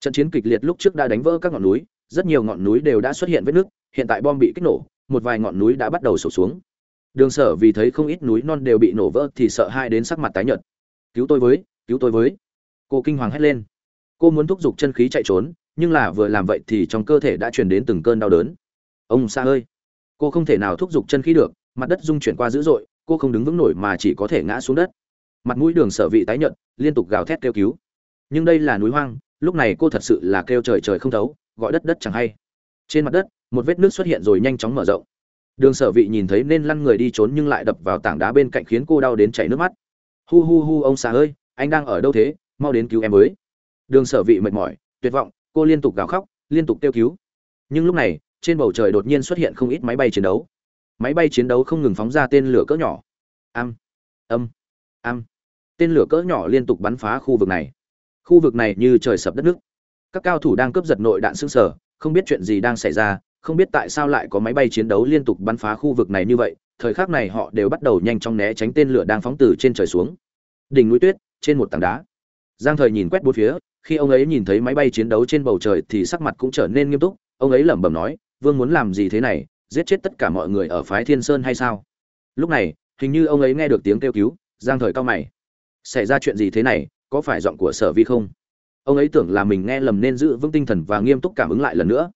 trận chiến kịch liệt lúc trước đã đánh vỡ các ngọn núi, rất nhiều ngọn núi đều đã xuất hiện vết nước hiện tại bom bị kích nổ, một vài ngọn núi đã bắt đầu sụp xuống. Đường sở vì thấy không ít núi non đều bị nổ vỡ thì sợ hai đến sắc mặt tái nhợt. Cứu tôi với, cứu tôi với. Cô kinh hoàng hét lên. Cô muốn thúc giục chân khí chạy trốn, nhưng là vừa làm vậy thì trong cơ thể đã truyền đến từng cơn đau đớn. Ông xa ơi! Cô không thể nào thúc giục chân khí được, mặt đất rung chuyển qua dữ dội, cô không đứng vững nổi mà chỉ có thể ngã xuống đất. Mặt mũi đường sở vị tái nhợt, liên tục gào thét kêu cứu. Nhưng đây là núi hoang lúc này cô thật sự là kêu trời trời không thấu, gọi đất đất chẳng hay. Trên mặt đất, một vết nước xuất hiện rồi nhanh chóng mở rộng. Đường sở vị nhìn thấy nên lăn người đi trốn nhưng lại đập vào tảng đá bên cạnh khiến cô đau đến chảy nước mắt. Hu hu hu, ông xà ơi, anh đang ở đâu thế? Mau đến cứu em với. Đường sở vị mệt mỏi, tuyệt vọng, cô liên tục gào khóc, liên tục kêu cứu. Nhưng lúc này, trên bầu trời đột nhiên xuất hiện không ít máy bay chiến đấu. Máy bay chiến đấu không ngừng phóng ra tên lửa cỡ nhỏ. Âm âm âm. Tên lửa cỡ nhỏ liên tục bắn phá khu vực này khu vực này như trời sập đất nước. Các cao thủ đang cướp giật nội đạn xương sở, không biết chuyện gì đang xảy ra, không biết tại sao lại có máy bay chiến đấu liên tục bắn phá khu vực này như vậy, thời khắc này họ đều bắt đầu nhanh chóng né tránh tên lửa đang phóng từ trên trời xuống. Đỉnh núi tuyết, trên một tảng đá. Giang thời nhìn quét bốn phía, khi ông ấy nhìn thấy máy bay chiến đấu trên bầu trời thì sắc mặt cũng trở nên nghiêm túc, ông ấy lẩm bẩm nói, vương muốn làm gì thế này, giết chết tất cả mọi người ở phái thiên sơn hay sao? Lúc này, hình như ông ấy nghe được tiếng kêu cứu, giang thời cao mày, xảy ra chuyện gì thế này có phải giọng của sở vi không? Ông ấy tưởng là mình nghe lầm nên giữ vững tinh thần và nghiêm túc cảm ứng lại lần nữa.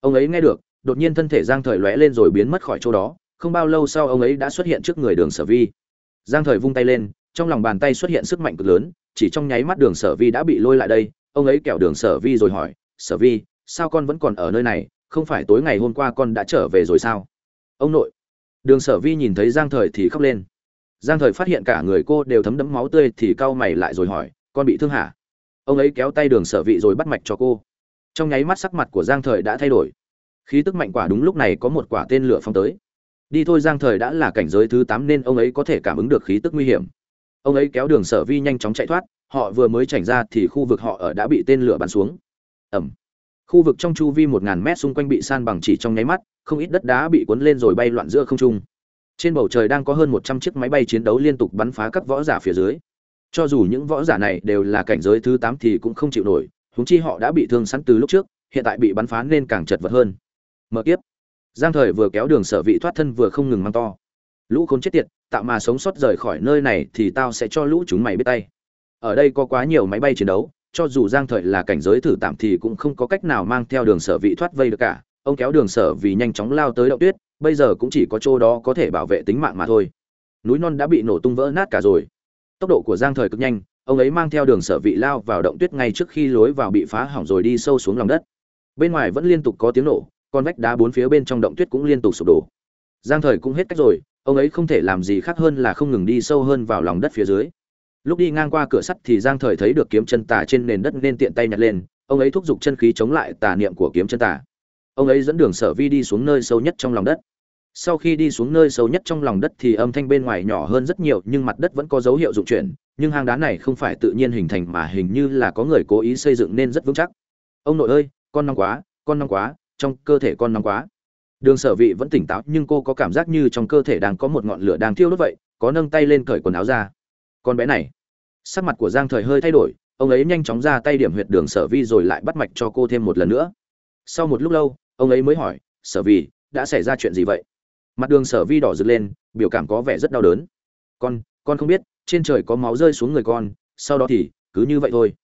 Ông ấy nghe được, đột nhiên thân thể giang thời lóe lên rồi biến mất khỏi chỗ đó. Không bao lâu sau ông ấy đã xuất hiện trước người đường sở vi. Giang thời vung tay lên, trong lòng bàn tay xuất hiện sức mạnh cực lớn, chỉ trong nháy mắt đường sở vi đã bị lôi lại đây. Ông ấy kẹo đường sở vi rồi hỏi, sở vi, sao con vẫn còn ở nơi này? Không phải tối ngày hôm qua con đã trở về rồi sao? Ông nội. Đường sở vi nhìn thấy giang thời thì khóc lên. Giang thời phát hiện cả người cô đều thấm đẫm máu tươi thì cau mày lại rồi hỏi con bị thương hả? Ông ấy kéo tay đường sở vị rồi bắt mạch cho cô. Trong nháy mắt sắc mặt của giang thời đã thay đổi. Khí tức mạnh quả đúng lúc này có một quả tên lửa phong tới. Đi thôi giang thời đã là cảnh giới thứ tám nên ông ấy có thể cảm ứng được khí tức nguy hiểm. Ông ấy kéo đường sở vi nhanh chóng chạy thoát, họ vừa mới chảnh ra thì khu vực họ ở đã bị tên lửa bắn xuống. Ẩm. Khu vực trong chu vi một ngàn mét xung quanh bị san bằng chỉ trong nháy mắt, không ít đất đá bị cuốn lên rồi bay loạn giữa không trung. Trên bầu trời đang có hơn một trăm chiếc máy bay chiến đấu liên tục bắn phá các võ giả phía dưới cho dù những võ giả này đều là cảnh giới thứ tám thì cũng không chịu nổi, huống chi họ đã bị thương sẵn từ lúc trước, hiện tại bị bắn phá nên càng chật vật hơn. Mở tiếp giang thời vừa kéo đường sở vị thoát thân vừa không ngừng mang to. Lũ khốn chết tiệt, tạo mà sống sót rời khỏi nơi này thì tao sẽ cho lũ chúng mày biết tay. Ở đây có quá nhiều máy bay chiến đấu, cho dù giang thời là cảnh giới thử tạm thì cũng không có cách nào mang theo đường sở vị thoát vây được cả. Ông kéo đường sở vì nhanh chóng lao tới động tuyết, bây giờ cũng chỉ có chỗ đó có thể bảo vệ tính mạng mà thôi. Núi non đã bị nổ tung vỡ nát cả rồi tốc độ của giang thời cực nhanh, ông ấy mang theo đường sở vị lao vào động tuyết ngay trước khi lối vào bị phá hỏng rồi đi sâu xuống lòng đất. Bên ngoài vẫn liên tục có tiếng nổ, con vách đá bốn phía bên trong động tuyết cũng liên tục sụp đổ. Giang thời cũng hết cách rồi, ông ấy không thể làm gì khác hơn là không ngừng đi sâu hơn vào lòng đất phía dưới. Lúc đi ngang qua cửa sắt thì giang thời thấy được kiếm chân tà trên nền đất nên tiện tay nhặt lên, ông ấy thúc giục chân khí chống lại tà niệm của kiếm chân tà. Ông ấy dẫn đường sở vi đi xuống nơi sâu nhất trong lòng đất sau khi đi xuống nơi sâu nhất trong lòng đất thì âm thanh bên ngoài nhỏ hơn rất nhiều, nhưng mặt đất vẫn có dấu hiệu dụng chuyển, nhưng hang đá này không phải tự nhiên hình thành mà hình như là có người cố ý xây dựng nên rất vững chắc. Ông nội ơi, con nóng quá, con nóng quá, trong cơ thể con nóng quá. Đường sở vị vẫn tỉnh táo, nhưng cô có cảm giác như trong cơ thể đang có một ngọn lửa đang thiêu đốt vậy, có nâng tay lên cởi quần áo ra. Con bé này, sắc mặt của giang thời hơi thay đổi, ông ấy nhanh chóng ra tay điểm huyệt đường sở vi rồi lại bắt mạch cho cô thêm một lần nữa. Sau một lúc lâu, ông ấy mới hỏi, sở vi, đã xảy ra chuyện gì vậy? Mặt đường sở vi đỏ rực lên, biểu cảm có vẻ rất đau đớn. Con con không biết, trên trời có máu rơi xuống người con, sau đó thì cứ như vậy thôi.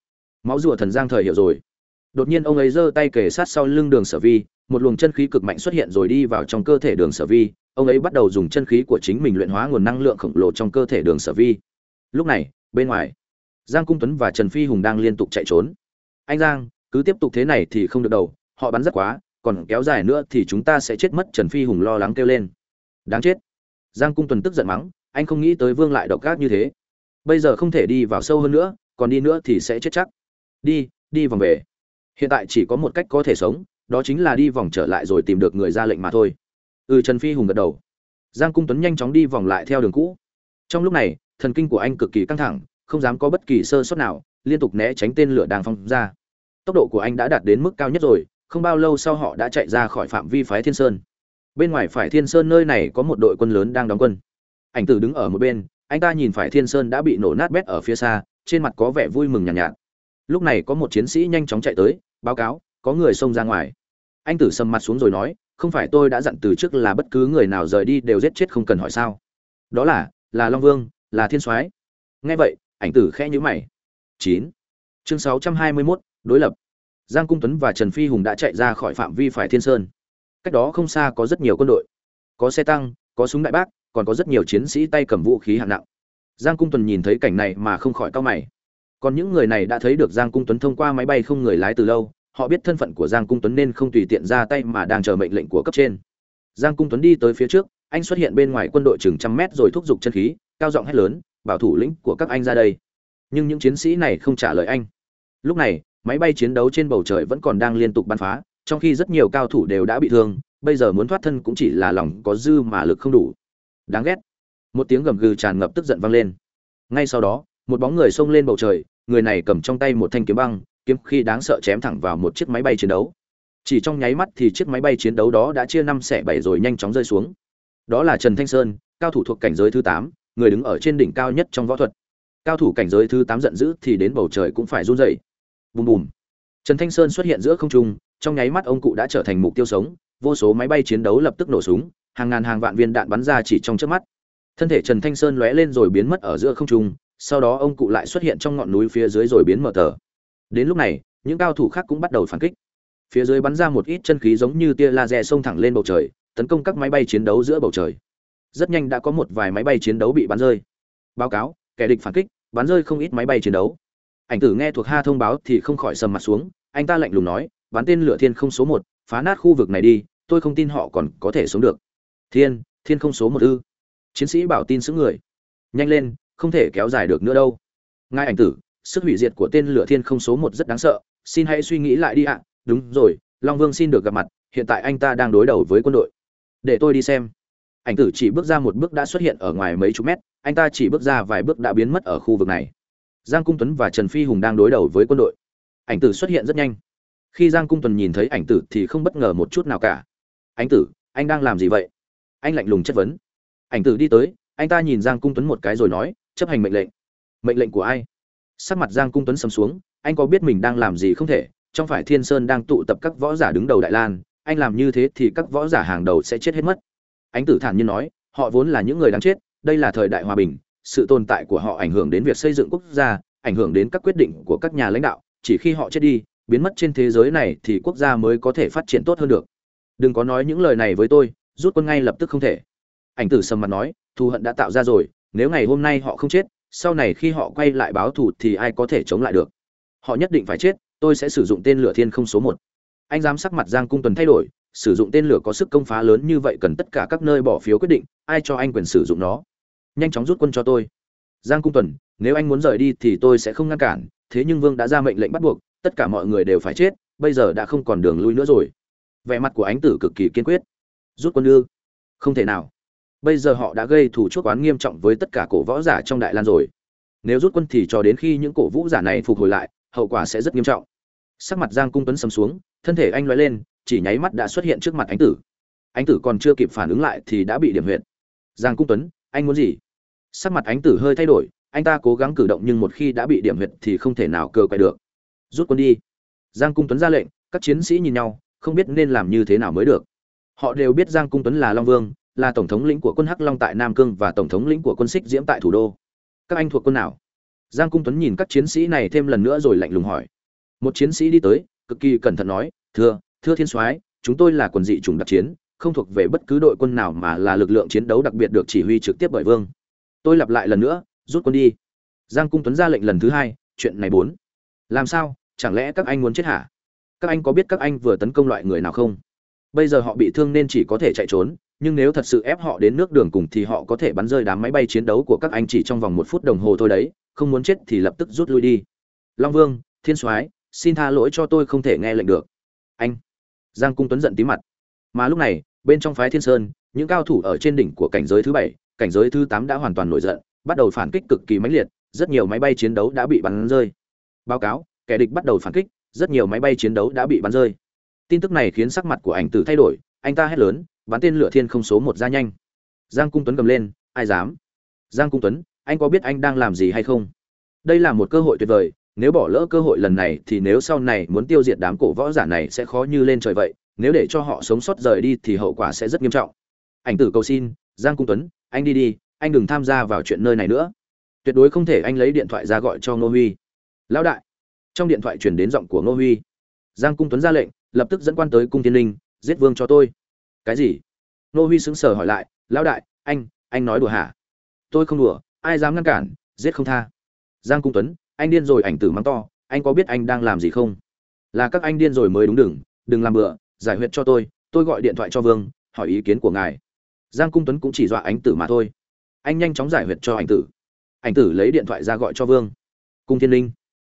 Máu rùa thần giang thời hiểu rồi. Đột nhiên ông ấy giơ tay kề sát sau lưng đường sở vi, một luồng chân khí cực mạnh xuất hiện rồi đi vào trong cơ thể đường sở vi. Ông ấy bắt đầu dùng chân khí của chính mình luyện hóa nguồn năng lượng khổng lồ trong cơ thể đường sở vi. Lúc này, bên ngoài, giang cung tuấn và trần phi hùng đang liên tục chạy trốn. Anh giang, cứ tiếp tục thế này thì không được đâu, họ bắn rất quá, còn kéo dài nữa thì chúng ta sẽ chết mất, trần phi hùng lo lắng kêu lên đáng chết. Giang cung tuấn tức giận mắng, anh không nghĩ tới vương lại độc gác như thế. Bây giờ không thể đi vào sâu hơn nữa, còn đi nữa thì sẽ chết chắc. Đi đi vòng về. Hiện tại chỉ có một cách có thể sống, đó chính là đi vòng trở lại rồi tìm được người ra lệnh mà thôi. Ừ trần phi hùng gật đầu. Giang cung tuấn nhanh chóng đi vòng lại theo đường cũ. Trong lúc này, thần kinh của anh cực kỳ căng thẳng, không dám có bất kỳ sơ suất nào, liên tục né tránh tên lửa đang phong ra. Tốc độ của anh đã đạt đến mức cao nhất rồi, không bao lâu sau họ đã chạy ra khỏi phạm vi phái thiên sơn bên ngoài phải thiên sơn nơi này có một đội quân lớn đang đóng quân. Ảnh tử đứng ở một bên anh ta nhìn phải thiên sơn đã bị nổ nát bét ở phía xa trên mặt có vẻ vui mừng nhàn nhạt, nhạt. Lúc này có một chiến sĩ nhanh chóng chạy tới báo cáo có người xông ra ngoài. Anh tử sầm mặt xuống rồi nói không phải tôi đã dặn từ trước là bất cứ người nào rời đi đều giết chết không cần hỏi sao? Đó là là long vương là thiên soái. Nghe vậy ảnh tử khẽ nhíu mày. Chín. Chương sáu trăm hai mươi 621, đối lập. Giang cung tuấn và trần phi hùng đã chạy ra khỏi phạm vi phải thiên sơn cách đó không xa có rất nhiều quân đội. Có xe tăng, có súng đại bác, còn có rất nhiều chiến sĩ tay cầm vũ khí hạng nặng. Giang cung tuấn nhìn thấy cảnh này mà không khỏi cau mày. Còn những người này đã thấy được giang cung tuấn thông qua máy bay không người lái từ lâu, họ biết thân phận của giang cung tuấn nên không tùy tiện ra tay mà đang chờ mệnh lệnh của cấp trên. Giang cung tuấn đi tới phía trước, anh xuất hiện bên ngoài quân đội chừng trăm mét rồi thúc giục chân khí, cao giọng hét lớn, bảo thủ lĩnh của các anh ra đây. Nhưng những chiến sĩ này không trả lời anh. Lúc này, máy bay chiến đấu trên bầu trời vẫn còn đang liên tục bắn phá trong khi rất nhiều cao thủ đều đã bị thương, bây giờ muốn thoát thân cũng chỉ là lòng có dư mà lực không đủ. Đáng ghét. Một tiếng gầm gừ tràn ngập tức giận vang lên. Ngay sau đó, một bóng người xông lên bầu trời, người này cầm trong tay một thanh kiếm băng, kiếm khi đáng sợ chém thẳng vào một chiếc máy bay chiến đấu. Chỉ trong nháy mắt thì chiếc máy bay chiến đấu đó đã chia năm xẻ bảy rồi nhanh chóng rơi xuống. Đó là trần thanh sơn, cao thủ thuộc cảnh giới thứ tám, người đứng ở trên đỉnh cao nhất trong võ thuật. Cao thủ cảnh giới thứ tám giận dữ thì đến bầu trời cũng phải run rẩy. Bùm bùm. Trần thanh sơn xuất hiện giữa không trung trong nháy mắt ông cụ đã trở thành mục tiêu sống, vô số máy bay chiến đấu lập tức nổ súng, hàng ngàn hàng vạn viên đạn bắn ra chỉ trong chớp mắt. Thân thể trần thanh sơn lóe lên rồi biến mất ở giữa không trung, sau đó ông cụ lại xuất hiện trong ngọn núi phía dưới rồi biến mở tờ. Đến lúc này, những cao thủ khác cũng bắt đầu phản kích. Phía dưới bắn ra một ít chân khí giống như tia laser xông thẳng lên bầu trời, tấn công các máy bay chiến đấu giữa bầu trời. Rất nhanh đã có một vài máy bay chiến đấu bị bắn rơi. Báo cáo, kẻ địch phản kích, bắn rơi không ít máy bay chiến đấu. Ảnh tử nghe thuộc ha thông báo thì không khỏi sầm mặt xuống, anh ta lạnh lùng nói bắn tên lửa thiên không số một, phá nát khu vực này đi, tôi không tin họ còn có thể sống được. Thiên thiên không số một ư? Chiến sĩ bảo tin xứng người. Nhanh lên, không thể kéo dài được nữa đâu. Ngài ảnh tử, sức hủy diệt của tên lửa thiên không số một rất đáng sợ, xin hãy suy nghĩ lại đi ạ. Đúng rồi, long vương xin được gặp mặt, hiện tại anh ta đang đối đầu với quân đội. Để tôi đi xem. Ảnh tử chỉ bước ra một bước đã xuất hiện ở ngoài mấy chục mét, anh ta chỉ bước ra vài bước đã biến mất ở khu vực này. Giang cung tuấn và trần phi hùng đang đối đầu với quân đội. Ảnh tử xuất hiện rất nhanh khi giang cung Tuần nhìn thấy ảnh tử thì không bất ngờ một chút nào cả. Anh tử, anh đang làm gì vậy? Anh lạnh lùng chất vấn. Ảnh tử đi tới, anh ta nhìn giang cung tuấn một cái rồi nói, chấp hành mệnh lệnh. Mệnh lệnh của ai? Sắc mặt giang cung tuấn sầm xuống, anh có biết mình đang làm gì không thể? Trong phải thiên sơn đang tụ tập các võ giả đứng đầu đại lan, anh làm như thế thì các võ giả hàng đầu sẽ chết hết mất. Anh tử thản nhiên nói, họ vốn là những người đáng chết, đây là thời đại hòa bình, sự tồn tại của họ ảnh hưởng đến việc xây dựng quốc gia, ảnh hưởng đến các quyết định của các nhà lãnh đạo, chỉ khi họ chết đi biến mất trên thế giới này thì quốc gia mới có thể phát triển tốt hơn được. Đừng có nói những lời này với tôi, rút quân ngay lập tức không thể. Ảnh tử sầm mặt nói, thù hận đã tạo ra rồi, nếu ngày hôm nay họ không chết, sau này khi họ quay lại báo thù thì ai có thể chống lại được? Họ nhất định phải chết, tôi sẽ sử dụng tên lửa thiên không số một. Anh dám sắc mặt giang cung tuần thay đổi, sử dụng tên lửa có sức công phá lớn như vậy cần tất cả các nơi bỏ phiếu quyết định, ai cho anh quyền sử dụng nó? Nhanh chóng rút quân cho tôi. Giang cung tuần, nếu anh muốn rời đi thì tôi sẽ không ngăn cản thế nhưng vương đã ra mệnh lệnh bắt buộc, tất cả mọi người đều phải chết, bây giờ đã không còn đường lui nữa rồi. Vẻ mặt của ánh tử cực kỳ kiên quyết. Rút quân ư? Không thể nào. Bây giờ họ đã gây thủ chuốc oán nghiêm trọng với tất cả cổ võ giả trong đại lan rồi. Nếu rút quân thì cho đến khi những cổ vũ giả này phục hồi lại, hậu quả sẽ rất nghiêm trọng. Sắc mặt giang cung tuấn sầm xuống, thân thể anh loay lên, chỉ nháy mắt đã xuất hiện trước mặt ánh tử. Ánh tử còn chưa kịp phản ứng lại thì đã bị điểm huyệt. Giang cung tuấn, anh muốn gì? Sắc mặt ánh tử hơi thay đổi anh ta cố gắng cử động nhưng một khi đã bị điểm huyệt thì không thể nào cơ quay được. Rút quân đi. Giang cung tuấn ra lệnh, các chiến sĩ nhìn nhau, không biết nên làm như thế nào mới được. Họ đều biết giang cung tuấn là long vương, là tổng thống lĩnh của quân hắc long tại nam cương và tổng thống lĩnh của quân xích diễm tại thủ đô. Các anh thuộc quân nào? Giang cung tuấn nhìn các chiến sĩ này thêm lần nữa rồi lạnh lùng hỏi. Một chiến sĩ đi tới, cực kỳ cẩn thận nói, thưa thưa thiên soái, chúng tôi là quân dị chủng đặc chiến, không thuộc về bất cứ đội quân nào mà là lực lượng chiến đấu đặc biệt được chỉ huy trực tiếp bởi vương. Tôi lặp lại lần nữa rút quân đi. Giang cung tuấn ra lệnh lần thứ hai, chuyện này bốn. Làm sao? Chẳng lẽ các anh muốn chết hả? Các anh có biết các anh vừa tấn công loại người nào không? Bây giờ họ bị thương nên chỉ có thể chạy trốn, nhưng nếu thật sự ép họ đến nước đường cùng thì họ có thể bắn rơi đám máy bay chiến đấu của các anh chỉ trong vòng một phút đồng hồ thôi đấy, không muốn chết thì lập tức rút lui đi. Long vương, thiên soái, xin tha lỗi cho tôi không thể nghe lệnh được. Anh. Giang cung tuấn giận tí mặt. Mà lúc này, bên trong phái thiên sơn, những cao thủ ở trên đỉnh của cảnh giới thứ bảy, cảnh giới thứ tám đã hoàn toàn nổi giận bắt đầu phản kích cực kỳ mãnh liệt, rất nhiều máy bay chiến đấu đã bị bắn rơi. Báo cáo, kẻ địch bắt đầu phản kích, rất nhiều máy bay chiến đấu đã bị bắn rơi. Tin tức này khiến sắc mặt của ảnh tử thay đổi, anh ta hét lớn, bắn tên lửa thiên không số một ra nhanh. Giang cung tuấn cầm lên, ai dám? Giang cung tuấn, anh có biết anh đang làm gì hay không? Đây là một cơ hội tuyệt vời, nếu bỏ lỡ cơ hội lần này thì nếu sau này muốn tiêu diệt đám cổ võ giả này sẽ khó như lên trời vậy, nếu để cho họ sống sót rời đi thì hậu quả sẽ rất nghiêm trọng. Ảnh tử cầu xin, giang cung tuấn, anh đi đi anh đừng tham gia vào chuyện nơi này nữa. Tuyệt đối không thể anh lấy điện thoại ra gọi cho ngô huy. Lão đại. Trong điện thoại truyền đến giọng của ngô huy. Giang cung tuấn ra lệnh, lập tức dẫn quan tới cung thiên linh, giết vương cho tôi. Cái gì? Ngô huy sững sờ hỏi lại, lão đại, anh anh nói đùa hả? Tôi không đùa, ai dám ngăn cản, giết không tha. Giang cung tuấn, anh điên rồi, ảnh tử mắng to, anh có biết anh đang làm gì không? Là các anh điên rồi mới đúng đừng đừng làm bựa giải huyệt cho tôi tôi gọi điện thoại cho vương, hỏi ý kiến của ngài. Giang cung tuấn cũng chỉ dọa ánh tử mà thôi anh nhanh chóng giải huyệt cho ảnh tử. Ảnh tử lấy điện thoại ra gọi cho vương. Cung thiên linh.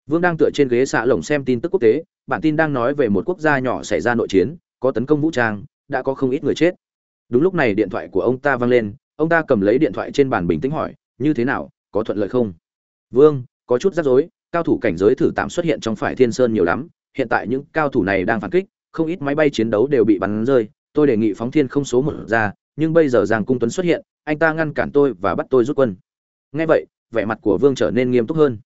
Vương đang tựa trên ghế xạ lồng xem tin tức quốc tế, bản tin đang nói về một quốc gia nhỏ xảy ra nội chiến, có tấn công vũ trang, đã có không ít người chết. Đúng lúc này điện thoại của ông ta vang lên, ông ta cầm lấy điện thoại trên bàn bình tĩnh hỏi, như thế nào, có thuận lợi không? Vương, có chút rắc rối, cao thủ cảnh giới thử tạm xuất hiện trong phải thiên sơn nhiều lắm, hiện tại những cao thủ này đang phản kích, không ít máy bay chiến đấu đều bị bắn rơi, tôi đề nghị phóng thiên không số một ra, nhưng bây giờ giang cung tuấn xuất hiện anh ta ngăn cản tôi và bắt tôi rút quân. Ngay vậy, vẻ mặt của vương trở nên nghiêm túc hơn.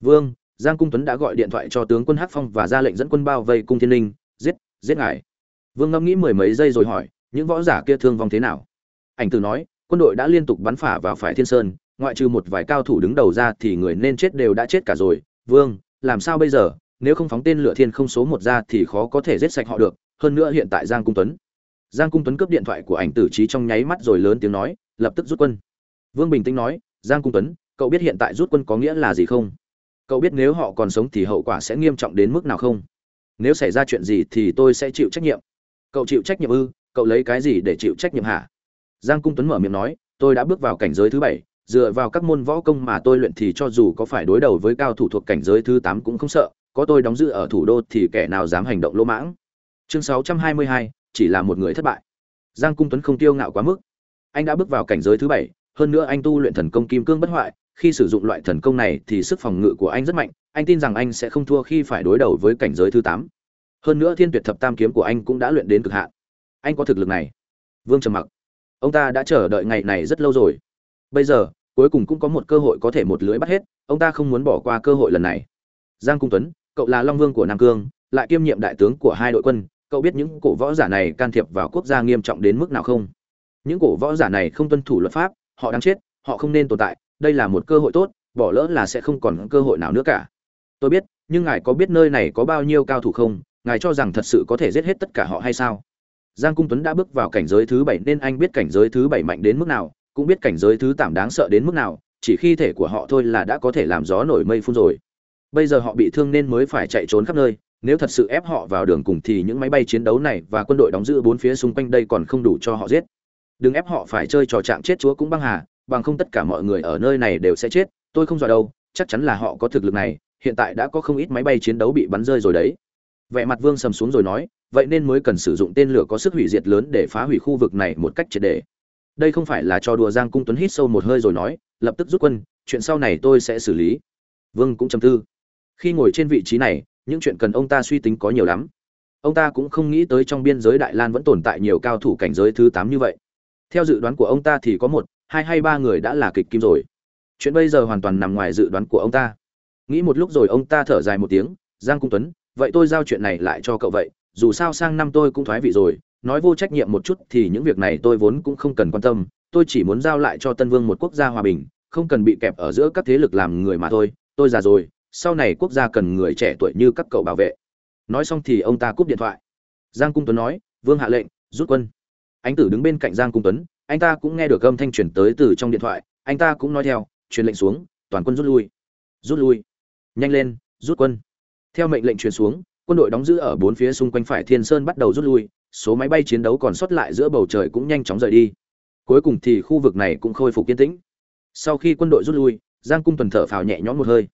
Vương, giang cung tuấn đã gọi điện thoại cho tướng quân hắc phong và ra lệnh dẫn quân bao vây cung thiên linh. Giết giết ngài. Vương ngẫm nghĩ mười mấy giây rồi hỏi, những võ giả kia thương vong thế nào? Ảnh tử nói, quân đội đã liên tục bắn phả vào phải thiên sơn, ngoại trừ một vài cao thủ đứng đầu ra thì người nên chết đều đã chết cả rồi. Vương, làm sao bây giờ? Nếu không phóng tên lửa thiên không số một ra thì khó có thể giết sạch họ được. Hơn nữa hiện tại giang cung tuấn giang cung tuấn cướp điện thoại của ảnh tử trí trong nháy mắt rồi lớn tiếng nói lập tức rút quân. Vương bình tĩnh nói giang cung tuấn cậu biết hiện tại rút quân có nghĩa là gì không? Cậu biết nếu họ còn sống thì hậu quả sẽ nghiêm trọng đến mức nào không? Nếu xảy ra chuyện gì thì tôi sẽ chịu trách nhiệm. Cậu chịu trách nhiệm ư? Cậu lấy cái gì để chịu trách nhiệm hả? Giang cung tuấn mở miệng nói tôi đã bước vào cảnh giới thứ bảy dựa vào các môn võ công mà tôi luyện thì cho dù có phải đối đầu với cao thủ thuộc cảnh giới thứ tám cũng không sợ có tôi đóng giữ ở thủ đô thì kẻ nào dám hành động lỗ mãng. Chương 622, chỉ là một người thất bại. Giang cung tuấn không tiêu ngạo quá mức. Anh đã bước vào cảnh giới thứ bảy, hơn nữa anh tu luyện thần công kim cương bất hoại, khi sử dụng loại thần công này thì sức phòng ngự của anh rất mạnh, anh tin rằng anh sẽ không thua khi phải đối đầu với cảnh giới thứ tám. Hơn nữa thiên tuyệt thập tam kiếm của anh cũng đã luyện đến cực hạn. Anh có thực lực này. Vương trầm mặc. Ông ta đã chờ đợi ngày này rất lâu rồi. Bây giờ, cuối cùng cũng có một cơ hội có thể một lưới bắt hết, ông ta không muốn bỏ qua cơ hội lần này. Giang cung tuấn, cậu là long vương của nam cương, lại kiêm nhiệm đại tướng của hai đội quân cậu biết những cổ võ giả này can thiệp vào quốc gia nghiêm trọng đến mức nào không? Những cổ võ giả này không tuân thủ luật pháp, họ đang chết, họ không nên tồn tại, đây là một cơ hội tốt, bỏ lỡ là sẽ không còn cơ hội nào nữa cả. Tôi biết, nhưng ngài có biết nơi này có bao nhiêu cao thủ không? Ngài cho rằng thật sự có thể giết hết tất cả họ hay sao? Giang cung tuấn đã bước vào cảnh giới thứ bảy nên anh biết cảnh giới thứ bảy mạnh đến mức nào, cũng biết cảnh giới thứ tạm đáng sợ đến mức nào, chỉ khi thể của họ thôi là đã có thể làm gió nổi mây phun rồi. Bây giờ họ bị thương nên mới phải chạy trốn khắp nơi nếu thật sự ép họ vào đường cùng thì những máy bay chiến đấu này và quân đội đóng giữ bốn phía xung quanh đây còn không đủ cho họ giết. Đừng ép họ phải chơi trò trạng chết chúa cũng băng hà, bằng không tất cả mọi người ở nơi này đều sẽ chết, tôi không dọa đâu, chắc chắn là họ có thực lực này, hiện tại đã có không ít máy bay chiến đấu bị bắn rơi rồi đấy. Vẻ mặt vương sầm xuống rồi nói, vậy nên mới cần sử dụng tên lửa có sức hủy diệt lớn để phá hủy khu vực này một cách triệt để. Đây không phải là cho đùa giang cung tuấn hít sâu một hơi rồi nói, lập tức rút quân, chuyện sau này tôi sẽ xử lý. Vương cũng chầm tư. Khi ngồi trên vị trí này những chuyện cần ông ta suy tính có nhiều lắm. Ông ta cũng không nghĩ tới trong biên giới đại lan vẫn tồn tại nhiều cao thủ cảnh giới thứ tám như vậy. Theo dự đoán của ông ta thì có một, hai hay ba người đã là kịch kim rồi. Chuyện bây giờ hoàn toàn nằm ngoài dự đoán của ông ta. Nghĩ một lúc rồi ông ta thở dài một tiếng, giang cung tuấn, vậy tôi giao chuyện này lại cho cậu vậy, dù sao sang năm tôi cũng thoái vị rồi, nói vô trách nhiệm một chút thì những việc này tôi vốn cũng không cần quan tâm, tôi chỉ muốn giao lại cho tân vương một quốc gia hòa bình, không cần bị kẹp ở giữa các thế lực làm người mà thôi, tôi già rồi sau này quốc gia cần người trẻ tuổi như các cậu bảo vệ. Nói xong thì ông ta cúp điện thoại. Giang cung tuấn nói, vương hạ lệnh, rút quân. Anh tử đứng bên cạnh giang cung tuấn, anh ta cũng nghe được âm thanh truyền tới từ trong điện thoại, anh ta cũng nói theo, truyền lệnh xuống, toàn quân rút lui. Rút lui. Nhanh lên, rút quân. Theo mệnh lệnh truyền xuống, quân đội đóng giữ ở bốn phía xung quanh phải thiên sơn bắt đầu rút lui, số máy bay chiến đấu còn sót lại giữa bầu trời cũng nhanh chóng rời đi. Cuối cùng thì khu vực này cũng khôi phục yên tĩnh. Sau khi quân đội rút lui, giang cung tuần thở phào nhẹ nhõm một hơi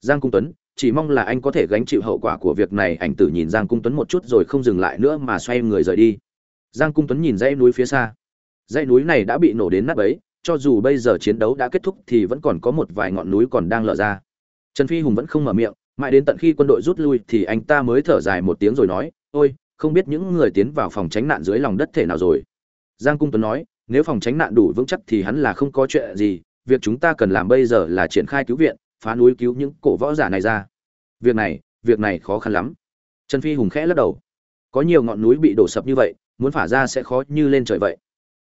giang cung tuấn, chỉ mong là anh có thể gánh chịu hậu quả của việc này. Ảnh tử nhìn giang cung tuấn một chút rồi không dừng lại nữa mà xoay người rời đi. Giang cung tuấn nhìn dãy núi phía xa. Dãy núi này đã bị nổ đến nát ấy cho dù bây giờ chiến đấu đã kết thúc thì vẫn còn có một vài ngọn núi còn đang lở ra. Trần phi hùng vẫn không mở miệng, mãi đến tận khi quân đội rút lui thì anh ta mới thở dài một tiếng rồi nói, ôi, không biết những người tiến vào phòng tránh nạn dưới lòng đất thể nào rồi. Giang cung tuấn nói, nếu phòng tránh nạn đủ vững chắc thì hắn là không có chuyện gì, việc chúng ta cần làm bây giờ là triển khai cứu viện phá núi cứu những cổ võ giả này ra. Việc này việc này khó khăn lắm. Trần phi hùng khẽ lắc đầu. Có nhiều ngọn núi bị đổ sập như vậy, muốn phả ra sẽ khó như lên trời vậy.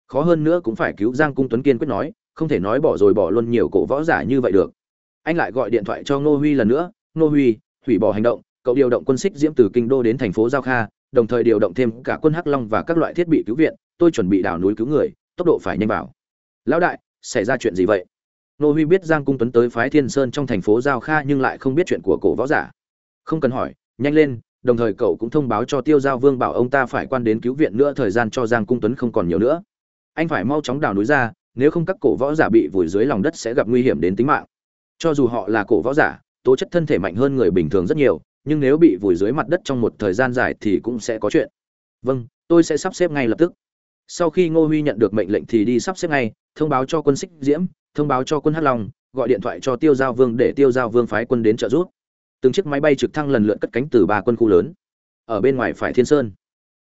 Khó hơn nữa cũng phải cứu giang cung tuấn kiên quyết nói, không thể nói bỏ rồi bỏ luôn nhiều cổ võ giả như vậy được. Anh lại gọi điện thoại cho ngô huy lần nữa, ngô huy, hủy bỏ hành động, cậu điều động quân xích diễm từ kinh đô đến thành phố giao kha, đồng thời điều động thêm cả quân hắc long và các loại thiết bị cứu viện, tôi chuẩn bị đào núi cứu người, tốc độ phải nhanh vào. Lão đại, xảy ra chuyện gì vậy? Ngô huy biết giang cung tuấn tới phái thiên sơn trong thành phố giao kha nhưng lại không biết chuyện của cổ võ giả. Không cần hỏi, nhanh lên, đồng thời cậu cũng thông báo cho tiêu giao vương bảo ông ta phải quan đến cứu viện nữa, thời gian cho giang cung tuấn không còn nhiều nữa. Anh phải mau chóng đào núi ra, nếu không các cổ võ giả bị vùi dưới lòng đất sẽ gặp nguy hiểm đến tính mạng. Cho dù họ là cổ võ giả, tố chất thân thể mạnh hơn người bình thường rất nhiều, nhưng nếu bị vùi dưới mặt đất trong một thời gian dài thì cũng sẽ có chuyện. Vâng tôi sẽ sắp xếp ngay lập tức. Sau khi ngô huy nhận được mệnh lệnh thì đi sắp xếp ngay, thông báo cho quân xích diễm thông báo cho quân hắc long, gọi điện thoại cho tiêu giao vương để tiêu giao vương phái quân đến trợ giúp. Từng chiếc máy bay trực thăng lần lượt cất cánh từ ba quân khu lớn. Ở bên ngoài phải thiên sơn.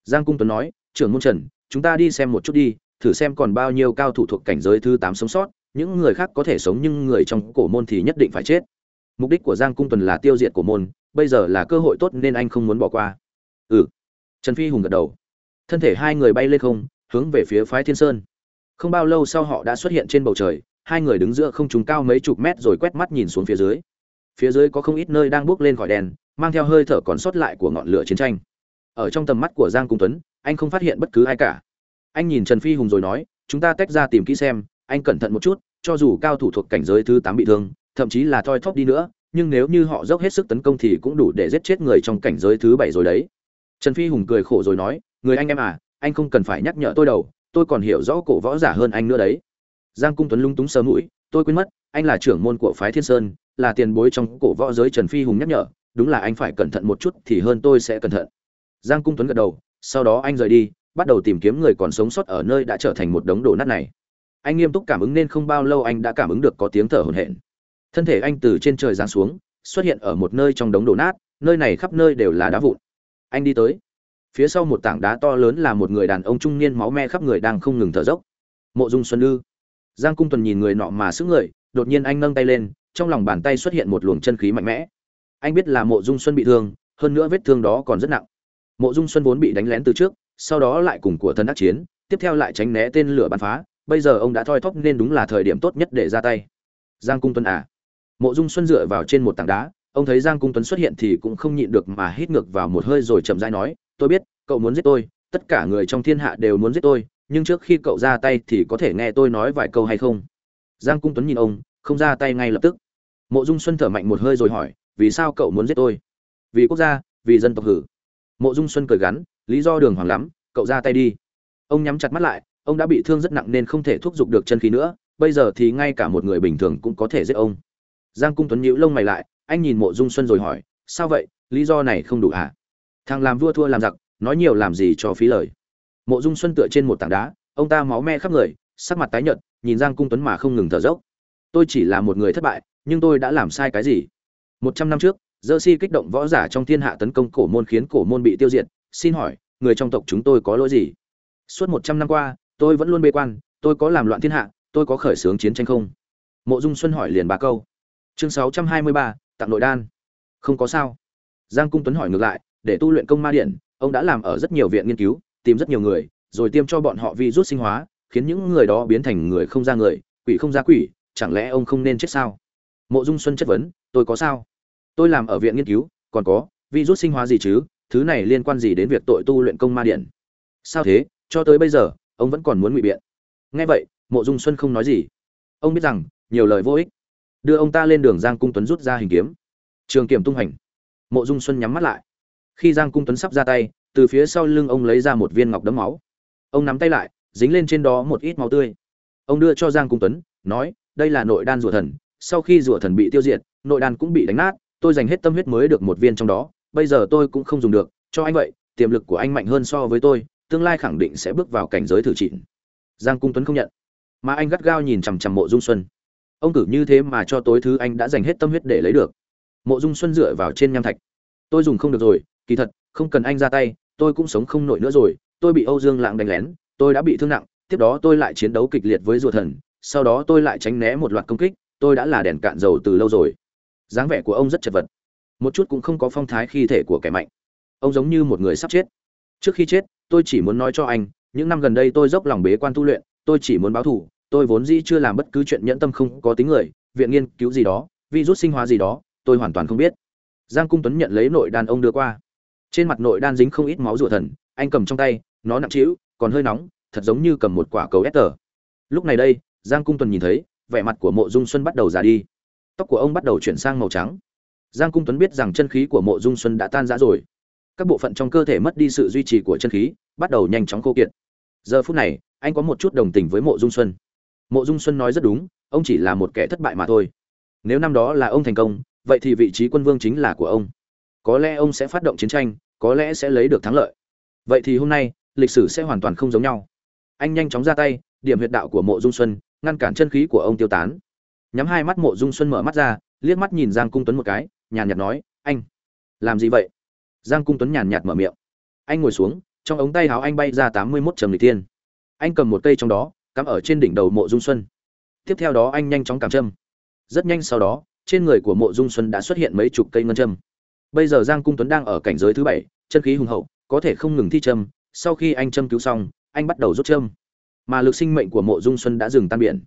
Giang cung tuấn nói, trưởng môn trần, chúng ta đi xem một chút đi, thử xem còn bao nhiêu cao thủ thuộc cảnh giới thứ tám sống sót, những người khác có thể sống nhưng người trong cổ môn thì nhất định phải chết. Mục đích của giang cung tuần là tiêu diệt cổ môn, bây giờ là cơ hội tốt nên anh không muốn bỏ qua. Ừ. Trần phi hùng gật đầu. Thân thể hai người bay lên không, hướng về phía phái thiên sơn. Không bao lâu sau họ đã xuất hiện trên bầu trời hai người đứng giữa không trung cao mấy chục mét rồi quét mắt nhìn xuống phía dưới. Phía dưới có không ít nơi đang bốc lên khỏi đèn, mang theo hơi thở còn sót lại của ngọn lửa chiến tranh. Ở trong tầm mắt của giang cung tuấn, anh không phát hiện bất cứ ai cả. Anh nhìn trần phi hùng rồi nói, chúng ta tách ra tìm kỹ xem, anh cẩn thận một chút, cho dù cao thủ thuộc cảnh giới thứ tám bị thương, thậm chí là thoi thóp đi nữa, nhưng nếu như họ dốc hết sức tấn công thì cũng đủ để giết chết người trong cảnh giới thứ bảy rồi đấy. Trần phi hùng cười khổ rồi nói, người anh em à anh không cần phải nhắc nhở tôi đâu, tôi còn hiểu rõ cổ võ giả hơn anh nữa đấy giang cung tuấn lung túng sờ mũi, tôi quên mất, anh là trưởng môn của phái thiên sơn, là tiền bối trong cổ võ giới trần phi hùng nhắc nhở, đúng là anh phải cẩn thận một chút thì hơn tôi sẽ cẩn thận. Giang cung tuấn gật đầu, sau đó anh rời đi, bắt đầu tìm kiếm người còn sống sót ở nơi đã trở thành một đống đổ nát này. Anh nghiêm túc cảm ứng nên không bao lâu anh đã cảm ứng được có tiếng thở hổn hển. Thân thể anh từ trên trời giáng xuống, xuất hiện ở một nơi trong đống đổ nát, nơi này khắp nơi đều là đá vụn. Anh đi tới. Phía sau một tảng đá to lớn là một người đàn ông trung niên máu me khắp người đang không ngừng thở dốc. Mộ dung xuân ư giang cung tuần nhìn người nọ mà sững người, đột nhiên anh nâng tay lên, trong lòng bàn tay xuất hiện một luồng chân khí mạnh mẽ. Anh biết là mộ dung xuân bị thương, hơn nữa vết thương đó còn rất nặng. Mộ dung xuân vốn bị đánh lén từ trước, sau đó lại cùng của thần đắc chiến, tiếp theo lại tránh né tên lửa bắn phá, bây giờ ông đã thoi thóp nên đúng là thời điểm tốt nhất để ra tay. Giang cung tuấn à? Mộ dung xuân dựa vào trên một tảng đá, ông thấy giang cung tuấn xuất hiện thì cũng không nhịn được mà hít ngược vào một hơi rồi chậm rãi nói, tôi biết, cậu muốn giết tôi, tất cả người trong thiên hạ đều muốn giết tôi nhưng trước khi cậu ra tay thì có thể nghe tôi nói vài câu hay không? Giang cung tuấn nhìn ông, không ra tay ngay lập tức. Mộ dung xuân thở mạnh một hơi rồi hỏi, vì sao cậu muốn giết tôi? Vì quốc gia, vì dân tộc hử. Mộ dung xuân cười gắn, lý do đường hoàng lắm, cậu ra tay đi. Ông nhắm chặt mắt lại, ông đã bị thương rất nặng nên không thể thúc giục được chân khí nữa, bây giờ thì ngay cả một người bình thường cũng có thể giết ông. Giang cung tuấn nhíu lông mày lại, anh nhìn mộ dung xuân rồi hỏi, sao vậy? Lý do này không đủ hả thằng làm vua thua làm giặc, nói nhiều làm gì cho phí lời? Mộ dung xuân tựa trên một tảng đá, ông ta máu me khắp người, sắc mặt tái nhợt, nhìn giang cung tuấn mà không ngừng thở dốc. Tôi chỉ là một người thất bại, nhưng tôi đã làm sai cái gì? Một trăm năm trước, dơ si kích động võ giả trong thiên hạ tấn công cổ môn khiến cổ môn bị tiêu diệt, xin hỏi, người trong tộc chúng tôi có lỗi gì? Suốt một trăm năm qua, tôi vẫn luôn bê quan, tôi có làm loạn thiên hạ, tôi có khởi xướng chiến tranh không? Mộ dung xuân hỏi liền ba câu. Chương sáu trăm hai mươi ba, tặng nội đan. Không có sao. Giang cung tuấn hỏi ngược lại, để tu luyện công ma điện, ông đã làm ở rất nhiều viện nghiên cứu tìm rất nhiều người, rồi tiêm cho bọn họ vi rút sinh hóa, khiến những người đó biến thành người không ra người, quỷ không ra quỷ, chẳng lẽ ông không nên chết sao? Mộ dung xuân chất vấn, tôi có sao? Tôi làm ở viện nghiên cứu, còn có vi rút sinh hóa gì chứ? Thứ này liên quan gì đến việc tội tu luyện công ma điện? Sao thế? Cho tới bây giờ, ông vẫn còn muốn ngụy biện. Nghe vậy, mộ dung xuân không nói gì. Ông biết rằng, nhiều lời vô ích. Đưa ông ta lên đường giang cung tuấn rút ra hình kiếm. Trường kiểm tung hành. Mộ dung xuân nhắm mắt lại khi giang cung tuấn sắp ra tay, từ phía sau lưng ông lấy ra một viên ngọc đấm máu. Ông nắm tay lại, dính lên trên đó một ít máu tươi. Ông đưa cho giang cung tuấn, nói, đây là nội đan rùa thần. Sau khi rùa thần bị tiêu diệt, nội đan cũng bị đánh nát. Tôi dành hết tâm huyết mới được một viên trong đó. Bây giờ tôi cũng không dùng được. Cho anh vậy, tiềm lực của anh mạnh hơn so với tôi. Tương lai khẳng định sẽ bước vào cảnh giới thử trịn giang cung tuấn không nhận. Mà anh gắt gao nhìn chằm chằm mộ dung xuân. Ông cử như thế mà cho tối thứ anh đã dành hết tâm huyết để lấy được. Mộ dung xuân dựa vào trên nham thạch. Tôi dùng không được rồi kỳ thật, không cần anh ra tay, tôi cũng sống không nổi nữa rồi. Tôi bị âu dương lạng đánh lén, tôi đã bị thương nặng, tiếp đó tôi lại chiến đấu kịch liệt với rùa thần, sau đó tôi lại tránh né một loạt công kích, tôi đã là đèn cạn dầu từ lâu rồi. Dáng vẻ của ông rất chật vật. Một chút cũng không có phong thái khi thể của kẻ mạnh. Ông giống như một người sắp chết. Trước khi chết, tôi chỉ muốn nói cho anh, những năm gần đây tôi dốc lòng bế quan tu luyện, tôi chỉ muốn báo thù, tôi vốn dĩ chưa làm bất cứ chuyện nhẫn tâm không có tính người, viện nghiên cứu gì đó, virus sinh hóa gì đó, tôi hoàn toàn không biết. Giang cung tuấn nhận lấy nội đàn ông đưa qua trên mặt nội đan dính không ít máu rùa thần, anh cầm trong tay, nó nặng trĩu, còn hơi nóng, thật giống như cầm một quả cầu ép tờ lúc này đây, giang cung tuấn nhìn thấy, vẻ mặt của mộ dung xuân bắt đầu già đi. Tóc của ông bắt đầu chuyển sang màu trắng. Giang cung tuấn biết rằng chân khí của mộ dung xuân đã tan rã rồi. Các bộ phận trong cơ thể mất đi sự duy trì của chân khí, bắt đầu nhanh chóng khô kiệt. Giờ phút này, anh có một chút đồng tình với mộ dung xuân. Mộ dung xuân nói rất đúng, ông chỉ là một kẻ thất bại mà thôi. Nếu năm đó là ông thành công, vậy thì vị trí quân vương chính là của ông có lẽ ông sẽ phát động chiến tranh, có lẽ sẽ lấy được thắng lợi. Vậy thì hôm nay, lịch sử sẽ hoàn toàn không giống nhau. Anh nhanh chóng ra tay, điểm huyệt đạo của mộ dung xuân, ngăn cản chân khí của ông tiêu tán. Nhắm hai mắt mộ dung xuân mở mắt ra, liếc mắt nhìn giang cung tuấn một cái, nhàn nhạt nói, anh, làm gì vậy? Giang cung tuấn nhàn nhạt mở miệng. Anh ngồi xuống, trong ống tay áo anh bay ra tám mươi mốt trầm lịch tiên anh cầm một cây trong đó, cắm ở trên đỉnh đầu mộ dung xuân. Tiếp theo đó anh nhanh chóng cảm châm. Rất nhanh sau đó, trên người của mộ dung xuân đã xuất hiện mấy chục cây ngân châm bây giờ giang cung tuấn đang ở cảnh giới thứ bảy, chân khí hùng hậu, có thể không ngừng thi châm, sau khi anh châm cứu xong, anh bắt đầu rút châm. Mà lực sinh mệnh của mộ dung xuân đã dừng tan biển.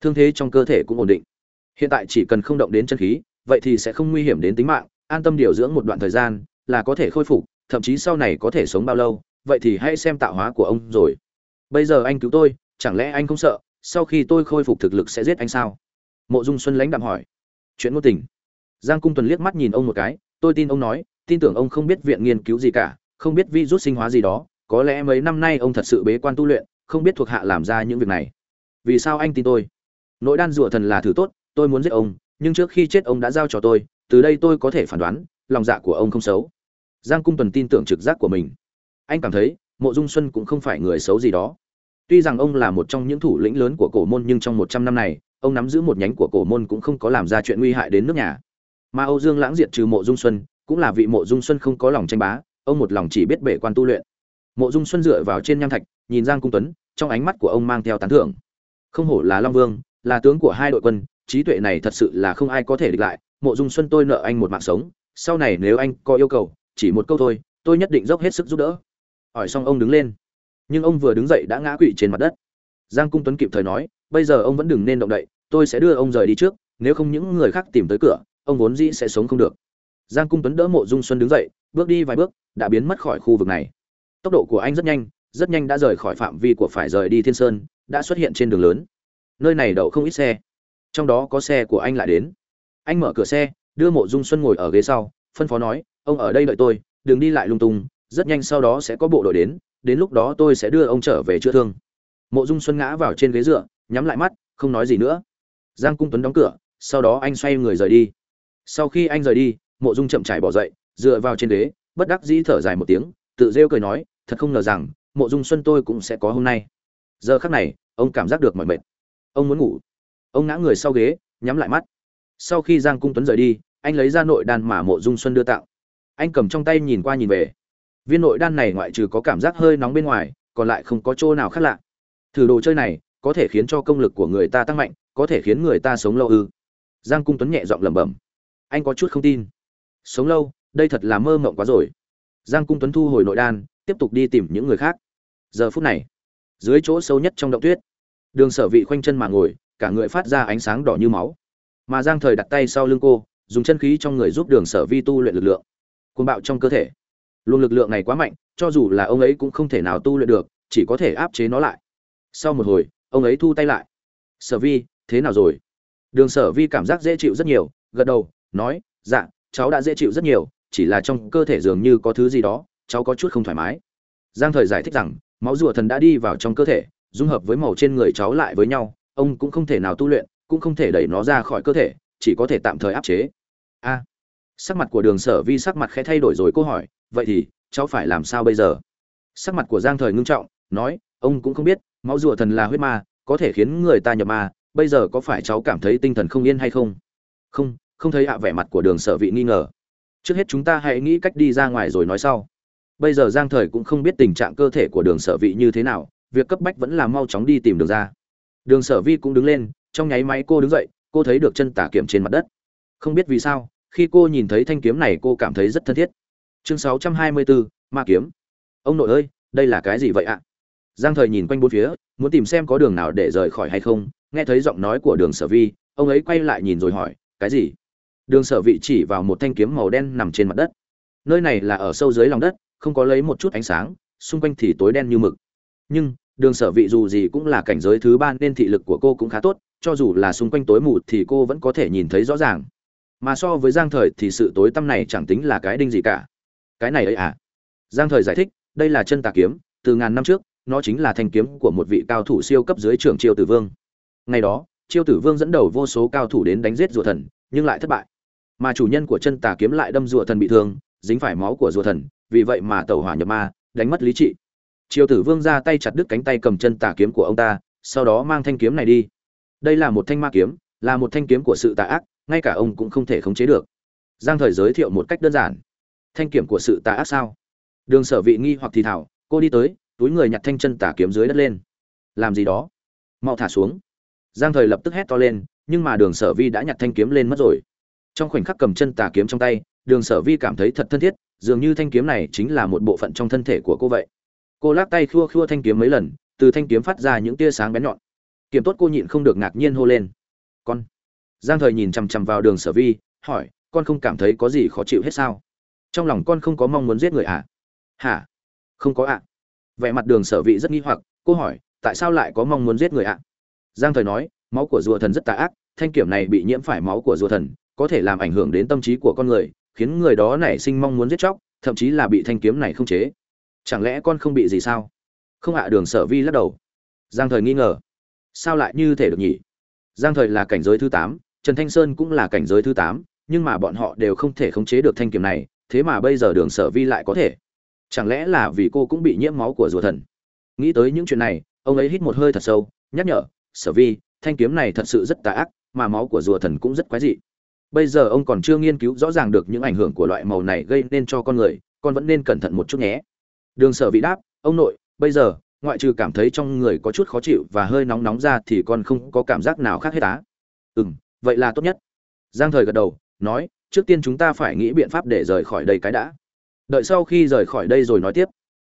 Thương thế trong cơ thể cũng ổn định. Hiện tại chỉ cần không động đến chân khí, vậy thì sẽ không nguy hiểm đến tính mạng, an tâm điều dưỡng một đoạn thời gian, là có thể khôi phục, thậm chí sau này có thể sống bao lâu, vậy thì hãy xem tạo hóa của ông rồi. Bây giờ anh cứu tôi, chẳng lẽ anh không sợ, sau khi tôi khôi phục thực lực sẽ giết anh sao? Mộ dung xuân lãnh đạm hỏi. Chuyện ngôn tình. Giang cung tuần liếc mắt nhìn ông một cái tôi tin ông nói, tin tưởng ông không biết viện nghiên cứu gì cả, không biết vi rút sinh hóa gì đó. Có lẽ mấy năm nay ông thật sự bế quan tu luyện, không biết thuộc hạ làm ra những việc này. Vì sao anh tin tôi? Nội đan rủa thần là thứ tốt, tôi muốn giết ông, nhưng trước khi chết ông đã giao cho tôi, từ đây tôi có thể phán đoán, lòng dạ của ông không xấu. Giang cung tuần tin tưởng trực giác của mình. Anh cảm thấy, mộ dung xuân cũng không phải người xấu gì đó. Tuy rằng ông là một trong những thủ lĩnh lớn của cổ môn, nhưng trong một trăm năm này, ông nắm giữ một nhánh của cổ môn cũng không có làm ra chuyện nguy hại đến nước nhà mà âu dương lãng diệt trừ mộ dung xuân, cũng là vị mộ dung xuân không có lòng tranh bá, ông một lòng chỉ biết bể quan tu luyện. Mộ dung xuân dựa vào trên nham thạch, nhìn giang cung tuấn, trong ánh mắt của ông mang theo tán thưởng. Không hổ là long vương, là tướng của hai đội quân, trí tuệ này thật sự là không ai có thể địch lại. Mộ dung xuân tôi nợ anh một mạng sống, sau này nếu anh có yêu cầu, chỉ một câu thôi, tôi nhất định dốc hết sức giúp đỡ. Hỏi xong ông đứng lên. Nhưng ông vừa đứng dậy đã ngã quỵ trên mặt đất. Giang cung tuấn kịp thời nói, bây giờ ông vẫn đừng nên động đậy, tôi sẽ đưa ông rời đi trước, nếu không những người khác tìm tới cửa ông vốn dĩ sẽ sống không được. Giang cung tuấn đỡ mộ dung xuân đứng dậy, bước đi vài bước, đã biến mất khỏi khu vực này. Tốc độ của anh rất nhanh rất nhanh đã rời khỏi phạm vi của phải rời đi thiên sơn, đã xuất hiện trên đường lớn. Nơi này đậu không ít xe. Trong đó có xe của anh lại đến. Anh mở cửa xe, đưa mộ dung xuân ngồi ở ghế sau, phân phó nói, ông ở đây đợi tôi, đừng đi lại lung tung, rất nhanh sau đó sẽ có bộ đội đến đến lúc đó tôi sẽ đưa ông trở về chữa thương. Mộ dung xuân ngã vào trên ghế dựa, nhắm lại mắt, không nói gì nữa. Giang cung tuấn đóng cửa, sau đó anh xoay người rời đi sau khi anh rời đi, mộ dung chậm trải bỏ dậy, dựa vào trên ghế, bất đắc dĩ thở dài một tiếng, tự rêu cười nói, thật không ngờ rằng, mộ dung xuân tôi cũng sẽ có hôm nay. Giờ khắc này, ông cảm giác được mọi mệt. Ông muốn ngủ. Ông ngã người sau ghế, nhắm lại mắt. Sau khi giang cung tuấn rời đi, anh lấy ra nội đan mà mộ dung xuân đưa tặng. Anh cầm trong tay nhìn qua nhìn về. Viên nội đan này ngoại trừ có cảm giác hơi nóng bên ngoài, còn lại không có chỗ nào khác lạ. Thử đồ chơi này, có thể khiến cho công lực của người ta tăng mạnh, có thể khiến người ta sống lâu ư. Giang cung tuấn nhẹ giọng lẩm bẩm anh có chút không tin. Sống lâu, đây thật là mơ mộng quá rồi. Giang cung tuấn thu hồi nội đan, tiếp tục đi tìm những người khác. Giờ phút này, dưới chỗ sâu nhất trong động tuyết, đường sở vị khoanh chân mà ngồi, cả người phát ra ánh sáng đỏ như máu. Mà giang thời đặt tay sau lưng cô, dùng chân khí trong người giúp đường sở vi tu luyện lực lượng côn bạo trong cơ thể. Luồng lực lượng này quá mạnh, cho dù là ông ấy cũng không thể nào tu luyện được, chỉ có thể áp chế nó lại. Sau một hồi, ông ấy thu tay lại. Sở vi, thế nào rồi? Đường sở vi cảm giác dễ chịu rất nhiều, gật đầu nói dạ cháu đã dễ chịu rất nhiều, chỉ là trong cơ thể dường như có thứ gì đó, cháu có chút không thoải mái. Giang thời giải thích rằng, máu rùa thần đã đi vào trong cơ thể, dung hợp với màu trên người cháu lại với nhau, ông cũng không thể nào tu luyện, cũng không thể đẩy nó ra khỏi cơ thể, chỉ có thể tạm thời áp chế. A, sắc mặt của đường sở vi sắc mặt khẽ thay đổi rồi câu hỏi, vậy thì, cháu phải làm sao bây giờ? Sắc mặt của giang thời ngưng trọng, nói, ông cũng không biết, máu rùa thần là huyết ma, có thể khiến người ta nhập ma, bây giờ có phải cháu cảm thấy tinh thần không yên hay không? Không không thấy ạ vẻ mặt của đường sở vị nghi ngờ. Trước hết chúng ta hãy nghĩ cách đi ra ngoài rồi nói sau. Bây giờ giang thời cũng không biết tình trạng cơ thể của đường sở vị như thế nào việc cấp bách vẫn là mau chóng đi tìm đường ra. Đường sở vi cũng đứng lên trong nháy máy cô đứng dậy cô thấy được chân tả kiểm trên mặt đất. Không biết vì sao khi cô nhìn thấy thanh kiếm này cô cảm thấy rất thân thiết. Chương 624, ma kiếm. Ông nội ơi đây là cái gì vậy ạ? Giang thời nhìn quanh bốn phía muốn tìm xem có đường nào để rời khỏi hay không nghe thấy giọng nói của đường sở vi ông ấy quay lại nhìn rồi hỏi cái gì? Đường sở vị chỉ vào một thanh kiếm màu đen nằm trên mặt đất. Nơi này là ở sâu dưới lòng đất, không có lấy một chút ánh sáng, xung quanh thì tối đen như mực. Nhưng, đường sở vị dù gì cũng là cảnh giới thứ ba nên thị lực của cô cũng khá tốt, cho dù là xung quanh tối mù thì cô vẫn có thể nhìn thấy rõ ràng. Mà so với giang thời thì sự tối tăm này chẳng tính là cái đinh gì cả. Cái này ấy à? Giang thời giải thích, đây là chân tà kiếm, từ ngàn năm trước, nó chính là thanh kiếm của một vị cao thủ siêu cấp dưới trưởng triều tử vương. Ngày đó, triều tử vương dẫn đầu vô số cao thủ đến đánh giết rùa thần, nhưng lại thất bại mà chủ nhân của chân tà kiếm lại đâm rùa thần bị thương, dính phải máu của rùa thần, vì vậy mà tẩu hỏa nhập ma, đánh mất lý trị. Triều tử vương ra tay chặt đứt cánh tay cầm chân tà kiếm của ông ta, sau đó mang thanh kiếm này đi. Đây là một thanh ma kiếm, là một thanh kiếm của sự tà ác, ngay cả ông cũng không thể khống chế được. Giang thời giới thiệu một cách đơn giản. Thanh kiếm của sự tà ác sao? Đường sở vị nghi hoặc thì thảo, cô đi tới, túi người nhặt thanh chân tà kiếm dưới đất lên. Làm gì đó? Mau thả xuống. Giang thời lập tức hét to lên, nhưng mà đường sở vi đã nhặt thanh kiếm lên mất rồi trong khoảnh khắc cầm chân tà kiếm trong tay, đường sở vi cảm thấy thật thân thiết, dường như thanh kiếm này chính là một bộ phận trong thân thể của cô vậy. Cô lắc tay khua khua thanh kiếm mấy lần, từ thanh kiếm phát ra những tia sáng bén nhọn. Kiếm tốt cô nhịn không được ngạc nhiên hô lên. Con. Giang thời nhìn chằm chằm vào đường sở vi, hỏi, con không cảm thấy có gì khó chịu hết sao? Trong lòng con không có mong muốn giết người à? Hả? Không có ạ. Vẻ mặt đường sở vị rất nghi hoặc, cô hỏi, tại sao lại có mong muốn giết người ạ? Giang thời nói, máu của rùa thần rất tà ác, thanh kiểm này bị nhiễm phải máu của rùa thần có thể làm ảnh hưởng đến tâm trí của con người, khiến người đó nảy sinh mong muốn giết chóc, thậm chí là bị thanh kiếm này không chế. Chẳng lẽ con không bị gì sao? Không ạ, đường sở vi lắc đầu. Giang thời nghi ngờ. Sao lại như thể được nhỉ? Giang thời là cảnh giới thứ tám, trần thanh sơn cũng là cảnh giới thứ tám, nhưng mà bọn họ đều không thể khống chế được thanh kiếm này, thế mà bây giờ đường sở vi lại có thể. Chẳng lẽ là vì cô cũng bị nhiễm máu của rùa thần? Nghĩ tới những chuyện này, ông ấy hít một hơi thật sâu, nhắc nhở, sở vi, thanh kiếm này thật sự rất tà ác, mà máu của rùa thần cũng rất quái dị bây giờ ông còn chưa nghiên cứu rõ ràng được những ảnh hưởng của loại màu này gây nên cho con người, con vẫn nên cẩn thận một chút nhé. Đường sở vị đáp, ông nội, bây giờ, ngoại trừ cảm thấy trong người có chút khó chịu và hơi nóng nóng ra thì con không có cảm giác nào khác hết á. Ừ m vậy là tốt nhất. Giang thời gật đầu, nói, trước tiên chúng ta phải nghĩ biện pháp để rời khỏi đây cái đã. Đợi sau khi rời khỏi đây rồi nói tiếp.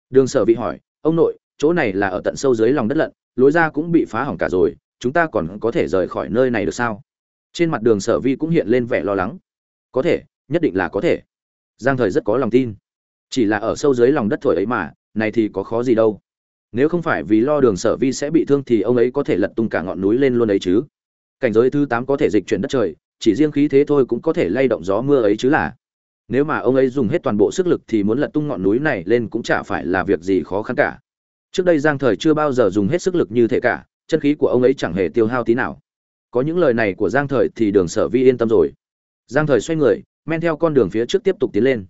Đường sở vị hỏi, ông nội, chỗ này là ở tận sâu dưới lòng đất lận, lối ra cũng bị phá hỏng cả rồi, chúng ta còn có thể rời khỏi nơi này được sao? Trên mặt đường sở vi cũng hiện lên vẻ lo lắng. Có thể, nhất định là có thể. Giang thời rất có lòng tin. Chỉ là ở sâu dưới lòng đất thổi ấy mà, này thì có khó gì đâu. Nếu không phải vì lo đường sở vi sẽ bị thương thì ông ấy có thể lật tung cả ngọn núi lên luôn ấy chứ. Cảnh giới thứ tám có thể dịch chuyển đất trời, chỉ riêng khí thế thôi cũng có thể lay động gió mưa ấy chứ là. Nếu mà ông ấy dùng hết toàn bộ sức lực thì muốn lật tung ngọn núi này lên cũng chả phải là việc gì khó khăn cả. Trước đây giang thời chưa bao giờ dùng hết sức lực như thế cả, chân khí của ông ấy chẳng hề tiêu hao tí nào có những lời này của giang thời thì đường sở vi yên tâm rồi. Giang thời xoay người, men theo con đường phía trước tiếp tục tiến lên.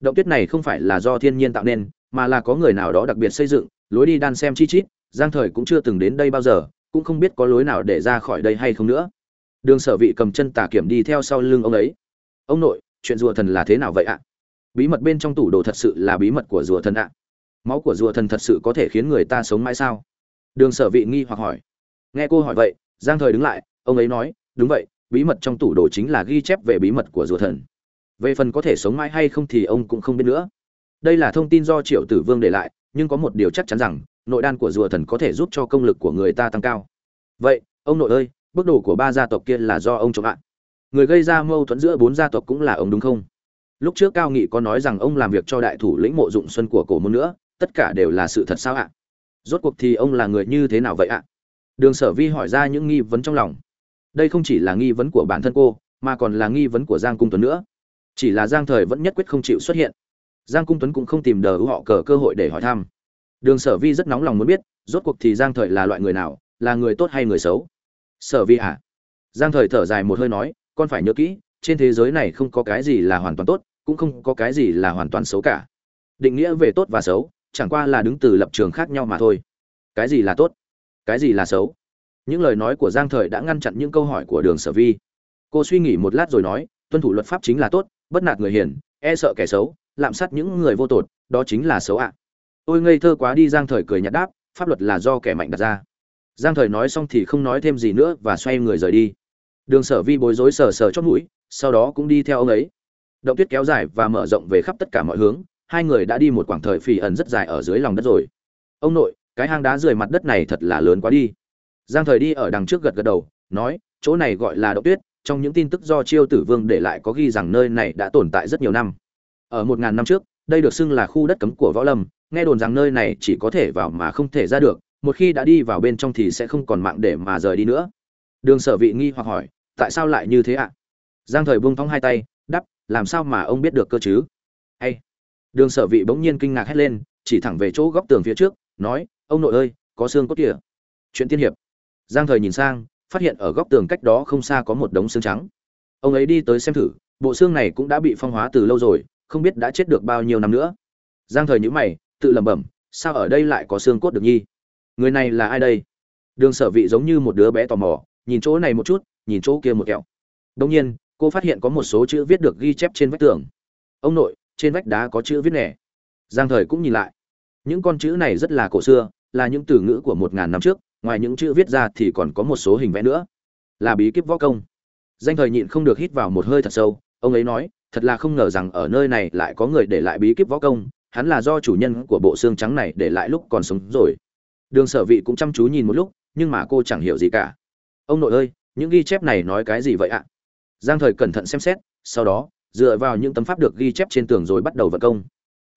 Động tuyết này không phải là do thiên nhiên tạo nên, mà là có người nào đó đặc biệt xây dựng, lối đi đan xem chi chít, giang thời cũng chưa từng đến đây bao giờ, cũng không biết có lối nào để ra khỏi đây hay không nữa. Đường sở vị cầm chân tà kiểm đi theo sau lưng ông ấy. Ông nội, chuyện rùa thần là thế nào vậy ạ? Bí mật bên trong tủ đồ thật sự là bí mật của rùa thần ạ. Máu của rùa thần thật sự có thể khiến người ta sống mãi sao? Đường sở vị nghi hoặc hỏi. Nghe cô hỏi vậy, giang thời đứng lại ông ấy nói, đúng vậy, bí mật trong tủ đồ chính là ghi chép về bí mật của rùa thần. Về phần có thể sống mãi hay không thì ông cũng không biết nữa. Đây là thông tin do triệu tử vương để lại, nhưng có một điều chắc chắn rằng, nội đan của rùa thần có thể giúp cho công lực của người ta tăng cao. Vậy, ông nội ơi, bước đồ của ba gia tộc kia là do ông trộm ạ người gây ra mâu thuẫn giữa bốn gia tộc cũng là ông đúng không? Lúc trước cao nghị có nói rằng ông làm việc cho đại thủ lĩnh mộ dụng xuân của cổ môn nữa, tất cả đều là sự thật sao ạ? Rốt cuộc thì ông là người như thế nào vậy ạ? Đường sở vi hỏi ra những nghi vấn trong lòng đây không chỉ là nghi vấn của bản thân cô, mà còn là nghi vấn của giang cung tuấn nữa. Chỉ là giang thời vẫn nhất quyết không chịu xuất hiện. Giang cung tuấn cũng không tìm đờ họ cờ cơ hội để hỏi thăm. Đường sở vi rất nóng lòng muốn biết, rốt cuộc thì giang thời là loại người nào, là người tốt hay người xấu? Sở vi à? Giang thời thở dài một hơi nói, con phải nhớ kỹ, trên thế giới này không có cái gì là hoàn toàn tốt, cũng không có cái gì là hoàn toàn xấu cả. Định nghĩa về tốt và xấu, chẳng qua là đứng từ lập trường khác nhau mà thôi. Cái gì là tốt? Cái gì là xấu? Những lời nói của giang thời đã ngăn chặn những câu hỏi của đường sở vi. Cô suy nghĩ một lát rồi nói, tuân thủ luật pháp chính là tốt, bất nạt người hiền e sợ kẻ xấu, lạm sát những người vô tội, đó chính là xấu ạ. Tôi ngây thơ quá đi, giang thời cười nhạt đáp, pháp luật là do kẻ mạnh đặt ra. Giang thời nói xong thì không nói thêm gì nữa và xoay người rời đi. Đường sở vi bối rối sờ sờ chót mũi, sau đó cũng đi theo ông ấy. Động tuyết kéo dài và mở rộng về khắp tất cả mọi hướng, hai người đã đi một quãng thời phì ẩn rất dài ở dưới lòng đất rồi. Ông nội, cái hang đá dưới mặt đất này thật là lớn quá đi giang thời đi ở đằng trước gật gật đầu, nói, chỗ này gọi là động tuyết, trong những tin tức do chiêu tử vương để lại có ghi rằng nơi này đã tồn tại rất nhiều năm. Ở một ngàn năm trước, đây được xưng là khu đất cấm của võ lâm, nghe đồn rằng nơi này chỉ có thể vào mà không thể ra được, một khi đã đi vào bên trong thì sẽ không còn mạng để mà rời đi nữa. Đường sở vị nghi hoặc hỏi, tại sao lại như thế ạ? Giang thời buông thong hai tay đắp làm sao mà ông biết được cơ chứ? Hay. Đường sở vị bỗng nhiên kinh ngạc hét lên, chỉ thẳng về chỗ góc tường phía trước, nói, ông nội ơi, có xương cốt kìa. Chuyện tiên hiệp giang thời nhìn sang, phát hiện ở góc tường cách đó không xa có một đống xương trắng. Ông ấy đi tới xem thử, bộ xương này cũng đã bị phong hóa từ lâu rồi, không biết đã chết được bao nhiêu năm nữa. Giang thời nhữ mày, tự lẩm bẩm, sao ở đây lại có xương cốt được nhi? Người này là ai đây? Đường sở vị giống như một đứa bé tò mò, nhìn chỗ này một chút, nhìn chỗ kia một kẹo. Đông nhiên, cô phát hiện có một số chữ viết được ghi chép trên vách tường. Ông nội, trên vách đá có chữ viết nẻ giang thời cũng nhìn lại. Những con chữ này rất là cổ xưa, là những từ ngữ của một ngàn năm trước ngoài những chữ viết ra thì còn có một số hình vẽ nữa. Là bí kíp võ công. Danh thời nhịn không được hít vào một hơi thật sâu, ông ấy nói, thật là không ngờ rằng ở nơi này lại có người để lại bí kíp võ công, hắn là do chủ nhân của bộ xương trắng này để lại lúc còn sống rồi. Đường sở vị cũng chăm chú nhìn một lúc, nhưng mà cô chẳng hiểu gì cả. Ông nội ơi, những ghi chép này nói cái gì vậy ạ? Giang thời cẩn thận xem xét, sau đó, dựa vào những tấm pháp được ghi chép trên tường rồi bắt đầu vận công.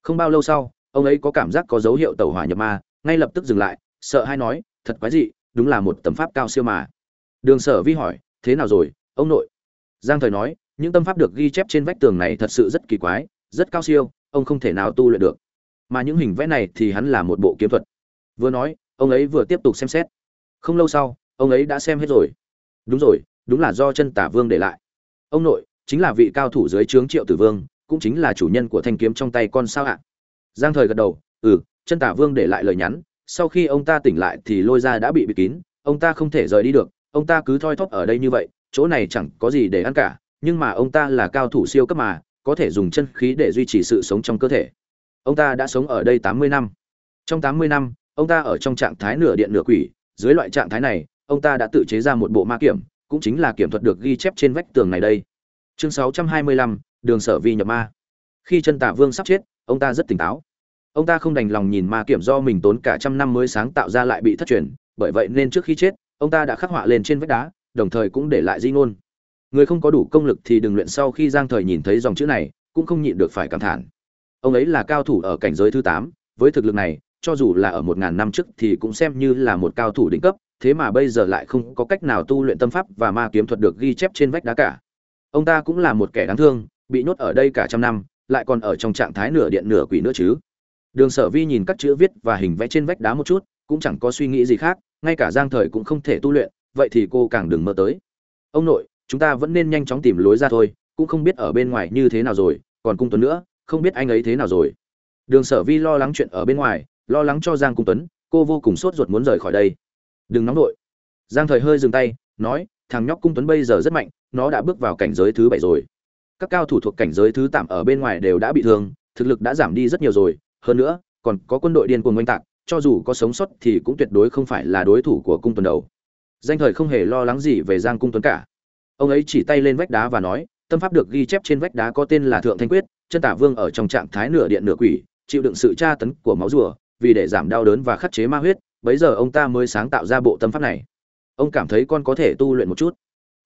Không bao lâu sau, ông ấy có cảm giác có dấu hiệu tẩu hỏa nhập ma, ngay lập tức dừng lại, sợ hay nói thật quái dị, đúng là một tấm pháp cao siêu mà. Đường sở vi hỏi, thế nào rồi, ông nội? Giang thời nói, những tâm pháp được ghi chép trên vách tường này thật sự rất kỳ quái, rất cao siêu, ông không thể nào tu luyện được. Mà những hình vẽ này thì hắn là một bộ kiếm thuật. Vừa nói, ông ấy vừa tiếp tục xem xét. Không lâu sau, ông ấy đã xem hết rồi. Đúng rồi, đúng là do chân tả vương để lại. Ông nội, chính là vị cao thủ dưới trướng triệu tử vương, cũng chính là chủ nhân của thanh kiếm trong tay con sao ạ? Giang thời gật đầu ừ chân tả vương để lại lời nhắn sau khi ông ta tỉnh lại thì lôi ra đã bị bịt kín, ông ta không thể rời đi được, ông ta cứ thoi thóp ở đây như vậy, chỗ này chẳng có gì để ăn cả, nhưng mà ông ta là cao thủ siêu cấp mà, có thể dùng chân khí để duy trì sự sống trong cơ thể. Ông ta đã sống ở đây tám mươi năm. Trong tám mươi năm, ông ta ở trong trạng thái nửa điện nửa quỷ. Dưới loại trạng thái này, ông ta đã tự chế ra một bộ ma kiểm, cũng chính là kiểm thuật được ghi chép trên vách tường này đây. Chương sáu trăm hai mươi lăm, đường sở vi nhập ma. Khi chân tạ vương sắp chết, ông ta rất tỉnh táo ông ta không đành lòng nhìn ma kiểm do mình tốn cả trăm năm mới sáng tạo ra lại bị thất truyền, bởi vậy nên trước khi chết, ông ta đã khắc họa lên trên vách đá, đồng thời cũng để lại di ngôn. Người không có đủ công lực thì đừng luyện sau khi giang thời nhìn thấy dòng chữ này, cũng không nhịn được phải cảm thán. Ông ấy là cao thủ ở cảnh giới thứ tám, với thực lực này, cho dù là ở một ngàn năm trước thì cũng xem như là một cao thủ đỉnh cấp, thế mà bây giờ lại không có cách nào tu luyện tâm pháp và ma kiếm thuật được ghi chép trên vách đá cả. Ông ta cũng là một kẻ đáng thương, bị nhốt ở đây cả trăm năm, lại còn ở trong trạng thái nửa điện nửa quỷ nữa chứ đường sở vi nhìn các chữ viết và hình vẽ trên vách đá một chút, cũng chẳng có suy nghĩ gì khác, ngay cả giang thời cũng không thể tu luyện, vậy thì cô càng đừng mơ tới. Ông nội, chúng ta vẫn nên nhanh chóng tìm lối ra thôi, cũng không biết ở bên ngoài như thế nào rồi, còn cung tuấn nữa, không biết anh ấy thế nào rồi. Đường sở vi lo lắng chuyện ở bên ngoài, lo lắng cho giang cung tuấn, cô vô cùng sốt ruột muốn rời khỏi đây. Đừng nóng nội giang thời hơi dừng tay, nói, thằng nhóc cung tuấn bây giờ rất mạnh, nó đã bước vào cảnh giới thứ bảy rồi. Các cao thủ thuộc cảnh giới thứ tạm ở bên ngoài đều đã bị thương, thực lực đã giảm đi rất nhiều rồi hơn nữa, còn có quân đội điên cuồng oanh tạc, cho dù có sống sót thì cũng tuyệt đối không phải là đối thủ của cung tuần đầu. Danh thời không hề lo lắng gì về giang cung tuấn cả. Ông ấy chỉ tay lên vách đá và nói, tâm pháp được ghi chép trên vách đá có tên là thượng thanh quyết, chân tả vương ở trong trạng thái nửa điện nửa quỷ, chịu đựng sự tra tấn của máu rùa, vì để giảm đau đớn và khắc chế ma huyết, bấy giờ ông ta mới sáng tạo ra bộ tâm pháp này. Ông cảm thấy con có thể tu luyện một chút.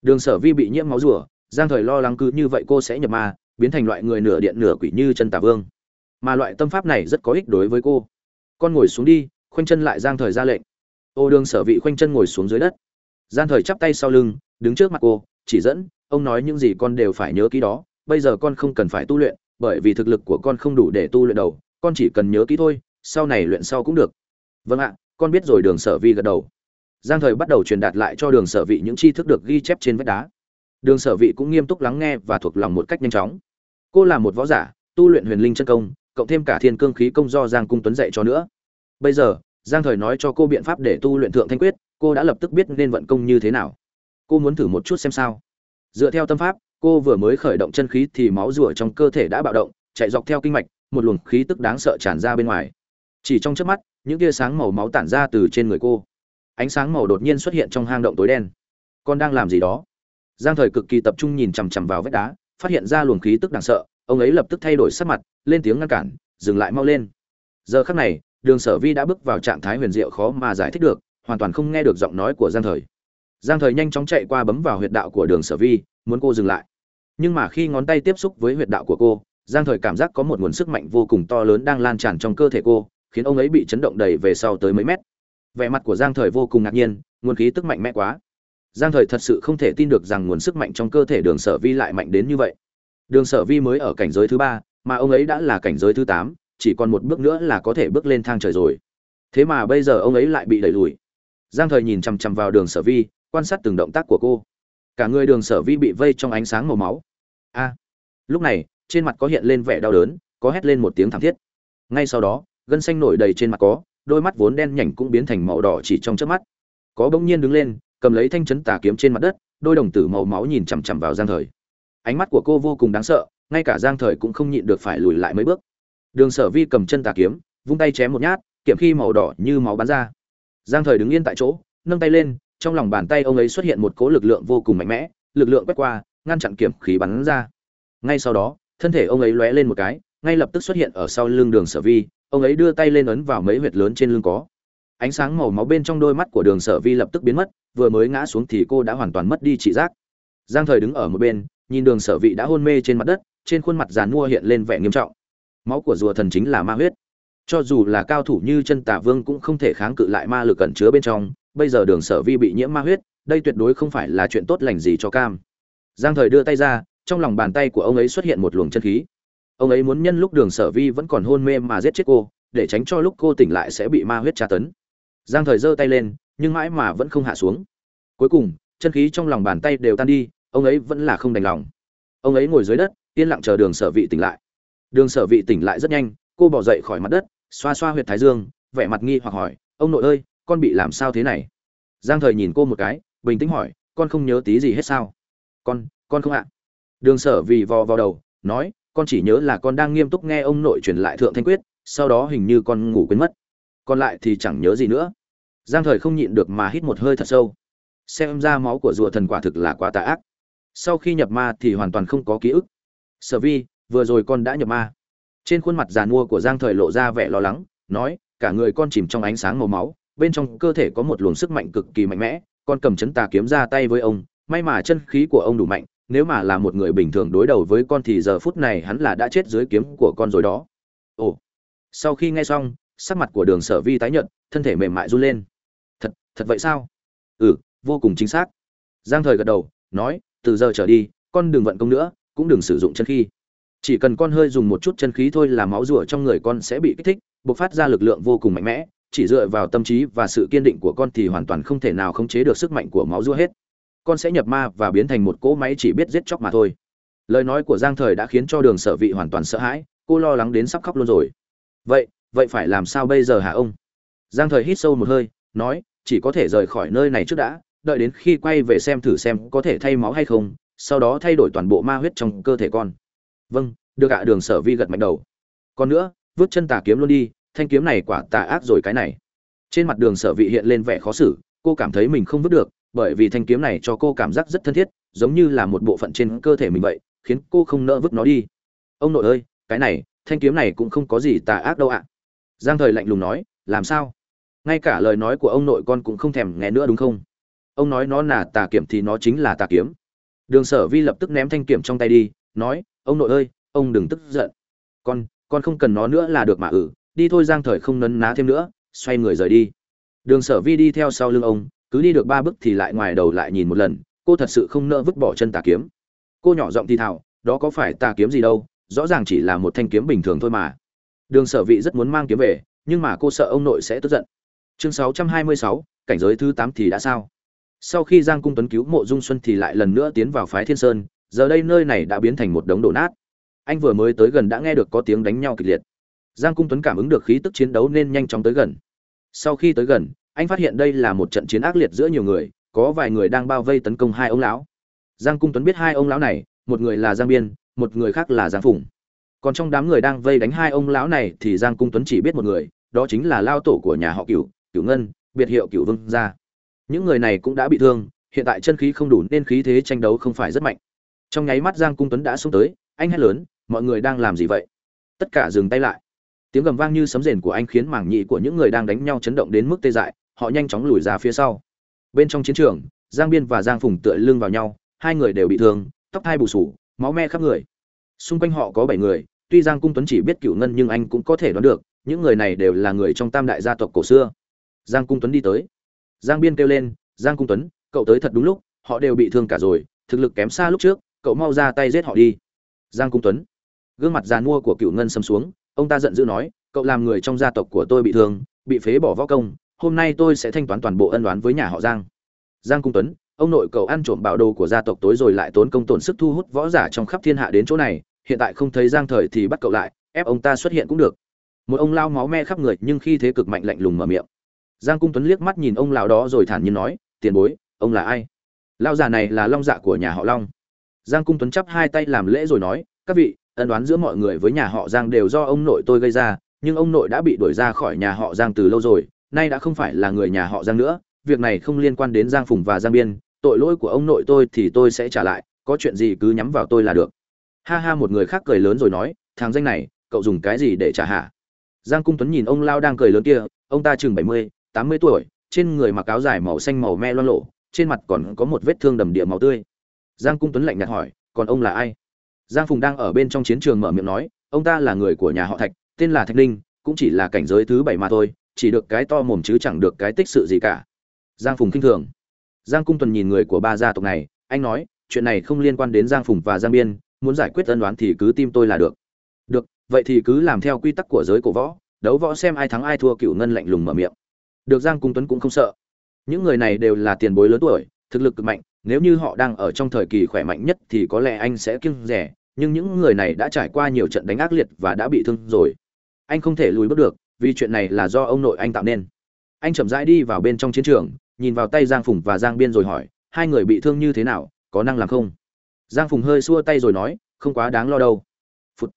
Đường sở vi bị nhiễm máu rùa, giang thời lo lắng cứ như vậy cô sẽ nhập ma, biến thành loại người nửa điện nửa quỷ như chân tả vương mà loại tâm pháp này rất có ích đối với cô. Con ngồi xuống đi, khoanh chân lại giang thời ra lệnh. Ô đường sở vị khoanh chân ngồi xuống dưới đất. Giang thời chắp tay sau lưng, đứng trước mặt cô, chỉ dẫn, ông nói những gì con đều phải nhớ kỹ đó, bây giờ con không cần phải tu luyện, bởi vì thực lực của con không đủ để tu luyện đầu, con chỉ cần nhớ kỹ thôi, sau này luyện sau cũng được. Vâng ạ, con biết rồi đường sở vi gật đầu. Giang thời bắt đầu truyền đạt lại cho đường sở vị những tri thức được ghi chép trên vách đá. Đường sở vị cũng nghiêm túc lắng nghe và thuộc lòng một cách nhanh chóng. Cô là một võ giả, tu luyện huyền linh chân công cộng thêm cả thiên cương khí công do giang cung tuấn dạy cho nữa. Bây giờ, giang thời nói cho cô biện pháp để tu luyện thượng thanh quyết, cô đã lập tức biết nên vận công như thế nào. Cô muốn thử một chút xem sao. Dựa theo tâm pháp, cô vừa mới khởi động chân khí thì máu rùa trong cơ thể đã bạo động, chạy dọc theo kinh mạch, một luồng khí tức đáng sợ tràn ra bên ngoài. Chỉ trong chớp mắt, những tia sáng màu máu tản ra từ trên người cô. Ánh sáng màu đột nhiên xuất hiện trong hang động tối đen. Con đang làm gì đó? Giang thời cực kỳ tập trung nhìn chằm chằm vào vách đá, phát hiện ra luồng khí tức đáng sợ, ông ấy lập tức thay đổi sắc mặt lên tiếng ngăn cản, dừng lại mau lên. Giờ khắc này, đường sở vi đã bước vào trạng thái huyền diệu khó mà giải thích được, hoàn toàn không nghe được giọng nói của giang thời. Giang thời nhanh chóng chạy qua bấm vào huyệt đạo của đường sở vi, muốn cô dừng lại. Nhưng mà khi ngón tay tiếp xúc với huyệt đạo của cô, giang thời cảm giác có một nguồn sức mạnh vô cùng to lớn đang lan tràn trong cơ thể cô, khiến ông ấy bị chấn động đầy về sau tới mấy mét. Vẻ mặt của giang thời vô cùng ngạc nhiên, nguồn khí tức mạnh mẽ quá. Giang thời thật sự không thể tin được rằng nguồn sức mạnh trong cơ thể đường sở vi lại mạnh đến như vậy. Đường sở vi mới ở cảnh giới thứ ba mà ông ấy đã là cảnh giới thứ tám, chỉ còn một bước nữa là có thể bước lên thang trời rồi. Thế mà bây giờ ông ấy lại bị đẩy lùi. Giang thời nhìn chằm chằm vào đường sở vi, quan sát từng động tác của cô. Cả người đường sở vi bị vây trong ánh sáng màu máu. A! Lúc này, trên mặt có hiện lên vẻ đau đớn, có hét lên một tiếng thảm thiết. Ngay sau đó, gân xanh nổi đầy trên mặt có, đôi mắt vốn đen nhảnh cũng biến thành màu đỏ chỉ trong chớp mắt. Có bỗng nhiên đứng lên, cầm lấy thanh chấn tà kiếm trên mặt đất, đôi đồng tử màu máu nhìn chằm chằm vào giang thời. Ánh mắt của cô vô cùng đáng sợ ngay cả giang thời cũng không nhịn được phải lùi lại mấy bước. Đường sở vi cầm chân tà kiếm, vung tay chém một nhát kiểm khi màu đỏ như máu bắn ra. Giang thời đứng yên tại chỗ, nâng tay lên, trong lòng bàn tay ông ấy xuất hiện một cỗ lực lượng vô cùng mạnh mẽ, lực lượng quét qua, ngăn chặn kiểm khí bắn ra. Ngay sau đó, thân thể ông ấy lóe lên một cái, ngay lập tức xuất hiện ở sau lưng đường sở vi, ông ấy đưa tay lên ấn vào mấy huyệt lớn trên lưng có. Ánh sáng màu máu bên trong đôi mắt của đường sở vi lập tức biến mất, vừa mới ngã xuống thì cô đã hoàn toàn mất đi trị giác. Giang thời đứng ở một bên, nhìn đường sở vị đã hôn mê trên mặt đất trên khuôn mặt dàn mua hiện lên vẻ nghiêm trọng. Máu của rùa thần chính là ma huyết. Cho dù là cao thủ như chân tà vương cũng không thể kháng cự lại ma lực cẩn chứa bên trong. Bây giờ đường sở vi bị nhiễm ma huyết, đây tuyệt đối không phải là chuyện tốt lành gì cho cam. Giang thời đưa tay ra, trong lòng bàn tay của ông ấy xuất hiện một luồng chân khí. Ông ấy muốn nhân lúc đường sở vi vẫn còn hôn mê mà giết chết cô, để tránh cho lúc cô tỉnh lại sẽ bị ma huyết tra tấn. Giang thời giơ tay lên, nhưng mãi mà vẫn không hạ xuống. Cuối cùng, chân khí trong lòng bàn tay đều tan đi, ông ấy vẫn là không đành lòng. Ông ấy ngồi dưới đất yên lặng chờ đường sở vị tỉnh lại. Đường sở vị tỉnh lại rất nhanh, cô bỏ dậy khỏi mặt đất, xoa xoa huyệt thái dương, vẻ mặt nghi hoặc hỏi, ông nội ơi, con bị làm sao thế này? Giang thời nhìn cô một cái, bình tĩnh hỏi, con không nhớ tí gì hết sao? Con con không ạ. Đường sở vì vò vào đầu, nói, con chỉ nhớ là con đang nghiêm túc nghe ông nội truyền lại thượng thanh quyết, sau đó hình như con ngủ quên mất. Còn lại thì chẳng nhớ gì nữa. Giang thời không nhịn được mà hít một hơi thật sâu. Xem ra máu của rùa thần quả thực là quá tà ác. Sau khi nhập ma thì hoàn toàn không có ký ức sở vi, vừa rồi con đã nhập ma. Trên khuôn mặt giàn mua của giang thời lộ ra vẻ lo lắng, nói, cả người con chìm trong ánh sáng màu máu, bên trong cơ thể có một luồng sức mạnh cực kỳ mạnh mẽ, con cầm chấn tà kiếm ra tay với ông, may mà chân khí của ông đủ mạnh, nếu mà là một người bình thường đối đầu với con thì giờ phút này hắn là đã chết dưới kiếm của con rồi đó. Ồ. Sau khi nghe xong, sắc mặt của đường sở vi tái nhợt, thân thể mềm mại run lên. Thật thật vậy sao? Ừ vô cùng chính xác. Giang thời gật đầu, nói, từ giờ trở đi, con đừng vận công nữa cũng đừng sử dụng chân khí. Chỉ cần con hơi dùng một chút chân khí thôi là máu rủa trong người con sẽ bị kích thích, bộc phát ra lực lượng vô cùng mạnh mẽ, chỉ dựa vào tâm trí và sự kiên định của con thì hoàn toàn không thể nào khống chế được sức mạnh của máu rủa hết. Con sẽ nhập ma và biến thành một cỗ máy chỉ biết giết chóc mà thôi. Lời nói của giang thời đã khiến cho đường sở vị hoàn toàn sợ hãi, cô lo lắng đến sắp khóc luôn rồi. Vậy vậy phải làm sao bây giờ hả ông? Giang thời hít sâu một hơi, nói, chỉ có thể rời khỏi nơi này trước đã, đợi đến khi quay về xem thử xem có thể thay máu hay không sau đó thay đổi toàn bộ ma huyết trong cơ thể con. Vâng được ạ, đường sở vi gật mạnh đầu. Còn nữa, vứt chân tà kiếm luôn đi, thanh kiếm này quả tà ác rồi cái này. Trên mặt đường sở vị hiện lên vẻ khó xử, cô cảm thấy mình không vứt được, bởi vì thanh kiếm này cho cô cảm giác rất thân thiết, giống như là một bộ phận trên cơ thể mình vậy, khiến cô không nỡ vứt nó đi. Ông nội ơi, cái này, thanh kiếm này cũng không có gì tà ác đâu ạ. Giang thời lạnh lùng nói, làm sao? Ngay cả lời nói của ông nội con cũng không thèm nghe nữa đúng không? Ông nói nó là tà kiếm thì nó chính là tà kiếm đường sở vi lập tức ném thanh kiếm trong tay đi nói ông nội ơi ông đừng tức giận. Con con không cần nó nữa là được mà ừ đi thôi giang thời không nấn ná thêm nữa xoay người rời đi. Đường sở vi đi theo sau lưng ông cứ đi được ba bước thì lại ngoài đầu lại nhìn một lần cô thật sự không nỡ vứt bỏ chân tà kiếm. Cô nhỏ giọng thì thào đó có phải tà kiếm gì đâu rõ ràng chỉ là một thanh kiếm bình thường thôi mà. Đường sở vị rất muốn mang kiếm về nhưng mà cô sợ ông nội sẽ tức giận. Chương 626, cảnh giới thứ 8 thì đã sao? Sau khi giang cung tuấn cứu mộ dung xuân thì lại lần nữa tiến vào phái thiên sơn, giờ đây nơi này đã biến thành một đống đổ nát. Anh vừa mới tới gần đã nghe được có tiếng đánh nhau kịch liệt. Giang cung tuấn cảm ứng được khí tức chiến đấu nên nhanh chóng tới gần. Sau khi tới gần, anh phát hiện đây là một trận chiến ác liệt giữa nhiều người, có vài người đang bao vây tấn công hai ông lão. Giang cung tuấn biết hai ông lão này, một người là giang biên, một người khác là giang phùng. Còn trong đám người đang vây đánh hai ông lão này thì giang cung tuấn chỉ biết một người, đó chính là lao tổ của nhà họ cửu cửu ngân, biệt hiệu cửu vương gia những người này cũng đã bị thương, hiện tại chân khí không đủ nên khí thế tranh đấu không phải rất mạnh. Trong nháy mắt giang cung tuấn đã xông tới, anh hét lớn, mọi người đang làm gì vậy? Tất cả dừng tay lại. Tiếng gầm vang như sấm rền của anh khiến mảng nhị của những người đang đánh nhau chấn động đến mức tê dại, họ nhanh chóng lùi ra phía sau. Bên trong chiến trường, giang biên và giang phùng tựa lưng vào nhau, hai người đều bị thương, tóc hai bù sủ máu me khắp người. Xung quanh họ có bảy người, tuy giang cung tuấn chỉ biết cựu ngân nhưng anh cũng có thể đoán được, những người này đều là người trong tam đại gia tộc cổ xưa. Giang cung tuấn đi tới giang biên kêu lên, giang cung tuấn, cậu tới thật đúng lúc, họ đều bị thương cả rồi, thực lực kém xa lúc trước, cậu mau ra tay giết họ đi. Giang cung tuấn. Gương mặt giàn mua của cựu ngân xâm xuống, ông ta giận dữ nói, cậu làm người trong gia tộc của tôi bị thương, bị phế bỏ võ công, hôm nay tôi sẽ thanh toán toàn bộ ân đoán với nhà họ giang. Giang cung tuấn, ông nội cậu ăn trộm bảo đồ của gia tộc tối rồi lại tốn công tổn sức thu hút võ giả trong khắp thiên hạ đến chỗ này, hiện tại không thấy giang thời thì bắt cậu lại, ép ông ta xuất hiện cũng được. Một ông lao máu me khắp người, nhưng khi thế cực mạnh lạnh lùng mở miệng giang cung tuấn liếc mắt nhìn ông lão đó rồi thản nhiên nói, tiền bối, ông là ai? Lão già này là long dạ của nhà họ long. Giang cung tuấn chắp hai tay làm lễ rồi nói, các vị, ân đoán giữa mọi người với nhà họ giang đều do ông nội tôi gây ra, nhưng ông nội đã bị đuổi ra khỏi nhà họ giang từ lâu rồi, nay đã không phải là người nhà họ giang nữa, việc này không liên quan đến giang phùng và giang biên, tội lỗi của ông nội tôi thì tôi sẽ trả lại, có chuyện gì cứ nhắm vào tôi là được. Ha ha, một người khác cười lớn rồi nói, thằng danh này, cậu dùng cái gì để trả hạ? Giang cung tuấn nhìn ông lao đang cười lớn kia, ông ta chừng bảy mươi tám mươi tuổi, trên người mặc áo dài màu xanh màu me loang lộ trên mặt còn có một vết thương đầm địa màu tươi. Giang cung tuấn lạnh nhạt hỏi, còn ông là ai? Giang phùng đang ở bên trong chiến trường mở miệng nói, ông ta là người của nhà họ thạch, tên là thạch ninh, cũng chỉ là cảnh giới thứ bảy mà thôi, chỉ được cái to mồm chứ chẳng được cái tích sự gì cả. Giang phùng khinh thường. Giang cung tuần nhìn người của ba gia tộc này, anh nói, chuyện này không liên quan đến giang phùng và giang biên, muốn giải quyết ân đoán thì cứ tim tôi là được. Được, vậy thì cứ làm theo quy tắc của giới cổ võ, đấu võ xem ai thắng ai thua, cựu ngân lạnh lùng mở miệng được giang cung tuấn cũng không sợ. Những người này đều là tiền bối lớn tuổi, thực lực cực mạnh, nếu như họ đang ở trong thời kỳ khỏe mạnh nhất thì có lẽ anh sẽ kiêng rẻ, nhưng những người này đã trải qua nhiều trận đánh ác liệt và đã bị thương rồi. Anh không thể lùi bước được, vì chuyện này là do ông nội anh tạo nên. Anh chậm rãi đi vào bên trong chiến trường, nhìn vào tay giang phùng và giang biên rồi hỏi, hai người bị thương như thế nào, có năng làm không? Giang phùng hơi xua tay rồi nói, không quá đáng lo đâu. Phụt.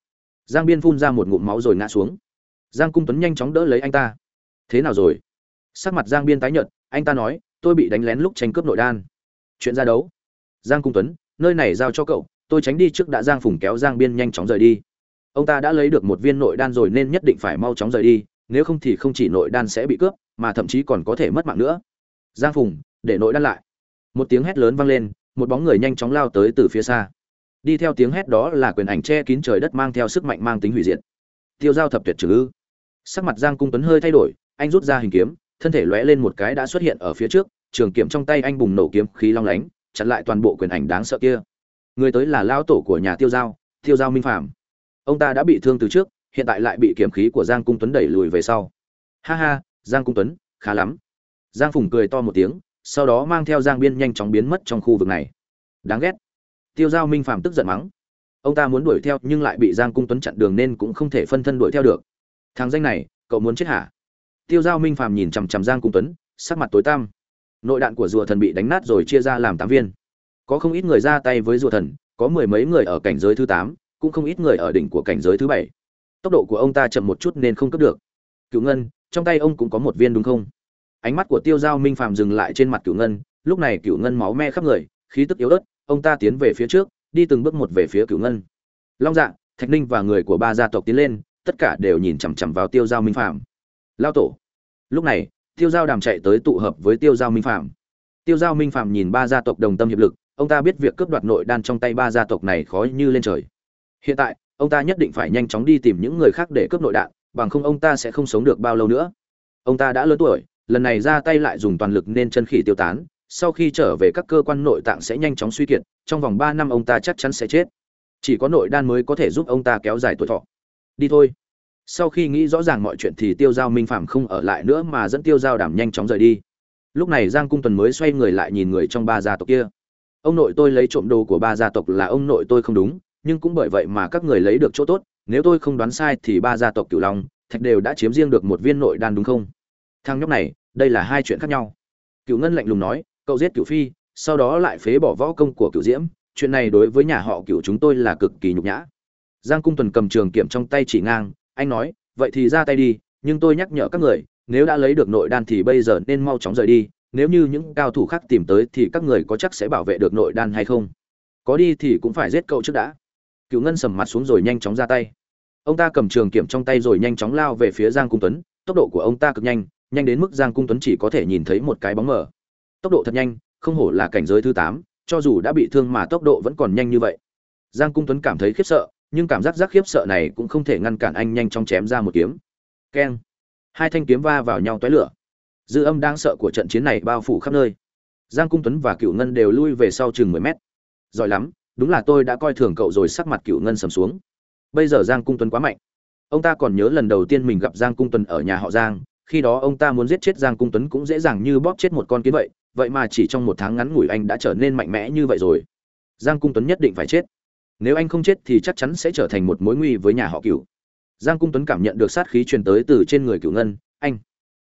giang biên phun ra một ngụm máu rồi ngã xuống. Giang cung tuấn nhanh chóng đỡ lấy anh ta. Thế nào rồi? Sắc mặt giang biên tái nhợt, anh ta nói, tôi bị đánh lén lúc tranh cướp nội đan. Chuyện ra đấu. Giang cung tuấn, nơi này giao cho cậu, tôi tránh đi trước đã giang phùng kéo giang biên nhanh chóng rời đi. Ông ta đã lấy được một viên nội đan rồi nên nhất định phải mau chóng rời đi, nếu không thì không chỉ nội đan sẽ bị cướp, mà thậm chí còn có thể mất mạng nữa. Giang phùng, để nội đan lại. Một tiếng hét lớn vang lên, một bóng người nhanh chóng lao tới từ phía xa. Đi theo tiếng hét đó là quyền ảnh che kín trời đất mang theo sức mạnh mang tính hủy diệt. Tiêu giao thập tuyệt trừ ư sắc mặt giang cung tuấn hơi thay đổi, anh rút ra hình kiếm thân thể lóe lên một cái đã xuất hiện ở phía trước, trường kiếm trong tay anh bùng nổ kiếm khí long lánh, chặn lại toàn bộ quyền ảnh đáng sợ kia. Người tới là Lão tổ của nhà tiêu giao tiêu giao minh phạm ông ta đã bị thương từ trước, hiện tại lại bị kiếm khí của giang cung tuấn đẩy lùi về sau. Ha ha, giang cung tuấn, khá lắm. Giang phùng cười to một tiếng, sau đó mang theo giang biên nhanh chóng biến mất trong khu vực này. Đáng ghét. Tiêu giao minh phạm tức giận mắng. Ông ta muốn đuổi theo nhưng lại bị giang cung tuấn chặn đường nên cũng không thể phân thân đuổi theo được. Thằng danh này, cậu muốn chết hả? Tiêu giao minh Phàm nhìn chằm chằm giang cung tuấn, sắc mặt tối tăm. Nội đạn của rùa thần bị đánh nát rồi chia ra làm tám viên. Có không ít người ra tay với rùa thần, có mười mấy người ở cảnh giới thứ tám, cũng không ít người ở đỉnh của cảnh giới thứ bảy. Tốc độ của ông ta chậm một chút nên không cướp được. Cựu ngân, trong tay ông cũng có một viên đúng không? Ánh mắt của tiêu giao minh phàm dừng lại trên mặt cựu ngân, lúc này cựu ngân máu me khắp người, khí tức yếu ớt, ông ta tiến về phía trước, đi từng bước một về phía cựu ngân. Long dạ thạch ninh và người của ba gia tộc tiến lên, tất cả đều nhìn chằm chằm vào tiêu giao minh phàm. Lao tổ lúc này, tiêu giao đàm chạy tới tụ hợp với tiêu giao minh phạm. tiêu giao minh phạm nhìn ba gia tộc đồng tâm hiệp lực, ông ta biết việc cướp đoạt nội đan trong tay ba gia tộc này khó như lên trời. Hiện tại, ông ta nhất định phải nhanh chóng đi tìm những người khác để cướp nội đạn bằng không ông ta sẽ không sống được bao lâu nữa. Ông ta đã lớn tuổi, lần này ra tay lại dùng toàn lực nên chân khỉ tiêu tán, sau khi trở về các cơ quan nội tạng sẽ nhanh chóng suy kiệt, trong vòng ba năm ông ta chắc chắn sẽ chết. Chỉ có nội đan mới có thể giúp ông ta kéo dài tuổi thọ. Đi thôi sau khi nghĩ rõ ràng mọi chuyện thì tiêu giao minh phạm không ở lại nữa mà dẫn tiêu giao đảm nhanh chóng rời đi. Lúc này giang cung tuần mới xoay người lại nhìn người trong ba gia tộc kia. Ông nội tôi lấy trộm đồ của ba gia tộc là ông nội tôi không đúng, nhưng cũng bởi vậy mà các người lấy được chỗ tốt, nếu tôi không đoán sai thì ba gia tộc cửu long, thạch đều đã chiếm riêng được một viên nội đan đúng không? Thằng nhóc này, đây là hai chuyện khác nhau. Cựu ngân lạnh lùng nói, cậu giết cựu phi, sau đó lại phế bỏ võ công của cựu diễm, chuyện này đối với nhà họ cựu chúng tôi là cực kỳ nhục nhã. Giang cung tuần cầm trường kiểm trong tay chỉ ngang anh nói, vậy thì ra tay đi, nhưng tôi nhắc nhở các người, nếu đã lấy được nội đan thì bây giờ nên mau chóng rời đi, nếu như những cao thủ khác tìm tới thì các người có chắc sẽ bảo vệ được nội đan hay không? Có đi thì cũng phải giết cậu trước đã. Cựu ngân sầm mặt xuống rồi nhanh chóng ra tay. Ông ta cầm trường kiểm trong tay rồi nhanh chóng lao về phía giang cung tuấn, tốc độ của ông ta cực nhanh nhanh đến mức giang cung tuấn chỉ có thể nhìn thấy một cái bóng mờ. Tốc độ thật nhanh, không hổ là cảnh giới thứ tám, cho dù đã bị thương mà tốc độ vẫn còn nhanh như vậy. Giang cung tuấn cảm thấy khiếp sợ nhưng cảm giác giác khiếp sợ này cũng không thể ngăn cản anh nhanh chóng chém ra một kiếm. Keng. Hai thanh kiếm va vào nhau toái lửa. Dư âm đang sợ của trận chiến này bao phủ khắp nơi. Giang cung tuấn và cựu ngân đều lui về sau chừng mười mét. Giỏi lắm, đúng là tôi đã coi thường cậu rồi, sắc mặt cựu ngân sầm xuống. Bây giờ giang cung tuấn quá mạnh. Ông ta còn nhớ lần đầu tiên mình gặp giang cung tuấn ở nhà họ giang. Khi đó ông ta muốn giết chết giang cung tuấn cũng dễ dàng như bóp chết một con kiến vậy. Vậy mà chỉ trong một tháng ngắn ngủi anh đã trở nên mạnh mẽ như vậy rồi. Giang cung tuấn nhất định phải chết nếu anh không chết thì chắc chắn sẽ trở thành một mối nguy với nhà họ cựu giang cung tuấn cảm nhận được sát khí truyền tới từ trên người cựu ngân. Anh.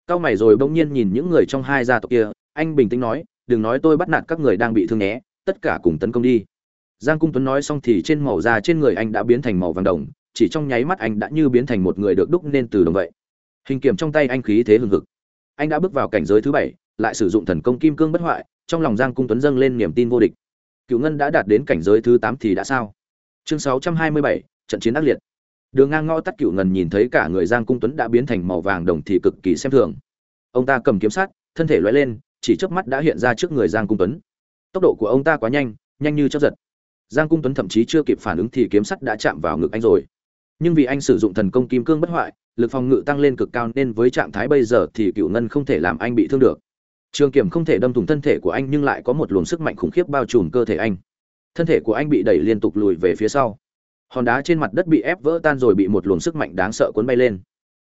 Cao mày rồi bỗng nhiên nhìn những người trong hai gia tộc kia. Anh bình tĩnh nói, đừng nói tôi bắt nạt các người đang bị thương nhé, tất cả cùng tấn công đi. Giang cung tuấn nói xong thì trên màu da trên người anh đã biến thành màu vàng đồng, chỉ trong nháy mắt anh đã như biến thành một người được đúc nên từ đồng vậy. Hình kiểm trong tay anh khí thế hừng hực. Anh đã bước vào cảnh giới thứ bảy, lại sử dụng thần công kim cương bất hoại, trong lòng giang cung tuấn dâng lên niềm tin vô địch. Cựu ngân đã đạt đến cảnh giới thứ tám thì đã sao? Chương sáu trăm hai mươi bảy, trận chiến ác liệt. Đường ngang ngõ tắt cựu ngân nhìn thấy cả người giang cung tuấn đã biến thành màu vàng đồng thì cực kỳ xem thường. Ông ta cầm kiếm sắt, thân thể loay lên, chỉ chớp mắt đã hiện ra trước người giang cung tuấn. Tốc độ của ông ta quá nhanh nhanh như chớp giật. Giang cung tuấn thậm chí chưa kịp phản ứng thì kiếm sắt đã chạm vào ngực anh rồi. Nhưng vì anh sử dụng thần công kim cương bất hoại, lực phòng ngự tăng lên cực cao nên với trạng thái bây giờ thì cựu ngân không thể làm anh bị thương được. Trường kiểm không thể đâm thủng thân thể của anh nhưng lại có một luồng sức mạnh khủng khiếp bao trùm cơ thể anh thân thể của anh bị đẩy liên tục lùi về phía sau. Hòn đá trên mặt đất bị ép vỡ tan rồi bị một luồng sức mạnh đáng sợ cuốn bay lên.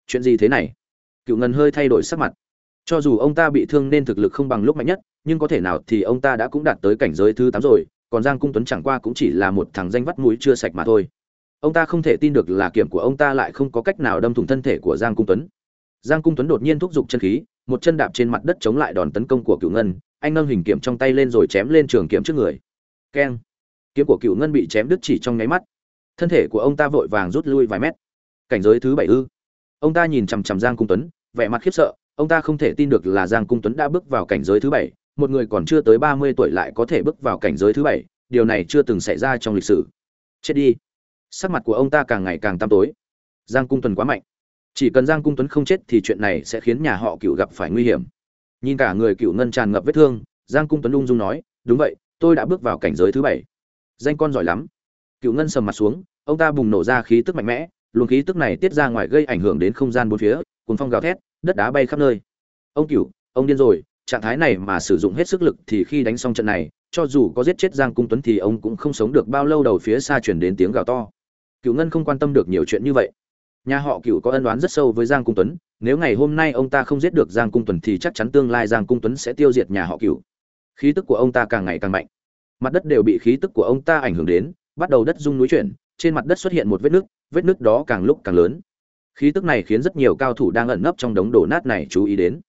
Chuyện gì thế này? Cựu ngân hơi thay đổi sắc mặt. Cho dù ông ta bị thương nên thực lực không bằng lúc mạnh nhất, nhưng có thể nào thì ông ta đã cũng đạt tới cảnh giới thứ tám rồi, còn giang cung tuấn chẳng qua cũng chỉ là một thằng danh vắt mũi chưa sạch mà thôi. Ông ta không thể tin được là kiểm của ông ta lại không có cách nào đâm thủng thân thể của giang cung tuấn. Giang cung tuấn đột nhiên thúc giục chân khí, một chân đạp trên mặt đất chống lại đòn tấn công của cựu ngân, anh nâng hình kiểm trong tay lên rồi chém lên trường kiếm trước người. Keng kiếm của cựu ngân bị chém đứt chỉ trong nháy mắt. Thân thể của ông ta vội vàng rút lui vài mét. Cảnh giới thứ bảy ư. Ông ta nhìn chằm chằm giang cung tuấn, vẻ mặt khiếp sợ, ông ta không thể tin được là giang cung tuấn đã bước vào cảnh giới thứ bảy, một người còn chưa tới ba mươi tuổi lại có thể bước vào cảnh giới thứ bảy, điều này chưa từng xảy ra trong lịch sử. Chết đi. Sắc mặt của ông ta càng ngày càng tăm tối. Giang cung tuấn quá mạnh. Chỉ cần giang cung tuấn không chết thì chuyện này sẽ khiến nhà họ cựu gặp phải nguy hiểm. Nhìn cả người cựu ngân tràn ngập vết thương, giang cung tuấn ung dung nói, đúng vậy, tôi đã bước vào cảnh giới thứ bảy danh con giỏi lắm. Cựu ngân sầm mặt xuống, ông ta bùng nổ ra khí tức mạnh mẽ, luồng khí tức này tiết ra ngoài gây ảnh hưởng đến không gian bốn phía cùng phong gào thét, đất đá bay khắp nơi. Ông cựu ông điên rồi, trạng thái này mà sử dụng hết sức lực thì khi đánh xong trận này, cho dù có giết chết giang cung tuấn thì ông cũng không sống được bao lâu đầu phía xa chuyển đến tiếng gào to. Cựu ngân không quan tâm được nhiều chuyện như vậy. Nhà họ cựu có ân oán rất sâu với giang cung tuấn, nếu ngày hôm nay ông ta không giết được giang cung tuấn thì chắc chắn tương lai giang cung tuấn sẽ tiêu diệt nhà họ cựu khí tức của ông ta càng ngày càng mạnh mặt đất đều bị khí tức của ông ta ảnh hưởng đến, bắt đầu đất rung núi chuyển, trên mặt đất xuất hiện một vết nứt vết nứt đó càng lúc càng lớn. Khí tức này khiến rất nhiều cao thủ đang ẩn nấp trong đống đổ nát này chú ý đến.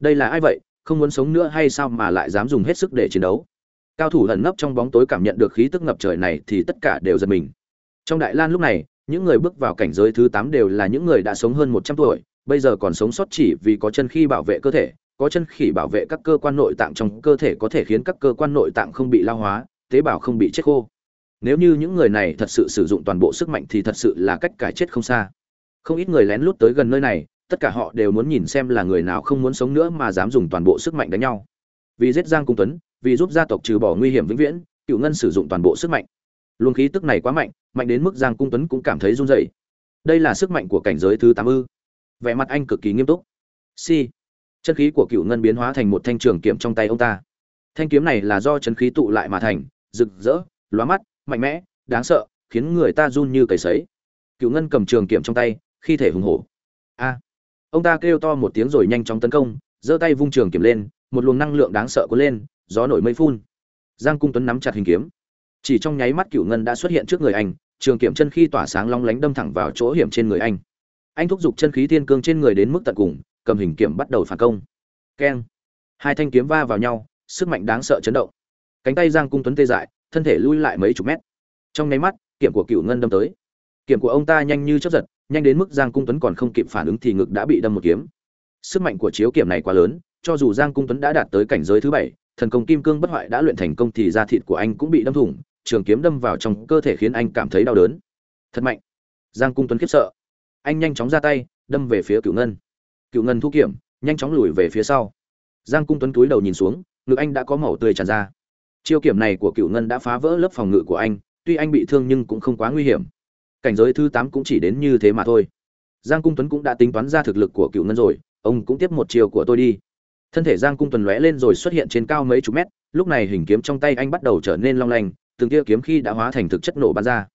Đây là ai vậy, không muốn sống nữa hay sao mà lại dám dùng hết sức để chiến đấu? Cao thủ ẩn nấp trong bóng tối cảm nhận được khí tức ngập trời này thì tất cả đều giật mình. Trong đại lan lúc này, những người bước vào cảnh giới thứ tám đều là những người đã sống hơn một trăm tuổi, bây giờ còn sống sót chỉ vì có chân khí bảo vệ cơ thể có chân khí bảo vệ các cơ quan nội tạng trong cơ thể có thể khiến các cơ quan nội tạng không bị lao hóa, tế bào không bị chết khô. Nếu như những người này thật sự sử dụng toàn bộ sức mạnh thì thật sự là cách cải chết không xa. Không ít người lén lút tới gần nơi này, tất cả họ đều muốn nhìn xem là người nào không muốn sống nữa mà dám dùng toàn bộ sức mạnh đánh nhau. Vì giết giang cung tuấn, vì giúp gia tộc trừ bỏ nguy hiểm vĩnh viễn, cựu ngân sử dụng toàn bộ sức mạnh. Luồng khí tức này quá mạnh mạnh đến mức giang cung tuấn cũng cảm thấy run rẩy. Đây là sức mạnh của cảnh giới thứ tám ư. Vẻ mặt anh cực kỳ nghiêm túc. Si chân khí của cựu ngân biến hóa thành một thanh trường kiếm trong tay ông ta. Thanh kiếm này là do chân khí tụ lại mà thành, rực rỡ, lóa mắt, mạnh mẽ, đáng sợ, khiến người ta run như cầy sấy. Cựu ngân cầm trường kiếm trong tay, khi thể hùng hổ. A. Ông ta kêu to một tiếng rồi nhanh chóng tấn công, giơ tay vung trường kiếm lên, một luồng năng lượng đáng sợ cuốn lên, gió nổi mây phun. Giang cung tuấn nắm chặt hình kiếm. Chỉ trong nháy mắt cựu ngân đã xuất hiện trước người anh, trường kiểm chân khí tỏa sáng long lánh đâm thẳng vào chỗ hiểm trên người anh. Anh thúc giục chân khí thiên cương trên người đến mức tận cùng cầm hình kiểm bắt đầu phản công. Keng. Hai thanh kiếm va vào nhau, sức mạnh đáng sợ chấn động. Cánh tay giang cung tuấn tê dại, thân thể lui lại mấy chục mét. Trong nháy mắt, kiểm của cựu ngân đâm tới. Kiểm của ông ta nhanh như chấp giật, nhanh đến mức giang cung tuấn còn không kịp phản ứng thì ngực đã bị đâm một kiếm. Sức mạnh của chiếu kiểm này quá lớn, cho dù giang cung tuấn đã đạt tới cảnh giới thứ bảy, thần công kim cương bất hoại đã luyện thành công thì da thịt của anh cũng bị đâm thủng, trường kiếm đâm vào trong cơ thể khiến anh cảm thấy đau đớn. Thật mạnh. Giang cung tuấn khiếp sợ. Anh nhanh chóng ra tay, đâm về phía cựu ngân cựu ngân thu kiểm, nhanh chóng lùi về phía sau. Giang cung tuấn túi đầu nhìn xuống, ngực anh đã có màu tươi tràn ra. Chiêu kiểm này của cựu ngân đã phá vỡ lớp phòng ngự của anh, tuy anh bị thương nhưng cũng không quá nguy hiểm. Cảnh giới thứ tám cũng chỉ đến như thế mà thôi. Giang cung tuấn cũng đã tính toán ra thực lực của cựu ngân rồi, ông cũng tiếp một chiều của tôi đi. Thân thể giang cung tuấn lóe lên rồi xuất hiện trên cao mấy chục mét, lúc này hình kiếm trong tay anh bắt đầu trở nên long lanh, từng tia kiếm khi đã hóa thành thực chất nổ bắn ra.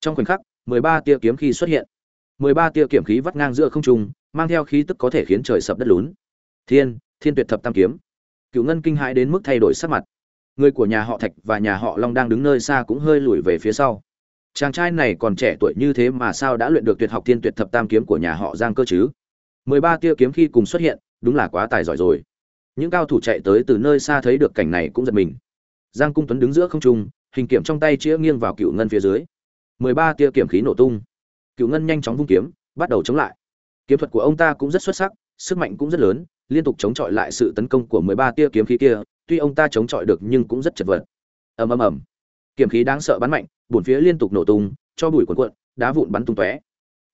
Trong khoảnh khắc, mười ba tia kiếm khi xuất hiện. Mười ba tia kiếm khí vắt ngang giữa không trung mang theo khí tức có thể khiến trời sập đất lún. Thiên thiên tuyệt thập tam kiếm. Cựu ngân kinh hãi đến mức thay đổi sắc mặt. Người của nhà họ thạch và nhà họ long đang đứng nơi xa cũng hơi lùi về phía sau. Chàng trai này còn trẻ tuổi như thế mà sao đã luyện được tuyệt học thiên tuyệt thập tam kiếm của nhà họ giang cơ chứ? Mười ba tia kiếm khi cùng xuất hiện, đúng là quá tài giỏi rồi. Những cao thủ chạy tới từ nơi xa thấy được cảnh này cũng giật mình. Giang cung tuấn đứng giữa không trung, hình kiểm trong tay chĩa nghiêng vào cựu ngân phía dưới. Mười ba tia kiểm khí nổ tung. Cựu ngân nhanh chóng vung kiếm, bắt đầu chống lại kiếm thuật của ông ta cũng rất xuất sắc, sức mạnh cũng rất lớn, liên tục chống chọi lại sự tấn công của mười ba tia kiếm khí kia, tuy ông ta chống chọi được nhưng cũng rất chật vật. Ầm ầm ầm. Kiếm khí đáng sợ bắn mạnh, bốn phía liên tục nổ tung, cho bụi cuộn cuộn, đá vụn bắn tung tóe.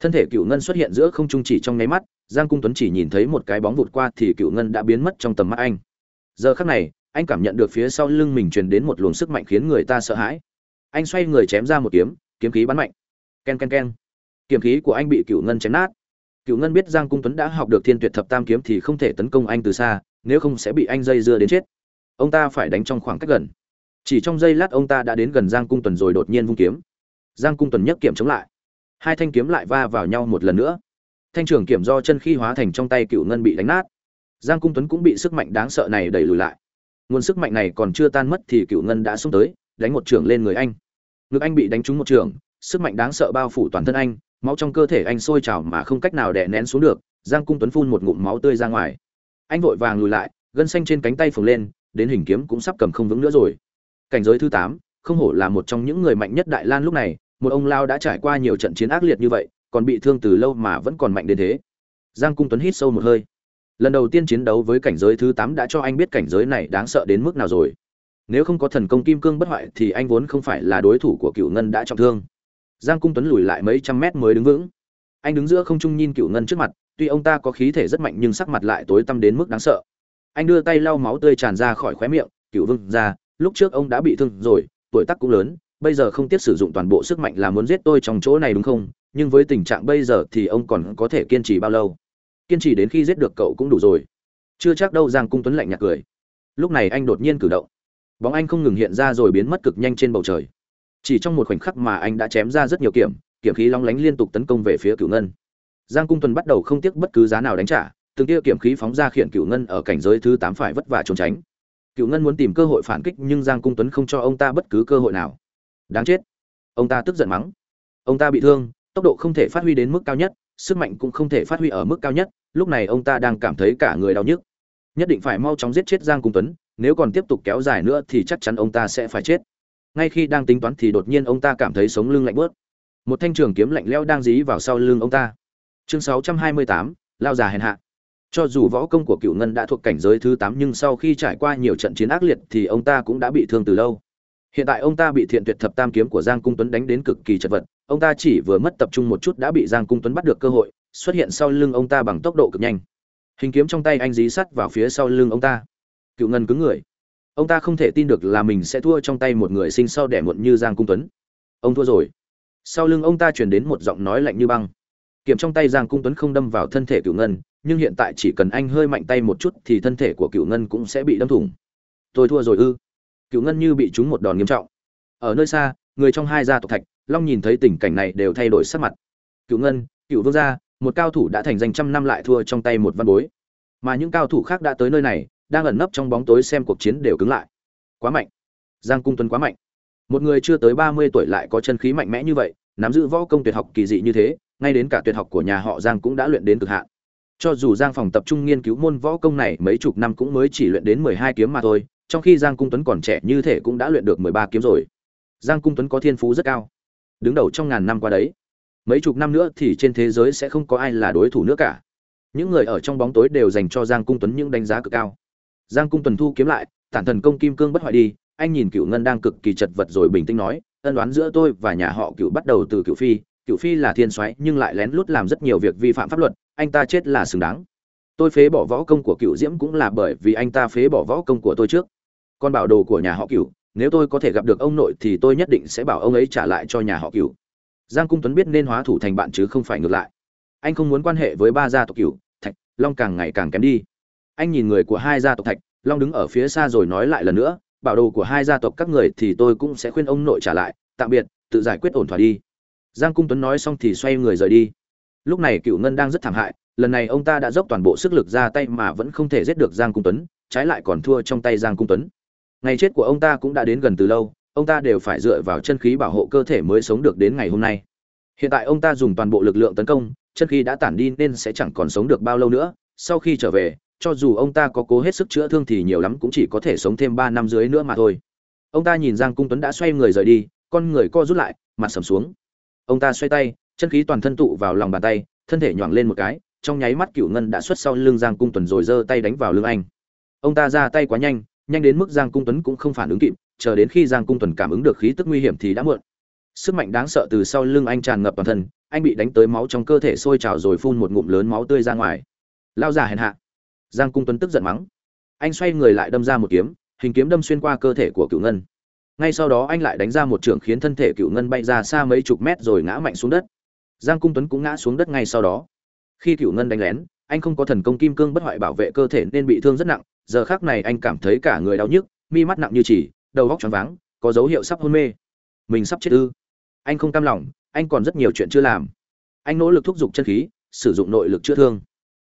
Thân thể cựu ngân xuất hiện giữa không trung chỉ trong nháy mắt, giang cung tuấn chỉ nhìn thấy một cái bóng vụt qua thì cựu ngân đã biến mất trong tầm mắt anh. Giờ khắc này, anh cảm nhận được phía sau lưng mình truyền đến một luồng sức mạnh khiến người ta sợ hãi. Anh xoay người chém ra một kiếm kiếm khí bắn mạnh. Ken ken ken. Kiếm khí của anh bị cựu ngân chém nát cựu ngân biết giang cung tuấn đã học được thiên tuyệt thập tam kiếm thì không thể tấn công anh từ xa, nếu không sẽ bị anh dây dưa đến chết. Ông ta phải đánh trong khoảng cách gần. Chỉ trong giây lát ông ta đã đến gần giang cung tuấn rồi đột nhiên vung kiếm. Giang cung tuấn nhấc kiểm chống lại. Hai thanh kiếm lại va vào nhau một lần nữa. Thanh trường kiểm do chân khi hóa thành trong tay cựu ngân bị đánh nát. Giang cung tuấn cũng bị sức mạnh đáng sợ này đẩy lùi lại. Nguồn sức mạnh này còn chưa tan mất thì cựu ngân đã xông tới, đánh một trường lên người anh. Ngực anh bị đánh trúng một trường, sức mạnh đáng sợ bao phủ toàn thân anh máu trong cơ thể anh sôi trào mà không cách nào đè nén xuống được, giang cung tuấn phun một ngụm máu tươi ra ngoài. Anh vội vàng lùi lại, gân xanh trên cánh tay phồng lên, đến hình kiếm cũng sắp cầm không vững nữa rồi. Cảnh giới thứ tám, không hổ là một trong những người mạnh nhất đại lan lúc này, một ông lao đã trải qua nhiều trận chiến ác liệt như vậy, còn bị thương từ lâu mà vẫn còn mạnh đến thế. Giang cung tuấn hít sâu một hơi. Lần đầu tiên chiến đấu với cảnh giới thứ tám đã cho anh biết cảnh giới này đáng sợ đến mức nào rồi. Nếu không có thần công kim cương bất hoại thì anh vốn không phải là đối thủ của cựu ngân đã trọng thương giang cung tuấn lùi lại mấy trăm mét mới đứng vững. Anh đứng giữa không trung nhìn cựu ngân trước mặt, tuy ông ta có khí thể rất mạnh nhưng sắc mặt lại tối tăm đến mức đáng sợ. Anh đưa tay lau máu tươi tràn ra khỏi khóe miệng cựu vương ra lúc trước ông đã bị thương rồi, tuổi tác cũng lớn, bây giờ không tiếc sử dụng toàn bộ sức mạnh là muốn giết tôi trong chỗ này đúng không? Nhưng với tình trạng bây giờ thì ông còn có thể kiên trì bao lâu? Kiên trì đến khi giết được cậu cũng đủ rồi. Chưa chắc đâu, giang cung tuấn lạnh nhạt cười. Lúc này anh đột nhiên cử động. Bóng anh không ngừng hiện ra rồi biến mất cực nhanh trên bầu trời chỉ trong một khoảnh khắc mà anh đã chém ra rất nhiều kiểm kiểm khí long lánh liên tục tấn công về phía cửu ngân. Giang cung tuấn bắt đầu không tiếc bất cứ giá nào đánh trả, từng tia kiểm khí phóng ra khiển cửu ngân ở cảnh giới thứ tám phải vất vả trốn tránh. Cửu ngân muốn tìm cơ hội phản kích nhưng giang cung tuấn không cho ông ta bất cứ cơ hội nào. Đáng chết. Ông ta tức giận mắng. Ông ta bị thương, tốc độ không thể phát huy đến mức cao nhất, sức mạnh cũng không thể phát huy ở mức cao nhất, lúc này ông ta đang cảm thấy cả người đau nhức. Nhất định phải mau chóng giết chết giang cung tuấn, nếu còn tiếp tục kéo dài nữa thì chắc chắn ông ta sẽ phải chết ngay khi đang tính toán thì đột nhiên ông ta cảm thấy sống lưng lạnh bớt. Một thanh trường kiếm lạnh lẽo đang dí vào sau lưng ông ta. Chương 628, lao già hèn hạ. Cho dù võ công của cựu ngân đã thuộc cảnh giới thứ tám nhưng sau khi trải qua nhiều trận chiến ác liệt thì ông ta cũng đã bị thương từ lâu. Hiện tại ông ta bị thiện tuyệt thập tam kiếm của giang cung tuấn đánh đến cực kỳ chật vật. Ông ta chỉ vừa mất tập trung một chút đã bị giang cung tuấn bắt được cơ hội xuất hiện sau lưng ông ta bằng tốc độ cực nhanh. Hình kiếm trong tay anh dí sắt vào phía sau lưng ông ta. Cựu ngân cứng người ông ta không thể tin được là mình sẽ thua trong tay một người sinh sau đẻ muộn như giang cung tuấn. Ông thua rồi. Sau lưng ông ta chuyển đến một giọng nói lạnh như băng. Kiếm trong tay giang cung tuấn không đâm vào thân thể cựu ngân, nhưng hiện tại chỉ cần anh hơi mạnh tay một chút thì thân thể của cựu ngân cũng sẽ bị đâm thủng. Tôi thua rồi ư? Cựu ngân như bị trúng một đòn nghiêm trọng. Ở nơi xa, người trong hai gia tộc thạch, long nhìn thấy tình cảnh này đều thay đổi sắc mặt. Cựu ngân cựu vương gia, một cao thủ đã thành danh trăm năm lại thua trong tay một văn bối. Mà những cao thủ khác đã tới nơi này đang ẩn nấp trong bóng tối xem cuộc chiến đều cứng lại. Quá mạnh. Giang cung tuấn quá mạnh. Một người chưa tới ba mươi tuổi lại có chân khí mạnh mẽ như vậy, nắm giữ võ công tuyệt học kỳ dị như thế, ngay đến cả tuyệt học của nhà họ giang cũng đã luyện đến cực hạn. Cho dù giang phòng tập trung nghiên cứu môn võ công này mấy chục năm cũng mới chỉ luyện đến mười hai kiếm mà thôi, trong khi giang cung tuấn còn trẻ như thể cũng đã luyện được mười ba kiếm rồi. Giang cung tuấn có thiên phú rất cao. Đứng đầu trong ngàn năm qua đấy. Mấy chục năm nữa thì trên thế giới sẽ không có ai là đối thủ nữa cả. Những người ở trong bóng tối đều dành cho giang cung tuấn những đánh giá cực cao giang cung tuần thu kiếm lại, tản thần công kim cương bất hoại đi, anh nhìn cựu ngân đang cực kỳ chật vật rồi bình tĩnh nói, ân đoán giữa tôi và nhà họ cựu bắt đầu từ cựu phi cựu phi là thiên soái nhưng lại lén lút làm rất nhiều việc vi phạm pháp luật, anh ta chết là xứng đáng. Tôi phế bỏ võ công của cựu diễm cũng là bởi vì anh ta phế bỏ võ công của tôi trước. Còn bảo đồ của nhà họ cựu nếu tôi có thể gặp được ông nội thì tôi nhất định sẽ bảo ông ấy trả lại cho nhà họ cựu giang cung tuấn biết nên hóa thủ thành bạn chứ không phải ngược lại. Anh không muốn quan hệ với ba gia tộc cựu thạch, long càng ngày càng kém đi anh nhìn người của hai gia tộc thạch, long đứng ở phía xa rồi nói lại lần nữa, bảo đồ của hai gia tộc các người thì tôi cũng sẽ khuyên ông nội trả lại, tạm biệt, tự giải quyết ổn thỏa đi. Giang cung tuấn nói xong thì xoay người rời đi. Lúc này cựu ngân đang rất thảm hại, lần này ông ta đã dốc toàn bộ sức lực ra tay mà vẫn không thể giết được giang cung tuấn, trái lại còn thua trong tay giang cung tuấn. Ngày chết của ông ta cũng đã đến gần từ lâu, ông ta đều phải dựa vào chân khí bảo hộ cơ thể mới sống được đến ngày hôm nay. Hiện tại ông ta dùng toàn bộ lực lượng tấn công, chân khí đã tản đi nên sẽ chẳng còn sống được bao lâu nữa, sau khi trở về cho dù ông ta có cố hết sức chữa thương thì nhiều lắm cũng chỉ có thể sống thêm ba năm dưới nữa mà thôi. Ông ta nhìn giang cung tuấn đã xoay người rời đi, con người co rút lại, mặt sầm xuống. Ông ta xoay tay, chân khí toàn thân tụ vào lòng bàn tay, thân thể nhoảng lên một cái, trong nháy mắt cựu ngân đã xuất sau lưng giang cung tuấn rồi giơ tay đánh vào lưng anh. Ông ta ra tay quá nhanh nhanh đến mức giang cung tuấn cũng không phản ứng kịp, chờ đến khi giang cung tuấn cảm ứng được khí tức nguy hiểm thì đã muộn. Sức mạnh đáng sợ từ sau lưng anh tràn ngập toàn thân, anh bị đánh tới máu trong cơ thể sôi trào rồi phun một ngụm lớn máu tươi ra ngoài. Lao già hèn hạ giang cung tuấn tức giận mắng. Anh xoay người lại đâm ra một kiếm, hình kiếm đâm xuyên qua cơ thể của cựu ngân. Ngay sau đó anh lại đánh ra một trường khiến thân thể cựu ngân bay ra xa mấy chục mét rồi ngã mạnh xuống đất. Giang cung tuấn cũng ngã xuống đất ngay sau đó. Khi cựu ngân đánh lén, anh không có thần công kim cương bất hoại bảo vệ cơ thể nên bị thương rất nặng. Giờ khác này anh cảm thấy cả người đau nhức, mi mắt nặng như chỉ, đầu góc choáng váng, có dấu hiệu sắp hôn mê. Mình sắp chết ư. Anh không cam lòng, anh còn rất nhiều chuyện chưa làm. Anh nỗ lực thúc giục chân khí, sử dụng nội lực chữa thương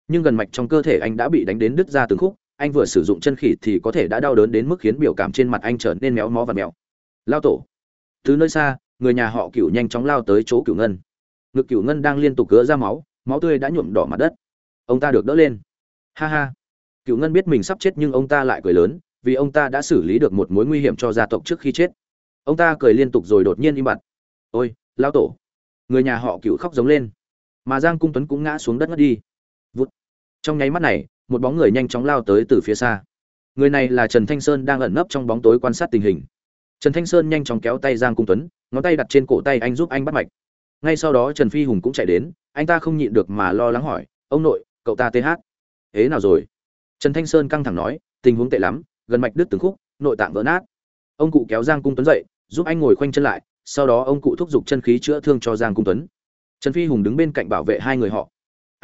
nhưng gần mạch trong cơ thể anh đã bị đánh đến đứt ra từng khúc, anh vừa sử dụng chân khí thì có thể đã đau đớn đến mức khiến biểu cảm trên mặt anh trở nên méo mó và mèo lao tổ. Từ nơi xa, người nhà họ cửu nhanh chóng lao tới chỗ cửu ngân. Ngực cửu ngân đang liên tục cứa ra máu máu tươi đã nhuộm đỏ mặt đất. Ông ta được đỡ lên. Ha ha. Cửu ngân biết mình sắp chết nhưng ông ta lại cười lớn, vì ông ta đã xử lý được một mối nguy hiểm cho gia tộc trước khi chết. Ông ta cười liên tục rồi đột nhiên im bặt. Ôi, lao tổ. Người nhà họ cửu khóc giống lên. Mà giang cung tuấn cũng ngã xuống đất ngất đi trong nháy mắt này, một bóng người nhanh chóng lao tới từ phía xa. Người này là trần thanh sơn đang ẩn nấp trong bóng tối quan sát tình hình. Trần thanh sơn nhanh chóng kéo tay giang cung tuấn, ngón tay đặt trên cổ tay anh giúp anh bắt mạch. Ngay sau đó trần phi hùng cũng chạy đến, anh ta không nhịn được mà lo lắng hỏi, ông nội, cậu ta th ế nào rồi? Trần thanh sơn căng thẳng nói, tình huống tệ lắm, gần mạch đứt từng khúc, nội tạng vỡ nát. Ông cụ kéo giang cung tuấn dậy, giúp anh ngồi khoanh chân lại, sau đó ông cụ thúc giục chân khí chữa thương cho giang cung tuấn. Trần phi hùng đứng bên cạnh bảo vệ hai người họ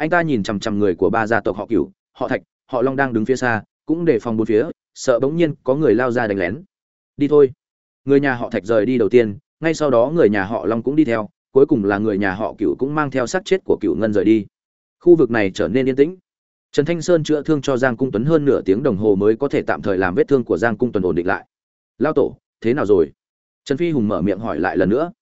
anh ta nhìn chằm chằm người của ba gia tộc họ cửu, họ thạch, họ long đang đứng phía xa, cũng để phòng bốn phía, sợ bỗng nhiên có người lao ra đánh lén. Đi thôi. Người nhà họ thạch rời đi đầu tiên, ngay sau đó người nhà họ long cũng đi theo, cuối cùng là người nhà họ cựu cũng mang theo xác chết của cựu ngân rời đi. Khu vực này trở nên yên tĩnh. Trần thanh sơn chữa thương cho giang cung tuấn hơn nửa tiếng đồng hồ mới có thể tạm thời làm vết thương của giang cung tuấn ổn định lại. Lao tổ, thế nào rồi? Trần phi hùng mở miệng hỏi lại lần nữa.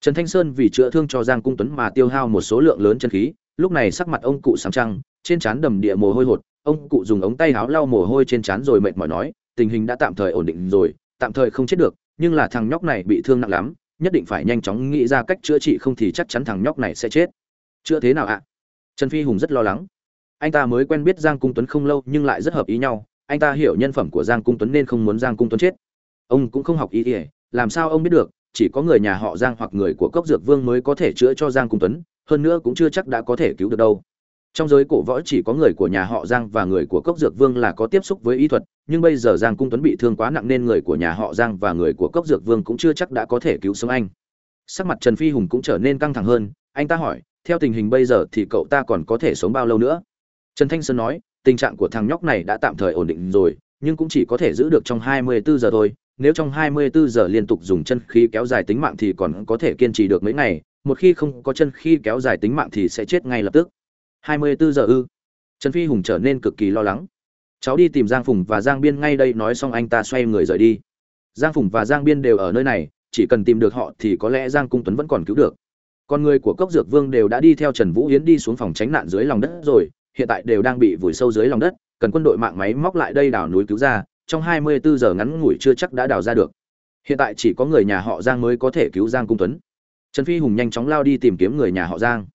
Trần thanh sơn vì chữa thương cho giang cung tuấn mà tiêu hao một số lượng lớn chân khí lúc này sắc mặt ông cụ sáng trăng, trên trán đầm địa mồ hôi hột, ông cụ dùng ống tay áo lau mồ hôi trên trán rồi mệt mỏi nói, tình hình đã tạm thời ổn định rồi, tạm thời không chết được, nhưng là thằng nhóc này bị thương nặng lắm, nhất định phải nhanh chóng nghĩ ra cách chữa trị không thì chắc chắn thằng nhóc này sẽ chết. Chữa thế nào ạ? Trần phi hùng rất lo lắng. Anh ta mới quen biết giang cung tuấn không lâu nhưng lại rất hợp ý nhau, anh ta hiểu nhân phẩm của giang cung tuấn nên không muốn giang cung tuấn chết. Ông cũng không học ý ỉa làm sao ông biết được, chỉ có người nhà họ giang hoặc người của cốc dược vương mới có thể chữa cho giang cung tuấn hơn nữa cũng chưa chắc đã có thể cứu được đâu. Trong giới cổ võ chỉ có người của nhà họ giang và người của cốc dược vương là có tiếp xúc với y thuật, nhưng bây giờ giang cung tuấn bị thương quá nặng nên người của nhà họ giang và người của cốc dược vương cũng chưa chắc đã có thể cứu sống anh. Sắc mặt trần phi hùng cũng trở nên căng thẳng hơn, anh ta hỏi, theo tình hình bây giờ thì cậu ta còn có thể sống bao lâu nữa? Trần thanh sơn nói, tình trạng của thằng nhóc này đã tạm thời ổn định rồi, nhưng cũng chỉ có thể giữ được trong 24 giờ thôi, nếu trong 24 giờ liên tục dùng chân khí kéo dài tính mạng thì còn có thể kiên trì được mấy ngày một khi không có chân khi kéo dài tính mạng thì sẽ chết ngay lập tức. 24 giờ ư? Trần phi hùng trở nên cực kỳ lo lắng. Cháu đi tìm giang phùng và giang biên ngay đây, nói xong anh ta xoay người rời đi. Giang phùng và giang biên đều ở nơi này, chỉ cần tìm được họ thì có lẽ giang cung tuấn vẫn còn cứu được. Con người của cốc dược vương đều đã đi theo trần vũ yến đi xuống phòng tránh nạn dưới lòng đất rồi, hiện tại đều đang bị vùi sâu dưới lòng đất, cần quân đội mạng máy móc lại đây đào núi cứu ra, trong 24 giờ ngắn ngủi chưa chắc đã đào ra được. Hiện tại chỉ có người nhà họ giang mới có thể cứu giang cung tuấn trần phi hùng nhanh chóng lao đi tìm kiếm người nhà họ giang.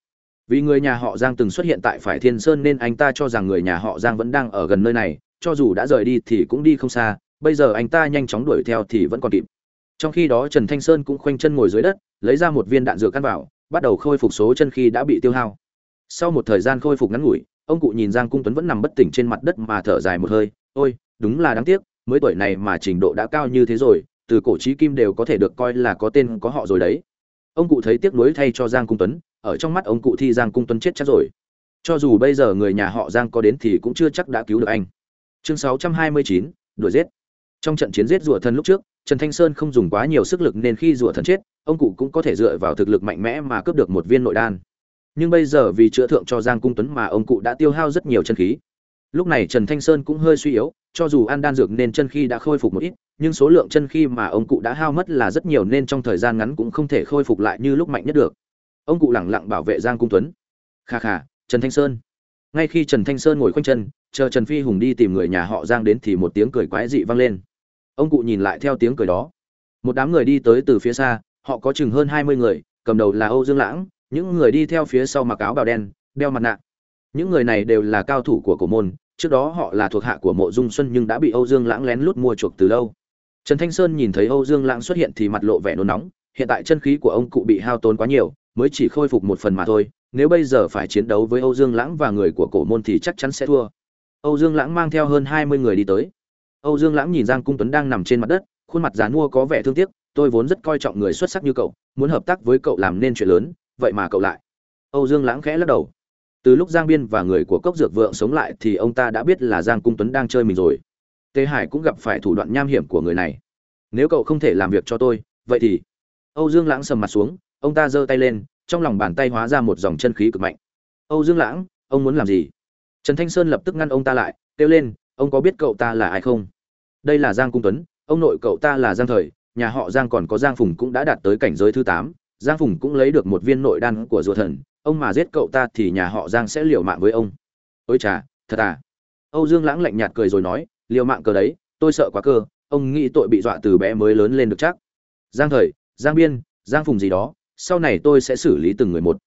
Vì người nhà họ giang từng xuất hiện tại phải thiên sơn nên anh ta cho rằng người nhà họ giang vẫn đang ở gần nơi này, cho dù đã rời đi thì cũng đi không xa, bây giờ anh ta nhanh chóng đuổi theo thì vẫn còn kịp. Trong khi đó trần thanh sơn cũng khoanh chân ngồi dưới đất, lấy ra một viên đạn dược căn vào, bắt đầu khôi phục số chân khi đã bị tiêu hao. Sau một thời gian khôi phục ngắn ngủi, ông cụ nhìn giang cung tuấn vẫn nằm bất tỉnh trên mặt đất mà thở dài một hơi, ôi, đúng là đáng tiếc, mới tuổi này mà trình độ đã cao như thế rồi, từ cổ trí kim đều có thể được coi là có tên có họ rồi đấy ông cụ thấy tiếc nuối thay cho giang cung tuấn ở trong mắt ông cụ thi giang cung tuấn chết chắc rồi. Cho dù bây giờ người nhà họ giang có đến thì cũng chưa chắc đã cứu được anh. Chương 629, đuổi giết. Trong trận chiến giết rùa thần lúc trước trần thanh sơn không dùng quá nhiều sức lực nên khi rùa thần chết ông cụ cũng có thể dựa vào thực lực mạnh mẽ mà cướp được một viên nội đan. Nhưng bây giờ vì chữa thượng cho giang cung tuấn mà ông cụ đã tiêu hao rất nhiều chân khí. Lúc này trần thanh sơn cũng hơi suy yếu cho dù ăn đan dược nên chân khí đã khôi phục một ít, nhưng số lượng chân khí mà ông cụ đã hao mất là rất nhiều nên trong thời gian ngắn cũng không thể khôi phục lại như lúc mạnh nhất được. Ông cụ lẳng lặng bảo vệ giang cung tuấn. Kha kha, trần thanh sơn. Ngay khi trần thanh sơn ngồi khoanh chân, chờ trần phi hùng đi tìm người nhà họ giang đến thì một tiếng cười quái dị vang lên. Ông cụ nhìn lại theo tiếng cười đó. Một đám người đi tới từ phía xa, họ có chừng hơn hai mươi người, cầm đầu là âu dương lãng, những người đi theo phía sau mặc áo bào đen, đeo mặt nạ. Những người này đều là cao thủ của cổ môn trước đó họ là thuộc hạ của mộ dung xuân nhưng đã bị âu dương lãng lén lút mua chuộc từ lâu. Trần thanh sơn nhìn thấy âu dương lãng xuất hiện thì mặt lộ vẻ nôn nóng, hiện tại chân khí của ông cụ bị hao tốn quá nhiều, mới chỉ khôi phục một phần mà thôi, nếu bây giờ phải chiến đấu với âu dương lãng và người của cổ môn thì chắc chắn sẽ thua. Âu dương lãng mang theo hơn hai mươi người đi tới. Âu dương lãng nhìn giang cung tuấn đang nằm trên mặt đất, khuôn mặt dán mua có vẻ thương tiếc, tôi vốn rất coi trọng người xuất sắc như cậu, muốn hợp tác với cậu làm nên chuyện lớn, vậy mà cậu lại. Âu dương lãng khẽ lắc đầu từ lúc giang biên và người của cốc dược vượng sống lại thì ông ta đã biết là giang cung tuấn đang chơi mình rồi. Tề hải cũng gặp phải thủ đoạn nham hiểm của người này. Nếu cậu không thể làm việc cho tôi, vậy thì? Âu dương lãng sầm mặt xuống, ông ta giơ tay lên, trong lòng bàn tay hóa ra một dòng chân khí cực mạnh. Âu dương lãng, ông muốn làm gì? Trần thanh sơn lập tức ngăn ông ta lại, kêu lên, ông có biết cậu ta là ai không? Đây là giang cung tuấn, ông nội cậu ta là giang thời, nhà họ giang còn có giang phùng cũng đã đạt tới cảnh giới thứ tám. Giang phùng cũng lấy được một viên nội đan của rùa thần ông mà giết cậu ta thì nhà họ giang sẽ liều mạng với ông. Ôi chà, thật à? Âu dương lãng lạnh nhạt cười rồi nói, liều mạng cờ đấy, tôi sợ quá cơ, ông nghĩ tội bị dọa từ bé mới lớn lên được chắc. Giang thời, giang biên, giang phùng gì đó, sau này tôi sẽ xử lý từng người một.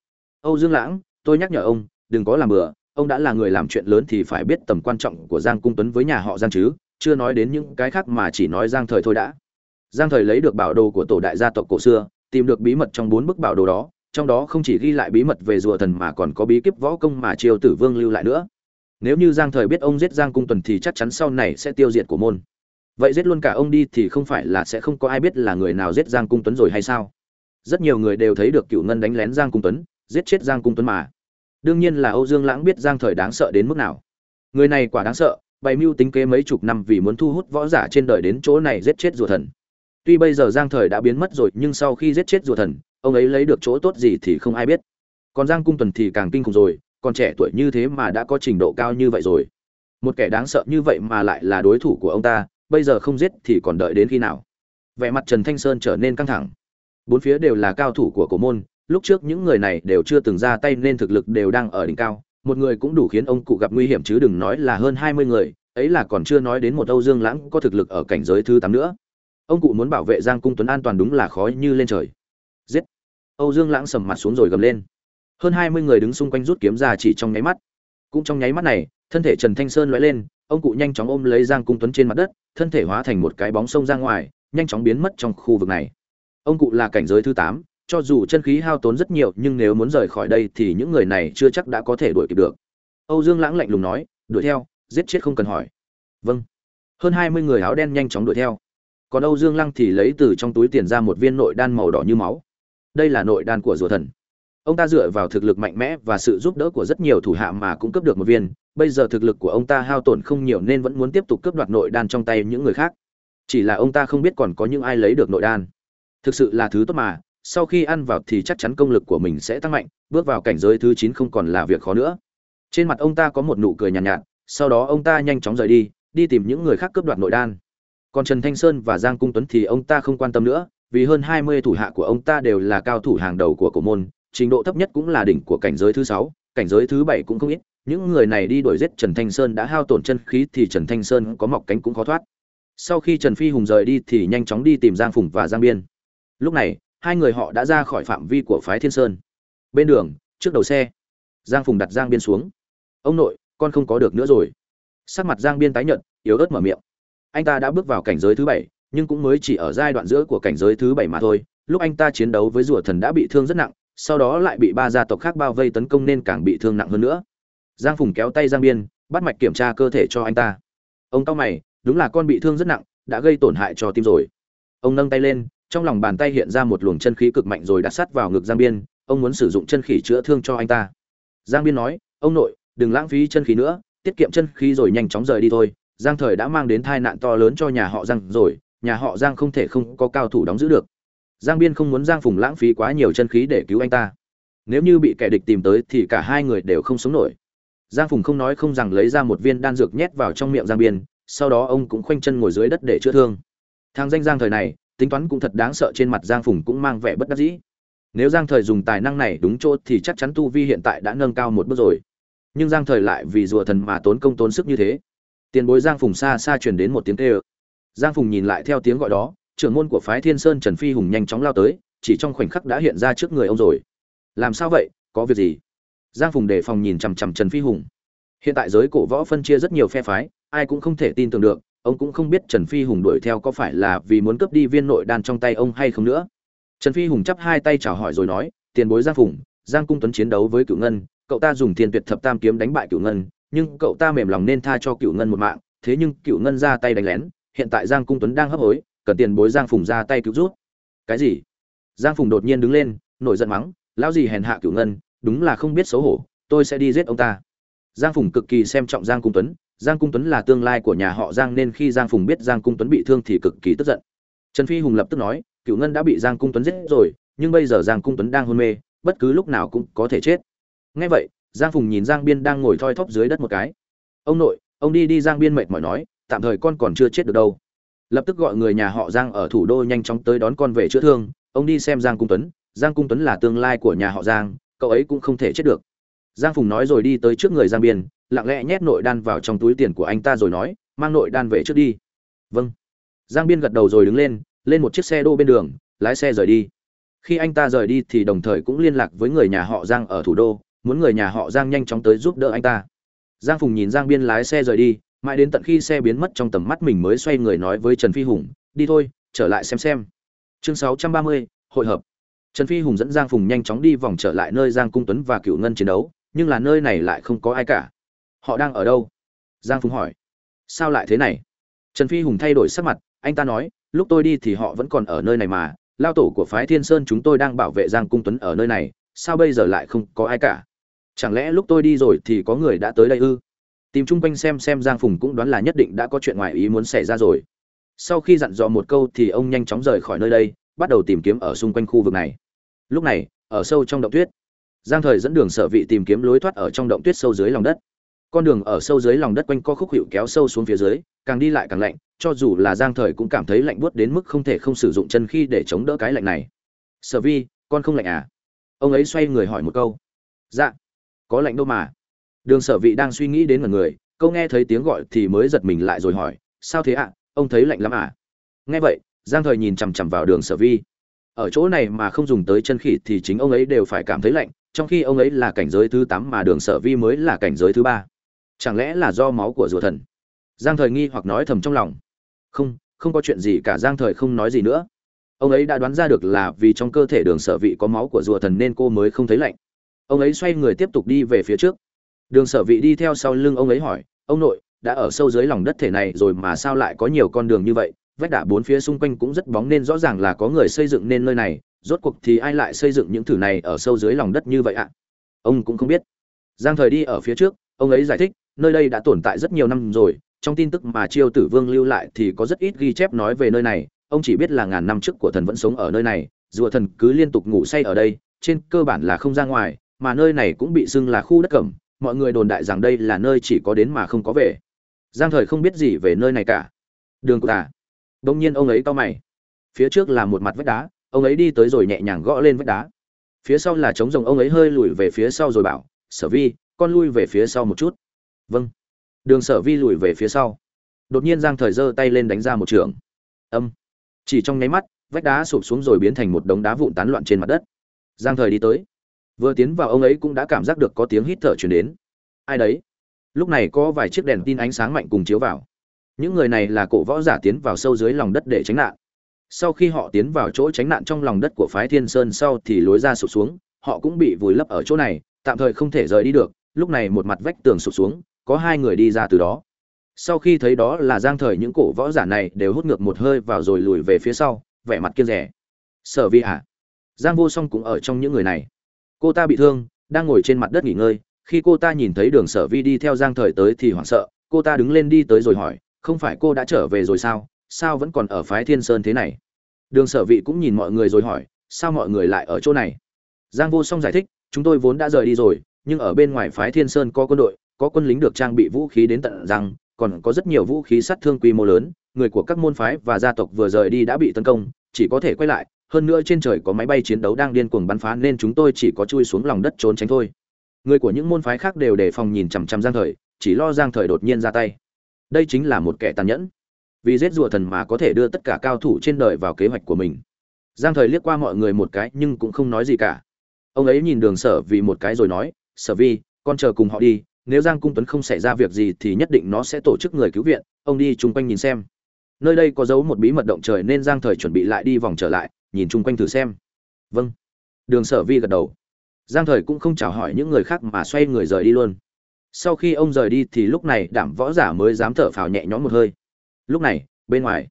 Âu dương lãng, tôi nhắc nhở ông, đừng có làm bừa, ông đã là người làm chuyện lớn thì phải biết tầm quan trọng của giang cung tuấn với nhà họ giang chứ, chưa nói đến những cái khác mà chỉ nói giang thời thôi đã. Giang thời lấy được bảo đồ của tổ đại gia tộc cổ xưa, tìm được bí mật trong bốn bức bảo đồ đó trong đó không chỉ ghi lại bí mật về rùa thần mà còn có bí kíp võ công mà triều tử vương lưu lại nữa. Nếu như giang thời biết ông giết giang cung tuần thì chắc chắn sau này sẽ tiêu diệt của môn. Vậy giết luôn cả ông đi thì không phải là sẽ không có ai biết là người nào giết giang cung tuấn rồi hay sao? Rất nhiều người đều thấy được cựu ngân đánh lén giang cung tuấn, giết chết giang cung tuấn mà. Đương nhiên là âu dương lãng biết giang thời đáng sợ đến mức nào. Người này quả đáng sợ, bày mưu tính kế mấy chục năm vì muốn thu hút võ giả trên đời đến chỗ này giết chết rùa thần. Tuy bây giờ giang thời đã biến mất rồi, nhưng sau khi giết chết rùa thần ông ấy lấy được chỗ tốt gì thì không ai biết. Còn giang cung tuần thì càng kinh khủng rồi, còn trẻ tuổi như thế mà đã có trình độ cao như vậy rồi. Một kẻ đáng sợ như vậy mà lại là đối thủ của ông ta, bây giờ không giết thì còn đợi đến khi nào? Vẻ mặt trần thanh sơn trở nên căng thẳng. Bốn phía đều là cao thủ của cổ môn, lúc trước những người này đều chưa từng ra tay nên thực lực đều đang ở đỉnh cao. Một người cũng đủ khiến ông cụ gặp nguy hiểm chứ đừng nói là hơn hai mươi người, ấy là còn chưa nói đến một âu dương lãng có thực lực ở cảnh giới thứ tám nữa. Ông cụ muốn bảo vệ giang cung tuấn an toàn đúng là khó như lên trời. Giết! Âu dương lãng sầm mặt xuống rồi gầm lên. Hơn hai mươi người đứng xung quanh rút kiếm ra chỉ trong nháy mắt. Cũng trong nháy mắt này, thân thể trần thanh sơn lóe lên, ông cụ nhanh chóng ôm lấy giang cung tuấn trên mặt đất, thân thể hóa thành một cái bóng sông ra ngoài, nhanh chóng biến mất trong khu vực này. Ông cụ là cảnh giới thứ tám, cho dù chân khí hao tốn rất nhiều, nhưng nếu muốn rời khỏi đây thì những người này chưa chắc đã có thể đuổi kịp được. Âu dương lãng lạnh lùng nói, đuổi theo, giết chết không cần hỏi. Vâng. Hơn hai mươi người áo đen nhanh chóng đuổi theo. Còn âu dương lăng thì lấy từ trong túi tiền ra một viên nội đan màu đỏ như máu đây là nội đan của rùa thần. Ông ta dựa vào thực lực mạnh mẽ và sự giúp đỡ của rất nhiều thủ hạ mà cũng cướp được một viên. Bây giờ thực lực của ông ta hao tổn không nhiều nên vẫn muốn tiếp tục cướp đoạt nội đan trong tay những người khác. Chỉ là ông ta không biết còn có những ai lấy được nội đan. Thực sự là thứ tốt mà sau khi ăn vào thì chắc chắn công lực của mình sẽ tăng mạnh bước vào cảnh giới thứ chín không còn là việc khó nữa. Trên mặt ông ta có một nụ cười nhàn nhạt, nhạt sau đó ông ta nhanh chóng rời đi đi tìm những người khác cướp đoạt nội đan. Còn trần thanh sơn và giang cung tuấn thì ông ta không quan tâm nữa vì hơn hai mươi thủ hạ của ông ta đều là cao thủ hàng đầu của cổ môn, trình độ thấp nhất cũng là đỉnh của cảnh giới thứ sáu, cảnh giới thứ bảy cũng không ít. Những người này đi đuổi giết trần thanh sơn đã hao tổn chân khí thì trần thanh sơn có mọc cánh cũng khó thoát. Sau khi trần phi hùng rời đi thì nhanh chóng đi tìm giang phùng và giang biên. Lúc này, hai người họ đã ra khỏi phạm vi của phái thiên sơn. Bên đường, trước đầu xe, giang phùng đặt giang biên xuống. Ông nội, con không có được nữa rồi. Sắc mặt giang biên tái nhợt, yếu ớt mở miệng. Anh ta đã bước vào cảnh giới thứ bảy nhưng cũng mới chỉ ở giai đoạn giữa của cảnh giới thứ bảy mà thôi. Lúc anh ta chiến đấu với rùa thần đã bị thương rất nặng, sau đó lại bị ba gia tộc khác bao vây tấn công nên càng bị thương nặng hơn nữa. Giang phùng kéo tay giang biên, bắt mạch kiểm tra cơ thể cho anh ta. Ông cao mày, đúng là con bị thương rất nặng, đã gây tổn hại cho tim rồi. Ông nâng tay lên, trong lòng bàn tay hiện ra một luồng chân khí cực mạnh rồi đặt sắt vào ngực giang biên. Ông muốn sử dụng chân khí chữa thương cho anh ta. Giang biên nói, ông nội, đừng lãng phí chân khí nữa, tiết kiệm chân khí rồi nhanh chóng rời đi thôi. Giang thời đã mang đến tai nạn to lớn cho nhà họ giang rồi nhà họ giang không thể không có cao thủ đóng giữ được. Giang biên không muốn giang phùng lãng phí quá nhiều chân khí để cứu anh ta. Nếu như bị kẻ địch tìm tới thì cả hai người đều không sống nổi. Giang phùng không nói không rằng lấy ra một viên đan dược nhét vào trong miệng giang biên, sau đó ông cũng khoanh chân ngồi dưới đất để chữa thương. Thang danh giang thời này, tính toán cũng thật đáng sợ trên mặt giang phùng cũng mang vẻ bất đắc dĩ. Nếu giang thời dùng tài năng này đúng chỗ thì chắc chắn tu vi hiện tại đã nâng cao một bước rồi. Nhưng giang thời lại vì rùa thần mà tốn công tốn sức như thế. Tiền bối giang phùng xa xa truyền đến một tiếng kêu giang phùng nhìn lại theo tiếng gọi đó, trưởng môn của phái thiên sơn trần phi hùng nhanh chóng lao tới, chỉ trong khoảnh khắc đã hiện ra trước người ông rồi. Làm sao vậy? Có việc gì? Giang phùng đề phòng nhìn chằm chằm trần phi hùng. Hiện tại giới cổ võ phân chia rất nhiều phe phái, ai cũng không thể tin tưởng được, ông cũng không biết trần phi hùng đuổi theo có phải là vì muốn cướp đi viên nội đan trong tay ông hay không nữa. Trần phi hùng chắp hai tay chào hỏi rồi nói, tiền bối giang phùng, giang cung tuấn chiến đấu với cựu ngân, cậu ta dùng thiên tuyệt thập tam kiếm đánh bại cựu ngân, nhưng cậu ta mềm lòng nên tha cho cựu ngân một mạng, thế nhưng cựu ngân ra tay đánh lén hiện tại giang cung tuấn đang hấp hối, cần tiền bối giang phùng ra tay cứu rút cái gì? Giang phùng đột nhiên đứng lên, nổi giận mắng, lão gì hèn hạ cựu ngân, đúng là không biết xấu hổ, tôi sẽ đi giết ông ta. Giang phùng cực kỳ xem trọng giang cung tuấn, giang cung tuấn là tương lai của nhà họ giang nên khi giang phùng biết giang cung tuấn bị thương thì cực kỳ tức giận. Trần phi hùng lập tức nói cựu ngân đã bị giang cung tuấn giết rồi, nhưng bây giờ giang cung tuấn đang hôn mê, bất cứ lúc nào cũng có thể chết. Ngay vậy, giang phùng nhìn giang biên đang ngồi thoi thóp dưới đất một cái. Ông nội, ông đi đi. Giang biên mệt mỏi nói tạm thời con còn chưa chết được đâu. Lập tức gọi người nhà họ giang ở thủ đô nhanh chóng tới đón con về chữa thương. Ông đi xem giang cung tuấn. Giang cung tuấn là tương lai của nhà họ giang, cậu ấy cũng không thể chết được. Giang phùng nói rồi đi tới trước người giang biên, lặng lẽ nhét nội đan vào trong túi tiền của anh ta rồi nói, mang nội đan về trước đi. Vâng. Giang biên gật đầu rồi đứng lên lên một chiếc xe đô bên đường, lái xe rời đi. Khi anh ta rời đi thì đồng thời cũng liên lạc với người nhà họ giang ở thủ đô, muốn người nhà họ giang nhanh chóng tới giúp đỡ anh ta. Giang phùng nhìn giang biên lái xe rời đi mãi đến tận khi xe biến mất trong tầm mắt mình mới xoay người nói với trần phi hùng đi thôi trở lại xem xem. Chương 630, hội hợp. Trần phi hùng dẫn giang phùng nhanh chóng đi vòng trở lại nơi giang cung tuấn và cựu ngân chiến đấu nhưng là nơi này lại không có ai cả. Họ đang ở đâu? Giang phùng hỏi. Sao lại thế này? Trần phi hùng thay đổi sắc mặt anh ta nói lúc tôi đi thì họ vẫn còn ở nơi này mà lao tổ của phái thiên sơn chúng tôi đang bảo vệ giang cung tuấn ở nơi này sao bây giờ lại không có ai cả? Chẳng lẽ lúc tôi đi rồi thì có người đã tới đây ư? Tìm chung quanh xem xem giang phùng cũng đoán là nhất định đã có chuyện ngoài ý muốn xảy ra rồi. Sau khi dặn dò một câu thì ông nhanh chóng rời khỏi nơi đây, bắt đầu tìm kiếm ở xung quanh khu vực này. Lúc này, ở sâu trong động tuyết, giang thời dẫn đường sở vị tìm kiếm lối thoát ở trong động tuyết sâu dưới lòng đất. Con đường ở sâu dưới lòng đất quanh co khúc hiệu kéo sâu xuống phía dưới, càng đi lại càng lạnh, cho dù là giang thời cũng cảm thấy lạnh buốt đến mức không thể không sử dụng chân khi để chống đỡ cái lạnh này. Sở vi, con không lạnh à? Ông ấy xoay người hỏi một câu. Dạ có lạnh đâu mà đường sở vị đang suy nghĩ đến một người, câu nghe thấy tiếng gọi thì mới giật mình lại rồi hỏi, sao thế ạ? Ông thấy lạnh lắm à? Nghe vậy, giang thời nhìn chằm chằm vào đường sở vi. Ở chỗ này mà không dùng tới chân khỉ thì chính ông ấy đều phải cảm thấy lạnh, trong khi ông ấy là cảnh giới thứ tám mà đường sở vi mới là cảnh giới thứ ba. Chẳng lẽ là do máu của rùa thần? Giang thời nghi hoặc nói thầm trong lòng. Không không có chuyện gì cả, giang thời không nói gì nữa. Ông ấy đã đoán ra được là vì trong cơ thể đường sở vị có máu của rùa thần nên cô mới không thấy lạnh. Ông ấy xoay người tiếp tục đi về phía trước đường sở vị đi theo sau lưng ông ấy hỏi, ông nội, đã ở sâu dưới lòng đất thể này rồi mà sao lại có nhiều con đường như vậy? Vách đá bốn phía xung quanh cũng rất bóng nên rõ ràng là có người xây dựng nên nơi này, rốt cuộc thì ai lại xây dựng những thử này ở sâu dưới lòng đất như vậy ạ? Ông cũng không biết. Giang thời đi ở phía trước, ông ấy giải thích, nơi đây đã tồn tại rất nhiều năm rồi, trong tin tức mà triều tử vương lưu lại thì có rất ít ghi chép nói về nơi này, ông chỉ biết là ngàn năm trước của thần vẫn sống ở nơi này, rùa thần cứ liên tục ngủ say ở đây, trên cơ bản là không ra ngoài, mà nơi này cũng bị xưng là khu đất cẩm mọi người đồn đại rằng đây là nơi chỉ có đến mà không có về. Giang thời không biết gì về nơi này cả. Đường của ta. Đông nhiên ông ấy to mày. Phía trước là một mặt vách đá, ông ấy đi tới rồi nhẹ nhàng gõ lên vách đá. Phía sau là trống rồng ông ấy hơi lùi về phía sau rồi bảo, sở vi, con lui về phía sau một chút. Vâng. Đường sở vi lùi về phía sau. Đột nhiên giang thời giơ tay lên đánh ra một trường. Âm. Chỉ trong nháy mắt, vách đá sụp xuống rồi biến thành một đống đá vụn tán loạn trên mặt đất. Giang thời đi tới vừa tiến vào ông ấy cũng đã cảm giác được có tiếng hít thở chuyển đến. Ai đấy? Lúc này có vài chiếc đèn tin ánh sáng mạnh cùng chiếu vào. Những người này là cổ võ giả tiến vào sâu dưới lòng đất để tránh nạn. Sau khi họ tiến vào chỗ tránh nạn trong lòng đất của phái thiên sơn sau thì lối ra sụp xuống, họ cũng bị vùi lấp ở chỗ này, tạm thời không thể rời đi được. Lúc này một mặt vách tường sụp xuống, có hai người đi ra từ đó. Sau khi thấy đó là giang thời những cổ võ giả này đều hút ngược một hơi vào rồi lùi về phía sau, vẻ mặt kiên rẻ. Sở vi ạ giang vô song cũng ở trong những người này cô ta bị thương, đang ngồi trên mặt đất nghỉ ngơi, khi cô ta nhìn thấy đường sở vi đi theo giang thời tới thì hoảng sợ, cô ta đứng lên đi tới rồi hỏi, không phải cô đã trở về rồi sao? Sao vẫn còn ở phái thiên sơn thế này? Đường sở vị cũng nhìn mọi người rồi hỏi, sao mọi người lại ở chỗ này? Giang vô song giải thích, chúng tôi vốn đã rời đi rồi, nhưng ở bên ngoài phái thiên sơn có quân đội, có quân lính được trang bị vũ khí đến tận răng, còn có rất nhiều vũ khí sát thương quy mô lớn, người của các môn phái và gia tộc vừa rời đi đã bị tấn công chỉ có thể quay lại, hơn nữa trên trời có máy bay chiến đấu đang điên cuồng bắn phá nên chúng tôi chỉ có chui xuống lòng đất trốn tránh thôi. Người của những môn phái khác đều đề phòng nhìn chằm chằm giang thời, chỉ lo giang thời đột nhiên ra tay. Đây chính là một kẻ tàn nhẫn. Vì giết rùa thần mà có thể đưa tất cả cao thủ trên đời vào kế hoạch của mình. Giang thời liếc qua mọi người một cái nhưng cũng không nói gì cả. Ông ấy nhìn đường sở vì một cái rồi nói, sở vi, con chờ cùng họ đi, nếu giang cung tuấn không xảy ra việc gì thì nhất định nó sẽ tổ chức người cứu viện, ông đi chung quanh nhìn xem nơi đây có dấu một bí mật động trời nên giang thời chuẩn bị lại đi vòng trở lại, nhìn chung quanh thử xem. Vâng. Đường sở vi gật đầu. Giang thời cũng không chào hỏi những người khác mà xoay người rời đi luôn. Sau khi ông rời đi thì lúc này đảm võ giả mới dám thở phào nhẹ nhõm một hơi. Lúc này, bên ngoài,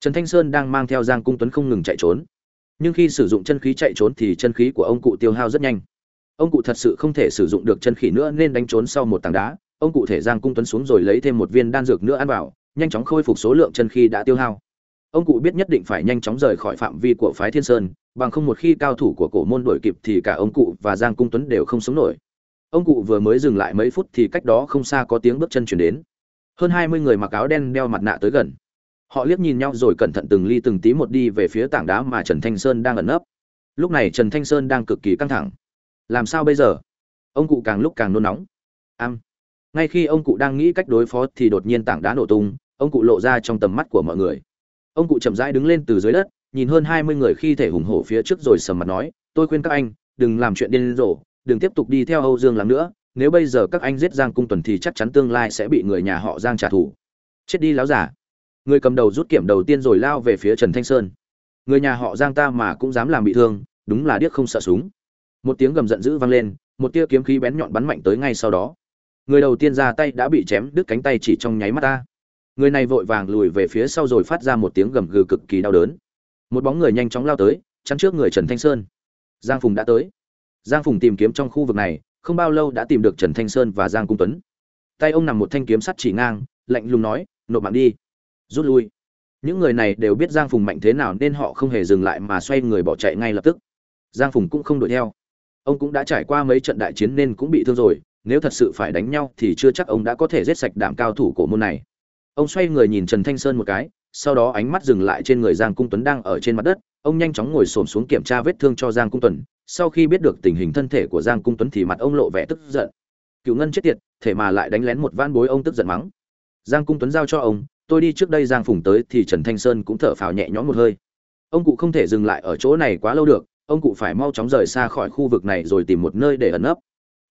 trần thanh sơn đang mang theo giang cung tuấn không ngừng chạy trốn. Nhưng khi sử dụng chân khí chạy trốn thì chân khí của ông cụ tiêu hao rất nhanh. Ông cụ thật sự không thể sử dụng được chân khí nữa nên đánh trốn sau một tảng đá. Ông cụ thể giang cung tuấn xuống rồi lấy thêm một viên đan dược nữa ăn vào nhanh chóng khôi phục số lượng chân khí đã tiêu hao. Ông cụ biết nhất định phải nhanh chóng rời khỏi phạm vi của phái thiên sơn, bằng không một khi cao thủ của cổ môn đuổi kịp thì cả ông cụ và giang cung tuấn đều không sống nổi. Ông cụ vừa mới dừng lại mấy phút thì cách đó không xa có tiếng bước chân chuyển đến. Hơn hai mươi người mặc áo đen đeo mặt nạ tới gần. Họ liếc nhìn nhau rồi cẩn thận từng ly từng tí một đi về phía tảng đá mà trần thanh sơn đang ẩn nấp. Lúc này trần thanh sơn đang cực kỳ căng thẳng. Làm sao bây giờ? Ông cụ càng lúc càng nôn nóng. Am. Ngay khi ông cụ đang nghĩ cách đối phó thì đột nhiên tảng đá nổ tung ông cụ lộ ra trong tầm mắt của mọi người. Ông cụ chậm rãi đứng lên từ dưới đất, nhìn hơn hai mươi người khi thể hùng hổ phía trước rồi sầm mặt nói, tôi khuyên các anh, đừng làm chuyện điên rồ, đừng tiếp tục đi theo âu dương làm nữa, nếu bây giờ các anh giết giang cung tuần thì chắc chắn tương lai sẽ bị người nhà họ giang trả thù. Chết đi láo giả. Người cầm đầu rút kiểm đầu tiên rồi lao về phía trần thanh sơn. Người nhà họ giang ta mà cũng dám làm bị thương, đúng là điếc không sợ súng. Một tiếng gầm giận dữ vang lên, một tia kiếm khí bén nhọn bắn mạnh tới ngay sau đó. Người đầu tiên ra tay đã bị chém đứt cánh tay chỉ trong nháy mắt ta người này vội vàng lùi về phía sau rồi phát ra một tiếng gầm gừ cực kỳ đau đớn. Một bóng người nhanh chóng lao tới, chắn trước người trần thanh sơn. Giang phùng đã tới. Giang phùng tìm kiếm trong khu vực này, không bao lâu đã tìm được trần thanh sơn và giang cung tuấn. Tay ông nằm một thanh kiếm sắt chỉ ngang, lạnh lùng nói, nộp mạng đi, rút lui. Những người này đều biết giang phùng mạnh thế nào nên họ không hề dừng lại mà xoay người bỏ chạy ngay lập tức. Giang phùng cũng không đuổi theo. Ông cũng đã trải qua mấy trận đại chiến nên cũng bị thương rồi, nếu thật sự phải đánh nhau thì chưa chắc ông đã có thể giết sạch đảm cao thủ của môn này ông xoay người nhìn trần thanh sơn một cái, sau đó ánh mắt dừng lại trên người giang cung tuấn đang ở trên mặt đất. Ông nhanh chóng ngồi xổm xuống kiểm tra vết thương cho giang cung tuấn. Sau khi biết được tình hình thân thể của giang cung tuấn thì mặt ông lộ vẻ tức giận. Cựu ngân chết tiệt thể mà lại đánh lén một van bối ông tức giận mắng. Giang cung tuấn giao cho ông, tôi đi trước đây giang phùng tới thì trần thanh sơn cũng thở phào nhẹ nhõm một hơi. Ông cụ không thể dừng lại ở chỗ này quá lâu được, ông cụ phải mau chóng rời xa khỏi khu vực này rồi tìm một nơi để ẩn nấp.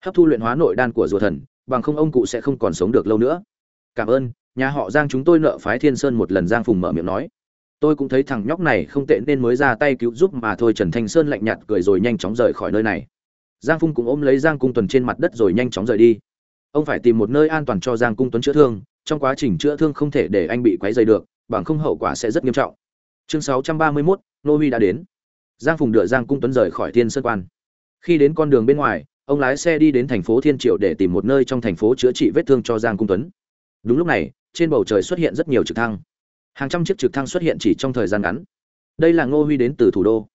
Hấp thu luyện hóa nội đan của rùa thần, bằng không ông cụ sẽ không còn sống được lâu nữa. Cảm ơn nhà họ giang chúng tôi nợ phái thiên sơn một lần giang phùng mở miệng nói. Tôi cũng thấy thằng nhóc này không tệ nên mới ra tay cứu giúp mà thôi trần thanh sơn lạnh nhạt cười rồi nhanh chóng rời khỏi nơi này. Giang phùng cũng ôm lấy giang cung tuần trên mặt đất rồi nhanh chóng rời đi. Ông phải tìm một nơi an toàn cho giang cung tuấn chữa thương trong quá trình chữa thương không thể để anh bị quấy dày được bằng không hậu quả sẽ rất nghiêm trọng. Chương 631, nô huy đã đến. Giang phùng đưa giang cung tuấn rời khỏi thiên sơn quan. Khi đến con đường bên ngoài ông lái xe đi đến thành phố thiên triệu để tìm một nơi trong thành phố chữa trị vết thương cho giang cung tuấn. Đúng lúc này trên bầu trời xuất hiện rất nhiều trực thăng. Hàng trăm chiếc trực thăng xuất hiện chỉ trong thời gian ngắn. Đây là ngô huy đến từ thủ đô.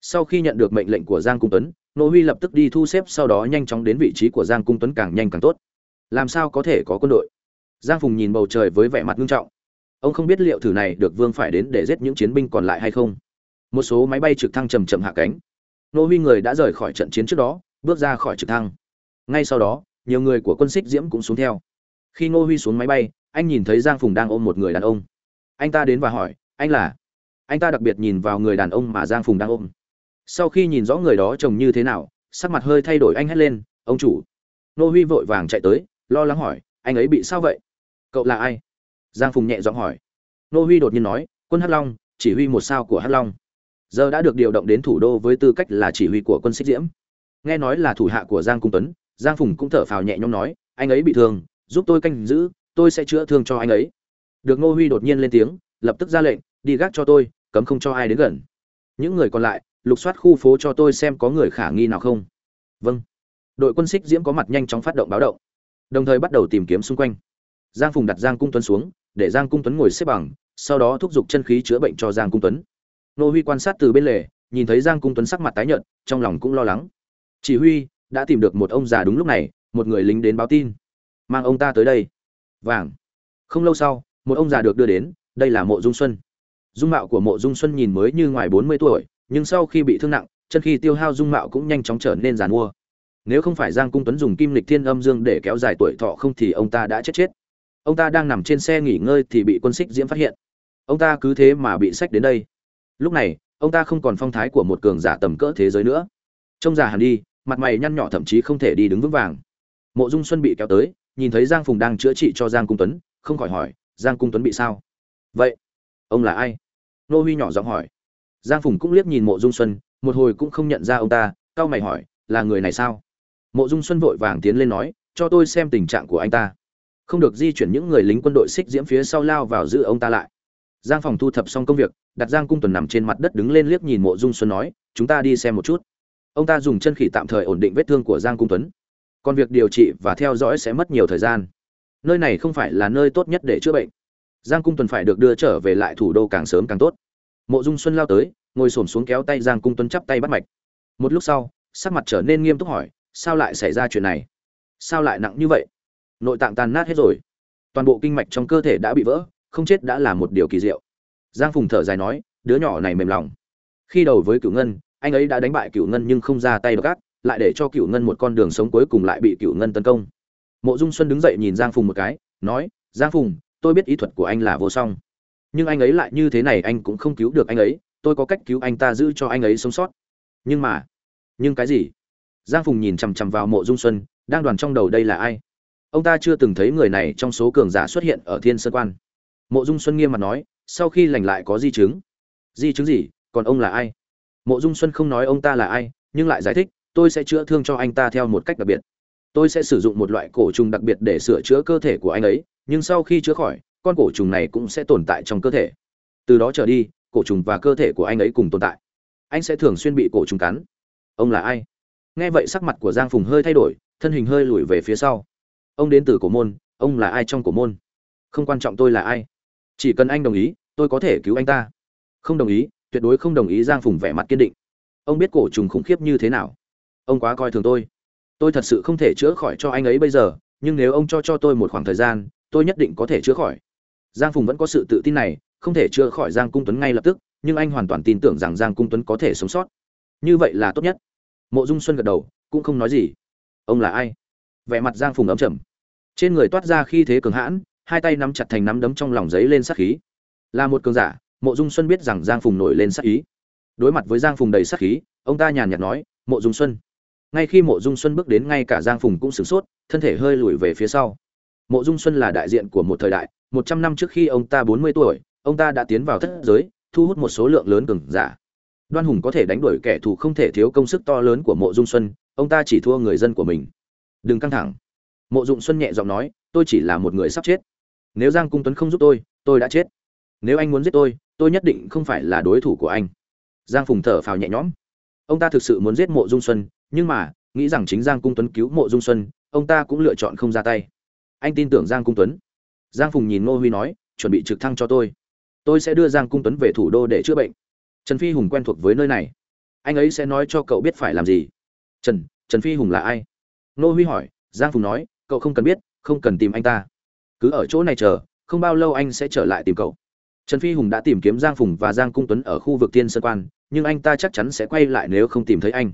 Sau khi nhận được mệnh lệnh của giang cung tuấn, ngô huy lập tức đi thu xếp sau đó nhanh chóng đến vị trí của giang cung tuấn càng nhanh càng tốt. Làm sao có thể có quân đội? Giang phùng nhìn bầu trời với vẻ mặt nghiêm trọng. Ông không biết liệu thử này được vương phải đến để giết những chiến binh còn lại hay không. Một số máy bay trực thăng chầm chậm hạ cánh. Nô huy người đã rời khỏi trận chiến trước đó, bước ra khỏi trực thăng. Ngay sau đó, nhiều người của quân xích diễm cũng xuống theo. Khi ngô huy xuống máy bay anh nhìn thấy giang phùng đang ôm một người đàn ông. Anh ta đến và hỏi, anh là? Anh ta đặc biệt nhìn vào người đàn ông mà giang phùng đang ôm. Sau khi nhìn rõ người đó trông như thế nào, sắc mặt hơi thay đổi, anh hét lên, ông chủ. Nô huy vội vàng chạy tới, lo lắng hỏi, anh ấy bị sao vậy? Cậu là ai? Giang phùng nhẹ giọng hỏi. Nô huy đột nhiên nói, quân hắc long, chỉ huy một sao của hắc long. Giờ đã được điều động đến thủ đô với tư cách là chỉ huy của quân xích diễm. Nghe nói là thủ hạ của giang cung tuấn, giang phùng cũng thở phào nhẹ nhõm nói, anh ấy bị thương, giúp tôi canh giữ tôi sẽ chữa thương cho anh ấy. Được ngô huy đột nhiên lên tiếng, lập tức ra lệnh, đi gác cho tôi, cấm không cho ai đến gần. Những người còn lại, lục soát khu phố cho tôi xem có người khả nghi nào không. Vâng. Đội quân xích diễm có mặt nhanh chóng phát động báo động. Đồng thời bắt đầu tìm kiếm xung quanh. Giang phùng đặt giang cung tuấn xuống, để giang cung tuấn ngồi xếp bằng, sau đó thúc giục chân khí chữa bệnh cho giang cung tuấn. Nô huy quan sát từ bên lề, nhìn thấy giang cung tuấn sắc mặt tái nhợt, trong lòng cũng lo lắng. Chỉ huy, đã tìm được một ông già đúng lúc này, một người lính đến báo tin. Mang ông ta tới đây vàng. Không lâu sau, một ông già được đưa đến, đây là mộ dung xuân. Dung mạo của mộ dung xuân nhìn mới như ngoài bốn mươi tuổi, nhưng sau khi bị thương nặng, chân khi tiêu hao dung mạo cũng nhanh chóng trở nên giàn mua. Nếu không phải giang cung tuấn dùng kim lịch thiên âm dương để kéo dài tuổi thọ không thì ông ta đã chết chết. Ông ta đang nằm trên xe nghỉ ngơi thì bị quân xích diễm phát hiện. Ông ta cứ thế mà bị sách đến đây. Lúc này, ông ta không còn phong thái của một cường giả tầm cỡ thế giới nữa. Trông già hẳn đi, mặt mày nhăn nhỏ thậm chí không thể đi đứng vững vàng. Mộ dung xuân bị kéo tới nhìn thấy giang phùng đang chữa trị cho giang cung tuấn, không khỏi hỏi, giang cung tuấn bị sao? Vậy, ông là ai? Nô huy nhỏ giọng hỏi. Giang phùng cũng liếc nhìn mộ dung xuân, một hồi cũng không nhận ra ông ta, cau mày hỏi, là người này sao? Mộ dung xuân vội vàng tiến lên nói, cho tôi xem tình trạng của anh ta. Không được di chuyển những người lính quân đội xích diễm phía sau lao vào giữ ông ta lại. Giang phòng thu thập xong công việc, đặt giang cung tuần nằm trên mặt đất đứng lên liếc nhìn mộ dung xuân nói, chúng ta đi xem một chút. Ông ta dùng chân khỉ tạm thời ổn định vết thương của giang cung tuấn còn việc điều trị và theo dõi sẽ mất nhiều thời gian. Nơi này không phải là nơi tốt nhất để chữa bệnh. Giang cung tuấn phải được đưa trở về lại thủ đô càng sớm càng tốt. Mộ dung xuân lao tới, ngồi s ổ m xuống kéo tay giang cung tuấn chắp tay bắt mạch. Một lúc sau, sắc mặt trở nên nghiêm túc hỏi, sao lại xảy ra chuyện này? Sao lại nặng như vậy? Nội tạng tàn nát hết rồi. Toàn bộ kinh mạch trong cơ thể đã bị vỡ, không chết đã là một điều kỳ diệu. Giang phùng thở dài nói, đứa nhỏ này mềm lòng. Khi đầu với Cửu ngân, anh ấy đã đánh bại Cửu ngân nhưng không ra tay gác lại để cho cựu ngân một con đường sống cuối cùng lại bị cựu ngân tấn công. Mộ dung xuân đứng dậy nhìn giang phùng một cái, nói, giang phùng, tôi biết ý thuật của anh là vô song. Nhưng anh ấy lại như thế này, anh cũng không cứu được anh ấy. Tôi có cách cứu anh ta giữ cho anh ấy sống sót. Nhưng mà, nhưng cái gì? Giang phùng nhìn chằm chằm vào mộ dung xuân, đang đoàn trong đầu đây là ai? Ông ta chưa từng thấy người này trong số cường giả xuất hiện ở thiên sơn quan. Mộ dung xuân nghiêm mặt nói, sau khi lành lại có di chứng. Di chứng gì? Còn ông là ai? Mộ dung xuân không nói ông ta là ai, nhưng lại giải thích tôi sẽ chữa thương cho anh ta theo một cách đặc biệt. Tôi sẽ sử dụng một loại cổ trùng đặc biệt để sửa chữa cơ thể của anh ấy, nhưng sau khi chữa khỏi, con cổ trùng này cũng sẽ tồn tại trong cơ thể. Từ đó trở đi, cổ trùng và cơ thể của anh ấy cùng tồn tại. Anh sẽ thường xuyên bị cổ trùng cắn. Ông là ai? Nghe vậy sắc mặt của giang phùng hơi thay đổi, thân hình hơi lùi về phía sau. Ông đến từ cổ môn, ông là ai trong cổ môn? Không quan trọng tôi là ai. Chỉ cần anh đồng ý, tôi có thể cứu anh ta. Không đồng ý, tuyệt đối không đồng ý, giang phùng vẻ mặt kiên định. Ông biết cổ trùng khủng khiếp như thế nào? Ông quá coi thường tôi. Tôi thật sự không thể chữa khỏi cho anh ấy bây giờ, nhưng nếu ông cho cho tôi một khoảng thời gian, tôi nhất định có thể chữa khỏi. Giang phùng vẫn có sự tự tin này, không thể chữa khỏi giang cung tuấn ngay lập tức, nhưng anh hoàn toàn tin tưởng rằng giang cung tuấn có thể sống sót. Như vậy là tốt nhất. Mộ dung xuân gật đầu, cũng không nói gì. Ông là ai? Vẻ mặt giang phùng ấm chầm trên người toát ra khi thế cường hãn, hai tay nắm chặt thành nắm đấm trong lòng giấy lên sát khí. Là một cường giả, mộ dung xuân biết rằng giang phùng nổi lên sát ý. Đối mặt với giang phùng đầy sát khí, ông ta nhàn nhạt nói, mộ dung xuân ngay khi mộ dung xuân bước đến ngay cả giang phùng cũng sửng sốt, thân thể hơi lùi về phía sau. Mộ dung xuân là đại diện của một thời đại, một trăm năm trước khi ông ta bốn mươi tuổi, ông ta đã tiến vào thất giới, thu hút một số lượng lớn cường giả. Đoan hùng có thể đánh đuổi kẻ thù không thể thiếu công sức to lớn của mộ dung xuân, ông ta chỉ thua người dân của mình. Đừng căng thẳng. Mộ Dung xuân nhẹ giọng nói, tôi chỉ là một người sắp chết. Nếu giang cung tuấn không giúp tôi tôi đã chết. Nếu anh muốn giết tôi tôi nhất định không phải là đối thủ của anh. Giang phùng thở phào nhẹ nhõm. Ông ta thực sự muốn giết mộ dung xuân nhưng mà, nghĩ rằng chính giang cung tuấn cứu mộ dung xuân, ông ta cũng lựa chọn không ra tay. Anh tin tưởng giang cung tuấn. Giang phùng nhìn ngô huy nói, chuẩn bị trực thăng cho tôi. Tôi sẽ đưa giang cung tuấn về thủ đô để chữa bệnh. Trần phi hùng quen thuộc với nơi này. Anh ấy sẽ nói cho cậu biết phải làm gì. Trần trần phi hùng là ai? Ngô huy hỏi. Giang phùng nói, cậu không cần biết, không cần tìm anh ta. Cứ ở chỗ này chờ, không bao lâu anh sẽ trở lại tìm cậu. Trần phi hùng đã tìm kiếm giang phùng và giang cung tuấn ở khu vực tiên sơn quan, nhưng anh ta chắc chắn sẽ quay lại nếu không tìm thấy anh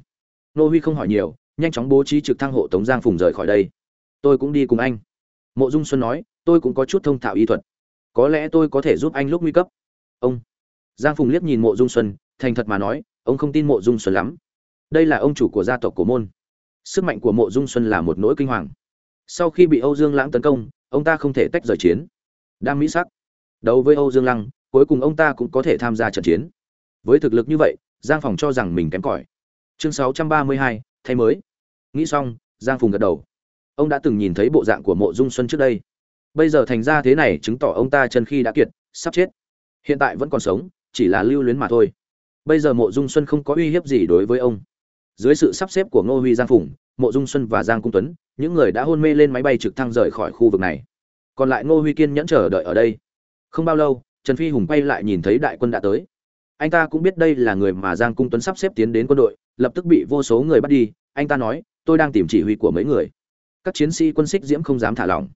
nô huy không hỏi nhiều, nhanh chóng bố trí trực thăng hộ tống giang phùng rời khỏi đây. Tôi cũng đi cùng anh. Mộ dung xuân nói, tôi cũng có chút thông thạo y thuật. Có lẽ tôi có thể giúp anh lúc nguy cấp. Ông. Giang phùng liếc nhìn mộ dung xuân, thành thật mà nói, ông không tin mộ dung xuân lắm. Đây là ông chủ của gia tộc cổ môn. Sức mạnh của mộ dung xuân là một nỗi kinh hoàng. Sau khi bị âu dương lãng tấn công, ông ta không thể tách rời chiến. Đam mỹ sắc. Đấu với âu dương lăng, cuối cùng ông ta cũng có thể tham gia trận chiến. Với thực lực như vậy, giang phòng cho rằng mình kém cỏi chương 632, thay mới. Nghĩ xong giang phùng gật đầu. Ông đã từng nhìn thấy bộ dạng của mộ dung xuân trước đây. Bây giờ thành ra thế này chứng tỏ ông ta chân khi đã kiệt sắp chết. Hiện tại vẫn còn sống chỉ là lưu luyến mà thôi. Bây giờ mộ dung xuân không có uy hiếp gì đối với ông. Dưới sự sắp xếp của ngô huy giang phùng mộ dung xuân và giang cung tuấn những người đã hôn mê lên máy bay trực thăng rời khỏi khu vực này. Còn lại ngô huy kiên nhẫn chờ đợi ở đây. Không bao lâu trần phi hùng quay lại nhìn thấy đại quân đã tới. Anh ta cũng biết đây là người mà giang cung tuấn sắp xếp tiến đến quân đội lập tức bị vô số người bắt đi, anh ta nói, tôi đang tìm chỉ huy của mấy người. Các chiến sĩ quân xích diễm không dám thả lỏng.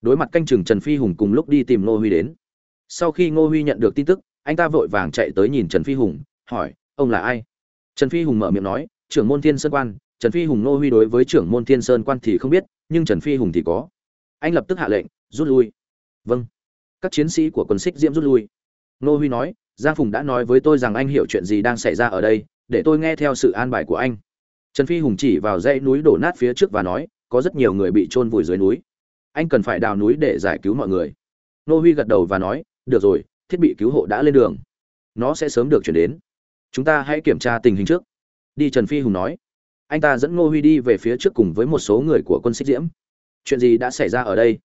Đối mặt canh chừng trần phi hùng cùng lúc đi tìm ngô huy đến. Sau khi ngô huy nhận được tin tức, anh ta vội vàng chạy tới nhìn trần phi hùng, hỏi, ông là ai? Trần phi hùng mở miệng nói, trưởng môn thiên sơn quan. Trần phi hùng ngô huy đối với trưởng môn thiên sơn quan thì không biết, nhưng trần phi hùng thì có. Anh lập tức hạ lệnh, rút lui. Vâng. Các chiến sĩ của quân xích diễm rút lui. Ngô huy nói, giang phùng đã nói với tôi rằng anh hiểu chuyện gì đang xảy ra ở đây để tôi nghe theo sự an bài của anh. Trần phi hùng chỉ vào dãy núi đổ nát phía trước và nói, có rất nhiều người bị chôn vùi dưới núi. Anh cần phải đào núi để giải cứu mọi người. Nô huy gật đầu và nói, được rồi, thiết bị cứu hộ đã lên đường. Nó sẽ sớm được chuyển đến. Chúng ta hãy kiểm tra tình hình trước. Đi, trần phi hùng nói. Anh ta dẫn Nô huy đi về phía trước cùng với một số người của quân xích diễm. Chuyện gì đã xảy ra ở đây?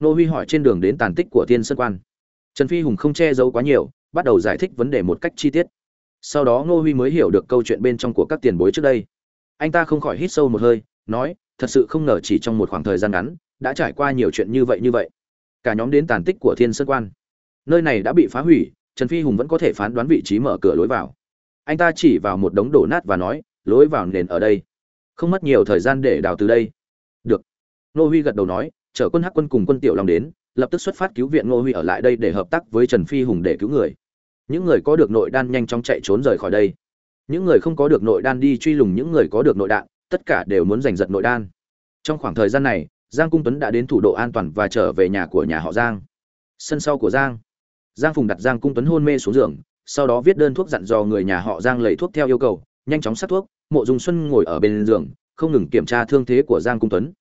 Nô huy hỏi trên đường đến tàn tích của thiên sơn quan. Trần phi hùng không che giấu quá nhiều, bắt đầu giải thích vấn đề một cách chi tiết sau đó ngô huy mới hiểu được câu chuyện bên trong của các tiền bối trước đây. Anh ta không khỏi hít sâu một hơi, nói, thật sự không ngờ chỉ trong một khoảng thời gian ngắn, đã trải qua nhiều chuyện như vậy như vậy. Cả nhóm đến tàn tích của thiên sơn quan. Nơi này đã bị phá hủy, trần phi hùng vẫn có thể phán đoán vị trí mở cửa lối vào. Anh ta chỉ vào một đống đổ nát và nói, lối vào nền ở đây. Không mất nhiều thời gian để đào từ đây. Được. Ngô huy gật đầu nói, chở quân hắc quân cùng quân tiểu long đến, lập tức xuất phát cứu viện ngô huy ở lại đây để hợp tác với trần phi hùng để cứu người những người có được nội đan nhanh chóng chạy trốn rời khỏi đây. Những người không có được nội đan đi truy lùng những người có được nội đạn, tất cả đều muốn giành giật nội đan. Trong khoảng thời gian này, giang cung tuấn đã đến thủ đô an toàn và trở về nhà của nhà họ giang. Sân sau của giang. Giang phùng đặt giang cung tuấn hôn mê xuống giường, sau đó viết đơn thuốc dặn dò người nhà họ giang lấy thuốc theo yêu cầu, nhanh chóng sát thuốc, mộ dung xuân ngồi ở bên giường, không ngừng kiểm tra thương thế của giang cung tuấn.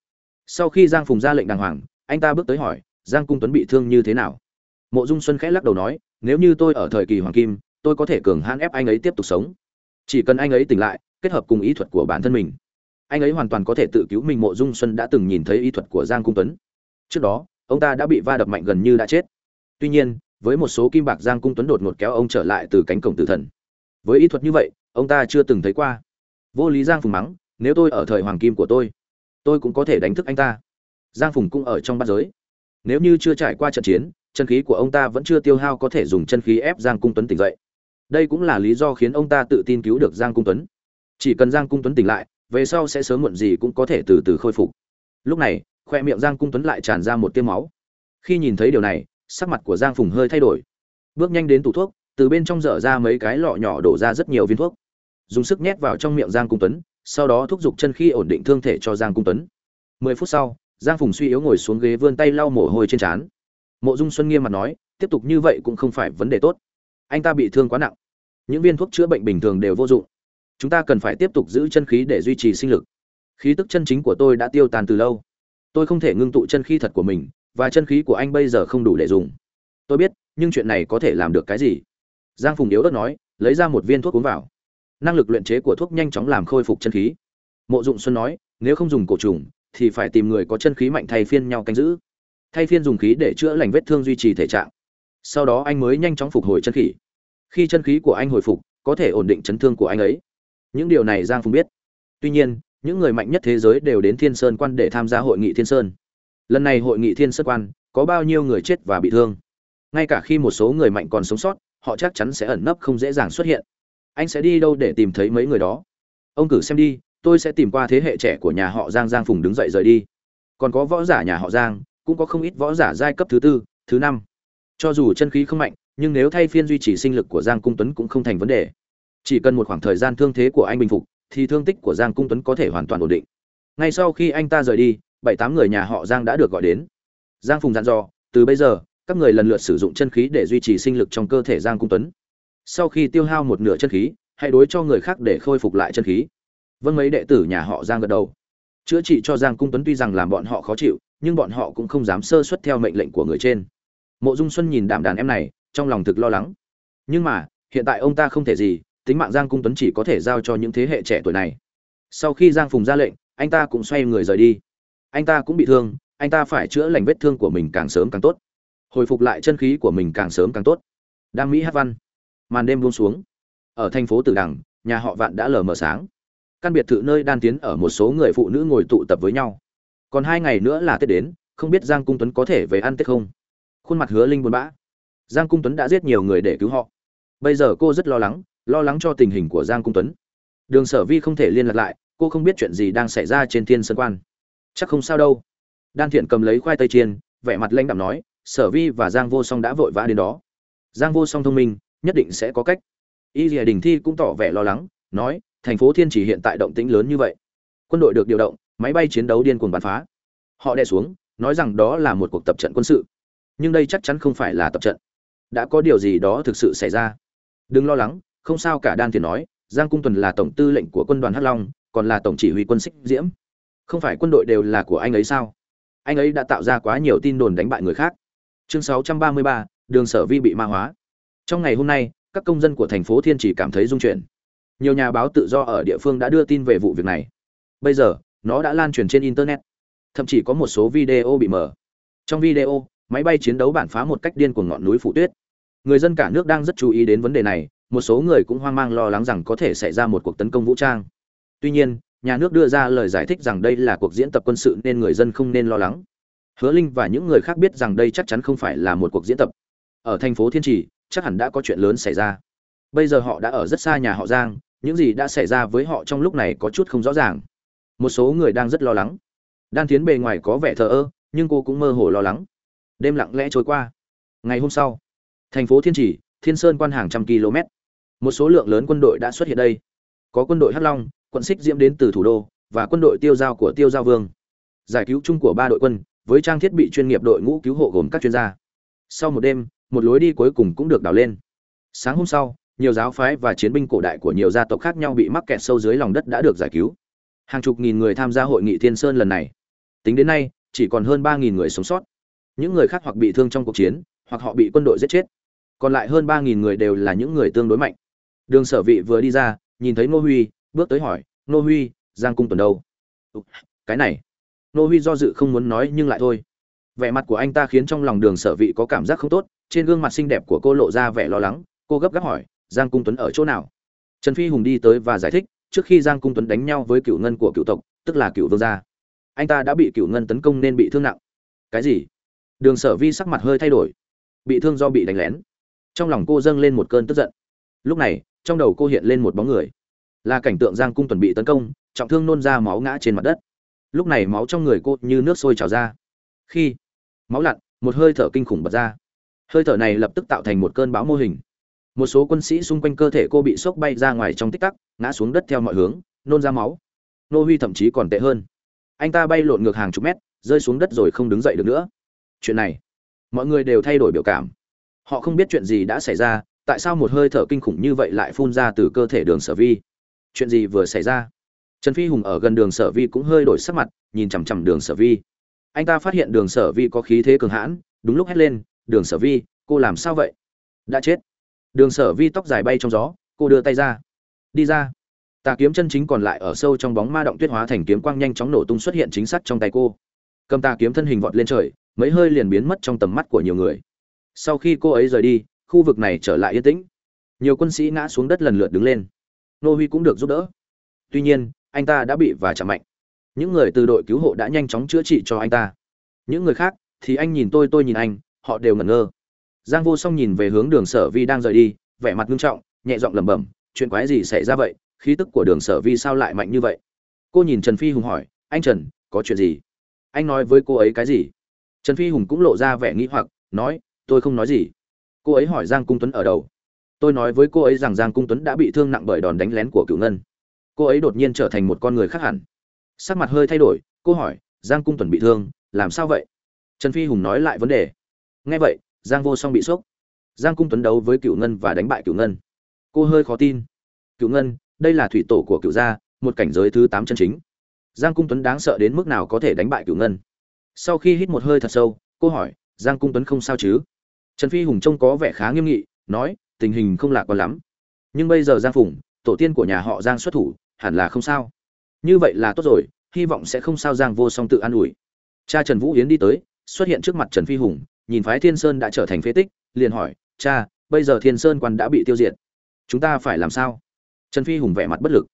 Sau khi giang phùng ra lệnh đàng hoàng, anh ta bước tới hỏi, giang cung tuấn bị thương như thế nào? Mộ dung xuân khẽ lắc đầu nói nếu như tôi ở thời kỳ hoàng kim, tôi có thể cường hãn ép anh ấy tiếp tục sống. Chỉ cần anh ấy tỉnh lại, kết hợp cùng ý thuật của bản thân mình. Anh ấy hoàn toàn có thể tự cứu mình. Mộ dung xuân đã từng nhìn thấy ý thuật của giang cung tuấn. Trước đó, ông ta đã bị va đập mạnh gần như đã chết. Tuy nhiên, với một số kim bạc giang cung tuấn đột ngột kéo ông trở lại từ cánh cổng tử thần. Với ý thuật như vậy, ông ta chưa từng thấy qua. Vô lý giang phùng mắng, nếu tôi ở thời hoàng kim của tôi tôi cũng có thể đánh thức anh ta. Giang phùng cũng ở trong bát giới. Nếu như chưa trải qua trận chiến chân khí của ông ta vẫn chưa tiêu hao có thể dùng chân khí ép giang cung tuấn tỉnh dậy. Đây cũng là lý do khiến ông ta tự tin cứu được giang cung tuấn. Chỉ cần giang cung tuấn tỉnh lại, về sau sẽ sớm muộn gì cũng có thể từ từ khôi phục. Lúc này, khoe miệng giang cung tuấn lại tràn ra một tiêm máu. Khi nhìn thấy điều này, sắc mặt của giang phùng hơi thay đổi. Bước nhanh đến tủ thuốc, từ bên trong dở ra mấy cái lọ nhỏ đổ ra rất nhiều viên thuốc. Dùng sức nhét vào trong miệng giang cung tuấn, sau đó thúc giục chân khi ổn định thương thể cho giang cung tuấn. Mười phút sau, giang phùng suy yếu ngồi xuống ghế vươn tay lau mồ hôi trên trán mộ dung xuân nghiêm mặt nói, tiếp tục như vậy cũng không phải vấn đề tốt. Anh ta bị thương quá nặng. Những viên thuốc chữa bệnh bình thường đều vô dụng. Chúng ta cần phải tiếp tục giữ chân khí để duy trì sinh lực. Khí tức chân chính của tôi đã tiêu tàn từ lâu. Tôi không thể ngưng tụ chân khí thật của mình, và chân khí của anh bây giờ không đủ để dùng. Tôi biết, nhưng chuyện này có thể làm được cái gì? Giang phùng yếu đất nói, lấy ra một viên thuốc uống vào. Năng lực luyện chế của thuốc nhanh chóng làm khôi phục chân khí. Mộ dụng xuân nói, nếu không dùng cổ trùng, thì phải tìm người có chân khí mạnh thay phiên nhau canh giữ thay phiên dùng khí để chữa lành vết thương duy trì thể trạng. Sau đó anh mới nhanh chóng phục hồi chân khí. Khi chân khí của anh hồi phục, có thể ổn định chấn thương của anh ấy. Những điều này giang phùng biết. Tuy nhiên, những người mạnh nhất thế giới đều đến thiên sơn quan để tham gia hội nghị thiên sơn. Lần này hội nghị thiên sơn quan, có bao nhiêu người chết và bị thương? Ngay cả khi một số người mạnh còn sống sót, họ chắc chắn sẽ ẩn nấp không dễ dàng xuất hiện. Anh sẽ đi đâu để tìm thấy mấy người đó? Ông cử xem đi, tôi sẽ tìm qua thế hệ trẻ của nhà họ giang. Giang phùng đứng dậy rời đi. Còn có võ giả nhà họ giang cũng có không ít võ giả giai cấp thứ tư, thứ năm. Cho dù chân khí không mạnh, nhưng nếu thay phiên duy trì sinh lực của giang cung tuấn cũng không thành vấn đề. Chỉ cần một khoảng thời gian thương thế của anh bình phục, thì thương tích của giang cung tuấn có thể hoàn toàn ổn định. Ngay sau khi anh ta rời đi, bảy tám người nhà họ giang đã được gọi đến. Giang phùng dặn dò, từ bây giờ, các người lần lượt sử dụng chân khí để duy trì sinh lực trong cơ thể giang cung tuấn. Sau khi tiêu hao một nửa chân khí, hãy đối cho người khác để khôi phục lại chân khí. Vâng mấy đệ tử nhà họ giang gật đầu. Chữa trị cho giang cung tuấn tuy rằng làm bọn họ khó chịu nhưng bọn họ cũng không dám sơ xuất theo mệnh lệnh của người trên. Mộ dung xuân nhìn đảm đàn em này, trong lòng thực lo lắng. Nhưng mà, hiện tại ông ta không thể gì, tính mạng giang cung tuấn chỉ có thể giao cho những thế hệ trẻ tuổi này. Sau khi giang phùng ra lệnh, anh ta cũng xoay người rời đi. Anh ta cũng bị thương, anh ta phải chữa lành vết thương của mình càng sớm càng tốt. Hồi phục lại chân khí của mình càng sớm càng tốt. Đam mỹ hát văn. Màn đêm buông xuống. Ở thành phố tử đằng, nhà họ vạn đã lờ mờ sáng. Căn biệt thự nơi đan tiến ở một số người phụ nữ ngồi tụ tập với nhau còn hai ngày nữa là tết đến, không biết giang cung tuấn có thể về ăn tết không? Khuôn mặt hứa linh buồn bã. Giang cung tuấn đã giết nhiều người để cứu họ. Bây giờ cô rất lo lắng lo lắng cho tình hình của giang cung tuấn. Đường sở vi không thể liên lạc lại, cô không biết chuyện gì đang xảy ra trên thiên sơn quan. Chắc không sao đâu. Đan thiện cầm lấy khoai tây chiên, vẻ mặt lãnh đạm nói, sở vi và giang vô song đã vội vã đến đó. Giang vô song thông minh, nhất định sẽ có cách. Y dìa đình thi cũng tỏ vẻ lo lắng, nói, thành phố thiên chỉ hiện tại động tĩnh lớn như vậy. Quân đội được điều động máy bay chiến đấu điên cuồng bắn phá. Họ đè xuống nói rằng đó là một cuộc tập trận quân sự. Nhưng đây chắc chắn không phải là tập trận. Đã có điều gì đó thực sự xảy ra? Đừng lo lắng không sao cả đan thiền nói giang cung tuần là tổng tư lệnh của quân đoàn hắc long còn là tổng chỉ huy quân xích diễm. Không phải quân đội đều là của anh ấy sao? Anh ấy đã tạo ra quá nhiều tin đồn đánh bại người khác. Chương 633, đường sở vi bị ma hóa. Trong ngày hôm nay các công dân của thành phố thiên chỉ cảm thấy rung chuyển. Nhiều nhà báo tự do ở địa phương đã đưa tin về vụ việc này. Bây giờ nó đã lan truyền trên internet. Thậm chí có một số video bị mở. Trong video, máy bay chiến đấu bản phá một cách điên cuồng ngọn núi phủ tuyết. Người dân cả nước đang rất chú ý đến vấn đề này, một số người cũng hoang mang lo lắng rằng có thể xảy ra một cuộc tấn công vũ trang. Tuy nhiên, nhà nước đưa ra lời giải thích rằng đây là cuộc diễn tập quân sự nên người dân không nên lo lắng. Hứa linh và những người khác biết rằng đây chắc chắn không phải là một cuộc diễn tập. Ở thành phố thiên trì, chắc hẳn đã có chuyện lớn xảy ra. Bây giờ họ đã ở rất xa nhà họ giang, những gì đã xảy ra với họ trong lúc này có chút không rõ ràng một số người đang rất lo lắng. Đan tiến bề ngoài có vẻ thờ ơ, nhưng cô cũng mơ hồ lo lắng. Đêm lặng lẽ trôi qua. Ngày hôm sau, thành phố thiên trì thiên sơn quan hàng trăm km. Một số lượng lớn quân đội đã xuất hiện đây. Có quân đội hắc long, quận xích diễm đến từ thủ đô, và quân đội tiêu giao của tiêu giao vương. Giải cứu chung của ba đội quân, với trang thiết bị chuyên nghiệp đội ngũ cứu hộ gồm các chuyên gia. Sau một đêm, một lối đi cuối cùng cũng được đào lên. Sáng hôm sau, nhiều giáo phái và chiến binh cổ đại của nhiều gia tộc khác nhau bị mắc kẹt sâu dưới lòng đất đã được giải cứu hàng chục nghìn người tham gia hội nghị thiên sơn lần này. Tính đến nay, chỉ còn hơn ba nghìn người sống sót. Những người khác hoặc bị thương trong cuộc chiến, hoặc họ bị quân đội giết chết. Còn lại hơn ba nghìn người đều là những người tương đối mạnh. Đường sở vị vừa đi ra, nhìn thấy ngô huy, bước tới hỏi, ngô huy, giang cung tuần đâu? Cái này. Ngô huy do dự không muốn nói nhưng lại thôi. Vẻ mặt của anh ta khiến trong lòng đường sở vị có cảm giác không tốt, trên gương mặt xinh đẹp của cô lộ ra vẻ lo lắng. Cô gấp gáp hỏi, giang cung tuấn ở chỗ nào? Trần phi hùng đi tới và giải thích trước khi giang cung tuấn đánh nhau với cựu ngân của cựu tộc, tức là cựu vương gia, anh ta đã bị cựu ngân tấn công nên bị thương nặng. Cái gì? Đường sở vi sắc mặt hơi thay đổi, bị thương do bị đánh lén. Trong lòng cô dâng lên một cơn tức giận. Lúc này, trong đầu cô hiện lên một bóng người, là cảnh tượng giang cung tuần bị tấn công, trọng thương nôn ra máu ngã trên mặt đất. Lúc này máu trong người cô như nước sôi trào ra. Khi máu lặn, một hơi thở kinh khủng bật ra. Hơi thở này lập tức tạo thành một cơn bão mô hình một số quân sĩ xung quanh cơ thể cô bị sốc bay ra ngoài trong tích tắc, ngã xuống đất theo mọi hướng, nôn ra máu. Nô huy thậm chí còn tệ hơn. Anh ta bay lộn ngược hàng chục mét, rơi xuống đất rồi không đứng dậy được nữa. Chuyện này, mọi người đều thay đổi biểu cảm. Họ không biết chuyện gì đã xảy ra, tại sao một hơi thở kinh khủng như vậy lại phun ra từ cơ thể đường sở vi? Chuyện gì vừa xảy ra? Trần phi hùng ở gần đường sở vi cũng hơi đổi sắc mặt, nhìn chằm chằm đường sở vi. Anh ta phát hiện đường sở vi có khí thế cường hãn, đúng lúc hét lên, đường sở vi, cô làm sao vậy? Đã chết đường sở vi tóc dài bay trong gió, cô đưa tay ra. Đi ra. Tà kiếm chân chính còn lại ở sâu trong bóng ma động tuyết hóa thành kiếm quang nhanh chóng nổ tung xuất hiện chính xác trong tay cô. Cầm tà kiếm thân hình vọt lên trời, mấy hơi liền biến mất trong tầm mắt của nhiều người. Sau khi cô ấy rời đi, khu vực này trở lại yên tĩnh. Nhiều quân sĩ ngã xuống đất lần lượt đứng lên. Nô huy cũng được giúp đỡ. Tuy nhiên, anh ta đã bị và chạm mạnh. Những người từ đội cứu hộ đã nhanh chóng chữa trị cho anh ta. Những người khác thì anh nhìn tôi tôi nhìn anh, họ đều ngẩn ngơ giang vô song nhìn về hướng đường sở vi đang rời đi, vẻ mặt nghiêm trọng, nhẹ giọng lẩm bẩm, chuyện quái gì xảy ra vậy? Khí tức của đường sở vi sao lại mạnh như vậy? Cô nhìn trần phi hùng hỏi, anh trần, có chuyện gì? Anh nói với cô ấy cái gì? Trần phi hùng cũng lộ ra vẻ nghĩ hoặc, nói, tôi không nói gì. Cô ấy hỏi giang cung tuấn ở đâu tôi nói với cô ấy rằng giang cung tuấn đã bị thương nặng bởi đòn đánh lén của cựu ngân. Cô ấy đột nhiên trở thành một con người khác hẳn. Sắc mặt hơi thay đổi, cô hỏi, giang cung tuấn bị thương, làm sao vậy? Trần phi hùng nói lại vấn đề. Nghe vậy giang vô song bị sốc. Giang cung tuấn đấu với cựu ngân và đánh bại cựu ngân. Cô hơi khó tin. Cựu ngân, đây là thủy tổ của cựu gia, một cảnh giới thứ tám chân chính. Giang cung tuấn đáng sợ đến mức nào có thể đánh bại Cựu ngân? Sau khi hít một hơi thật sâu, cô hỏi, giang cung tuấn không sao chứ? Trần phi hùng trông có vẻ khá nghiêm nghị, nói, tình hình không lạc quan lắm. Nhưng bây giờ giang phùng, tổ tiên của nhà họ giang xuất thủ, hẳn là không sao. Như vậy là tốt rồi, hy vọng sẽ không sao. Giang vô song tự an ủi. Cha trần vũ yến đi tới, xuất hiện trước mặt trần phi hùng nhìn phái thiên sơn đã trở thành phế tích, liền hỏi, cha, bây giờ thiên sơn quan đã bị tiêu diệt, chúng ta phải làm sao? Trần phi hùng vẻ mặt bất lực.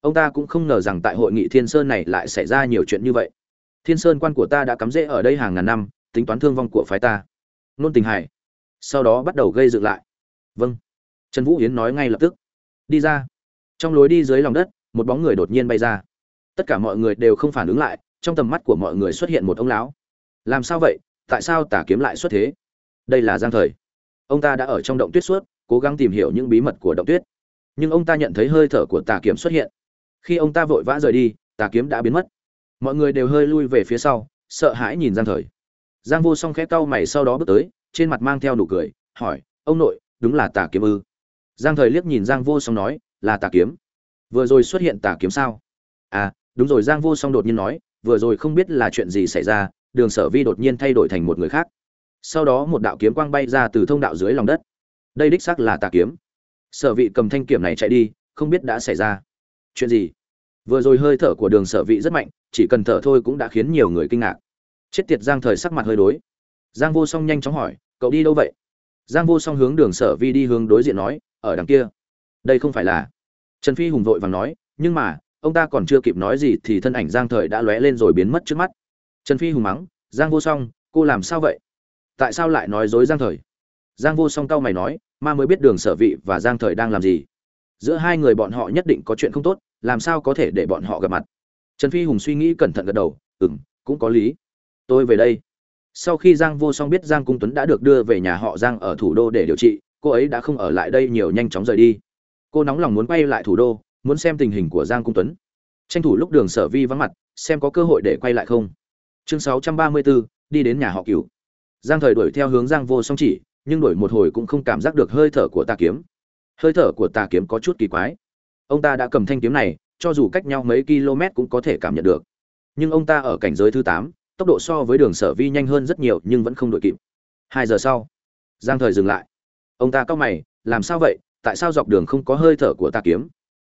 Ông ta cũng không ngờ rằng tại hội nghị thiên sơn này lại xảy ra nhiều chuyện như vậy. Thiên sơn quan của ta đã cắm rễ ở đây hàng ngàn năm, tính toán thương vong của phái ta. Nôn tình hải sau đó bắt đầu gây dựng lại. Vâng. Trần vũ yến nói ngay lập tức. Đi ra. Trong lối đi dưới lòng đất, một bóng người đột nhiên bay ra. Tất cả mọi người đều không phản ứng lại, trong tầm mắt của mọi người xuất hiện một ông lão. Làm sao vậy? Tại sao tả kiếm lại xuất thế? Đây là giang thời. Ông ta đã ở trong động tuyết suốt, cố gắng tìm hiểu những bí mật của động tuyết. Nhưng ông ta nhận thấy hơi thở của tà kiếm xuất hiện. Khi ông ta vội vã rời đi, tà kiếm đã biến mất. Mọi người đều hơi lui về phía sau, sợ hãi nhìn giang thời. Giang vô song khẽ cau mày sau đó bước tới, trên mặt mang theo nụ cười, hỏi, ông nội, đúng là tà kiếm ư? Giang thời liếc nhìn giang vô song nói, là tà kiếm. Vừa rồi xuất hiện tà kiếm sao? À đúng rồi, giang vô song đột nhiên nói, vừa rồi không biết là chuyện gì xảy ra đường sở vi đột nhiên thay đổi thành một người khác. Sau đó một đạo kiếm quang bay ra từ thông đạo dưới lòng đất. Đây đích xác là tà kiếm. Sở vị cầm thanh kiểm này chạy đi, không biết đã xảy ra chuyện gì. Vừa rồi hơi thở của đường sở vị rất mạnh, chỉ cần thở thôi cũng đã khiến nhiều người kinh ngạc. Chết tiệt, giang thời sắc mặt hơi đối. Giang vô song nhanh chóng hỏi, cậu đi đâu vậy? Giang vô song hướng đường sở vi đi hướng đối diện nói, ở đằng kia. Đây không phải là trần phi hùng vội vàng nói, nhưng mà, ông ta còn chưa kịp nói gì thì thân ảnh giang thời đã lóe lên rồi biến mất trước mắt trần phi hùng mắng, giang vô song, cô làm sao vậy? Tại sao lại nói dối giang thời? Giang vô song cau mày nói, ma mới biết đường sở vị và giang thời đang làm gì. Giữa hai người bọn họ nhất định có chuyện không tốt, làm sao có thể để bọn họ gặp mặt? Trần phi hùng suy nghĩ cẩn thận gật đầu ừ m cũng có lý. Tôi về đây. Sau khi giang vô song biết giang cung tuấn đã được đưa về nhà họ giang ở thủ đô để điều trị, cô ấy đã không ở lại đây nhiều nhanh chóng rời đi. Cô nóng lòng muốn quay lại thủ đô, muốn xem tình hình của giang cung tuấn. Tranh thủ lúc đường sở vi vắng mặt, xem có cơ hội để quay lại không chương 634, đi đến nhà họ cửu. Giang thời đuổi theo hướng giang vô song chỉ nhưng đuổi một hồi cũng không cảm giác được hơi thở của tà kiếm. Hơi thở của tà kiếm có chút kỳ quái. Ông ta đã cầm thanh kiếm này cho dù cách nhau mấy km cũng có thể cảm nhận được. Nhưng ông ta ở cảnh giới thứ tám tốc độ so với đường sở vi nhanh hơn rất nhiều nhưng vẫn không đội kịp. Hai giờ sau giang thời dừng lại. Ông ta cau mày làm sao vậy? Tại sao dọc đường không có hơi thở của tà kiếm?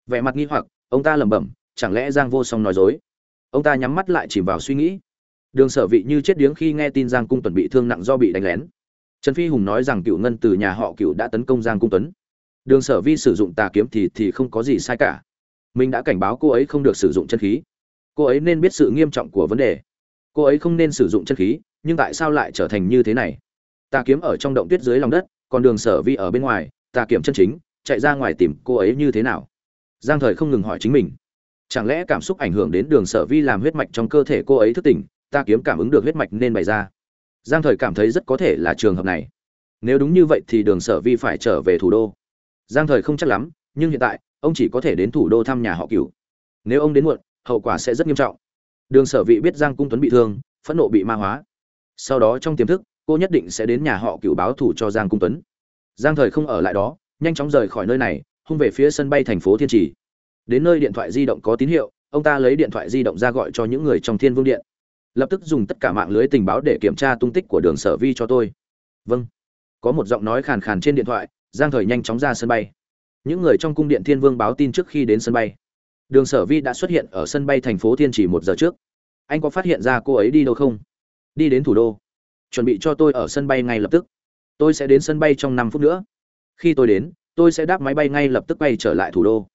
Vẻ mặt nghi hoặc ông ta lẩm bẩm chẳng lẽ giang vô song nói dối? Ông ta nhắm mắt lại chìm vào suy nghĩ đường sở vị như chết điếng khi nghe tin giang cung tuấn bị thương nặng do bị đánh lén. Trần phi hùng nói rằng cựu ngân từ nhà họ cựu đã tấn công giang cung tuấn. Đường sở vi sử dụng tà kiếm thì thì không có gì sai cả. Mình đã cảnh báo cô ấy không được sử dụng chân khí. Cô ấy nên biết sự nghiêm trọng của vấn đề. Cô ấy không nên sử dụng chân khí, nhưng tại sao lại trở thành như thế này? Tà kiếm ở trong động tuyết dưới lòng đất, còn đường sở vi ở bên ngoài, tà kiểm chân chính, chạy ra ngoài tìm cô ấy như thế nào? Giang thời không ngừng hỏi chính mình. Chẳng lẽ cảm xúc ảnh hưởng đến đường sở vi làm huyết mạch trong cơ thể cô ấy thức tỉnh ta kiếm cảm ứng được huyết mạch nên bày ra. Giang thời cảm thấy rất có thể là trường hợp này. Nếu đúng như vậy thì đường sở vi phải trở về thủ đô. Giang thời không chắc lắm, nhưng hiện tại, ông chỉ có thể đến thủ đô thăm nhà họ cửu. Nếu ông đến muộn, hậu quả sẽ rất nghiêm trọng. Đường sở vị biết giang cung tuấn bị thương, phẫn nộ bị ma hóa. Sau đó trong tiềm thức, cô nhất định sẽ đến nhà họ cửu báo thủ cho giang cung tuấn. Giang thời không ở lại đó, nhanh chóng rời khỏi nơi này, hung về phía sân bay thành phố thiên trì. Đến nơi điện thoại di động có tín hiệu, ông ta lấy điện thoại di động ra gọi cho những người trong thiên vương điện lập tức dùng tất cả mạng lưới tình báo để kiểm tra tung tích của đường sở vi cho tôi. Vâng. Có một giọng nói khàn khàn trên điện thoại, giang thời nhanh chóng ra sân bay. Những người trong cung điện thiên vương báo tin trước khi đến sân bay. Đường sở vi đã xuất hiện ở sân bay thành phố thiên chỉ một giờ trước. Anh có phát hiện ra cô ấy đi đâu không? Đi đến thủ đô. Chuẩn bị cho tôi ở sân bay ngay lập tức. Tôi sẽ đến sân bay trong năm phút nữa. Khi tôi đến, tôi sẽ đáp máy bay ngay lập tức bay trở lại thủ đô.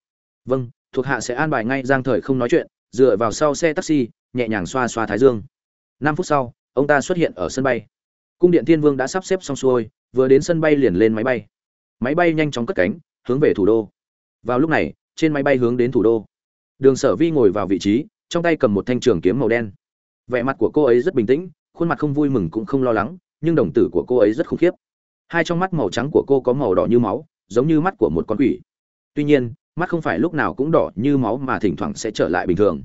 Vâng thuộc hạ sẽ an bài ngay giang thời không nói chuyện. Dựa vào sau xe taxi nhẹ nhàng xoa xoa thái dương. Năm phút sau, ông ta xuất hiện ở sân bay. Cung điện thiên vương đã sắp xếp xong xuôi, vừa đến sân bay liền lên máy bay. Máy bay nhanh chóng cất cánh, hướng về thủ đô. Vào lúc này, trên máy bay hướng đến thủ đô. Đường sở vi ngồi vào vị trí, trong tay cầm một thanh trường kiếm màu đen. Vẻ mặt của cô ấy rất bình tĩnh, khuôn mặt không vui mừng cũng không lo lắng, nhưng đồng tử của cô ấy rất khủng khiếp. Hai trong mắt màu trắng của cô có màu đỏ như máu, giống như mắt của một con quỷ. Tuy nhiên, mắt không phải lúc nào cũng đỏ như máu mà thỉnh thoảng sẽ trở lại bình thường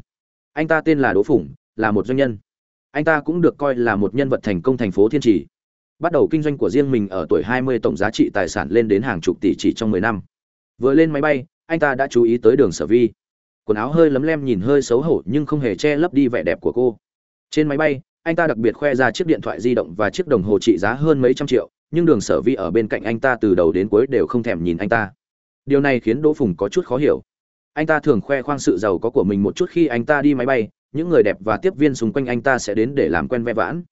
anh ta tên là đỗ phủng là một doanh nhân. Anh ta cũng được coi là một nhân vật thành công thành phố thiên trì. Bắt đầu kinh doanh của riêng mình ở tuổi 20 tổng giá trị tài sản lên đến hàng chục tỷ chỉ trong 10 năm. Vừa lên máy bay, anh ta đã chú ý tới đường sở vi. Quần áo hơi lấm lem nhìn hơi xấu hổ nhưng không hề che lấp đi vẻ đẹp của cô. Trên máy bay, anh ta đặc biệt khoe ra chiếc điện thoại di động và chiếc đồng hồ trị giá hơn mấy trăm triệu, nhưng đường sở vi ở bên cạnh anh ta từ đầu đến cuối đều không thèm nhìn anh ta. Điều này khiến đỗ phùng có chút khó hiểu anh ta thường khoe khoang sự giàu có của mình một chút khi anh ta đi máy bay, những người đẹp và tiếp viên xung quanh anh ta sẽ đến để làm quen ve vãn.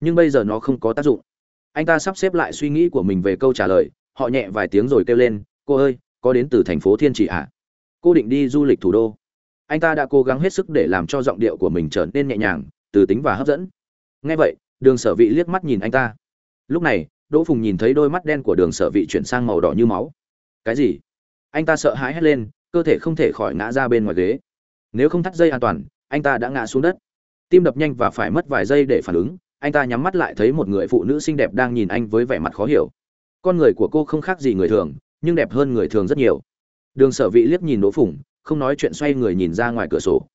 Nhưng bây giờ nó không có tác dụng. Anh ta sắp xếp lại suy nghĩ của mình về câu trả lời, họ nhẹ vài tiếng rồi kêu lên, cô ơi, có đến từ thành phố thiên Trị ạ à? cô định đi du lịch thủ đô. Anh ta đã cố gắng hết sức để làm cho giọng điệu của mình trở nên nhẹ nhàng, từ tính và hấp dẫn. Ngay vậy, đường sở vị liếc mắt nhìn anh ta. Lúc này, đỗ phùng nhìn thấy đôi mắt đen của đường sở vị chuyển sang màu đỏ như máu. Cái gì? Anh ta sợ hãi hét lên cơ thể không thể khỏi ngã ra bên ngoài ghế. Nếu không thắt dây an toàn, anh ta đã ngã xuống đất. Tim đập nhanh và phải mất vài giây để phản ứng, anh ta nhắm mắt lại thấy một người phụ nữ xinh đẹp đang nhìn anh với vẻ mặt khó hiểu. Con người của cô không khác gì người thường, nhưng đẹp hơn người thường rất nhiều. Đường sở vị liếc nhìn đỗ phủng không nói chuyện xoay người nhìn ra ngoài cửa sổ.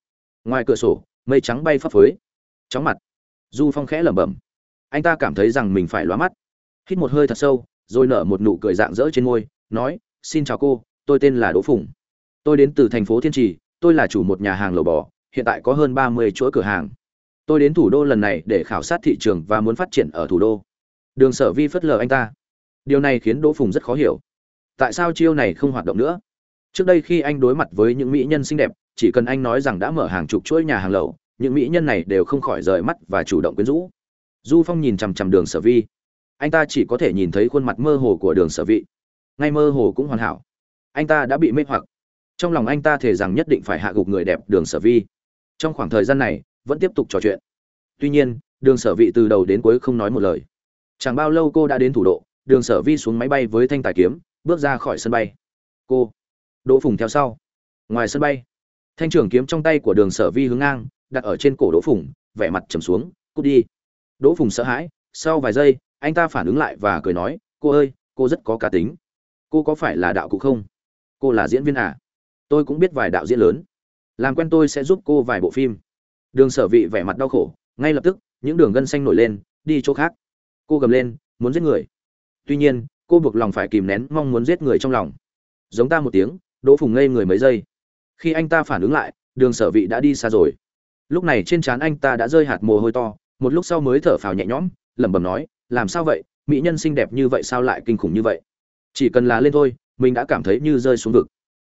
Ngoài cửa sổ, mây trắng bay phấp phới. Chóng mặt. Du phong khẽ lẩm bẩm. Anh ta cảm thấy rằng mình phải lóa mắt. Hít một hơi thật sâu, rồi nở một nụ cười dạng dỡ trên môi, nói, xin chào cô, tôi tên là đỗ phủng tôi đến từ thành phố thiên trì, tôi là chủ một nhà hàng lẩu bò, hiện tại có hơn ba mươi chuỗi cửa hàng. Tôi đến thủ đô lần này để khảo sát thị trường và muốn phát triển ở thủ đô. Đường sở vi phất lờ anh ta. Điều này khiến đỗ phùng rất khó hiểu. Tại sao chiêu này không hoạt động nữa? Trước đây khi anh đối mặt với những mỹ nhân xinh đẹp, chỉ cần anh nói rằng đã mở hàng chục chuỗi nhà hàng lẩu những mỹ nhân này đều không khỏi rời mắt và chủ động quyến rũ. Du phong nhìn chằm chằm đường sở vi. Anh ta chỉ có thể nhìn thấy khuôn mặt mơ hồ của đường sở vị. Ngay mơ hồ cũng hoàn hảo. Anh ta đã bị mê hoặc trong lòng anh ta thề rằng nhất định phải hạ gục người đẹp đường sở vi. Trong khoảng thời gian này, vẫn tiếp tục trò chuyện. Tuy nhiên, đường sở vị từ đầu đến cuối không nói một lời. Chẳng bao lâu cô đã đến thủ đô đường sở vi xuống máy bay với thanh tài kiếm, bước ra khỏi sân bay. Cô, đỗ phùng theo sau. Ngoài sân bay, thanh trưởng kiếm trong tay của đường sở vi hướng ngang, đặt ở trên cổ đỗ phùng, vẻ mặt trầm xuống, cút đi. Đỗ phùng sợ hãi, sau vài giây, anh ta phản ứng lại và cười nói, cô ơi, cô rất có cá tính. Cô có phải là đạo cụ không? Cô là diễn viên à? Tôi cũng biết vài đạo diễn lớn. Làm quen tôi sẽ giúp cô vài bộ phim. Đường sở vị vẻ mặt đau khổ, ngay lập tức, những đường gân xanh nổi lên, đi chỗ khác. Cô gầm lên, muốn giết người. Tuy nhiên, cô buộc lòng phải kìm nén, mong muốn giết người trong lòng. Giống ta một tiếng, đỗ phùng ngây người mấy giây. Khi anh ta phản ứng lại, đường sở vị đã đi xa rồi. Lúc này trên trán anh ta đã rơi hạt mồ hôi to, một lúc sau mới thở phào nhẹ nhõm, lẩm bẩm nói, làm sao vậy? Mỹ nhân xinh đẹp như vậy sao lại kinh khủng như vậy? Chỉ cần là lên thôi, mình đã cảm thấy như rơi xuống vực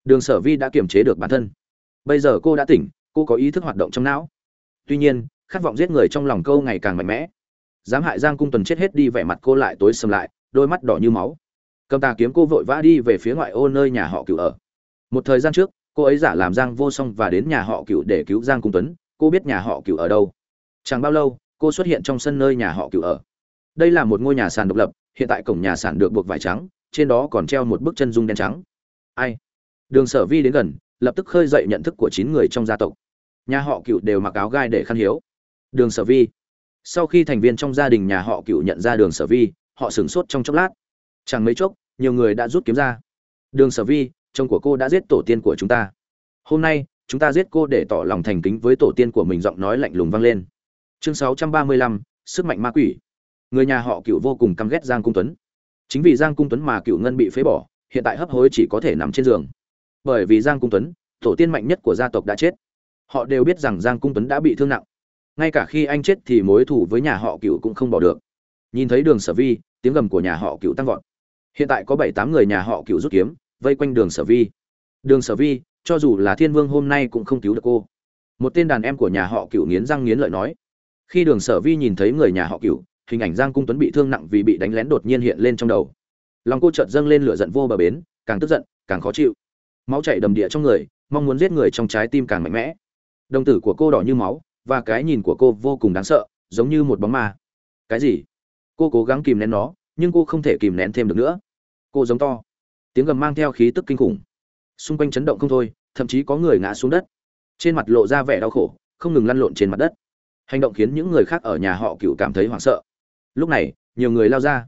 đường sở vi đã kiềm chế được bản thân. Bây giờ cô đã tỉnh, cô có ý thức hoạt động trong não. Tuy nhiên, khát vọng giết người trong lòng câu ngày càng mạnh mẽ. Dám hại giang cung tuần chết hết đi vẻ mặt cô lại tối sầm lại, đôi mắt đỏ như máu. Cầm tà kiếm cô vội vã đi về phía ngoại ô nơi nhà họ cựu ở. Một thời gian trước, cô ấy giả làm giang vô song và đến nhà họ cựu để cứu giang cung tuấn. Cô biết nhà họ cựu ở đâu. Chẳng bao lâu, cô xuất hiện trong sân nơi nhà họ cựu ở. Đây là một ngôi nhà sàn độc lập, hiện tại cổng nhà sàn được buộc vải trắng, trên đó còn treo một bức chân dung đen trắng. Ai? Đường sở vi đến gần lập tức khơi dậy nhận thức của chín người trong gia tộc. Nhà họ cựu đều mặc áo gai để khăn hiếu. Đường sở vi. Sau khi thành viên trong gia đình nhà họ cựu nhận ra đường sở vi họ sửng sốt trong chốc lát. Chẳng mấy chốc nhiều người đã rút kiếm ra. Đường sở vi chồng của cô đã giết tổ tiên của chúng ta. Hôm nay chúng ta giết cô để tỏ lòng thành kính với tổ tiên của mình giọng nói lạnh lùng vang lên. Chương 635, sức mạnh ma quỷ. Người nhà họ cựu vô cùng căm ghét giang cung tuấn. Chính vì giang cung tuấn mà cựu ngân bị phế bỏ hiện tại hấp hối chỉ có thể nằm trên giường bởi vì giang cung tuấn, tổ tiên mạnh nhất của gia tộc đã chết. Họ đều biết rằng giang cung tuấn đã bị thương nặng. Ngay cả khi anh chết thì mối thù với nhà họ cựu cũng không bỏ được. Nhìn thấy đường sở vi, tiếng gầm của nhà họ cựu tăng vọt. Hiện tại có bảy tám người nhà họ cựu rút kiếm, vây quanh đường sở vi. Đường sở vi, cho dù là thiên vương hôm nay cũng không cứu được cô. Một tên đàn em của nhà họ cựu nghiến răng nghiến lợi nói. Khi đường sở vi nhìn thấy người nhà họ cựu hình ảnh giang cung tuấn bị thương nặng vì bị đánh lén đột nhiên hiện lên trong đầu. Lòng cô chợt dâng lên lửa giận vô bờ bến, càng tức giận, càng khó chịu máu chảy đầm địa trong người, mong muốn giết người trong trái tim càng mạnh mẽ. Đồng tử của cô đỏ như máu, và cái nhìn của cô vô cùng đáng sợ, giống như một bóng ma. Cái gì? Cô cố gắng kìm nén nó, nhưng cô không thể kìm nén thêm được nữa. Cô giống to. Tiếng gầm mang theo khí tức kinh khủng. Xung quanh chấn động không thôi, thậm chí có người ngã xuống đất. Trên mặt lộ ra vẻ đau khổ, không ngừng lăn lộn trên mặt đất. Hành động khiến những người khác ở nhà họ cựu cảm thấy hoảng sợ. Lúc này, nhiều người lao ra.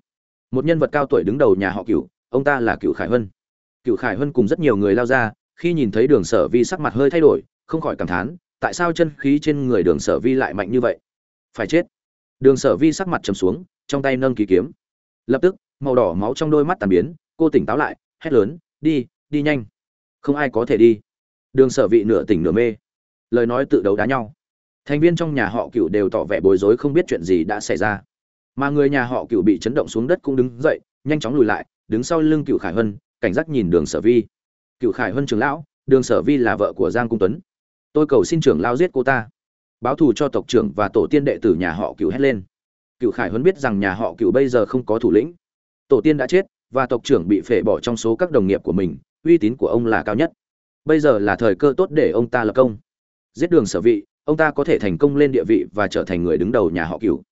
Một nhân vật cao tuổi đứng đầu nhà họ cựu ông ta là cựu khải Vân cựu khải Hân cùng rất nhiều người lao ra, khi nhìn thấy đường sở vi sắc mặt hơi thay đổi, không khỏi cảm thán, tại sao chân khí trên người đường sở vi lại mạnh như vậy? Phải chết. Đường sở vi sắc mặt trầm xuống, trong tay nâng kỳ kiếm. Lập tức, màu đỏ máu trong đôi mắt tàn biến, cô tỉnh táo lại, hét lớn, đi đi nhanh. Không ai có thể đi. Đường sở vị nửa tỉnh nửa mê. Lời nói tự đấu đá nhau. Thành viên trong nhà họ cựu đều tỏ vẻ bối rối không biết chuyện gì đã xảy ra. Mà người nhà họ cựu bị chấn động xuống đất cũng đứng dậy, nhanh chóng lùi lại, đứng sau lưng cựu khải Hân cảnh giác nhìn đường sở vi. Cựu khải huân trưởng lão, đường sở vi là vợ của giang cung tuấn. Tôi cầu xin trưởng lao giết cô ta. Báo thù cho tộc trưởng và tổ tiên đệ tử nhà họ cựu hét lên. Cựu khải huân biết rằng nhà họ cựu bây giờ không có thủ lĩnh. Tổ tiên đã chết và tộc trưởng bị phệ bỏ trong số các đồng nghiệp của mình, uy tín của ông là cao nhất. Bây giờ là thời cơ tốt để ông ta lập công. Giết đường sở vị, ông ta có thể thành công lên địa vị và trở thành người đứng đầu nhà họ cựu.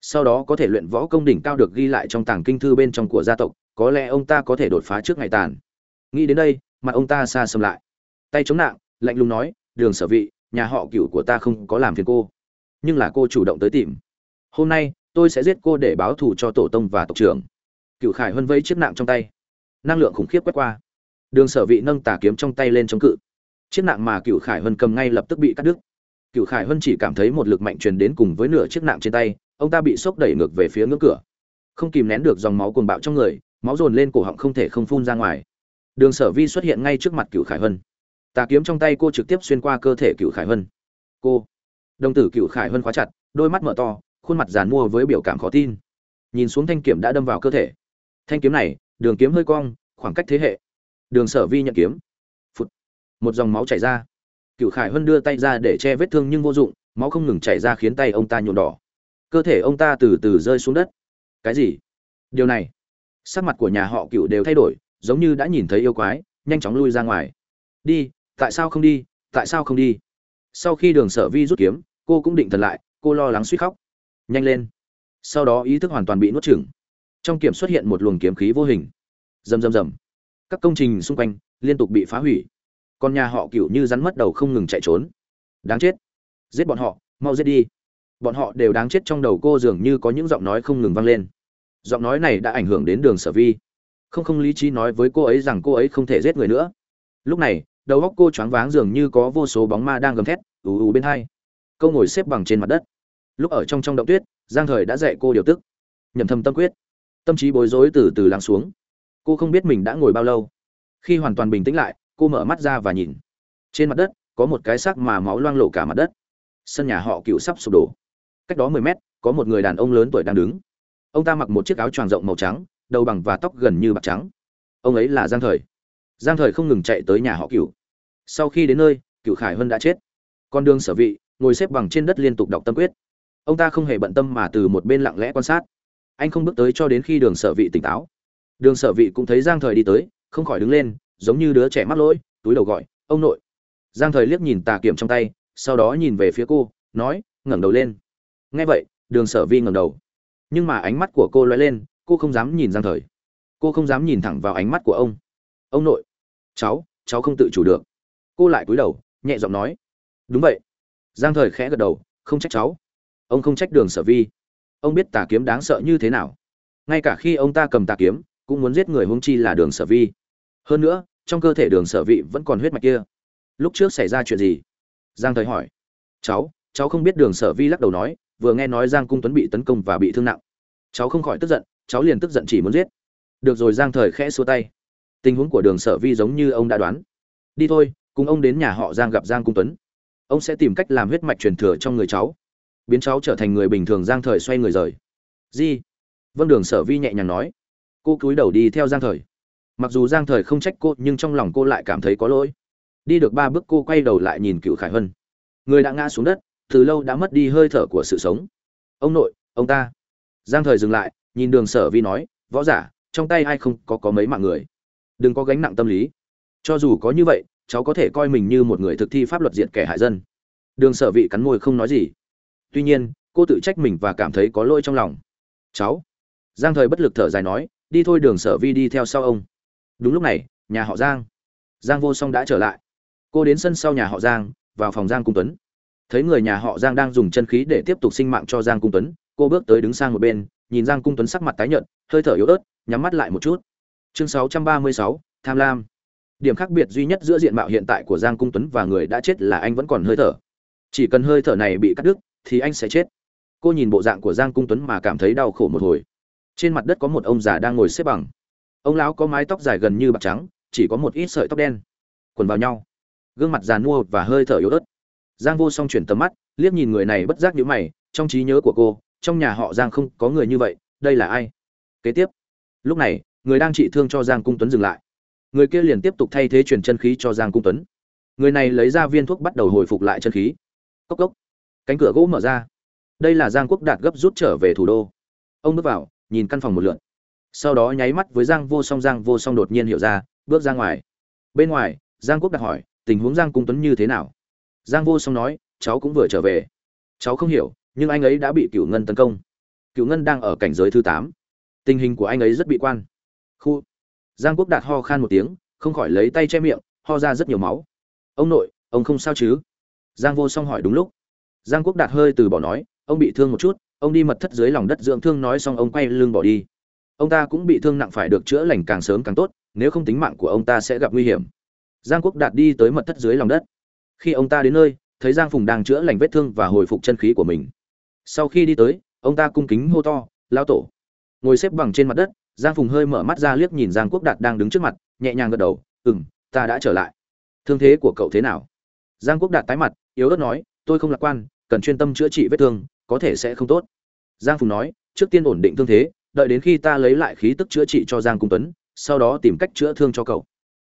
Sau đó có thể luyện võ công đỉnh cao được ghi lại trong tàng kinh thư bên trong của gia tộc có lẽ ông ta có thể đột phá trước ngày tàn. Nghĩ đến đây, mặt ông ta xa xâm lại. Tay chống nạng, lạnh lùng nói, đường sở vị, nhà họ cựu của ta không có làm phiền cô. Nhưng là cô chủ động tới tìm. Hôm nay, tôi sẽ giết cô để báo thù cho tổ tông và tộc trưởng. Cựu khải huân vẫy chiếc nạng trong tay. Năng lượng khủng khiếp quét qua. Đường sở vị nâng tà kiếm trong tay lên chống cự. Chiếc nạng mà cựu khải huân cầm ngay lập tức bị cắt đứt. Cựu khải huân chỉ cảm thấy một lực mạnh truyền đến cùng với nửa chiếc nạng trên tay, ông ta bị sốc đẩy ngược về phía ngưỡng cửa. Không kìm nén được dòng máu cuồng bạo trong người máu dồn lên cổ họng không thể không phun ra ngoài. Đường sở vi xuất hiện ngay trước mặt cựu khải huân tà kiếm trong tay cô trực tiếp xuyên qua cơ thể cựu khải huân cô. Đồng tử cựu khải huân khóa chặt, đôi mắt mở to, khuôn mặt giàn mua với biểu cảm khó tin. Nhìn xuống thanh kiếm đã đâm vào cơ thể. Thanh kiếm này, đường kiếm hơi cong, khoảng cách thế hệ. Đường sở vi nhận kiếm. Phụt. một dòng máu chảy ra. Cựu khải huân đưa tay ra để che vết thương nhưng vô dụng, máu không ngừng chảy ra khiến tay ông ta nhuộm đỏ. Cơ thể ông ta từ từ rơi xuống đất. Cái gì? Điều này sắc mặt của nhà họ cựu đều thay đổi, giống như đã nhìn thấy yêu quái, nhanh chóng lui ra ngoài. Đi, tại sao không đi? Tại sao không đi? Sau khi đường sở vi rút kiếm, cô cũng định thần lại, cô lo lắng suýt khóc. Nhanh lên. Sau đó ý thức hoàn toàn bị nuốt chửng. Trong kiểm xuất hiện một luồng kiếm khí vô hình. Rầm rầm rầm. Các công trình xung quanh liên tục bị phá hủy. Còn nhà họ cựu như rắn mất đầu không ngừng chạy trốn. Đáng chết. Giết bọn họ, mau giết đi. Bọn họ đều đáng chết trong đầu cô dường như có những giọng nói không ngừng vang lên giọng nói này đã ảnh hưởng đến đường sở vi. Không không lý trí nói với cô ấy rằng cô ấy không thể giết người nữa. Lúc này, đầu óc cô choáng váng dường như có vô số bóng ma đang gầm thét, ù ù bên hai. Câu ngồi xếp bằng trên mặt đất. Lúc ở trong trong động tuyết, giang thời đã dạy cô điều tức. Nhầm thầm tâm quyết. Tâm trí bối rối từ từ lắng xuống. Cô không biết mình đã ngồi bao lâu. Khi hoàn toàn bình tĩnh lại, cô mở mắt ra và nhìn. Trên mặt đất, có một cái xác mà máu loang lộ cả mặt đất. Sân nhà họ cựu sắp sụp đổ. Cách đó mười mét, có một người đàn ông lớn tuổi đang đứng ông ta mặc một chiếc áo choàng rộng màu trắng, đầu bằng và tóc gần như bạc trắng. Ông ấy là giang thời. Giang thời không ngừng chạy tới nhà họ cựu sau khi đến nơi cựu khải Hân đã chết. Con đường sở vị, ngồi xếp bằng trên đất liên tục đọc tâm quyết. Ông ta không hề bận tâm mà từ một bên lặng lẽ quan sát. Anh không bước tới cho đến khi đường sở vị tỉnh táo. Đường sở vị cũng thấy giang thời đi tới, không khỏi đứng lên, giống như đứa trẻ mắc lỗi, túi đầu gọi, ông nội. Giang thời liếc nhìn tà kiểm trong tay, sau đó nhìn về phía cô, nói, ngẩng đầu lên. Nghe vậy, đường sở vi ngẩng đầu nhưng mà ánh mắt của cô lóe lên, cô không dám nhìn giang thời. Cô không dám nhìn thẳng vào ánh mắt của ông. Ông nội. Cháu cháu không tự chủ được. Cô lại cúi đầu, nhẹ giọng nói. Đúng vậy. Giang thời khẽ gật đầu, không trách cháu. Ông không trách đường sở vi. Ông biết tà kiếm đáng sợ như thế nào. Ngay cả khi ông ta cầm tà kiếm, cũng muốn giết người huống chi là đường sở vi. Hơn nữa, trong cơ thể đường sở vị vẫn còn huyết mạch kia. Lúc trước xảy ra chuyện gì? Giang thời hỏi. Cháu cháu không biết đường sở vi lắc đầu nói vừa nghe nói giang cung tuấn bị tấn công và bị thương nặng. Cháu không khỏi tức giận, cháu liền tức giận chỉ muốn giết. Được rồi, giang thời khẽ xua tay. Tình huống của đường sở vi giống như ông đã đoán. Đi thôi, cùng ông đến nhà họ giang gặp giang cung tuấn. Ông sẽ tìm cách làm huyết mạch truyền thừa trong người cháu. Biến cháu trở thành người bình thường, giang thời xoay người rời. Di. Vâng đường sở vi nhẹ nhàng nói. Cô cúi đầu đi theo giang thời. Mặc dù giang thời không trách cô, nhưng trong lòng cô lại cảm thấy có lỗi. Đi được ba bước, cô quay đầu lại nhìn cựu khải huân. Người đã ngã xuống đất từ lâu đã mất đi hơi thở của sự sống. Ông nội, ông ta. Giang thời dừng lại, nhìn đường sở vi nói, võ giả, trong tay ai không có có mấy mạng người? Đừng có gánh nặng tâm lý. Cho dù có như vậy, cháu có thể coi mình như một người thực thi pháp luật diện kẻ hại dân. Đường sở vị cắn môi không nói gì. Tuy nhiên, cô tự trách mình và cảm thấy có lỗi trong lòng. Cháu. Giang thời bất lực thở dài nói, đi thôi đường sở vi đi theo sau ông. Đúng lúc này, nhà họ giang. Giang vô song đã trở lại. Cô đến sân sau nhà họ giang, vào phòng giang cung tuấn thấy người nhà họ giang đang dùng chân khí để tiếp tục sinh mạng cho giang cung tuấn cô bước tới đứng sang một bên nhìn giang cung tuấn sắc mặt tái nhợt hơi thở yếu ớt nhắm mắt lại một chút. Chương 636, tham lam. Điểm khác biệt duy nhất giữa diện mạo hiện tại của giang cung tuấn và người đã chết là anh vẫn còn hơi thở. Chỉ cần hơi thở này bị cắt đứt thì anh sẽ chết. Cô nhìn bộ dạng của giang cung tuấn mà cảm thấy đau khổ một hồi. Trên mặt đất có một ông già đang ngồi xếp bằng. Ông lão có mái tóc dài gần như bạc trắng chỉ có một ít sợi tóc đen. Quần vào nhau. Gương mặt già nua và hơi thở yếu ớt giang vô song chuyển tầm mắt, liếc nhìn người này bất giác nhíu mày, trong trí nhớ của cô, trong nhà họ giang không có người như vậy, đây là ai? Kế tiếp. Lúc này, người đang trị thương cho giang cung tuấn dừng lại. Người kia liền tiếp tục thay thế truyền chân khí cho giang cung tuấn. Người này lấy ra viên thuốc bắt đầu hồi phục lại chân khí. Cốc cốc. Cánh cửa gỗ mở ra. Đây là giang quốc đạt gấp rút trở về thủ đô. Ông bước vào, nhìn căn phòng một lượt. Sau đó nháy mắt với giang vô song, giang vô song đột nhiên hiểu ra, bước ra ngoài. Bên ngoài, giang quốc đạt hỏi, tình huống giang cung tuấn như thế nào? Giang vô song nói, cháu cũng vừa trở về. Cháu không hiểu, nhưng anh ấy đã bị cựu ngân tấn công. Cựu ngân đang ở cảnh giới thứ tám. Tình hình của anh ấy rất bị quan. Khu. Giang quốc đạt ho khan một tiếng, không khỏi lấy tay che miệng, ho ra rất nhiều máu. Ông nội, ông không sao chứ? Giang vô song hỏi đúng lúc. Giang quốc đạt hơi từ bỏ nói, ông bị thương một chút, ông đi mật thất dưới lòng đất dưỡng thương nói xong ông quay lưng bỏ đi. Ông ta cũng bị thương nặng phải được chữa lành càng sớm càng tốt, nếu không tính mạng của ông ta sẽ gặp nguy hiểm. Giang quốc đạt đi tới mật thất dưới lòng đất khi ông ta đến nơi, thấy giang phùng đang chữa lành vết thương và hồi phục chân khí của mình. Sau khi đi tới, ông ta cung kính hô to lao tổ. Ngồi xếp bằng trên mặt đất, giang phùng hơi mở mắt ra liếc nhìn giang quốc đạt đang đứng trước mặt, nhẹ nhàng gật đầu ừ m ta đã trở lại. Thương thế của cậu thế nào? Giang quốc đạt tái mặt, yếu ớt nói, tôi không lạc quan, cần chuyên tâm chữa trị vết thương, có thể sẽ không tốt. Giang phùng nói, trước tiên ổn định thương thế, đợi đến khi ta lấy lại khí tức chữa trị cho giang cung tuấn, sau đó tìm cách chữa thương cho cậu.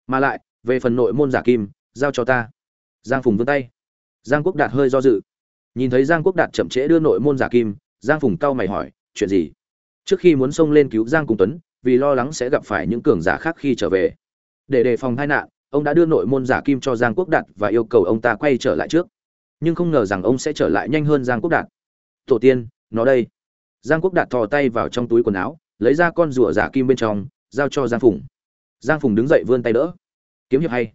Mà lại, về phần nội môn giả kim, giao cho ta giang phùng vươn tay. Giang quốc đạt hơi do dự. Nhìn thấy giang quốc đạt chậm trễ đưa nội môn giả kim, giang phùng cau mày hỏi, chuyện gì? Trước khi muốn xông lên cứu giang cung tuấn, vì lo lắng sẽ gặp phải những cường giả khác khi trở về. Để đề phòng tai nạn, ông đã đưa nội môn giả kim cho giang quốc đạt và yêu cầu ông ta quay trở lại trước. Nhưng không ngờ rằng ông sẽ trở lại nhanh hơn giang quốc đạt. Tổ tiên, nó đây. Giang quốc đạt thò tay vào trong túi quần áo, lấy ra con rùa giả kim bên trong, giao cho giang phùng. Giang phùng đứng dậy vươn tay đỡ. Kiếm hiệp hay.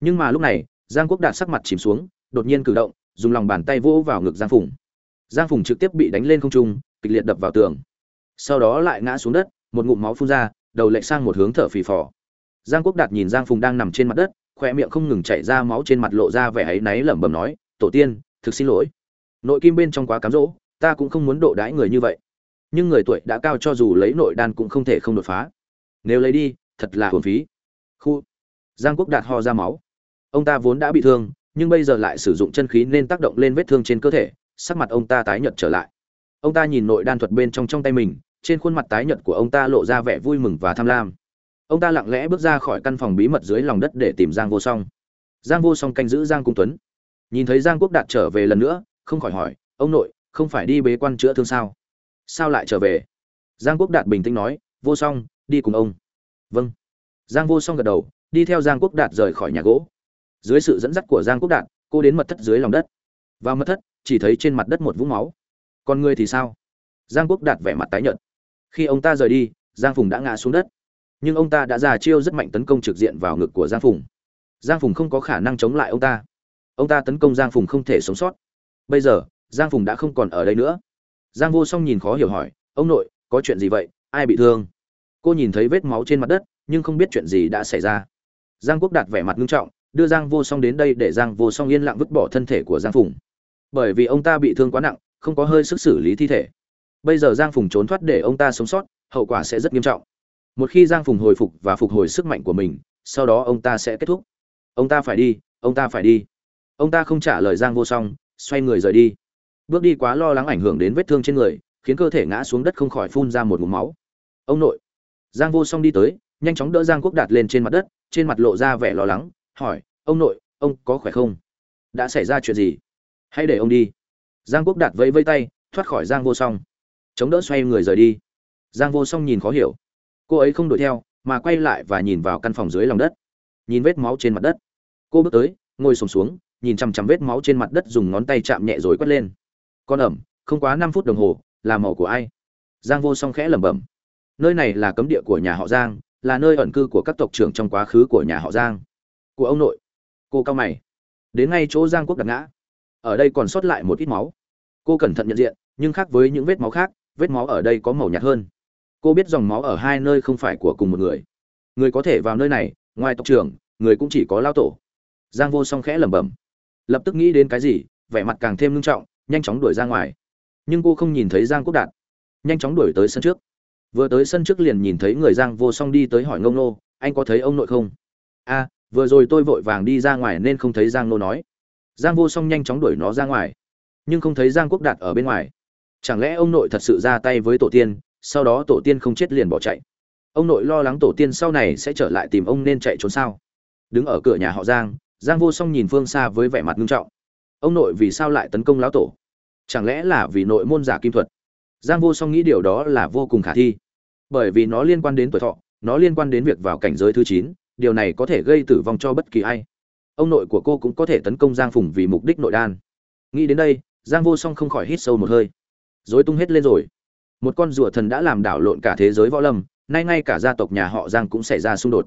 Nhưng mà lúc này giang quốc đạt sắc mặt chìm xuống, đột nhiên cử động, dùng lòng bàn tay vỗ vào ngực giang phùng. Giang phùng trực tiếp bị đánh lên không trung, kịch liệt đập vào tường. Sau đó lại ngã xuống đất, một ngụm máu phun ra, đầu lệch sang một hướng thở phì phò. Giang quốc đạt nhìn giang phùng đang nằm trên mặt đất khoe miệng không ngừng chảy ra máu trên mặt lộ ra vẻ áy náy lẩm bẩm nói, tổ tiên, thực xin lỗi. Nội kim bên trong quá cám dỗ, ta cũng không muốn độ đãi người như vậy. Nhưng người tuổi đã cao cho dù lấy nội đan cũng không thể không đột phá. Nếu lấy đi, thật là hồn phí. Khu. Giang quốc đạt ho ra máu ông ta vốn đã bị thương, nhưng bây giờ lại sử dụng chân khí nên tác động lên vết thương trên cơ thể, sắc mặt ông ta tái nhợt trở lại. Ông ta nhìn nội đan thuật bên trong trong tay mình, trên khuôn mặt tái nhợt của ông ta lộ ra vẻ vui mừng và tham lam. Ông ta lặng lẽ bước ra khỏi căn phòng bí mật dưới lòng đất để tìm giang vô song. Giang vô song canh giữ giang cung tuấn. Nhìn thấy giang quốc đạt trở về lần nữa, không khỏi hỏi, ông nội, không phải đi bế quan chữa thương sao? Sao lại trở về? Giang quốc đạt bình tĩnh nói, vô song, đi cùng ông. Vâng. Giang vô song gật đầu, đi theo giang quốc đạt rời khỏi nhà gỗ dưới sự dẫn dắt của giang quốc đạt, cô đến mật thất dưới lòng đất. Vào mật thất, chỉ thấy trên mặt đất một vũng máu. Còn người thì sao? Giang quốc đạt vẻ mặt tái nhợt. Khi ông ta rời đi, giang phùng đã ngã xuống đất. Nhưng ông ta đã ra chiêu rất mạnh tấn công trực diện vào ngực của giang phùng. Giang phùng không có khả năng chống lại ông ta. Ông ta tấn công giang phùng không thể sống sót. Bây giờ, giang phùng đã không còn ở đây nữa. Giang vô song nhìn khó hiểu hỏi, ông nội, có chuyện gì vậy? Ai bị thương? Cô nhìn thấy vết máu trên mặt đất, nhưng không biết chuyện gì đã xảy ra. Giang quốc đạt vẻ mặt nghiêm trọng đưa giang vô song đến đây để giang vô song yên lặng vứt bỏ thân thể của giang phùng. Bởi vì ông ta bị thương quá nặng, không có hơi sức xử lý thi thể. Bây giờ giang phùng trốn thoát để ông ta sống sót, hậu quả sẽ rất nghiêm trọng. Một khi giang phùng hồi phục và phục hồi sức mạnh của mình, sau đó ông ta sẽ kết thúc. Ông ta phải đi, ông ta phải đi. Ông ta không trả lời giang vô song, xoay người rời đi. Bước đi quá lo lắng ảnh hưởng đến vết thương trên người, khiến cơ thể ngã xuống đất không khỏi phun ra một mụm máu. Ông nội. Giang vô song đi tới, nhanh chóng đỡ giang quốc đạt lên trên mặt đất, trên mặt lộ ra vẻ lo lắng, hỏi ông nội ông có khỏe không? Đã xảy ra chuyện gì? Hãy để ông đi. Giang quốc đạt vẫy vây tay thoát khỏi giang vô song. Chống đỡ xoay người rời đi. Giang vô song nhìn khó hiểu. Cô ấy không đuổi theo mà quay lại và nhìn vào căn phòng dưới lòng đất. Nhìn vết máu trên mặt đất. Cô bước tới ngồi sùng xuống, xuống nhìn chằm chằm vết máu trên mặt đất dùng ngón tay chạm nhẹ rồi quét lên. Con ẩm không quá năm phút đồng hồ là màu của ai? Giang vô song khẽ lẩm bẩm. Nơi này là cấm địa của nhà họ giang là nơi ẩn cư của các tộc trưởng trong quá khứ của nhà họ giang. Của ông nội cô cao mày. Đến ngay chỗ giang quốc đặt ngã. Ở đây còn sót lại một ít máu. Cô cẩn thận nhận diện, nhưng khác với những vết máu khác, vết máu ở đây có màu nhạt hơn. Cô biết dòng máu ở hai nơi không phải của cùng một người. Người có thể vào nơi này, ngoài tộc trưởng, người cũng chỉ có lao tổ. Giang vô song khẽ lẩm bẩm. Lập tức nghĩ đến cái gì, vẻ mặt càng thêm nghiêm trọng, nhanh chóng đuổi ra ngoài. Nhưng cô không nhìn thấy giang quốc đạt. Nhanh chóng đuổi tới sân trước. Vừa tới sân trước liền nhìn thấy người giang vô song đi tới hỏi ngông nô, anh có thấy ông nội không? A vừa rồi tôi vội vàng đi ra ngoài nên không thấy giang nô nói. Giang vô song nhanh chóng đuổi nó ra ngoài. Nhưng không thấy giang quốc đạt ở bên ngoài. Chẳng lẽ ông nội thật sự ra tay với tổ tiên, sau đó tổ tiên không chết liền bỏ chạy? Ông nội lo lắng tổ tiên sau này sẽ trở lại tìm ông nên chạy trốn sao? Đứng ở cửa nhà họ giang giang vô song nhìn phương xa với vẻ mặt nghiêm trọng. Ông nội vì sao lại tấn công lão tổ? Chẳng lẽ là vì nội môn giả kim thuật? Giang vô song nghĩ điều đó là vô cùng khả thi. Bởi vì nó liên quan đến tuổi thọ, nó liên quan đến việc vào cảnh giới thứ chín điều này có thể gây tử vong cho bất kỳ ai. Ông nội của cô cũng có thể tấn công giang phùng vì mục đích nội đan. Nghĩ đến đây giang vô song không khỏi hít sâu một hơi. Dối tung hết lên rồi. Một con rùa thần đã làm đảo lộn cả thế giới võ lâm nay ngay cả gia tộc nhà họ giang cũng xảy ra xung đột.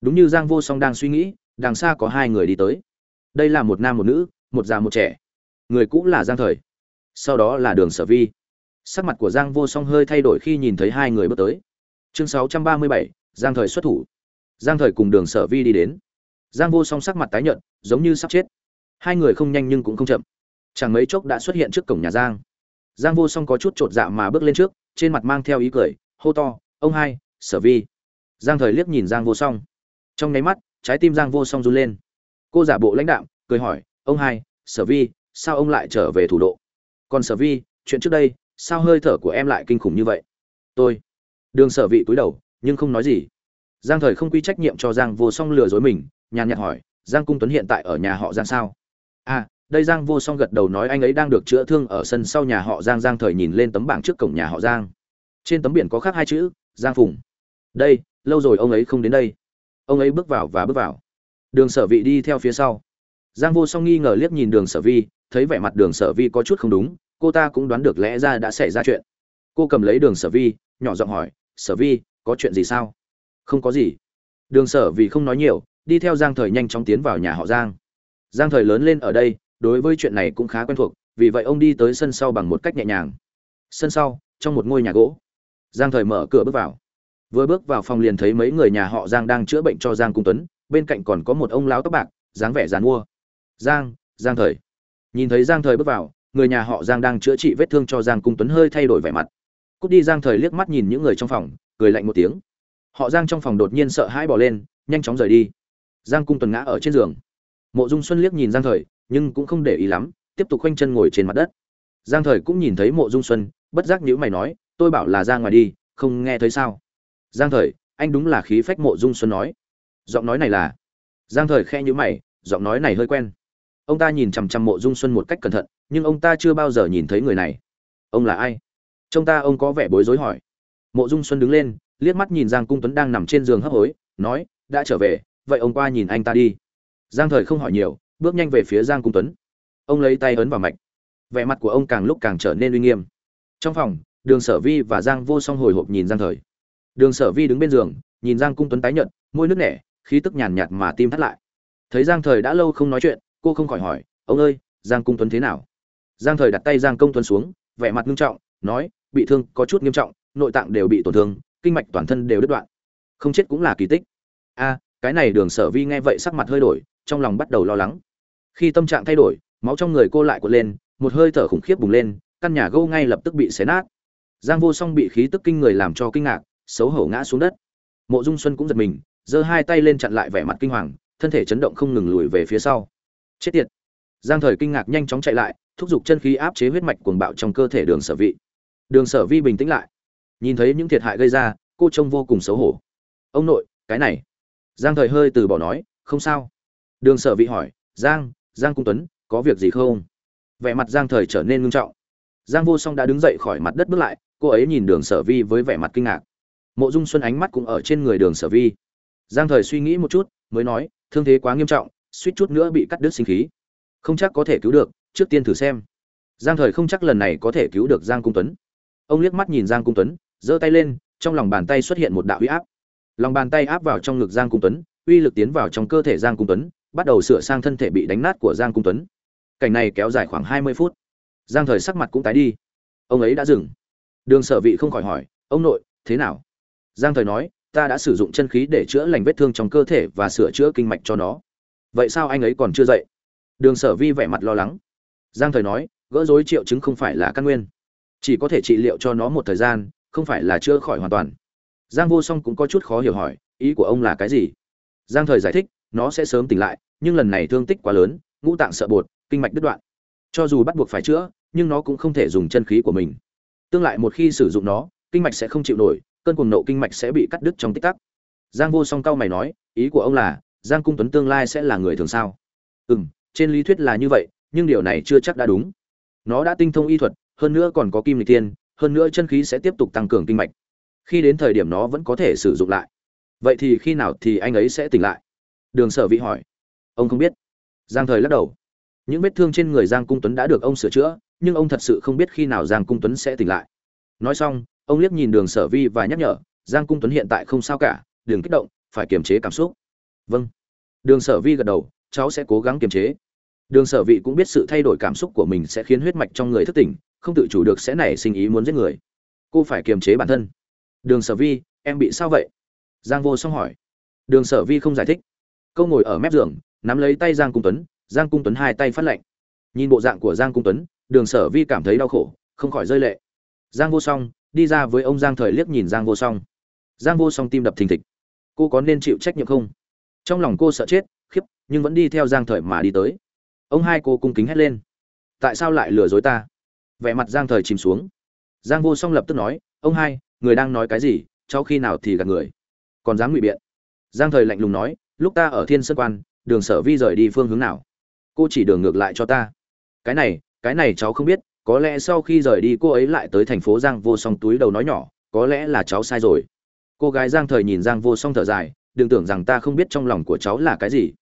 Đúng như giang vô song đang suy nghĩ đằng xa có hai người đi tới. Đây là một nam một nữ một già một trẻ. Người cũng là giang thời sau đó là đường sở vi. Sắc mặt của giang vô song hơi thay đổi khi nhìn thấy hai người bước tới. Chương 637, giang thời xuất thủ giang thời cùng đường sở vi đi đến. Giang vô song sắc mặt tái nhợt, giống như sắp chết. Hai người không nhanh nhưng cũng không chậm. Chẳng mấy chốc đã xuất hiện trước cổng nhà giang. Giang vô song có chút t dạ mà bước lên trước, trên mặt mang theo ý cười, hô to, ông hai, sở vi. Giang thời liếc nhìn giang vô song. Trong nháy mắt, trái tim giang vô song run lên. Cô giả bộ lãnh đạo cười hỏi, ông hai, sở vi, sao ông lại trở về thủ đô? Còn sở vi, chuyện trước đây, sao hơi thở của em lại kinh khủng như vậy? Tôi. Đường sở vị cúi đầu, nhưng không nói gì giang thời không quy trách nhiệm cho giang vô song lừa dối mình, nhàn nhạt hỏi, giang cung tuấn hiện tại ở nhà họ giang sao? À đây giang vô song gật đầu nói anh ấy đang được chữa thương ở sân sau nhà họ giang. Giang thời nhìn lên tấm bảng trước cổng nhà họ giang. Trên tấm biển có khắc hai chữ, giang phùng. Đây, lâu rồi ông ấy không đến đây. Ông ấy bước vào và bước vào. Đường sở vị đi theo phía sau. Giang vô song nghi ngờ liếc nhìn đường sở vi, thấy vẻ mặt đường sở vi có chút không đúng, cô ta cũng đoán được lẽ ra đã xảy ra chuyện. Cô cầm lấy đường sở vi, nhỏ giọng hỏi, sở vi, có chuyện gì sao? Không có gì. Đường sở vì không nói nhiều, đi theo giang thời nhanh chóng tiến vào nhà họ giang. Giang thời lớn lên ở đây, đối với chuyện này cũng khá quen thuộc, vì vậy ông đi tới sân sau bằng một cách nhẹ nhàng. Sân sau, trong một ngôi nhà gỗ. Giang thời mở cửa bước vào. Vừa bước vào phòng liền thấy mấy người nhà họ giang đang chữa bệnh cho giang cung tuấn, bên cạnh còn có một ông lão tóc bạc, dáng vẻ dàn mua. Giang giang thời. Nhìn thấy giang thời bước vào, người nhà họ giang đang chữa trị vết thương cho giang cung tuấn hơi thay đổi vẻ mặt. Cút đi giang thời liếc mắt nhìn những người trong phòng, cười lạnh một tiếng họ giang trong phòng đột nhiên sợ hãi bỏ lên, nhanh chóng rời đi. Giang cung tuần ngã ở trên giường. Mộ dung xuân liếc nhìn giang thời, nhưng cũng không để ý lắm, tiếp tục khoanh chân ngồi trên mặt đất. Giang thời cũng nhìn thấy mộ dung xuân, bất giác nhữ mày nói, tôi bảo là ra ngoài đi, không nghe thấy sao? Giang thời, anh đúng là khí phách, mộ dung xuân nói. Giọng nói này là giang thời khe nhữ mày, giọng nói này hơi quen. Ông ta nhìn chằm chằm mộ dung xuân một cách cẩn thận, nhưng ông ta chưa bao giờ nhìn thấy người này. Ông là ai? Trông ta ông có vẻ bối rối hỏi. Mộ dung xuân đứng lên liếc mắt nhìn giang cung tuấn đang nằm trên giường hấp hối, nói, đã trở về, vậy ông qua nhìn anh ta đi. Giang thời không hỏi nhiều, bước nhanh về phía giang cung tuấn. Ông lấy tay ấn vào mạch. Vẻ mặt của ông càng lúc càng trở nên uy nghiêm. Trong phòng, đường sở vi và giang vô song hồi hộp nhìn giang thời. Đường sở vi đứng bên giường, nhìn giang cung tuấn tái nhợt, môi nước nẻ, khí tức nhàn nhạt mà tim thắt lại. Thấy giang thời đã lâu không nói chuyện, cô không khỏi hỏi, ông ơi, giang cung tuấn thế nào? Giang thời đặt tay giang công tuấn xuống, vẻ mặt nghiêm trọng, nói, bị thương có chút nghiêm trọng, nội tạng đều bị tổn thương kinh mạch toàn thân đều đứt đoạn. Không chết cũng là kỳ tích. A, cái này đường sở vi nghe vậy sắc mặt hơi đổi, trong lòng bắt đầu lo lắng. Khi tâm trạng thay đổi, máu trong người cô lại cuộn lên, một hơi thở khủng khiếp bùng lên, căn nhà gâu ngay lập tức bị xé nát. Giang vô song bị khí tức kinh người làm cho kinh ngạc, xấu hổ ngã xuống đất. Mộ dung xuân cũng giật mình, giơ hai tay lên chặn lại vẻ mặt kinh hoàng, thân thể chấn động không ngừng lùi về phía sau. Chết tiệt. Giang thời kinh ngạc nhanh chóng chạy lại, thúc giục chân khí áp chế huyết mạch cuồng bạo trong cơ thể đường sở vị đường sở vi bình tĩnh lại nhìn thấy những thiệt hại gây ra, cô trông vô cùng xấu hổ. Ông nội, cái này. Giang thời hơi từ bỏ nói, không sao. Đường sở vị hỏi, giang giang cung tuấn, có việc gì không? Vẻ mặt giang thời trở nên ngưng trọng. Giang vô song đã đứng dậy khỏi mặt đất bước lại, cô ấy nhìn đường sở vi với vẻ mặt kinh ngạc. Mộ dung xuân ánh mắt cũng ở trên người đường sở vi. Giang thời suy nghĩ một chút, mới nói, thương thế quá nghiêm trọng, suýt chút nữa bị cắt đứt sinh khí. Không chắc có thể cứu được, trước tiên thử xem. Giang thời không chắc lần này có thể cứu được giang cung tuấn. Ông liếc mắt nhìn giang cung tuấn giơ tay lên, trong lòng bàn tay xuất hiện một đạo uy áp. Lòng bàn tay áp vào trong ngực giang cung tuấn, uy lực tiến vào trong cơ thể giang cung tuấn, bắt đầu sửa sang thân thể bị đánh nát của giang cung tuấn. Cảnh này kéo dài khoảng hai mươi phút. Giang thời sắc mặt cũng tái đi. Ông ấy đã dừng. Đường sở vị không khỏi hỏi, ông nội, thế nào? Giang thời nói, ta đã sử dụng chân khí để chữa lành vết thương trong cơ thể và sửa chữa kinh mạch cho nó. Vậy sao anh ấy còn chưa dậy? Đường sở vi vẻ mặt lo lắng. Giang thời nói, gỡ rối triệu chứng không phải là căn nguyên. Chỉ có thể trị liệu cho nó một thời gian không phải là chữa khỏi hoàn toàn. Giang vô song cũng có chút khó hiểu hỏi, ý của ông là cái gì? Giang thời giải thích, nó sẽ sớm tỉnh lại, nhưng lần này thương tích quá lớn, ngũ tạng sợ bột, kinh mạch đứt đoạn. Cho dù bắt buộc phải chữa, nhưng nó cũng không thể dùng chân khí của mình. Tương lại một khi sử dụng nó, kinh mạch sẽ không chịu nổi, cơn cuồng nộ kinh mạch sẽ bị cắt đứt trong tích tắc. Giang vô song cao mày nói, ý của ông là, giang cung tuấn tương lai sẽ là người thường sao? Ừ m trên lý thuyết là như vậy, nhưng điều này chưa chắc đã đúng. Nó đã tinh thông y thuật, hơn nữa còn có kim lịch tiên hơn nữa chân khí sẽ tiếp tục tăng cường kinh mạch. Khi đến thời điểm nó vẫn có thể sử dụng lại. Vậy thì khi nào thì anh ấy sẽ tỉnh lại? Đường sở vị hỏi. Ông không biết. Giang thời lắc đầu. Những vết thương trên người giang cung tuấn đã được ông sửa chữa, nhưng ông thật sự không biết khi nào giang cung tuấn sẽ tỉnh lại. Nói xong, ông liếc nhìn đường sở vi và nhắc nhở, giang cung tuấn hiện tại không sao cả, đừng kích động, phải kiềm chế cảm xúc. Vâng. Đường sở vi gật đầu, cháu sẽ cố gắng kiềm chế. Đường sở vị cũng biết sự thay đổi cảm xúc của mình sẽ khiến huyết mạch trong người thức tỉnh không tự chủ được sẽ nảy sinh ý muốn giết người. Cô phải kiềm chế bản thân. Đường sở vi, em bị sao vậy? Giang vô song hỏi. Đường sở vi không giải thích. Câu ngồi ở mép giường, nắm lấy tay giang cung tuấn, giang cung tuấn hai tay phát lạnh. Nhìn bộ dạng của giang cung tuấn, đường sở vi cảm thấy đau khổ, không khỏi rơi lệ. Giang vô song, đi ra với ông giang thời liếc nhìn giang vô song. Giang vô song tim đập thình thịch. Cô có nên chịu trách nhiệm không? Trong lòng cô sợ chết, khiếp, nhưng vẫn đi theo giang thời mà đi tới. Ông hai cô cung kính hét lên. Tại sao lại lừa dối ta? Vẻ mặt giang thời chìm xuống. Giang vô song lập tức nói, ông hai, người đang nói cái gì? Cháu khi nào thì gạt người? Còn dám ngụy biện? Giang thời lạnh lùng nói, lúc ta ở thiên sơn quan, đường sở vi rời đi phương hướng nào? Cô chỉ đường ngược lại cho ta. Cái này cái này cháu không biết, có lẽ sau khi rời đi cô ấy lại tới thành phố giang vô song túi đầu nói nhỏ, có lẽ là cháu sai rồi. Cô gái giang thời nhìn giang vô song thở dài, đừng tưởng rằng ta không biết trong lòng của cháu là cái gì.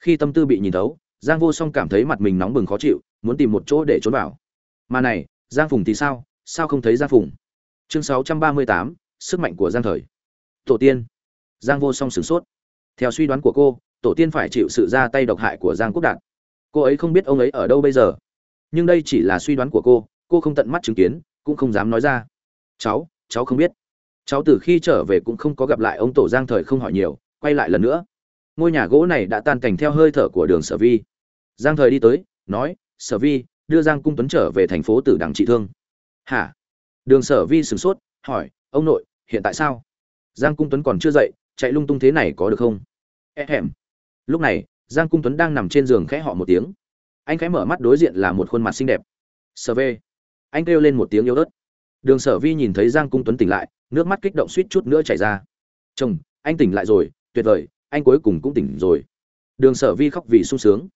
Khi tâm tư bị nhìn thấu, giang vô song cảm thấy mặt mình nóng bừng khó chịu, muốn tìm một chỗ để trốn vào mà này, giang phùng thì sao? Sao không thấy giang phùng? Chương sáu trăm ba mươi tám, sức mạnh của giang thời. Tổ tiên. Giang vô song sửng sốt. Theo suy đoán của cô, tổ tiên phải chịu sự ra tay độc hại của giang quốc đạt. Cô ấy không biết ông ấy ở đâu bây giờ. Nhưng đây chỉ là suy đoán của cô cô không tận mắt chứng kiến, cũng không dám nói ra. Cháu cháu không biết. Cháu từ khi trở về cũng không có gặp lại ông tổ giang thời không hỏi nhiều, quay lại lần nữa. Ngôi nhà gỗ này đã tan cảnh theo hơi thở của đường sở vi. Giang thời đi tới, nói, sở vi đưa giang cung tuấn trở về thành phố tử đằng trị thương. Hả? Đường sở vi sửng sốt, hỏi, ông nội, hiện tại sao? Giang cung tuấn còn chưa dậy, chạy lung tung thế này có được không? E hẻm. Lúc này, giang cung tuấn đang nằm trên giường khẽ họ một tiếng. Anh khẽ mở mắt đối diện là một khuôn mặt xinh đẹp. Sở vê. Anh kêu lên một tiếng yếu ớt. Đường sở vi nhìn thấy giang cung tuấn tỉnh lại, nước mắt kích động suýt chút nữa chảy ra. Chồng, anh tỉnh lại rồi, tuyệt vời, anh cuối cùng cũng tỉnh rồi. Đường sở vi khóc vì sung sướng.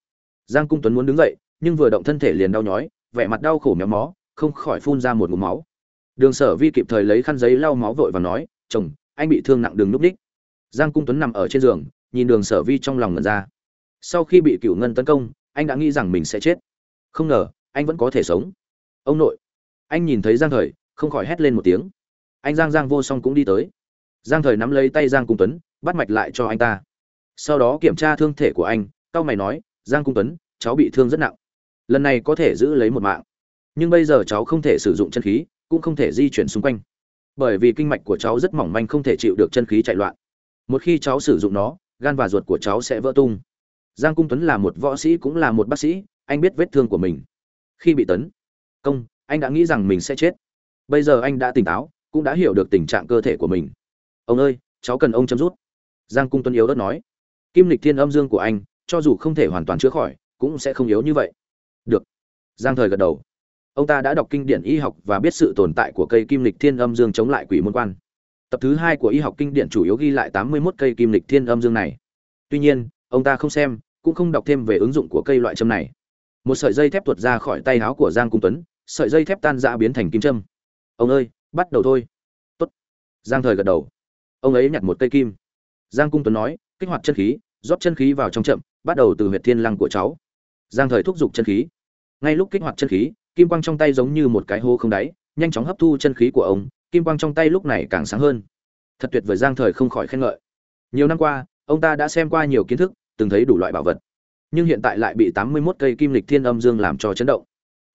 Giang cung tuấn muốn đứng dậy nhưng vừa động thân thể liền đau nhói, vẻ mặt đau khổ méo mó, không khỏi phun ra một ngụm máu. Đường sở vi kịp thời lấy khăn giấy lau máu vội và nói, chồng, anh bị thương nặng đường núp đích. Giang cung tuấn nằm ở trên giường, nhìn đường sở vi trong lòng ngần ra. Sau khi bị cựu ngân tấn công, anh đã nghĩ rằng mình sẽ chết. Không ngờ, anh vẫn có thể sống. Ông nội, anh nhìn thấy giang thời, không khỏi hét lên một tiếng. Anh giang giang vô song cũng đi tới. Giang thời nắm lấy tay giang cung tuấn, bắt mạch lại cho anh ta. Sau đó kiểm tra thương thể của anh cao mày nói, giang cung tuấn, cháu bị thương rất nặng lần này có thể giữ lấy một mạng. Nhưng bây giờ cháu không thể sử dụng chân khí, cũng không thể di chuyển xung quanh. Bởi vì kinh mạch của cháu rất mỏng manh không thể chịu được chân khí chạy loạn. Một khi cháu sử dụng nó, gan và ruột của cháu sẽ vỡ tung. Giang cung tuấn là một võ sĩ cũng là một bác sĩ, anh biết vết thương của mình. Khi bị tấn, công, anh đã nghĩ rằng mình sẽ chết. Bây giờ anh đã tỉnh táo, cũng đã hiểu được tình trạng cơ thể của mình. Ông ơi, cháu cần ông chấm rút giang cung tuấn yếu đất nói. Kim lịch thiên âm dương của anh, cho dù không thể hoàn toàn chữa khỏi, cũng sẽ không yếu như vậy giang thời gật đầu. Ông ta đã đọc kinh điển y học và biết sự tồn tại của cây kim lịch thiên âm dương chống lại quỷ môn quan. Tập thứ hai của y học kinh điển chủ yếu ghi lại tám mươi 81 cây kim lịch thiên âm dương này. Tuy nhiên, ông ta không xem, cũng không đọc thêm về ứng dụng của cây loại châm này. Một sợi dây thép tuột ra khỏi tay áo của giang cung tuấn, sợi dây thép tan ra biến thành kim châm. Ông ơi, bắt đầu thôi. Tốt. giang thời gật đầu. Ông ấy nhặt một cây kim. Giang cung tuấn nói, kích hoạt chân khí, rót chân khí vào trong chậm, bắt đầu từ huyệt thiên lăng của cháu. Giang thời thúc giục chân khí ngay lúc kích hoạt chân khí, kim quang trong tay giống như một cái hố không đáy, nhanh chóng hấp thu chân khí của ông, kim quang trong tay lúc này càng sáng hơn. Thật tuyệt vời, giang thời không khỏi khen ngợi. Nhiều năm qua, ông ta đã xem qua nhiều kiến thức, từng thấy đủ loại bảo vật. Nhưng hiện tại lại bị tám mươi 81 cây kim lịch thiên âm dương làm cho chấn động.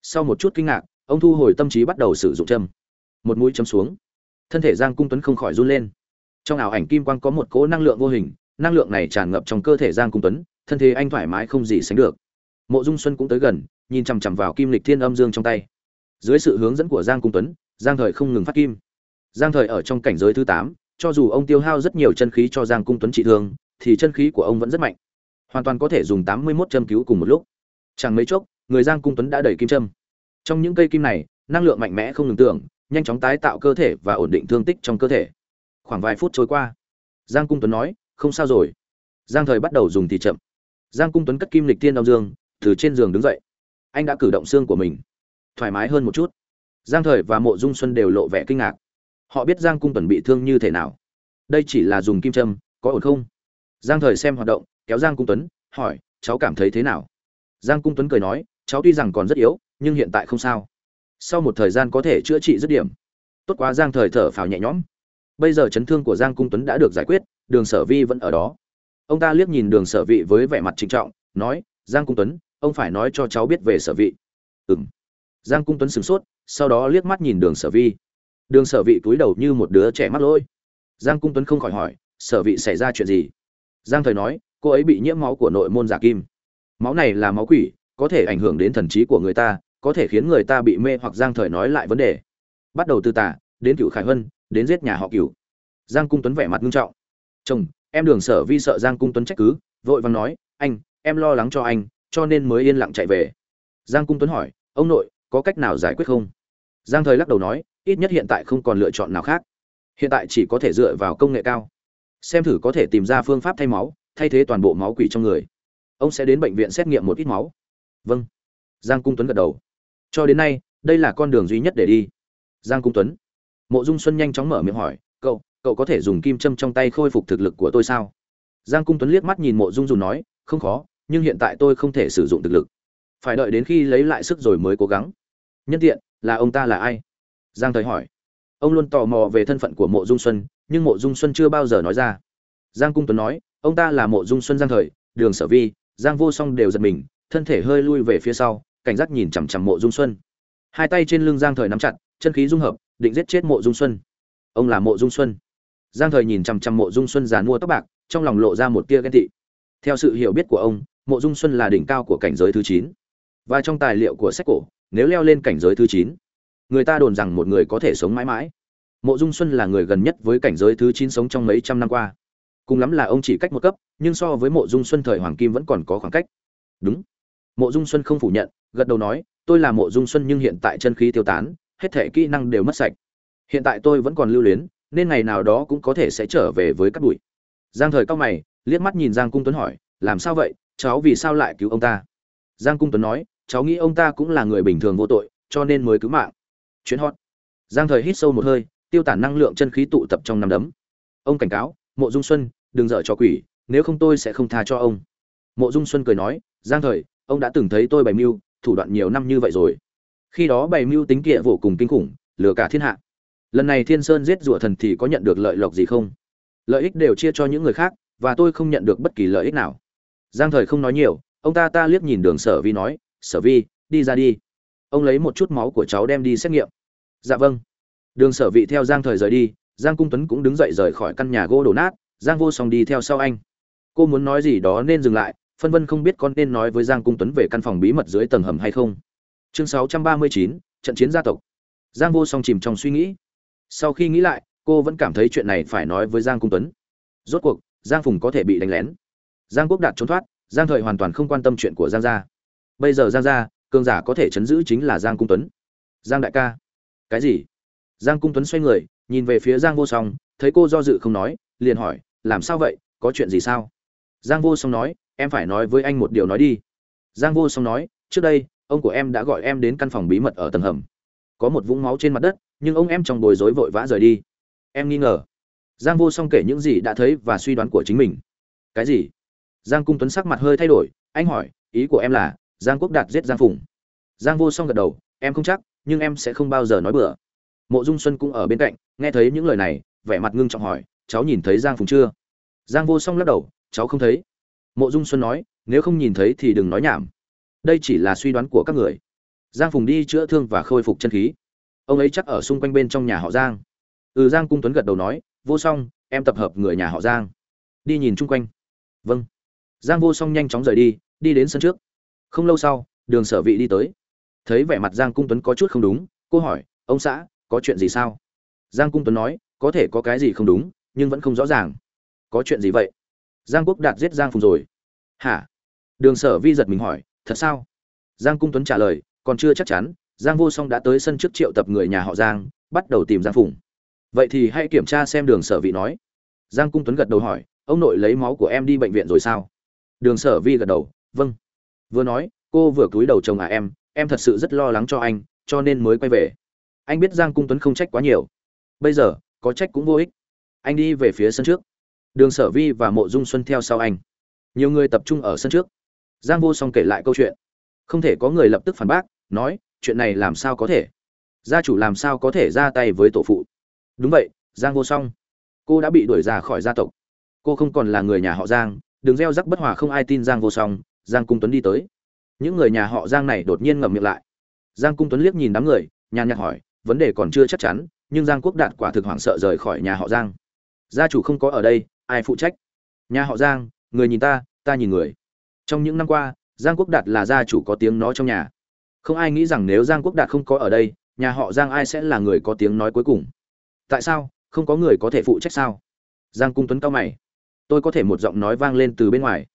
Sau một chút kinh ngạc, ông thu hồi tâm trí bắt đầu sử dụng châm. Một mũi châm xuống. Thân thể giang cung tuấn không khỏi run lên. Trong ảo ảnh kim quang có một cỗ năng lượng vô hình, năng lượng này tràn ngập trong cơ thể giang cung tuấn, thân thể anh thoải mái không gì sánh được. Mộ dung xuân cũng tới gần nhìn chằm chằm vào kim lịch thiên âm dương trong tay. Dưới sự hướng dẫn của giang cung tuấn, giang thời không ngừng phát kim. Giang thời ở trong cảnh giới thứ tám, cho dù ông tiêu hao rất nhiều chân khí cho giang cung tuấn trị thương, thì chân khí của ông vẫn rất mạnh. Hoàn toàn có thể dùng tám mươi mốt châm cứu cùng một lúc. Chẳng mấy chốc, người giang cung tuấn đã đẩy kim châm. Trong những cây kim này, năng lượng mạnh mẽ không ngừng tưởng, nhanh chóng tái tạo cơ thể và ổn định thương tích trong cơ thể. Khoảng vài phút trôi qua, giang cung tuấn nói, không sao rồi. Giang thời bắt đầu dùng thì chậm. Giang cung tuấn cất kim lịch tiên đau dương, từ trên giường đứng dậy anh đã cử động xương của mình. Thoải mái hơn một chút. Giang thời và mộ dung xuân đều lộ vẻ kinh ngạc. Họ biết giang cung tuấn bị thương như thế nào. Đây chỉ là dùng kim châm, có ổn không? Giang thời xem hoạt động, kéo giang cung tuấn, hỏi, cháu cảm thấy thế nào? Giang cung tuấn cười nói, cháu tuy rằng còn rất yếu, nhưng hiện tại không sao. Sau một thời gian có thể chữa trị dứt điểm. Tốt quá, giang thời thở phào nhẹ nhõm. Bây giờ chấn thương của giang cung tuấn đã được giải quyết, đường sở vi vẫn ở đó. Ông ta liếc nhìn đường sở vị với vẻ mặt trịnh trọng, nói, giang cung tuấn ông phải nói cho cháu biết về sở vị. Ừ giang cung tuấn sửng sốt, sau đó liếc mắt nhìn đường sở vi. Đường sở vị cúi đầu như một đứa trẻ mắc lỗi. Giang cung tuấn không khỏi hỏi, sở vị xảy ra chuyện gì? Giang thời nói, cô ấy bị nhiễm máu của nội môn giả kim. Máu này là máu quỷ, có thể ảnh hưởng đến thần trí của người ta, có thể khiến người ta bị mê hoặc. Giang thời nói lại vấn đề. Bắt đầu từ tả đến cựu khải huân đến giết nhà họ cựu. Giang cung tuấn vẻ mặt nghiêm trọng. Chồng, em đường sở vi sợ giang cung tuấn trách cứ, vội vàng nói, anh, em lo lắng cho anh cho nên mới yên lặng chạy về. Giang cung tuấn hỏi, ông nội, có cách nào giải quyết không? Giang thời lắc đầu nói, ít nhất hiện tại không còn lựa chọn nào khác. Hiện tại chỉ có thể dựa vào công nghệ cao. Xem thử có thể tìm ra phương pháp thay máu, thay thế toàn bộ máu quỷ trong người. Ông sẽ đến bệnh viện xét nghiệm một ít máu. Vâng. Giang cung tuấn gật đầu. Cho đến nay, đây là con đường duy nhất để đi. Giang cung tuấn. Mộ dung xuân nhanh chóng mở miệng hỏi, cậu cậu có thể dùng kim châm trong tay khôi phục thực lực của tôi sao? Giang cung tuấn liếc mắt nhìn mộ dung Dù nói, không khó nhưng hiện tại tôi không thể sử dụng thực lực. Phải đợi đến khi lấy lại sức rồi mới cố gắng. Nhân tiện, là ông ta là ai? Giang thời hỏi. Ông luôn tò mò về thân phận của mộ dung xuân, nhưng mộ dung xuân chưa bao giờ nói ra. Giang cung tuấn nói, ông ta là mộ dung xuân giang thời, đường sở vi, giang vô song đều giật mình, thân thể hơi lui về phía sau, cảnh giác nhìn chằm chằm mộ dung xuân. Hai tay trên lưng giang thời nắm chặt, chân khí dung hợp, định giết chết mộ dung xuân. Ông là mộ dung xuân. Giang thời nhìn chằm chằm mộ dung xuân giàn mua tóc bạc, trong lòng lộ ra một tia ghen tị. Theo sự hiểu biết của ông mộ dung xuân là đỉnh cao của cảnh giới thứ chín. Và trong tài liệu của sách cổ, nếu leo lên cảnh giới thứ chín, người ta đồn rằng một người có thể sống mãi mãi. Mộ dung xuân là người gần nhất với cảnh giới thứ chín sống trong mấy trăm năm qua. Cùng lắm là ông chỉ cách một cấp, nhưng so với mộ dung xuân thời hoàng kim vẫn còn có khoảng cách. Đúng. Mộ dung xuân không phủ nhận, gật đầu nói, tôi là mộ dung xuân nhưng hiện tại chân khí tiêu tán, hết thể kỹ năng đều mất sạch. Hiện tại tôi vẫn còn lưu luyến, nên ngày nào đó cũng có thể sẽ trở về với các bụi. Giang thời cao mày, liếc mắt nhìn giang cung tuấn hỏi, làm sao vậy? Cháu vì sao lại cứu ông ta? Giang cung tuấn nói, cháu nghĩ ông ta cũng là người bình thường vô tội, cho nên mới cứu mạng. Chuyến hot. Giang thời hít sâu một hơi, tiêu tản năng lượng chân khí tụ tập trong năm đấm. Ông cảnh cáo, mộ dung xuân, đừng dở cho quỷ, nếu không tôi sẽ không tha cho ông. Mộ dung xuân cười nói, giang thời, ông đã từng thấy tôi bày mưu, thủ đoạn nhiều năm như vậy rồi. Khi đó bày mưu tính kịa vô cùng kinh khủng, lừa cả thiên hạ. Lần này thiên sơn giết rủa thần thì có nhận được lợi lộc gì không? Lợi ích đều chia cho những người khác, và tôi không nhận được bất kỳ lợi ích nào giang thời không nói nhiều ông ta ta liếc nhìn đường sở vi nói sở vi đi ra đi. Ông lấy một chút máu của cháu đem đi xét nghiệm. Dạ vâng. Đường sở vị theo giang thời rời đi giang cung tuấn cũng đứng dậy rời khỏi căn nhà gỗ đổ nát giang vô song đi theo sau anh. Cô muốn nói gì đó nên dừng lại phân vân không biết con nên nói với giang cung tuấn về căn phòng bí mật dưới tầng hầm hay không. Chương 639, trận chiến gia tộc. Giang vô song chìm trong suy nghĩ. Sau khi nghĩ lại cô vẫn cảm thấy chuyện này phải nói với giang cung tuấn. Rốt cuộc giang phùng có thể bị đánh lén giang quốc đạt trốn thoát, giang thời hoàn toàn không quan tâm chuyện của giang gia. Bây giờ giang gia, cường giả có thể chấn giữ chính là giang cung tuấn. Giang đại ca. Cái gì? Giang cung tuấn xoay người, nhìn về phía giang vô song, thấy cô do dự không nói, liền hỏi, làm sao vậy? Có chuyện gì sao? Giang vô song nói, em phải nói với anh một điều nói đi. Giang vô song nói, trước đây, ông của em đã gọi em đến căn phòng bí mật ở tầng hầm. Có một vũng máu trên mặt đất, nhưng ông em trong bối rối vội vã rời đi. Em nghi ngờ. Giang vô song kể những gì đã thấy và suy đoán của chính mình. Cái gì? Giang cung tuấn sắc mặt hơi thay đổi, anh hỏi, ý của em là, giang quốc đạt giết giang phùng. Giang vô song gật đầu, em không chắc, nhưng em sẽ không bao giờ nói bừa. Mộ dung xuân cũng ở bên cạnh, nghe thấy những lời này, vẻ mặt ngưng trọng hỏi, cháu nhìn thấy giang phùng chưa? Giang vô song lắc đầu, cháu không thấy. Mộ dung xuân nói, nếu không nhìn thấy thì đừng nói nhảm. Đây chỉ là suy đoán của các người. Giang phùng đi chữa thương và khôi phục chân khí. Ông ấy chắc ở xung quanh bên trong nhà họ giang. Ừ giang cung tuấn gật đầu nói, vô song, em tập hợp người nhà họ giang. Đi nhìn chung quanh. Vâng giang vô song nhanh chóng rời đi đi đến sân trước. Không lâu sau, đường sở vị đi tới. Thấy vẻ mặt giang cung tuấn có chút không đúng, cô hỏi, ông xã, có chuyện gì sao? Giang cung tuấn nói, có thể có cái gì không đúng, nhưng vẫn không rõ ràng. Có chuyện gì vậy? Giang quốc đạt giết giang phùng rồi. Hả? Đường sở vi giật mình hỏi, thật sao? Giang cung tuấn trả lời, còn chưa chắc chắn, giang vô song đã tới sân trước triệu tập người nhà họ giang, bắt đầu tìm giang phùng. Vậy thì hãy kiểm tra xem đường sở vị nói. Giang cung tuấn gật đầu hỏi, ông nội lấy máu của em đi bệnh viện rồi sao? Đường sở vi gật đầu vâng. Vừa nói, cô vừa cúi đầu chồng à em em thật sự rất lo lắng cho anh, cho nên mới quay về. Anh biết giang cung tuấn không trách quá nhiều. Bây giờ, có trách cũng vô ích. Anh đi về phía sân trước. Đường sở vi và mộ dung xuân theo sau anh. Nhiều người tập trung ở sân trước. Giang vô song kể lại câu chuyện. Không thể có người lập tức phản bác, nói, chuyện này làm sao có thể? Gia chủ làm sao có thể ra tay với tổ phụ? Đúng vậy, giang vô song. Cô đã bị đuổi ra khỏi gia tộc. Cô không còn là người nhà họ giang đừng gieo rắc bất hòa không ai tin giang vô song, giang cung tuấn đi tới. Những người nhà họ giang này đột nhiên ngậm miệng lại. Giang cung tuấn liếc nhìn đám người, nhàn nhạt hỏi, vấn đề còn chưa chắc chắn, nhưng giang quốc đạt quả thực hoảng sợ rời khỏi nhà họ giang. Gia chủ không có ở đây, ai phụ trách? Nhà họ giang, người nhìn ta ta nhìn người. Trong những năm qua, giang quốc đạt là gia chủ có tiếng nói trong nhà. Không ai nghĩ rằng nếu giang quốc đạt không có ở đây, nhà họ giang ai sẽ là người có tiếng nói cuối cùng? Tại sao, không có người có thể phụ trách sao? Giang cung tuấn cao mày tôi có thể một giọng nói vang lên từ bên ngoài.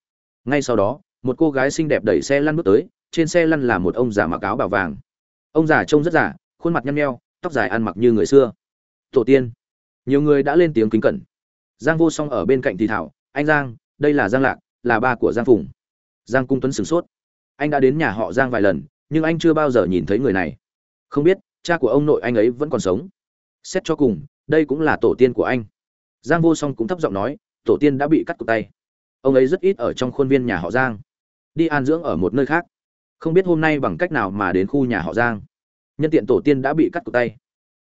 Ngay sau đó, một cô gái xinh đẹp đẩy xe lăn bước tới, trên xe lăn là một ông già mặc áo bảo vàng. Ông già trông rất giả khuôn mặt nhăn nheo, tóc dài ăn mặc như người xưa. Tổ tiên. Nhiều người đã lên tiếng kính cẩn. Giang vô song ở bên cạnh thì thảo, anh giang, đây là giang lạc, là ba của giang phùng. Giang cung tuấn sửng sốt. Anh đã đến nhà họ giang vài lần, nhưng anh chưa bao giờ nhìn thấy người này. Không biết, cha của ông nội anh ấy vẫn còn sống. Xét cho cùng, đây cũng là tổ tiên của anh. Giang vô song cũng thấp giọng nói tổ tiên đã bị cắt cụt tay. Ông ấy rất ít ở trong khuôn viên nhà họ giang. Đi an dưỡng ở một nơi khác. Không biết hôm nay bằng cách nào mà đến khu nhà họ giang. Nhân tiện tổ tiên đã bị cắt cụt tay.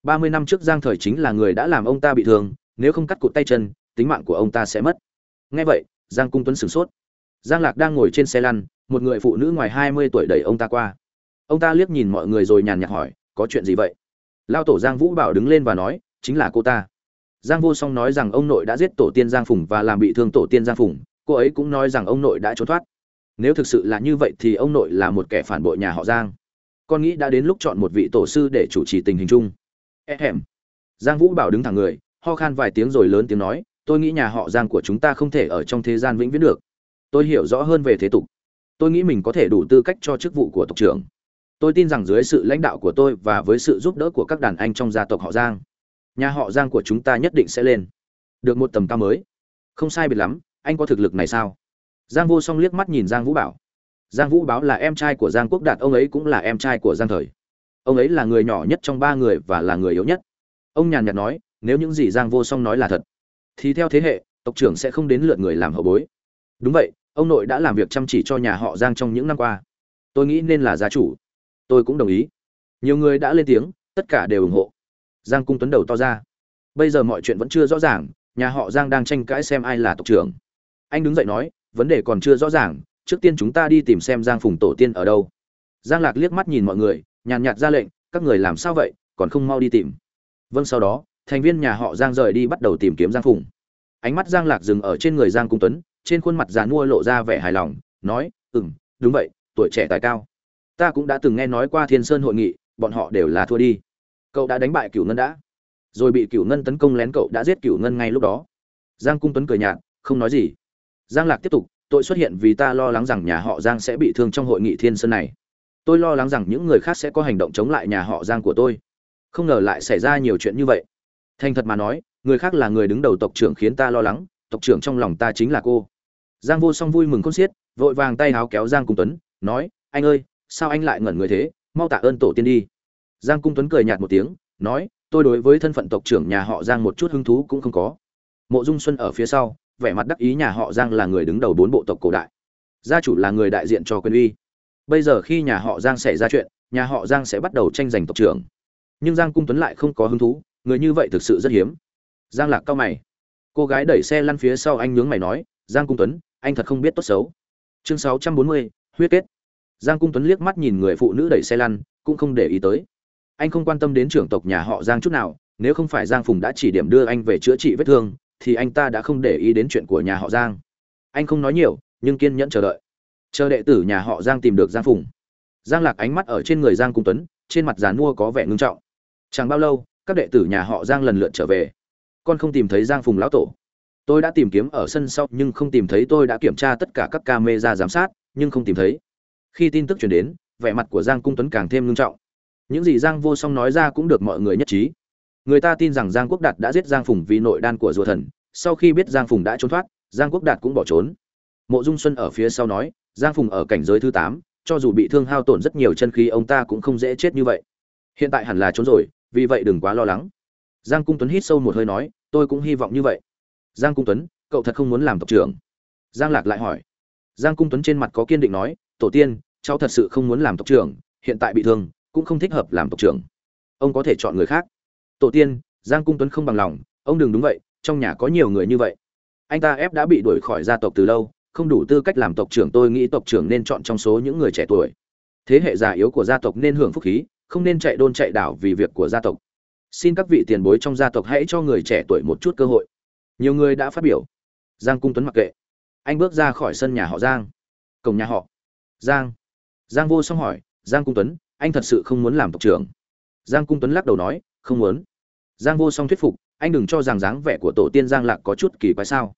Ba mươi năm trước giang thời chính là người đã làm ông ta bị thương, nếu không cắt cụt tay chân, tính mạng của ông ta sẽ mất. Nghe vậy, giang cung tuấn sửng sốt. Giang lạc đang ngồi trên xe lăn, một người phụ nữ ngoài hai mươi tuổi đẩy ông ta qua. Ông ta liếc nhìn mọi người rồi nhàn nhạt hỏi, có chuyện gì vậy? Lao tổ giang vũ bảo đứng lên và nói, chính là cô ta giang vô song nói rằng ông nội đã giết tổ tiên giang phùng và làm bị thương tổ tiên giang phùng. Cô ấy cũng nói rằng ông nội đã trốn thoát. Nếu thực sự là như vậy thì ông nội là một kẻ phản bội nhà họ giang. Con nghĩ đã đến lúc chọn một vị tổ sư để chủ trì tình hình chung. E giang vũ bảo đứng thẳng người, ho khan vài tiếng rồi lớn tiếng nói, tôi nghĩ nhà họ giang của chúng ta không thể ở trong thế gian vĩnh viễn được. Tôi hiểu rõ hơn về thế tục. Tôi nghĩ mình có thể đủ tư cách cho chức vụ của tộc trưởng. Tôi tin rằng dưới sự lãnh đạo của tôi và với sự giúp đỡ của các đàn anh trong gia tộc họ giang nhà họ giang của chúng ta nhất định sẽ lên. Được một tầm cao mới. Không sai biệt lắm, anh có thực lực này sao? Giang vô song liếc mắt nhìn giang vũ bảo. Giang vũ báo là em trai của giang quốc đạt, ông ấy cũng là em trai của giang thời. Ông ấy là người nhỏ nhất trong ba người và là người yếu nhất. Ông nhàn nhạt nói, nếu những gì giang vô song nói là thật, thì theo thế hệ, tộc trưởng sẽ không đến lượt người làm hậu bối. Đúng vậy, ông nội đã làm việc chăm chỉ cho nhà họ giang trong những năm qua. Tôi nghĩ nên là gia chủ. Tôi cũng đồng ý. Nhiều người đã lên tiếng, tất cả đều ủng hộ giang cung tuấn đầu to ra. Bây giờ mọi chuyện vẫn chưa rõ ràng, nhà họ giang đang tranh cãi xem ai là tộc trưởng. Anh đứng dậy nói, vấn đề còn chưa rõ ràng, trước tiên chúng ta đi tìm xem giang phùng tổ tiên ở đâu. Giang lạc liếc mắt nhìn mọi người, nhàn nhạt ra lệnh, các người làm sao vậy, còn không mau đi tìm. Vâng sau đó, thành viên nhà họ giang rời đi bắt đầu tìm kiếm giang phùng. Ánh mắt giang lạc dừng ở trên người giang cung tuấn, trên khuôn mặt già nua lộ ra vẻ hài lòng, nói ừ m đúng vậy, tuổi trẻ tài cao. Ta cũng đã từng nghe nói qua thiên sơn hội nghị, bọn họ đều là thua đi cậu đã đánh bại cửu ngân đã. Rồi bị cửu ngân tấn công lén cậu đã giết cửu ngân ngay lúc đó. Giang cung tuấn cười nhạt, không nói gì. Giang lạc tiếp tục, tội xuất hiện vì ta lo lắng rằng nhà họ giang sẽ bị thương trong hội nghị thiên sơn này. Tôi lo lắng rằng những người khác sẽ có hành động chống lại nhà họ giang của tôi. Không ngờ lại xảy ra nhiều chuyện như vậy. Thành thật mà nói, người khác là người đứng đầu tộc trưởng khiến ta lo lắng, tộc trưởng trong lòng ta chính là cô. Giang vô song vui mừng con xiết, vội vàng tay háo kéo giang cung tuấn, nói, anh ơi, sao anh lại ngẩn người thế? Mau tạ ơn tổ tiên đi giang cung tuấn cười nhạt một tiếng, nói, tôi đối với thân phận tộc trưởng nhà họ giang một chút hứng thú cũng không có. Mộ dung xuân ở phía sau, vẻ mặt đắc ý nhà họ giang là người đứng đầu bốn bộ tộc cổ đại. Gia chủ là người đại diện cho quyền uy. Bây giờ khi nhà họ giang xảy ra chuyện, nhà họ giang sẽ bắt đầu tranh giành tộc trưởng. Nhưng giang cung tuấn lại không có hứng thú, người như vậy thực sự rất hiếm. Giang lạc cao mày. Cô gái đẩy xe lăn phía sau anh nhướng mày nói, giang cung tuấn, anh thật không biết tốt xấu. Chương sáu trăm bốn mươi, huyết kết. Giang cung tuấn liếc mắt nhìn người phụ nữ đẩy xe lăn, cũng không để ý tới anh không quan tâm đến trưởng tộc nhà họ giang chút nào, nếu không phải giang phùng đã chỉ điểm đưa anh về chữa trị vết thương, thì anh ta đã không để ý đến chuyện của nhà họ giang. Anh không nói nhiều, nhưng kiên nhẫn chờ đợi. Chờ đệ tử nhà họ giang tìm được giang phùng. Giang lạc ánh mắt ở trên người giang cung tuấn, trên mặt giàn mua có vẻ ngưng trọng. Chẳng bao lâu, các đệ tử nhà họ giang lần lượt trở về. Con không tìm thấy giang phùng lão tổ. Tôi đã tìm kiếm ở sân sau, nhưng không tìm thấy tôi đã kiểm tra tất cả các camera giám sát, nhưng không tìm thấy. Khi tin tức chuyển đến, vẻ mặt của giang cung tuấn càng thêm ngưng trọng những gì giang vô song nói ra cũng được mọi người nhất trí. Người ta tin rằng giang quốc đạt đã giết giang phùng vì nội đan của rùa thần. Sau khi biết giang phùng đã trốn thoát, giang quốc đạt cũng bỏ trốn. Mộ dung xuân ở phía sau nói, giang phùng ở cảnh giới thứ tám, cho dù bị thương hao tổn rất nhiều chân khí, ông ta cũng không dễ chết như vậy. Hiện tại hẳn là trốn rồi, vì vậy đừng quá lo lắng. Giang cung tuấn hít sâu một hơi nói, tôi cũng hy vọng như vậy. Giang cung tuấn, cậu thật không muốn làm tộc trưởng? Giang lạc lại hỏi. Giang cung tuấn trên mặt có kiên định nói, tổ tiên, cháu thật sự không muốn làm tộc trưởng, hiện tại bị thương cũng không thích hợp làm tộc trưởng. Ông có thể chọn người khác. Tổ tiên, giang cung tuấn không bằng lòng. Ông đừng đúng vậy, trong nhà có nhiều người như vậy. Anh ta ép đã bị đuổi khỏi gia tộc từ lâu, không đủ tư cách làm tộc trưởng, tôi nghĩ tộc trưởng nên chọn trong số những người trẻ tuổi. Thế hệ già yếu của gia tộc nên hưởng phúc khí, không nên chạy đôn chạy đảo vì việc của gia tộc. Xin các vị tiền bối trong gia tộc hãy cho người trẻ tuổi một chút cơ hội. Nhiều người đã phát biểu. Giang cung tuấn mặc kệ. Anh bước ra khỏi sân nhà họ giang. Cổng nhà họ. Giang. Giang vô song hỏi, giang cung tuấn anh thật sự không muốn làm tộc trưởng. Giang cung tuấn lắc đầu nói, không muốn. Giang vô song thuyết phục, anh đừng cho rằng dáng vẻ của tổ tiên giang lạc có chút kỳ quái sao.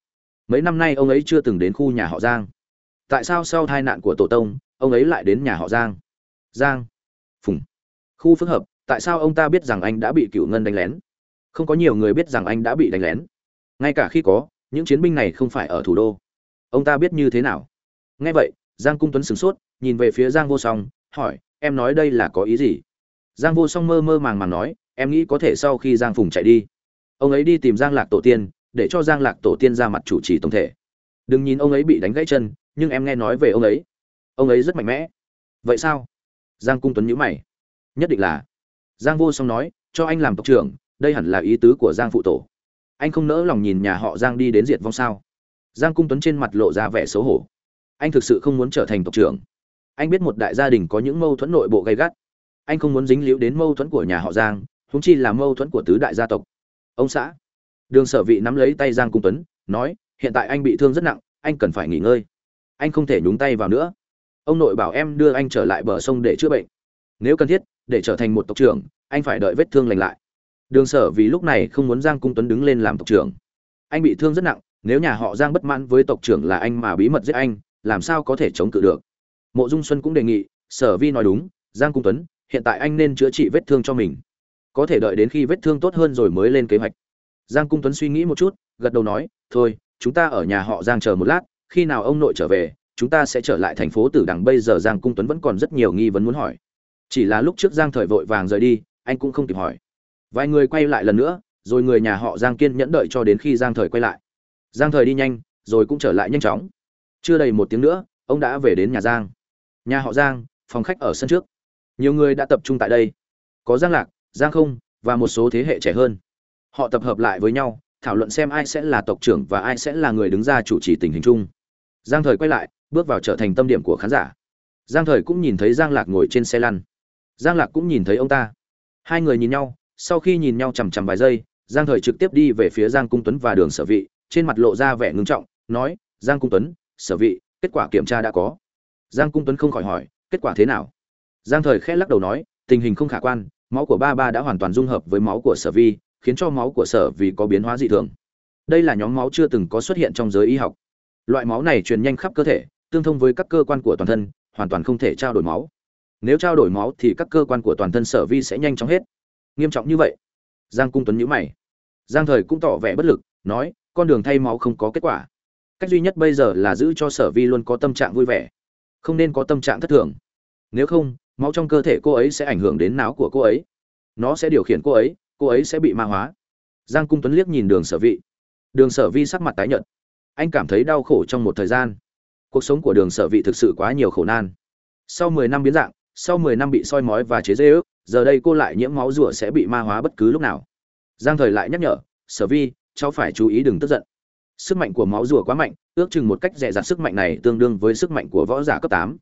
Mấy năm nay ông ấy chưa từng đến khu nhà họ giang. Tại sao sau tai nạn của tổ tông, ông ấy lại đến nhà họ giang? Giang. Phùng. Khu phức hợp, tại sao ông ta biết rằng anh đã bị cựu ngân đánh lén? Không có nhiều người biết rằng anh đã bị đánh lén. Ngay cả khi có, những chiến binh này không phải ở thủ đô. Ông ta biết như thế nào? Nghe vậy, giang cung tuấn sửng sốt, nhìn về phía giang vô song, hỏi em nói đây là có ý gì? Giang vô song mơ mơ màng màng nói, em nghĩ có thể sau khi giang phùng chạy đi. Ông ấy đi tìm giang lạc tổ tiên, để cho giang lạc tổ tiên ra mặt chủ trì tổng thể. Đừng nhìn ông ấy bị đánh gãy chân, nhưng em nghe nói về ông ấy. Ông ấy rất mạnh mẽ. Vậy sao? Giang cung tuấn nhữ mày. Nhất định là. Giang vô song nói, cho anh làm tộc trưởng, đây hẳn là ý tứ của giang phụ tổ. Anh không nỡ lòng nhìn nhà họ giang đi đến diệt vong sao? Giang cung tuấn trên mặt lộ ra vẻ xấu hổ. Anh thực sự không muốn trở thành tộc trưởng anh biết một đại gia đình có những mâu thuẫn nội bộ gay gắt. Anh không muốn dính líu đến mâu thuẫn của nhà họ giang húng chi là mâu thuẫn của tứ đại gia tộc. Ông xã. Đường sở vị nắm lấy tay giang cung tuấn, nói, hiện tại anh bị thương rất nặng, anh cần phải nghỉ ngơi. Anh không thể nhúng tay vào nữa. Ông nội bảo em đưa anh trở lại bờ sông để chữa bệnh. Nếu cần thiết, để trở thành một tộc trưởng, anh phải đợi vết thương lành lại. Đường sở vì lúc này không muốn giang cung tuấn đứng lên làm tộc trưởng. Anh bị thương rất nặng, nếu nhà họ giang bất mãn với tộc trưởng là anh mà bí mật giết anh, làm sao có thể chống cự được? Mộ dung xuân cũng đề nghị, sở vi nói đúng, giang cung tuấn, hiện tại anh nên chữa trị vết thương cho mình. Có thể đợi đến khi vết thương tốt hơn rồi mới lên kế hoạch. Giang cung tuấn suy nghĩ một chút, gật đầu nói, thôi, chúng ta ở nhà họ giang chờ một lát, khi nào ông nội trở về, chúng ta sẽ trở lại thành phố tử đằng. Bây giờ giang cung tuấn vẫn còn rất nhiều nghi vấn muốn hỏi. Chỉ là lúc trước giang thời vội vàng rời đi, anh cũng không kịp hỏi. Vài người quay lại lần nữa, rồi người nhà họ giang kiên nhẫn đợi cho đến khi giang thời quay lại. Giang thời đi nhanh, rồi cũng trở lại nhanh chóng. Chưa đầy một tiếng nữa, ông đã về đến nhà giang nhà họ giang, phòng khách ở sân trước. Nhiều người đã tập trung tại đây. Có giang lạc, giang không và một số thế hệ trẻ hơn. Họ tập hợp lại với nhau, thảo luận xem ai sẽ là tộc trưởng và ai sẽ là người đứng ra chủ trì tình hình chung. Giang thời quay lại, bước vào trở thành tâm điểm của khán giả. Giang thời cũng nhìn thấy giang lạc ngồi trên xe lăn. Giang lạc cũng nhìn thấy ông ta. Hai người nhìn nhau, sau khi nhìn nhau chằm chằm vài giây, giang thời trực tiếp đi về phía giang cung tuấn và đường sở vị, trên mặt lộ ra vẻ ngưng trọng, nói, giang cung tuấn, sở vị, kết quả kiểm tra đã có giang cung tuấn không khỏi hỏi, kết quả thế nào? Giang thời khẽ lắc đầu nói, tình hình không khả quan, máu của ba ba đã hoàn toàn dung hợp với máu của sở vi, khiến cho máu của sở vì có biến hóa dị thường. Đây là nhóm máu chưa từng có xuất hiện trong giới y học. Loại máu này truyền nhanh khắp cơ thể, tương thông với các cơ quan của toàn thân, hoàn toàn không thể trao đổi máu. Nếu trao đổi máu thì các cơ quan của toàn thân sở vi sẽ nhanh chóng hết. Nghiêm trọng như vậy. Giang cung tuấn nhíu mày. Giang thời cũng tỏ vẻ bất lực, nói, con đường thay máu không có kết quả. Cách duy nhất bây giờ là giữ cho sở vi luôn có tâm trạng vui vẻ không nên có tâm trạng thất thường. Nếu không, máu trong cơ thể cô ấy sẽ ảnh hưởng đến não của cô ấy. Nó sẽ điều khiển cô ấy cô ấy sẽ bị ma hóa. Giang cung tuấn liếc nhìn đường sở vị đường sở vi sắc mặt tái nhợt. Anh cảm thấy đau khổ trong một thời gian. Cuộc sống của đường sở vị thực sự quá nhiều khổ nan. Sau mười năm biến dạng, sau mười năm bị soi mói và chế dê ước, giờ đây cô lại nhiễm máu rủa sẽ bị ma hóa bất cứ lúc nào. Giang thời lại nhắc nhở, sở vi cháu phải chú ý đừng tức giận sức mạnh của máu rùa quá mạnh, ước chừng một cách dè dặt sức mạnh này tương đương với sức mạnh của võ giả cấp tám.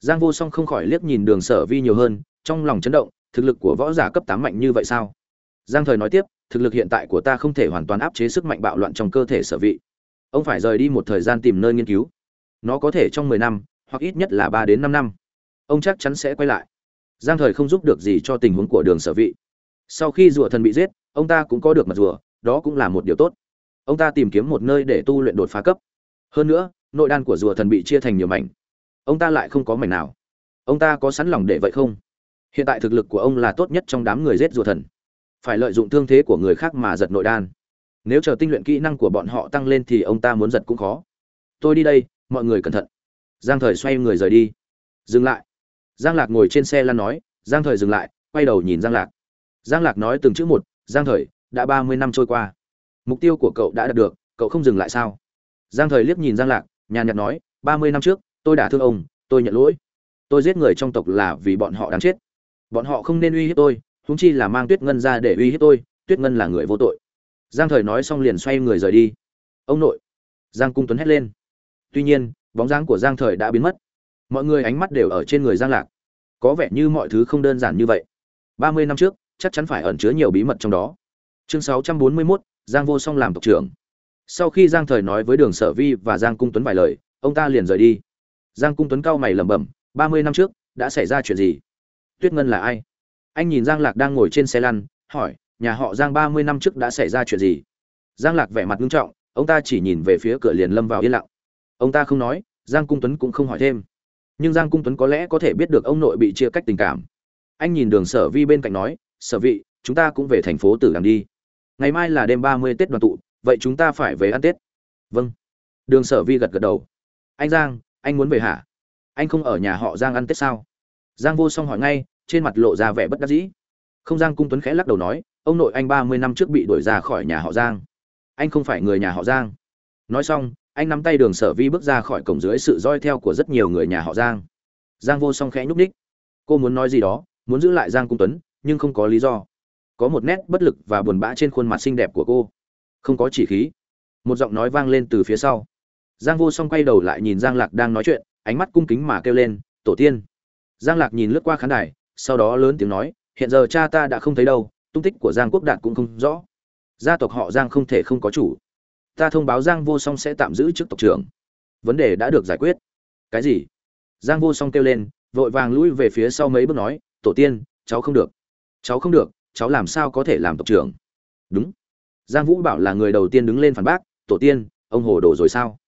Giang vô song không khỏi liếc nhìn đường sở vi nhiều hơn, trong lòng chấn động, thực lực của võ giả cấp tám mạnh như vậy sao? Giang thời nói tiếp, thực lực hiện tại của ta không thể hoàn toàn áp chế sức mạnh bạo loạn trong cơ thể sở vị. Ông phải rời đi một thời gian tìm nơi nghiên cứu. Nó có thể trong mười năm, hoặc ít nhất là ba đến năm năm. Ông chắc chắn sẽ quay lại. Giang thời không giúp được gì cho tình huống của đường sở vị. Sau khi rùa thần bị giết, ông ta cũng có được mật rùa, đó cũng là một điều tốt ông ta tìm kiếm một nơi để tu luyện đột phá cấp. Hơn nữa, nội đan của rùa thần bị chia thành nhiều mảnh. Ông ta lại không có mảnh nào. Ông ta có sẵn lòng để vậy không? Hiện tại thực lực của ông là tốt nhất trong đám người giết rùa thần. Phải lợi dụng thương thế của người khác mà giật nội đan. Nếu chờ tinh luyện kỹ năng của bọn họ tăng lên thì ông ta muốn giật cũng khó. Tôi đi đây, mọi người cẩn thận. Giang thời xoay người rời đi. Dừng lại. Giang lạc ngồi trên xe lan nói, giang thời dừng lại, quay đầu nhìn giang lạc. Giang lạc nói từng chữ một, giang thời, đã ba mươi năm trôi qua mục tiêu của cậu đã đạt được cậu không dừng lại sao? Giang thời liếc nhìn giang lạc nhàn nhạt nói ba mươi năm trước tôi đã thương ông tôi nhận lỗi. Tôi giết người trong tộc là vì bọn họ đáng chết. Bọn họ không nên uy hiếp tôi húng chi là mang tuyết ngân ra để uy hiếp tôi tuyết ngân là người vô tội. Giang thời nói xong liền xoay người rời đi. Ông nội. Giang cung tuấn hét lên. Tuy nhiên bóng dáng của giang thời đã biến mất. Mọi người ánh mắt đều ở trên người giang lạc. Có vẻ như mọi thứ không đơn giản như vậy. Ba mươi năm trước chắc chắn phải ẩn chứa nhiều bí mật trong đó. Chương sáu trăm bốn mươi 641, giang vô song làm tộc trưởng. Sau khi giang thời nói với đường sở vi và giang cung tuấn vài lời, ông ta liền rời đi. Giang cung tuấn cau mày lẩm bẩm, ba mươi năm trước, đã xảy ra chuyện gì? Tuyết ngân là ai? Anh nhìn giang lạc đang ngồi trên xe lăn, hỏi, nhà họ giang ba mươi năm trước đã xảy ra chuyện gì? Giang lạc vẻ mặt nghiêm trọng, ông ta chỉ nhìn về phía cửa liền lâm vào yên lặng. Ông ta không nói, giang cung tuấn cũng không hỏi thêm. Nhưng giang cung tuấn có lẽ có thể biết được ông nội bị chia cách tình cảm. Anh nhìn đường sở vi bên cạnh nói, sở vị, chúng ta cũng về thành phố tử đằng đi ngày mai là đêm ba mươi tết đoàn tụ, vậy chúng ta phải về ăn tết. Vâng. Đường sở vi gật gật đầu. Anh giang, anh muốn về hả? Anh không ở nhà họ giang ăn tết sao? Giang vô song hỏi ngay, trên mặt lộ ra vẻ bất đắc dĩ. Không, giang cung tuấn khẽ lắc đầu nói, ông nội anh ba mươi năm trước bị đuổi ra khỏi nhà họ giang. Anh không phải người nhà họ giang. Nói xong, anh nắm tay đường sở vi bước ra khỏi cổng dưới sự roi theo của rất nhiều người nhà họ giang. Giang vô song khẽ nhúc ních cô muốn nói gì đó, muốn giữ lại giang cung tuấn, nhưng không có lý do có một nét bất lực và buồn bã trên khuôn mặt xinh đẹp của cô. Không có chỉ khí. Một giọng nói vang lên từ phía sau. Giang vô song quay đầu lại nhìn giang lạc đang nói chuyện, ánh mắt cung kính mà kêu lên, tổ tiên. Giang lạc nhìn lướt qua khán đài, sau đó lớn tiếng nói, hiện giờ cha ta đã không thấy đâu, tung tích của giang quốc đạt cũng không rõ. Gia tộc họ giang không thể không có chủ. Ta thông báo giang vô song sẽ tạm giữ chức tộc trưởng. Vấn đề đã được giải quyết. Cái gì? Giang vô song kêu lên, vội vàng lui về phía sau mấy bước nói, tổ tiên, cháu không được. Cháu không được cháu làm sao có thể làm tộc trưởng? Đúng. Giang vũ bảo là người đầu tiên đứng lên phản bác, tổ tiên, ông hồ đồ rồi sao?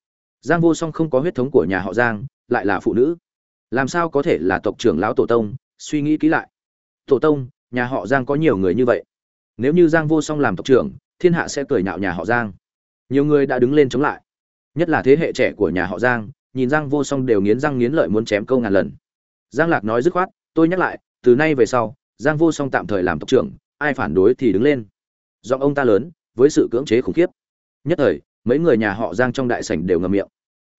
Giang vô song không có huyết thống của nhà họ giang, lại là phụ nữ. Làm sao có thể là tộc trưởng lão tổ tông? Suy nghĩ kỹ lại. Tổ tông, nhà họ giang có nhiều người như vậy. Nếu như giang vô song làm tộc trưởng, thiên hạ sẽ cười nhạo nhà họ giang. Nhiều người đã đứng lên chống lại. Nhất là thế hệ trẻ của nhà họ giang, nhìn giang vô song đều nghiến răng nghiến lợi muốn chém câu ngàn lần. Giang lạc nói dứt khoát, tôi nhắc lại, từ nay về sau giang vô song tạm thời làm tộc trưởng, ai phản đối thì đứng lên. Giọng ông ta lớn, với sự cưỡng chế khủng khiếp. Nhất thời, mấy người nhà họ giang trong đại sảnh đều ngậm miệng.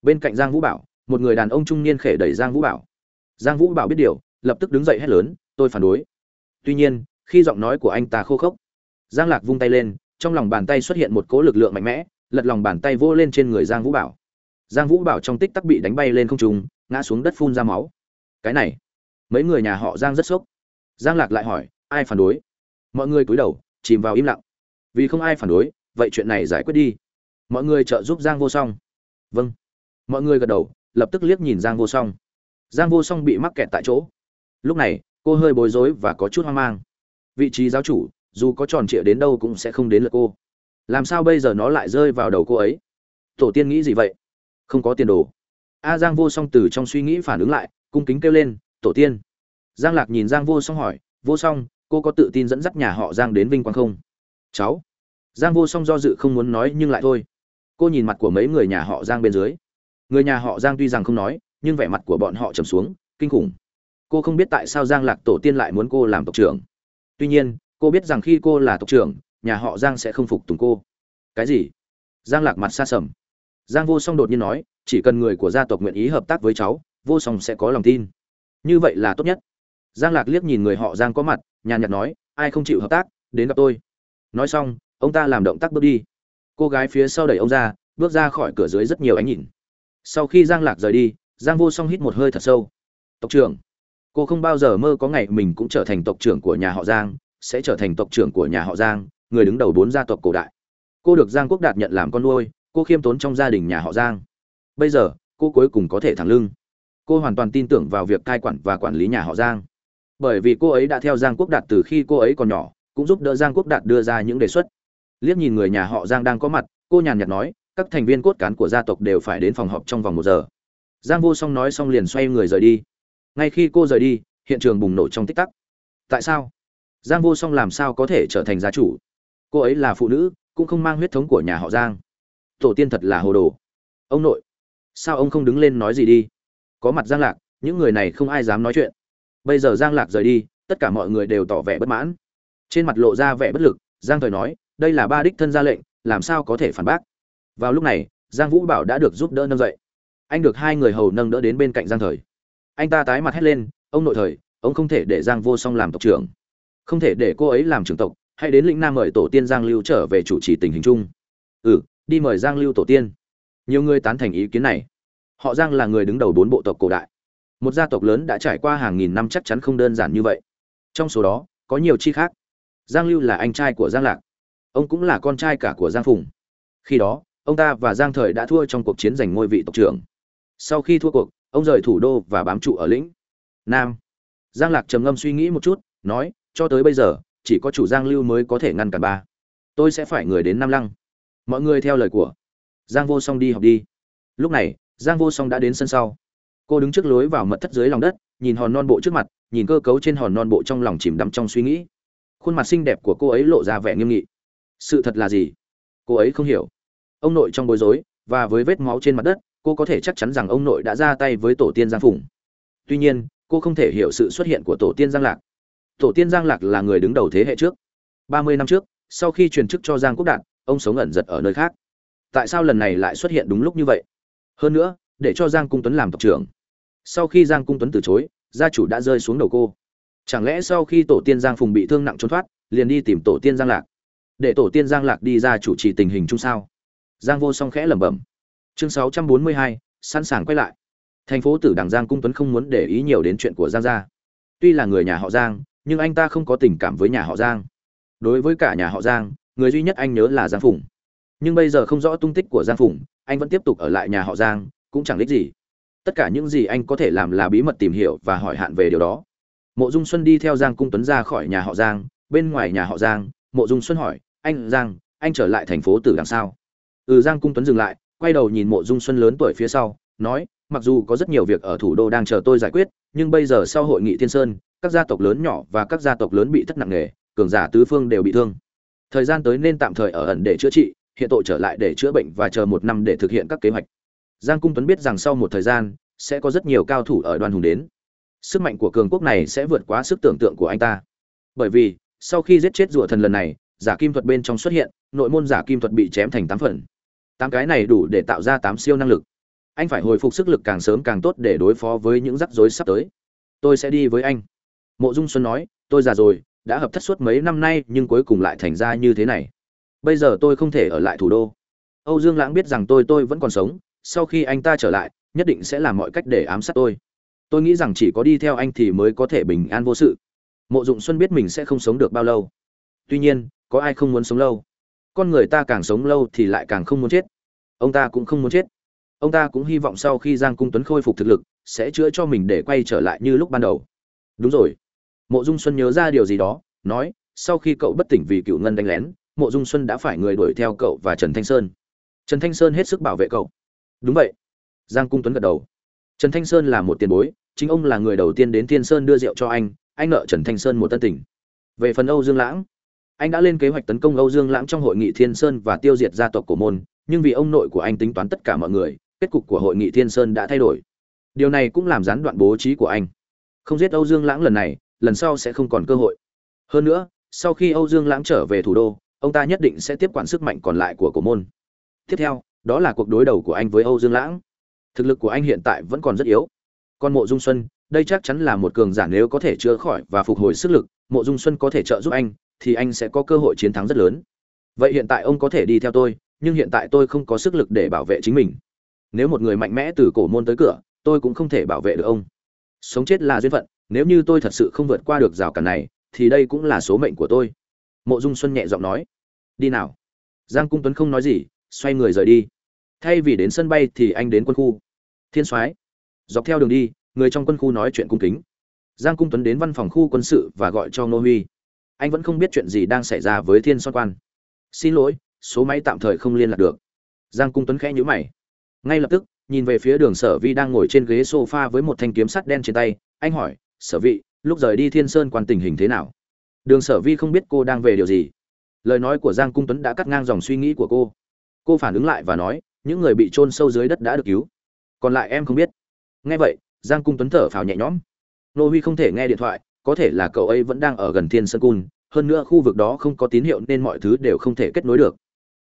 Bên cạnh giang vũ bảo, một người đàn ông trung niên khể đẩy giang vũ bảo. Giang vũ bảo biết điều, lập tức đứng dậy hét lớn, tôi phản đối. Tuy nhiên, khi giọng nói của anh ta khô khốc, giang lạc vung tay lên, trong lòng bàn tay xuất hiện một cỗ lực lượng mạnh mẽ, lật lòng bàn tay vô lên trên người giang vũ bảo. Giang vũ bảo trong tích tắc bị đánh bay lên không trung, ngã xuống đất phun ra máu. Cái này, mấy người nhà họ giang rất sốc giang lạc lại hỏi, ai phản đối? Mọi người cúi đầu, chìm vào im lặng. Vì không ai phản đối, vậy chuyện này giải quyết đi. Mọi người trợ giúp giang vô song. Vâng. Mọi người gật đầu, lập tức liếc nhìn giang vô song. Giang vô song bị mắc kẹt tại chỗ. Lúc này, cô hơi bối rối và có chút hoang mang. Vị trí giáo chủ, dù có tròn trịa đến đâu cũng sẽ không đến lượt cô. Làm sao bây giờ nó lại rơi vào đầu cô ấy? Tổ tiên nghĩ gì vậy? Không có tiền đồ. A giang vô song từ trong suy nghĩ phản ứng lại, cung kính kêu lên, tổ tiên giang lạc nhìn giang vô song hỏi, vô song, cô có tự tin dẫn dắt nhà họ giang đến vinh quang không? Cháu. Giang vô song do dự không muốn nói nhưng lại thôi. Cô nhìn mặt của mấy người nhà họ giang bên dưới. Người nhà họ giang tuy rằng không nói, nhưng vẻ mặt của bọn họ trầm xuống, kinh khủng. Cô không biết tại sao giang lạc tổ tiên lại muốn cô làm tộc trưởng. Tuy nhiên, cô biết rằng khi cô là tộc trưởng, nhà họ giang sẽ không phục tùng cô. Cái gì? Giang lạc mặt xa sầm. Giang vô song đột nhiên nói, chỉ cần người của gia tộc nguyện ý hợp tác với cháu, vô song sẽ có lòng tin. Như vậy là tốt nhất giang lạc liếc nhìn người họ giang có mặt, nhàn nhạt nói, ai không chịu hợp tác, đến gặp tôi. Nói xong, ông ta làm động tác bước đi. Cô gái phía sau đẩy ông ra, bước ra khỏi cửa dưới rất nhiều ánh nhìn. Sau khi giang lạc rời đi, giang vô song hít một hơi thật sâu. Tộc trưởng. Cô không bao giờ mơ có ngày mình cũng trở thành tộc trưởng của nhà họ giang, sẽ trở thành tộc trưởng của nhà họ giang, người đứng đầu bốn gia tộc cổ đại. Cô được giang quốc đạt nhận làm con nuôi, cô khiêm tốn trong gia đình nhà họ giang. Bây giờ, cô cuối cùng có thể thẳng lưng. Cô hoàn toàn tin tưởng vào việc cai quản và quản lý nhà họ giang bởi vì cô ấy đã theo giang quốc đạt từ khi cô ấy còn nhỏ, cũng giúp đỡ giang quốc đạt đưa ra những đề xuất. Liếc nhìn người nhà họ giang đang có mặt, cô nhàn nhạt nói, các thành viên cốt cán của gia tộc đều phải đến phòng họp trong vòng một giờ. Giang vô song nói xong liền xoay người rời đi. Ngay khi cô rời đi, hiện trường bùng nổ trong tích tắc. Tại sao? Giang vô song làm sao có thể trở thành gia chủ? Cô ấy là phụ nữ, cũng không mang huyết thống của nhà họ giang. Tổ tiên thật là hồ đồ. Ông nội, sao ông không đứng lên nói gì đi? Có mặt giang lạc, những người này không ai dám nói chuyện bây giờ giang lạc rời đi, tất cả mọi người đều tỏ vẻ bất mãn. Trên mặt lộ ra vẻ bất lực, giang thời nói, đây là ba đích thân ra lệnh, làm sao có thể phản bác? Vào lúc này, giang vũ bảo đã được giúp đỡ nâng dậy. Anh được hai người hầu nâng đỡ đến bên cạnh giang thời. Anh ta tái mặt hét lên, ông nội thời, ông không thể để giang vô song làm tộc trưởng. Không thể để cô ấy làm trưởng tộc, hãy đến lĩnh nam mời tổ tiên giang lưu trở về chủ trì tình hình chung. Ừ đi mời giang lưu tổ tiên. Nhiều người tán thành ý kiến này. Họ giang là người đứng đầu bốn bộ tộc cổ đại một gia tộc lớn đã trải qua hàng nghìn năm chắc chắn không đơn giản như vậy. Trong số đó, có nhiều chi khác. Giang lưu là anh trai của giang lạc. Ông cũng là con trai cả của giang phùng. Khi đó, ông ta và giang thời đã thua trong cuộc chiến giành ngôi vị tộc trưởng. Sau khi thua cuộc, ông rời thủ đô và bám trụ ở lĩnh nam. Giang lạc trầm ngâm suy nghĩ một chút, nói, cho tới bây giờ, chỉ có chủ giang lưu mới có thể ngăn cản ba tôi sẽ phải người đến nam lăng. Mọi người theo lời của giang vô song đi học đi. Lúc này, giang vô song đã đến sân sau cô đứng trước lối vào mật thất dưới lòng đất, nhìn hòn non bộ trước mặt, nhìn cơ cấu trên hòn non bộ trong lòng chìm đắm trong suy nghĩ. Khuôn mặt xinh đẹp của cô ấy lộ ra vẻ nghiêm nghị. Sự thật là gì? Cô ấy không hiểu. Ông nội trong bối rối, và với vết máu trên mặt đất, cô có thể chắc chắn rằng ông nội đã ra tay với tổ tiên giang phùng. Tuy nhiên, cô không thể hiểu sự xuất hiện của tổ tiên giang lạc. Tổ tiên giang lạc là người đứng đầu thế hệ trước. Ba mươi năm trước, sau khi truyền chức cho giang quốc đạt, ông sống ẩn giật ở nơi khác. Tại sao lần này lại xuất hiện đúng lúc như vậy? Hơn nữa, để cho giang cung tuấn làm tộc trưởng sau khi giang cung tuấn từ chối, gia chủ đã rơi xuống đầu cô. Chẳng lẽ sau khi tổ tiên giang phùng bị thương nặng trốn thoát, liền đi tìm tổ tiên giang lạc? Để tổ tiên giang lạc đi ra chủ trì tình hình chung sao? Giang vô song khẽ lẩm bẩm. Chương sáu trăm bốn mươi hai, sẵn sàng quay lại. Thành phố tử đằng giang cung tuấn không muốn để ý nhiều đến chuyện của giang gia. Tuy là người nhà họ giang, nhưng anh ta không có tình cảm với nhà họ giang. Đối với cả nhà họ giang, người duy nhất anh nhớ là giang phùng. Nhưng bây giờ không rõ tung tích của giang phùng, anh vẫn tiếp tục ở lại nhà họ giang, cũng chẳng ích gì tất cả những gì anh có thể làm là bí mật tìm hiểu và hỏi hạn về điều đó. Mộ dung xuân đi theo giang cung tuấn ra khỏi nhà họ giang, bên ngoài nhà họ giang, mộ dung xuân hỏi, anh giang, anh trở lại thành phố tử đằng sau? Ừ giang cung tuấn dừng lại, quay đầu nhìn mộ dung xuân lớn tuổi phía sau, nói, mặc dù có rất nhiều việc ở thủ đô đang chờ tôi giải quyết, nhưng bây giờ sau hội nghị thiên sơn, các gia tộc lớn nhỏ và các gia tộc lớn bị thất nặng nề, cường giả tứ phương đều bị thương. Thời gian tới nên tạm thời ở ẩn để chữa trị, hiện tội trở lại để chữa bệnh và chờ một năm để thực hiện các kế hoạch giang cung tuấn biết rằng sau một thời gian, sẽ có rất nhiều cao thủ ở đoàn hùng đến. Sức mạnh của cường quốc này sẽ vượt quá sức tưởng tượng của anh ta. Bởi vì, sau khi giết chết rùa thần lần này, giả kim thuật bên trong xuất hiện, nội môn giả kim thuật bị chém thành tám phần. Tám cái này đủ để tạo ra tám siêu năng lực. Anh phải hồi phục sức lực càng sớm càng tốt để đối phó với những rắc rối sắp tới. Tôi sẽ đi với anh. Mộ dung xuân nói, tôi già rồi, đã hợp thất suốt mấy năm nay nhưng cuối cùng lại thành ra như thế này. Bây giờ tôi không thể ở lại thủ đô. Âu dương lãng biết rằng tôi tôi vẫn còn sống sau khi anh ta trở lại, nhất định sẽ làm mọi cách để ám sát tôi. Tôi nghĩ rằng chỉ có đi theo anh thì mới có thể bình an vô sự. Mộ dụng xuân biết mình sẽ không sống được bao lâu. Tuy nhiên, có ai không muốn sống lâu? Con người ta càng sống lâu thì lại càng không muốn chết. Ông ta cũng không muốn chết. Ông ta cũng hy vọng sau khi giang cung tuấn khôi phục thực lực, sẽ chữa cho mình để quay trở lại như lúc ban đầu. Đúng rồi. Mộ dung xuân nhớ ra điều gì đó, nói, sau khi cậu bất tỉnh vì cựu ngân đánh lén, mộ dung xuân đã phải người đuổi theo cậu và trần thanh sơn. Trần thanh sơn hết sức bảo vệ cậu đúng vậy. Giang cung tuấn gật đầu. Trần thanh sơn là một tiền bối, chính ông là người đầu tiên đến thiên sơn đưa rượu cho anh anh nợ trần thanh sơn một tân tình. Về phần âu dương lãng, anh đã lên kế hoạch tấn công âu dương lãng trong hội nghị thiên sơn và tiêu diệt gia tộc cổ môn, nhưng vì ông nội của anh tính toán tất cả mọi người, kết cục của hội nghị thiên sơn đã thay đổi. Điều này cũng làm gián đoạn bố trí của anh. Không giết âu dương lãng lần này, lần sau sẽ không còn cơ hội. Hơn nữa, sau khi âu dương lãng trở về thủ đô, ông ta nhất định sẽ tiếp quản sức mạnh còn lại của cổ môn. Tiếp theo đó là cuộc đối đầu của anh với âu dương lãng. Thực lực của anh hiện tại vẫn còn rất yếu. Còn mộ dung xuân, đây chắc chắn là một cường giả nếu có thể chữa khỏi và phục hồi sức lực, mộ dung xuân có thể trợ giúp anh, thì anh sẽ có cơ hội chiến thắng rất lớn. Vậy hiện tại ông có thể đi theo tôi, nhưng hiện tại tôi không có sức lực để bảo vệ chính mình. Nếu một người mạnh mẽ từ cổ môn tới cửa, tôi cũng không thể bảo vệ được ông. Sống chết là duyên phận, nếu như tôi thật sự không vượt qua được rào cản này, thì đây cũng là số mệnh của tôi. Mộ dung xuân nhẹ giọng nói, đi nào. Giang cung tuấn không nói gì xoay người rời đi. Thay vì đến sân bay thì anh đến quân khu. Thiên soái, dọc theo đường đi, người trong quân khu nói chuyện cung kính. Giang cung tuấn đến văn phòng khu quân sự và gọi cho nô huy. Anh vẫn không biết chuyện gì đang xảy ra với thiên son quan. Xin lỗi, số máy tạm thời không liên lạc được. Giang cung tuấn khẽ nhíu mày. Ngay lập tức, nhìn về phía đường sở vi đang ngồi trên ghế sofa với một thanh kiếm sắt đen trên tay, anh hỏi, sở vị lúc rời đi thiên sơn quan tình hình thế nào? Đường sở vi không biết cô đang về điều gì. Lời nói của giang cung tuấn đã cắt ngang dòng suy nghĩ của cô cô phản ứng lại và nói, những người bị chôn sâu dưới đất đã được cứu. Còn lại em không biết. Nghe vậy, giang cung tuấn thở phào nhẹ nhõm. Nô huy không thể nghe điện thoại, có thể là cậu ấy vẫn đang ở gần thiên sơn cun hơn nữa khu vực đó không có tín hiệu nên mọi thứ đều không thể kết nối được.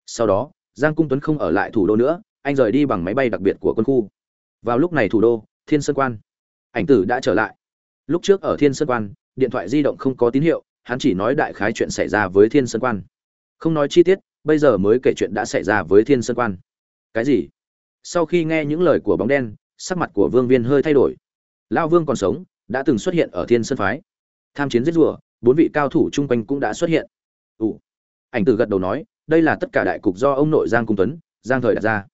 Sau đó, giang cung tuấn không ở lại thủ đô nữa, anh rời đi bằng máy bay đặc biệt của quân khu. Vào lúc này thủ đô, thiên sơn quan. Ảnh tử đã trở lại. Lúc trước ở thiên sơn quan, điện thoại di động không có tín hiệu, hắn chỉ nói đại khái chuyện xảy ra với thiên sơn quan. Không nói chi tiết bây giờ mới kể chuyện đã xảy ra với thiên sơn quan. Cái gì? Sau khi nghe những lời của bóng đen, sắc mặt của vương viên hơi thay đổi. Lao vương còn sống, đã từng xuất hiện ở thiên sơn phái. Tham chiến giết rùa, bốn vị cao thủ chung quanh cũng đã xuất hiện. Ủ ảnh tử gật đầu nói, đây là tất cả đại cục do ông nội giang cung tuấn, giang thời đặt ra.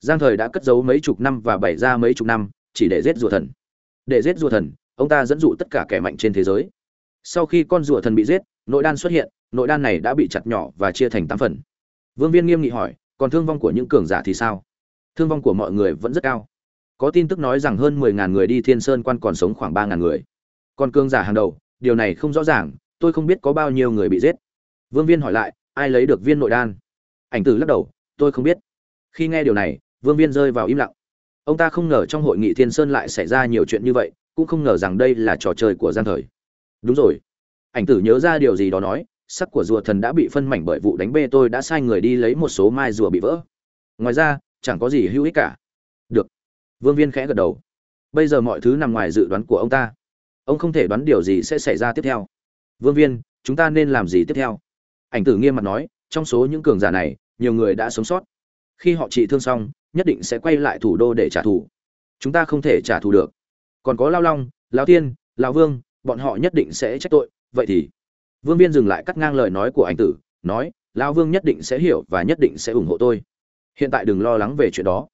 Giang thời đã cất giấu mấy chục năm và bày ra mấy chục năm, chỉ để giết rùa thần. Để giết rùa thần, ông ta dẫn dụ tất cả kẻ mạnh trên thế giới. Sau khi con rùa thần bị giết, nội đan xuất hiện, nội đan này đã bị chặt nhỏ và chia thành tám phần vương viên nghiêm nghị hỏi, còn thương vong của những cường giả thì sao? Thương vong của mọi người vẫn rất cao. Có tin tức nói rằng hơn mười ngàn người đi thiên sơn quan còn sống khoảng ba ngàn người. Còn cường giả hàng đầu, điều này không rõ ràng, tôi không biết có bao nhiêu người bị giết. Vương viên hỏi lại, ai lấy được viên nội đan? Ảnh tử lắc đầu, tôi không biết. Khi nghe điều này, vương viên rơi vào im lặng. Ông ta không ngờ trong hội nghị thiên sơn lại xảy ra nhiều chuyện như vậy, cũng không ngờ rằng đây là trò chơi của gian thời. Đúng rồi. Ảnh tử nhớ ra điều gì đó nói sắc của rùa thần đã bị phân mảnh bởi vụ đánh bê, tôi đã sai người đi lấy một số mai rùa bị vỡ. Ngoài ra, chẳng có gì hữu ích cả. Được. Vương viên khẽ gật đầu. Bây giờ mọi thứ nằm ngoài dự đoán của ông ta. Ông không thể đoán điều gì sẽ xảy ra tiếp theo. Vương viên, chúng ta nên làm gì tiếp theo? Ảnh tử nghiêm mặt nói, trong số những cường giả này, nhiều người đã sống sót. Khi họ trị thương xong, nhất định sẽ quay lại thủ đô để trả thù. Chúng ta không thể trả thù được. Còn có lao long, lao tiên, lao vương, bọn họ nhất định sẽ trách tội. Vậy thì vương viên dừng lại cắt ngang lời nói của anh tử, nói, Lão vương nhất định sẽ hiểu và nhất định sẽ ủng hộ tôi. Hiện tại đừng lo lắng về chuyện đó.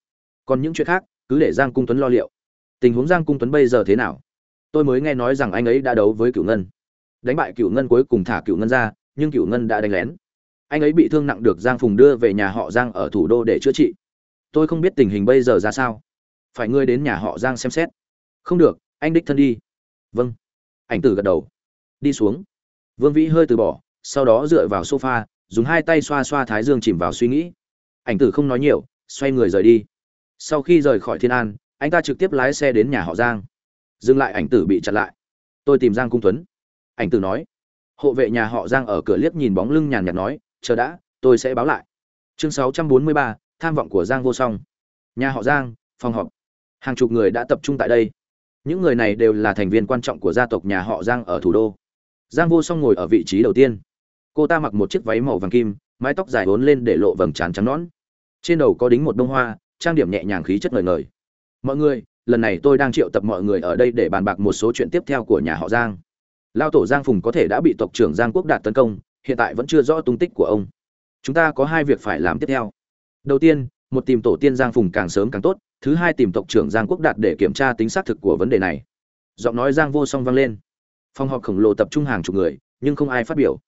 Còn những chuyện khác, cứ để giang cung tuấn lo liệu. Tình huống giang cung tuấn bây giờ thế nào? Tôi mới nghe nói rằng anh ấy đã đấu với cựu ngân. Đánh bại cựu ngân cuối cùng thả cựu ngân ra, nhưng cựu ngân đã đánh lén. Anh ấy bị thương nặng được giang phùng đưa về nhà họ giang ở thủ đô để chữa trị. Tôi không biết tình hình bây giờ ra sao. Phải ngươi đến nhà họ giang xem xét. Không được, anh đích thân đi. Vâng. Ảnh tử gật đầu. Đi xuống vương vĩ hơi từ bỏ sau đó dựa vào sofa dùng hai tay xoa xoa thái dương chìm vào suy nghĩ. Ảnh tử không nói nhiều xoay người rời đi. Sau khi rời khỏi thiên an anh ta trực tiếp lái xe đến nhà họ giang. Dừng lại ảnh tử bị chặn lại. Tôi tìm giang cung tuấn. Ảnh tử nói. Hộ vệ nhà họ giang ở cửa liếc nhìn bóng lưng nhàn nhạt nói chờ đã tôi sẽ báo lại. Chương 643, tham vọng của giang vô song. Nhà họ giang phòng họp. Hàng chục người đã tập trung tại đây. Những người này đều là thành viên quan trọng của gia tộc nhà họ giang ở thủ đô giang vô song ngồi ở vị trí đầu tiên. Cô ta mặc một chiếc váy màu vàng kim, mái tóc dài vốn lên để lộ vầng trán trắng nõn. Trên đầu có đính một bông hoa, trang điểm nhẹ nhàng khí chất ngời ngời. Mọi người, lần này tôi đang triệu tập mọi người ở đây để bàn bạc một số chuyện tiếp theo của nhà họ giang. Lao tổ giang phùng có thể đã bị tộc trưởng giang quốc đạt tấn công, hiện tại vẫn chưa rõ tung tích của ông. Chúng ta có hai việc phải làm tiếp theo. Đầu tiên, một tìm tổ tiên giang phùng càng sớm càng tốt, thứ hai tìm tộc trưởng giang quốc đạt để kiểm tra tính xác thực của vấn đề này. Giọng nói giang vô song vang lên phòng họp khổng lồ tập trung hàng chục người, nhưng không ai phát biểu.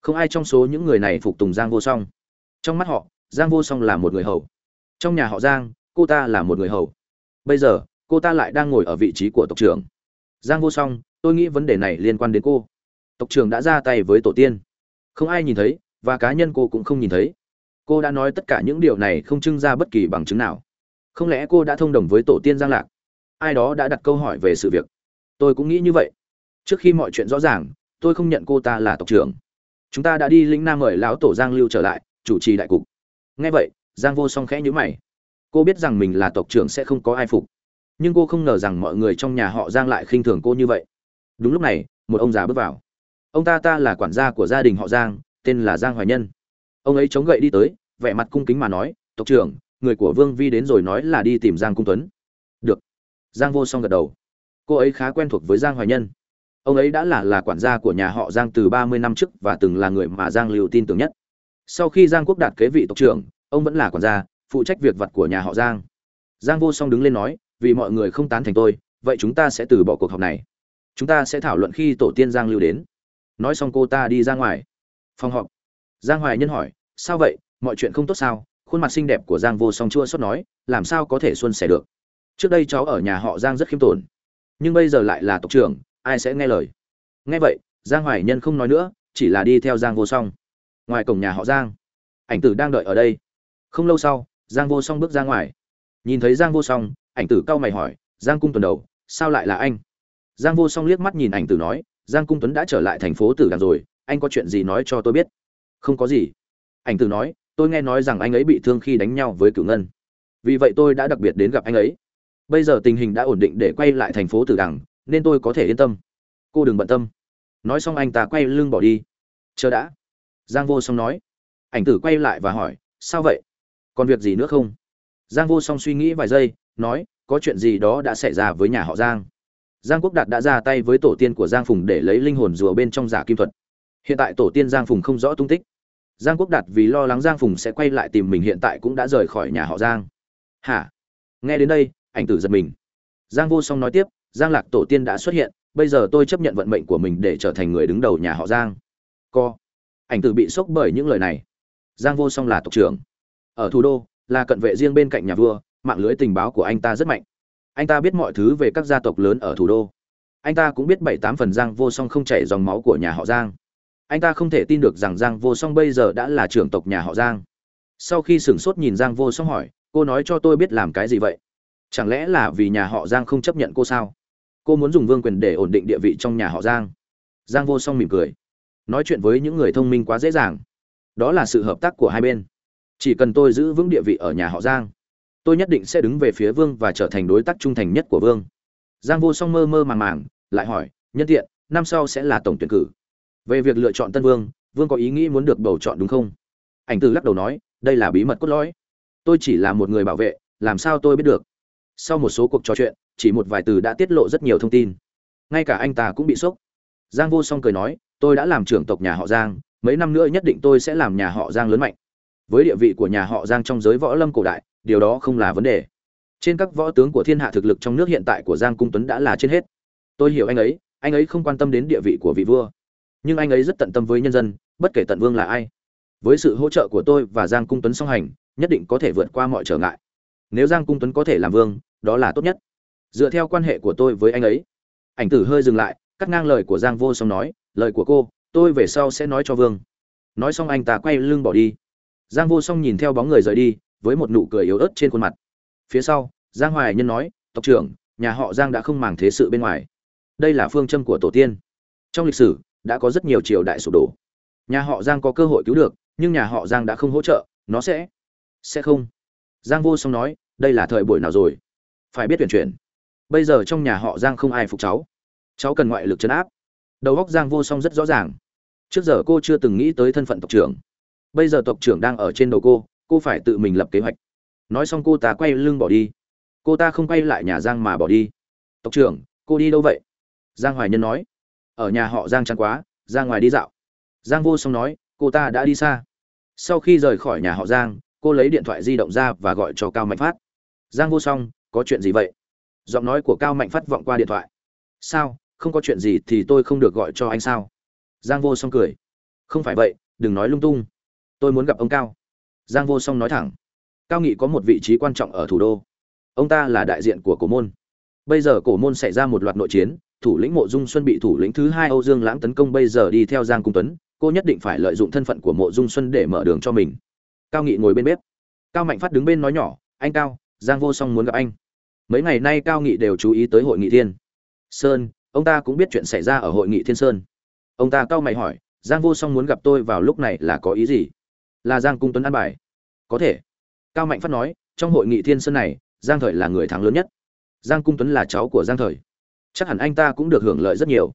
Không ai trong số những người này phục tùng giang vô song. Trong mắt họ, giang vô song là một người hầu. Trong nhà họ giang, cô ta là một người hầu. Bây giờ, cô ta lại đang ngồi ở vị trí của tộc trưởng. Giang vô song, tôi nghĩ vấn đề này liên quan đến cô. Tộc trưởng đã ra tay với tổ tiên. Không ai nhìn thấy, và cá nhân cô cũng không nhìn thấy. Cô đã nói tất cả những điều này không trưng ra bất kỳ bằng chứng nào. Không lẽ cô đã thông đồng với tổ tiên giang lạc? Ai đó đã đặt câu hỏi về sự việc. Tôi cũng nghĩ như vậy trước khi mọi chuyện rõ ràng, tôi không nhận cô ta là tộc trưởng. Chúng ta đã đi lĩnh nam mời lão tổ giang lưu trở lại, chủ trì đại cục. Nghe vậy, giang vô song khẽ nhữ mày. Cô biết rằng mình là tộc trưởng sẽ không có ai phục. Nhưng cô không ngờ rằng mọi người trong nhà họ giang lại khinh thường cô như vậy. Đúng lúc này, một ông già bước vào. Ông ta ta là quản gia của gia đình họ giang, tên là giang hoài nhân. Ông ấy chống gậy đi tới, vẻ mặt cung kính mà nói, tộc trưởng, người của vương vi đến rồi nói là đi tìm giang cung tuấn. Được. Giang vô song gật đầu. Cô ấy khá quen thuộc với giang hoài nhân ông ấy đã là là quản gia của nhà họ giang từ ba mươi năm trước và từng là người mà giang lưu tin tưởng nhất. Sau khi giang quốc đạt kế vị tộc trưởng, ông vẫn là quản gia, phụ trách việc vặt của nhà họ giang. Giang vô song đứng lên nói, vì mọi người không tán thành tôi, vậy chúng ta sẽ từ bỏ cuộc họp này. Chúng ta sẽ thảo luận khi tổ tiên giang lưu đến. Nói xong cô ta đi ra ngoài. Phòng họp. Giang hoài nhân hỏi, sao vậy? Mọi chuyện không tốt sao? Khuôn mặt xinh đẹp của giang vô song chua xót nói, làm sao có thể xuân sẻ được? Trước đây cháu ở nhà họ giang rất khiêm tốn, nhưng bây giờ lại là tộc trưởng ai sẽ nghe lời? Nghe vậy, giang hoài nhân không nói nữa, chỉ là đi theo giang vô song. Ngoài cổng nhà họ giang, ảnh tử đang đợi ở đây. Không lâu sau, giang vô song bước ra ngoài. Nhìn thấy giang vô song, ảnh tử cau mày hỏi, giang cung tuần đầu, sao lại là anh? Giang vô song liếc mắt nhìn ảnh tử nói, giang cung tuấn đã trở lại thành phố tử đàn rồi, anh có chuyện gì nói cho tôi biết? Không có gì. Ảnh tử nói, tôi nghe nói rằng anh ấy bị thương khi đánh nhau với cửu ngân. Vì vậy tôi đã đặc biệt đến gặp anh ấy. Bây giờ tình hình đã ổn định để quay lại thành phố tử đằng nên tôi có thể yên tâm. Cô đừng bận tâm. Nói xong anh ta quay lưng bỏ đi. Chờ đã. Giang vô song nói. Ảnh tử quay lại và hỏi, sao vậy? Còn việc gì nữa không? Giang vô song suy nghĩ vài giây, nói, có chuyện gì đó đã xảy ra với nhà họ giang. Giang quốc đạt đã ra tay với tổ tiên của giang phùng để lấy linh hồn rùa bên trong giả kim thuật. Hiện tại tổ tiên giang phùng không rõ tung tích. Giang quốc đạt vì lo lắng giang phùng sẽ quay lại tìm mình hiện tại cũng đã rời khỏi nhà họ giang. Hả? Nghe đến đây, ảnh tử giật mình. Giang vô song nói tiếp giang lạc tổ tiên đã xuất hiện, bây giờ tôi chấp nhận vận mệnh của mình để trở thành người đứng đầu nhà họ giang. Co. Ảnh tử bị sốc bởi những lời này. Giang vô song là tộc trưởng. Ở thủ đô, là cận vệ riêng bên cạnh nhà vua, mạng lưới tình báo của anh ta rất mạnh. Anh ta biết mọi thứ về các gia tộc lớn ở thủ đô. Anh ta cũng biết bảy tám phần giang vô song không chảy dòng máu của nhà họ giang. Anh ta không thể tin được rằng giang vô song bây giờ đã là trưởng tộc nhà họ giang. Sau khi sửng sốt nhìn giang vô song hỏi, cô nói cho tôi biết làm cái gì vậy? Chẳng lẽ là vì nhà họ giang không chấp nhận cô sao? Cô muốn dùng vương quyền để ổn định địa vị trong nhà họ giang. Giang vô song mỉm cười. Nói chuyện với những người thông minh quá dễ dàng. Đó là sự hợp tác của hai bên. Chỉ cần tôi giữ vững địa vị ở nhà họ giang, tôi nhất định sẽ đứng về phía vương và trở thành đối tác trung thành nhất của vương. Giang vô song mơ mơ màng màng, lại hỏi, nhân tiện, năm sau sẽ là tổng tuyển cử. Về việc lựa chọn tân vương vương có ý nghĩ muốn được bầu chọn đúng không? Ảnh tử lắc đầu nói, đây là bí mật cốt lõi. Tôi chỉ là một người bảo vệ, làm sao tôi biết được? Sau một số cuộc trò chuyện, chỉ một vài từ đã tiết lộ rất nhiều thông tin. Ngay cả anh ta cũng bị sốc. Giang vô song cười nói, tôi đã làm trưởng tộc nhà họ giang, mấy năm nữa nhất định tôi sẽ làm nhà họ giang lớn mạnh. Với địa vị của nhà họ giang trong giới võ lâm cổ đại, điều đó không là vấn đề. Trên các võ tướng của thiên hạ thực lực trong nước hiện tại của giang cung tuấn đã là trên hết. Tôi hiểu anh ấy anh ấy không quan tâm đến địa vị của vị vua. Nhưng anh ấy rất tận tâm với nhân dân, bất kể tận vương là ai. Với sự hỗ trợ của tôi và giang cung tuấn song hành, nhất định có thể vượt qua mọi trở ngại nếu giang cung tuấn có thể làm vương, đó là tốt nhất. Dựa theo quan hệ của tôi với anh ấy. Ảnh tử hơi dừng lại, cắt ngang lời của giang vô song nói, lời của cô, tôi về sau sẽ nói cho vương. Nói xong anh ta quay lưng bỏ đi. Giang vô song nhìn theo bóng người rời đi, với một nụ cười yếu ớt trên khuôn mặt. Phía sau, giang hoài nhân nói, tộc trưởng, nhà họ giang đã không màng thế sự bên ngoài. Đây là phương châm của tổ tiên. Trong lịch sử, đã có rất nhiều triều đại sụp đổ. Nhà họ giang có cơ hội cứu được, nhưng nhà họ giang đã không hỗ trợ, nó sẽ sẽ không. Giang vô song nói đây là thời buổi nào rồi? Phải biết tuyển chuyển. Bây giờ trong nhà họ giang không ai phục cháu. Cháu cần ngoại lực chấn áp. Đầu góc giang vô song rất rõ ràng. Trước giờ cô chưa từng nghĩ tới thân phận tộc trưởng. Bây giờ tộc trưởng đang ở trên đầu cô cô phải tự mình lập kế hoạch. Nói xong cô ta quay lưng bỏ đi. Cô ta không quay lại nhà giang mà bỏ đi. Tộc trưởng, cô đi đâu vậy? Giang hoài nhân nói. Ở nhà họ giang chăn quá, ra ngoài đi dạo. Giang vô song nói, cô ta đã đi xa. Sau khi rời khỏi nhà họ giang, cô lấy điện thoại di động ra và gọi cho cao mạnh phát giang vô song, có chuyện gì vậy? Giọng nói của cao mạnh phát vọng qua điện thoại. Sao? Không có chuyện gì thì tôi không được gọi cho anh sao? Giang vô song cười. Không phải vậy, đừng nói lung tung. Tôi muốn gặp ông cao. Giang vô song nói thẳng. Cao nghị có một vị trí quan trọng ở thủ đô. Ông ta là đại diện của cổ môn. Bây giờ cổ môn xảy ra một loạt nội chiến, thủ lĩnh mộ dung xuân bị thủ lĩnh thứ hai âu dương lãng tấn công bây giờ đi theo giang cung tuấn, cô nhất định phải lợi dụng thân phận của mộ dung xuân để mở đường cho mình. Cao nghị ngồi bên bếp. Cao mạnh phát đứng bên nói nhỏ, anh cao giang vô song muốn gặp anh. Mấy ngày nay cao nghị đều chú ý tới hội nghị thiên. Sơn, ông ta cũng biết chuyện xảy ra ở hội nghị thiên sơn. Ông ta cao mày hỏi, giang vô song muốn gặp tôi vào lúc này là có ý gì? Là giang cung tuấn an bài. Có thể. Cao mạnh phát nói, trong hội nghị thiên sơn này, giang thời là người thắng lớn nhất. Giang cung tuấn là cháu của giang thời. Chắc hẳn anh ta cũng được hưởng lợi rất nhiều.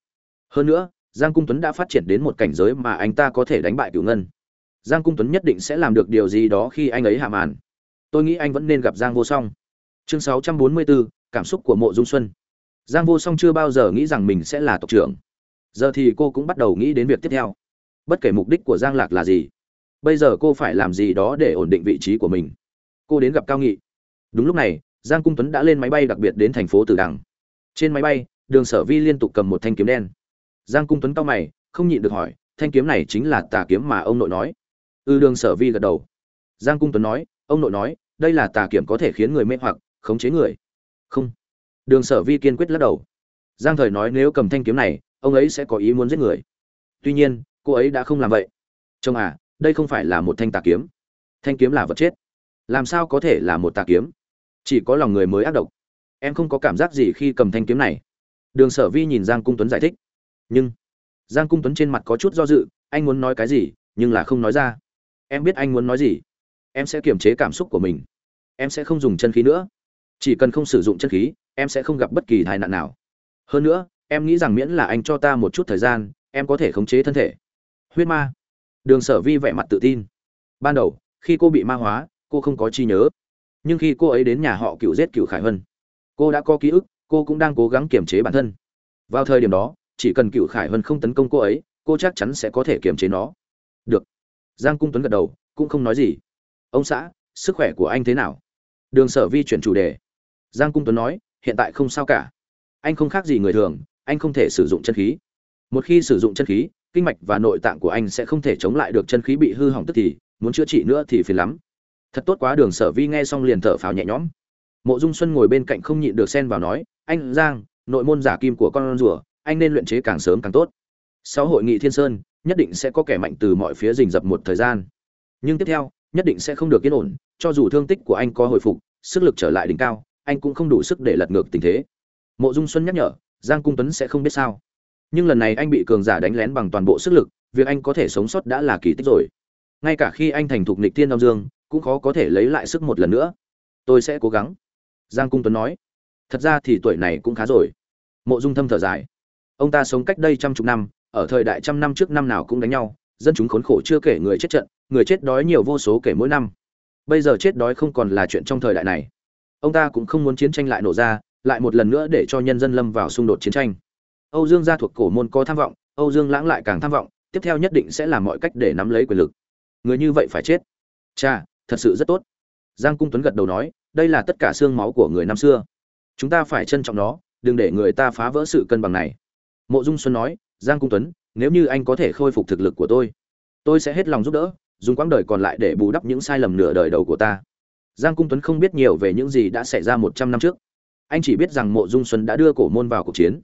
Hơn nữa, giang cung tuấn đã phát triển đến một cảnh giới mà anh ta có thể đánh bại cửu ngân. Giang cung tuấn nhất định sẽ làm được điều gì đó khi anh ấy hạ màn tôi nghĩ anh vẫn nên gặp giang vô song. Chương 644, cảm xúc của mộ dung xuân. Giang vô song chưa bao giờ nghĩ rằng mình sẽ là tộc trưởng. Giờ thì cô cũng bắt đầu nghĩ đến việc tiếp theo. Bất kể mục đích của giang lạc là gì bây giờ cô phải làm gì đó để ổn định vị trí của mình. Cô đến gặp cao nghị. Đúng lúc này giang cung tuấn đã lên máy bay đặc biệt đến thành phố tử đằng. Trên máy bay đường sở vi liên tục cầm một thanh kiếm đen. Giang cung tuấn cao mày không nhịn được hỏi thanh kiếm này chính là tà kiếm mà ông nội nói? Ư đường sở vi gật đầu. Giang cung tuấn nói ông nội nói, đây là tà kiểm có thể khiến người mê hoặc, khống chế người. Không. Đường sở vi kiên quyết lắc đầu. Giang thời nói, nếu cầm thanh kiếm này, ông ấy sẽ có ý muốn giết người. Tuy nhiên, cô ấy đã không làm vậy. Chồng à đây không phải là một thanh tà kiếm. Thanh kiếm là vật chết. Làm sao có thể là một tà kiếm? Chỉ có lòng người mới ác độc. Em không có cảm giác gì khi cầm thanh kiếm này. Đường sở vi nhìn giang cung tuấn giải thích. Nhưng giang cung tuấn trên mặt có chút do dự, anh muốn nói cái gì, nhưng là không nói ra. Em biết anh muốn nói gì em sẽ kiềm chế cảm xúc của mình. Em sẽ không dùng chân khí nữa. Chỉ cần không sử dụng chân khí em sẽ không gặp bất kỳ tai nạn nào. Hơn nữa em nghĩ rằng miễn là anh cho ta một chút thời gian em có thể khống chế thân thể. Huyết ma. Đường sở vi vẻ mặt tự tin. Ban đầu khi cô bị ma hóa cô không có chi nhớ. Nhưng khi cô ấy đến nhà họ cựu giết cựu khải Hân, cô đã có ký ức cô cũng đang cố gắng kiềm chế bản thân. Vào thời điểm đó chỉ cần cựu khải Hân không tấn công cô ấy cô chắc chắn sẽ có thể kiềm chế nó. Được. Giang cung tuấn gật đầu cũng không nói gì ông xã, sức khỏe của anh thế nào? Đường sở vi chuyển chủ đề. Giang cung tuấn nói, hiện tại không sao cả. Anh không khác gì người thường, anh không thể sử dụng chân khí. Một khi sử dụng chân khí, kinh mạch và nội tạng của anh sẽ không thể chống lại được chân khí bị hư hỏng tức thì, muốn chữa trị nữa thì phiền lắm. Thật tốt quá, đường sở vi nghe xong liền thở phào nhẹ nhõm. Mộ dung xuân ngồi bên cạnh không nhịn được xen vào nói, anh, giang, nội môn giả kim của con rùa, anh nên luyện chế càng sớm càng tốt. Sau hội nghị thiên sơn, nhất định sẽ có kẻ mạnh từ mọi phía rình rập một thời gian. Nhưng tiếp theo nhất định sẽ không được yên ổn, cho dù thương tích của anh có hồi phục, sức lực trở lại đỉnh cao, anh cũng không đủ sức để lật ngược tình thế. Mộ dung xuân nhắc nhở, giang cung tuấn sẽ không biết sao. Nhưng lần này anh bị cường giả đánh lén bằng toàn bộ sức lực, việc anh có thể sống sót đã là kỳ tích rồi. Ngay cả khi anh thành thục nịch tiên đông dương, cũng khó có thể lấy lại sức một lần nữa. Tôi sẽ cố gắng, giang cung tuấn nói. Thật ra thì tuổi này cũng khá rồi. Mộ dung thâm thở dài. Ông ta sống cách đây trăm chục năm, ở thời đại trăm năm trước năm nào cũng đánh nhau, dân chúng khốn khổ chưa kể người chết trận người chết đói nhiều vô số kể mỗi năm. Bây giờ chết đói không còn là chuyện trong thời đại này. Ông ta cũng không muốn chiến tranh lại nổ ra, lại một lần nữa để cho nhân dân lâm vào xung đột chiến tranh. Âu dương gia thuộc cổ môn có tham vọng, âu dương lãng lại càng tham vọng, tiếp theo nhất định sẽ làm mọi cách để nắm lấy quyền lực. Người như vậy phải chết. Cha, thật sự rất tốt. Giang cung tuấn gật đầu nói, đây là tất cả xương máu của người năm xưa. Chúng ta phải trân trọng nó, đừng để người ta phá vỡ sự cân bằng này. Mộ dung xuân nói, giang cung tuấn, nếu như anh có thể khôi phục thực lực của tôi tôi sẽ hết lòng giúp đỡ dùng quãng đời còn lại để bù đắp những sai lầm nửa đời đầu của ta. Giang cung tuấn không biết nhiều về những gì đã xảy ra một trăm năm trước. Anh chỉ biết rằng mộ dung xuân đã đưa cổ môn vào cuộc chiến.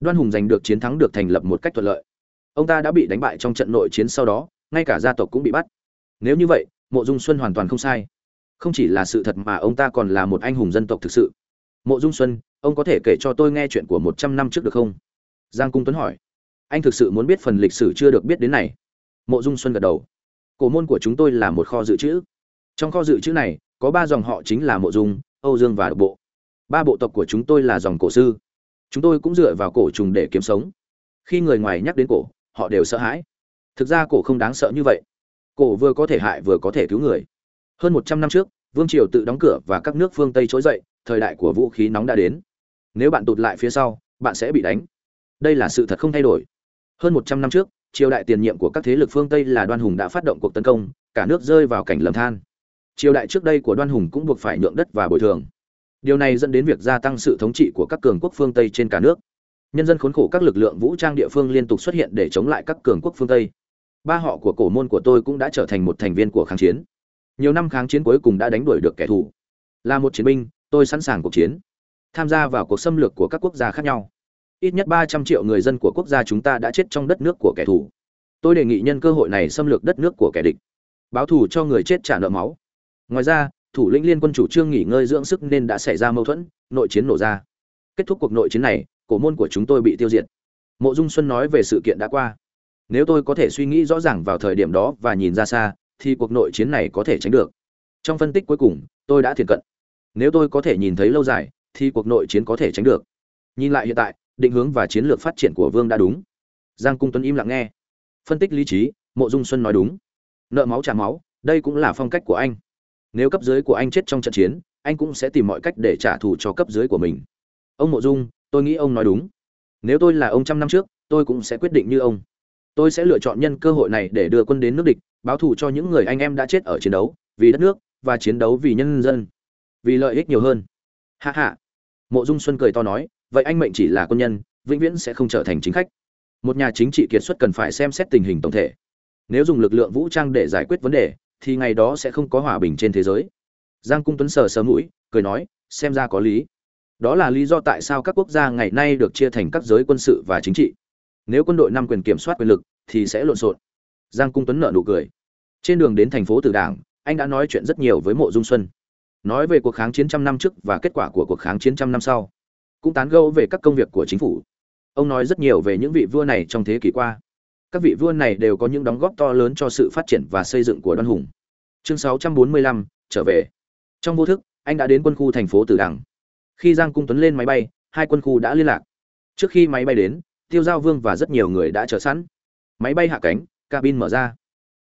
Đoan hùng giành được chiến thắng được thành lập một cách thuận lợi. Ông ta đã bị đánh bại trong trận nội chiến sau đó, ngay cả gia tộc cũng bị bắt. Nếu như vậy, mộ dung xuân hoàn toàn không sai. Không chỉ là sự thật mà ông ta còn là một anh hùng dân tộc thực sự. Mộ dung xuân, ông có thể kể cho tôi nghe chuyện của một trăm năm trước được không? Giang cung tuấn hỏi. Anh thực sự muốn biết phần lịch sử chưa được biết đến này. Mộ dung xuân gật đầu cổ môn của chúng tôi là một kho dự trữ. Trong kho dự trữ này, có ba dòng họ chính là mộ dung, âu dương và độc bộ. Ba bộ tộc của chúng tôi là dòng cổ sư. Chúng tôi cũng dựa vào cổ trùng để kiếm sống. Khi người ngoài nhắc đến cổ, họ đều sợ hãi. Thực ra cổ không đáng sợ như vậy. Cổ vừa có thể hại vừa có thể cứu người. Hơn một trăm năm trước, vương triều tự đóng cửa và các nước phương tây trỗi dậy, thời đại của vũ khí nóng đã đến. Nếu bạn tụt lại phía sau, bạn sẽ bị đánh. Đây là sự thật không thay đổi. Hơn một trăm năm trước triều đại tiền nhiệm của các thế lực phương tây là đoan hùng đã phát động cuộc tấn công, cả nước rơi vào cảnh lầm than. Triều đại trước đây của đoan hùng cũng buộc phải nhượng đất và bồi thường. Điều này dẫn đến việc gia tăng sự thống trị của các cường quốc phương tây trên cả nước. Nhân dân khốn khổ các lực lượng vũ trang địa phương liên tục xuất hiện để chống lại các cường quốc phương tây. Ba họ của cổ môn của tôi cũng đã trở thành một thành viên của kháng chiến. Nhiều năm kháng chiến cuối cùng đã đánh đuổi được kẻ thù. Là một chiến binh, tôi sẵn sàng cuộc chiến. Tham gia vào cuộc xâm lược của các quốc gia khác nhau ít nhất ba trăm triệu người dân của quốc gia chúng ta đã chết trong đất nước của kẻ thù. Tôi đề nghị nhân cơ hội này xâm lược đất nước của kẻ địch. Báo thù cho người chết trả nợ máu. Ngoài ra, thủ lĩnh liên quân chủ trương nghỉ ngơi dưỡng sức nên đã xảy ra mâu thuẫn, nội chiến nổ ra. Kết thúc cuộc nội chiến này, cổ môn của chúng tôi bị tiêu diệt. Mộ dung xuân nói về sự kiện đã qua. Nếu tôi có thể suy nghĩ rõ ràng vào thời điểm đó và nhìn ra xa, thì cuộc nội chiến này có thể tránh được. Trong phân tích cuối cùng, tôi đã thiền cận. Nếu tôi có thể nhìn thấy lâu dài, thì cuộc nội chiến có thể tránh được. Nhìn lại hiện tại định hướng và chiến lược phát triển của vương đã đúng. Giang cung tuấn im lặng nghe. Phân tích lý trí, mộ dung xuân nói đúng. Nợ máu trả máu, đây cũng là phong cách của anh. Nếu cấp dưới của anh chết trong trận chiến, anh cũng sẽ tìm mọi cách để trả thù cho cấp dưới của mình. Ông mộ dung, tôi nghĩ ông nói đúng. Nếu tôi là ông trăm năm trước, tôi cũng sẽ quyết định như ông. Tôi sẽ lựa chọn nhân cơ hội này để đưa quân đến nước địch, báo thù cho những người anh em đã chết ở chiến đấu, vì đất nước, và chiến đấu vì nhân dân, vì lợi ích nhiều hơn. Hạ hạ mộ dung xuân cười to nói vậy anh mệnh chỉ là quân nhân, vĩnh viễn sẽ không trở thành chính khách. Một nhà chính trị kiệt xuất cần phải xem xét tình hình tổng thể. Nếu dùng lực lượng vũ trang để giải quyết vấn đề, thì ngày đó sẽ không có hòa bình trên thế giới. Giang cung tuấn sờ sờ mũi, cười nói, xem ra có lý. Đó là lý do tại sao các quốc gia ngày nay được chia thành các giới quân sự và chính trị. Nếu quân đội năm quyền kiểm soát quyền lực, thì sẽ lộn xộn. Giang cung tuấn nợ nụ cười. Trên đường đến thành phố tử đảng, anh đã nói chuyện rất nhiều với mộ dung xuân. Nói về cuộc kháng chiến trăm năm trước và kết quả của cuộc kháng chiến trăm năm sau cũng tán gẫu về các công việc của chính phủ. Ông nói rất nhiều về những vị vua này trong thế kỷ qua. Các vị vua này đều có những đóng góp to lớn cho sự phát triển và xây dựng của đoan hùng. Chương 645, trở về. Trong vô thức anh đã đến quân khu thành phố tử đằng. Khi giang cung tuấn lên máy bay hai quân khu đã liên lạc. Trước khi máy bay đến tiêu giao vương và rất nhiều người đã chờ sẵn. Máy bay hạ cánh cabin mở ra.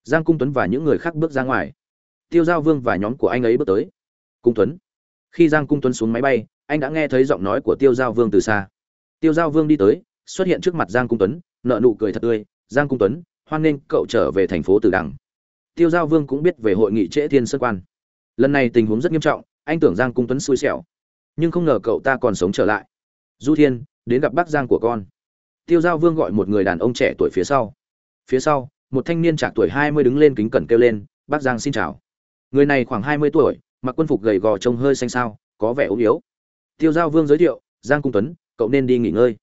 Giang cung tuấn và những người khác bước ra ngoài. Tiêu giao vương và nhóm của anh ấy bước tới. Cung tuấn. Khi giang cung tuấn xuống máy bay anh đã nghe thấy giọng nói của tiêu giao vương từ xa. Tiêu giao vương đi tới, xuất hiện trước mặt giang cung tuấn nợ nụ cười thật tươi. Giang cung tuấn, hoan nghênh cậu trở về thành phố Từ đằng. Tiêu giao vương cũng biết về hội nghị trễ thiên sơn quan. Lần này tình huống rất nghiêm trọng, anh tưởng giang cung tuấn xui xẻo. Nhưng không ngờ cậu ta còn sống trở lại. Du thiên, đến gặp bác giang của con. Tiêu giao vương gọi một người đàn ông trẻ tuổi phía sau. Phía sau, một thanh niên trạc tuổi hai mươi đứng lên kính cẩn kêu lên, bác giang xin chào. Người này khoảng hai mươi tuổi, mặc quân phục gầy gò trông hơi xanh xao, có vẻ ốm yếu tiêu giao vương giới thiệu, giang cung tuấn, cậu nên đi nghỉ ngơi.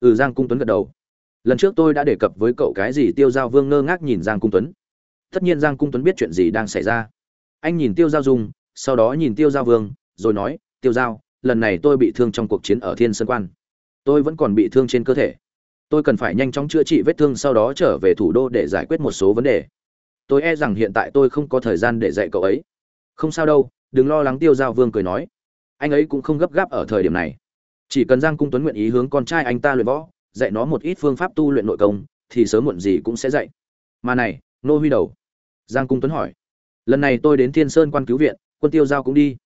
Ừ giang cung tuấn gật đầu. Lần trước tôi đã đề cập với cậu cái gì, tiêu giao vương ngơ ngác nhìn giang cung tuấn. Tất nhiên giang cung tuấn biết chuyện gì đang xảy ra. Anh nhìn tiêu giao dung, sau đó nhìn tiêu giao vương, rồi nói, tiêu giao, lần này tôi bị thương trong cuộc chiến ở thiên sơn quan. Tôi vẫn còn bị thương trên cơ thể. Tôi cần phải nhanh chóng chữa trị vết thương sau đó trở về thủ đô để giải quyết một số vấn đề. Tôi e rằng hiện tại tôi không có thời gian để dạy cậu ấy. Không sao đâu, đừng lo lắng, tiêu giao vương cười nói anh ấy cũng không gấp gáp ở thời điểm này. Chỉ cần giang cung tuấn nguyện ý hướng con trai anh ta luyện võ, dạy nó một ít phương pháp tu luyện nội công, thì sớm muộn gì cũng sẽ dạy. Mà này, nô huy đầu. Giang cung tuấn hỏi, lần này tôi đến thiên sơn quan cứu viện, quân tiêu giao cũng đi.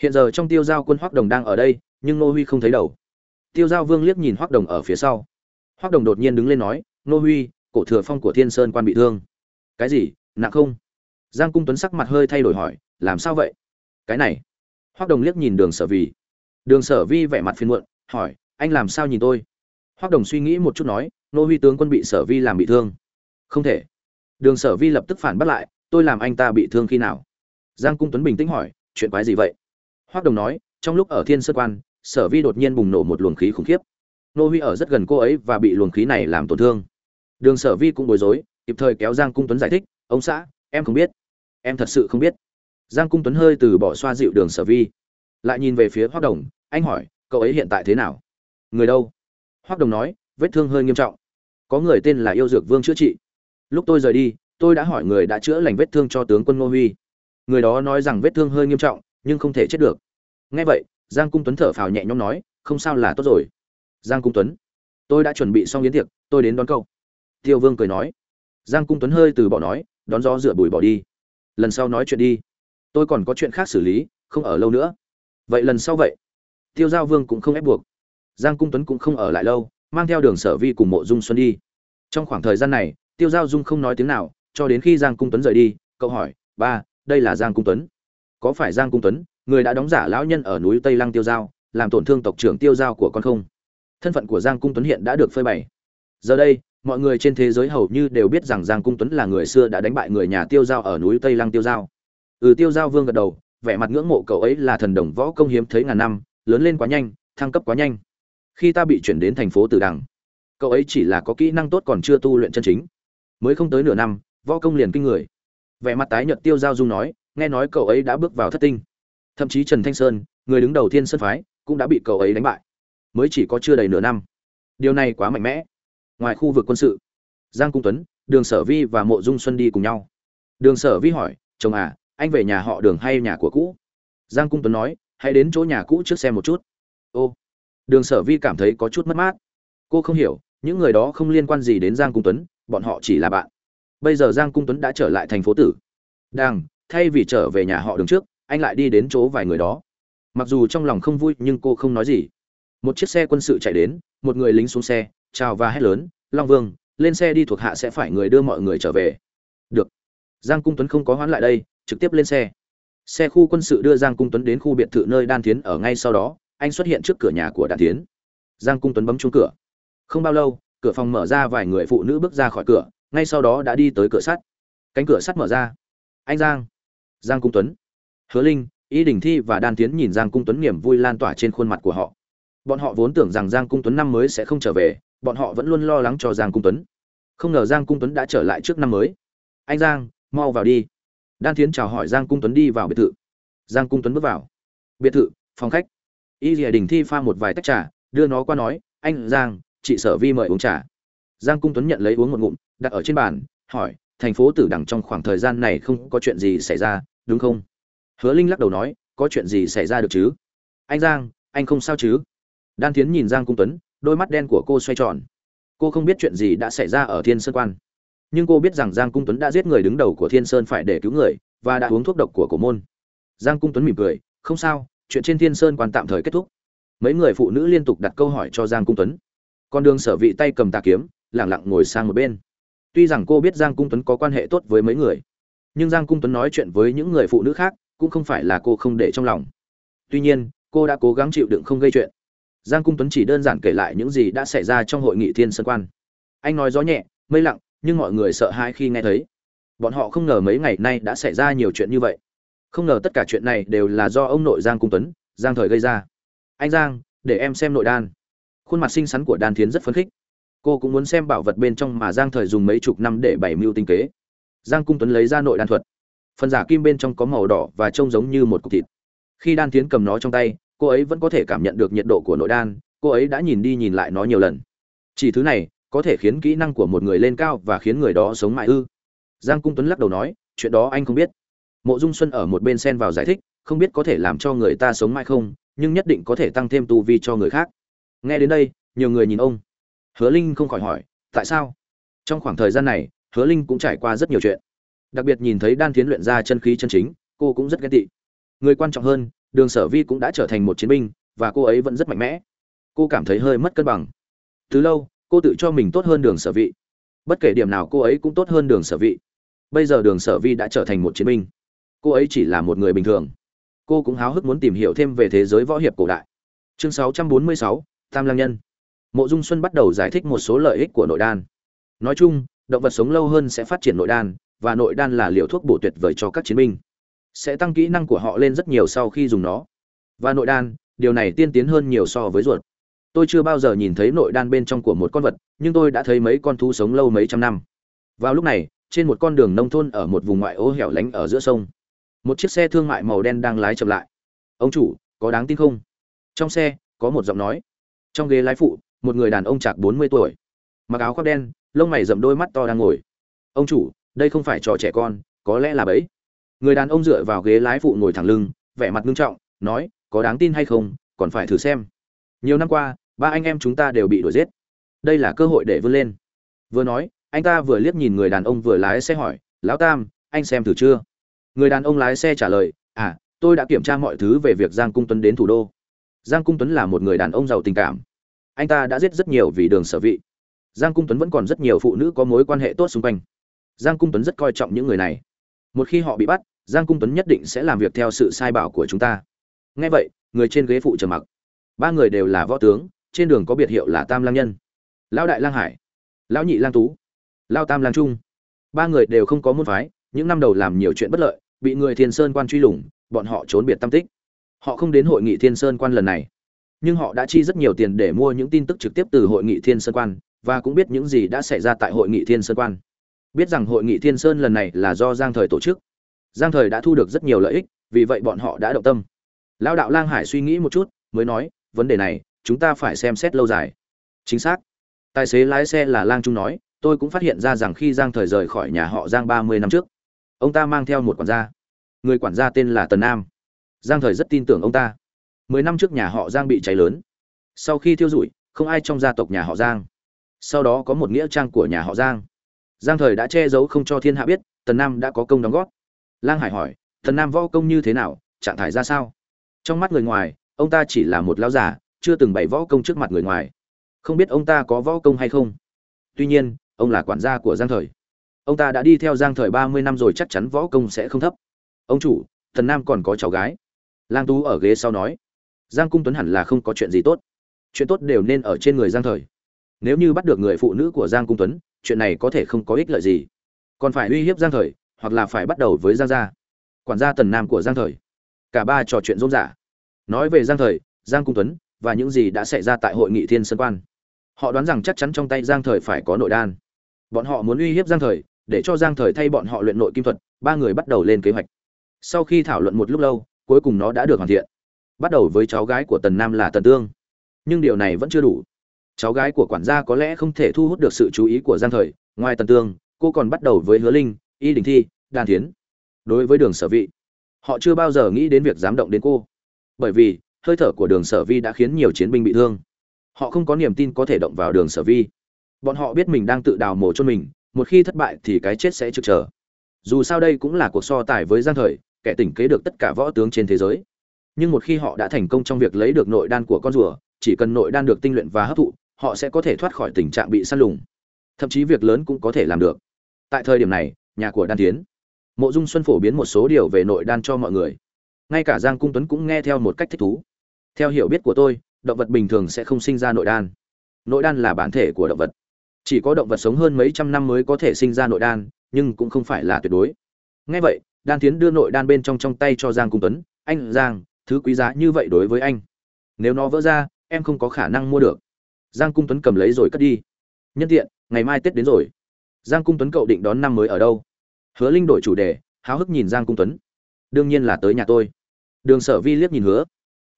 Hiện giờ trong tiêu giao quân hoắc đồng đang ở đây, nhưng nô huy không thấy đầu. Tiêu giao vương liếc nhìn hoắc đồng ở phía sau. Hoắc đồng đột nhiên đứng lên nói, nô huy, cổ thừa phong của thiên sơn quan bị thương. Cái gì? Nặng không? Giang cung tuấn sắc mặt hơi thay đổi hỏi, làm sao vậy? Cái này hoác đồng liếc nhìn đường sở Vi, đường sở vi vẻ mặt phiền muộn hỏi anh làm sao nhìn tôi? Hoác đồng suy nghĩ một chút nói nô huy tướng quân bị sở vi làm bị thương. Không thể. Đường sở vi lập tức phản bắt lại tôi làm anh ta bị thương khi nào? Giang cung tuấn bình tĩnh hỏi chuyện quái gì vậy? Hoác đồng nói trong lúc ở thiên sơ quan sở vi đột nhiên bùng nổ một luồng khí khủng khiếp. Nô huy ở rất gần cô ấy và bị luồng khí này làm tổn thương. Đường sở vi cũng bối rối kịp thời kéo giang cung tuấn giải thích ông xã em không biết. Em thật sự không biết giang cung tuấn hơi từ bỏ xoa dịu đường sở vi, lại nhìn về phía hoác đồng, anh hỏi, cậu ấy hiện tại thế nào? Người đâu? Hoác đồng nói, vết thương hơi nghiêm trọng. Có người tên là yêu dược vương chữa trị. Lúc tôi rời đi, tôi đã hỏi người đã chữa lành vết thương cho tướng quân ngô huy. Người đó nói rằng vết thương hơi nghiêm trọng, nhưng không thể chết được. Nghe vậy, giang cung tuấn thở phào nhẹ nhõm nói, không sao là tốt rồi. Giang cung tuấn, tôi đã chuẩn bị xong yến tiệc, tôi đến đón câu tiêu vương cười nói. Giang cung tuấn hơi từ bỏ nói, đón gió rửa bùi bỏ đi. Lần sau nói chuyện đi tôi còn có chuyện khác xử lý, không ở lâu nữa. Vậy lần sau vậy. Tiêu giao vương cũng không ép buộc. Giang cung tuấn cũng không ở lại lâu, mang theo đường sở vi cùng mộ dung xuân đi. Trong khoảng thời gian này, tiêu giao dung không nói tiếng nào, cho đến khi giang cung tuấn rời đi, cậu hỏi, ba, đây là giang cung tuấn. Có phải giang cung tuấn, người đã đóng giả lão nhân ở núi tây lăng tiêu giao, làm tổn thương tộc trưởng tiêu giao của con không? Thân phận của giang cung tuấn hiện đã được phơi bày. Giờ đây, mọi người trên thế giới hầu như đều biết rằng giang cung tuấn là người xưa đã đánh bại người nhà tiêu giao ở núi tây lăng tiêu giao ừ tiêu giao vương gật đầu, vẻ mặt ngưỡng mộ cậu ấy là thần đồng võ công hiếm thấy ngàn năm, lớn lên quá nhanh, thăng cấp quá nhanh. Khi ta bị chuyển đến thành phố tử đằng, cậu ấy chỉ là có kỹ năng tốt còn chưa tu luyện chân chính. Mới không tới nửa năm, võ công liền kinh người. Vẻ mặt tái nhợt tiêu giao dung nói, nghe nói cậu ấy đã bước vào thất tinh. Thậm chí trần thanh sơn, người đứng đầu thiên sơn phái, cũng đã bị cậu ấy đánh bại. Mới chỉ có chưa đầy nửa năm. Điều này quá mạnh mẽ. Ngoài khu vực quân sự, giang cung tuấn, đường sở vi và mộ dung xuân đi cùng nhau. Đường sở vi hỏi, chồng à anh về nhà họ đường hay nhà của cũ? Giang cung tuấn nói, hãy đến chỗ nhà cũ trước xem một chút. Ô, đường sở vi cảm thấy có chút mất mát. Cô không hiểu, những người đó không liên quan gì đến giang cung tuấn, bọn họ chỉ là bạn. Bây giờ giang cung tuấn đã trở lại thành phố tử. Đang thay vì trở về nhà họ đường trước, anh lại đi đến chỗ vài người đó. Mặc dù trong lòng không vui, nhưng cô không nói gì. Một chiếc xe quân sự chạy đến, một người lính xuống xe, chào và hét lớn, long vương, lên xe đi, thuộc hạ sẽ phải người đưa mọi người trở về. Được. Giang cung tuấn không có hoãn lại đây trực tiếp lên xe. Xe khu quân sự đưa giang cung tuấn đến khu biệt thự nơi đan tiến ở ngay sau đó, anh xuất hiện trước cửa nhà của đan tiến giang cung tuấn bấm chuông cửa. Không bao lâu, cửa phòng mở ra vài người phụ nữ bước ra khỏi cửa, ngay sau đó đã đi tới cửa sắt. Cánh cửa sắt mở ra. Anh giang. Giang cung tuấn. Hứa linh, Y đình thi và đan tiến nhìn giang cung tuấn niềm vui lan tỏa trên khuôn mặt của họ. Bọn họ vốn tưởng rằng giang cung tuấn năm mới sẽ không trở về, bọn họ vẫn luôn lo lắng cho giang cung tuấn. Không ngờ giang cung tuấn đã trở lại trước năm mới. Anh giang, mau vào đi đan Thiến chào hỏi giang cung tuấn đi vào biệt thự. Giang cung tuấn bước vào. Biệt thự, phòng khách. Y dìa đình thi pha một vài tách trà, đưa nó qua nói, anh giang, chị sở vi mời uống trà. Giang cung tuấn nhận lấy uống một ngụm, đặt ở trên bàn, hỏi, thành phố tử đằng trong khoảng thời gian này không có chuyện gì xảy ra, đúng không? Hứa linh lắc đầu nói, có chuyện gì xảy ra được chứ? Anh giang, anh không sao chứ? Đan Thiến nhìn giang cung tuấn, đôi mắt đen của cô xoay tròn. Cô không biết chuyện gì đã xảy ra ở thiên sơn quan nhưng cô biết rằng giang cung tuấn đã giết người đứng đầu của thiên sơn phải để cứu người, và đã uống thuốc độc của cổ môn. Giang cung tuấn mỉm cười, không sao, chuyện trên thiên sơn quan tạm thời kết thúc. Mấy người phụ nữ liên tục đặt câu hỏi cho giang cung tuấn. Con đường sở vị tay cầm tà kiếm, lẳng lặng ngồi sang một bên. Tuy rằng cô biết giang cung tuấn có quan hệ tốt với mấy người, nhưng giang cung tuấn nói chuyện với những người phụ nữ khác cũng không phải là cô không để trong lòng. Tuy nhiên, cô đã cố gắng chịu đựng không gây chuyện. Giang cung tuấn chỉ đơn giản kể lại những gì đã xảy ra trong hội nghị thiên sơn quan. Anh nói gió nhẹ, mây lặng nhưng mọi người sợ hãi khi nghe thấy. Bọn họ không ngờ mấy ngày nay đã xảy ra nhiều chuyện như vậy. Không ngờ tất cả chuyện này đều là do ông nội giang cung tuấn, giang thời gây ra. Anh giang, để em xem nội đan. Khuôn mặt xinh xắn của đan thiến rất phấn khích. Cô cũng muốn xem bảo vật bên trong mà giang thời dùng mấy chục năm để bày mưu tinh kế. Giang cung tuấn lấy ra nội đan thuật. Phần giả kim bên trong có màu đỏ và trông giống như một cục thịt. Khi đan tiến cầm nó trong tay, cô ấy vẫn có thể cảm nhận được nhiệt độ của nội đan. Cô ấy đã nhìn đi nhìn lại nó nhiều lần. Chỉ thứ này có thể khiến kỹ năng của một người lên cao và khiến người đó sống mãi ư? Giang cung tuấn lắc đầu nói, chuyện đó anh không biết. Mộ dung xuân ở một bên xen vào giải thích, không biết có thể làm cho người ta sống mãi không, nhưng nhất định có thể tăng thêm tu vi cho người khác. Nghe đến đây, nhiều người nhìn ông. Hứa linh không khỏi hỏi, tại sao? Trong khoảng thời gian này, hứa linh cũng trải qua rất nhiều chuyện. Đặc biệt nhìn thấy đan thiến luyện ra chân khí chân chính, cô cũng rất ghét tị. Người quan trọng hơn, đường sở vi cũng đã trở thành một chiến binh, và cô ấy vẫn rất mạnh mẽ. Cô cảm thấy hơi mất cân bằng. Từ lâu cô tự cho mình tốt hơn đường sở vị. Bất kể điểm nào cô ấy cũng tốt hơn đường sở vị. Bây giờ đường sở vi đã trở thành một chiến binh. Cô ấy chỉ là một người bình thường. Cô cũng háo hức muốn tìm hiểu thêm về thế giới võ hiệp cổ đại. Chương 646, tam lang nhân. Mộ dung xuân bắt đầu giải thích một số lợi ích của nội đan. Nói chung động vật sống lâu hơn sẽ phát triển nội đan và nội đan là liều thuốc bổ tuyệt vời cho các chiến binh. Sẽ tăng kỹ năng của họ lên rất nhiều sau khi dùng nó. Và nội đan điều này tiên tiến hơn nhiều so với ruột tôi chưa bao giờ nhìn thấy nội đan bên trong của một con vật, nhưng tôi đã thấy mấy con thú sống lâu mấy trăm năm. Vào lúc này, trên một con đường nông thôn ở một vùng ngoại ô hẻo lánh ở giữa sông, một chiếc xe thương mại màu đen đang lái chậm lại. Ông chủ, có đáng tin không? Trong xe, có một giọng nói. Trong ghế lái phụ, một người đàn ông chạc bốn mươi tuổi, mặc áo khoác đen, lông mày rậm đôi mắt to đang ngồi. Ông chủ, đây không phải trò trẻ con, có lẽ là bẫy. Người đàn ông dựa vào ghế lái phụ ngồi thẳng lưng, vẻ mặt nghiêm trọng, nói, có đáng tin hay không, còn phải thử xem nhiều năm qua, ba anh em chúng ta đều bị đuổi giết. Đây là cơ hội để vươn lên. Vừa nói, anh ta vừa liếc nhìn người đàn ông vừa lái xe hỏi, lão tam, anh xem thử chưa? Người đàn ông lái xe trả lời à tôi đã kiểm tra mọi thứ về việc giang cung tuấn đến thủ đô. Giang cung tuấn là một người đàn ông giàu tình cảm. Anh ta đã giết rất nhiều vì đường sở vị. Giang cung tuấn vẫn còn rất nhiều phụ nữ có mối quan hệ tốt xung quanh. Giang cung tuấn rất coi trọng những người này. Một khi họ bị bắt, giang cung tuấn nhất định sẽ làm việc theo sự sai bảo của chúng ta. Ngay vậy, người trên ghế phụ trầm mặc ba người đều là võ tướng, trên đường có biệt hiệu là tam lang nhân. Lão đại lang hải, lão nhị lang tú lao tam lang trung. Ba người đều không có môn phái, những năm đầu làm nhiều chuyện bất lợi, bị người thiên sơn quan truy lùng, bọn họ trốn biệt tam tích. Họ không đến hội nghị thiên sơn quan lần này. Nhưng họ đã chi rất nhiều tiền để mua những tin tức trực tiếp từ hội nghị thiên sơn quan, và cũng biết những gì đã xảy ra tại hội nghị thiên sơn quan. Biết rằng hội nghị thiên sơn lần này là do giang thời tổ chức. Giang thời đã thu được rất nhiều lợi ích, vì vậy bọn họ đã động tâm. Lao đạo lang hải suy nghĩ một chút, mới nói vấn đề này, chúng ta phải xem xét lâu dài. Chính xác. Tài xế lái xe là lang trung nói, tôi cũng phát hiện ra rằng khi giang thời rời khỏi nhà họ giang ba mươi năm trước, ông ta mang theo một quản gia. Người quản gia tên là tần nam. Giang thời rất tin tưởng ông ta. Mười năm trước nhà họ giang bị cháy lớn. Sau khi thiêu rụi, không ai trong gia tộc nhà họ giang. Sau đó có một nghĩa trang của nhà họ giang. Giang thời đã che giấu không cho thiên hạ biết, tần nam đã có công đóng góp. Lang hải hỏi, tần nam võ công như thế nào? Trạng thái ra sao? Trong mắt người ngoài ông ta chỉ là một lão già, chưa từng bày võ công trước mặt người ngoài. Không biết ông ta có võ công hay không? Tuy nhiên, ông là quản gia của giang thời. Ông ta đã đi theo giang thời ba mươi năm rồi, chắc chắn võ công sẽ không thấp. Ông chủ, thần nam còn có cháu gái. Lang tú ở ghế sau nói. Giang cung tuấn hẳn là không có chuyện gì tốt. Chuyện tốt đều nên ở trên người giang thời. Nếu như bắt được người phụ nữ của giang cung tuấn, chuyện này có thể không có ích lợi gì. Còn phải uy hiếp giang thời, hoặc là phải bắt đầu với giang gia. Quản gia tần nam của giang thời. Cả ba trò chuyện rôm rả nói về giang thời, giang cung tuấn và những gì đã xảy ra tại hội nghị thiên sơn quan. Họ đoán rằng chắc chắn trong tay giang thời phải có nội đan. Bọn họ muốn uy hiếp giang thời, để cho giang thời thay bọn họ luyện nội kim thuật, ba người bắt đầu lên kế hoạch. Sau khi thảo luận một lúc lâu, cuối cùng nó đã được hoàn thiện. Bắt đầu với cháu gái của tần nam là tần tương. Nhưng điều này vẫn chưa đủ. Cháu gái của quản gia có lẽ không thể thu hút được sự chú ý của giang thời, ngoài tần tương, cô còn bắt đầu với hứa linh, y đình thi, đan tiến đối với đường sở vị, họ chưa bao giờ nghĩ đến việc dám động đến cô bởi vì, hơi thở của đường sở vi đã khiến nhiều chiến binh bị thương. Họ không có niềm tin có thể động vào đường sở vi. Bọn họ biết mình đang tự đào mồ cho mình, một khi thất bại thì cái chết sẽ trực chờ dù sao đây cũng là cuộc so tài với giang thời, kẻ tỉnh kế được tất cả võ tướng trên thế giới. Nhưng một khi họ đã thành công trong việc lấy được nội đan của con rùa, chỉ cần nội đan được tinh luyện và hấp thụ, họ sẽ có thể thoát khỏi tình trạng bị săn lùng. Thậm chí việc lớn cũng có thể làm được. Tại thời điểm này, nhà của đan tiến, mộ dung xuân phổ biến một số điều về nội đan cho mọi người ngay cả giang cung tuấn cũng nghe theo một cách thích thú. Theo hiểu biết của tôi, động vật bình thường sẽ không sinh ra nội đan. Nội đan là bản thể của động vật. Chỉ có động vật sống hơn mấy trăm năm mới có thể sinh ra nội đan, nhưng cũng không phải là tuyệt đối. Ngay vậy, đan tiến đưa nội đan bên trong trong tay cho giang cung tuấn. Anh, giang, thứ quý giá như vậy đối với anh. Nếu nó vỡ ra, em không có khả năng mua được. Giang cung tuấn cầm lấy rồi cất đi. Nhân tiện, ngày mai tết đến rồi. Giang cung tuấn cậu định đón năm mới ở đâu? Hứa linh đổi chủ đề, háo hức nhìn giang cung tuấn. Đương nhiên là tới nhà tôi đường sở vi liếc nhìn hứa.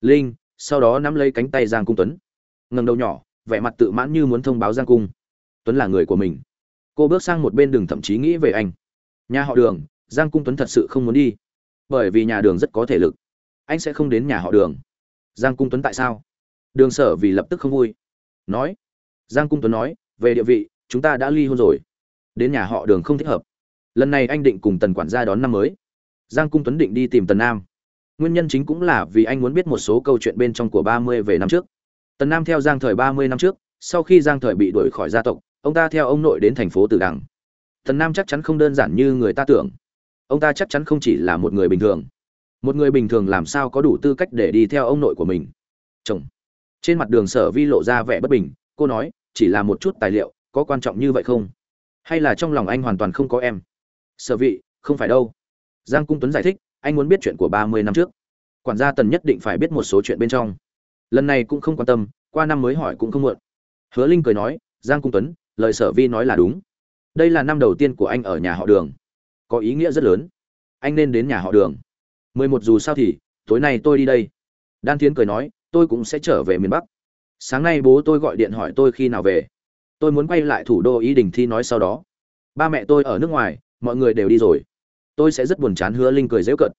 Linh, sau đó nắm lấy cánh tay giang cung tuấn. Ngầm đầu nhỏ, vẻ mặt tự mãn như muốn thông báo giang cung. Tuấn là người của mình. Cô bước sang một bên đường thậm chí nghĩ về anh. Nhà họ đường, giang cung tuấn thật sự không muốn đi. Bởi vì nhà đường rất có thể lực. Anh sẽ không đến nhà họ đường. Giang cung tuấn tại sao? Đường sở vì lập tức không vui. Nói. Giang cung tuấn nói, về địa vị, chúng ta đã ly hôn rồi. Đến nhà họ đường không thích hợp. Lần này anh định cùng tần quản gia đón năm mới. Giang cung tuấn định đi tìm tần nam nguyên nhân chính cũng là vì anh muốn biết một số câu chuyện bên trong của ba mươi về năm trước. Tần nam theo giang thời ba mươi năm trước, sau khi giang thời bị đuổi khỏi gia tộc, ông ta theo ông nội đến thành phố tử đằng. Tần nam chắc chắn không đơn giản như người ta tưởng. Ông ta chắc chắn không chỉ là một người bình thường. Một người bình thường làm sao có đủ tư cách để đi theo ông nội của mình? Chồng. Trên mặt đường sở vi lộ ra vẻ bất bình, cô nói, chỉ là một chút tài liệu, có quan trọng như vậy không? Hay là trong lòng anh hoàn toàn không có em? Sở vị, không phải đâu. Giang cung tuấn giải thích anh muốn biết chuyện của ba mươi năm trước. Quản gia tần nhất định phải biết một số chuyện bên trong. Lần này cũng không quan tâm, qua năm mới hỏi cũng không muộn. Hứa linh cười nói, giang cung tuấn, lời sở vi nói là đúng. Đây là năm đầu tiên của anh ở nhà họ đường. Có ý nghĩa rất lớn. Anh nên đến nhà họ đường. Mười một dù sao thì, tối nay tôi đi đây. Đan thiến cười nói, tôi cũng sẽ trở về miền bắc. Sáng nay bố tôi gọi điện hỏi tôi khi nào về. Tôi muốn quay lại thủ đô ý đình thi nói sau đó. Ba mẹ tôi ở nước ngoài, mọi người đều đi rồi tôi sẽ rất buồn chán hứa linh cười dễu cợt.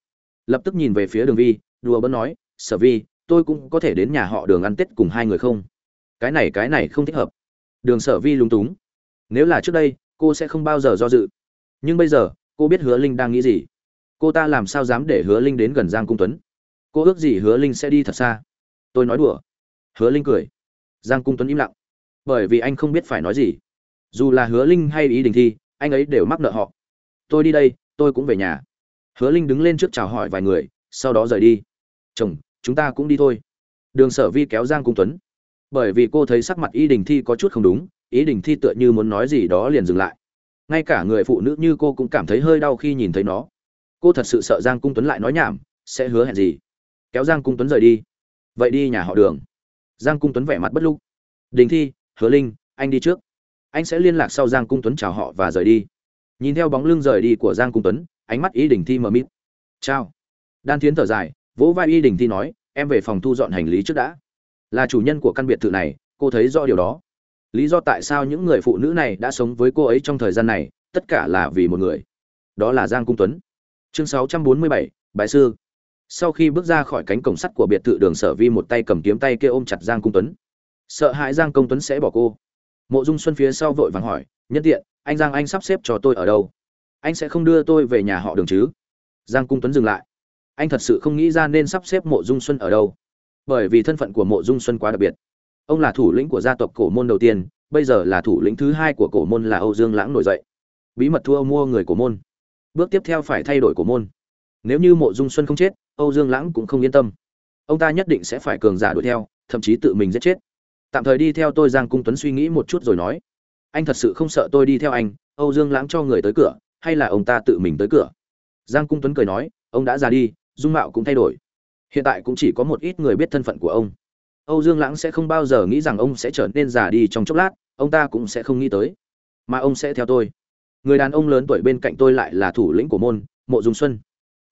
Lập tức nhìn về phía đường vi, đùa bỡn nói, sở vi, tôi cũng có thể đến nhà họ đường ăn tết cùng hai người không? Cái này cái này không thích hợp. Đường sở vi lúng túng. Nếu là trước đây, cô sẽ không bao giờ do dự. Nhưng bây giờ, cô biết hứa linh đang nghĩ gì. Cô ta làm sao dám để hứa linh đến gần giang cung tuấn? Cô ước gì hứa linh sẽ đi thật xa? Tôi nói đùa. Hứa linh cười. Giang cung tuấn im lặng. Bởi vì anh không biết phải nói gì. Dù là hứa linh hay ý đình thi, anh ấy đều mắc nợ họ. Tôi đi đây tôi cũng về nhà. Hứa linh đứng lên trước chào hỏi vài người, sau đó rời đi. Chồng, chúng ta cũng đi thôi. Đường sở vi kéo giang cung tuấn. Bởi vì cô thấy sắc mặt y đình thi có chút không đúng ý đình thi tựa như muốn nói gì đó liền dừng lại. Ngay cả người phụ nữ như cô cũng cảm thấy hơi đau khi nhìn thấy nó. Cô thật sự sợ giang cung tuấn lại nói nhảm, sẽ hứa hẹn gì? Kéo giang cung tuấn rời đi. Vậy đi nhà họ đường. Giang cung tuấn vẻ mặt bất lúc đình thi, hứa linh, anh đi trước. Anh sẽ liên lạc sau giang cung tuấn chào họ và rời đi nhìn theo bóng lưng rời đi của giang cung tuấn ánh mắt Y đình thi mờ mịt. Chào. Đan thiến thở dài vỗ vai y đình thi nói em về phòng thu dọn hành lý trước đã. Là chủ nhân của căn biệt thự này cô thấy rõ điều đó. Lý do tại sao những người phụ nữ này đã sống với cô ấy trong thời gian này tất cả là vì một người. Đó là giang cung tuấn. Chương 647, bái sư. Sau khi bước ra khỏi cánh cổng sắt của biệt thự đường sở vi một tay cầm kiếm tay kia ôm chặt giang cung tuấn. Sợ hãi giang công tuấn sẽ bỏ cô. Mộ dung xuân phía sau vội vàng hỏi nhân tiện anh giang, anh sắp xếp cho tôi ở đâu? Anh sẽ không đưa tôi về nhà họ đường chứ? Giang cung tuấn dừng lại. Anh thật sự không nghĩ ra nên sắp xếp mộ dung xuân ở đâu, bởi vì thân phận của mộ dung xuân quá đặc biệt. Ông là thủ lĩnh của gia tộc cổ môn đầu tiên, bây giờ là thủ lĩnh thứ hai của cổ môn là âu dương lãng nổi dậy. Bí mật thua mua người cổ môn. Bước tiếp theo phải thay đổi cổ môn. Nếu như mộ dung xuân không chết, âu dương lãng cũng không yên tâm. Ông ta nhất định sẽ phải cường giả đuổi theo, thậm chí tự mình giết chết. Tạm thời đi theo tôi, giang cung tuấn suy nghĩ một chút rồi nói anh thật sự không sợ tôi đi theo anh, âu dương lãng cho người tới cửa, hay là ông ta tự mình tới cửa? Giang cung tuấn cười nói, ông đã già đi, dung mạo cũng thay đổi. Hiện tại cũng chỉ có một ít người biết thân phận của ông. Âu dương lãng sẽ không bao giờ nghĩ rằng ông sẽ trở nên già đi trong chốc lát, ông ta cũng sẽ không nghĩ tới. Mà ông sẽ theo tôi. Người đàn ông lớn tuổi bên cạnh tôi lại là thủ lĩnh của môn, mộ dung xuân.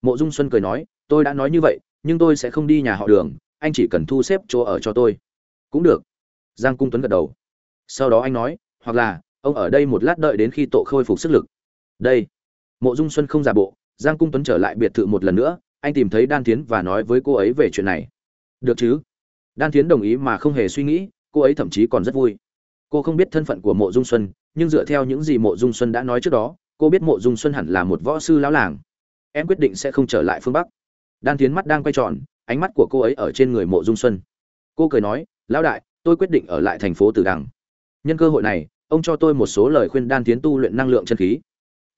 Mộ dung xuân cười nói, tôi đã nói như vậy, nhưng tôi sẽ không đi nhà họ đường, anh chỉ cần thu xếp chỗ ở cho tôi. Cũng được. Giang cung tuấn gật đầu. Sau đó anh nói hoặc là, ông ở đây một lát đợi đến khi tổ khôi phục sức lực. Đây. Mộ dung xuân không giả bộ, giang cung tuấn trở lại biệt thự một lần nữa, anh tìm thấy đan tiến và nói với cô ấy về chuyện này. Được chứ? Đan tiến đồng ý mà không hề suy nghĩ, cô ấy thậm chí còn rất vui. Cô không biết thân phận của mộ dung xuân, nhưng dựa theo những gì mộ dung xuân đã nói trước đó, cô biết mộ dung xuân hẳn là một võ sư lão làng. Em quyết định sẽ không trở lại phương bắc. Đan tiến mắt đang quay tròn, ánh mắt của cô ấy ở trên người mộ dung xuân. Cô cười nói, lão đại, tôi quyết định ở lại thành phố tử đằng nhân cơ hội này, ông cho tôi một số lời khuyên đan tiến tu luyện năng lượng chân khí.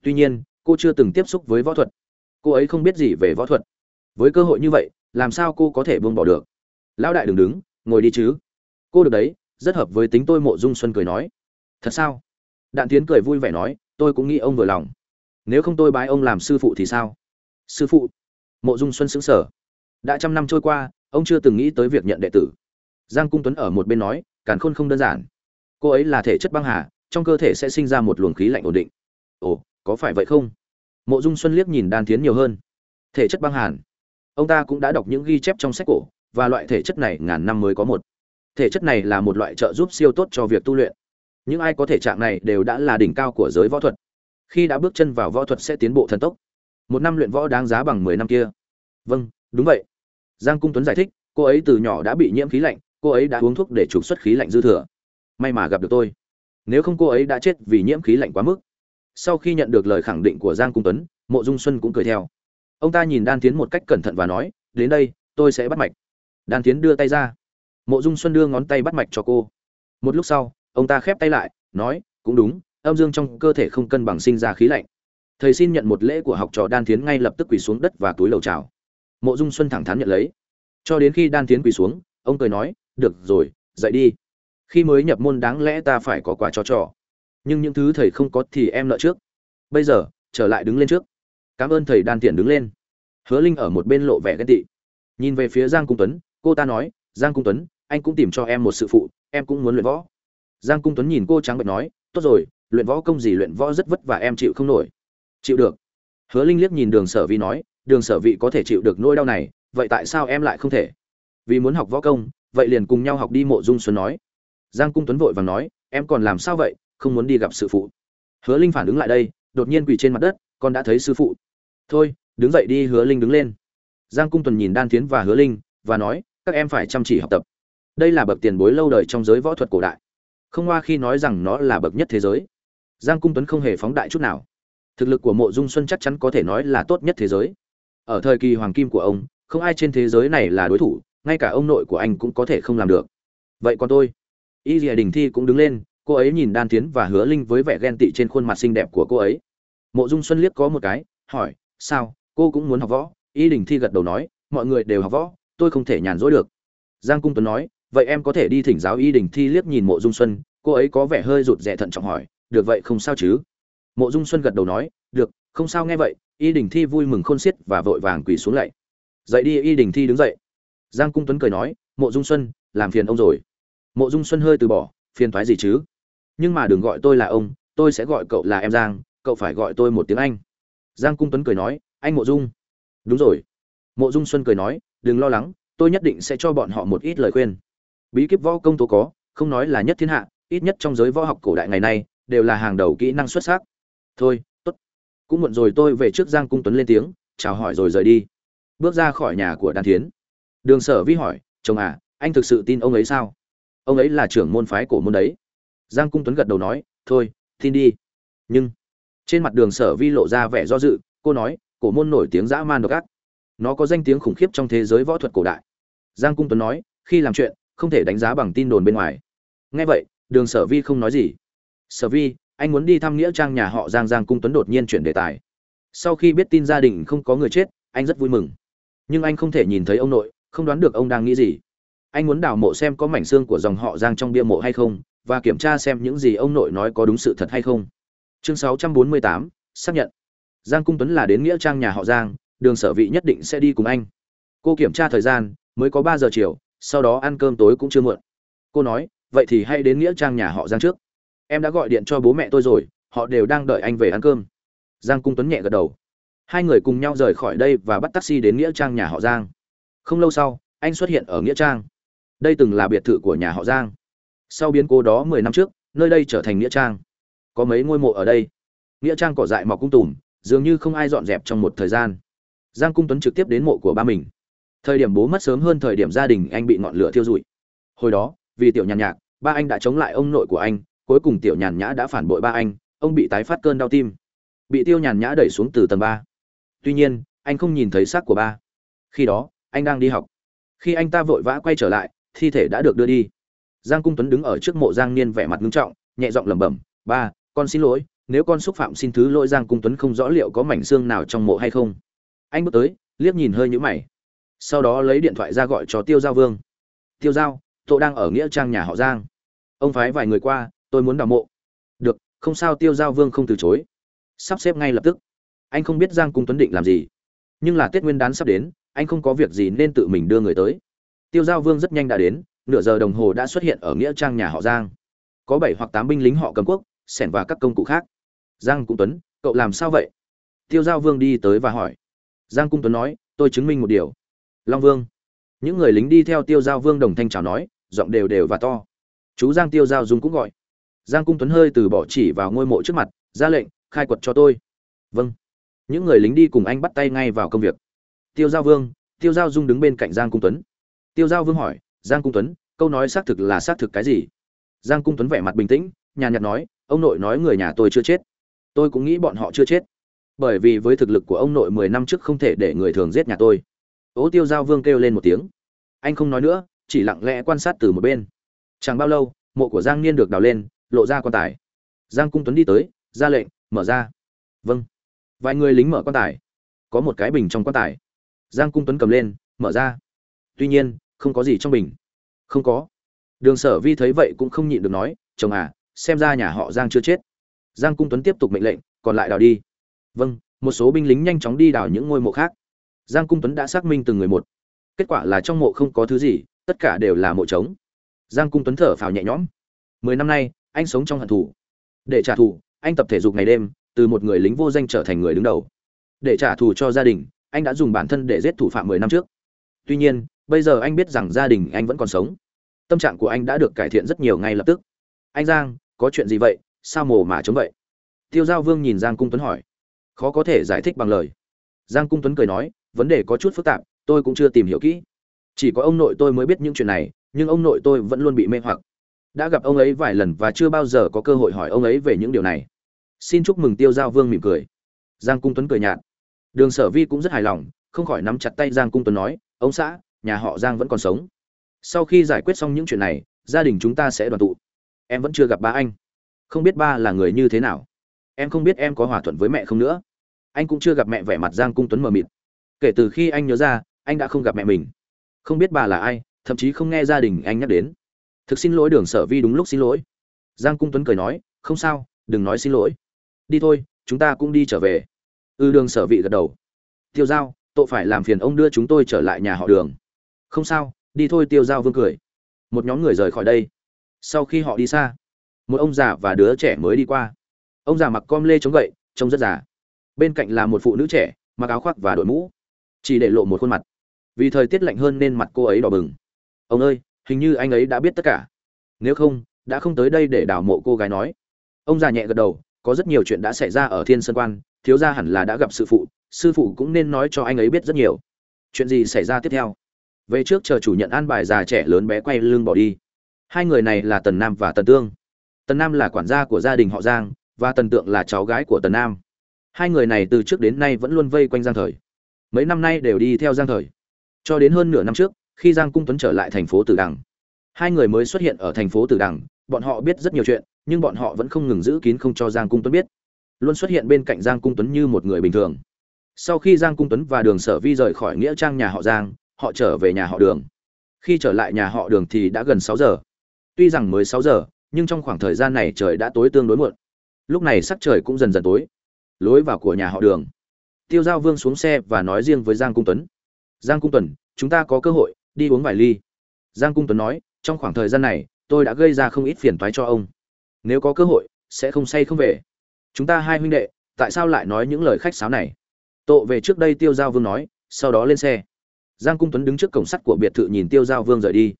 Tuy nhiên, cô chưa từng tiếp xúc với võ thuật. Cô ấy không biết gì về võ thuật. Với cơ hội như vậy, làm sao cô có thể buông bỏ được? Lão đại đừng đứng, ngồi đi chứ. Cô được đấy, rất hợp với tính tôi, mộ dung xuân cười nói. Thật sao? Đạn tiến cười vui vẻ nói, tôi cũng nghĩ ông vừa lòng. Nếu không tôi bái ông làm sư phụ thì sao? Sư phụ? Mộ dung xuân xứng sở đã trăm năm trôi qua, ông chưa từng nghĩ tới việc nhận đệ tử. Giang cung tuấn ở một bên nói, càn khôn không đơn giản cô ấy là thể chất băng hà, trong cơ thể sẽ sinh ra một luồng khí lạnh ổn định. Ồ, có phải vậy không? Mộ dung xuân liếc nhìn đan tiến nhiều hơn. Thể chất băng hàn. Ông ta cũng đã đọc những ghi chép trong sách cổ, và loại thể chất này ngàn năm mới có một. Thể chất này là một loại trợ giúp siêu tốt cho việc tu luyện. Những ai có thể trạng này đều đã là đỉnh cao của giới võ thuật. Khi đã bước chân vào võ thuật sẽ tiến bộ thần tốc. Một năm luyện võ đáng giá bằng mười năm kia. Vâng đúng vậy. Giang cung tuấn giải thích, cô ấy từ nhỏ đã bị nhiễm khí lạnh, cô ấy đã uống thuốc để trục xuất khí lạnh dư thừa may mà gặp được tôi. Nếu không cô ấy đã chết vì nhiễm khí lạnh quá mức. Sau khi nhận được lời khẳng định của giang cung tuấn, mộ dung xuân cũng cười theo. Ông ta nhìn đan tiến một cách cẩn thận và nói, đến đây, tôi sẽ bắt mạch. Đan tiến đưa tay ra. Mộ dung xuân đưa ngón tay bắt mạch cho cô. Một lúc sau, ông ta khép tay lại, nói, cũng đúng, âm dương trong cơ thể không cân bằng sinh ra khí lạnh. Thầy xin nhận một lễ của học trò đan tiến ngay lập tức quỳ xuống đất và túi lầu chào. Mộ dung xuân thẳng thắn nhận lấy. Cho đến khi đan tiến quỳ xuống, ông cười nói, được rồi, dậy đi khi mới nhập môn đáng lẽ ta phải có quà cho trò. Nhưng những thứ thầy không có thì em nợ trước. Bây giờ, trở lại đứng lên trước. Cảm ơn thầy đan tiện đứng lên. Hứa linh ở một bên lộ vẻ ghen tị. Nhìn về phía giang cung tuấn, cô ta nói, giang cung tuấn, anh cũng tìm cho em một sự phụ, em cũng muốn luyện võ. Giang cung tuấn nhìn cô trắng bệch nói, tốt rồi, luyện võ công gì luyện võ rất vất vả em chịu không nổi. Chịu được. Hứa linh liếc nhìn đường sở vi nói, đường sở vị có thể chịu được nỗi đau này, vậy tại sao em lại không thể? Vì muốn học võ công, vậy liền cùng nhau học đi. Mộ dung xuân nói giang cung tuấn vội vàng nói, em còn làm sao vậy? Không muốn đi gặp sư phụ. Hứa linh phản ứng lại đây, đột nhiên quỳ trên mặt đất, con đã thấy sư phụ. Thôi, đứng dậy đi, hứa linh đứng lên. Giang cung Tuấn nhìn đan tiến và hứa linh, và nói, các em phải chăm chỉ học tập. Đây là bậc tiền bối lâu đời trong giới võ thuật cổ đại. Không hoa khi nói rằng nó là bậc nhất thế giới. Giang cung tuấn không hề phóng đại chút nào. Thực lực của mộ dung xuân chắc chắn có thể nói là tốt nhất thế giới. Ở thời kỳ hoàng kim của ông, không ai trên thế giới này là đối thủ, ngay cả ông nội của anh cũng có thể không làm được. Vậy còn tôi? Y dìa đình thi cũng đứng lên, cô ấy nhìn đan tiến và hứa linh với vẻ ghen tị trên khuôn mặt xinh đẹp của cô ấy. Mộ dung xuân liếc có một cái, hỏi, sao, cô cũng muốn học võ? Y đình thi gật đầu nói, mọi người đều học võ, tôi không thể nhàn rỗi được. Giang cung tuấn nói, vậy em có thể đi thỉnh giáo y đình thi liếc nhìn mộ dung xuân, cô ấy có vẻ hơi rụt rè thận trọng hỏi, được vậy không sao chứ? Mộ dung xuân gật đầu nói, được, không sao nghe vậy. Y đình thi vui mừng khôn xiết và vội vàng quỳ xuống lạy dậy đi, y đình thi đứng dậy. Giang cung tuấn cười nói, mộ dung xuân, làm phiền ông rồi mộ dung xuân hơi từ bỏ, phiền thoái gì chứ? Nhưng mà đừng gọi tôi là ông, tôi sẽ gọi cậu là em giang, cậu phải gọi tôi một tiếng anh. Giang cung tuấn cười nói, anh mộ dung. Đúng rồi. Mộ dung xuân cười nói, đừng lo lắng, tôi nhất định sẽ cho bọn họ một ít lời khuyên. Bí kíp võ công tố có, không nói là nhất thiên hạ, ít nhất trong giới võ học cổ đại ngày nay, đều là hàng đầu kỹ năng xuất sắc. Thôi, tốt. Cũng muộn rồi tôi về trước. Giang cung tuấn lên tiếng, chào hỏi rồi rời đi. Bước ra khỏi nhà của đan thiến. Đường sở vi hỏi, chồng à anh thực sự tin ông ấy sao? Ông ấy là trưởng môn phái cổ môn đấy. Giang cung tuấn gật đầu nói, thôi tin đi. Nhưng, trên mặt đường sở vi lộ ra vẻ do dự, cô nói, cổ môn nổi tiếng dã man độc ác. Nó có danh tiếng khủng khiếp trong thế giới võ thuật cổ đại. Giang cung tuấn nói, khi làm chuyện, không thể đánh giá bằng tin đồn bên ngoài. Nghe vậy, đường sở vi không nói gì. Sở vi, anh muốn đi thăm nghĩa trang nhà họ giang. Giang cung tuấn đột nhiên chuyển đề tài. Sau khi biết tin gia đình không có người chết, anh rất vui mừng. Nhưng anh không thể nhìn thấy ông nội, không đoán được ông đang nghĩ gì anh muốn đào mộ xem có mảnh xương của dòng họ giang trong bia mộ hay không và kiểm tra xem những gì ông nội nói có đúng sự thật hay không. Chương 648, xác nhận. Giang cung tuấn là đến nghĩa trang nhà họ giang đường sở vị nhất định sẽ đi cùng anh. Cô kiểm tra thời gian mới có ba giờ chiều sau đó ăn cơm tối cũng chưa muộn. Cô nói vậy thì hãy đến nghĩa trang nhà họ giang trước. Em đã gọi điện cho bố mẹ tôi rồi họ đều đang đợi anh về ăn cơm. Giang cung tuấn nhẹ gật đầu. Hai người cùng nhau rời khỏi đây và bắt taxi đến nghĩa trang nhà họ giang. Không lâu sau anh xuất hiện ở nghĩa trang đây từng là biệt thự của nhà họ giang. Sau biến cố đó mười năm trước, nơi đây trở thành nghĩa trang. Có mấy ngôi mộ ở đây. Nghĩa trang cỏ dại mọc cung tùm, dường như không ai dọn dẹp trong một thời gian. Giang cung tuấn trực tiếp đến mộ của ba mình. Thời điểm bố mất sớm hơn thời điểm gia đình anh bị ngọn lửa thiêu rụi. Hồi đó, vì tiểu nhàn nhạc, ba anh đã chống lại ông nội của anh, cuối cùng tiểu nhàn nhã đã phản bội ba anh, ông bị tái phát cơn đau tim. Bị tiêu nhàn nhã đẩy xuống từ tầng ba. Tuy nhiên, anh không nhìn thấy xác của ba. Khi đó, anh đang đi học. Khi anh ta vội vã quay trở lại thi thể đã được đưa đi. Giang cung tuấn đứng ở trước mộ giang niên vẻ mặt ngưng trọng, nhẹ giọng lẩm bẩm, ba, con xin lỗi, nếu con xúc phạm xin thứ lỗi giang cung tuấn không rõ liệu có mảnh xương nào trong mộ hay không. Anh bước tới, liếc nhìn hơi nhũ mày. Sau đó lấy điện thoại ra gọi cho tiêu giao vương. Tiêu giao, tôi đang ở nghĩa trang nhà họ giang. Ông phái vài người qua, tôi muốn đào mộ. Được, không sao, tiêu giao vương không từ chối. Sắp xếp ngay lập tức. Anh không biết giang cung tuấn định làm gì. Nhưng là tết nguyên đán sắp đến, anh không có việc gì nên tự mình đưa người tới tiêu giao vương rất nhanh đã đến, nửa giờ đồng hồ đã xuất hiện ở nghĩa trang nhà họ giang. Có bảy hoặc tám binh lính họ cầm quốc, sẻn và các công cụ khác. Giang cung tuấn, cậu làm sao vậy? Tiêu giao vương đi tới và hỏi. Giang cung tuấn nói, tôi chứng minh một điều. Long vương. Những người lính đi theo tiêu giao vương đồng thanh chào nói, giọng đều đều và to. Chú giang tiêu giao dung cũng gọi. Giang cung tuấn hơi từ bỏ chỉ vào ngôi mộ trước mặt, ra lệnh, khai quật cho tôi. Vâng. Những người lính đi cùng anh bắt tay ngay vào công việc. Tiêu giao vương, tiêu giao dung đứng bên cạnh giang cung tuấn tiêu giao vương hỏi, giang cung tuấn, câu nói xác thực là xác thực cái gì? Giang cung tuấn vẻ mặt bình tĩnh, nhàn nhạt nói, ông nội nói người nhà tôi chưa chết. Tôi cũng nghĩ bọn họ chưa chết. Bởi vì với thực lực của ông nội mười năm trước không thể để người thường giết nhà tôi. Ố tiêu giao vương kêu lên một tiếng. Anh không nói nữa, chỉ lặng lẽ quan sát từ một bên. Chẳng bao lâu, mộ của giang niên được đào lên, lộ ra quan tài. Giang cung tuấn đi tới, ra lệnh, mở ra. Vâng. Vài người lính mở quan tài. Có một cái bình trong quan tài. Giang cung tuấn cầm lên, mở ra tuy nhiên, không có gì trong bình. Không có. Đường sở vi thấy vậy cũng không nhịn được nói, chồng à xem ra nhà họ giang chưa chết. Giang cung tuấn tiếp tục mệnh lệnh, còn lại đào đi. Vâng một số binh lính nhanh chóng đi đào những ngôi mộ khác. Giang cung tuấn đã xác minh từng người một. Kết quả là trong mộ không có thứ gì, tất cả đều là mộ trống. Giang cung tuấn thở phào nhẹ nhõm. Mười năm nay, anh sống trong hận thù. Để trả thù, anh tập thể dục ngày đêm, từ một người lính vô danh trở thành người đứng đầu. Để trả thù cho gia đình, anh đã dùng bản thân để giết thủ phạm mười năm trước. Tuy nhiên bây giờ anh biết rằng gia đình anh vẫn còn sống. Tâm trạng của anh đã được cải thiện rất nhiều ngay lập tức. Anh giang, có chuyện gì vậy? Sao mồ mà chống vậy? Tiêu giao vương nhìn giang cung tuấn hỏi. Khó có thể giải thích bằng lời. Giang cung tuấn cười nói, vấn đề có chút phức tạp, tôi cũng chưa tìm hiểu kỹ. Chỉ có ông nội tôi mới biết những chuyện này, nhưng ông nội tôi vẫn luôn bị mê hoặc. Đã gặp ông ấy vài lần và chưa bao giờ có cơ hội hỏi ông ấy về những điều này. Xin chúc mừng tiêu giao vương mỉm cười. Giang cung tuấn cười nhạt. Đường sở vi cũng rất hài lòng, không khỏi nắm chặt tay giang cung tuấn nói, ông xã nhà họ giang vẫn còn sống. Sau khi giải quyết xong những chuyện này gia đình chúng ta sẽ đoàn tụ. Em vẫn chưa gặp ba anh. Không biết ba là người như thế nào. Em không biết em có hòa thuận với mẹ không nữa. Anh cũng chưa gặp mẹ vẻ mặt giang cung tuấn mờ mịt. Kể từ khi anh nhớ ra anh đã không gặp mẹ mình. Không biết bà là ai thậm chí không nghe gia đình anh nhắc đến. Thực xin lỗi đường sở vi đúng lúc xin lỗi. Giang cung tuấn cười nói không sao đừng nói xin lỗi. Đi thôi chúng ta cũng đi trở về. Ư ừ, đường sở vị gật đầu. Tiêu giao tội phải làm phiền ông đưa chúng tôi trở lại nhà họ đường không sao, đi thôi. Tiêu giao vương cười. Một nhóm người rời khỏi đây. Sau khi họ đi xa, một ông già và đứa trẻ mới đi qua. Ông già mặc com lê chống gậy, trông rất già. Bên cạnh là một phụ nữ trẻ, mặc áo khoác và đội mũ, chỉ để lộ một khuôn mặt. Vì thời tiết lạnh hơn nên mặt cô ấy đỏ bừng. Ông ơi, hình như anh ấy đã biết tất cả. Nếu không, đã không tới đây để đào mộ cô gái nói. Ông già nhẹ gật đầu, có rất nhiều chuyện đã xảy ra ở thiên sơn quan, thiếu gia hẳn là đã gặp sư phụ sư phụ cũng nên nói cho anh ấy biết rất nhiều. Chuyện gì xảy ra tiếp theo? Về trước chờ chủ nhận an bài già trẻ lớn bé quay lưng bỏ đi. Hai người này là tần nam và tần tương. Tần nam là quản gia của gia đình họ giang, và tần tượng là cháu gái của tần nam. Hai người này từ trước đến nay vẫn luôn vây quanh giang thời. Mấy năm nay đều đi theo giang thời. Cho đến hơn nửa năm trước, khi giang cung tuấn trở lại thành phố tử đằng. Hai người mới xuất hiện ở thành phố tử đằng, bọn họ biết rất nhiều chuyện, nhưng bọn họ vẫn không ngừng giữ kín không cho giang cung tuấn biết. Luôn xuất hiện bên cạnh giang cung tuấn như một người bình thường. Sau khi giang cung tuấn và đường sở vi rời khỏi nghĩa trang nhà họ giang họ trở về nhà họ đường. Khi trở lại nhà họ đường thì đã gần sáu giờ. Tuy rằng mới sáu giờ, nhưng trong khoảng thời gian này trời đã tối tương đối muộn. Lúc này sắc trời cũng dần dần tối. Lối vào của nhà họ đường. Tiêu giao vương xuống xe và nói riêng với giang cung tuấn. Giang cung tuấn, chúng ta có cơ hội đi uống vài ly. Giang cung tuấn nói, trong khoảng thời gian này, tôi đã gây ra không ít phiền toái cho ông. Nếu có cơ hội, sẽ không say không về. Chúng ta hai huynh đệ, tại sao lại nói những lời khách sáo này? Tộ về trước đây tiêu giao vương nói, sau đó lên xe giang cung tuấn đứng trước cổng sắt của biệt thự nhìn tiêu giao vương rời đi.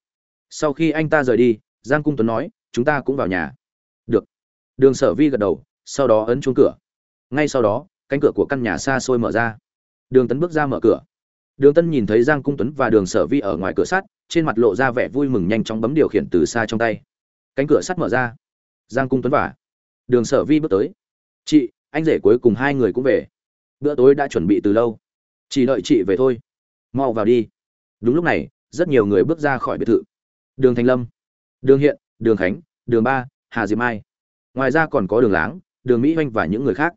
Sau khi anh ta rời đi, giang cung tuấn nói, chúng ta cũng vào nhà. Được. Đường sở vi gật đầu, sau đó ấn chuông cửa. Ngay sau đó, cánh cửa của căn nhà xa xôi mở ra. Đường tấn bước ra mở cửa. Đường tân nhìn thấy giang cung tuấn và đường sở vi ở ngoài cửa sắt, trên mặt lộ ra vẻ vui mừng nhanh chóng bấm điều khiển từ xa trong tay. Cánh cửa sắt mở ra. Giang cung tuấn và đường sở vi bước tới. Chị, anh rể cuối cùng hai người cũng về. Bữa tối đã chuẩn bị từ lâu. Chỉ đợi chị về thôi mau vào đi. Đúng lúc này rất nhiều người bước ra khỏi biệt thự. Đường thành lâm đường hiện đường khánh đường ba hà diệp mai. Ngoài ra còn có đường láng đường mỹ oanh và những người khác.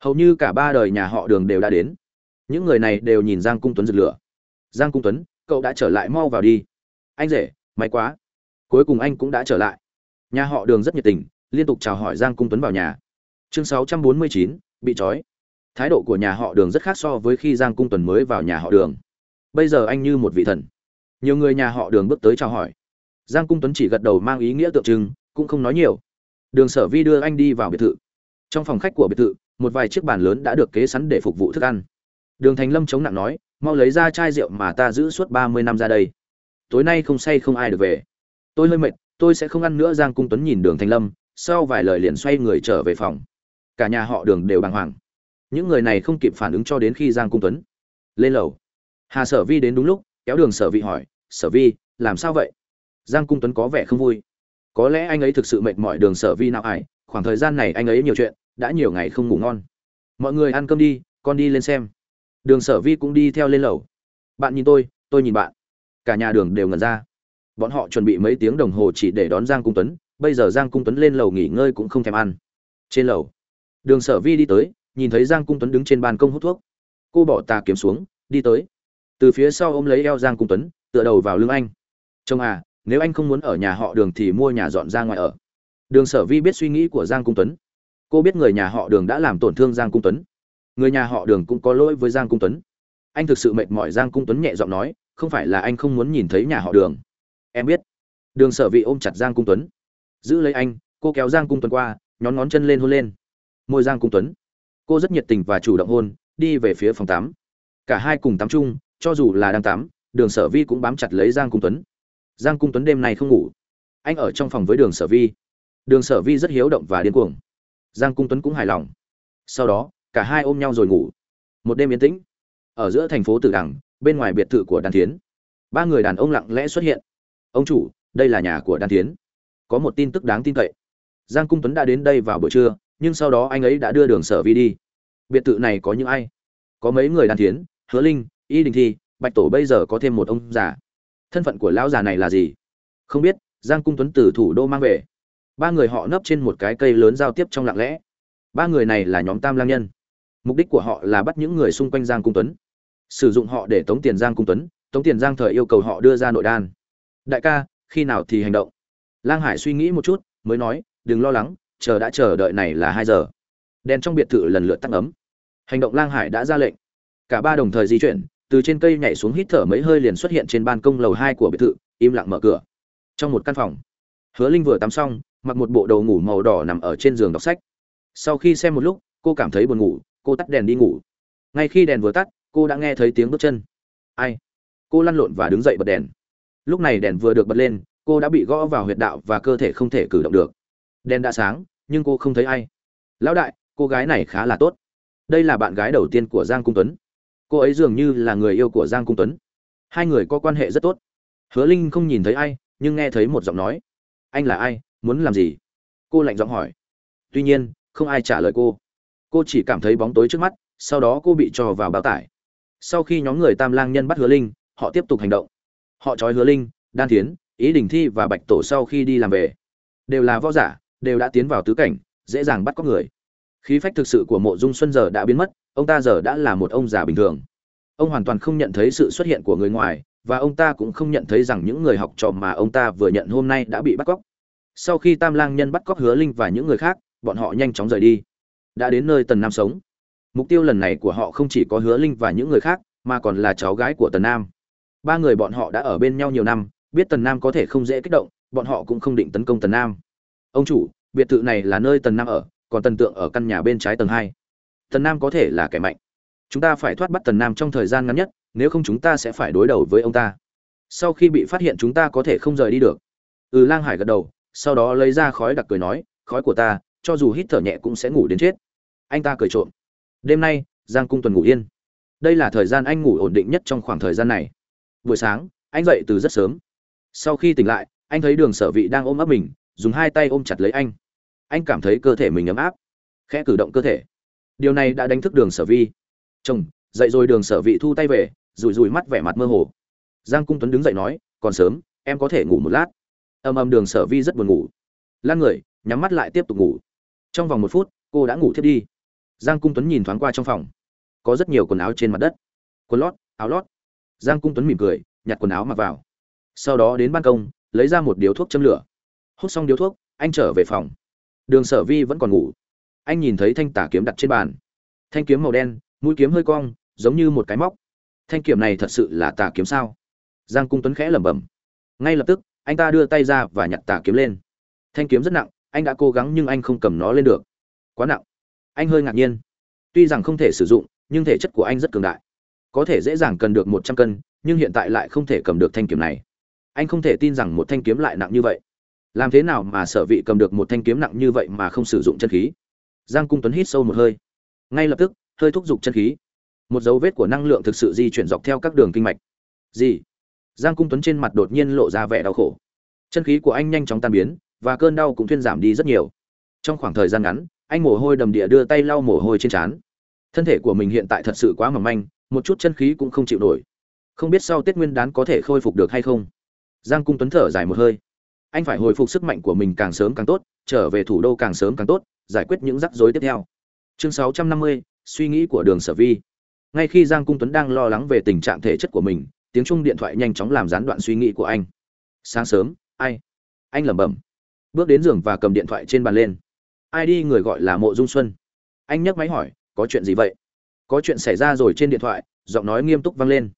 Hầu như cả ba đời nhà họ đường đều đã đến. Những người này đều nhìn giang cung tuấn rực lửa. Giang cung tuấn cậu đã trở lại mau vào đi. Anh rể may quá. Cuối cùng anh cũng đã trở lại. Nhà họ đường rất nhiệt tình liên tục chào hỏi giang cung tuấn vào nhà. Chương 649, bị trói. Thái độ của nhà họ đường rất khác so với khi giang cung tuấn mới vào nhà họ đường bây giờ anh như một vị thần. Nhiều người nhà họ đường bước tới chào hỏi. Giang cung tuấn chỉ gật đầu mang ý nghĩa tượng trưng, cũng không nói nhiều. Đường sở vi đưa anh đi vào biệt thự. Trong phòng khách của biệt thự, một vài chiếc bàn lớn đã được kế sẵn để phục vụ thức ăn. Đường thành lâm chống nặng nói, mau lấy ra chai rượu mà ta giữ suốt ba mươi năm ra đây. Tối nay không say không ai được về. Tôi hơi mệt, tôi sẽ không ăn nữa. Giang cung tuấn nhìn đường thành lâm, sau vài lời liền xoay người trở về phòng. Cả nhà họ đường đều bàng hoàng. Những người này không kịp phản ứng cho đến khi giang cung tuấn lên lầu hà sở vi đến đúng lúc, kéo đường sở vi hỏi, sở vi, làm sao vậy? Giang cung tuấn có vẻ không vui. Có lẽ anh ấy thực sự mệt mỏi đường sở vi nào ải khoảng thời gian này anh ấy nhiều chuyện, đã nhiều ngày không ngủ ngon. Mọi người ăn cơm đi, con đi lên xem. Đường sở vi cũng đi theo lên lầu. Bạn nhìn tôi tôi nhìn bạn. Cả nhà đường đều ngẩn ra. Bọn họ chuẩn bị mấy tiếng đồng hồ chỉ để đón giang cung tuấn, bây giờ giang cung tuấn lên lầu nghỉ ngơi cũng không thèm ăn. Trên lầu, đường sở vi đi tới, nhìn thấy giang cung tuấn đứng trên ban công hút thuốc. Cô bỏ tà kiếm xuống, đi tới từ phía sau ôm lấy eo giang cung tuấn, tựa đầu vào lưng anh. Chồng à nếu anh không muốn ở nhà họ đường thì mua nhà dọn ra ngoài ở. Đường sở vi biết suy nghĩ của giang cung tuấn. Cô biết người nhà họ đường đã làm tổn thương giang cung tuấn. Người nhà họ đường cũng có lỗi với giang cung tuấn. Anh thực sự mệt mỏi, giang cung tuấn nhẹ giọng nói, không phải là anh không muốn nhìn thấy nhà họ đường. Em biết. Đường sở vị ôm chặt giang cung tuấn. Giữ lấy anh, cô kéo giang cung tuấn qua, nhón ngón chân lên hôn lên. Môi giang cung tuấn. Cô rất nhiệt tình và chủ động hôn, đi về phía phòng tắm. Cả hai cùng tắm chung cho dù là đang tắm, đường sở vi cũng bám chặt lấy giang cung tuấn. Giang cung tuấn đêm nay không ngủ. Anh ở trong phòng với đường sở vi. Đường sở vi rất hiếu động và điên cuồng. Giang cung tuấn cũng hài lòng. Sau đó, cả hai ôm nhau rồi ngủ. Một đêm yên tĩnh. Ở giữa thành phố tử đằng, bên ngoài biệt thự của đan thiến, ba người đàn ông lặng lẽ xuất hiện. Ông chủ, đây là nhà của đan thiến. Có một tin tức đáng tin cậy. Giang cung tuấn đã đến đây vào buổi trưa, nhưng sau đó anh ấy đã đưa đường sở vi đi. Biệt thự này có những ai? Có mấy người đan thiến, hứa linh y đình thi, bạch tổ bây giờ có thêm một ông già. Thân phận của lão già này là gì? Không biết, giang cung tuấn từ thủ đô mang về. Ba người họ nấp trên một cái cây lớn giao tiếp trong lặng lẽ. Ba người này là nhóm tam lang nhân. Mục đích của họ là bắt những người xung quanh giang cung tuấn. Sử dụng họ để tống tiền giang cung tuấn, tống tiền giang thời yêu cầu họ đưa ra nội đan. Đại ca, khi nào thì hành động? Lang hải suy nghĩ một chút, mới nói, đừng lo lắng, chờ đã chờ đợi này là hai giờ. Đèn trong biệt thự lần lượt tắt ấm. Hành động lang hải đã ra lệnh. Cả ba đồng thời di chuyển từ trên cây nhảy xuống hít thở mấy hơi liền xuất hiện trên ban công lầu hai của biệt thự, im lặng mở cửa. Trong một căn phòng, hứa linh vừa tắm xong, mặc một bộ đồ ngủ màu đỏ nằm ở trên giường đọc sách. Sau khi xem một lúc, cô cảm thấy buồn ngủ, cô tắt đèn đi ngủ. Ngay khi đèn vừa tắt, cô đã nghe thấy tiếng bước chân. Ai? Cô lăn lộn và đứng dậy bật đèn. Lúc này đèn vừa được bật lên, cô đã bị gõ vào huyệt đạo và cơ thể không thể cử động được. Đèn đã sáng, nhưng cô không thấy ai. Lão đại, cô gái này khá là tốt. Đây là bạn gái đầu tiên của giang cung tuấn cô ấy dường như là người yêu của giang cung tuấn. Hai người có quan hệ rất tốt. Hứa linh không nhìn thấy ai, nhưng nghe thấy một giọng nói. Anh là ai, muốn làm gì? Cô lạnh giọng hỏi. Tuy nhiên, không ai trả lời cô. Cô chỉ cảm thấy bóng tối trước mắt, sau đó cô bị trò vào bao tải. Sau khi nhóm người tam lang nhân bắt hứa linh, họ tiếp tục hành động. Họ trói hứa linh, đan thiến, ý đình thi và bạch tổ sau khi đi làm về. Đều là võ giả, đều đã tiến vào tứ cảnh, dễ dàng bắt có người. Khí phách thực sự của mộ dung xuân giờ đã biến mất ông ta giờ đã là một ông già bình thường. Ông hoàn toàn không nhận thấy sự xuất hiện của người ngoài, và ông ta cũng không nhận thấy rằng những người học trò mà ông ta vừa nhận hôm nay đã bị bắt cóc. Sau khi tam lang nhân bắt cóc hứa linh và những người khác, bọn họ nhanh chóng rời đi. Đã đến nơi tần nam sống. Mục tiêu lần này của họ không chỉ có hứa linh và những người khác, mà còn là cháu gái của tần nam. Ba người bọn họ đã ở bên nhau nhiều năm, biết tần nam có thể không dễ kích động, bọn họ cũng không định tấn công tần nam. Ông chủ, biệt thự này là nơi tần nam ở, còn tần tượng ở căn nhà bên trái tầng hai tần nam có thể là kẻ mạnh. Chúng ta phải thoát bắt tần nam trong thời gian ngắn nhất, nếu không chúng ta sẽ phải đối đầu với ông ta. Sau khi bị phát hiện chúng ta có thể không rời đi được. Ừ lang hải gật đầu, sau đó lấy ra khói đặc cười nói, khói của ta, cho dù hít thở nhẹ cũng sẽ ngủ đến chết. Anh ta cười trộm. Đêm nay, giang cung tuần ngủ yên. Đây là thời gian anh ngủ ổn định nhất trong khoảng thời gian này. Buổi sáng, anh dậy từ rất sớm. Sau khi tỉnh lại, anh thấy đường sở vị đang ôm ấp mình, dùng hai tay ôm chặt lấy anh. Anh cảm thấy cơ thể mình ấm áp, khẽ cử động cơ thể điều này đã đánh thức đường sở vi. Chồng, dậy rồi đường sở vị thu tay về rùi rùi mắt vẻ mặt mơ hồ. Giang cung tuấn đứng dậy nói, còn sớm, em có thể ngủ một lát. Âm âm đường sở vi rất buồn ngủ. Lan người, nhắm mắt lại tiếp tục ngủ. Trong vòng một phút, cô đã ngủ thiếp đi. Giang cung tuấn nhìn thoáng qua trong phòng. Có rất nhiều quần áo trên mặt đất. Quần lót, áo lót. Giang cung tuấn mỉm cười, nhặt quần áo mặc vào. Sau đó đến ban công, lấy ra một điếu thuốc châm lửa. Hút xong điếu thuốc, anh trở về phòng. Đường sở vi vẫn còn ngủ anh nhìn thấy thanh tả kiếm đặt trên bàn. Thanh kiếm màu đen, mũi kiếm hơi cong, giống như một cái móc. Thanh kiếm này thật sự là tà kiếm sao? Giang cung tuấn khẽ lẩm bẩm. Ngay lập tức, anh ta đưa tay ra và nhặt tà kiếm lên. Thanh kiếm rất nặng, anh đã cố gắng nhưng anh không cầm nó lên được. Quá nặng. Anh hơi ngạc nhiên. Tuy rằng không thể sử dụng, nhưng thể chất của anh rất cường đại. Có thể dễ dàng cần được một trăm cân, nhưng hiện tại lại không thể cầm được thanh kiếm này. Anh không thể tin rằng một thanh kiếm lại nặng như vậy. Làm thế nào mà sở vị cầm được một thanh kiếm nặng như vậy mà không sử dụng chân khí? Giang cung tuấn hít sâu một hơi. Ngay lập tức, hơi thúc giục chân khí. Một dấu vết của năng lượng thực sự di chuyển dọc theo các đường kinh mạch. Gì? Giang cung tuấn trên mặt đột nhiên lộ ra vẻ đau khổ. Chân khí của anh nhanh chóng tan biến, và cơn đau cũng thuyên giảm đi rất nhiều. Trong khoảng thời gian ngắn, anh mồ hôi đầm địa đưa tay lau mồ hôi trên trán. Thân thể của mình hiện tại thật sự quá mỏng manh, một chút chân khí cũng không chịu nổi. Không biết sau tết nguyên đán có thể khôi phục được hay không? Giang cung tuấn thở dài một hơi. Anh phải hồi phục sức mạnh của mình càng sớm càng tốt, trở về thủ đô càng sớm càng tốt giải quyết những rắc rối tiếp theo. Chương 650, suy nghĩ của đường sở vi. Ngay khi giang cung tuấn đang lo lắng về tình trạng thể chất của mình tiếng chung điện thoại nhanh chóng làm gián đoạn suy nghĩ của anh. Sáng sớm ai? Anh lẩm bẩm. Bước đến giường và cầm điện thoại trên bàn lên. Ai đi người gọi là mộ dung xuân. Anh nhấc máy hỏi có chuyện gì vậy? Có chuyện xảy ra rồi trên điện thoại giọng nói nghiêm túc vang lên.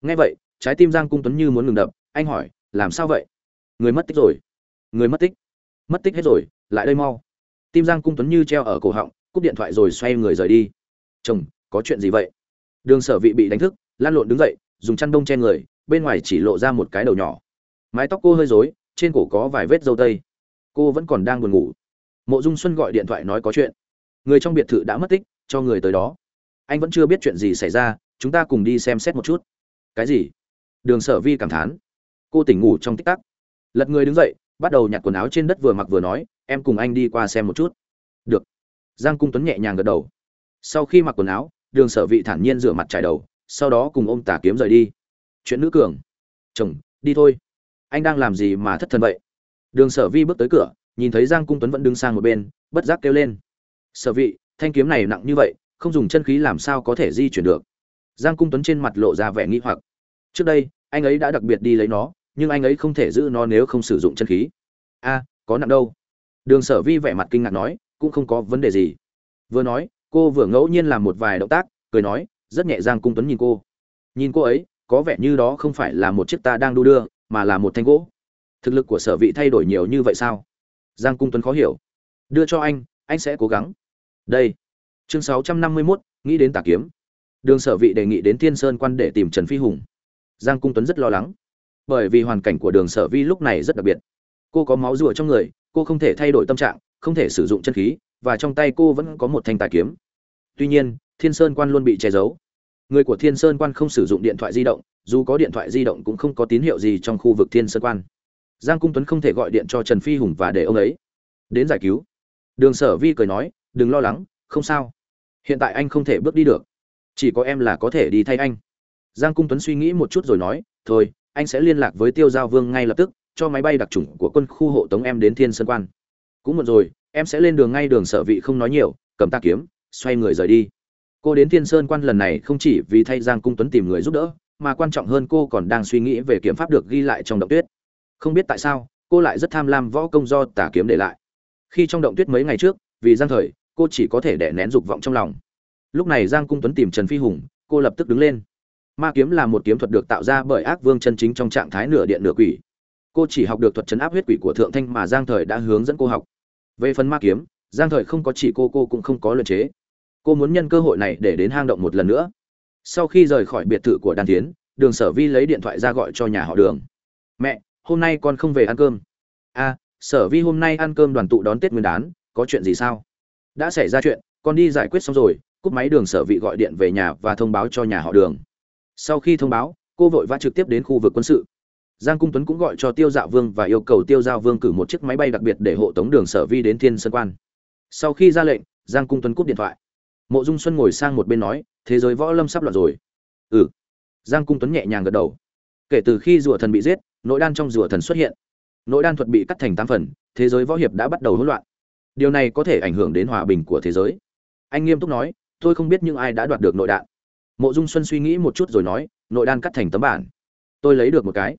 Nghe vậy trái tim giang cung tuấn như muốn ngừng đập anh hỏi làm sao vậy? Người mất tích rồi. Người mất tích? Mất tích hết rồi lại đây mau tim giang cung tuấn như treo ở cổ họng, cúp điện thoại rồi xoay người rời đi. Chồng, có chuyện gì vậy? Đường sở vị bị đánh thức lan lộn đứng dậy, dùng chăn đông che người, bên ngoài chỉ lộ ra một cái đầu nhỏ. Mái tóc cô hơi rối, trên cổ có vài vết dâu tây. Cô vẫn còn đang buồn ngủ. Mộ dung xuân gọi điện thoại nói có chuyện. Người trong biệt thự đã mất tích, cho người tới đó. Anh vẫn chưa biết chuyện gì xảy ra, chúng ta cùng đi xem xét một chút. Cái gì? Đường sở vi cảm thán. Cô tỉnh ngủ trong tích tắc. Lật người đứng dậy bắt đầu nhặt quần áo trên đất vừa mặc vừa nói, em cùng anh đi qua xem một chút. Được. Giang cung tuấn nhẹ nhàng gật đầu. Sau khi mặc quần áo, đường sở vị thản nhiên rửa mặt trải đầu, sau đó cùng ôm tà kiếm rời đi. Chuyện nữ cường. Chồng, đi thôi. Anh đang làm gì mà thất thần vậy? Đường sở vi bước tới cửa, nhìn thấy giang cung tuấn vẫn đứng sang một bên, bất giác kêu lên. Sở vị, thanh kiếm này nặng như vậy, không dùng chân khí làm sao có thể di chuyển được? Giang cung tuấn trên mặt lộ ra vẻ nghi hoặc. Trước đây, anh ấy đã đặc biệt đi lấy nó nhưng anh ấy không thể giữ nó nếu không sử dụng chân khí. A có nặng đâu. Đường sở vi vẻ mặt kinh ngạc nói cũng không có vấn đề gì. Vừa nói cô vừa ngẫu nhiên làm một vài động tác cười nói rất nhẹ giang cung tuấn nhìn cô. Nhìn cô ấy có vẻ như đó không phải là một chiếc ta đang đu đưa mà là một thanh gỗ. Thực lực của sở vị thay đổi nhiều như vậy sao? Giang cung tuấn khó hiểu. Đưa cho anh anh sẽ cố gắng. Đây. Chương sáu trăm năm mươi 651, nghĩ đến tà kiếm. Đường sở vị đề nghị đến thiên sơn quan để tìm trần phi hùng. Giang cung tuấn rất lo lắng bởi vì hoàn cảnh của đường sở vi lúc này rất đặc biệt. Cô có máu rùa trong người, cô không thể thay đổi tâm trạng, không thể sử dụng chân khí, và trong tay cô vẫn có một thanh tài kiếm. Tuy nhiên, thiên sơn quan luôn bị che giấu. Người của thiên sơn quan không sử dụng điện thoại di động, dù có điện thoại di động cũng không có tín hiệu gì trong khu vực thiên sơn quan. Giang cung tuấn không thể gọi điện cho trần phi hùng và để ông ấy đến giải cứu. Đường sở vi cười nói, đừng lo lắng, không sao. Hiện tại anh không thể bước đi được. Chỉ có em là có thể đi thay anh. Giang cung tuấn suy nghĩ một chút rồi nói, thôi anh sẽ liên lạc với tiêu giao vương ngay lập tức, cho máy bay đặc trùng của quân khu hộ tống em đến thiên sơn quan. Cũng một rồi, em sẽ lên đường ngay đường sở vị không nói nhiều, cầm ta kiếm, xoay người rời đi. Cô đến thiên sơn quan lần này không chỉ vì thay giang cung tuấn tìm người giúp đỡ, mà quan trọng hơn cô còn đang suy nghĩ về kiếm pháp được ghi lại trong động tuyết. Không biết tại sao, cô lại rất tham lam võ công do tả kiếm để lại. Khi trong động tuyết mấy ngày trước, vì giang thời, cô chỉ có thể đè nén dục vọng trong lòng. Lúc này giang cung tuấn tìm trần phi hùng, cô lập tức đứng lên ma kiếm là một kiếm thuật được tạo ra bởi ác vương chân chính trong trạng thái nửa điện nửa quỷ. Cô chỉ học được thuật chấn áp huyết quỷ của thượng thanh mà giang thời đã hướng dẫn cô học. Về phần ma kiếm, giang thời không có chỉ cô cô cũng không có luyện chế. Cô muốn nhân cơ hội này để đến hang động một lần nữa. Sau khi rời khỏi biệt thự của đan tiến đường sở vi lấy điện thoại ra gọi cho nhà họ đường. Mẹ, hôm nay con không về ăn cơm. A, sở vi hôm nay ăn cơm đoàn tụ đón tết nguyên đán, có chuyện gì sao? Đã xảy ra chuyện, con đi giải quyết xong rồi, cúp máy đường sở vị gọi điện về nhà và thông báo cho nhà họ đường sau khi thông báo, cô vội vã trực tiếp đến khu vực quân sự. Giang cung tuấn cũng gọi cho tiêu dạ vương và yêu cầu tiêu giao vương cử một chiếc máy bay đặc biệt để hộ tống đường sở vi đến thiên sơn quan. Sau khi ra lệnh, giang cung tuấn cúp điện thoại. Mộ dung xuân ngồi sang một bên nói, thế giới võ lâm sắp loạn rồi. Ừ. Giang cung tuấn nhẹ nhàng gật đầu. Kể từ khi rùa thần bị giết, nội đan trong rùa thần xuất hiện. Nội đan thuật bị cắt thành tám phần, thế giới võ hiệp đã bắt đầu hỗn loạn. Điều này có thể ảnh hưởng đến hòa bình của thế giới. Anh nghiêm túc nói, tôi không biết những ai đã đoạt được nội đạn mộ dung xuân suy nghĩ một chút rồi nói, nội đan cắt thành tấm bản. Tôi lấy được một cái.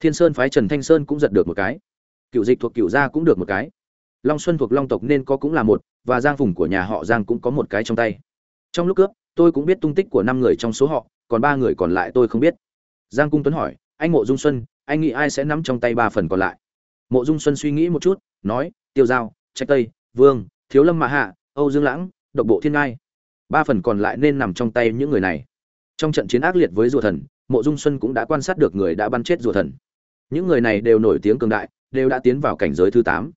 Thiên sơn phái trần thanh sơn cũng giật được một cái. Cựu dịch thuộc cựu gia cũng được một cái. Long xuân thuộc long tộc nên có cũng là một, và giang phùng của nhà họ giang cũng có một cái trong tay. Trong lúc cướp, tôi cũng biết tung tích của năm người trong số họ, còn ba người còn lại tôi không biết. Giang cung tuấn hỏi, anh mộ dung xuân, anh nghĩ ai sẽ nắm trong tay ba phần còn lại? Mộ dung xuân suy nghĩ một chút, nói, tiêu giao trách tây, vương, thiếu lâm mạ hạ, âu dương lãng, độc bộ thiên ngai ba phần còn lại nên nằm trong tay những người này. Trong trận chiến ác liệt với rùa thần, mộ dung xuân cũng đã quan sát được người đã bắn chết rùa thần. Những người này đều nổi tiếng cường đại, đều đã tiến vào cảnh giới thứ tám.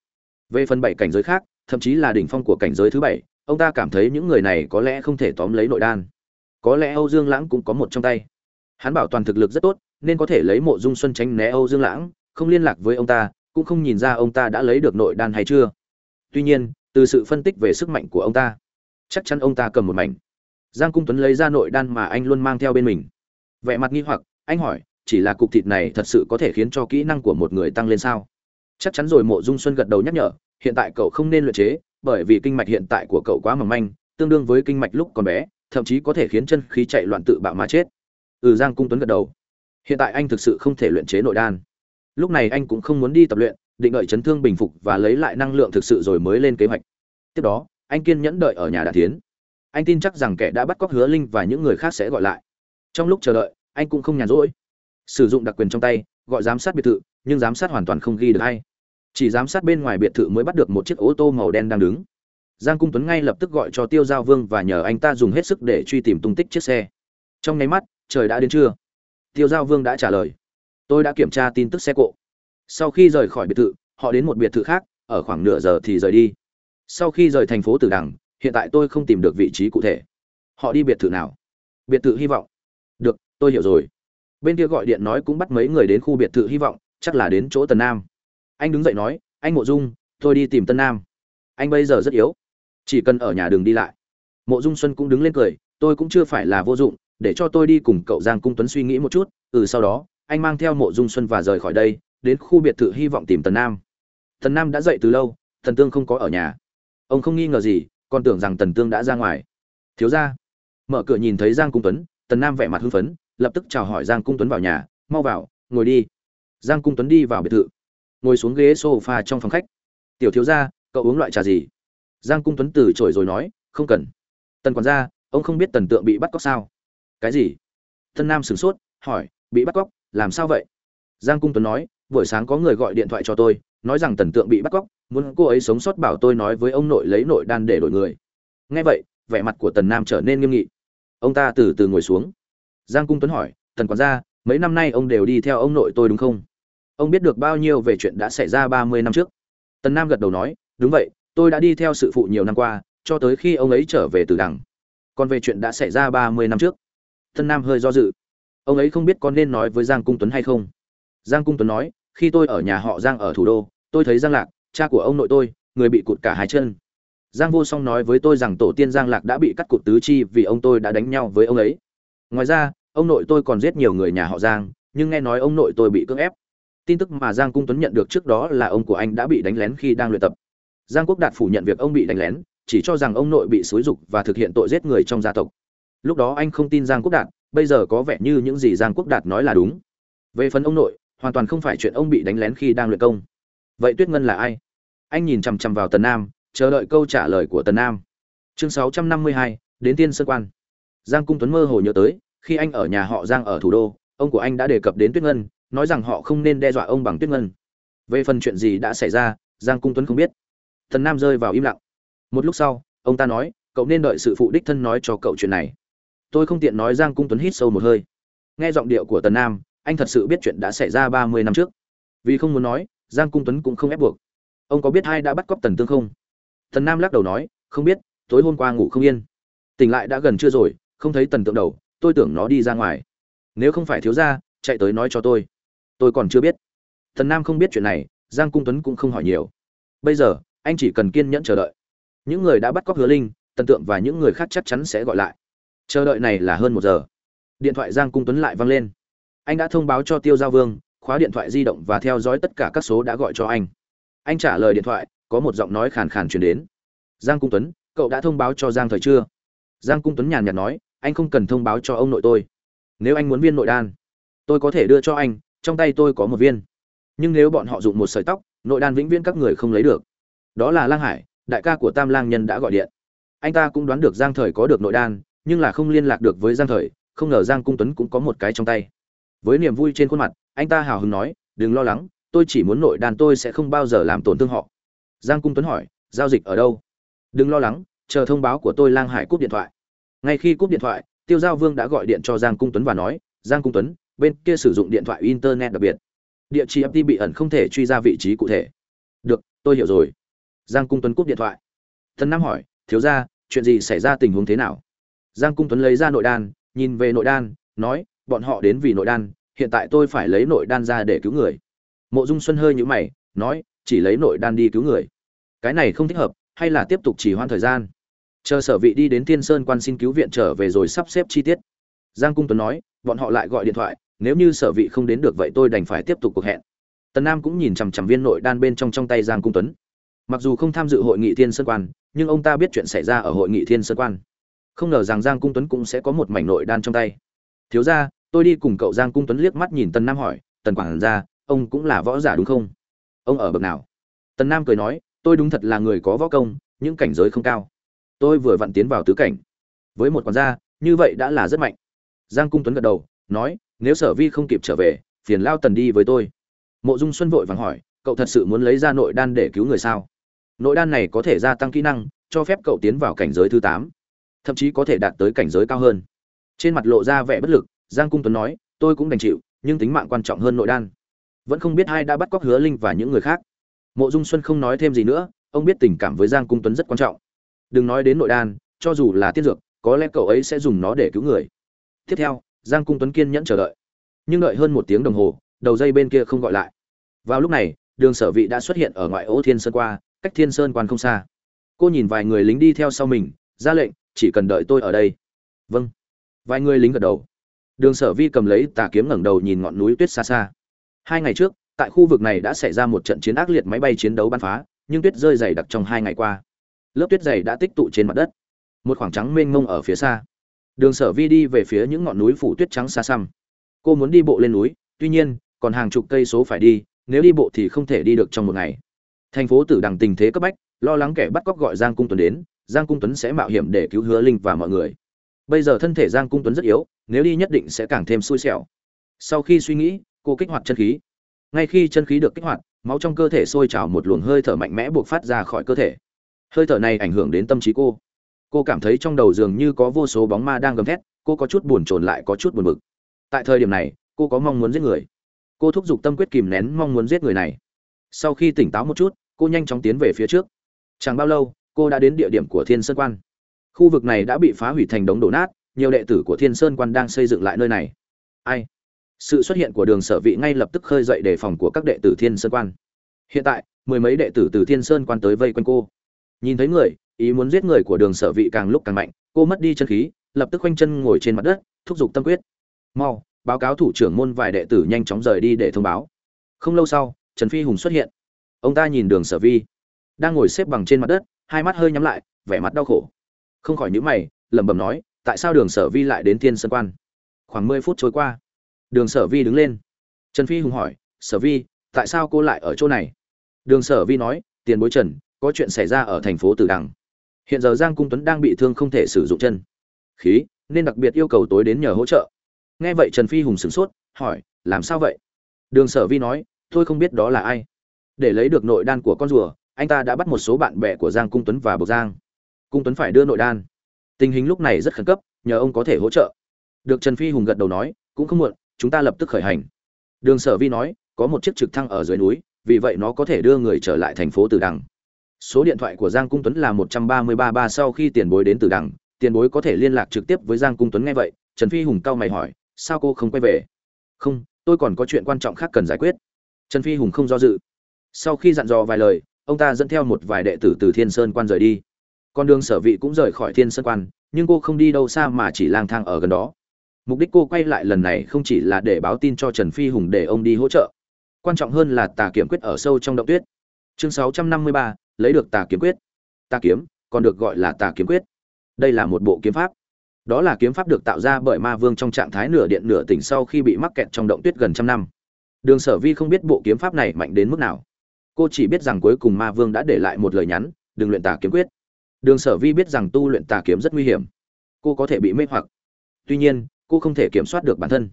Về phần bảy cảnh giới khác, thậm chí là đỉnh phong của cảnh giới thứ bảy, ông ta cảm thấy những người này có lẽ không thể tóm lấy nội đan. Có lẽ âu dương lãng cũng có một trong tay. Hắn bảo toàn thực lực rất tốt, nên có thể lấy mộ dung xuân tránh né âu dương lãng, không liên lạc với ông ta, cũng không nhìn ra ông ta đã lấy được nội đan hay chưa. Tuy nhiên, từ sự phân tích về sức mạnh của ông ta chắc chắn ông ta cầm một mảnh. Giang cung tuấn lấy ra nội đan mà anh luôn mang theo bên mình. Vẻ mặt nghi hoặc, anh hỏi, chỉ là cục thịt này thật sự có thể khiến cho kỹ năng của một người tăng lên sao? Chắc chắn rồi, mộ dung xuân gật đầu nhắc nhở, hiện tại cậu không nên luyện chế, bởi vì kinh mạch hiện tại của cậu quá mỏng manh, tương đương với kinh mạch lúc còn bé, thậm chí có thể khiến chân khí chạy loạn tự bạo mà chết. Ừ giang cung tuấn gật đầu. Hiện tại anh thực sự không thể luyện chế nội đan. Lúc này anh cũng không muốn đi tập luyện, định đợi chấn thương bình phục và lấy lại năng lượng thực sự rồi mới lên kế hoạch. Tiếp đó anh kiên nhẫn đợi ở nhà đạn tiến anh tin chắc rằng kẻ đã bắt cóc hứa linh và những người khác sẽ gọi lại. Trong lúc chờ đợi, anh cũng không nhàn rỗi. Sử dụng đặc quyền trong tay, gọi giám sát biệt thự, nhưng giám sát hoàn toàn không ghi được hay chỉ giám sát bên ngoài biệt thự mới bắt được một chiếc ô tô màu đen đang đứng. Giang cung tuấn ngay lập tức gọi cho tiêu giao vương và nhờ anh ta dùng hết sức để truy tìm tung tích chiếc xe. Trong nháy mắt, trời đã đến trưa. Tiêu giao vương đã trả lời. Tôi đã kiểm tra tin tức xe cộ. Sau khi rời khỏi biệt thự, họ đến một biệt thự khác, ở khoảng nửa giờ thì rời đi sau khi rời thành phố tử đằng, hiện tại tôi không tìm được vị trí cụ thể. Họ đi biệt thự nào? Biệt thự hy vọng. Được, tôi hiểu rồi. Bên kia gọi điện nói cũng bắt mấy người đến khu biệt thự hy vọng, chắc là đến chỗ tần nam. Anh đứng dậy nói, anh mộ dung, tôi đi tìm tân nam. Anh bây giờ rất yếu. Chỉ cần ở nhà đường đi lại. Mộ dung xuân cũng đứng lên cười, tôi cũng chưa phải là vô dụng, để cho tôi đi cùng cậu giang cung tuấn suy nghĩ một chút. Ừ sau đó, anh mang theo mộ dung xuân và rời khỏi đây, đến khu biệt thự hy vọng tìm tần nam. Tần nam đã dậy từ lâu thần tương không có ở nhà ông không nghi ngờ gì, còn tưởng rằng tần tương đã ra ngoài. Thiếu ra mở cửa nhìn thấy giang cung tuấn, tần nam vẻ mặt hưng phấn, lập tức chào hỏi giang cung tuấn vào nhà, mau vào, ngồi đi. Giang cung tuấn đi vào biệt thự, ngồi xuống ghế sofa trong phòng khách. Tiểu thiếu gia, cậu uống loại trà gì? Giang cung tuấn từ chối rồi nói, không cần. Tần quản gia, ông không biết tần tượng bị bắt cóc sao? Cái gì? Tân nam sửng sốt, hỏi, bị bắt cóc? Làm sao vậy? Giang cung tuấn nói, buổi sáng có người gọi điện thoại cho tôi nói rằng tần tượng bị bắt cóc, muốn cô ấy sống sót bảo tôi nói với ông nội lấy nội đan để đổi người. Nghe vậy, vẻ mặt của tần nam trở nên nghiêm nghị. Ông ta từ từ ngồi xuống. Giang cung tuấn hỏi, tần quản gia, mấy năm nay ông đều đi theo ông nội tôi đúng không? Ông biết được bao nhiêu về chuyện đã xảy ra ba mươi năm trước? Tần nam gật đầu nói, đúng vậy, tôi đã đi theo sự phụ nhiều năm qua, cho tới khi ông ấy trở về từ đằng. Còn về chuyện đã xảy ra ba mươi năm trước. Tần nam hơi do dự. Ông ấy không biết có nên nói với giang cung tuấn hay không? Giang cung tuấn nói, khi tôi ở nhà họ giang ở thủ đô tôi thấy giang lạc, cha của ông nội tôi, người bị cụt cả hai chân. Giang vô song nói với tôi rằng tổ tiên giang lạc đã bị cắt cụt tứ chi vì ông tôi đã đánh nhau với ông ấy. Ngoài ra, ông nội tôi còn giết nhiều người nhà họ giang, nhưng nghe nói ông nội tôi bị cưỡng ép. Tin tức mà giang cung tuấn nhận được trước đó là ông của anh đã bị đánh lén khi đang luyện tập. Giang quốc đạt phủ nhận việc ông bị đánh lén, chỉ cho rằng ông nội bị xúi dục và thực hiện tội giết người trong gia tộc. Lúc đó anh không tin giang quốc đạt, bây giờ có vẻ như những gì giang quốc đạt nói là đúng. Về phần ông nội, hoàn toàn không phải chuyện ông bị đánh lén khi đang luyện công vậy tuyết ngân là ai? Anh nhìn chằm chằm vào tần nam chờ đợi câu trả lời của tần nam. Chương 652, đến tiên sơn quan. Giang cung tuấn mơ hồ nhớ tới khi anh ở nhà họ giang ở thủ đô ông của anh đã đề cập đến tuyết ngân nói rằng họ không nên đe dọa ông bằng tuyết ngân. Về phần chuyện gì đã xảy ra giang cung tuấn không biết. Tần nam rơi vào im lặng. Một lúc sau ông ta nói cậu nên đợi sự phụ đích thân nói cho cậu chuyện này. Tôi không tiện nói giang cung tuấn hít sâu một hơi. Nghe giọng điệu của tần nam anh thật sự biết chuyện đã xảy ra ba mươi năm trước. Vì không muốn nói giang cung tuấn cũng không ép buộc. Ông có biết ai đã bắt cóc tần tương không? Tần nam lắc đầu nói, không biết, tối hôm qua ngủ không yên. Tỉnh lại đã gần trưa rồi, không thấy tần tượng đầu, tôi tưởng nó đi ra ngoài. Nếu không phải thiếu gia, chạy tới nói cho tôi. Tôi còn chưa biết. Tần nam không biết chuyện này, giang cung tuấn cũng không hỏi nhiều. Bây giờ, anh chỉ cần kiên nhẫn chờ đợi. Những người đã bắt cóc hứa linh, tần tượng và những người khác chắc chắn sẽ gọi lại. Chờ đợi này là hơn một giờ. Điện thoại giang cung tuấn lại vang lên. Anh đã thông báo cho tiêu giao vương khóa điện thoại di động và theo dõi tất cả các số đã gọi cho anh. Anh trả lời điện thoại, có một giọng nói khàn khàn chuyển đến. Giang cung tuấn, cậu đã thông báo cho giang thời chưa? Giang cung tuấn nhàn nhạt nói, anh không cần thông báo cho ông nội tôi. Nếu anh muốn viên nội đan, tôi có thể đưa cho anh, trong tay tôi có một viên. Nhưng nếu bọn họ dùng một sợi tóc, nội đan vĩnh viễn các người không lấy được. Đó là lang hải, đại ca của tam lang nhân đã gọi điện. Anh ta cũng đoán được giang thời có được nội đan, nhưng là không liên lạc được với giang thời, không ngờ giang cung tuấn cũng có một cái trong tay với niềm vui trên khuôn mặt, anh ta hào hứng nói, đừng lo lắng, tôi chỉ muốn nội đàn tôi sẽ không bao giờ làm tổn thương họ. Giang cung tuấn hỏi, giao dịch ở đâu? Đừng lo lắng, chờ thông báo của tôi lang hải cúp điện thoại. Ngay khi cúp điện thoại, tiêu giao vương đã gọi điện cho giang cung tuấn và nói, giang cung tuấn, bên kia sử dụng điện thoại internet đặc biệt. Địa chỉ ft bị ẩn không thể truy ra vị trí cụ thể. Được, tôi hiểu rồi. Giang cung tuấn cúp điện thoại. Thần nam hỏi, thiếu ra chuyện gì xảy ra tình huống thế nào? Giang cung tuấn lấy ra nội đan nhìn về nội đan nói bọn họ đến vì nội đan, hiện tại tôi phải lấy nội đan ra để cứu người. Mộ dung xuân hơi nhũ mày, nói, chỉ lấy nội đan đi cứu người. Cái này không thích hợp, hay là tiếp tục chỉ hoãn thời gian? Chờ sở vị đi đến tiên sơn quan xin cứu viện trở về rồi sắp xếp chi tiết. Giang cung tuấn nói, bọn họ lại gọi điện thoại, nếu như sở vị không đến được vậy tôi đành phải tiếp tục cuộc hẹn. Tần nam cũng nhìn chằm chằm viên nội đan bên trong trong tay giang cung tuấn. Mặc dù không tham dự hội nghị thiên sơn quan, nhưng ông ta biết chuyện xảy ra ở hội nghị thiên sơn quan. Không ngờ rằng giang cung tuấn cũng sẽ có một mảnh nội đan trong tay thiếu ra, tôi đi cùng cậu giang cung tuấn liếc mắt nhìn tần nam hỏi, tần quảng ra ông cũng là võ giả đúng không? Ông ở bậc nào? Tần nam cười nói, tôi đúng thật là người có võ công những cảnh giới không cao. Tôi vừa vặn tiến vào tứ cảnh. Với một quản gia, như vậy đã là rất mạnh. Giang cung tuấn gật đầu, nói, nếu sở vi không kịp trở về, phiền lao tần đi với tôi. Mộ dung xuân vội vàng hỏi, cậu thật sự muốn lấy ra nội đan để cứu người sao? Nội đan này có thể gia tăng kỹ năng, cho phép cậu tiến vào cảnh giới thứ tám, thậm chí có thể đạt tới cảnh giới cao hơn trên mặt lộ ra vẻ bất lực, giang cung tuấn nói, tôi cũng đành chịu, nhưng tính mạng quan trọng hơn nội đan. Vẫn không biết ai đã bắt cóc hứa linh và những người khác. Mộ dung xuân không nói thêm gì nữa, ông biết tình cảm với giang cung tuấn rất quan trọng. Đừng nói đến nội đan, cho dù là tiên dược, có lẽ cậu ấy sẽ dùng nó để cứu người. Tiếp theo, giang cung tuấn kiên nhẫn chờ đợi. Nhưng đợi hơn một tiếng đồng hồ, đầu dây bên kia không gọi lại. Vào lúc này, đường sở vị đã xuất hiện ở ngoại ô thiên sơn qua, cách thiên sơn quan không xa. Cô nhìn vài người lính đi theo sau mình, ra lệnh, chỉ cần đợi tôi ở đây. Vâng vài người lính gật đầu. Đường sở vi cầm lấy tà kiếm ngẩng đầu nhìn ngọn núi tuyết xa xa. Hai ngày trước, tại khu vực này đã xảy ra một trận chiến ác liệt máy bay chiến đấu bắn phá, nhưng tuyết rơi dày đặc trong hai ngày qua. Lớp tuyết dày đã tích tụ trên mặt đất. Một khoảng trắng mênh mông ở phía xa. Đường sở vi đi về phía những ngọn núi phủ tuyết trắng xa xăm. Cô muốn đi bộ lên núi, tuy nhiên, còn hàng chục cây số phải đi, nếu đi bộ thì không thể đi được trong một ngày. Thành phố tử đằng tình thế cấp bách, lo lắng kẻ bắt cóc gọi giang cung tuấn đến, giang cung tuấn sẽ mạo hiểm để cứu hứa linh và mọi người bây giờ thân thể giang cung tuấn rất yếu, nếu đi nhất định sẽ càng thêm xui xẻo. Sau khi suy nghĩ, cô kích hoạt chân khí. Ngay khi chân khí được kích hoạt, máu trong cơ thể sôi trào một luồng hơi thở mạnh mẽ buộc phát ra khỏi cơ thể. Hơi thở này ảnh hưởng đến tâm trí cô. Cô cảm thấy trong đầu dường như có vô số bóng ma đang gầm thét, cô có chút buồn chồn lại có chút buồn bực. Tại thời điểm này, cô có mong muốn giết người. Cô thúc giục tâm quyết kìm nén mong muốn giết người này. Sau khi tỉnh táo một chút, cô nhanh chóng tiến về phía trước. Chẳng bao lâu, cô đã đến địa điểm của thiên sơn quan khu vực này đã bị phá hủy thành đống đổ nát, nhiều đệ tử của thiên sơn quan đang xây dựng lại nơi này. Ai? Sự xuất hiện của đường sở vị ngay lập tức khơi dậy đề phòng của các đệ tử thiên sơn quan. Hiện tại, mười mấy đệ tử từ thiên sơn quan tới vây quanh cô. Nhìn thấy người, ý muốn giết người của đường sở vị càng lúc càng mạnh, cô mất đi chân khí, lập tức khoanh chân ngồi trên mặt đất, thúc giục tâm quyết. Mau, báo cáo thủ trưởng môn vài đệ tử nhanh chóng rời đi để thông báo. Không lâu sau, trần phi hùng xuất hiện. Ông ta nhìn đường sở vi. Đang ngồi xếp bằng trên mặt đất, hai mắt hơi nhắm lại, vẻ mặt đau khổ không khỏi nhíu mày, lẩm bẩm nói, tại sao đường sở vi lại đến thiên sơn quan? Khoảng mười phút trôi qua. Đường sở vi đứng lên. Trần phi hùng hỏi, sở vi, tại sao cô lại ở chỗ này? Đường sở vi nói, tiền bối trần, có chuyện xảy ra ở thành phố tử đằng. Hiện giờ giang cung tuấn đang bị thương không thể sử dụng chân. Khí, nên đặc biệt yêu cầu tối đến nhờ hỗ trợ. Nghe vậy trần phi hùng sửng sốt, hỏi, làm sao vậy? Đường sở vi nói, tôi không biết đó là ai. Để lấy được nội đan của con rùa, anh ta đã bắt một số bạn bè của giang cung tuấn và bộc giang cung tuấn phải đưa nội đan. Tình hình lúc này rất khẩn cấp, nhờ ông có thể hỗ trợ. Được trần phi hùng gật đầu nói, cũng không muộn, chúng ta lập tức khởi hành. Đường sở vi nói, có một chiếc trực thăng ở dưới núi, vì vậy nó có thể đưa người trở lại thành phố từ đằng. Số điện thoại của giang cung tuấn là một trăm ba mươi ba ba sau khi tiền bối đến từ đằng, tiền bối có thể liên lạc trực tiếp với giang cung tuấn nghe vậy, trần phi hùng cau mày hỏi, sao cô không quay về? Không, tôi còn có chuyện quan trọng khác cần giải quyết. Trần phi hùng không do dự. Sau khi dặn dò vài lời, ông ta dẫn theo một vài đệ tử từ thiên sơn quan rời đi con đường sở vị cũng rời khỏi thiên sơn quan nhưng cô không đi đâu xa mà chỉ lang thang ở gần đó. Mục đích cô quay lại lần này không chỉ là để báo tin cho trần phi hùng để ông đi hỗ trợ quan trọng hơn là tà kiểm quyết ở sâu trong động tuyết. Chương 653, lấy được tà kiếm quyết. Tà kiếm còn được gọi là tà kiếm quyết. Đây là một bộ kiếm pháp. Đó là kiếm pháp được tạo ra bởi ma vương trong trạng thái nửa điện nửa tỉnh sau khi bị mắc kẹt trong động tuyết gần trăm năm. Đường sở vi không biết bộ kiếm pháp này mạnh đến mức nào. Cô chỉ biết rằng cuối cùng ma vương đã để lại một lời nhắn đừng luyện tà kiếm quyết đường sở vi biết rằng tu luyện tà kiếm rất nguy hiểm. Cô có thể bị mê hoặc. Tuy nhiên, cô không thể kiểm soát được bản thân.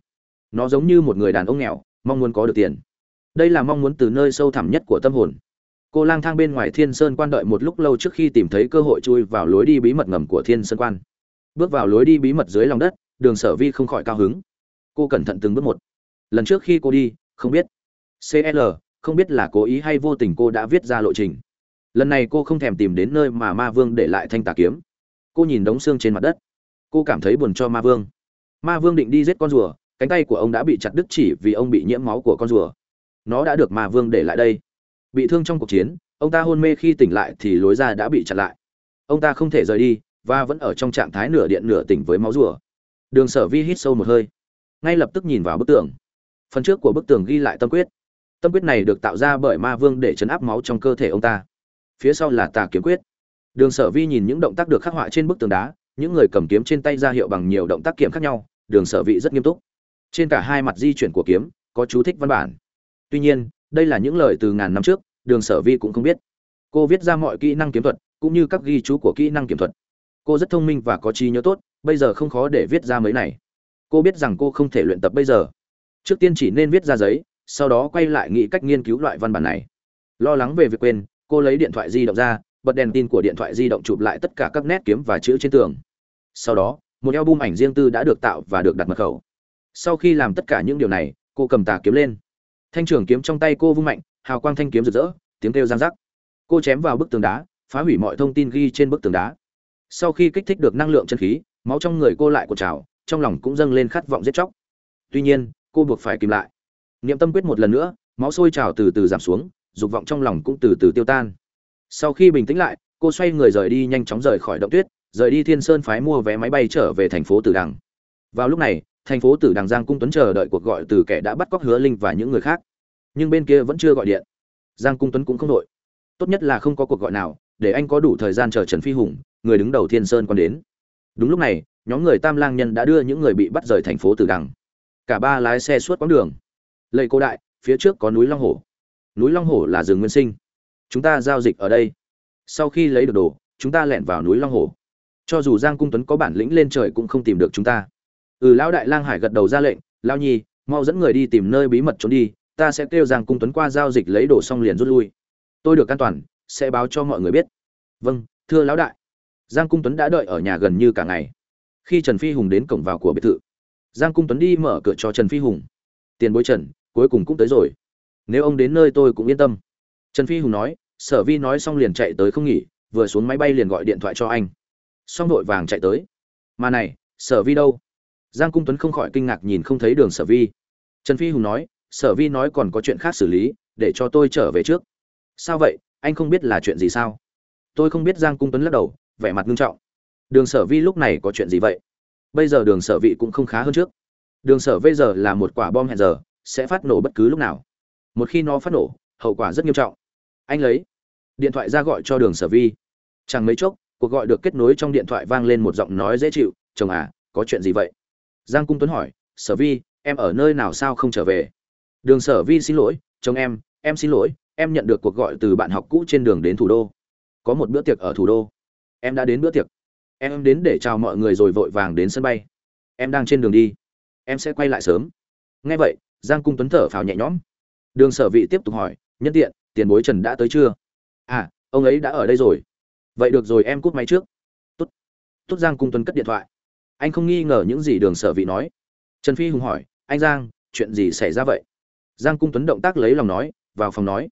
Nó giống như một người đàn ông nghèo, mong muốn có được tiền. Đây là mong muốn từ nơi sâu thẳm nhất của tâm hồn. Cô lang thang bên ngoài thiên sơn quan đợi một lúc lâu trước khi tìm thấy cơ hội chui vào lối đi bí mật ngầm của thiên sơn quan. Bước vào lối đi bí mật dưới lòng đất, đường sở vi không khỏi cao hứng. Cô cẩn thận từng bước một. Lần trước khi cô đi, không biết. Cl không biết là cố ý hay vô tình cô đã viết ra lộ trình lần này cô không thèm tìm đến nơi mà ma vương để lại thanh tà kiếm. Cô nhìn đống xương trên mặt đất. Cô cảm thấy buồn cho ma vương. Ma vương định đi giết con rùa, cánh tay của ông đã bị chặt đứt chỉ vì ông bị nhiễm máu của con rùa. Nó đã được ma vương để lại đây. Bị thương trong cuộc chiến, ông ta hôn mê khi tỉnh lại thì lối ra đã bị chặn lại. Ông ta không thể rời đi và vẫn ở trong trạng thái nửa điện nửa tỉnh với máu rùa. Đường sở vi hít sâu một hơi. Ngay lập tức nhìn vào bức tường. Phần trước của bức tường ghi lại tâm quyết. Tâm quyết này được tạo ra bởi ma vương để chấn áp máu trong cơ thể ông ta phía sau là tà kiếm quyết. Đường sở vi nhìn những động tác được khắc họa trên bức tường đá, những người cầm kiếm trên tay ra hiệu bằng nhiều động tác kiếm khác nhau, đường sở vị rất nghiêm túc. Trên cả hai mặt di chuyển của kiếm, có chú thích văn bản. Tuy nhiên, đây là những lời từ ngàn năm trước, đường sở vi cũng không biết. Cô viết ra mọi kỹ năng kiếm thuật, cũng như các ghi chú của kỹ năng kiếm thuật. Cô rất thông minh và có trí nhớ tốt, bây giờ không khó để viết ra mấy này. Cô biết rằng cô không thể luyện tập bây giờ. Trước tiên chỉ nên viết ra giấy, sau đó quay lại nghĩ cách nghiên cứu loại văn bản này. Lo lắng về việc quên cô lấy điện thoại di động ra, bật đèn tin của điện thoại di động chụp lại tất cả các nét kiếm và chữ trên tường. Sau đó, một album ảnh riêng tư đã được tạo và được đặt mật khẩu. Sau khi làm tất cả những điều này, cô cầm tà kiếm lên. Thanh trường kiếm trong tay cô vung mạnh, hào quang thanh kiếm rực rỡ, tiếng kêu giang rắc. Cô chém vào bức tường đá, phá hủy mọi thông tin ghi trên bức tường đá. Sau khi kích thích được năng lượng chân khí, máu trong người cô lại cột trào, trong lòng cũng dâng lên khát vọng giết chóc. Tuy nhiên, cô buộc phải kìm lại. Niệm tâm quyết một lần nữa, máu sôi trào từ từ giảm xuống dục vọng trong lòng cũng từ từ tiêu tan. Sau khi bình tĩnh lại, cô xoay người rời đi nhanh chóng rời khỏi động tuyết, rời đi thiên sơn phái mua vé máy bay trở về thành phố tử đằng. Vào lúc này, thành phố tử đằng giang cung tuấn chờ đợi cuộc gọi từ kẻ đã bắt cóc hứa linh và những người khác. Nhưng bên kia vẫn chưa gọi điện. Giang cung tuấn cũng không đội. Tốt nhất là không có cuộc gọi nào, để anh có đủ thời gian chờ trần phi hùng, người đứng đầu thiên sơn còn đến. Đúng lúc này, nhóm người tam lang nhân đã đưa những người bị bắt rời thành phố tử đằng. Cả ba lái xe suốt quãng đường. Lầy cô đại, phía trước có núi long hổ núi long hổ là rừng nguyên sinh. Chúng ta giao dịch ở đây. Sau khi lấy được đồ, chúng ta lẻn vào núi long hổ. Cho dù giang cung tuấn có bản lĩnh lên trời cũng không tìm được chúng ta. Ừ lão đại lang hải gật đầu ra lệnh lao nhi, mau dẫn người đi tìm nơi bí mật trốn đi, ta sẽ kêu giang cung tuấn qua giao dịch lấy đồ xong liền rút lui. Tôi được an toàn, sẽ báo cho mọi người biết. Vâng thưa lão đại. Giang cung tuấn đã đợi ở nhà gần như cả ngày. Khi trần phi hùng đến cổng vào của biệt thự, giang cung tuấn đi mở cửa cho trần phi hùng. Tiền bối trần, cuối cùng cũng tới rồi nếu ông đến nơi tôi cũng yên tâm. Trần phi hùng nói, sở vi nói xong liền chạy tới không nghỉ, vừa xuống máy bay liền gọi điện thoại cho anh. Xong đội vàng chạy tới. Mà này, sở vi đâu? Giang cung tuấn không khỏi kinh ngạc nhìn không thấy đường sở vi. Trần phi hùng nói, sở vi nói còn có chuyện khác xử lý, để cho tôi trở về trước. Sao vậy? Anh không biết là chuyện gì sao? Tôi không biết giang cung tuấn lắc đầu, vẻ mặt nghiêm trọng. Đường sở vi lúc này có chuyện gì vậy? Bây giờ đường sở vị cũng không khá hơn trước. Đường sở bây giờ là một quả bom hẹn giờ, sẽ phát nổ bất cứ lúc nào một khi nó phát nổ, hậu quả rất nghiêm trọng. Anh lấy. Điện thoại ra gọi cho đường sở vi. Chẳng mấy chốc, cuộc gọi được kết nối trong điện thoại vang lên một giọng nói dễ chịu, chồng à có chuyện gì vậy? Giang cung tuấn hỏi, sở vi, em ở nơi nào sao không trở về? Đường sở vi xin lỗi, chồng em em xin lỗi, em nhận được cuộc gọi từ bạn học cũ trên đường đến thủ đô. Có một bữa tiệc ở thủ đô. Em đã đến bữa tiệc. Em đến để chào mọi người rồi vội vàng đến sân bay. Em đang trên đường đi. Em sẽ quay lại sớm. Nghe vậy, giang cung tuấn thở phào nhẹ nhõm đường sở vị tiếp tục hỏi, nhân tiện, tiền bối trần đã tới chưa? À ông ấy đã ở đây rồi. Vậy được rồi, em cút máy trước. Tốt. Tốt giang cung tuấn cất điện thoại. Anh không nghi ngờ những gì đường sở vị nói. Trần phi hùng hỏi, anh giang, chuyện gì xảy ra vậy? Giang cung tuấn động tác lấy lòng nói, vào phòng nói.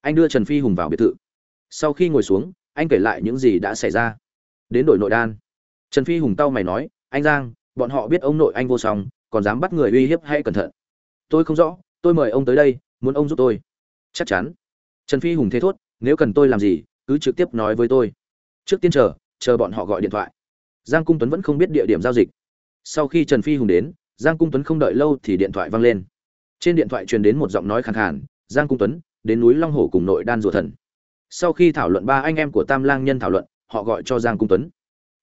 Anh đưa trần phi hùng vào biệt thự. Sau khi ngồi xuống, anh kể lại những gì đã xảy ra. Đến đổi nội đan. Trần phi hùng tao mày nói, anh giang, bọn họ biết ông nội anh vô song, còn dám bắt người uy hiếp hay cẩn thận. Tôi không rõ, tôi mời ông tới đây muốn ông giúp tôi. Chắc chắn. Trần phi hùng thế thốt, nếu cần tôi làm gì, cứ trực tiếp nói với tôi. Trước tiên chờ chờ bọn họ gọi điện thoại. Giang cung tuấn vẫn không biết địa điểm giao dịch. Sau khi trần phi hùng đến, giang cung tuấn không đợi lâu thì điện thoại vang lên. Trên điện thoại truyền đến một giọng nói khàn khàn, giang cung tuấn, đến núi long hồ cùng nội đan rùa thần. Sau khi thảo luận ba anh em của tam lang nhân thảo luận, họ gọi cho giang cung tuấn.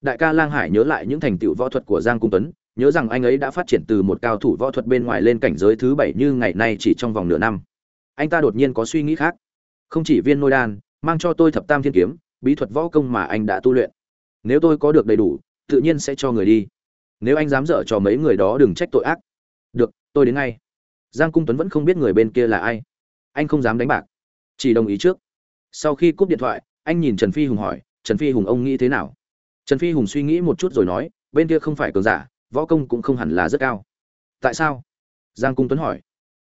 Đại ca lang hải nhớ lại những thành tựu võ thuật của giang cung tuấn, nhớ rằng anh ấy đã phát triển từ một cao thủ võ thuật bên ngoài lên cảnh giới thứ bảy như ngày nay chỉ trong vòng nửa năm anh ta đột nhiên có suy nghĩ khác. Không chỉ viên nôi đan, mang cho tôi thập tam thiên kiếm, bí thuật võ công mà anh đã tu luyện. Nếu tôi có được đầy đủ, tự nhiên sẽ cho người đi. Nếu anh dám dở cho mấy người đó đừng trách tội ác. Được, tôi đến ngay. Giang cung tuấn vẫn không biết người bên kia là ai. Anh không dám đánh bạc. Chỉ đồng ý trước. Sau khi cúp điện thoại, anh nhìn trần phi hùng hỏi, trần phi hùng ông nghĩ thế nào? Trần phi hùng suy nghĩ một chút rồi nói, bên kia không phải cường giả, võ công cũng không hẳn là rất cao. Tại sao? Giang cung tuấn hỏi.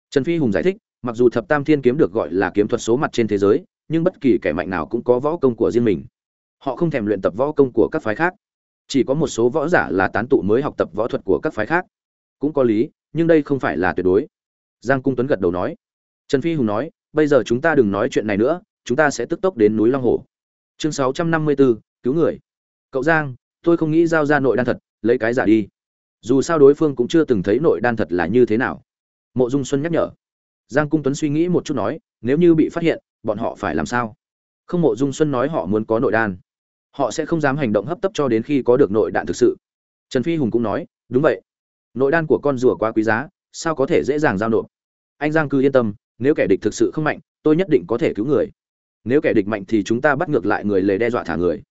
Trần phi hùng giải thích mặc dù thập tam thiên kiếm được gọi là kiếm thuật số mặt trên thế giới, nhưng bất kỳ kẻ mạnh nào cũng có võ công của riêng mình. Họ không thèm luyện tập võ công của các phái khác. Chỉ có một số võ giả là tán tụ mới học tập võ thuật của các phái khác. Cũng có lý, nhưng đây không phải là tuyệt đối. Giang cung tuấn gật đầu nói. Trần phi hùng nói, bây giờ chúng ta đừng nói chuyện này nữa, chúng ta sẽ tức tốc đến núi long hồ. Chương sáu trăm năm mươi bốn cứu người. Cậu giang, tôi không nghĩ giao ra nội đan thật, lấy cái giả đi. Dù sao đối phương cũng chưa từng thấy nội đan thật là như thế nào. Mộ dung xuân nhắc nhở giang cung tuấn suy nghĩ một chút nói, nếu như bị phát hiện, bọn họ phải làm sao? Không mộ dung xuân nói họ muốn có nội đan. Họ sẽ không dám hành động hấp tấp cho đến khi có được nội đạn thực sự. Trần phi hùng cũng nói, đúng vậy. Nội đan của con rùa quá quý giá, sao có thể dễ dàng giao nộp? Anh giang cứ yên tâm, nếu kẻ địch thực sự không mạnh, tôi nhất định có thể cứu người. Nếu kẻ địch mạnh thì chúng ta bắt ngược lại người lề đe dọa thả người.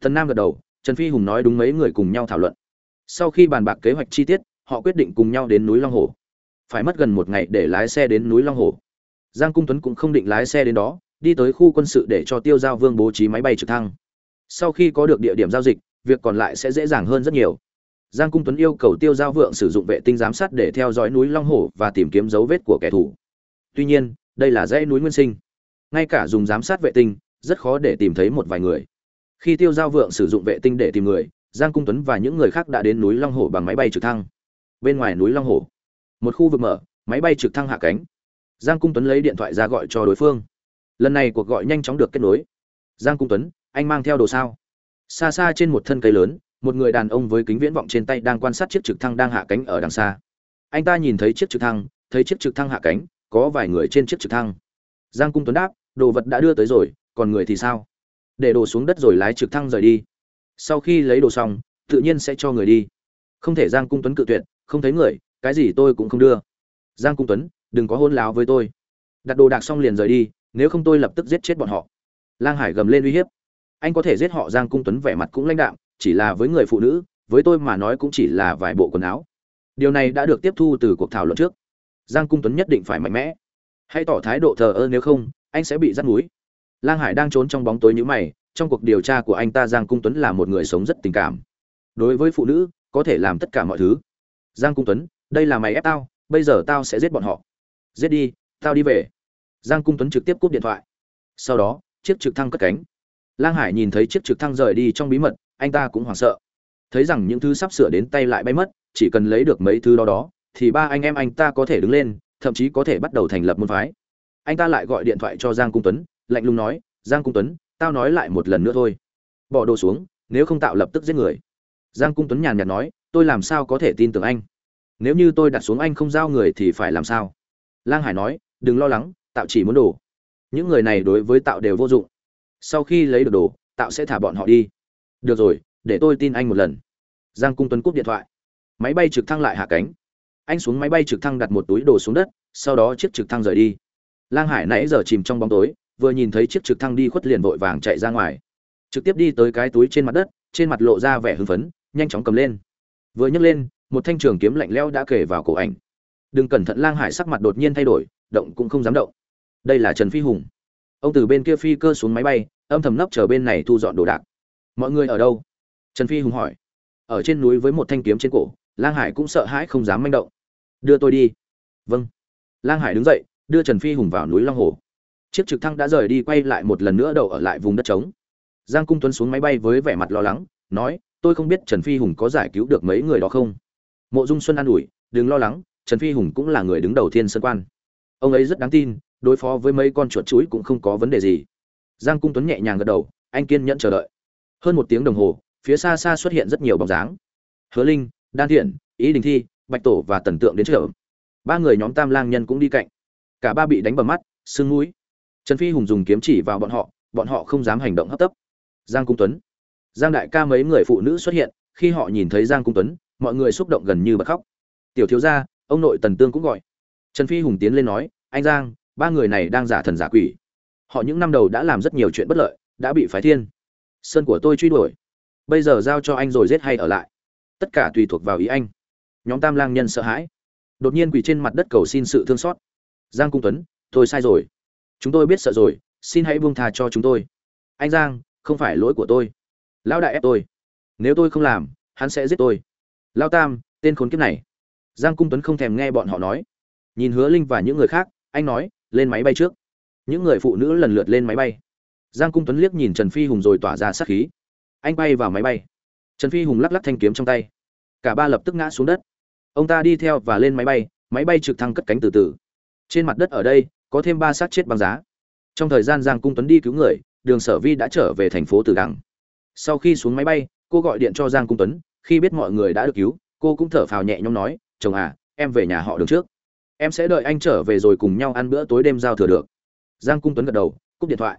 Thần nam gật đầu, trần phi hùng nói đúng mấy người cùng nhau thảo luận. Sau khi bàn bạc kế hoạch chi tiết, họ quyết định cùng nhau đến núi long hồ phải mất gần một ngày để lái xe đến núi long hồ. Giang cung tuấn cũng không định lái xe đến đó, đi tới khu quân sự để cho tiêu giao vương bố trí máy bay trực thăng. Sau khi có được địa điểm giao dịch, việc còn lại sẽ dễ dàng hơn rất nhiều. Giang cung tuấn yêu cầu tiêu giao vượng sử dụng vệ tinh giám sát để theo dõi núi long hồ và tìm kiếm dấu vết của kẻ thù. Tuy nhiên, đây là dãy núi nguyên sinh. Ngay cả dùng giám sát vệ tinh, rất khó để tìm thấy một vài người. Khi tiêu giao vượng sử dụng vệ tinh để tìm người, giang cung tuấn và những người khác đã đến núi long hồ bằng máy bay trực thăng. Bên ngoài núi long hồ một khu vực mở, máy bay trực thăng hạ cánh. Giang cung tuấn lấy điện thoại ra gọi cho đối phương. Lần này cuộc gọi nhanh chóng được kết nối. Giang cung tuấn, anh mang theo đồ sao? Xa xa trên một thân cây lớn, một người đàn ông với kính viễn vọng trên tay đang quan sát chiếc trực thăng đang hạ cánh ở đằng xa. Anh ta nhìn thấy chiếc trực thăng, thấy chiếc trực thăng hạ cánh, có vài người trên chiếc trực thăng. Giang cung tuấn đáp, đồ vật đã đưa tới rồi, còn người thì sao? Để đồ xuống đất rồi lái trực thăng rời đi. Sau khi lấy đồ xong, tự nhiên sẽ cho người đi. Không thể giang cung tuấn cự tuyệt, không thấy người cái gì tôi cũng không đưa. Giang cung tuấn, đừng có hôn láo với tôi. Đặt đồ đạc xong liền rời đi, nếu không tôi lập tức giết chết bọn họ. Lang hải gầm lên uy hiếp. Anh có thể giết họ, giang cung tuấn vẻ mặt cũng lãnh đạm, chỉ là với người phụ nữ, với tôi mà nói cũng chỉ là vài bộ quần áo. Điều này đã được tiếp thu từ cuộc thảo luận trước. Giang cung tuấn nhất định phải mạnh mẽ. Hãy tỏ thái độ thờ ơ, nếu không, anh sẽ bị dắt núi. Lang hải đang trốn trong bóng tối như mày, trong cuộc điều tra của anh ta, giang cung tuấn là một người sống rất tình cảm. Đối với phụ nữ, có thể làm tất cả mọi thứ. Giang cung tuấn đây là mày ép tao, bây giờ tao sẽ giết bọn họ. Giết đi, tao đi về. Giang cung tuấn trực tiếp cúp điện thoại. Sau đó, chiếc trực thăng cất cánh. Lang hải nhìn thấy chiếc trực thăng rời đi trong bí mật, anh ta cũng hoảng sợ. Thấy rằng những thứ sắp sửa đến tay lại bay mất, chỉ cần lấy được mấy thứ đó đó, thì ba anh em anh ta có thể đứng lên, thậm chí có thể bắt đầu thành lập môn phái. Anh ta lại gọi điện thoại cho giang cung tuấn, lạnh lùng nói, giang cung tuấn, tao nói lại một lần nữa thôi. Bỏ đồ xuống, nếu không tạo lập tức giết người. Giang cung tuấn nhàn nhạt nói, tôi làm sao có thể tin tưởng anh? Nếu như tôi đặt xuống anh không giao người thì phải làm sao? Lang hải nói, đừng lo lắng, tạo chỉ muốn đồ. Những người này đối với tạo đều vô dụng. Sau khi lấy được đồ, tạo sẽ thả bọn họ đi. Được rồi, để tôi tin anh một lần. Giang cung tuấn cúp điện thoại. Máy bay trực thăng lại hạ cánh. Anh xuống máy bay trực thăng đặt một túi đồ xuống đất, sau đó chiếc trực thăng rời đi. Lang hải nãy giờ chìm trong bóng tối, vừa nhìn thấy chiếc trực thăng đi khuất liền vội vàng chạy ra ngoài. Trực tiếp đi tới cái túi trên mặt đất, trên mặt lộ ra vẻ hưng phấn, nhanh chóng cầm lên. Vừa nhấc lên một thanh trường kiếm lạnh lẽo đã kề vào cổ ảnh. Đừng cẩn thận, lang hải sắc mặt đột nhiên thay đổi, động cũng không dám động. Đây là trần phi hùng. Ông từ bên kia phi cơ xuống máy bay, âm thầm nấp chờ bên này thu dọn đồ đạc. Mọi người ở đâu? Trần phi hùng hỏi. Ở trên núi với một thanh kiếm trên cổ, lang hải cũng sợ hãi không dám manh động. Đưa tôi đi. Vâng. Lang hải đứng dậy, đưa trần phi hùng vào núi long hồ. Chiếc trực thăng đã rời đi quay lại một lần nữa đậu ở lại vùng đất trống. Giang cung tuấn xuống máy bay với vẻ mặt lo lắng, nói, tôi không biết trần phi hùng có giải cứu được mấy người đó không? Mộ dung xuân an ủi, đừng lo lắng, trần phi hùng cũng là người đứng đầu thiên sơn quan. Ông ấy rất đáng tin, đối phó với mấy con chuột chuối cũng không có vấn đề gì. Giang cung tuấn nhẹ nhàng gật đầu, anh kiên nhẫn chờ đợi. Hơn một tiếng đồng hồ, phía xa xa xuất hiện rất nhiều bóng dáng. Hứa linh, đan thiện, ý đình thi, bạch tổ và tần tượng đến chợ. Ba người nhóm tam lang nhân cũng đi cạnh. Cả ba bị đánh bầm mắt, sưng mũi. Trần phi hùng dùng kiếm chỉ vào bọn họ bọn họ không dám hành động hấp tấp. Giang cung tuấn. Giang đại ca mấy người phụ nữ xuất hiện, khi họ nhìn thấy giang cung tuấn mọi người xúc động gần như bật khóc. Tiểu thiếu gia, ông nội tần tương cũng gọi. Trần phi hùng tiến lên nói, anh giang, ba người này đang giả thần giả quỷ. Họ những năm đầu đã làm rất nhiều chuyện bất lợi, đã bị phái thiên. Sơn của tôi truy đuổi. Bây giờ giao cho anh rồi giết hay ở lại. Tất cả tùy thuộc vào ý anh. Nhóm tam lang nhân sợ hãi. Đột nhiên quỳ trên mặt đất cầu xin sự thương xót. Giang cung tuấn, tôi sai rồi. Chúng tôi biết sợ rồi, xin hãy buông tha cho chúng tôi. Anh giang, không phải lỗi của tôi. Lão đại ép tôi. Nếu tôi không làm, hắn sẽ giết tôi lao tam, tên khốn kiếp này. Giang cung tuấn không thèm nghe bọn họ nói. Nhìn hứa linh và những người khác, anh nói, lên máy bay trước. Những người phụ nữ lần lượt lên máy bay. Giang cung tuấn liếc nhìn trần phi hùng rồi tỏa ra sát khí. Anh bay vào máy bay. Trần phi hùng lắc lắc thanh kiếm trong tay. Cả ba lập tức ngã xuống đất. Ông ta đi theo và lên máy bay máy bay trực thăng cất cánh từ từ. Trên mặt đất ở đây, có thêm ba xác chết băng giá. Trong thời gian giang cung tuấn đi cứu người, đường sở vi đã trở về thành phố từ đằng. Sau khi xuống máy bay, cô gọi điện cho giang cung tuấn khi biết mọi người đã được cứu, cô cũng thở phào nhẹ nhõm nói, chồng à em về nhà họ đường trước. Em sẽ đợi anh trở về rồi cùng nhau ăn bữa tối đêm giao thừa được. Giang cung tuấn gật đầu, cúp điện thoại.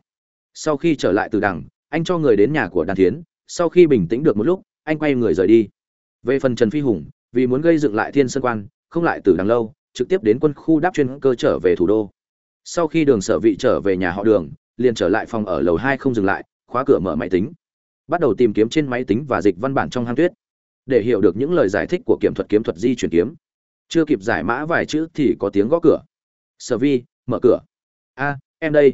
Sau khi trở lại từ đằng, anh cho người đến nhà của đàn thiến. Sau khi bình tĩnh được một lúc, anh quay người rời đi. Về phần trần phi hùng, vì muốn gây dựng lại thiên sơn quan, không lại từ đằng lâu, trực tiếp đến quân khu đáp chuyên cơ trở về thủ đô. Sau khi đường sở vị trở về nhà họ đường, liền trở lại phòng ở lầu hai không dừng lại, khóa cửa mở máy tính. Bắt đầu tìm kiếm trên máy tính và dịch văn bản trong hang tuyết để hiểu được những lời giải thích của kiểm thuật kiếm thuật di chuyển kiếm. Chưa kịp giải mã vài chữ thì có tiếng gõ cửa. Sở vi mở cửa. A em đây.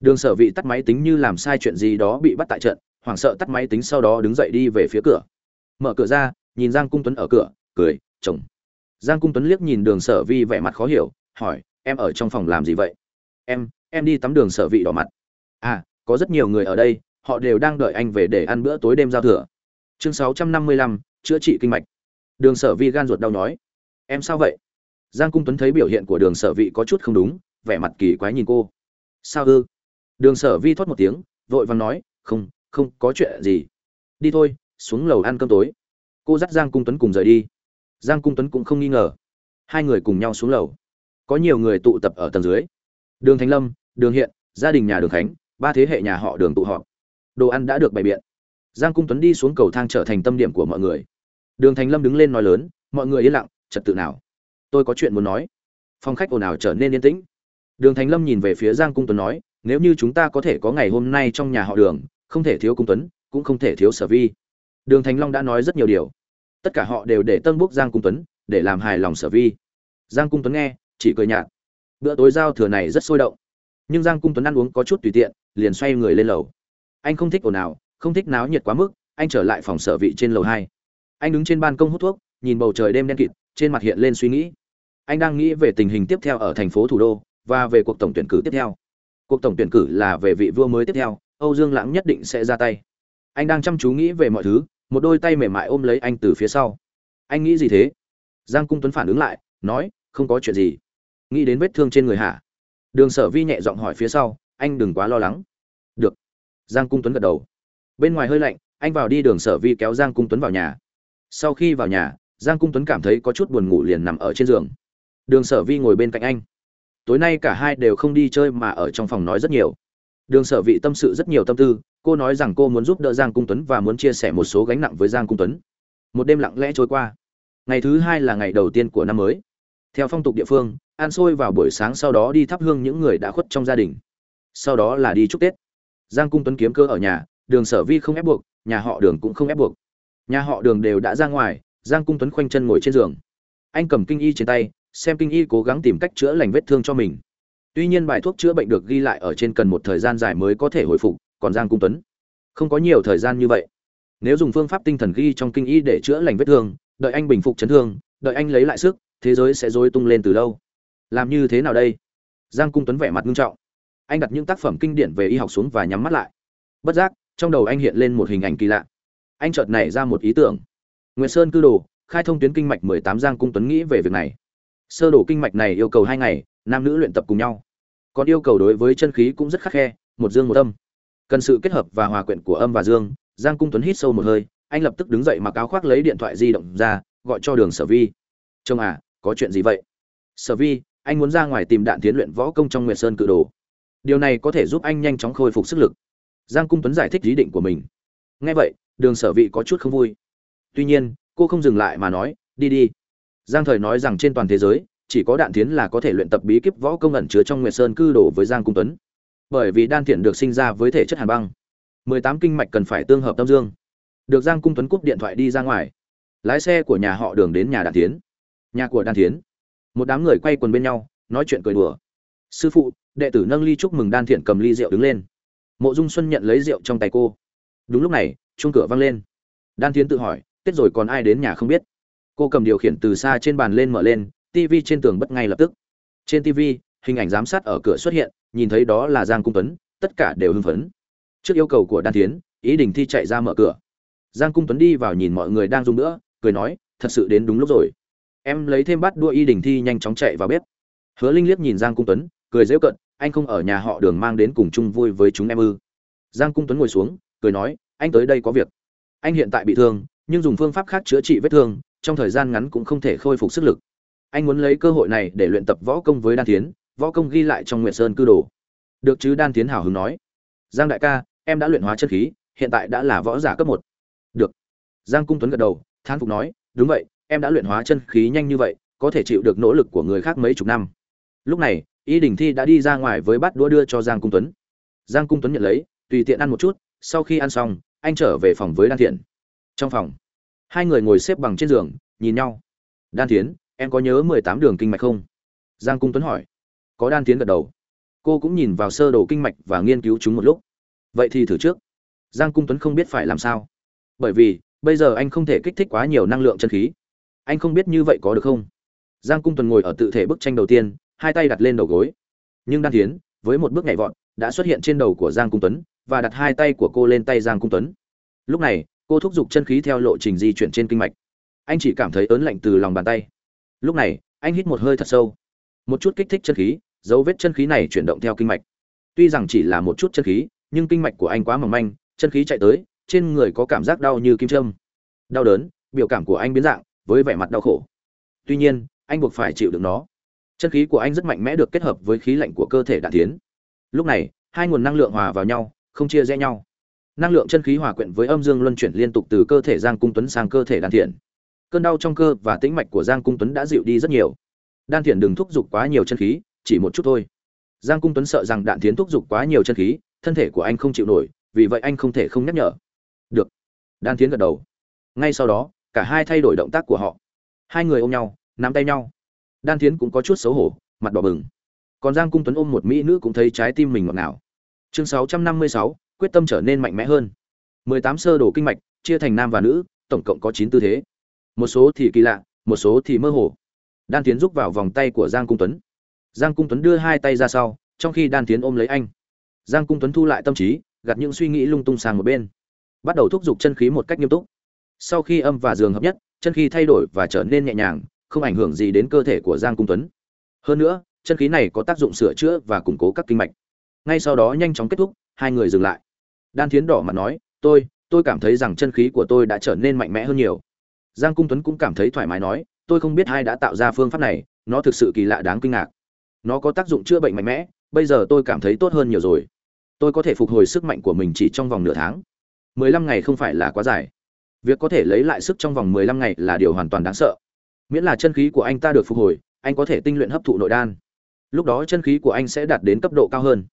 Đường sở vị tắt máy tính như làm sai chuyện gì đó bị bắt tại trận hoảng sợ tắt máy tính sau đó đứng dậy đi về phía cửa. Mở cửa ra nhìn giang cung tuấn ở cửa cười chồng. Giang cung tuấn liếc nhìn đường sở vi vẻ mặt khó hiểu hỏi em ở trong phòng làm gì vậy? Em em đi tắm đường sở vị đỏ mặt. À có rất nhiều người ở đây họ đều đang đợi anh về để ăn bữa tối đêm giao thừa. Chương 655, chữa trị kinh mạch. Đường sở vi gan ruột đau nhói. Em sao vậy? Giang cung tuấn thấy biểu hiện của đường sở vị có chút không đúng, vẻ mặt kỳ quái nhìn cô. Sao ư? Đường sở vi thoát một tiếng, vội vàng nói, không không có chuyện gì. Đi thôi, xuống lầu ăn cơm tối. Cô dắt giang cung tuấn cùng rời đi. Giang cung tuấn cũng không nghi ngờ. Hai người cùng nhau xuống lầu. Có nhiều người tụ tập ở tầng dưới. Đường thành lâm, đường hiện, gia đình nhà đường khánh, ba thế hệ nhà họ đường tụ họp. Đồ ăn đã được bày biện giang cung tuấn đi xuống cầu thang trở thành tâm điểm của mọi người. Đường thành lâm đứng lên nói lớn, mọi người yên lặng, trật tự nào? Tôi có chuyện muốn nói. Phòng khách ồn ào trở nên yên tĩnh. Đường thành lâm nhìn về phía giang cung tuấn nói, nếu như chúng ta có thể có ngày hôm nay trong nhà họ đường, không thể thiếu cung tuấn, cũng không thể thiếu sở vi. Đường thành long đã nói rất nhiều điều. Tất cả họ đều để tân bốc giang cung tuấn, để làm hài lòng sở vi. Giang cung tuấn nghe, chỉ cười nhạt. Bữa tối giao thừa này rất sôi động. Nhưng giang cung tuấn ăn uống có chút tùy tiện, liền xoay người lên lầu. Anh không thích ồn ào không thích náo nhiệt quá mức, anh trở lại phòng sở vị trên lầu hai. Anh đứng trên ban công hút thuốc, nhìn bầu trời đêm đen kịt, trên mặt hiện lên suy nghĩ. Anh đang nghĩ về tình hình tiếp theo ở thành phố thủ đô, và về cuộc tổng tuyển cử tiếp theo. Cuộc tổng tuyển cử là về vị vua mới tiếp theo, âu dương lãng nhất định sẽ ra tay. Anh đang chăm chú nghĩ về mọi thứ, một đôi tay mềm mại ôm lấy anh từ phía sau. Anh nghĩ gì thế? Giang cung tuấn phản ứng lại, nói, không có chuyện gì. Nghĩ đến vết thương trên người hả? Đường sở vi nhẹ giọng hỏi phía sau, anh đừng quá lo lắng. Được. Giang cung tuấn gật đầu bên ngoài hơi lạnh, anh vào đi đường sở vi kéo giang cung tuấn vào nhà. Sau khi vào nhà, giang cung tuấn cảm thấy có chút buồn ngủ liền nằm ở trên giường. Đường sở vi ngồi bên cạnh anh. Tối nay cả hai đều không đi chơi mà ở trong phòng nói rất nhiều. Đường sở vị tâm sự rất nhiều tâm tư, cô nói rằng cô muốn giúp đỡ giang cung tuấn và muốn chia sẻ một số gánh nặng với giang cung tuấn. Một đêm lặng lẽ trôi qua. Ngày thứ hai là ngày đầu tiên của năm mới. Theo phong tục địa phương, ăn xôi vào buổi sáng sau đó đi thắp hương những người đã khuất trong gia đình. Sau đó là đi chúc tết. Giang cung tuấn kiếm cơ ở nhà đường sở vi không ép buộc, nhà họ đường cũng không ép buộc. Nhà họ đường đều đã ra ngoài, giang cung tuấn khoanh chân ngồi trên giường. Anh cầm kinh y trên tay, xem kinh y cố gắng tìm cách chữa lành vết thương cho mình. Tuy nhiên bài thuốc chữa bệnh được ghi lại ở trên cần một thời gian dài mới có thể hồi phục, còn giang cung tuấn không có nhiều thời gian như vậy. Nếu dùng phương pháp tinh thần ghi trong kinh y để chữa lành vết thương, đợi anh bình phục chấn thương, đợi anh lấy lại sức, thế giới sẽ dối tung lên từ lâu. Làm như thế nào đây? Giang cung tuấn vẻ mặt nghiêm trọng. Anh đặt những tác phẩm kinh điển về y học xuống và nhắm mắt lại. Bất giác trong đầu anh hiện lên một hình ảnh kỳ lạ. Anh chợt nảy ra một ý tưởng. Nguyễn sơn cư đồ, khai thông tuyến kinh mạch mười tám giang cung tuấn nghĩ về việc này. Sơ đồ kinh mạch này yêu cầu hai ngày, nam nữ luyện tập cùng nhau. Còn yêu cầu đối với chân khí cũng rất khắc khe, một dương một âm. Cần sự kết hợp và hòa quyện của âm và dương, giang cung tuấn hít sâu một hơi, anh lập tức đứng dậy mặc áo khoác lấy điện thoại di động ra, gọi cho đường sở vi. Trông à có chuyện gì vậy? Sở vi, anh muốn ra ngoài tìm đạn tiến luyện võ công trong nguyệt sơn cự đồ. Điều này có thể giúp anh nhanh chóng khôi phục sức lực giang cung tuấn giải thích ý định của mình. Nghe vậy, đường sở vị có chút không vui. Tuy nhiên, cô không dừng lại mà nói, đi đi. Giang thời nói rằng trên toàn thế giới, chỉ có đạn tiến là có thể luyện tập bí kíp võ công ẩn chứa trong nguyệt sơn cư đổ với giang cung tuấn. Bởi vì đan thiện được sinh ra với thể chất hàn băng. Mười tám kinh mạch cần phải tương hợp tâm dương. Được giang cung tuấn cúp điện thoại đi ra ngoài. Lái xe của nhà họ đường đến nhà đàn tiến nhà của đan tiến một đám người quay quần bên nhau, nói chuyện cười đùa. Sư phụ, đệ tử nâng ly chúc mừng đan thiện cầm ly rượu đứng lên mộ dung xuân nhận lấy rượu trong tay cô. Đúng lúc này chuông cửa vang lên. Đan Thiến tự hỏi tết rồi còn ai đến nhà không biết? Cô cầm điều khiển từ xa trên bàn lên mở lên tv trên tường bất ngay lập tức. Trên tv hình ảnh giám sát ở cửa xuất hiện nhìn thấy đó là giang cung tuấn tất cả đều hưng phấn. Trước yêu cầu của đan Thiến, ý đình thi chạy ra mở cửa. Giang cung tuấn đi vào nhìn mọi người đang dùng nữa cười nói thật sự đến đúng lúc rồi. Em lấy thêm bát đua y đình thi nhanh chóng chạy vào bếp. Hứa linh liếc nhìn giang cung tuấn cười dễu cận anh không ở nhà họ đường mang đến cùng chung vui với chúng em ư. Giang cung tuấn ngồi xuống, cười nói, anh tới đây có việc. Anh hiện tại bị thương, nhưng dùng phương pháp khác chữa trị vết thương, trong thời gian ngắn cũng không thể khôi phục sức lực. Anh muốn lấy cơ hội này để luyện tập võ công với đan tiến võ công ghi lại trong nguyệt sơn cư đồ. Được chứ, đan tiến hào hứng nói. Giang đại ca, em đã luyện hóa chân khí, hiện tại đã là võ giả cấp một. Được. Giang cung tuấn gật đầu, thán phục nói, đúng vậy, em đã luyện hóa chân khí nhanh như vậy, có thể chịu được nỗ lực của người khác mấy chục năm lúc này, y đình thi đã đi ra ngoài với bát đũa đưa cho giang cung tuấn. Giang cung tuấn nhận lấy, tùy tiện ăn một chút, sau khi ăn xong, anh trở về phòng với đan thiện. Trong phòng, hai người ngồi xếp bằng trên giường, nhìn nhau. Đan tiến em có nhớ mười tám đường kinh mạch không? Giang cung tuấn hỏi. Có đan tiến gật đầu. Cô cũng nhìn vào sơ đồ kinh mạch và nghiên cứu chúng một lúc. Vậy thì thử trước. Giang cung tuấn không biết phải làm sao. Bởi vì, bây giờ anh không thể kích thích quá nhiều năng lượng chân khí. Anh không biết như vậy có được không? Giang cung tuấn ngồi ở tự thể bức tranh đầu tiên hai tay đặt lên đầu gối. Nhưng đan Thiến, với một bước nhảy vọt, đã xuất hiện trên đầu của giang cung tuấn và đặt hai tay của cô lên tay giang cung tuấn. Lúc này, cô thúc giục chân khí theo lộ trình di chuyển trên kinh mạch. Anh chỉ cảm thấy ớn lạnh từ lòng bàn tay. Lúc này, anh hít một hơi thật sâu. Một chút kích thích chân khí, dấu vết chân khí này chuyển động theo kinh mạch. Tuy rằng chỉ là một chút chân khí, nhưng kinh mạch của anh quá mỏng manh, chân khí chạy tới, trên người có cảm giác đau như kim châm. Đau đớn, biểu cảm của anh biến dạng, với vẻ mặt đau khổ. Tuy nhiên, anh buộc phải chịu được nó chân khí của anh rất mạnh mẽ được kết hợp với khí lạnh của cơ thể đạn tiến. Lúc này, hai nguồn năng lượng hòa vào nhau, không chia rẽ nhau. Năng lượng chân khí hòa quyện với âm dương luân chuyển liên tục từ cơ thể giang cung tuấn sang cơ thể đan thiện. Cơn đau trong cơ và tĩnh mạch của giang cung tuấn đã dịu đi rất nhiều. Đan thiện đừng thúc giục quá nhiều chân khí, chỉ một chút thôi. Giang cung tuấn sợ rằng đạn tiến thúc giục quá nhiều chân khí, thân thể của anh không chịu nổi, vì vậy anh không thể không nhắc nhở. Được. Đan tiến gật đầu. Ngay sau đó, cả hai thay đổi động tác của họ. Hai người ôm nhau, nắm tay nhau đan Thiến cũng có chút xấu hổ mặt đỏ bừng. Còn giang cung tuấn ôm một mỹ nữ cũng thấy trái tim mình ngọt ngào. Chương 656, quyết tâm trở nên mạnh mẽ hơn. 18 sơ đồ kinh mạch chia thành nam và nữ tổng cộng có 9 tư thế. Một số thì kỳ lạ một số thì mơ hồ. Đan tiến rúc vào vòng tay của giang cung tuấn. Giang cung tuấn đưa hai tay ra sau trong khi đan tiến ôm lấy anh. Giang cung tuấn thu lại tâm trí gạt những suy nghĩ lung tung sang một bên. Bắt đầu thúc giục chân khí một cách nghiêm túc. Sau khi âm và giường hợp nhất chân khí thay đổi và trở nên nhẹ nhàng không ảnh hưởng gì đến cơ thể của giang cung tuấn. Hơn nữa, chân khí này có tác dụng sửa chữa và củng cố các kinh mạch. Ngay sau đó nhanh chóng kết thúc, hai người dừng lại. Đan thiến đỏ mặt nói, tôi tôi cảm thấy rằng chân khí của tôi đã trở nên mạnh mẽ hơn nhiều. Giang cung tuấn cũng cảm thấy thoải mái nói, tôi không biết ai đã tạo ra phương pháp này, nó thực sự kỳ lạ đáng kinh ngạc. Nó có tác dụng chữa bệnh mạnh mẽ, bây giờ tôi cảm thấy tốt hơn nhiều rồi. Tôi có thể phục hồi sức mạnh của mình chỉ trong vòng nửa tháng. Mười lăm ngày không phải là quá dài. Việc có thể lấy lại sức trong vòng mười lăm ngày là điều hoàn toàn đáng sợ miễn là chân khí của anh ta được phục hồi, anh có thể tinh luyện hấp thụ nội đan. Lúc đó chân khí của anh sẽ đạt đến cấp độ cao hơn.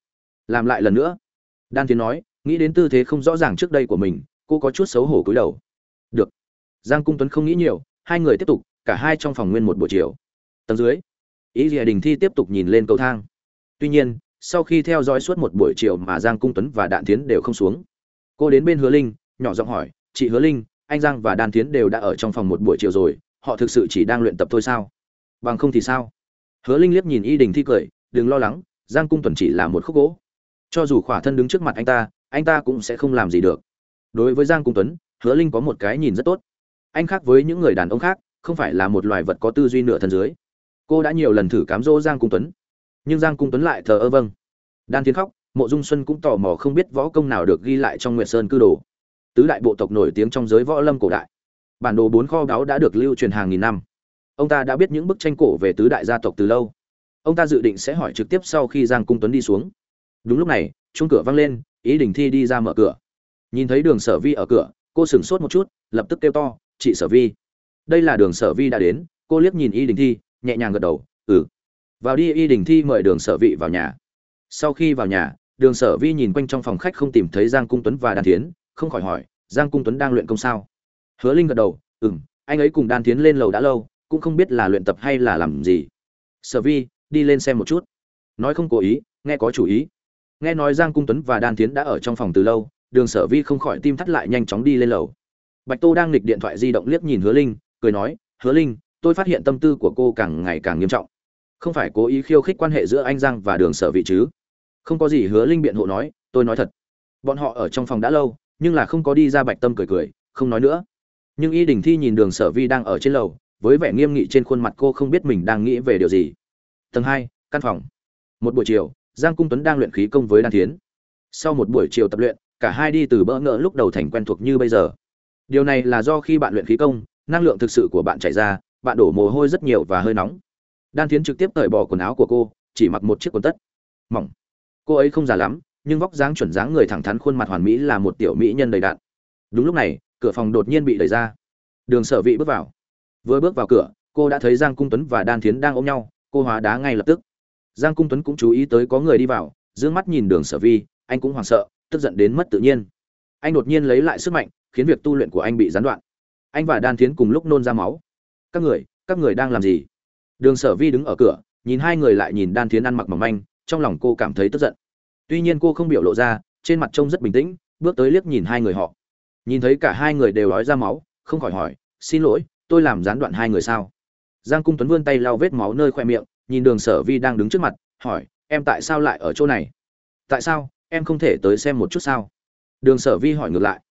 Làm lại lần nữa. Đan tiến nói, nghĩ đến tư thế không rõ ràng trước đây của mình, cô có chút xấu hổ cúi đầu. Được. Giang cung tuấn không nghĩ nhiều, hai người tiếp tục, cả hai trong phòng nguyên một buổi chiều. Tầng dưới ý rìa đình thi tiếp tục nhìn lên cầu thang. Tuy nhiên, sau khi theo dõi suốt một buổi chiều mà giang cung tuấn và đạn tiến đều không xuống, cô đến bên hứa linh, nhỏ giọng hỏi, chị hứa linh, anh giang và đan tiến đều đã ở trong phòng một buổi chiều rồi họ thực sự chỉ đang luyện tập thôi sao? Bằng không thì sao? Hứa linh liếc nhìn y đình thi cười, đừng lo lắng, giang cung tuấn chỉ là một khúc gỗ. Cho dù khỏa thân đứng trước mặt anh ta anh ta cũng sẽ không làm gì được. Đối với giang cung tuấn, hứa linh có một cái nhìn rất tốt. Anh khác với những người đàn ông khác, không phải là một loài vật có tư duy nửa thân dưới. Cô đã nhiều lần thử cám dỗ giang cung tuấn, nhưng giang cung tuấn lại thờ ơ vâng. Đan tiến khóc, mộ dung xuân cũng tò mò không biết võ công nào được ghi lại trong nguyệt sơn cư đồ. Tứ đại bộ tộc nổi tiếng trong giới võ lâm cổ đại bản đồ bốn kho báu đã được lưu truyền hàng nghìn năm. Ông ta đã biết những bức tranh cổ về tứ đại gia tộc từ lâu. Ông ta dự định sẽ hỏi trực tiếp sau khi giang cung tuấn đi xuống. Đúng lúc này chung cửa vang lên, ý đình thi đi ra mở cửa. Nhìn thấy đường sở vi ở cửa, cô sửng sốt một chút, lập tức kêu to, chị sở vi. Đây là đường sở vi đã đến, cô liếc nhìn y đình thi, nhẹ nhàng gật đầu ừ. Vào đi y đình thi, mời đường sở vị vào nhà. Sau khi vào nhà, đường sở vi nhìn quanh trong phòng khách không tìm thấy giang cung tuấn và đan tiến không khỏi hỏi, giang cung tuấn đang luyện công sao? Hứa linh gật đầu ừ m anh ấy cùng đan tiến lên lầu đã lâu, cũng không biết là luyện tập hay là làm gì. Sở vi, đi lên xem một chút. Nói không cố ý, nghe có chủ ý. Nghe nói giang cung tuấn và đan tiến đã ở trong phòng từ lâu, đường sở vi không khỏi tim thắt lại nhanh chóng đi lên lầu. Bạch tô đang nghịch điện thoại di động liếc nhìn hứa linh, cười nói, hứa linh, tôi phát hiện tâm tư của cô càng ngày càng nghiêm trọng. Không phải cố ý khiêu khích quan hệ giữa anh giang và đường sở vị chứ? Không có gì, hứa linh biện hộ nói, tôi nói thật. Bọn họ ở trong phòng đã lâu, nhưng là không có đi ra bạch tâm cười cười, không nói nữa nhưng y đình thi nhìn đường sở vi đang ở trên lầu, với vẻ nghiêm nghị trên khuôn mặt cô không biết mình đang nghĩ về điều gì. Tầng hai, căn phòng. Một buổi chiều, giang cung tuấn đang luyện khí công với đan thiến. Sau một buổi chiều tập luyện, cả hai đi từ bỡ ngỡ lúc đầu thành quen thuộc như bây giờ. Điều này là do khi bạn luyện khí công, năng lượng thực sự của bạn chảy ra, bạn đổ mồ hôi rất nhiều và hơi nóng. Đan thiến trực tiếp cởi bỏ quần áo của cô, chỉ mặc một chiếc quần tất. Mỏng. Cô ấy không già lắm, nhưng vóc dáng chuẩn dáng người thẳng thắn khuôn mặt hoàn mỹ là một tiểu mỹ nhân đầy đạn đúng lúc này cửa phòng đột nhiên bị đẩy ra. Đường sở vị bước vào. Vừa bước vào cửa, cô đã thấy giang cung tuấn và đan thiến đang ôm nhau, cô hóa đá ngay lập tức. Giang cung tuấn cũng chú ý tới có người đi vào d ư ơ n g mắt nhìn đường sở vi, anh cũng hoảng sợ, tức giận đến mất tự nhiên. Anh đột nhiên lấy lại sức mạnh, khiến việc tu luyện của anh bị gián đoạn. Anh và đan thiến cùng lúc nôn ra máu. Các người các người đang làm gì? Đường sở vi đứng ở cửa, nhìn hai người lại nhìn đan thiến ăn mặc mỏng manh, trong lòng cô cảm thấy tức giận. Tuy nhiên cô không biểu lộ ra, trên mặt trông rất bình tĩnh, bước tới liếc nhìn hai người họ nhìn thấy cả hai người đều ói ra máu, không khỏi hỏi, xin lỗi, tôi làm gián đoạn hai người sao? Giang cung tuấn vươn tay lau vết máu nơi khoe miệng, nhìn đường sở vi đang đứng trước mặt, hỏi, em tại sao lại ở chỗ này? Tại sao? Em không thể tới xem một chút sao? Đường sở vi hỏi ngược lại.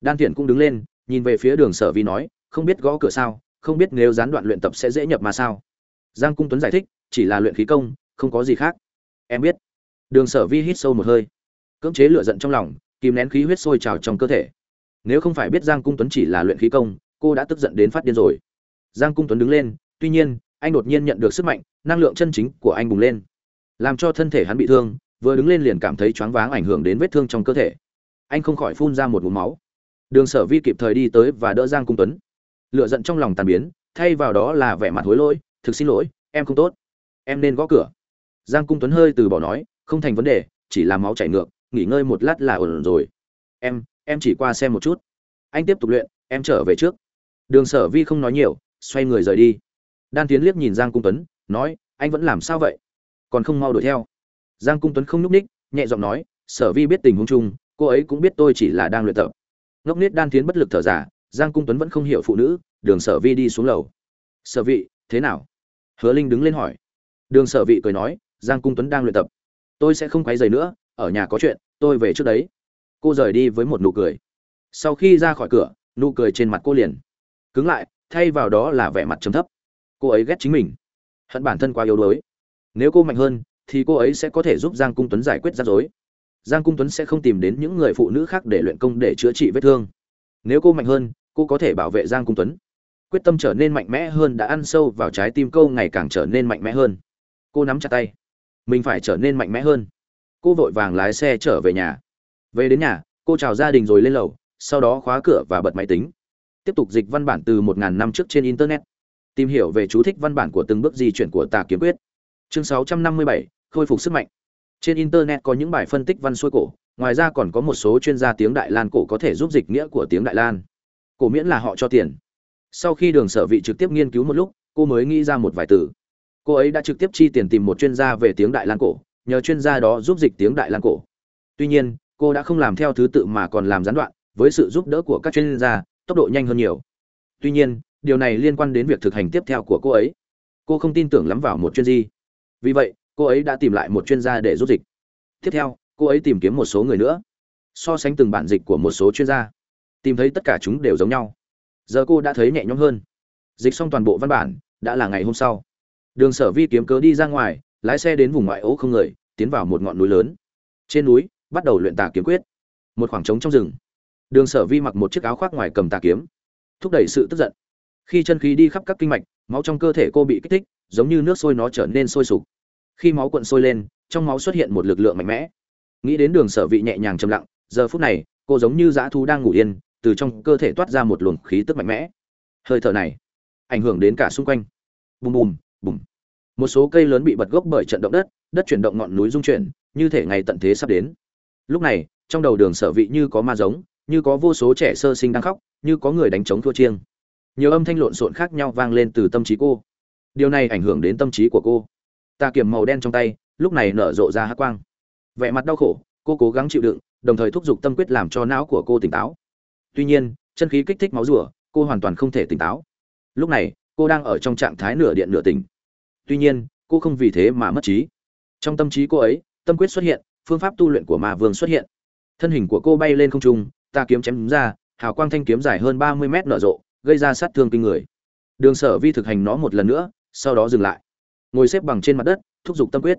Đan thiện cũng đứng lên, nhìn về phía đường sở vi nói, không biết gõ cửa sao? Không biết nếu gián đoạn luyện tập sẽ dễ nhập mà sao? Giang cung tuấn giải thích, chỉ là luyện khí công, không có gì khác. Em biết. Đường sở vi hít sâu một hơi. Cưỡng chế lựa giận trong lòng, kìm nén khí huyết sôi trào trong cơ thể nếu không phải biết giang cung tuấn chỉ là luyện khí công, cô đã tức giận đến phát điên rồi. Giang cung tuấn đứng lên, tuy nhiên, anh đột nhiên nhận được sức mạnh, năng lượng chân chính của anh bùng lên, làm cho thân thể hắn bị thương, vừa đứng lên liền cảm thấy choáng váng ảnh hưởng đến vết thương trong cơ thể. Anh không khỏi phun ra một ngụm máu. Đường sở vi kịp thời đi tới và đỡ giang cung tuấn. Lựa giận trong lòng tàn biến, thay vào đó là vẻ mặt hối lỗi, thực xin lỗi, em không tốt. Em nên gõ cửa. Giang cung tuấn hơi từ bỏ nói, không thành vấn đề, chỉ là máu chảy ngược, nghỉ ngơi một lát là ổn rồi. Em em chỉ qua xem một chút. Anh tiếp tục luyện, em trở về trước. Đường sở vi không nói nhiều, xoay người rời đi. Đan tiến liếc nhìn giang cung tuấn, nói, anh vẫn làm sao vậy? Còn không mau đuổi theo. Giang cung tuấn không nhúc ních nhẹ giọng nói, sở vi biết tình huống chung, cô ấy cũng biết tôi chỉ là đang luyện tập. Ngốc nết đan tiến bất lực thở giả, giang cung tuấn vẫn không hiểu phụ nữ, đường sở vi đi xuống lầu. Sở vị thế nào? Hứa linh đứng lên hỏi. Đường sở vị cười nói, giang cung tuấn đang luyện tập. Tôi sẽ không quấy dày nữa, ở nhà có chuyện, tôi về trước đấy cô rời đi với một nụ cười. Sau khi ra khỏi cửa, nụ cười trên mặt cô liền cứng lại, thay vào đó là vẻ mặt trầm thấp. Cô ấy ghét chính mình. Hận bản thân quá yếu đuối. Nếu cô mạnh hơn, thì cô ấy sẽ có thể giúp giang cung tuấn giải quyết rắc rối. Giang cung tuấn sẽ không tìm đến những người phụ nữ khác để luyện công, để chữa trị vết thương. Nếu cô mạnh hơn, cô có thể bảo vệ giang cung tuấn. Quyết tâm trở nên mạnh mẽ hơn đã ăn sâu vào trái tim cô ngày càng trở nên mạnh mẽ hơn. Cô nắm chặt tay. Mình phải trở nên mạnh mẽ hơn. Cô vội vàng lái xe trở về nhà về đến nhà, cô chào gia đình rồi lên lầu, sau đó khóa cửa và bật máy tính. Tiếp tục dịch văn bản từ một ngàn năm trước trên internet. Tìm hiểu về chú thích văn bản của từng bước di chuyển của tà kiếm quyết. Chương sáu trăm năm mươi bảy, khôi phục sức mạnh. Trên internet có những bài phân tích văn xuôi cổ, ngoài ra còn có một số chuyên gia tiếng đại lan cổ có thể giúp dịch nghĩa của tiếng đại lan. Cổ miễn là họ cho tiền. Sau khi đường sở vị trực tiếp nghiên cứu một lúc, cô mới nghĩ ra một vài từ. Cô ấy đã trực tiếp chi tiền tìm một chuyên gia về tiếng đại lan cổ, nhờ chuyên gia đó giúp dịch tiếng đại lan cổ. Tuy nhiên cô đã không làm theo thứ tự mà còn làm gián đoạn, với sự giúp đỡ của các chuyên gia, tốc độ nhanh hơn nhiều. Tuy nhiên, điều này liên quan đến việc thực hành tiếp theo của cô ấy. Cô không tin tưởng lắm vào một chuyên gia. vì vậy, cô ấy đã tìm lại một chuyên gia để giúp dịch. Tiếp theo, cô ấy tìm kiếm một số người nữa. So sánh từng bản dịch của một số chuyên gia, tìm thấy tất cả chúng đều giống nhau. Giờ cô đã thấy nhẹ nhõm hơn. Dịch xong toàn bộ văn bản, đã là ngày hôm sau. Đường sở vi kiếm cớ đi ra ngoài, lái xe đến vùng ngoại ô không người, tiến vào một ngọn núi lớn. Trên núi bắt đầu luyện tà kiếm quyết. Một khoảng trống trong rừng, đường sở vi mặc một chiếc áo khoác ngoài cầm tà kiếm, thúc đẩy sự tức giận. Khi chân khí đi khắp các kinh mạch, máu trong cơ thể cô bị kích thích, giống như nước sôi nó trở nên sôi sục. Khi máu cuộn sôi lên, trong máu xuất hiện một lực lượng mạnh mẽ. Nghĩ đến đường sở vị nhẹ nhàng trầm lặng, giờ phút này, cô giống như dã thú đang ngủ yên, từ trong cơ thể toát ra một luồng khí tức mạnh mẽ. Hơi thở này, ảnh hưởng đến cả xung quanh. Bùm bùm bùm. Một số cây lớn bị bật gốc bởi trận động đất đất chuyển động ngọn núi rung chuyển, như thể ngày tận thế sắp đến lúc này, trong đầu đường sở vị như có ma giống, như có vô số trẻ sơ sinh đang khóc, như có người đánh trống thua chiêng. Nhiều âm thanh lộn xộn khác nhau vang lên từ tâm trí cô. Điều này ảnh hưởng đến tâm trí của cô. Tà kiểm màu đen trong tay, lúc này nở rộ ra hắc quang. Vẻ mặt đau khổ, cô cố gắng chịu đựng, đồng thời thúc giục tâm quyết làm cho não của cô tỉnh táo. Tuy nhiên, chân khí kích thích máu rùa, cô hoàn toàn không thể tỉnh táo. Lúc này, cô đang ở trong trạng thái nửa điện nửa tỉnh. Tuy nhiên, cô không vì thế mà mất trí. Trong tâm trí cô ấy, tâm quyết xuất hiện phương pháp tu luyện của ma vương xuất hiện. Thân hình của cô bay lên không trung, ta kiếm chém ra, hào quang thanh kiếm dài hơn ba mươi mét nở rộ, gây ra sát thương kinh người. Đường sở vi thực hành nó một lần nữa, sau đó dừng lại. Ngồi xếp bằng trên mặt đất, thúc giục tâm quyết.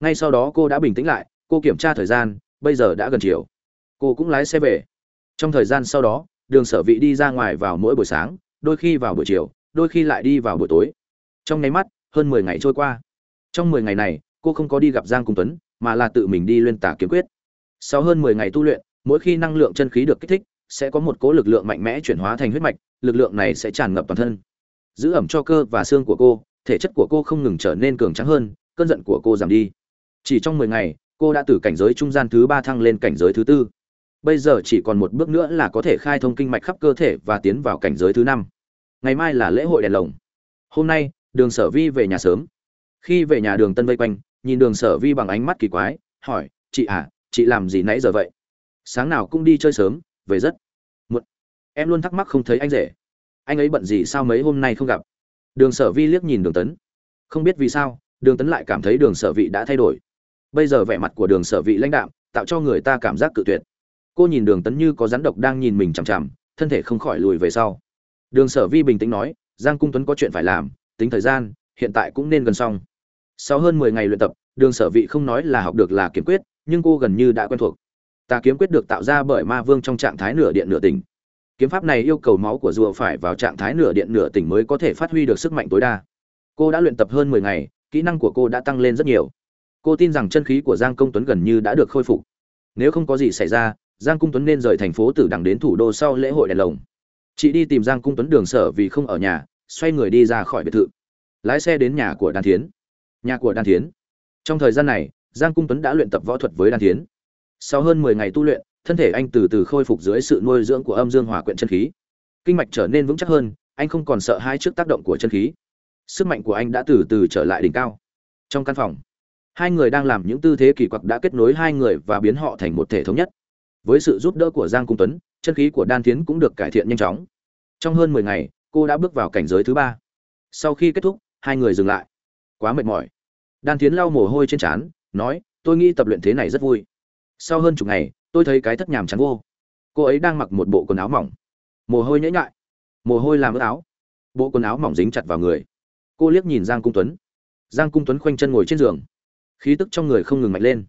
Ngay sau đó cô đã bình tĩnh lại, cô kiểm tra thời gian, bây giờ đã gần chiều. Cô cũng lái xe về. Trong thời gian sau đó, đường sở vị đi ra ngoài vào mỗi buổi sáng, đôi khi vào buổi chiều, đôi khi lại đi vào buổi tối. Trong nháy mắt, hơn mười ngày trôi qua. Trong mười ngày này, cô không có đi gặp giang cung tuấn mà là tự mình đi lên tà kiếm quyết. Sau hơn mười ngày tu luyện, mỗi khi năng lượng chân khí được kích thích, sẽ có một cỗ lực lượng mạnh mẽ chuyển hóa thành huyết mạch, lực lượng này sẽ tràn ngập toàn thân. Giữ ẩm cho cơ và xương của cô, thể chất của cô không ngừng trở nên cường tráng hơn, cơn giận của cô giảm đi. Chỉ trong mười ngày, cô đã từ cảnh giới trung gian thứ ba thăng lên cảnh giới thứ tư. Bây giờ chỉ còn một bước nữa là có thể khai thông kinh mạch khắp cơ thể và tiến vào cảnh giới thứ năm. Ngày mai là lễ hội đèn lồng. Hôm nay, đường sở vi về nhà sớm. Khi về nhà đường tân vây quanh nhìn đường sở vi bằng ánh mắt kỳ quái, hỏi, chị à chị làm gì nãy giờ vậy? Sáng nào cũng đi chơi sớm, về rất muộn. Em luôn thắc mắc không thấy anh rể. Anh ấy bận gì sao mấy hôm nay không gặp? Đường sở vi liếc nhìn đường tấn. Không biết vì sao, đường tấn lại cảm thấy đường sở vị đã thay đổi. Bây giờ vẻ mặt của đường sở vị lãnh đạm, tạo cho người ta cảm giác cự tuyệt. Cô nhìn đường tấn như có rắn độc đang nhìn mình chằm chằm, thân thể không khỏi lùi về sau. Đường sở vi bình tĩnh nói, giang cung tuấn có chuyện phải làm, tính thời gian, hiện tại cũng nên gần xong sau hơn mười ngày luyện tập, đường sở vị không nói là học được là kiếm quyết, nhưng cô gần như đã quen thuộc. Tà kiếm quyết được tạo ra bởi ma vương trong trạng thái nửa điện nửa tỉnh. Kiếm pháp này yêu cầu máu của rùa phải vào trạng thái nửa điện nửa tỉnh mới có thể phát huy được sức mạnh tối đa. Cô đã luyện tập hơn mười ngày, kỹ năng của cô đã tăng lên rất nhiều. Cô tin rằng chân khí của giang công tuấn gần như đã được khôi phục. Nếu không có gì xảy ra, giang cung tuấn nên rời thành phố tử đằng đến thủ đô sau lễ hội đèn lồng. Chị đi tìm giang cung tuấn đường sở vì không ở nhà, xoay người đi ra khỏi biệt thự. Lái xe đến nhà của đan thiến nhà của đan thiến. Trong thời gian này, giang cung tuấn đã luyện tập võ thuật với đan thiến. Sau hơn mười ngày tu luyện, thân thể anh từ từ khôi phục dưới sự nuôi dưỡng của âm dương hỏa quyện chân khí. Kinh mạch trở nên vững chắc hơn, anh không còn sợ hai trước tác động của chân khí. Sức mạnh của anh đã từ từ trở lại đỉnh cao. Trong căn phòng, hai người đang làm những tư thế kỳ quặc đã kết nối hai người và biến họ thành một thể thống nhất. Với sự giúp đỡ của giang cung tuấn, chân khí của đan tiến cũng được cải thiện nhanh chóng. Trong hơn mười ngày, cô đã bước vào cảnh giới thứ ba. Sau khi kết thúc, hai người dừng lại quá mệt mỏi. Đan tiến lau mồ hôi trên trán, nói, tôi nghĩ tập luyện thế này rất vui. Sau hơn chục ngày, tôi thấy cái thất nhàm chán vô. Cô ấy đang mặc một bộ quần áo mỏng. Mồ hôi nhễ nhại. Mồ hôi làm ướt áo. Bộ quần áo mỏng dính chặt vào người. Cô liếc nhìn giang cung tuấn. Giang cung tuấn khoanh chân ngồi trên giường. Khí tức trong người không ngừng mạnh lên.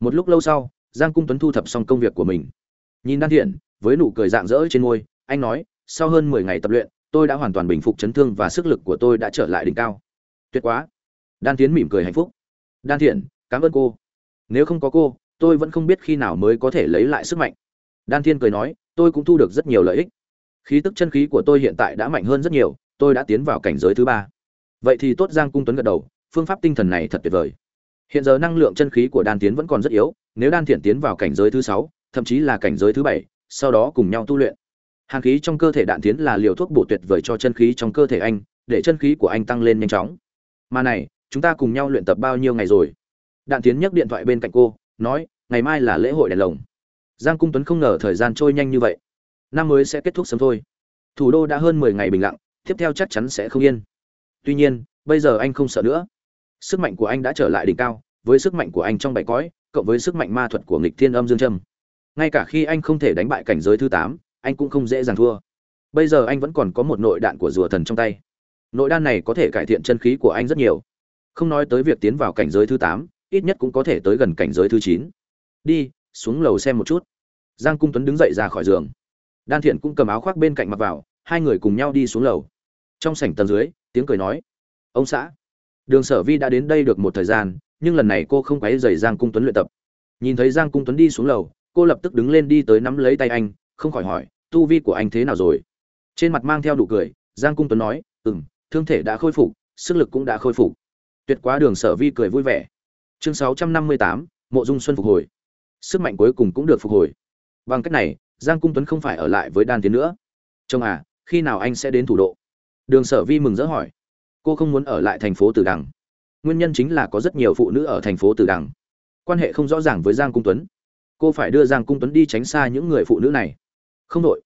Một lúc lâu sau, giang cung tuấn thu thập xong công việc của mình. Nhìn đan thiện, với nụ cười rạng rỡ trên môi, anh nói, sau hơn mười ngày tập luyện, tôi đã hoàn toàn bình phục chấn thương và sức lực của tôi đã trở lại đỉnh cao. Tuyệt quá đan tiến mỉm cười hạnh phúc. Đan thiện, cảm ơn cô. Nếu không có cô, tôi vẫn không biết khi nào mới có thể lấy lại sức mạnh. Đan thiên cười nói, tôi cũng thu được rất nhiều lợi ích. Khí tức chân khí của tôi hiện tại đã mạnh hơn rất nhiều, tôi đã tiến vào cảnh giới thứ ba. Vậy thì tốt, giang cung tuấn gật đầu, phương pháp tinh thần này thật tuyệt vời. Hiện giờ năng lượng chân khí của đan tiến vẫn còn rất yếu, nếu đan thiện tiến vào cảnh giới thứ sáu, thậm chí là cảnh giới thứ bảy, sau đó cùng nhau tu luyện. Hàng khí trong cơ thể đạn tiến là liều thuốc bổ tuyệt vời cho chân khí trong cơ thể anh, để chân khí của anh tăng lên nhanh chóng. Mà này chúng ta cùng nhau luyện tập bao nhiêu ngày rồi? Đạn tiến nhấc điện thoại bên cạnh cô, nói, ngày mai là lễ hội đèn lồng. Giang cung tuấn không ngờ thời gian trôi nhanh như vậy. Năm mới sẽ kết thúc sớm thôi. Thủ đô đã hơn mười ngày bình lặng, tiếp theo chắc chắn sẽ không yên. Tuy nhiên, bây giờ anh không sợ nữa. Sức mạnh của anh đã trở lại đỉnh cao, với sức mạnh của anh trong bảy cõi, cộng với sức mạnh ma thuật của nghịch thiên âm dương trâm. Ngay cả khi anh không thể đánh bại cảnh giới thứ tám, anh cũng không dễ dàng thua. Bây giờ anh vẫn còn có một nội đạn của rùa thần trong tay. Nội đan này có thể cải thiện chân khí của anh rất nhiều không nói tới việc tiến vào cảnh giới thứ tám, ít nhất cũng có thể tới gần cảnh giới thứ chín. Đi, xuống lầu xem một chút. Giang cung tuấn đứng dậy ra khỏi giường. Đan thiện cũng cầm áo khoác bên cạnh mặc vào, hai người cùng nhau đi xuống lầu. Trong sảnh tầng dưới, tiếng cười nói, ông xã, đường sở vi đã đến đây được một thời gian, nhưng lần này cô không quấy dày giang cung tuấn luyện tập. Nhìn thấy giang cung tuấn đi xuống lầu, cô lập tức đứng lên đi tới nắm lấy tay anh, không khỏi hỏi, tu vi của anh thế nào rồi? Trên mặt mang theo đủ cười, giang cung tuấn nói ừ m thương thể đã khôi phục, sức lực cũng đã khôi phục tuyệt quá đường sở vi cười vui vẻ. Chương sáu trăm năm mươi tám, mộ dung xuân phục hồi. Sức mạnh cuối cùng cũng được phục hồi. Bằng cách này, giang cung tuấn không phải ở lại với đan tiến nữa. Trông à khi nào anh sẽ đến thủ đô đường sở vi mừng rỡ hỏi. Cô không muốn ở lại thành phố tử đằng. Nguyên nhân chính là có rất nhiều phụ nữ ở thành phố tử đằng. Quan hệ không rõ ràng với giang cung tuấn. Cô phải đưa giang cung tuấn đi tránh xa những người phụ nữ này. Không đổi.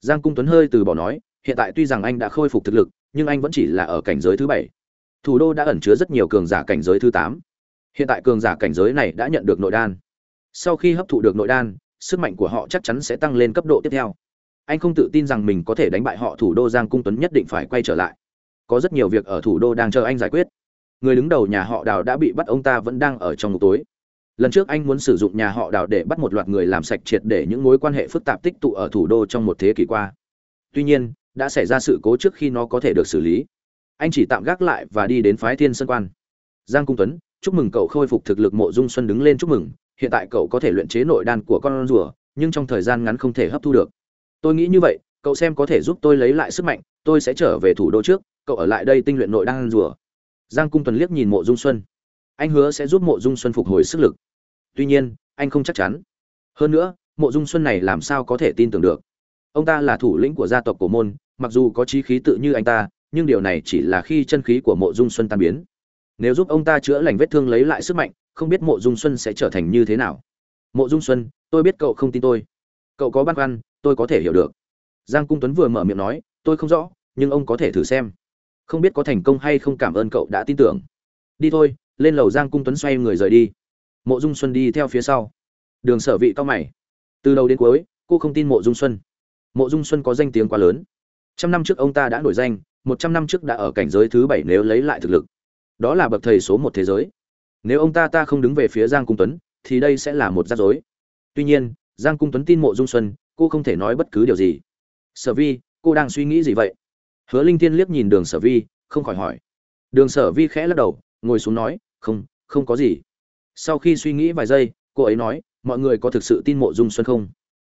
giang cung tuấn hơi từ bỏ nói, hiện tại tuy rằng anh đã khôi phục thực lực, nhưng anh vẫn chỉ là ở cảnh giới thứ bảy thủ đô đã ẩn chứa rất nhiều cường giả cảnh giới thứ tám. Hiện tại cường giả cảnh giới này đã nhận được nội đan. Sau khi hấp thụ được nội đan, sức mạnh của họ chắc chắn sẽ tăng lên cấp độ tiếp theo. Anh không tự tin rằng mình có thể đánh bại họ thủ đô giang cung tuấn nhất định phải quay trở lại. Có rất nhiều việc ở thủ đô đang chờ anh giải quyết. Người đứng đầu nhà họ đào đã bị bắt, ông ta vẫn đang ở trong ngục tối. Lần trước anh muốn sử dụng nhà họ đào để bắt một loạt người làm sạch triệt để những mối quan hệ phức tạp tích tụ ở thủ đô trong một thế kỷ qua. Tuy nhiên, đã xảy ra sự cố trước khi nó có thể được xử lý anh chỉ tạm gác lại và đi đến phái thiên sơn quan. Giang cung tuấn, chúc mừng cậu khôi phục thực lực mộ dung xuân đứng lên chúc mừng. Hiện tại cậu có thể luyện chế nội đan của con rùa, nhưng trong thời gian ngắn không thể hấp thu được. Tôi nghĩ như vậy, cậu xem có thể giúp tôi lấy lại sức mạnh, tôi sẽ trở về thủ đô trước, cậu ở lại đây tinh luyện nội đan rùa. Giang cung tuấn liếc nhìn mộ dung xuân. Anh hứa sẽ giúp mộ dung xuân phục hồi sức lực. Tuy nhiên, anh không chắc chắn. Hơn nữa, mộ dung xuân này làm sao có thể tin tưởng được? Ông ta là thủ lĩnh của gia tộc cổ môn, mặc dù có trí khí tự như anh ta nhưng điều này chỉ là khi chân khí của mộ dung xuân tan biến. Nếu giúp ông ta chữa lành vết thương lấy lại sức mạnh, không biết mộ dung xuân sẽ trở thành như thế nào. Mộ dung xuân, tôi biết cậu không tin tôi. Cậu có băn khoăn, tôi có thể hiểu được. Giang cung tuấn vừa mở miệng nói, tôi không rõ, nhưng ông có thể thử xem. Không biết có thành công hay không cảm ơn cậu đã tin tưởng. Đi thôi, lên lầu giang cung tuấn xoay người rời đi. Mộ dung xuân đi theo phía sau. Đường sở vị cao mày. Từ đầu đến cuối, cô không tin mộ dung xuân. Mộ dung xuân có danh tiếng quá lớn. Trăm năm trước ông ta đã nổi danh một trăm năm trước đã ở cảnh giới thứ bảy nếu lấy lại thực lực. Đó là bậc thầy số một thế giới. Nếu ông ta ta không đứng về phía giang cung tuấn, thì đây sẽ là một rắc rối. Tuy nhiên, giang cung tuấn tin mộ dung xuân, cô không thể nói bất cứ điều gì. Sở vi, cô đang suy nghĩ gì vậy? Hứa linh tiên liếc nhìn đường sở vi, không khỏi hỏi. Đường sở vi khẽ lắc đầu, ngồi xuống nói, không không có gì. Sau khi suy nghĩ vài giây, cô ấy nói, mọi người có thực sự tin mộ dung xuân không?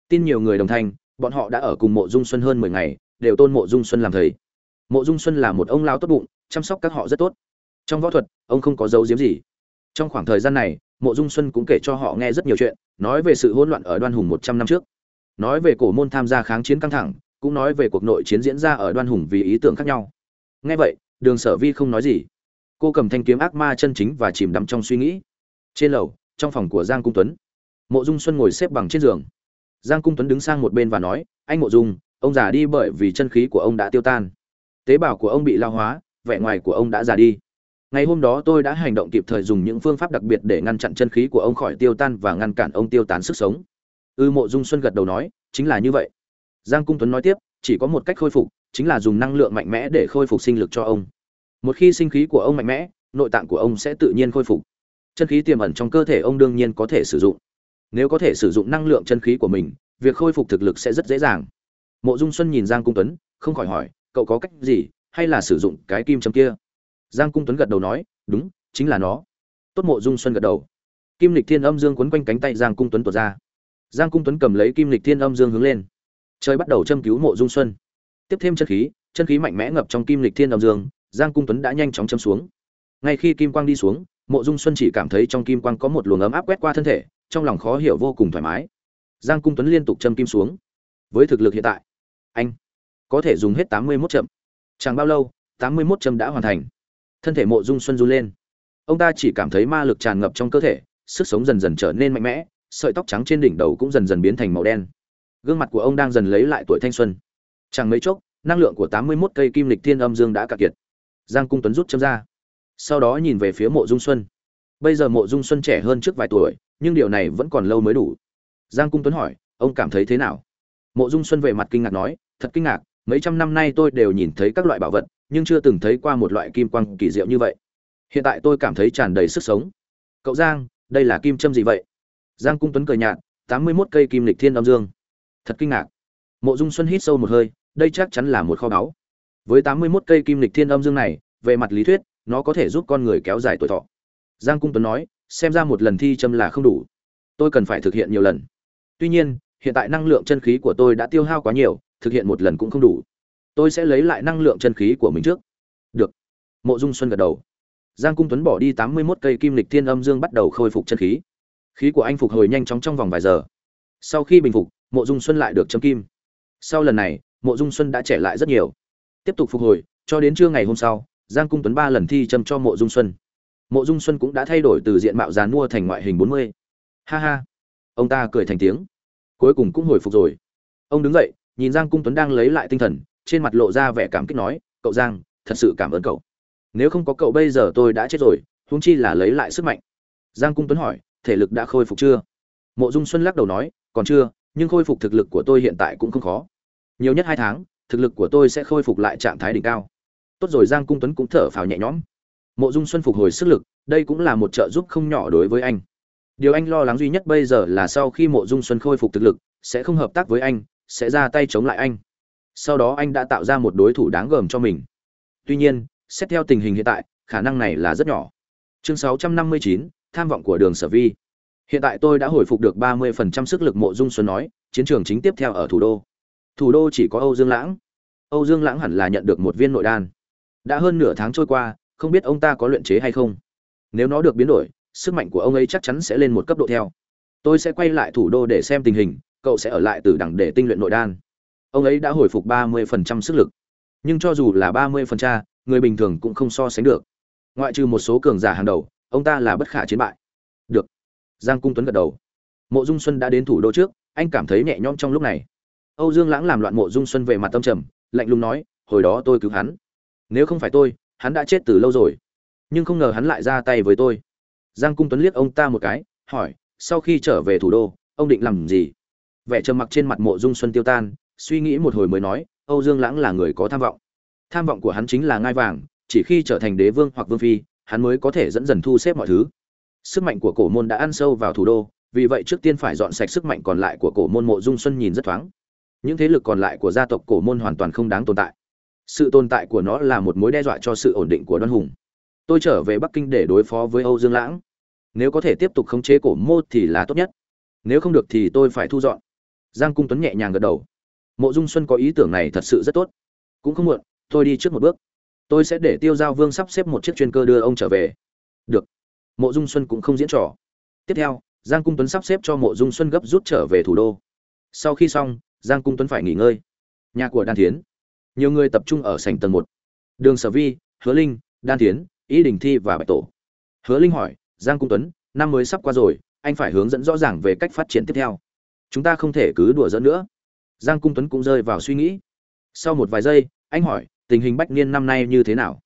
Tin nhiều người đồng thanh, bọn họ đã ở cùng mộ dung xuân hơn mười ngày, đều tôn mộ dung xuân làm thầy mộ dung xuân là một ông lao tốt bụng, chăm sóc các họ rất tốt. Trong võ thuật, ông không có dấu diếm gì. Trong khoảng thời gian này, mộ dung xuân cũng kể cho họ nghe rất nhiều chuyện, nói về sự hỗn loạn ở đoan hùng một trăm năm trước. Nói về cổ môn tham gia kháng chiến căng thẳng, cũng nói về cuộc nội chiến diễn ra ở đoan hùng vì ý tưởng khác nhau. Nghe vậy, đường sở vi không nói gì. Cô cầm thanh kiếm ác ma chân chính và chìm đắm trong suy nghĩ. Trên lầu, trong phòng của giang cung tuấn, mộ dung xuân ngồi xếp bằng trên giường. Giang cung tuấn đứng sang một bên và nói, anh mộ dung, ông già đi bởi vì chân khí của ông đã tiêu tan tế bào của ông bị lao hóa vẻ ngoài của ông đã già đi. Ngày hôm đó tôi đã hành động kịp thời dùng những phương pháp đặc biệt để ngăn chặn chân khí của ông khỏi tiêu tan và ngăn cản ông tiêu tán sức sống. Ư ừ, mộ dung xuân gật đầu nói chính là như vậy. Giang cung tuấn nói tiếp chỉ có một cách khôi phục chính là dùng năng lượng mạnh mẽ để khôi phục sinh lực cho ông. Một khi sinh khí của ông mạnh mẽ nội tạng của ông sẽ tự nhiên khôi phục. Chân khí tiềm ẩn trong cơ thể ông đương nhiên có thể sử dụng. Nếu có thể sử dụng năng lượng chân khí của mình việc khôi phục thực lực sẽ rất dễ dàng. Mộ dung xuân nhìn giang cung tuấn không khỏi hỏi cậu có cách gì, hay là sử dụng cái kim châm kia? Giang cung tuấn gật đầu nói, đúng, chính là nó. Tốt mộ dung xuân gật đầu. Kim lịch thiên âm dương quấn quanh cánh tay giang cung tuấn tuột ra. Giang cung tuấn cầm lấy kim lịch thiên âm dương hướng lên. Trời bắt đầu châm cứu mộ dung xuân. Tiếp thêm chân khí chân khí mạnh mẽ ngập trong kim lịch thiên âm dương, giang cung tuấn đã nhanh chóng châm xuống. Ngay khi kim quang đi xuống, mộ dung xuân chỉ cảm thấy trong kim quang có một luồng ấm áp quét qua thân thể, trong lòng khó hiểu vô cùng thoải mái. Giang cung tuấn liên tục châm kim xuống. Với thực lực hiện tại, anh có thể dùng hết tám mươi 81 chậm. Chẳng bao lâu, tám mươi 81 châm đã hoàn thành. Thân thể mộ dung xuân run lên. Ông ta chỉ cảm thấy ma lực tràn ngập trong cơ thể, sức sống dần dần trở nên mạnh mẽ, sợi tóc trắng trên đỉnh đầu cũng dần dần biến thành màu đen. Gương mặt của ông đang dần lấy lại tuổi thanh xuân. Chẳng mấy chốc, năng lượng của tám mươi 81 cây kim lịch thiên âm dương đã cạn kiệt. Giang cung tuấn rút châm ra. Sau đó nhìn về phía mộ dung xuân. Bây giờ mộ dung xuân trẻ hơn trước vài tuổi, nhưng điều này vẫn còn lâu mới đủ. Giang cung tuấn hỏi, ông cảm thấy thế nào? Mộ dung xuân về mặt kinh ngạc nói, thật kinh ngạc mấy trăm năm nay tôi đều nhìn thấy các loại bảo vật, nhưng chưa từng thấy qua một loại kim quang kỳ diệu như vậy. Hiện tại tôi cảm thấy tràn đầy sức sống. Cậu giang, đây là kim châm gì vậy? Giang cung tuấn cười nhạt, tám mươi mốt cây kim lịch thiên âm dương. Thật kinh ngạc. Mộ dung xuân hít sâu một hơi, đây chắc chắn là một kho báu. Với tám mươi mốt cây kim lịch thiên âm dương này, về mặt lý thuyết, nó có thể giúp con người kéo dài tuổi thọ. Giang cung tuấn nói, xem ra một lần thi châm là không đủ. Tôi cần phải thực hiện nhiều lần. Tuy nhiên, hiện tại năng lượng chân khí của tôi đã tiêu hao quá nhiều thực hiện một lần cũng không đủ. Tôi sẽ lấy lại năng lượng chân khí của mình trước. Được. Mộ dung xuân gật đầu. Giang cung tuấn bỏ đi tám mươi mốt cây kim lịch thiên âm dương bắt đầu khôi phục chân khí. Khí của anh phục hồi nhanh chóng trong vòng vài giờ. Sau khi bình phục, mộ dung xuân lại được châm kim. Sau lần này, mộ dung xuân đã trẻ lại rất nhiều. Tiếp tục phục hồi, cho đến trưa ngày hôm sau, giang cung tuấn ba lần thi châm cho mộ dung xuân. Mộ dung xuân cũng đã thay đổi từ diện mạo dàn mua thành ngoại hình bốn mươi. Ha ha. Ông ta cười thành tiếng. Cuối cùng cũng hồi phục rồi. Ông đứng dậy nhìn giang cung tuấn đang lấy lại tinh thần, trên mặt lộ ra vẻ cảm kích nói, cậu giang, thật sự cảm ơn cậu. Nếu không có cậu bây giờ tôi đã chết rồi, huống chi là lấy lại sức mạnh. Giang cung tuấn hỏi, thể lực đã khôi phục chưa? Mộ dung xuân lắc đầu nói, còn chưa, nhưng khôi phục thực lực của tôi hiện tại cũng không khó. Nhiều nhất hai tháng, thực lực của tôi sẽ khôi phục lại trạng thái đỉnh cao. Tốt rồi. Giang cung tuấn cũng thở phào nhẹ nhõm. Mộ dung xuân phục hồi sức lực, đây cũng là một trợ giúp không nhỏ đối với anh. Điều anh lo lắng duy nhất bây giờ là sau khi mộ dung xuân khôi phục thực lực, sẽ không hợp tác với anh sẽ ra tay chống lại anh. Sau đó anh đã tạo ra một đối thủ đáng gờm cho mình. Tuy nhiên xét theo tình hình hiện tại khả năng này là rất nhỏ. Chương 659, tham vọng của đường sở vi. Hiện tại tôi đã hồi phục được 30% sức lực mộ dung xuân nói chiến trường chính tiếp theo ở thủ đô. Thủ đô chỉ có âu dương lãng. Âu dương lãng hẳn là nhận được một viên nội đan. Đã hơn nửa tháng trôi qua không biết ông ta có luyện chế hay không. Nếu nó được biến đổi sức mạnh của ông ấy chắc chắn sẽ lên một cấp độ theo. Tôi sẽ quay lại thủ đô để xem tình hình cậu sẽ ở lại từ đẳng để tinh luyện nội đan. Ông ấy đã hồi phục ba mươi phần trăm sức lực. Nhưng cho dù là ba mươi phần trăm, người bình thường cũng không so sánh được. Ngoại trừ một số cường giả hàng đầu, ông ta là bất khả chiến bại. Được. Giang cung tuấn gật đầu. Mộ dung xuân đã đến thủ đô trước, anh cảm thấy nhẹ nhõm trong lúc này. Âu dương lãng làm loạn mộ dung xuân về mặt tâm trầm, lạnh lùng nói, hồi đó tôi cứu hắn. Nếu không phải tôi, hắn đã chết từ lâu rồi. Nhưng không ngờ hắn lại ra tay với tôi. Giang cung tuấn liếc ông ta một cái, hỏi, sau khi trở về thủ đô, ông định làm gì? Vẻ trầm mặc trên mặt mộ dung xuân tiêu tan, suy nghĩ một hồi mới nói, âu dương lãng là người có tham vọng. Tham vọng của hắn chính là ngai vàng, chỉ khi trở thành đế vương hoặc vương phi, hắn mới có thể dẫn dần thu xếp mọi thứ. Sức mạnh của cổ môn đã ăn sâu vào thủ đô, vì vậy trước tiên phải dọn sạch sức mạnh còn lại của cổ môn mộ dung xuân nhìn rất thoáng. Những thế lực còn lại của gia tộc cổ môn hoàn toàn không đáng tồn tại. Sự tồn tại của nó là một mối đe dọa cho sự ổn định của đoan hùng. Tôi trở về bắc kinh để đối phó với âu dương lãng. Nếu có thể tiếp tục khống chế cổ mô thì là tốt nhất. Nếu không được thì tôi phải thu dọn giang cung tuấn nhẹ nhàng gật đầu. Mộ dung xuân có ý tưởng này thật sự rất tốt. Cũng không muộn, tôi đi trước một bước. Tôi sẽ để tiêu giao vương sắp xếp một chiếc chuyên cơ đưa ông trở về. Được. Mộ dung xuân cũng không diễn trò. Tiếp theo, giang cung tuấn sắp xếp cho mộ dung xuân gấp rút trở về thủ đô. Sau khi xong, giang cung tuấn phải nghỉ ngơi. Nhà của đan thiến. Nhiều người tập trung ở sảnh tầng một. Đường sở vi, hứa linh, đan thiến, ý đình thi và bạch tổ. Hứa linh hỏi, giang cung tuấn, năm mới sắp qua rồi, anh phải hướng dẫn rõ ràng về cách phát triển tiếp theo chúng ta không thể cứ đùa giỡn nữa. Giang cung tuấn cũng rơi vào suy nghĩ. Sau một vài giây, anh hỏi, tình hình bách niên năm nay như thế nào?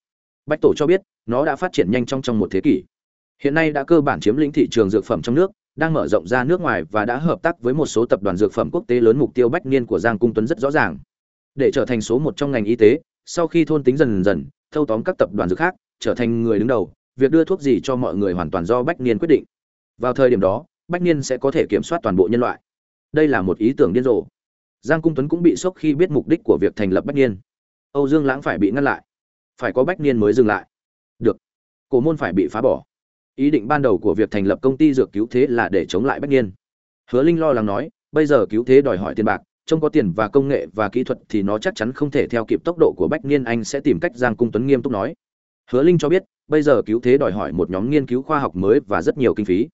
Bách tổ cho biết, nó đã phát triển nhanh trong trong một thế kỷ. Hiện nay đã cơ bản chiếm lĩnh thị trường dược phẩm trong nước, đang mở rộng ra nước ngoài và đã hợp tác với một số tập đoàn dược phẩm quốc tế lớn mục tiêu bách niên của giang cung tuấn rất rõ ràng. Để trở thành số một trong ngành y tế, sau khi thôn tính dần dần, thâu tóm các tập đoàn dược khác, trở thành người đứng đầu, việc đưa thuốc gì cho mọi người hoàn toàn do bách niên quyết định. Vào thời điểm đó, bách niên sẽ có thể kiểm soát toàn bộ nhân loại đây là một ý tưởng điên rồ. Giang cung tuấn cũng bị sốc khi biết mục đích của việc thành lập bách niên. Âu dương lãng phải bị ngăn lại. Phải có bách niên mới dừng lại. Được. Cổ môn phải bị phá bỏ. Ý định ban đầu của việc thành lập công ty dược cứu thế là để chống lại bách niên. Hứa linh lo lắng nói, bây giờ cứu thế đòi hỏi tiền bạc, trông có tiền và công nghệ và kỹ thuật thì nó chắc chắn không thể theo kịp tốc độ của bách niên, anh sẽ tìm cách, giang cung tuấn nghiêm túc nói. Hứa linh cho biết, bây giờ cứu thế đòi hỏi một nhóm nghiên cứu khoa học mới và rất nhiều kinh phí.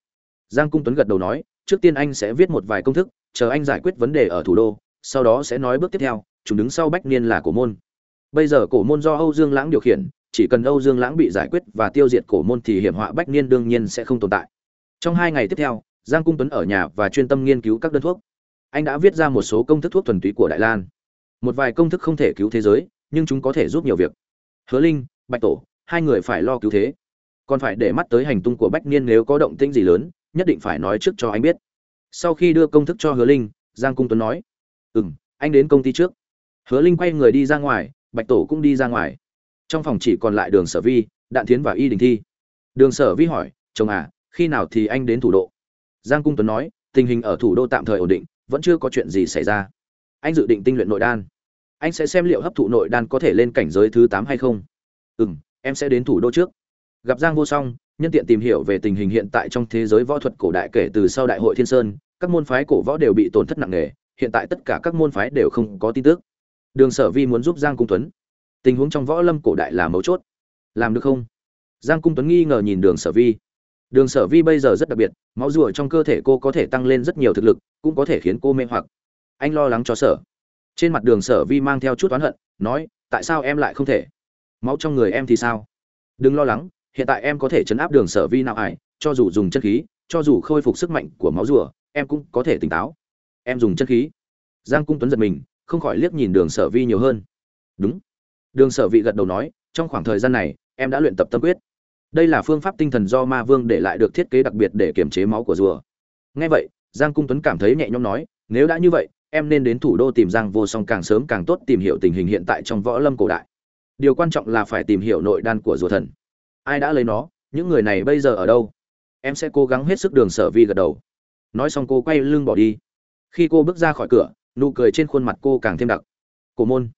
Giang cung tuấn gật đầu nói, trước tiên anh sẽ viết một vài công thức chờ anh giải quyết vấn đề ở thủ đô, sau đó sẽ nói bước tiếp theo, chúng đứng sau bách niên là cổ môn. Bây giờ cổ môn do âu dương lãng điều khiển, chỉ cần âu dương lãng bị giải quyết và tiêu diệt cổ môn thì hiểm họa bách niên đương nhiên sẽ không tồn tại. Trong hai ngày tiếp theo, giang cung tuấn ở nhà và chuyên tâm nghiên cứu các đơn thuốc. Anh đã viết ra một số công thức thuốc thuần túy của đại lan. Một vài công thức không thể cứu thế giới, nhưng chúng có thể giúp nhiều việc. Hứa linh, bạch tổ, hai người phải lo cứu thế. Còn phải để mắt tới hành tung của bách niên nếu có động tĩnh gì lớn, nhất định phải nói trước cho anh biết sau khi đưa công thức cho hứa linh, giang cung tuấn nói ừ m anh đến công ty trước. Hứa linh quay người đi ra ngoài, bạch tổ cũng đi ra ngoài. Trong phòng chỉ còn lại đường sở vi, đạn thiến và y đình thi. Đường sở vi hỏi, chồng à khi nào thì anh đến thủ đô? Giang cung tuấn nói, tình hình ở thủ đô tạm thời ổn định, vẫn chưa có chuyện gì xảy ra. Anh dự định tinh luyện nội đan. Anh sẽ xem liệu hấp thụ nội đan có thể lên cảnh giới thứ tám hay không. Ừ m em sẽ đến thủ đô trước gặp giang vô song, nhân tiện tìm hiểu về tình hình hiện tại trong thế giới võ thuật cổ đại kể từ sau đại hội thiên sơn, các môn phái cổ võ đều bị tổn thất nặng nề, hiện tại tất cả các môn phái đều không có tin tức. Đường sở vi muốn giúp giang cung tuấn. Tình huống trong võ lâm cổ đại là mấu chốt. Làm được không? Giang cung tuấn nghi ngờ nhìn đường sở vi. Đường sở vi bây giờ rất đặc biệt, máu rùa trong cơ thể cô có thể tăng lên rất nhiều thực lực, cũng có thể khiến cô mê hoặc. Anh lo lắng cho sở. Trên mặt đường sở vi mang theo chút oán hận, nói, tại sao em lại không thể? Máu trong người em thì sao? Đừng lo lắng hiện tại em có thể chấn áp đường sở vi nào ải cho dù dùng chân khí, cho dù khôi phục sức mạnh của máu rùa, em cũng có thể tỉnh táo. Em dùng chân khí. Giang cung tuấn giật mình, không khỏi liếc nhìn đường sở vi nhiều hơn. Đúng. Đường sở vị gật đầu nói, trong khoảng thời gian này, em đã luyện tập tâm quyết. Đây là phương pháp tinh thần do ma vương để lại được thiết kế đặc biệt để kiềm chế máu của rùa. Ngay vậy, giang cung tuấn cảm thấy nhẹ nhõm nói, nếu đã như vậy, em nên đến thủ đô tìm giang vô song càng sớm càng tốt tìm hiểu tình hình hiện tại trong võ lâm cổ đại. Điều quan trọng là phải tìm hiểu nội đan của rùa thần ai đã lấy nó, những người này bây giờ ở đâu? Em sẽ cố gắng hết sức đường sở vi gật đầu. Nói xong cô quay lưng bỏ đi. Khi cô bước ra khỏi cửa, nụ cười trên khuôn mặt cô càng thêm đặc. Cổ môn.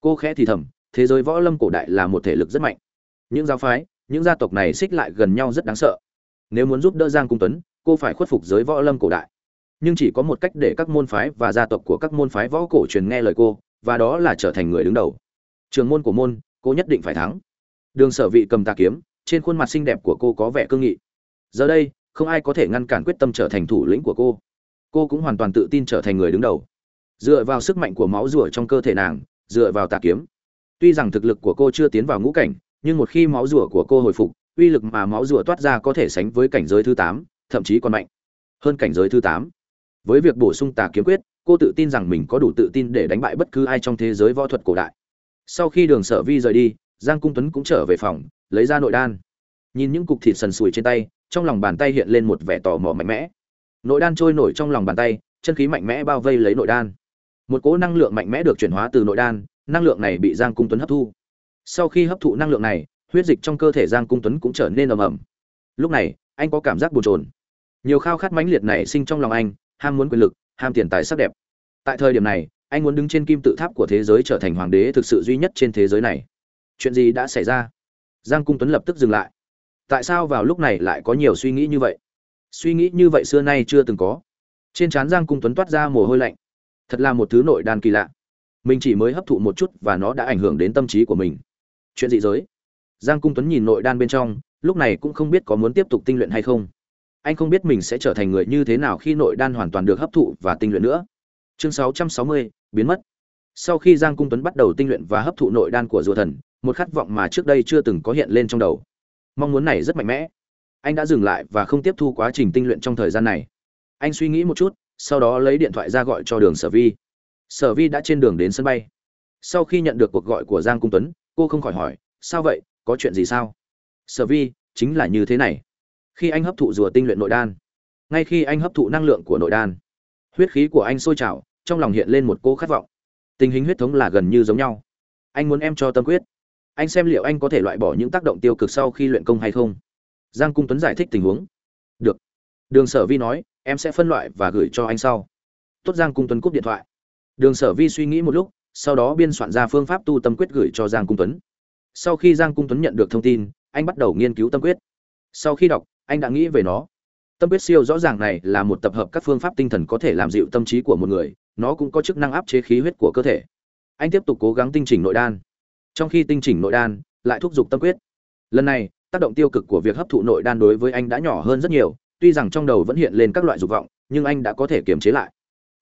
Cô khẽ thì thầm, thế giới võ lâm cổ đại là một thể lực rất mạnh. Những giáo phái, những gia tộc này xích lại gần nhau rất đáng sợ. Nếu muốn giúp đỡ giang cung tuấn, cô phải khuất phục giới võ lâm cổ đại. Nhưng chỉ có một cách để các môn phái và gia tộc của các môn phái võ cổ truyền nghe lời cô, và đó là trở thành người đứng đầu. Trường môn của môn, cô nhất định phải thắng. Đường sở vị cầm tà kiếm trên khuôn mặt xinh đẹp của cô có vẻ cương nghị. Giờ đây, không ai có thể ngăn cản quyết tâm trở thành thủ lĩnh của cô. Cô cũng hoàn toàn tự tin trở thành người đứng đầu. Dựa vào sức mạnh của máu rùa trong cơ thể nàng, dựa vào tà kiếm. Tuy rằng thực lực của cô chưa tiến vào ngũ cảnh, nhưng một khi máu rùa của cô hồi phục, uy lực mà máu rùa toát ra có thể sánh với cảnh giới thứ tám, thậm chí còn mạnh hơn cảnh giới thứ tám. Với việc bổ sung tà kiếm quyết, cô tự tin rằng mình có đủ tự tin để đánh bại bất cứ ai trong thế giới võ thuật cổ đại. Sau khi đường sở vi rời đi giang cung tuấn cũng trở về phòng, lấy ra nội đan. Nhìn những cục thịt sần sùi trên tay, trong lòng bàn tay hiện lên một vẻ tò mò mạnh mẽ. Nội đan trôi nổi trong lòng bàn tay, chân khí mạnh mẽ bao vây lấy nội đan. Một cỗ năng lượng mạnh mẽ được chuyển hóa từ nội đan, năng lượng này bị giang cung tuấn hấp thu. Sau khi hấp thụ năng lượng này, huyết dịch trong cơ thể giang cung tuấn cũng trở nên ầm ầm. Lúc này, anh có cảm giác bồn chồn. Nhiều khao khát mãnh liệt này sinh trong lòng anh, ham muốn quyền lực, ham tiền tài sắc đẹp. Tại thời điểm này, anh muốn đứng trên kim tự tháp của thế giới trở thành hoàng đế thực sự duy nhất trên thế giới này chuyện gì đã xảy ra? Giang cung tuấn lập tức dừng lại. Tại sao vào lúc này lại có nhiều suy nghĩ như vậy? Suy nghĩ như vậy xưa nay chưa từng có. Trên trán giang cung tuấn toát ra mồ hôi lạnh. Thật là một thứ nội đan kỳ lạ. Mình chỉ mới hấp thụ một chút và nó đã ảnh hưởng đến tâm trí của mình. Chuyện dị giới? Giang cung tuấn nhìn nội đan bên trong lúc này cũng không biết có muốn tiếp tục tinh luyện hay không. Anh không biết mình sẽ trở thành người như thế nào khi nội đan hoàn toàn được hấp thụ và tinh luyện nữa. Chương 660, biến mất. Sau khi giang cung tuấn bắt đầu tinh luyện và hấp thụ nội đan của rùa thần một khát vọng mà trước đây chưa từng có hiện lên trong đầu. Mong muốn này rất mạnh mẽ. Anh đã dừng lại và không tiếp thu quá trình tinh luyện trong thời gian này. Anh suy nghĩ một chút, sau đó lấy điện thoại ra gọi cho đường sở vi. Sở vi đã trên đường đến sân bay. Sau khi nhận được cuộc gọi của giang cung tuấn, cô không khỏi hỏi, sao vậy? Có chuyện gì sao? Sở vi, chính là như thế này. Khi anh hấp thụ rùa tinh luyện nội đan, ngay khi anh hấp thụ năng lượng của nội đan, huyết khí của anh sôi trào, trong lòng hiện lên một cô khát vọng. Tình hình huyết thống là gần như giống nhau. Anh muốn em cho tâm quyết anh xem liệu anh có thể loại bỏ những tác động tiêu cực sau khi luyện công hay không. Giang cung tuấn giải thích tình huống. Được. Đường sở vi nói, em sẽ phân loại và gửi cho anh sau. Tốt, giang cung tuấn cúp điện thoại. Đường sở vi suy nghĩ một lúc, sau đó biên soạn ra phương pháp tu tâm quyết gửi cho giang cung tuấn. Sau khi giang cung tuấn nhận được thông tin, anh bắt đầu nghiên cứu tâm quyết. Sau khi đọc, anh đã nghĩ về nó. Tâm quyết siêu rõ ràng này là một tập hợp các phương pháp tinh thần có thể làm dịu tâm trí của một người, nó cũng có chức năng áp chế khí huyết của cơ thể. Anh tiếp tục cố gắng tinh chỉnh nội đan trong khi tinh chỉnh nội đan, lại thúc giục tâm quyết. Lần này, tác động tiêu cực của việc hấp thụ nội đan đối với anh đã nhỏ hơn rất nhiều, tuy rằng trong đầu vẫn hiện lên các loại dục vọng, nhưng anh đã có thể kiềm chế lại.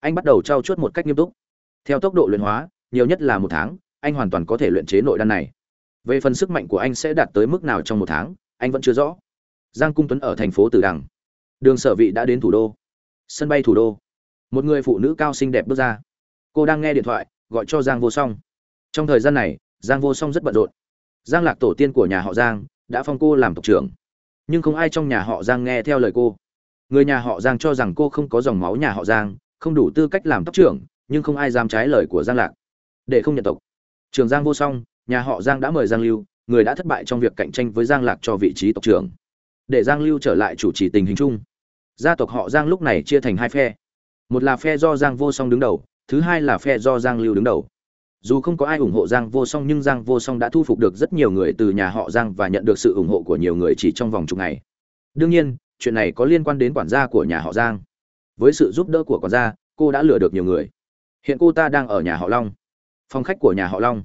Anh bắt đầu trao chuốt một cách nghiêm túc. Theo tốc độ luyện hóa, nhiều nhất là một tháng, anh hoàn toàn có thể luyện chế nội đan này. Về phần sức mạnh của anh sẽ đạt tới mức nào trong một tháng, anh vẫn chưa rõ. Giang cung tuấn ở thành phố tử đằng. Đường sở vị đã đến thủ đô. Sân bay thủ đô. Một người phụ nữ cao xinh đẹp bước ra. Cô đang nghe điện thoại, gọi cho giang vô song. Trong thời gian này giang vô song rất bận rộn. Giang lạc tổ tiên của nhà họ giang đã phong cô làm tộc trưởng. Nhưng không ai trong nhà họ giang nghe theo lời cô. Người nhà họ giang cho rằng cô không có dòng máu nhà họ giang, không đủ tư cách làm tộc trưởng, nhưng không ai dám trái lời của giang lạc. Để không nhận tộc. Trường giang vô song, nhà họ giang đã mời giang lưu, người đã thất bại trong việc cạnh tranh với giang lạc cho vị trí tộc trưởng. Để giang lưu trở lại chủ trì tình hình chung. Gia tộc họ giang lúc này chia thành hai phe. Một là phe do giang vô song đứng đầu, thứ hai là phe do giang lưu đứng đầu dù không có ai ủng hộ giang vô song, nhưng giang vô song đã thu phục được rất nhiều người từ nhà họ giang và nhận được sự ủng hộ của nhiều người chỉ trong vòng chục ngày. Đương nhiên, chuyện này có liên quan đến quản gia của nhà họ giang. Với sự giúp đỡ của quản gia, cô đã lừa được nhiều người. Hiện cô ta đang ở nhà họ long. Phòng khách của nhà họ long.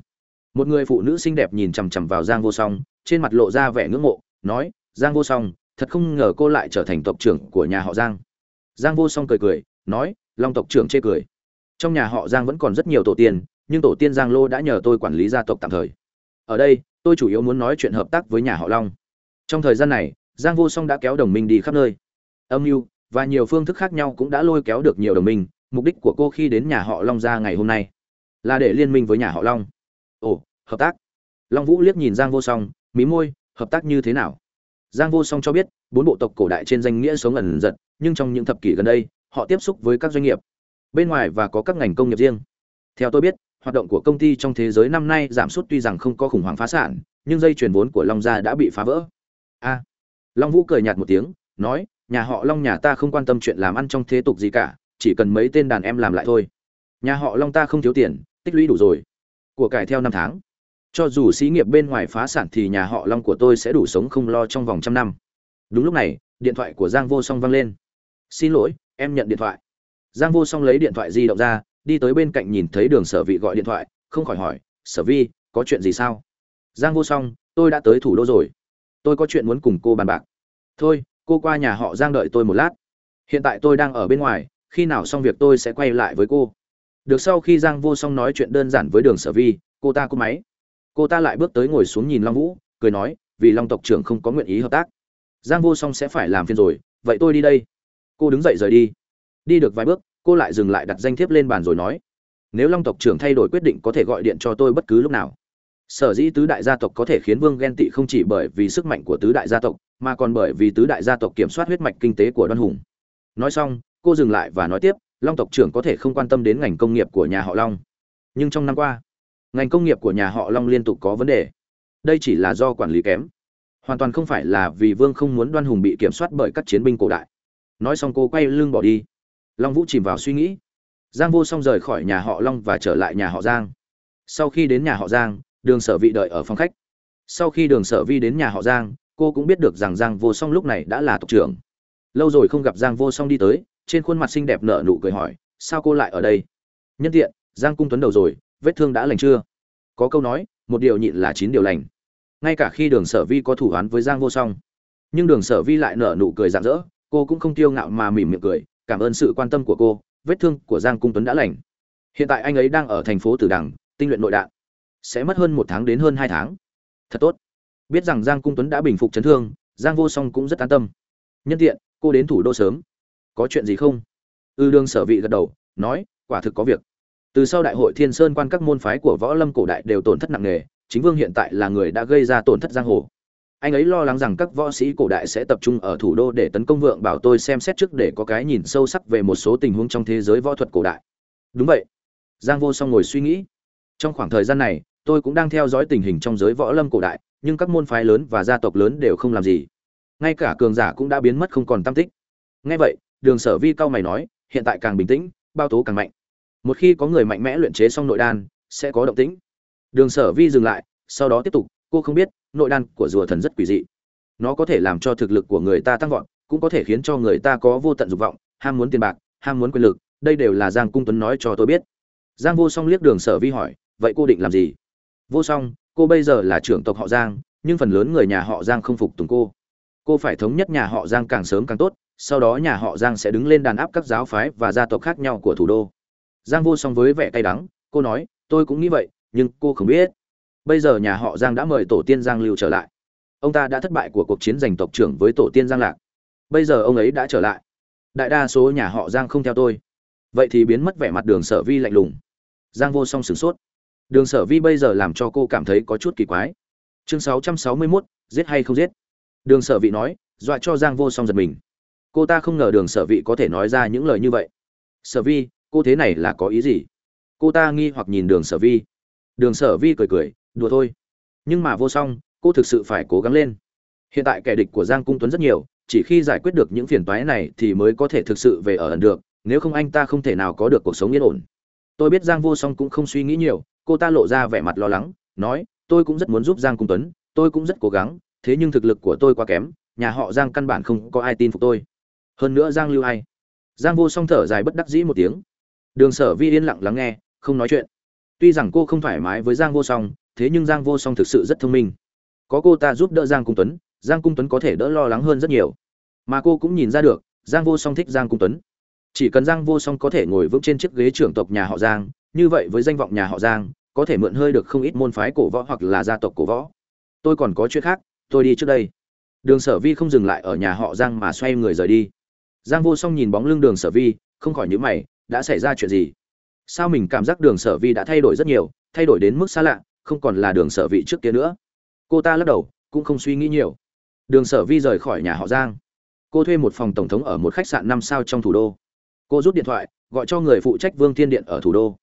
Một người phụ nữ xinh đẹp nhìn chằm chằm vào giang vô song, trên mặt lộ ra vẻ ngưỡng mộ, nói, giang vô song, thật không ngờ cô lại trở thành tộc trưởng của nhà họ giang. Giang vô song cười cười, nói, long tộc trưởng chê cười. Trong nhà họ giang vẫn còn rất nhiều tổ tiên nhưng tổ tiên giang lô đã nhờ tôi quản lý gia tộc tạm thời. Ở đây, tôi chủ yếu muốn nói chuyện hợp tác với nhà họ long. Trong thời gian này, giang vô song đã kéo đồng minh đi khắp nơi. Âm mưu và nhiều phương thức khác nhau cũng đã lôi kéo được nhiều đồng minh, mục đích của cô khi đến nhà họ long ra ngày hôm nay là để liên minh với nhà họ long. Ồ, hợp tác. Long vũ liếc nhìn giang vô song, mí môi, hợp tác như thế nào? Giang vô song cho biết, bốn bộ tộc cổ đại trên danh nghĩa sống ẩn giật, nhưng trong những thập kỷ gần đây, họ tiếp xúc với các doanh nghiệp bên ngoài và có các ngành công nghiệp riêng. Theo tôi biết hoạt động của công ty trong thế giới năm nay giảm sút tuy rằng không có khủng hoảng phá sản, nhưng dây chuyền vốn của long gia đã bị phá vỡ. A. Long vũ cười nhạt một tiếng, nói, nhà họ long nhà ta không quan tâm chuyện làm ăn trong thế tục gì cả, chỉ cần mấy tên đàn em làm lại thôi. Nhà họ long ta không thiếu tiền, tích lũy đủ rồi. Của cải theo năm tháng. Cho dù xí nghiệp bên ngoài phá sản thì nhà họ long của tôi sẽ đủ sống không lo trong vòng trăm năm. Đúng lúc này, điện thoại của giang vô song vang lên. Xin lỗi, em nhận điện thoại. Giang vô song lấy điện thoại di động ra đi tới bên cạnh nhìn thấy đường sở vị gọi điện thoại, không khỏi hỏi, sở vi, có chuyện gì sao? Giang vô song, tôi đã tới thủ đô rồi. Tôi có chuyện muốn cùng cô bàn bạc. Thôi, cô qua nhà họ giang đợi tôi một lát. Hiện tại tôi đang ở bên ngoài, khi nào xong việc tôi sẽ quay lại với cô. Được sau khi giang vô song nói chuyện đơn giản với đường sở vi, cô ta cúp máy. Cô ta lại bước tới ngồi xuống nhìn long vũ, cười nói, vì long tộc trưởng không có nguyện ý hợp tác. Giang vô song sẽ phải làm phiền rồi, vậy tôi đi đây. Cô đứng dậy rời đi. Đi được vài bước cô lại dừng lại đặt danh thiếp lên bàn rồi nói, nếu long tộc trưởng thay đổi quyết định có thể gọi điện cho tôi bất cứ lúc nào. Sở dĩ tứ đại gia tộc có thể khiến vương ghen tị không chỉ bởi vì sức mạnh của tứ đại gia tộc, mà còn bởi vì tứ đại gia tộc kiểm soát huyết mạch kinh tế của đoan hùng. Nói xong, cô dừng lại và nói tiếp, long tộc trưởng có thể không quan tâm đến ngành công nghiệp của nhà họ long. Nhưng trong năm qua, ngành công nghiệp của nhà họ long liên tục có vấn đề. Đây chỉ là do quản lý kém. Hoàn toàn không phải là vì vương không muốn đoan hùng bị kiểm soát bởi các chiến binh cổ đại. Nói xong cô quay lưng bỏ đi long vũ chìm vào suy nghĩ. Giang vô song rời khỏi nhà họ long và trở lại nhà họ giang. Sau khi đến nhà họ giang, đường sở vị đợi ở phòng khách. Sau khi đường sở vi đến nhà họ giang, cô cũng biết được rằng giang vô song lúc này đã là tộc trưởng. Lâu rồi không gặp giang vô song đi tới, trên khuôn mặt xinh đẹp nở nụ cười hỏi, sao cô lại ở đây? Nhân tiện, giang cung tuấn đầu rồi, vết thương đã lành chưa? Có câu nói, một điều nhịn là chín điều lành. Ngay cả khi đường sở vi có thủ án với giang vô song. Nhưng đường sở vi lại nở nụ cười rạng rỡ, cô cũng không tiêu ngạo mà mỉm miệng cười cảm ơn sự quan tâm của cô, vết thương của giang cung tuấn đã lành. Hiện tại anh ấy đang ở thành phố tử đằng, tinh luyện nội đạn. Sẽ mất hơn một tháng đến hơn hai tháng. Thật tốt. Biết rằng giang cung tuấn đã bình phục chấn thương, giang vô song cũng rất an tâm. Nhân tiện, cô đến thủ đô sớm. Có chuyện gì không? Ư ừ đương sở vị gật đầu, nói, quả thực có việc. Từ sau đại hội thiên sơn quan các môn phái của võ lâm cổ đại đều tổn thất nặng nề, chính vương hiện tại là người đã gây ra tổn thất giang hồ anh ấy lo lắng rằng các võ sĩ cổ đại sẽ tập trung ở thủ đô để tấn công vượng bảo tôi xem xét trước để có cái nhìn sâu sắc về một số tình huống trong thế giới võ thuật cổ đại. Đúng vậy. Giang vô song ngồi suy nghĩ. Trong khoảng thời gian này, tôi cũng đang theo dõi tình hình trong giới võ lâm cổ đại, nhưng các môn phái lớn và gia tộc lớn đều không làm gì. Ngay cả cường giả cũng đã biến mất không còn tam tích. Ngay vậy, đường sở vi cao mày nói, hiện tại càng bình tĩnh, bao tố càng mạnh. Một khi có người mạnh mẽ luyện chế xong nội đan, sẽ có động tĩnh. Đường sở vi dừng lại, sau đó tiếp tục cô không biết, nội đan của rùa thần rất quỷ dị. Nó có thể làm cho thực lực của người ta tăng vọt, cũng có thể khiến cho người ta có vô tận dục vọng, ham muốn tiền bạc, ham muốn quyền lực, đây đều là giang cung tuấn nói cho tôi biết. Giang vô song liếc đường sở vi hỏi, vậy cô định làm gì? Vô song, cô bây giờ là trưởng tộc họ giang, nhưng phần lớn người nhà họ giang không phục tùng cô. Cô phải thống nhất nhà họ giang càng sớm càng tốt, sau đó nhà họ giang sẽ đứng lên đàn áp các giáo phái và gia tộc khác nhau của thủ đô. Giang vô song với vẻ cay đắng, cô nói, tôi cũng nghĩ vậy, nhưng cô không biết bây giờ nhà họ giang đã mời tổ tiên giang lưu trở lại. Ông ta đã thất bại của cuộc chiến giành tộc trưởng với tổ tiên giang lạc. Bây giờ ông ấy đã trở lại. Đại đa số nhà họ giang không theo tôi. Vậy thì biến mất vẻ mặt đường sở vi lạnh lùng. Giang vô song sửng sốt. Đường sở vi bây giờ làm cho cô cảm thấy có chút kỳ quái. Chương 661, giết hay không giết? Đường sở vị nói dọa cho giang vô song giật mình. Cô ta không ngờ đường sở vị có thể nói ra những lời như vậy. Sở vi cô thế này là có ý gì? Cô ta nghi hoặc nhìn đường sở vi. Đường sở vi cười cười đùa thôi. Nhưng mà vô song, cô thực sự phải cố gắng lên. Hiện tại kẻ địch của giang cung tuấn rất nhiều, chỉ khi giải quyết được những phiền toái này thì mới có thể thực sự về ở ẩn được, nếu không anh ta không thể nào có được cuộc sống yên ổn. Tôi biết giang vô song cũng không suy nghĩ nhiều, cô ta lộ ra vẻ mặt lo lắng, nói, tôi cũng rất muốn giúp giang cung tuấn, tôi cũng rất cố gắng, thế nhưng thực lực của tôi quá kém, nhà họ giang căn bản không có ai tin phục tôi. Hơn nữa giang lưu hay giang vô song thở dài bất đắc dĩ một tiếng. Đường sở vi yên lặng lắng nghe, không nói chuyện. Tuy rằng cô không thoải mái với giang vô song thế nhưng giang vô song thực sự rất thông minh. Có cô ta giúp đỡ giang cung tuấn, giang cung tuấn có thể đỡ lo lắng hơn rất nhiều. Mà cô cũng nhìn ra được, giang vô song thích giang cung tuấn. Chỉ cần giang vô song có thể ngồi vững trên chiếc ghế trưởng tộc nhà họ giang, như vậy với danh vọng nhà họ giang, có thể mượn hơi được không ít môn phái cổ võ hoặc là gia tộc cổ võ. Tôi còn có chuyện khác, tôi đi trước đây. Đường sở vi không dừng lại ở nhà họ giang mà xoay người rời đi. Giang vô song nhìn bóng lưng đường sở vi, không khỏi nhữ mày, đã xảy ra chuyện gì? Sao mình cảm giác đường sở vi đã thay đổi rất nhiều, thay đổi đến mức xa lạ? Không còn là đường sở vị trước kia nữa. Cô ta lắc đầu, cũng không suy nghĩ nhiều. Đường sở vi rời khỏi nhà họ giang. Cô thuê một phòng tổng thống ở một khách sạn năm sao trong thủ đô. Cô rút điện thoại, gọi cho người phụ trách vương thiên điện ở thủ đô.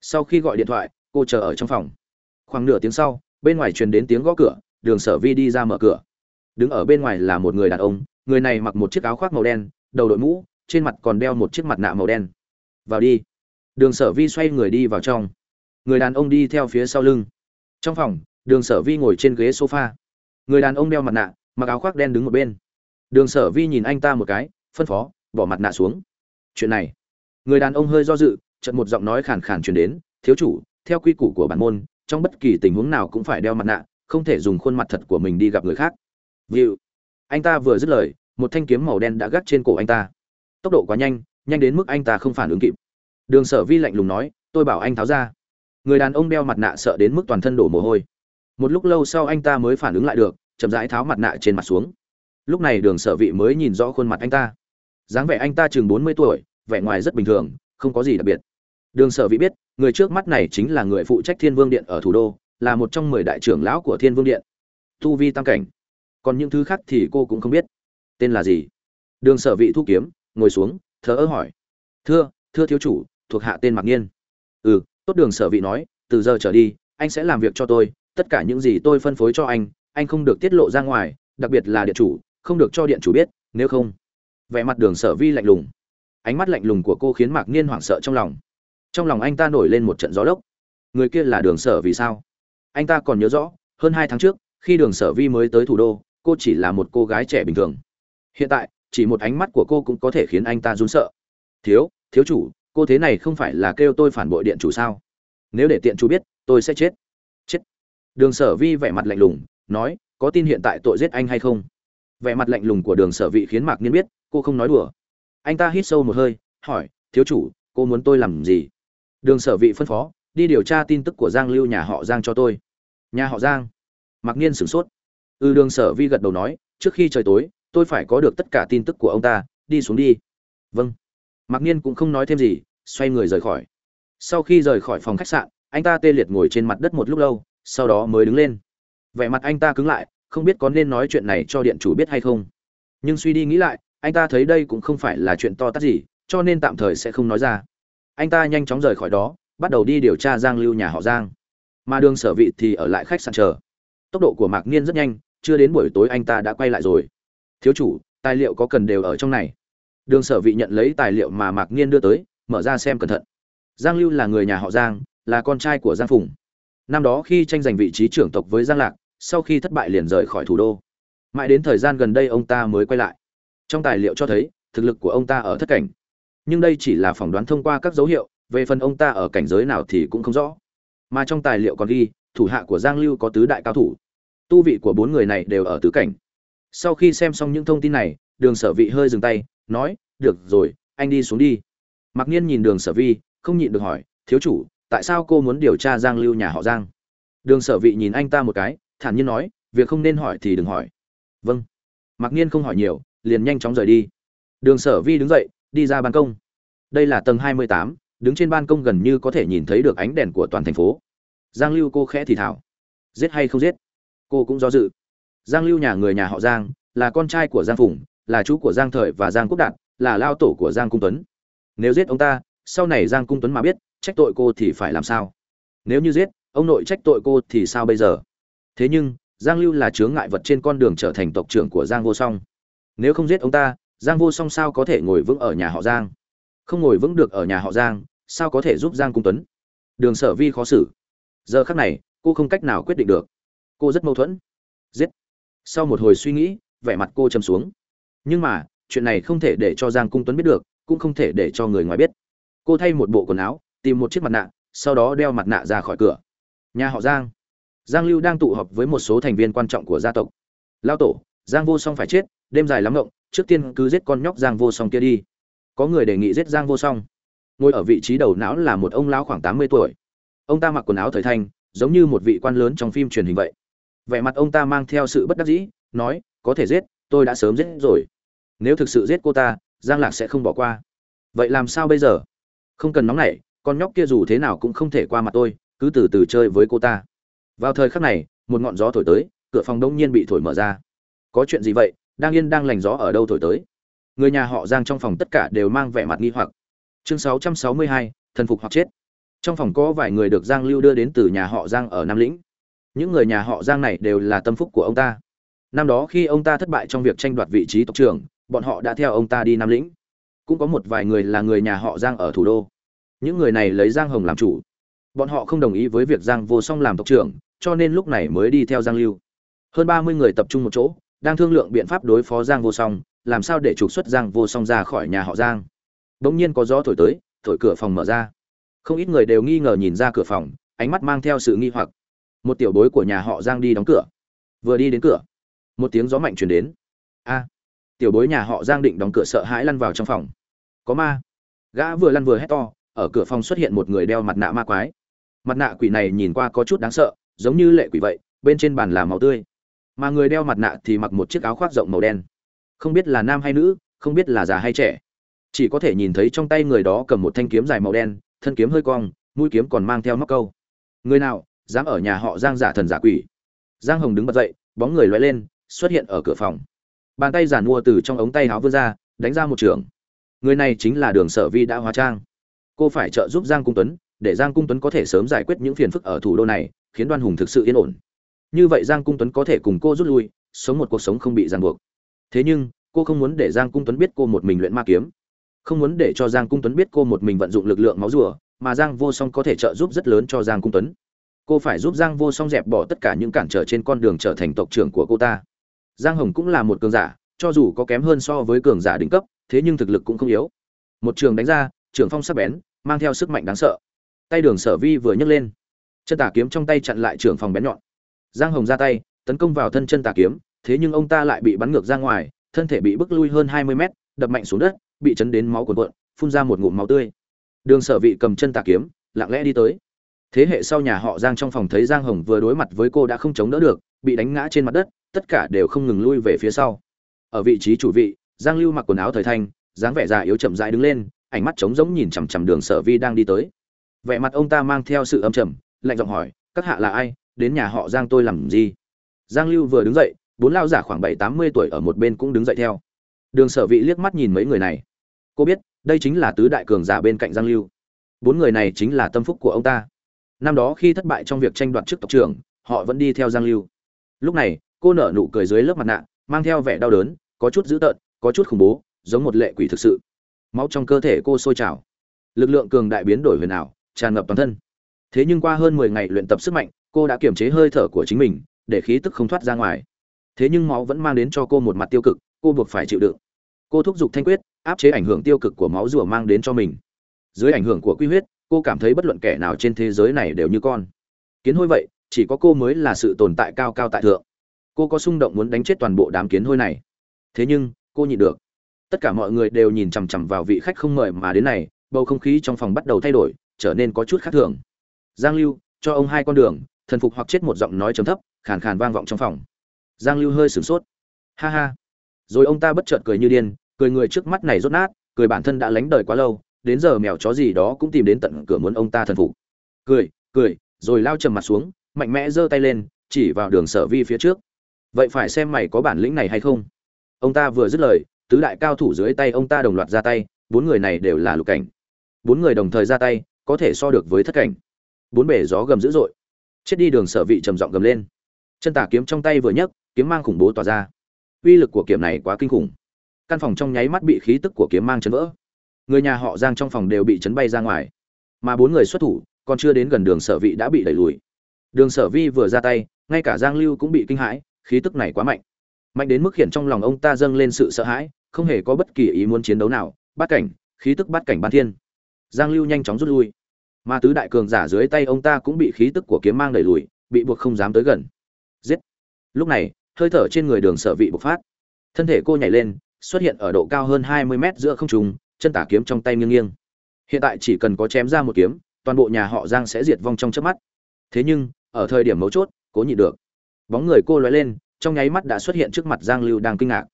Sau khi gọi điện thoại, cô chờ ở trong phòng. Khoảng nửa tiếng sau, bên ngoài truyền đến tiếng gõ cửa, đường sở vi đi ra mở cửa. Đứng ở bên ngoài là một người đàn ông, người này mặc một chiếc áo khoác màu đen, đầu đội mũ, trên mặt còn đeo một chiếc mặt nạ màu đen. Vào đi. Đường sở vi xoay người đi vào trong. Người đàn ông đi theo phía sau lưng trong phòng đường sở vi ngồi trên ghế sofa người đàn ông đeo mặt nạ mặc áo khoác đen đứng một bên đường sở vi nhìn anh ta một cái phân phó bỏ mặt nạ xuống chuyện này người đàn ông hơi do dự chợt một giọng nói khàn khàn truyền đến thiếu chủ theo quy củ của bản môn trong bất kỳ tình huống nào cũng phải đeo mặt nạ không thể dùng khuôn mặt thật của mình đi gặp người khác Vịu. Anh ta vừa dứt lời, một thanh kiếm màu đen đã gắt trên cổ anh ta. Tốc độ quá nhanh, nhanh đến mức anh ta không phản ứng kịp. Đường Sở Vi lạnh lùng nói, "Tôi bảo anh tháo ra." Người đàn ông đeo mặt nạ sợ đến mức toàn thân đổ mồ hôi. Một lúc lâu sau anh ta mới phản ứng lại được, chậm rãi tháo mặt nạ trên mặt xuống. Lúc này Đường Sở Vị mới nhìn rõ khuôn mặt anh ta. dáng vẻ anh ta chừng mươi tuổi, vẻ ngoài rất bình thường, không có gì đặc biệt. Đường Sở Vị biết, người trước mắt này chính là người phụ trách Thiên Vương Điện ở thủ đô, là một trong mười đại trưởng lão của Thiên Vương Điện. Tu vi tam cảnh còn những thứ khác thì cô cũng không biết tên là gì đường sở vị thu kiếm ngồi xuống thờ ơ hỏi thưa thưa thiếu chủ thuộc hạ tên mạc nhiên ừ tốt đường sở vị nói, từ giờ trở đi, anh sẽ làm việc cho tôi, tất cả những gì tôi phân phối cho anh anh không được tiết lộ ra ngoài, đặc biệt là điện chủ, không được cho điện chủ biết, nếu không. Vẻ mặt đường sở vi lạnh lùng. Ánh mắt lạnh lùng của cô khiến mạc niên hoảng sợ trong lòng. Trong lòng anh ta nổi lên một trận gió lốc. Người kia là đường sở vì sao? Anh ta còn nhớ rõ, hơn hai tháng trước, khi đường sở vi mới tới thủ đô, cô chỉ là một cô gái trẻ bình thường. Hiện tại, chỉ một ánh mắt của cô cũng có thể khiến anh ta run sợ. Thiếu thiếu chủ cô thế này không phải là kêu tôi phản bội điện chủ sao? Nếu để tiện chủ biết, tôi sẽ chết. Chết. Đường sở vi vẻ mặt lạnh lùng, nói, có tin hiện tại tội giết anh hay không? Vẻ mặt lạnh lùng của đường sở vị khiến mạc nhiên biết, cô không nói đùa. Anh ta hít sâu một hơi, hỏi, thiếu chủ, cô muốn tôi làm gì? Đường sở vị phân phó, đi điều tra tin tức của giang lưu nhà họ giang cho tôi. Nhà họ giang? Mạc nhiên sửng sốt. Ư đường sở vi gật đầu nói, trước khi trời tối, tôi phải có được tất cả tin tức của ông ta, đi xuống đi. Vâng mạc nhiên cũng không nói thêm gì, xoay người rời khỏi. Sau khi rời khỏi phòng khách sạn, anh ta tê liệt ngồi trên mặt đất một lúc lâu, sau đó mới đứng lên. Vẻ mặt anh ta cứng lại, không biết có nên nói chuyện này cho điện chủ biết hay không. Nhưng suy đi nghĩ lại, anh ta thấy đây cũng không phải là chuyện to tát gì, cho nên tạm thời sẽ không nói ra. Anh ta nhanh chóng rời khỏi đó, bắt đầu đi điều tra giang lưu nhà họ giang. Mà đường sở vị thì ở lại khách sạn chờ. Tốc độ của mạc niên rất nhanh, chưa đến buổi tối anh ta đã quay lại rồi. Thiếu chủ, tài liệu có cần đều ở trong này đường sở vị nhận lấy tài liệu mà mạc nhiên đưa tới, mở ra xem cẩn thận. Giang lưu là người nhà họ giang, là con trai của giang phùng. Năm đó khi tranh giành vị trí trưởng tộc với giang lạc, sau khi thất bại liền rời khỏi thủ đô. Mãi đến thời gian gần đây ông ta mới quay lại. Trong tài liệu cho thấy, thực lực của ông ta ở thất cảnh. Nhưng đây chỉ là phỏng đoán thông qua các dấu hiệu, về phần ông ta ở cảnh giới nào thì cũng không rõ. Mà trong tài liệu còn ghi, thủ hạ của giang lưu có tứ đại cao thủ. Tu vị của bốn người này đều ở tứ cảnh. Sau khi xem xong những thông tin này, đường sở vị hơi dừng tay nói, được rồi, anh đi xuống đi. Mặc nhiên nhìn đường sở vi, không nhịn được hỏi, thiếu chủ, tại sao cô muốn điều tra giang lưu nhà họ giang? Đường sở vị nhìn anh ta một cái, thản nhiên nói, việc không nên hỏi thì đừng hỏi. Vâng. Mặc nhiên không hỏi nhiều, liền nhanh chóng rời đi. Đường sở vi đứng dậy, đi ra ban công. Đây là tầng hai mươi tám, đứng trên ban công gần như có thể nhìn thấy được ánh đèn của toàn thành phố. Giang lưu cô khẽ thì thảo giết hay không giết? Cô cũng do dự. Giang lưu nhà người nhà họ giang, là con trai của giang phùng là chú của giang thời và giang quốc đạt, là lao tổ của giang cung tuấn. Nếu giết ông ta, sau này giang cung tuấn mà biết, trách tội cô thì phải làm sao? Nếu như giết, ông nội trách tội cô thì sao bây giờ? Thế nhưng, giang lưu là chướng ngại vật trên con đường trở thành tộc trưởng của giang vô song. Nếu không giết ông ta, giang vô song sao có thể ngồi vững ở nhà họ giang? Không ngồi vững được ở nhà họ giang, sao có thể giúp giang cung tuấn? Đường sở vi khó xử. Giờ khắc này, cô không cách nào quyết định được. Cô rất mâu thuẫn. Giết. Sau một hồi suy nghĩ, vẻ mặt cô châm xuống nhưng mà, chuyện này không thể để cho giang cung tuấn biết được, cũng không thể để cho người ngoài biết. Cô thay một bộ quần áo, tìm một chiếc mặt nạ, sau đó đeo mặt nạ ra khỏi cửa. Nhà họ giang. Giang lưu đang tụ họp với một số thành viên quan trọng của gia tộc. Lao tổ, giang vô song phải chết, đêm dài lắm ngộng, trước tiên cứ giết con nhóc giang vô song kia đi. Có người đề nghị giết giang vô song. Ngồi ở vị trí đầu não là một ông lão khoảng tám mươi tuổi. Ông ta mặc quần áo thời thanh, giống như một vị quan lớn trong phim truyền hình vậy. Vẻ mặt ông ta mang theo sự bất đắc dĩ, nói, có thể giết tôi đã sớm giết rồi. Nếu thực sự giết cô ta giang lạc sẽ không bỏ qua. Vậy làm sao bây giờ? Không cần nóng nảy con nhóc kia dù thế nào cũng không thể qua mặt tôi cứ từ từ chơi với cô ta. Vào thời khắc này một ngọn gió thổi tới cửa phòng đông nhiên bị thổi mở ra. Có chuyện gì vậy? Đang yên đang lành gió ở đâu thổi tới? Người nhà họ giang trong phòng tất cả đều mang vẻ mặt nghi hoặc. Chương 662, thần phục hoặc chết. Trong phòng có vài người được giang lưu đưa đến từ nhà họ giang ở nam lĩnh. Những người nhà họ giang này đều là tâm phúc của ông ta năm đó khi ông ta thất bại trong việc tranh đoạt vị trí tộc trưởng, bọn họ đã theo ông ta đi nam lĩnh. Cũng có một vài người là người nhà họ giang ở thủ đô. Những người này lấy giang hồng làm chủ. Bọn họ không đồng ý với việc giang vô song làm tộc trưởng, cho nên lúc này mới đi theo giang lưu. Hơn ba mươi người tập trung một chỗ, đang thương lượng biện pháp đối phó giang vô song, làm sao để trục xuất giang vô song ra khỏi nhà họ giang. Đ ỗ n g nhiên có gió thổi tới, thổi cửa phòng mở ra. Không ít người đều nghi ngờ nhìn ra cửa phòng, ánh mắt mang theo sự nghi hoặc. Một tiểu bối của nhà họ giang đi đóng cửa. Vừa đi đến cửa một tiếng gió mạnh chuyển đến. A, tiểu bối nhà họ giang định đóng cửa sợ hãi lăn vào trong phòng. Có ma. Gã vừa lăn vừa hét to, ở cửa phòng xuất hiện một người đeo mặt nạ ma quái. Mặt nạ quỷ này nhìn qua có chút đáng sợ, giống như lệ quỷ vậy, bên trên bàn là màu tươi. Mà người đeo mặt nạ thì mặc một chiếc áo khoác rộng màu đen. Không biết là nam hay nữ, không biết là già hay trẻ. Chỉ có thể nhìn thấy trong tay người đó cầm một thanh kiếm dài màu đen, thân kiếm hơi cong, mũi kiếm còn mang theo móc câu. Người nào, dám ở nhà họ giang giả thần giả quỷ? Giang hồng đứng bật dậy, bóng người loay lên xuất hiện ở cửa phòng. Bàn tay giàn mua từ trong ống tay áo vươn ra, đánh ra một trường. Người này chính là đường sở vi đã hóa trang. Cô phải trợ giúp giang cung tuấn, để giang cung tuấn có thể sớm giải quyết những phiền phức ở thủ đô này, khiến đoan hùng thực sự yên ổn. Như vậy giang cung tuấn có thể cùng cô rút lui, sống một cuộc sống không bị ràng buộc. Thế nhưng, cô không muốn để giang cung tuấn biết cô một mình luyện ma kiếm. Không muốn để cho giang cung tuấn biết cô một mình vận dụng lực lượng máu rùa, mà giang vô song có thể trợ giúp rất lớn cho giang cung tuấn. Cô phải giúp giang vô song dẹp bỏ tất cả những cản trở trên con đường trở thành tộc trưởng của cô ta giang hồng cũng là một cường giả, cho dù có kém hơn so với cường giả đỉnh cấp, thế nhưng thực lực cũng không yếu. Một trường đánh ra, trường phong sắc bén, mang theo sức mạnh đáng sợ. Tay đường sở vi vừa nhấc lên. Chân tà kiếm trong tay chặn lại trường phòng bén nhọn. Giang hồng ra tay, tấn công vào thân chân tà kiếm, thế nhưng ông ta lại bị bắn ngược ra ngoài, thân thể bị bức lui hơn hai mươi mét, đập mạnh xuống đất, bị chấn đến máu cuồn cuộn, phun ra một ngụm máu tươi. Đường sở vị cầm chân tà kiếm, lặng lẽ đi tới. Thế hệ sau nhà họ giang trong phòng thấy giang hồng vừa đối mặt với cô đã không chống đỡ được, bị đánh ngã trên mặt đất tất cả đều không ngừng lui về phía sau. Ở vị trí chủ vị, giang lưu mặc quần áo thời thanh, dáng vẻ già yếu chậm rãi đứng lên, ánh mắt trống rỗng nhìn chằm chằm đường sở vi đang đi tới. Vẻ mặt ông ta mang theo sự âm trầm, lạnh giọng hỏi, các hạ là ai? Đến nhà họ giang tôi làm gì? Giang lưu vừa đứng dậy, bốn lao giả khoảng bảy tám mươi tuổi ở một bên cũng đứng dậy theo. Đường sở vị liếc mắt nhìn mấy người này. Cô biết, đây chính là tứ đại cường giả bên cạnh giang lưu. Bốn người này chính là tâm phúc của ông ta. Năm đó khi thất bại trong việc tranh đoạt chức tộc trưởng, họ vẫn đi theo giang lưu. Lúc này cô nở nụ cười dưới lớp mặt nạ, mang theo vẻ đau đớn, có chút dữ tợn, có chút khủng bố, giống một lệ quỷ thực sự. Máu trong cơ thể cô sôi trào. Lực lượng cường đại biến đổi huyền ảo, tràn ngập toàn thân. Thế nhưng qua hơn mười ngày luyện tập sức mạnh, cô đã kiềm chế hơi thở của chính mình, để khí tức không thoát ra ngoài. Thế nhưng máu vẫn mang đến cho cô một mặt tiêu cực, cô buộc phải chịu đựng. Cô thúc giục thanh quyết, áp chế ảnh hưởng tiêu cực của máu rùa mang đến cho mình. Dưới ảnh hưởng của quy huyết, cô cảm thấy bất luận kẻ nào trên thế giới này đều như con. Kiến hôi vậy, chỉ có cô mới là sự tồn tại cao cao tại thượng cô có xung động muốn đánh chết toàn bộ đám kiến hôi này. Thế nhưng, cô nhịn được. Tất cả mọi người đều nhìn chằm chằm vào vị khách không mời mà đến này, bầu không khí trong phòng bắt đầu thay đổi, trở nên có chút khác thường. Giang lưu, cho ông hai con đường, thần phục hoặc chết một giọng nói chấm thấp, khàn khàn vang vọng trong phòng. Giang lưu hơi sửng sốt. Ha ha. Rồi ông ta bất chợt cười như điên, cười người trước mắt này rốt nát, cười bản thân đã lánh đời quá lâu, đến giờ mèo chó gì đó cũng tìm đến tận cửa muốn ông ta thần phục. Cười cười, rồi lao trầm mặt xuống, mạnh mẽ giơ tay lên, chỉ vào đường sở vi phía trước vậy phải xem mày có bản lĩnh này hay không. Ông ta vừa dứt lời, tứ đại cao thủ dưới tay ông ta đồng loạt ra tay, bốn người này đều là lục cảnh. Bốn người đồng thời ra tay, có thể so được với thất cảnh. Bốn bể gió gầm dữ dội. Chết đi đường sở vị trầm giọng gầm lên. Chân tà kiếm trong tay vừa nhấc, kiếm mang khủng bố tỏa ra. Uy lực của kiếm này quá kinh khủng. Căn phòng trong nháy mắt bị khí tức của kiếm mang chấn vỡ. Người nhà họ giang trong phòng đều bị chấn bay ra ngoài. Mà bốn người xuất thủ, còn chưa đến gần đường sở vị đã bị đẩy lùi. Đường sở vi vừa ra tay, ngay cả giang lưu cũng bị kinh hãi khí tức này quá mạnh. Mạnh đến mức hiện trong lòng ông ta dâng lên sự sợ hãi, không hề có bất kỳ ý muốn chiến đấu nào, Bát cảnh, khí tức bát cảnh ban thiên. Giang lưu nhanh chóng rút lui. Mà tứ đại cường giả dưới tay ông ta cũng bị khí tức của kiếm mang đẩy lùi, bị buộc không dám tới gần. Giết! Lúc này, hơi thở trên người đường sở vị bộc phát. Thân thể cô nhảy lên, xuất hiện ở độ cao hơn hai mươi mét giữa không trung, chân tả kiếm trong tay nghiêng nghiêng. Hiện tại chỉ cần có chém ra một kiếm, toàn bộ nhà họ giang sẽ diệt vong trong chớp mắt. Thế nhưng, ở thời điểm mấu chốt, cố nhịn được bóng người cô lóe lên, trong nháy mắt đã xuất hiện trước mặt giang lưu đang kinh ngạc.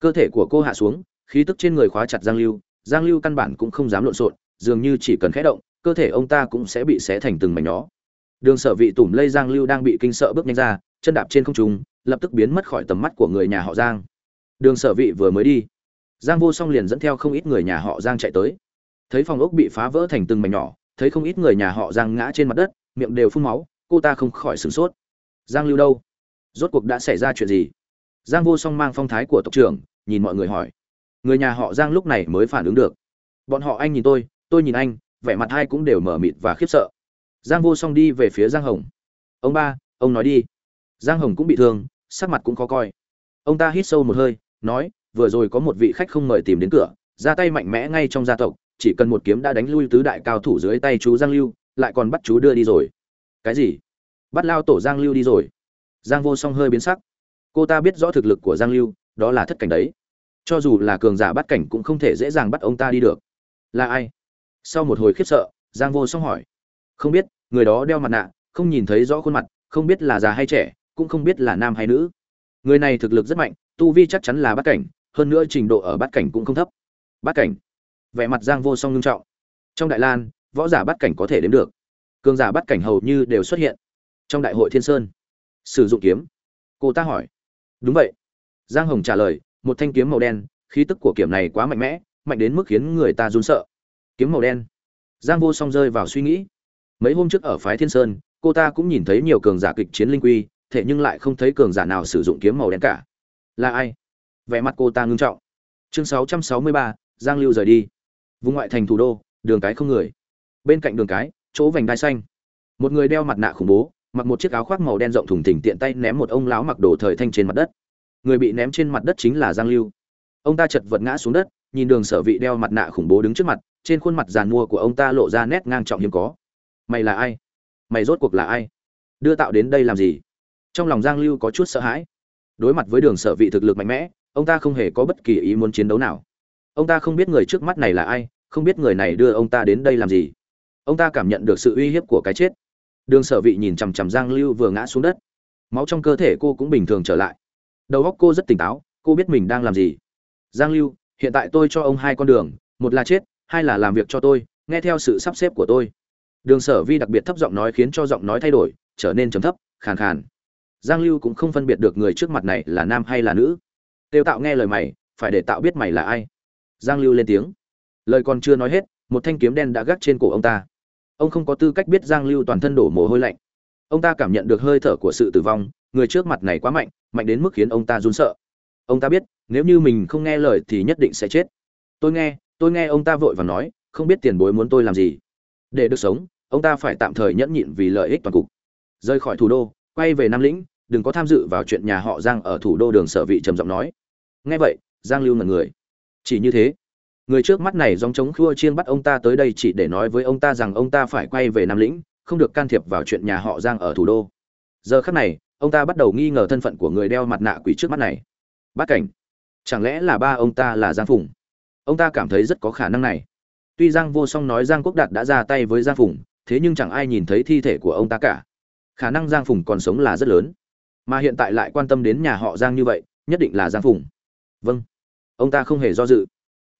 Cơ thể của cô hạ xuống, khí tức trên người khóa chặt giang lưu giang lưu căn bản cũng không dám lộn xộn, dường như chỉ cần khẽ động, cơ thể ông ta cũng sẽ bị xé thành từng mảnh nhỏ. Đường sở vị tủm lây giang lưu đang bị kinh sợ bước nhanh ra, chân đạp trên không trung, lập tức biến mất khỏi tầm mắt của người nhà họ giang. Đường sở vị vừa mới đi, giang vô song liền dẫn theo không ít người nhà họ giang chạy tới. Thấy phòng ốc bị phá vỡ thành từng mảnh nhỏ, thấy không ít người nhà họ giang ngã trên mặt đất, miệng đều phun máu, cô ta không khỏi sửng sốt. Giang lưu đâu? Rốt cuộc đã xảy ra chuyện gì? Giang vô song mang phong thái của tộc trưởng, nhìn mọi người hỏi. Người nhà họ giang lúc này mới phản ứng được. Bọn họ anh nhìn tôi tôi nhìn anh, vẻ mặt hai cũng đều mở mịt và khiếp sợ. Giang vô song đi về phía giang hồng. Ông ba, ông nói đi. Giang hồng cũng bị thương, sắc mặt cũng khó coi. Ông ta hít sâu một hơi, nói, vừa rồi có một vị khách không mời tìm đến cửa, ra tay mạnh mẽ ngay trong gia tộc, chỉ cần một kiếm đã đánh lui tứ đại cao thủ dưới tay chú giang lưu, lại còn bắt chú đưa đi rồi. Cái gì? Bắt lao tổ giang lưu đi rồi giang vô song hơi biến sắc. Cô ta biết rõ thực lực của giang lưu, đó là thất cảnh đấy. Cho dù là cường giả bắt cảnh cũng không thể dễ dàng bắt ông ta đi được. Là ai? Sau một hồi khiếp sợ, giang vô song hỏi. Không biết, người đó đeo mặt nạ, không nhìn thấy rõ khuôn mặt, không biết là già hay trẻ, cũng không biết là nam hay nữ. Người này thực lực rất mạnh, tu vi chắc chắn là bắt cảnh, hơn nữa trình độ ở bắt cảnh cũng không thấp. Bắt cảnh. Vẻ mặt giang vô song nghiêm trọng. Trong đại lan, võ giả bắt cảnh có thể đến được. Cường giả bắt cảnh hầu như đều xuất hiện. Trong đại hội thiên sơn sử dụng kiếm. Cô ta hỏi. Đúng vậy. Giang hồng trả lời một thanh kiếm màu đen khí tức của kiếm này quá mạnh mẽ mạnh đến mức khiến người ta run sợ. Kiếm màu đen. Giang vô song rơi vào suy nghĩ. Mấy hôm trước ở phái thiên sơn cô ta cũng nhìn thấy nhiều cường giả kịch chiến linh quy thế nhưng lại không thấy cường giả nào sử dụng kiếm màu đen cả. Là ai? Vẻ mặt cô ta ngưng trọng. Chương 663, giang lưu rời đi. Vùng ngoại thành thủ đô đường cái không người. Bên cạnh đường cái chỗ vành đai xanh. Một người đeo mặt nạ khủng bố mặc một chiếc áo khoác màu đen rộng thùng thình tiện tay ném một ông lão mặc đồ thời thanh trên mặt đất. Người bị ném trên mặt đất chính là giang lưu. Ông ta chật vật ngã xuống đất, nhìn đường sở vị đeo mặt nạ khủng bố đứng trước mặt, trên khuôn mặt giàn mua của ông ta lộ ra nét ngang trọng hiếm có. Mày là ai? Mày rốt cuộc là ai? Đưa tạo đến đây làm gì? Trong lòng giang lưu có chút sợ hãi. Đối mặt với đường sở vị thực lực mạnh mẽ, ông ta không hề có bất kỳ ý muốn chiến đấu nào. Ông ta không biết người trước mắt này là ai, không biết người này đưa ông ta đến đây làm gì. Ông ta cảm nhận được sự uy hiếp của cái chết đường sở vị nhìn chằm chằm giang lưu vừa ngã xuống đất. Máu trong cơ thể cô cũng bình thường trở lại. Đầu óc cô rất tỉnh táo, cô biết mình đang làm gì. Giang lưu, hiện tại tôi cho ông hai con đường, một là chết, hai là làm việc cho tôi, nghe theo sự sắp xếp của tôi. Đường sở vi đặc biệt thấp giọng nói khiến cho giọng nói thay đổi, trở nên trầm thấp, khàn khàn. Giang lưu cũng không phân biệt được người trước mặt này là nam hay là nữ. Tiêu tạo nghe lời mày, phải để tạo biết mày là ai. Giang lưu lên tiếng. Lời còn chưa nói hết, một thanh kiếm đen đã gác trên cổ ông ta ông không có tư cách biết giang lưu toàn thân đổ mồ hôi lạnh. Ông ta cảm nhận được hơi thở của sự tử vong, người trước mặt này quá mạnh mạnh đến mức khiến ông ta run sợ. Ông ta biết, nếu như mình không nghe lời thì nhất định sẽ chết. Tôi nghe tôi nghe ông ta vội và nói, không biết tiền bối muốn tôi làm gì. Để được sống, ông ta phải tạm thời nhẫn nhịn vì lợi ích toàn cục. Rời khỏi thủ đô, quay về nam lĩnh, đừng có tham dự vào chuyện nhà họ giang ở thủ đô đường sở vị trầm giọng nói. Nghe vậy, giang lưu ngần người. Chỉ như thế người trước mắt này dòng chống khua chiên bắt ông ta tới đây chỉ để nói với ông ta rằng ông ta phải quay về nam lĩnh, không được can thiệp vào chuyện nhà họ giang ở thủ đô. Giờ khắc này, ông ta bắt đầu nghi ngờ thân phận của người đeo mặt nạ quỷ trước mắt này. Bát cảnh, chẳng lẽ là ba ông ta là giang phùng? Ông ta cảm thấy rất có khả năng này. Tuy giang vô song nói giang quốc đạt đã ra tay với giang phùng, thế nhưng chẳng ai nhìn thấy thi thể của ông ta cả. Khả năng giang phùng còn sống là rất lớn. Mà hiện tại lại quan tâm đến nhà họ giang như vậy, nhất định là giang phùng. Vâng. Ông ta không hề do dự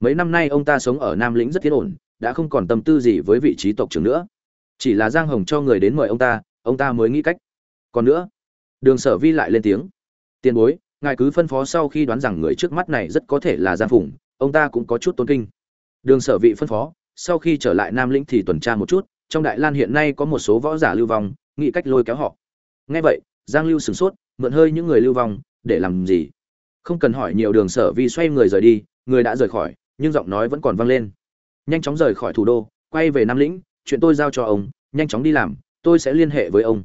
mấy năm nay ông ta sống ở nam lĩnh rất yên ổn, đã không còn tâm tư gì với vị trí tộc trưởng nữa. Chỉ là giang hồng cho người đến mời ông ta ông ta mới nghĩ cách. Còn nữa, đường sở vi lại lên tiếng. Tiền bối, ngài cứ phân phó sau khi đoán rằng người trước mắt này rất có thể là giang phùng, ông ta cũng có chút tôn kinh. Đường sở vị phân phó, sau khi trở lại nam lĩnh thì tuần tra một chút, trong đại lan hiện nay có một số võ giả lưu vong, nghĩ cách lôi kéo họ. Nghe vậy, giang lưu sửng sốt, mượn hơi những người lưu vong, để làm gì? Không cần hỏi nhiều, đường sở vi xoay người rời đi, người đã rời khỏi nhưng giọng nói vẫn còn vang lên. Nhanh chóng rời khỏi thủ đô, quay về nam lĩnh, chuyện tôi giao cho ông, nhanh chóng đi làm, tôi sẽ liên hệ với ông.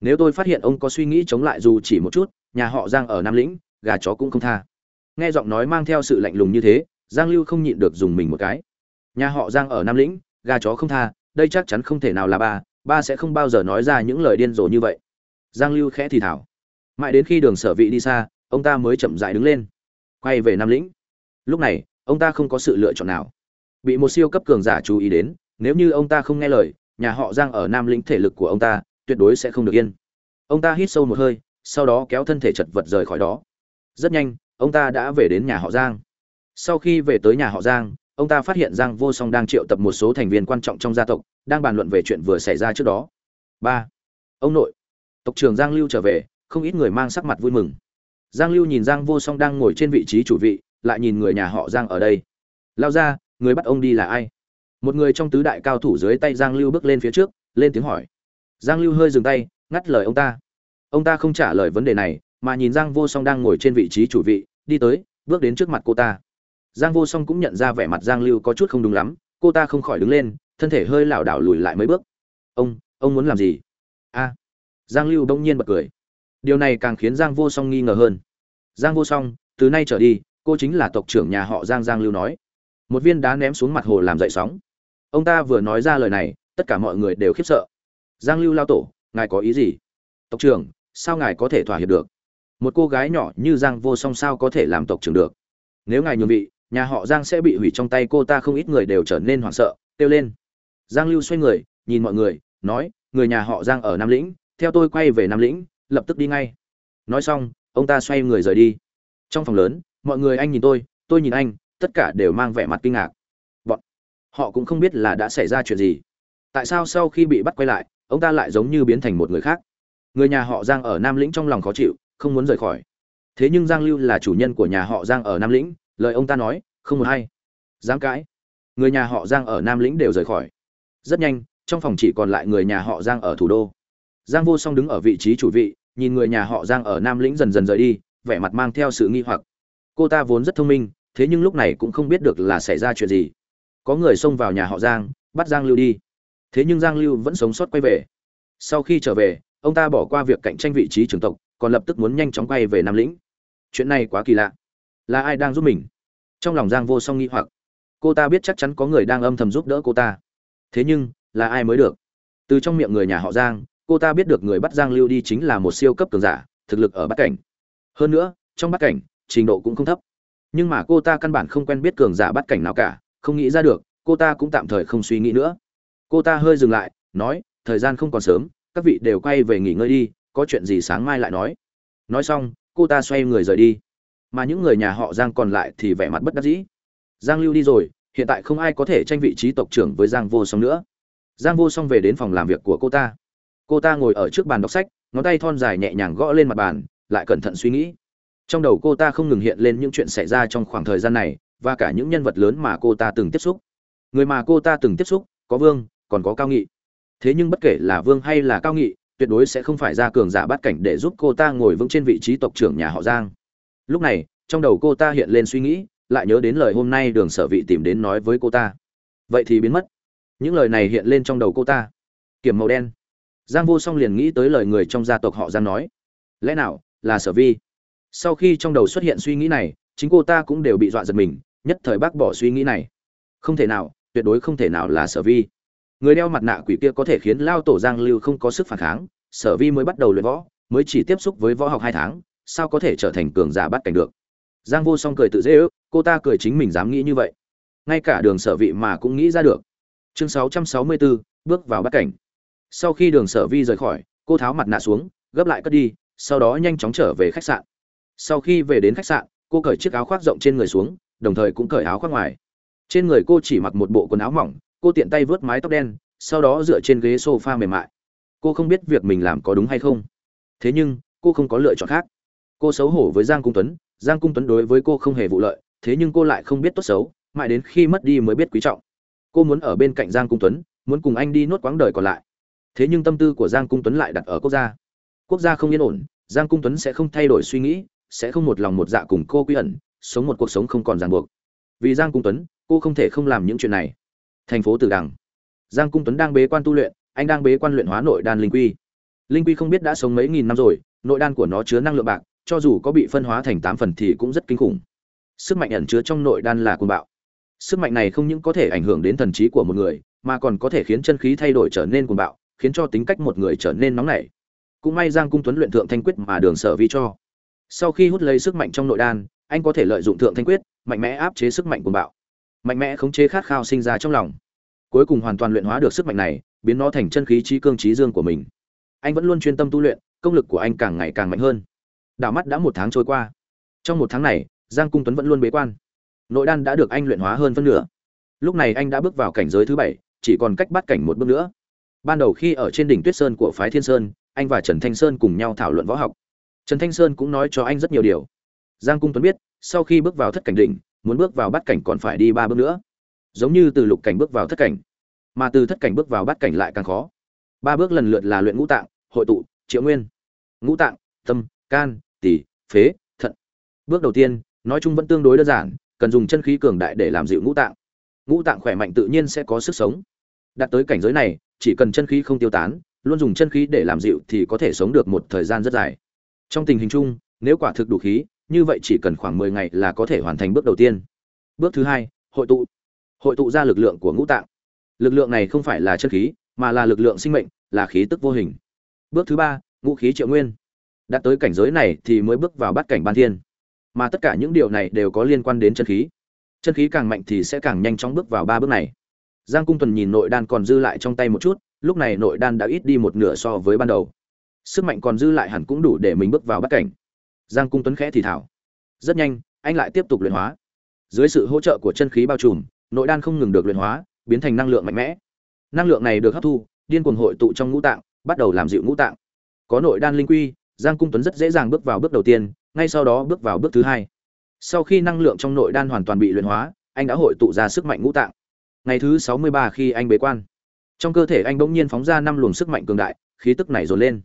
Nếu tôi phát hiện ông có suy nghĩ chống lại dù chỉ một chút, nhà họ giang ở nam lĩnh, gà chó cũng không tha. Nghe giọng nói mang theo sự lạnh lùng như thế, giang lưu không nhịn được dùng mình một cái. Nhà họ giang ở nam lĩnh, gà chó không tha, đây chắc chắn không thể nào là ba ba sẽ không bao giờ nói ra những lời điên rồ như vậy. Giang lưu khẽ thì thảo mãi đến khi đường sở vị đi xa, ông ta mới chậm dại đứng lên. Quay về nam lĩnh. Lúc này ông ta không có sự lựa chọn nào. Bị một siêu cấp cường giả chú ý đến, nếu như ông ta không nghe lời, nhà họ giang ở nam lĩnh thể lực của ông ta tuyệt đối sẽ không được yên. Ông ta hít sâu một hơi, sau đó kéo thân thể chật vật rời khỏi đó. Rất nhanh, ông ta đã về đến nhà họ giang. Sau khi về tới nhà họ giang, ông ta phát hiện giang vô song đang triệu tập một số thành viên quan trọng trong gia tộc, đang bàn luận về chuyện vừa xảy ra trước đó. Ba. Ông nội. Tộc trưởng giang lưu trở về, không ít người mang sắc mặt vui mừng. Giang lưu nhìn giang vô song đang ngồi trên vị trí chủ vị lại nhìn người nhà họ giang ở đây. Lao ra, người bắt ông đi là ai? Một người trong tứ đại cao thủ dưới tay giang lưu bước lên phía trước, lên tiếng hỏi. Giang lưu hơi dừng tay, ngắt lời ông ta. Ông ta không trả lời vấn đề này, mà nhìn giang vô song đang ngồi trên vị trí chủ vị, đi tới, bước đến trước mặt cô ta. Giang vô song cũng nhận ra vẻ mặt giang lưu có chút không đúng lắm, cô ta không khỏi đứng lên, thân thể hơi lảo đảo lùi lại mấy bước. Ông ông muốn làm gì? A. Giang lưu bỗng nhiên bật cười. Điều này càng khiến giang vô song nghi ngờ hơn. Giang vô song, từ nay trở đi cô chính là tộc trưởng nhà họ giang giang lưu nói. Một viên đá ném xuống mặt hồ làm dậy sóng. Ông ta vừa nói ra lời này, tất cả mọi người đều khiếp sợ. Giang lưu lao tổ, ngài có ý gì? Tộc trưởng, sao ngài có thể thỏa hiệp được? Một cô gái nhỏ như giang vô song sao có thể làm tộc trưởng được? Nếu ngài nhường vị, nhà họ giang sẽ bị hủy trong tay cô ta không ít người đều trở nên hoảng sợ, kêu lên. Giang lưu xoay người, nhìn mọi người, nói, người nhà họ giang ở nam lĩnh, theo tôi quay về nam lĩnh, lập tức đi ngay. Nói xong, ông ta xoay người rời đi. Trong phòng lớn mọi người anh nhìn tôi tôi nhìn anh, tất cả đều mang vẻ mặt kinh ngạc. Bọn họ cũng không biết là đã xảy ra chuyện gì. Tại sao sau khi bị bắt quay lại, ông ta lại giống như biến thành một người khác? Người nhà họ giang ở nam lĩnh trong lòng khó chịu, không muốn rời khỏi. Thế nhưng giang lưu là chủ nhân của nhà họ giang ở nam lĩnh, lời ông ta nói, không một hay dám cãi. Người nhà họ giang ở nam lĩnh đều rời khỏi. Rất nhanh, trong phòng chỉ còn lại người nhà họ giang ở thủ đô. Giang vô song đứng ở vị trí chủ vị, nhìn người nhà họ giang ở nam lĩnh dần dần rời đi, vẻ mặt mang theo sự nghi hoặc cô ta vốn rất thông minh, thế nhưng lúc này cũng không biết được là xảy ra chuyện gì. Có người xông vào nhà họ giang, bắt giang lưu đi. Thế nhưng giang lưu vẫn sống sót quay về. Sau khi trở về, ông ta bỏ qua việc cạnh tranh vị trí trưởng tộc, còn lập tức muốn nhanh chóng quay về nam lĩnh. Chuyện này quá kỳ lạ. Là ai đang giúp mình? Trong lòng giang vô song nghi hoặc. Cô ta biết chắc chắn có người đang âm thầm giúp đỡ cô ta. Thế nhưng, là ai mới được? Từ trong miệng người nhà họ giang, cô ta biết được người bắt giang lưu đi chính là một siêu cấp cường giả, thực lực ở bắc cảnh. Hơn nữa, trong bắc cảnh trình độ cũng không thấp. Nhưng mà cô ta căn bản không quen biết cường giả bắt cảnh nào cả, không nghĩ ra được, cô ta cũng tạm thời không suy nghĩ nữa. Cô ta hơi dừng lại, nói, thời gian không còn sớm, các vị đều quay về nghỉ ngơi đi, có chuyện gì sáng mai lại nói. Nói xong, cô ta xoay người rời đi. Mà những người nhà họ giang còn lại thì vẻ mặt bất đắc dĩ. Giang lưu đi rồi, hiện tại không ai có thể tranh vị trí tộc trưởng với giang vô song nữa. Giang vô song về đến phòng làm việc của cô ta. Cô ta ngồi ở trước bàn đọc sách, ngón tay thon dài nhẹ nhàng gõ lên mặt bàn, lại cẩn thận suy nghĩ trong đầu cô ta không ngừng hiện lên những chuyện xảy ra trong khoảng thời gian này, và cả những nhân vật lớn mà cô ta từng tiếp xúc. Người mà cô ta từng tiếp xúc, có vương, còn có cao nghị. Thế nhưng bất kể là vương hay là cao nghị, tuyệt đối sẽ không phải ra cường giả bắt cảnh để giúp cô ta ngồi vững trên vị trí tộc trưởng nhà họ giang. Lúc này, trong đầu cô ta hiện lên suy nghĩ, lại nhớ đến lời hôm nay đường sở vị tìm đến nói với cô ta. Vậy thì biến mất. Những lời này hiện lên trong đầu cô ta. Kiểm màu đen. Giang vô song liền nghĩ tới lời người trong gia tộc họ giang nói. Lẽ nào là sở vi? Sau khi trong đầu xuất hiện suy nghĩ này chính cô ta cũng đều bị dọa giật mình nhất thời bác bỏ suy nghĩ này. Không thể nào tuyệt đối không thể nào là sở vi. Người đeo mặt nạ quỷ kia có thể khiến lao tổ giang lưu không có sức phản kháng sở vi mới bắt đầu luyện võ mới chỉ tiếp xúc với võ học hai tháng sao có thể trở thành cường giả bắt cảnh được? Giang vô song cười tự dễ ước cô ta cười chính mình dám nghĩ như vậy. Ngay cả đường sở vị mà cũng nghĩ ra được. Chương 664, bước vào bắt cảnh. Sau khi đường sở vi rời khỏi cô tháo mặt nạ xuống gấp lại cất đi sau đó nhanh chóng trở về khách sạn sau khi về đến khách sạn, cô cởi chiếc áo khoác rộng trên người xuống, đồng thời cũng cởi áo khoác ngoài. Trên người cô chỉ mặc một bộ quần áo mỏng, cô tiện tay vớt mái tóc đen, sau đó dựa trên ghế sofa mềm mại. Cô không biết việc mình làm có đúng hay không. Thế nhưng, cô không có lựa chọn khác. Cô xấu hổ với giang cung tuấn, giang cung tuấn đối với cô không hề vụ lợi, thế nhưng cô lại không biết tốt xấu, mãi đến khi mất đi mới biết quý trọng. Cô muốn ở bên cạnh giang cung tuấn, muốn cùng anh đi nốt quãng đời còn lại. Thế nhưng tâm tư của giang cung tuấn lại đặt ở quốc gia. Quốc gia không yên ổn, giang cung tuấn sẽ không thay đổi suy nghĩ sẽ không một lòng một dạ cùng cô quy ẩn, sống một cuộc sống không còn ràng buộc. Vì giang cung tuấn, cô không thể không làm những chuyện này. Thành phố tử đằng. Giang cung tuấn đang bế quan tu luyện, anh đang bế quan luyện hóa nội đan linh quy. Linh quy không biết đã sống mấy nghìn năm rồi, nội đan của nó chứa năng lượng bạc, cho dù có bị phân hóa thành tám phần thì cũng rất kinh khủng. Sức mạnh ẩn chứa trong nội đan là côn bạo. Sức mạnh này không những có thể ảnh hưởng đến thần trí của một người, mà còn có thể khiến chân khí thay đổi trở nên cuồng bạo, khiến cho tính cách một người trở nên nóng nảy. Cũng may giang cung tuấn luyện thượng thanh quyết mà đường sở vi cho sau khi hút lấy sức mạnh trong nội đan, anh có thể lợi dụng thượng thanh quyết, mạnh mẽ áp chế sức mạnh cuồng bạo. Mạnh mẽ khống chế khát khao sinh ra trong lòng. Cuối cùng hoàn toàn luyện hóa được sức mạnh này, biến nó thành chân khí trí cương trí dương của mình. Anh vẫn luôn chuyên tâm tu luyện, công lực của anh càng ngày càng mạnh hơn. Đảo mắt đã một tháng trôi qua. Trong một tháng này, giang cung tuấn vẫn luôn bế quan. Nội đan đã được anh luyện hóa hơn phân nửa. Lúc này anh đã bước vào cảnh giới thứ bảy, chỉ còn cách bắt cảnh một bước nữa. Ban đầu khi ở trên đỉnh tuyết sơn của phái thiên sơn, anh và trần thanh sơn cùng nhau thảo luận võ học trần thanh sơn cũng nói cho anh rất nhiều điều. Giang cung tuấn biết, sau khi bước vào thất cảnh đỉnh, muốn bước vào bát cảnh còn phải đi ba bước nữa. Giống như từ lục cảnh bước vào thất cảnh, mà từ thất cảnh bước vào bát cảnh lại càng khó. Ba bước lần lượt là luyện ngũ tạng, hội tụ, triệu nguyên. Ngũ tạng, tâm, can, tỳ, phế, thận. Bước đầu tiên, nói chung vẫn tương đối đơn giản, cần dùng chân khí cường đại để làm dịu ngũ tạng. Ngũ tạng khỏe mạnh tự nhiên sẽ có sức sống. Đạt tới cảnh giới này, chỉ cần chân khí không tiêu tán, luôn dùng chân khí để làm dịu thì có thể sống được một thời gian rất dài trong tình hình chung, nếu quả thực đủ khí, như vậy chỉ cần khoảng mười ngày là có thể hoàn thành bước đầu tiên. Bước thứ hai, hội tụ. Hội tụ ra lực lượng của ngũ tạng. Lực lượng này không phải là chân khí, mà là lực lượng sinh mệnh, là khí tức vô hình. Bước thứ ba, ngũ khí triệu nguyên. Đạt tới cảnh giới này thì mới bước vào bắt cảnh ban thiên. Mà tất cả những điều này đều có liên quan đến chân khí. Chân khí càng mạnh thì sẽ càng nhanh chóng bước vào ba bước này. Giang cung tuần nhìn nội đan còn dư lại trong tay một chút, lúc này nội đan đã ít đi một nửa so với ban đầu sức mạnh còn dư lại hẳn cũng đủ để mình bước vào bắt cảnh. Giang cung tuấn khẽ thì thảo rất nhanh, anh lại tiếp tục luyện hóa. Dưới sự hỗ trợ của chân khí bao trùm, nội đan không ngừng được luyện hóa, biến thành năng lượng mạnh mẽ. Năng lượng này được hấp thu, điên cuồng hội tụ trong ngũ tạng, bắt đầu làm dịu ngũ tạng. Có nội đan linh quy, giang cung tuấn rất dễ dàng bước vào bước đầu tiên, ngay sau đó bước vào bước thứ hai. Sau khi năng lượng trong nội đan hoàn toàn bị luyện hóa, anh đã hội tụ ra sức mạnh ngũ tạng. Ngày thứ sáu mươi ba khi anh bế quan, trong cơ thể anh bỗng nhiên phóng ra năm luồng sức mạnh cường đại, khí tức này dồn lên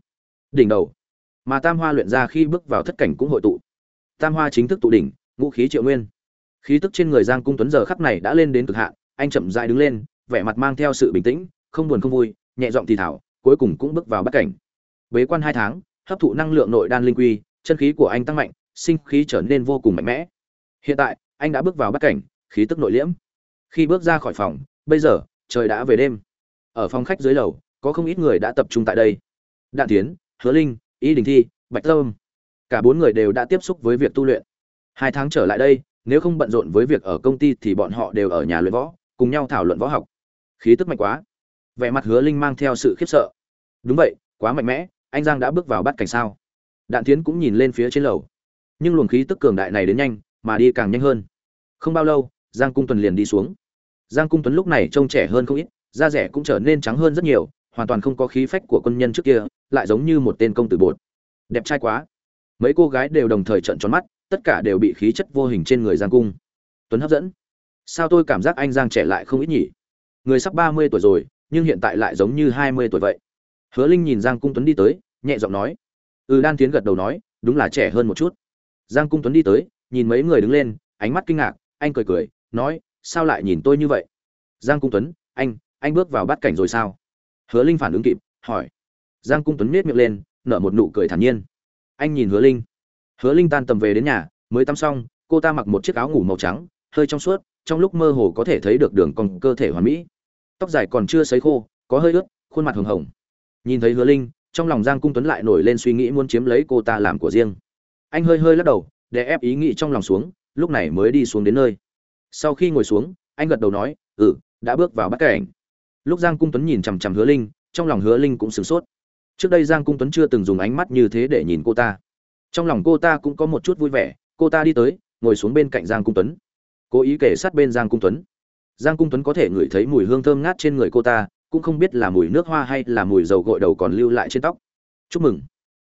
đỉnh đầu. Mà tam hoa luyện ra khi bước vào thất cảnh cũng hội tụ. Tam hoa chính thức tụ đỉnh, ngũ khí triệu nguyên. Khí tức trên người giang cung tuấn giờ khắp này đã lên đến cực hạn, anh chậm dại đứng lên, vẻ mặt mang theo sự bình tĩnh, không buồn không vui, nhẹ giọng thì thảo, cuối cùng cũng bước vào bắt cảnh. Bế quan hai tháng, hấp thụ năng lượng nội đan linh quy, chân khí của anh tăng mạnh, sinh khí trở nên vô cùng mạnh mẽ. Hiện tại, anh đã bước vào bắt cảnh, khí tức nội liễm. Khi bước ra khỏi phòng, bây giờ, trời đã về đêm. Ở phòng khách dưới lầu, có không ít người đã tập trung tại đây. Đạn tiến hứa linh, y đình thi, bạch tâm. Cả bốn người đều đã tiếp xúc với việc tu luyện. Hai tháng trở lại đây, nếu không bận rộn với việc ở công ty thì bọn họ đều ở nhà luyện võ, cùng nhau thảo luận võ học. Khí tức mạnh quá. Vẻ mặt hứa linh mang theo sự khiếp sợ. Đúng vậy, quá mạnh mẽ, anh giang đã bước vào bắt cảnh sao. Đạn tiến cũng nhìn lên phía trên lầu. Nhưng luồng khí tức cường đại này đến nhanh, mà đi càng nhanh hơn. Không bao lâu, giang cung tuần liền đi xuống. Giang cung tuấn lúc này trông trẻ hơn không ít, da rẻ cũng trở nên trắng hơn rất nhiều hoàn toàn không có khí phách của quân nhân trước kia, lại giống như một tên công tử bột. Đẹp trai quá. Mấy cô gái đều đồng thời trợn tròn mắt, tất cả đều bị khí chất vô hình trên người giang cung. Tuấn hấp dẫn. Sao tôi cảm giác anh giang trẻ lại không ít nhỉ? Người sắp ba mươi tuổi rồi, nhưng hiện tại lại giống như hai mươi tuổi vậy. Hứa linh nhìn giang cung tuấn đi tới, nhẹ giọng nói. Ừ đan tiến gật đầu nói, đúng là trẻ hơn một chút. Giang cung tuấn đi tới, nhìn mấy người đứng lên, ánh mắt kinh ngạc, anh cười cười, nói, sao lại nhìn tôi như vậy? Giang cung tuấn, anh anh bước vào bát cảnh rồi sao? Hứa linh phản ứng kịp, hỏi. Giang cung tuấn miết miệng lên, nở một nụ cười thản nhiên. Anh nhìn hứa linh. Hứa linh tan tầm về đến nhà, mới tắm xong, cô ta mặc một chiếc áo ngủ màu trắng, hơi trong suốt, trong lúc mơ hồ có thể thấy được đường cong cơ thể hoàn mỹ. Tóc dài còn chưa sấy khô, có hơi ướt, khuôn mặt hồng hồng. Nhìn thấy hứa linh, trong lòng giang cung tuấn lại nổi lên suy nghĩ muốn chiếm lấy cô ta làm của riêng. Anh hơi hơi lắc đầu, để ép ý nghĩ trong lòng xuống, lúc này mới đi xuống đến nơi. Sau khi ngồi xuống, anh gật đầu nói ừ đã bước vào bắt cảnh lúc giang cung tuấn nhìn chằm chằm hứa linh, trong lòng hứa linh cũng sửng sốt. Trước đây giang cung tuấn chưa từng dùng ánh mắt như thế để nhìn cô ta. Trong lòng cô ta cũng có một chút vui vẻ, cô ta đi tới, ngồi xuống bên cạnh giang cung tuấn. Cố ý kể sát bên giang cung tuấn. Giang cung tuấn có thể ngửi thấy mùi hương thơm ngát trên người cô ta, cũng không biết là mùi nước hoa hay là mùi dầu gội đầu còn lưu lại trên tóc. Chúc mừng.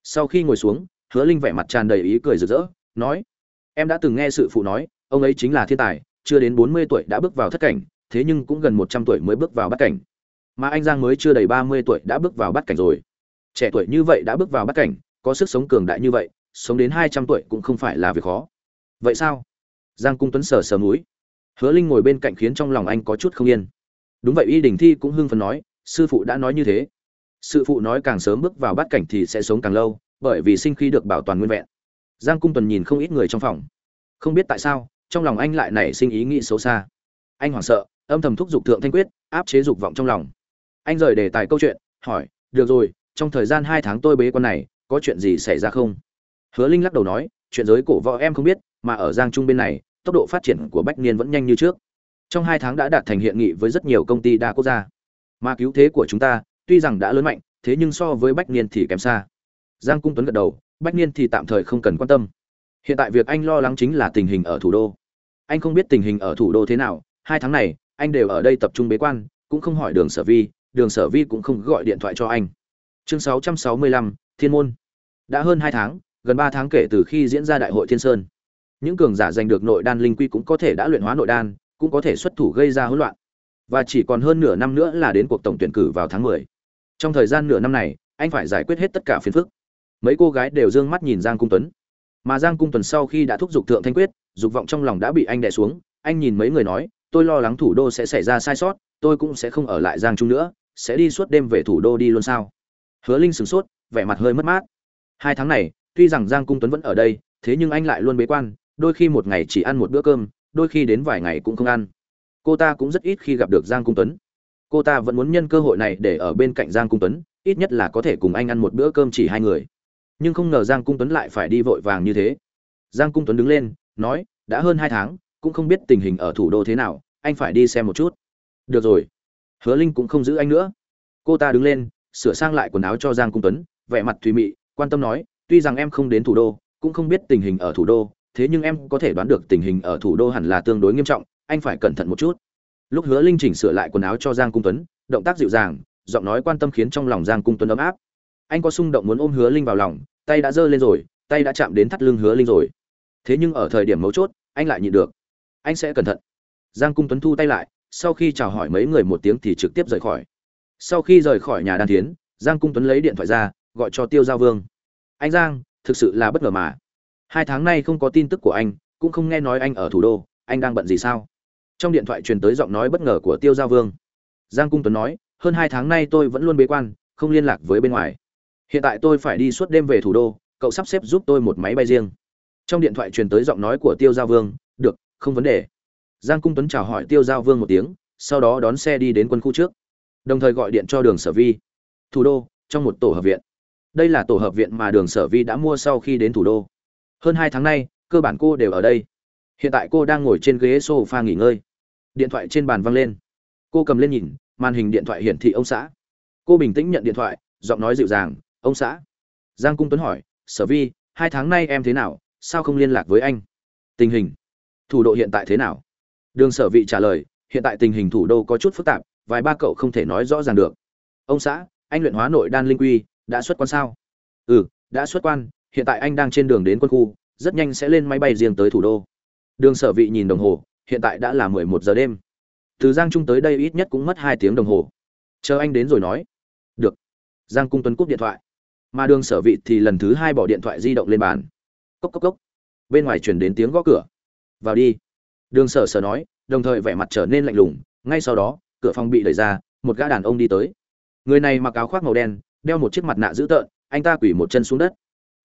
Sau khi ngồi xuống, hứa linh vẻ mặt tràn đầy ý cười rực rỡ, nói, em đã từng nghe sự phụ nói, ông ấy chính là thiên tài, chưa đến bốn mươi tuổi đã bước vào thất cảnh thế nhưng cũng gần một trăm tuổi mới bước vào bắt cảnh. Mà anh giang mới chưa đầy ba mươi tuổi đã bước vào bắt cảnh rồi. Trẻ tuổi như vậy đã bước vào bắt cảnh có sức sống cường đại như vậy sống đến hai trăm tuổi cũng không phải là việc khó. Vậy sao? Giang cung tuấn sờ sờ mũi, hứa linh ngồi bên cạnh khiến trong lòng anh có chút không yên. Đúng vậy y đình thi cũng hưng phấn nói sư phụ đã nói như thế. Sư phụ nói càng sớm bước vào bát cảnh thì sẽ sống càng lâu bởi vì sinh khí được bảo toàn nguyên vẹn. Giang cung tuần nhìn không ít người trong phòng. Không biết tại sao trong lòng anh lại nảy sinh ý nghĩ xấu xa. Anh hoảng sợ âm thầm thúc giục thượng thanh quyết, áp chế dục vọng trong lòng. Anh rời đề tài câu chuyện, hỏi, được rồi, trong thời gian hai tháng tôi bế quan này, có chuyện gì xảy ra không? Hứa linh lắc đầu nói, chuyện giới cổ võ em không biết, mà ở giang trung bên này, tốc độ phát triển của bách niên vẫn nhanh như trước. Trong hai tháng đã đạt thành hiện nghị với rất nhiều công ty đa quốc gia. Mà cứu thế của chúng ta, tuy rằng đã lớn mạnh, thế nhưng so với bách niên thì kém xa. Giang cung tuấn gật đầu, bách niên thì tạm thời không cần quan tâm. Hiện tại việc anh lo lắng chính là tình hình ở thủ đô. Anh không biết tình hình ở thủ đô thế nào, hai tháng này anh đều ở đây tập trung bế quan cũng không hỏi đường sở vi đường sở vi cũng không gọi điện thoại cho anh. Chương 665, thiên môn. Đã hơn hai tháng gần ba tháng kể từ khi diễn ra đại hội thiên sơn. Những cường giả giành được nội đan linh quy cũng có thể đã luyện hóa nội đan cũng có thể xuất thủ gây ra hỗn loạn. Và chỉ còn hơn nửa năm nữa là đến cuộc tổng tuyển cử vào tháng 10. trong thời gian nửa năm này anh phải giải quyết hết tất cả phiền phức. Mấy cô gái đều dương mắt nhìn giang cung tuấn. Mà giang cung tuấn sau khi đã thúc giục thượng thanh quyết dục vọng trong lòng đã bị anh đè xuống anh nhìn mấy người nói tôi lo lắng thủ đô sẽ xảy ra sai sót, tôi cũng sẽ không ở lại giang trung nữa, sẽ đi suốt đêm về thủ đô đi luôn sao? Hứa linh sửng sốt, vẻ mặt hơi mất mát. Hai tháng này, tuy rằng giang cung tuấn vẫn ở đây, thế nhưng anh lại luôn bế quan, đôi khi một ngày chỉ ăn một bữa cơm, đôi khi đến vài ngày cũng không ăn. Cô ta cũng rất ít khi gặp được giang cung tuấn. Cô ta vẫn muốn nhân cơ hội này để ở bên cạnh giang cung tuấn, ít nhất là có thể cùng anh ăn một bữa cơm chỉ hai người. Nhưng không ngờ giang cung tuấn lại phải đi vội vàng như thế. Giang cung tuấn đứng lên, nói, đã hơn hai tháng cũng không biết tình hình ở thủ đô thế nào, anh phải đi xem một chút. Được rồi. Hứa linh cũng không giữ anh nữa. Cô ta đứng lên, sửa sang lại quần áo cho giang cung tuấn, vẻ mặt thùy mị, quan tâm nói, tuy rằng em không đến thủ đô, cũng không biết tình hình ở thủ đô, thế nhưng em có thể đoán được tình hình ở thủ đô hẳn là tương đối nghiêm trọng, anh phải cẩn thận một chút. Lúc hứa linh chỉnh sửa lại quần áo cho giang cung tuấn, động tác dịu dàng, giọng nói quan tâm khiến trong lòng giang cung tuấn ấm áp. Anh có xung động muốn ôm hứa linh vào lòng, tay đã giơ lên rồi, tay đã chạm đến thắt lưng hứa linh rồi. Thế nhưng ở thời điểm mấu chốt, anh lại nhịn được anh sẽ cẩn thận. Giang cung tuấn thu tay lại, sau khi chào hỏi mấy người một tiếng thì trực tiếp rời khỏi. Sau khi rời khỏi nhà đan thiến, giang cung tuấn lấy điện thoại ra, gọi cho tiêu giao vương. Anh giang, thực sự là bất ngờ mà. Hai tháng nay không có tin tức của anh, cũng không nghe nói anh ở thủ đô, anh đang bận gì sao? Trong điện thoại truyền tới giọng nói bất ngờ của tiêu giao vương. Giang cung tuấn nói, hơn hai tháng nay tôi vẫn luôn bế quan, không liên lạc với bên ngoài. Hiện tại tôi phải đi suốt đêm về thủ đô, cậu sắp xếp giúp tôi một máy bay riêng. Trong điện thoại truyền tới giọng nói của tiêu giao vương, được không vấn đề. Giang cung tuấn chào hỏi tiêu giao vương một tiếng, sau đó đón xe đi đến quân khu trước. Đồng thời gọi điện cho đường sở vi. Thủ đô, trong một tổ hợp viện. Đây là tổ hợp viện mà đường sở vi đã mua sau khi đến thủ đô. Hơn hai tháng nay, cơ bản cô đều ở đây. Hiện tại cô đang ngồi trên ghế s o f a nghỉ ngơi. Điện thoại trên bàn văng lên. Cô cầm lên nhìn, màn hình điện thoại hiển thị ông xã. Cô bình tĩnh nhận điện thoại, giọng nói dịu dàng, ông xã. Giang cung tuấn hỏi, sở vi, hai tháng nay em thế nào? Sao không liên lạc với anh? Tình hình thủ đô hiện tại thế nào? Đường sở vị trả lời, hiện tại tình hình thủ đô có chút phức tạp, vài ba cậu không thể nói rõ ràng được. Ông xã, anh luyện hóa nội đan linh quy, đã xuất quan sao? Ừ đã xuất quan, hiện tại anh đang trên đường đến quân khu, rất nhanh sẽ lên máy bay riêng tới thủ đô. Đường sở vị nhìn đồng hồ, hiện tại đã là mười một giờ đêm. Từ giang trung tới đây ít nhất cũng mất hai tiếng đồng hồ. Chờ anh đến rồi nói. Được. Giang cung tuấn cúp điện thoại. Mà đường sở vị thì lần thứ hai bỏ điện thoại di động lên bàn. Cốc cốc cốc. Bên ngoài chuyển đến tiếng gõ cửa vào đi. Đường sở sở nói, đồng thời vẻ mặt trở nên lạnh lùng, ngay sau đó, cửa phòng bị đẩy ra, một gã đàn ông đi tới. Người này mặc áo khoác màu đen, đeo một chiếc mặt nạ dữ tợn, anh ta quỳ một chân xuống đất.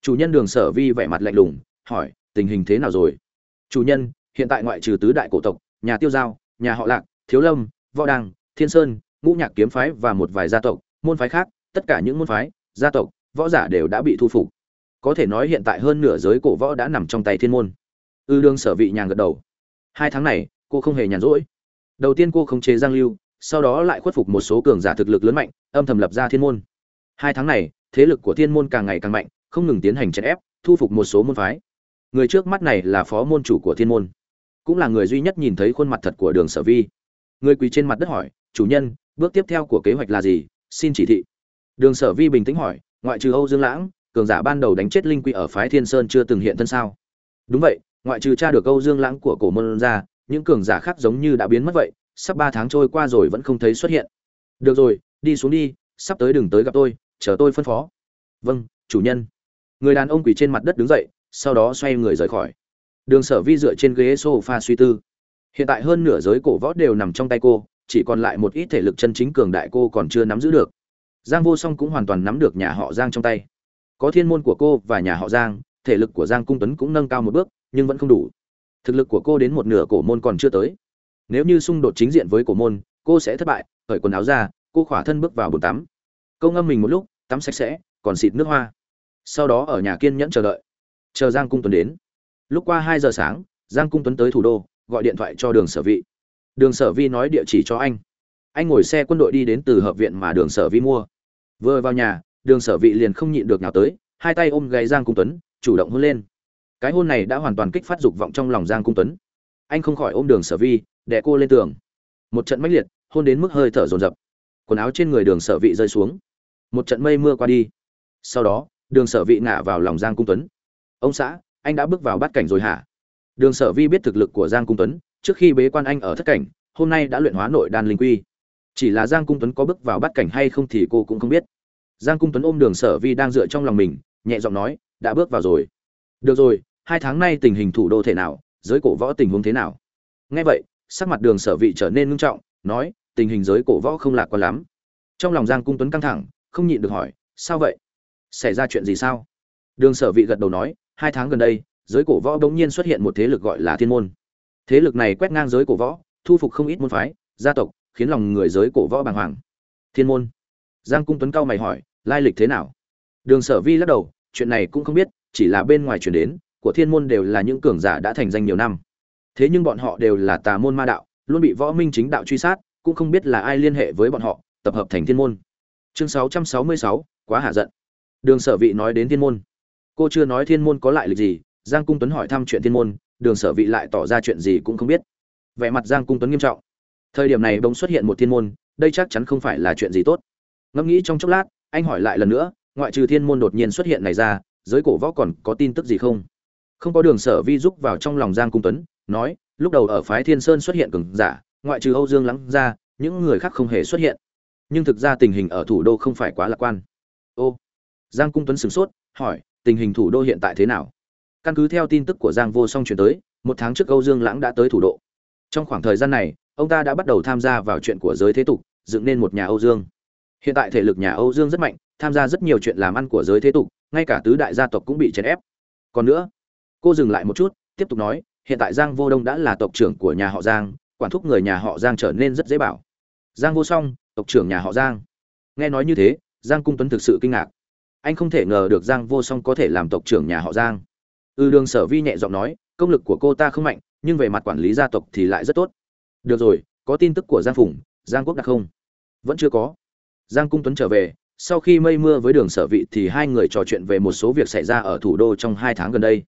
Chủ nhân đường sở vi vẻ mặt lạnh lùng, hỏi, tình hình thế nào rồi? Chủ nhân, hiện tại ngoại trừ tứ đại cổ tộc, nhà tiêu giao, nhà họ lạc, thiếu lâm, võ đăng, thiên sơn, ngũ nhạc kiếm phái và một vài gia tộc, môn phái khác, tất cả những môn phái, gia tộc, võ giả đều đã bị thu phục. Có thể nói hiện tại hơn nửa giới cổ võ đã nằm trong tay thiên môn ư đương sở vị nhàn gật đầu. Hai tháng này, cô không hề nhàn rỗi. Đầu tiên cô khống chế giang lưu, sau đó lại khuất phục một số cường giả thực lực lớn mạnh, âm thầm lập ra thiên môn. Hai tháng này, thế lực của thiên môn càng ngày càng mạnh, không ngừng tiến hành chèn ép, thu phục một số môn phái. Người trước mắt này là phó môn chủ của thiên môn, cũng là người duy nhất nhìn thấy khuôn mặt thật của đường sở vi. Người quỳ trên mặt đất hỏi, chủ nhân, bước tiếp theo của kế hoạch là gì? Xin chỉ thị. Đường sở vi bình tĩnh hỏi, ngoại trừ âu dương lãng, cường giả ban đầu đánh chết linh quy ở phái thiên sơn chưa từng hiện thân sao? Đúng vậy ngoại trừ cha được câu dương lãng của cổ môn ra, những cường giả khác giống như đã biến mất vậy, sắp ba tháng trôi qua rồi vẫn không thấy xuất hiện. Được rồi, đi xuống đi, sắp tới đừng tới gặp tôi, chờ tôi phân phó. Vâng chủ nhân. Người đàn ông quỳ trên mặt đất đứng dậy, sau đó xoay người rời khỏi. Đường sở vi dựa trên ghế sofa suy tư. Hiện tại hơn nửa giới cổ võ đều nằm trong tay cô, chỉ còn lại một ít thể lực chân chính cường đại cô còn chưa nắm giữ được. Giang vô song cũng hoàn toàn nắm được nhà họ giang trong tay. Có thiên môn của cô và nhà họ giang, thể lực của giang cung tuấn cũng nâng cao một bước nhưng vẫn không đủ. Thực lực của cô đến một nửa cổ môn còn chưa tới. Nếu như xung đột chính diện với cổ môn, cô sẽ thất bại, cởi quần áo ra, cô khỏa thân bước vào bồn tắm. Câu ngâm mình một lúc, tắm sạch sẽ, còn xịt nước hoa. Sau đó ở nhà kiên nhẫn chờ đợi. Chờ giang cung tuấn đến. Lúc qua hai giờ sáng, giang cung tuấn tới thủ đô, gọi điện thoại cho đường sở vị đường sở vi nói địa chỉ cho anh. Anh ngồi xe quân đội đi đến từ hợp viện mà đường sở vi mua. Vừa vào nhà, đường sở vị liền không nhịn được nào tới, hai tay ôm gáy giang cung tuấn, chủ động hôn lên cái hôn này đã hoàn toàn kích phát dục vọng trong lòng giang cung tuấn. Anh không khỏi ôm đường sở vi đẻ cô lên tường. Một trận mãnh liệt, hôn đến mức hơi thở dồn dập. Quần áo trên người đường sở vị rơi xuống. Một trận mây mưa qua đi. Sau đó, đường sở vị ngả vào lòng giang cung tuấn. Ông xã, anh đã bước vào bát cảnh rồi hả? Đường sở vi biết thực lực của giang cung tuấn, trước khi bế quan anh ở thất cảnh, hôm nay đã luyện hóa nội đan linh quy. Chỉ là giang cung tuấn có bước vào bát cảnh hay không thì cô cũng không biết. Giang cung tuấn ôm đường sở vi đang dựa trong lòng mình, nhẹ giọng nói, đã bước vào rồi. Được rồi hai tháng nay tình hình thủ đô thể nào, giới cổ võ tình huống thế nào? Nghe vậy, sắc mặt đường sở vị trở nên ngưng trọng, nói, tình hình giới cổ võ không lạc quan lắm. Trong lòng giang cung tuấn căng thẳng, không nhịn được hỏi, sao vậy? Xảy ra chuyện gì sao? Đường sở vị gật đầu nói, hai tháng gần đây, giới cổ võ bỗng nhiên xuất hiện một thế lực gọi là thiên môn. Thế lực này quét ngang giới cổ võ, thu phục không ít môn phái, gia tộc, khiến lòng người giới cổ võ bàng hoàng. Thiên môn. Giang cung tuấn cao mày hỏi, lai lịch thế nào? Đường sở vi lắc đầu, chuyện này cũng không biết, chỉ là bên ngoài chuyển đến của thiên môn đều là những cường giả đã thành danh nhiều năm. Thế nhưng bọn họ đều là tà môn ma đạo luôn bị võ minh chính đạo truy sát cũng không biết là ai liên hệ với bọn họ tập hợp thành thiên môn. Chương 666, quá hạ giận. Đường sở vị nói đến thiên môn. Cô chưa nói thiên môn có lại lịch gì giang cung tuấn hỏi thăm chuyện thiên môn đường sở vị lại tỏ ra chuyện gì cũng không biết. Vẻ mặt giang cung tuấn nghiêm trọng. Thời điểm này bỗng xuất hiện một thiên môn đây chắc chắn không phải là chuyện gì tốt. Ngẫm nghĩ trong chốc lát anh hỏi lại lần nữa ngoại trừ thiên môn đột nhiên xuất hiện này ra giới cổ võ còn có tin tức gì không? Không có đường sở vi giúp vào trong lòng giang cung tuấn, nói, lúc đầu ở phái thiên sơn xuất hiện cường giả, ngoại trừ âu dương lắng ra, những người khác không hề xuất hiện. Nhưng thực ra tình hình ở thủ đô không phải quá lạc quan. Ô. Giang cung tuấn sửng sốt, hỏi, tình hình thủ đô hiện tại thế nào? Căn cứ theo tin tức của giang vô song chuyển tới, một tháng trước âu dương lãng đã tới thủ đô. Trong khoảng thời gian này, ông ta đã bắt đầu tham gia vào chuyện của giới thế tục, dựng nên một nhà âu dương. Hiện tại thể lực nhà âu dương rất mạnh, tham gia rất nhiều chuyện làm ăn của giới thế tục, ngay cả tứ đại gia tộc cũng bị chèn ép. Còn nữa cô dừng lại một chút, tiếp tục nói, hiện tại giang vô đông đã là tộc trưởng của nhà họ giang, quản thúc người nhà họ giang trở nên rất dễ bảo. Giang vô song, tộc trưởng nhà họ giang. Nghe nói như thế, giang cung tuấn thực sự kinh ngạc. Anh không thể ngờ được giang vô song có thể làm tộc trưởng nhà họ giang. Ư ừ đường sở vi nhẹ giọng nói, công lực của cô ta không mạnh, nhưng về mặt quản lý gia tộc thì lại rất tốt. Được rồi, có tin tức của giang phùng, giang quốc đặc không? Vẫn chưa có. Giang cung tuấn trở về, sau khi mây mưa với đường sở vị thì hai người trò chuyện về một số việc xảy ra ở thủ đô trong hai tháng gần đây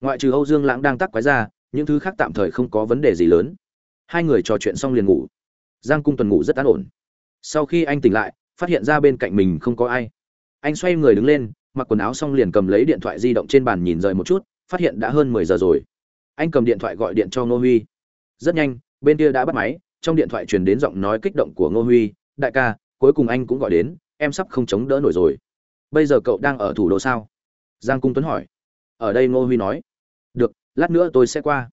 ngoại trừ âu dương lãng đang tắc quái ra, những thứ khác tạm thời không có vấn đề gì lớn. Hai người trò chuyện xong liền ngủ. Giang cung tuần ngủ rất an ổn. Sau khi anh tỉnh lại, phát hiện ra bên cạnh mình không có ai. Anh xoay người đứng lên, mặc quần áo xong liền cầm lấy điện thoại di động trên bàn nhìn rời một chút, phát hiện đã hơn mười giờ rồi. Anh cầm điện thoại gọi điện cho ngô huy. Rất nhanh, bên kia đã bắt máy, trong điện thoại truyền đến giọng nói kích động của ngô huy. Đại ca, cuối cùng anh cũng gọi đến, em sắp không chống đỡ nổi rồi. Bây giờ cậu đang ở thủ đô sao? Giang cung tuấn hỏi. Ở đây ngô huy nói được, lát nữa tôi sẽ qua.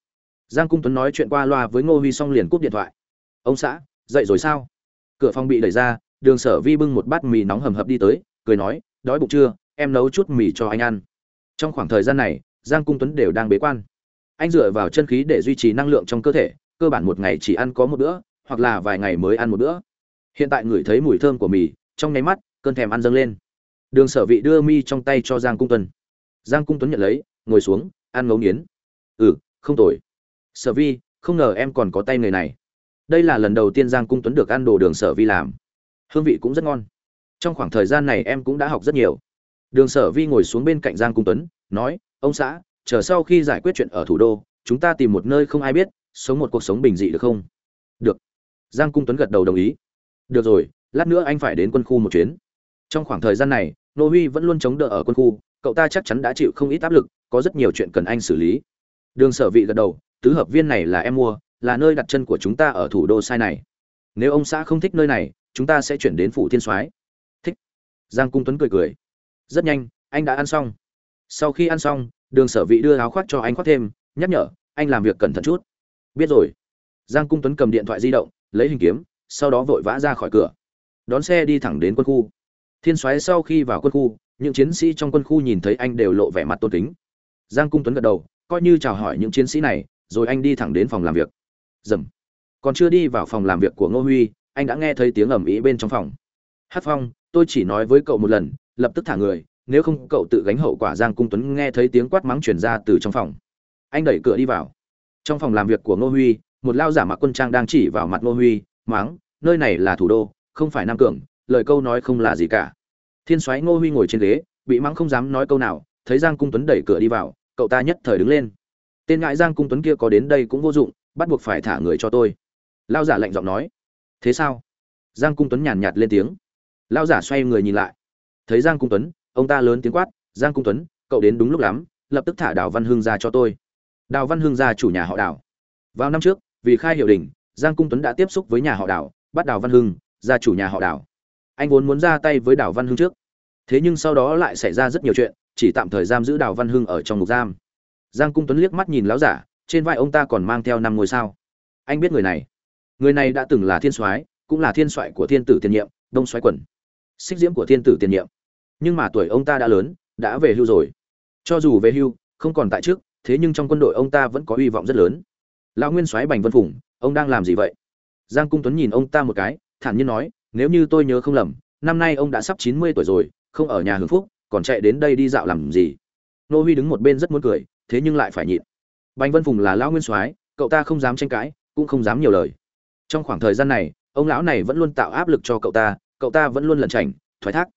Giang cung tuấn nói chuyện qua loa với ngô huy xong liền cúp điện thoại. Ông xã, dậy rồi sao? Cửa phòng bị đẩy ra, đường sở vi bưng một bát mì nóng hầm hập đi tới, cười nói, đói bụng chưa? Em nấu chút mì cho anh ăn. Trong khoảng thời gian này, giang cung tuấn đều đang bế quan. Anh dựa vào chân khí để duy trì năng lượng trong cơ thể, cơ bản một ngày chỉ ăn có một bữa, hoặc là vài ngày mới ăn một bữa. Hiện tại ngửi thấy mùi thơm của mì, trong nháy mắt, cơn thèm ăn dâng lên. Đường sở vị đưa mi trong tay cho giang cung tuấn. Giang cung tuấn nhận lấy, ngồi xuống ăn ngấu nghiến. Ừ không tồi. Sở vi, không ngờ em còn có tay người này. Đây là lần đầu tiên giang cung tuấn được ăn đồ đường sở vi làm. Hương vị cũng rất ngon. Trong khoảng thời gian này em cũng đã học rất nhiều. Đường sở vi ngồi xuống bên cạnh giang cung tuấn, nói, ông xã, chờ sau khi giải quyết chuyện ở thủ đô, chúng ta tìm một nơi không ai biết, sống một cuộc sống bình dị được không? Được. Giang cung tuấn gật đầu đồng ý. Được rồi, lát nữa anh phải đến quân khu một chuyến. Trong khoảng thời gian này, nô huy vẫn luôn chống đỡ ở quân khu cậu ta chắc chắn đã chịu không ít áp lực, có rất nhiều chuyện cần anh xử lý. Đường sở vị gật đầu, tứ hợp viên này là em mua, là nơi đặt chân của chúng ta ở thủ đô sai này nếu ông xã không thích nơi này, chúng ta sẽ chuyển đến phủ thiên soái. Thích. Giang cung tuấn cười cười. Rất nhanh, anh đã ăn xong. Sau khi ăn xong, đường sở vị đưa áo khoác cho anh khoác thêm, nhắc nhở, anh làm việc cẩn thận chút. Biết rồi. Giang cung tuấn cầm điện thoại di động, lấy hình kiếm, sau đó vội vã ra khỏi cửa. Đón xe đi thẳng đến quân khu. Thiên soái sau khi vào quân khu những chiến sĩ trong quân khu nhìn thấy anh đều lộ vẻ mặt tôn kính. Giang cung tuấn gật đầu, coi như chào hỏi những chiến sĩ này, rồi anh đi thẳng đến phòng làm việc. Dầm. Còn chưa đi vào phòng làm việc của ngô huy, anh đã nghe thấy tiếng ầm ĩ bên trong phòng. Hát phong, tôi chỉ nói với cậu một lần, lập tức thả người, nếu không cậu tự gánh hậu quả giang cung tuấn nghe thấy tiếng quát mắng truyền ra từ trong phòng. Anh đẩy cửa đi vào. Trong phòng làm việc của ngô huy, một lao giả mặc quân trang đang chỉ vào mặt ngô huy, mắng, nơi này là thủ đô, không phải nam cường, lời câu nói không là gì cả thiên soái ngô huy ngồi trên ghế, bị mắng không dám nói câu nào, thấy giang cung tuấn đẩy cửa đi vào, cậu ta nhất thời đứng lên. Tên ngại giang cung tuấn kia có đến đây cũng vô dụng, bắt buộc phải thả người cho tôi. Lao giả lạnh giọng nói. Thế sao? Giang cung tuấn nhàn nhạt lên tiếng. Lao giả xoay người nhìn lại. Thấy giang cung tuấn, ông ta lớn tiếng quát, giang cung tuấn, cậu đến đúng lúc lắm, lập tức thả đào văn hưng ra cho tôi. Đào văn hưng ra chủ nhà họ đào. Vào năm trước, vì khai hiệu đình, giang cung tuấn đã tiếp xúc với nhà họ đào, bắt đào văn hưng, ra chủ nhà họ đào anh vốn muốn ra tay với đào văn hưng trước. Thế nhưng sau đó lại xảy ra rất nhiều chuyện, chỉ tạm thời giam giữ đào văn hưng ở trong ngục giam. Giang cung tuấn liếc mắt nhìn lão giả, trên vai ông ta còn mang theo năm ngôi sao. Anh biết người này. Người này đã từng là thiên soái, cũng là thiên soại của thiên tử tiền nhiệm, đông soái quần. Xích diễm của thiên tử tiền nhiệm. Nhưng mà tuổi ông ta đã lớn, đã về hưu rồi. Cho dù về hưu, không còn tại trước, thế nhưng trong quân đội ông ta vẫn có hy vọng rất lớn. Lão nguyên soái bành vân phùng, ông đang làm gì vậy? Giang cung tuấn nhìn ông ta một cái, thản nhiên nói nếu như tôi nhớ không lầm, năm nay ông đã sắp chín mươi tuổi rồi, không ở nhà hưởng phúc, còn chạy đến đây đi dạo làm gì? Nô huy đứng một bên rất muốn cười, thế nhưng lại phải nhịn. Bành vân phùng là lão nguyên soái, cậu ta không dám tranh cãi, cũng không dám nhiều lời. Trong khoảng thời gian này, ông lão này vẫn luôn tạo áp lực cho cậu ta cậu ta vẫn luôn lẩn tránh, thoái thác.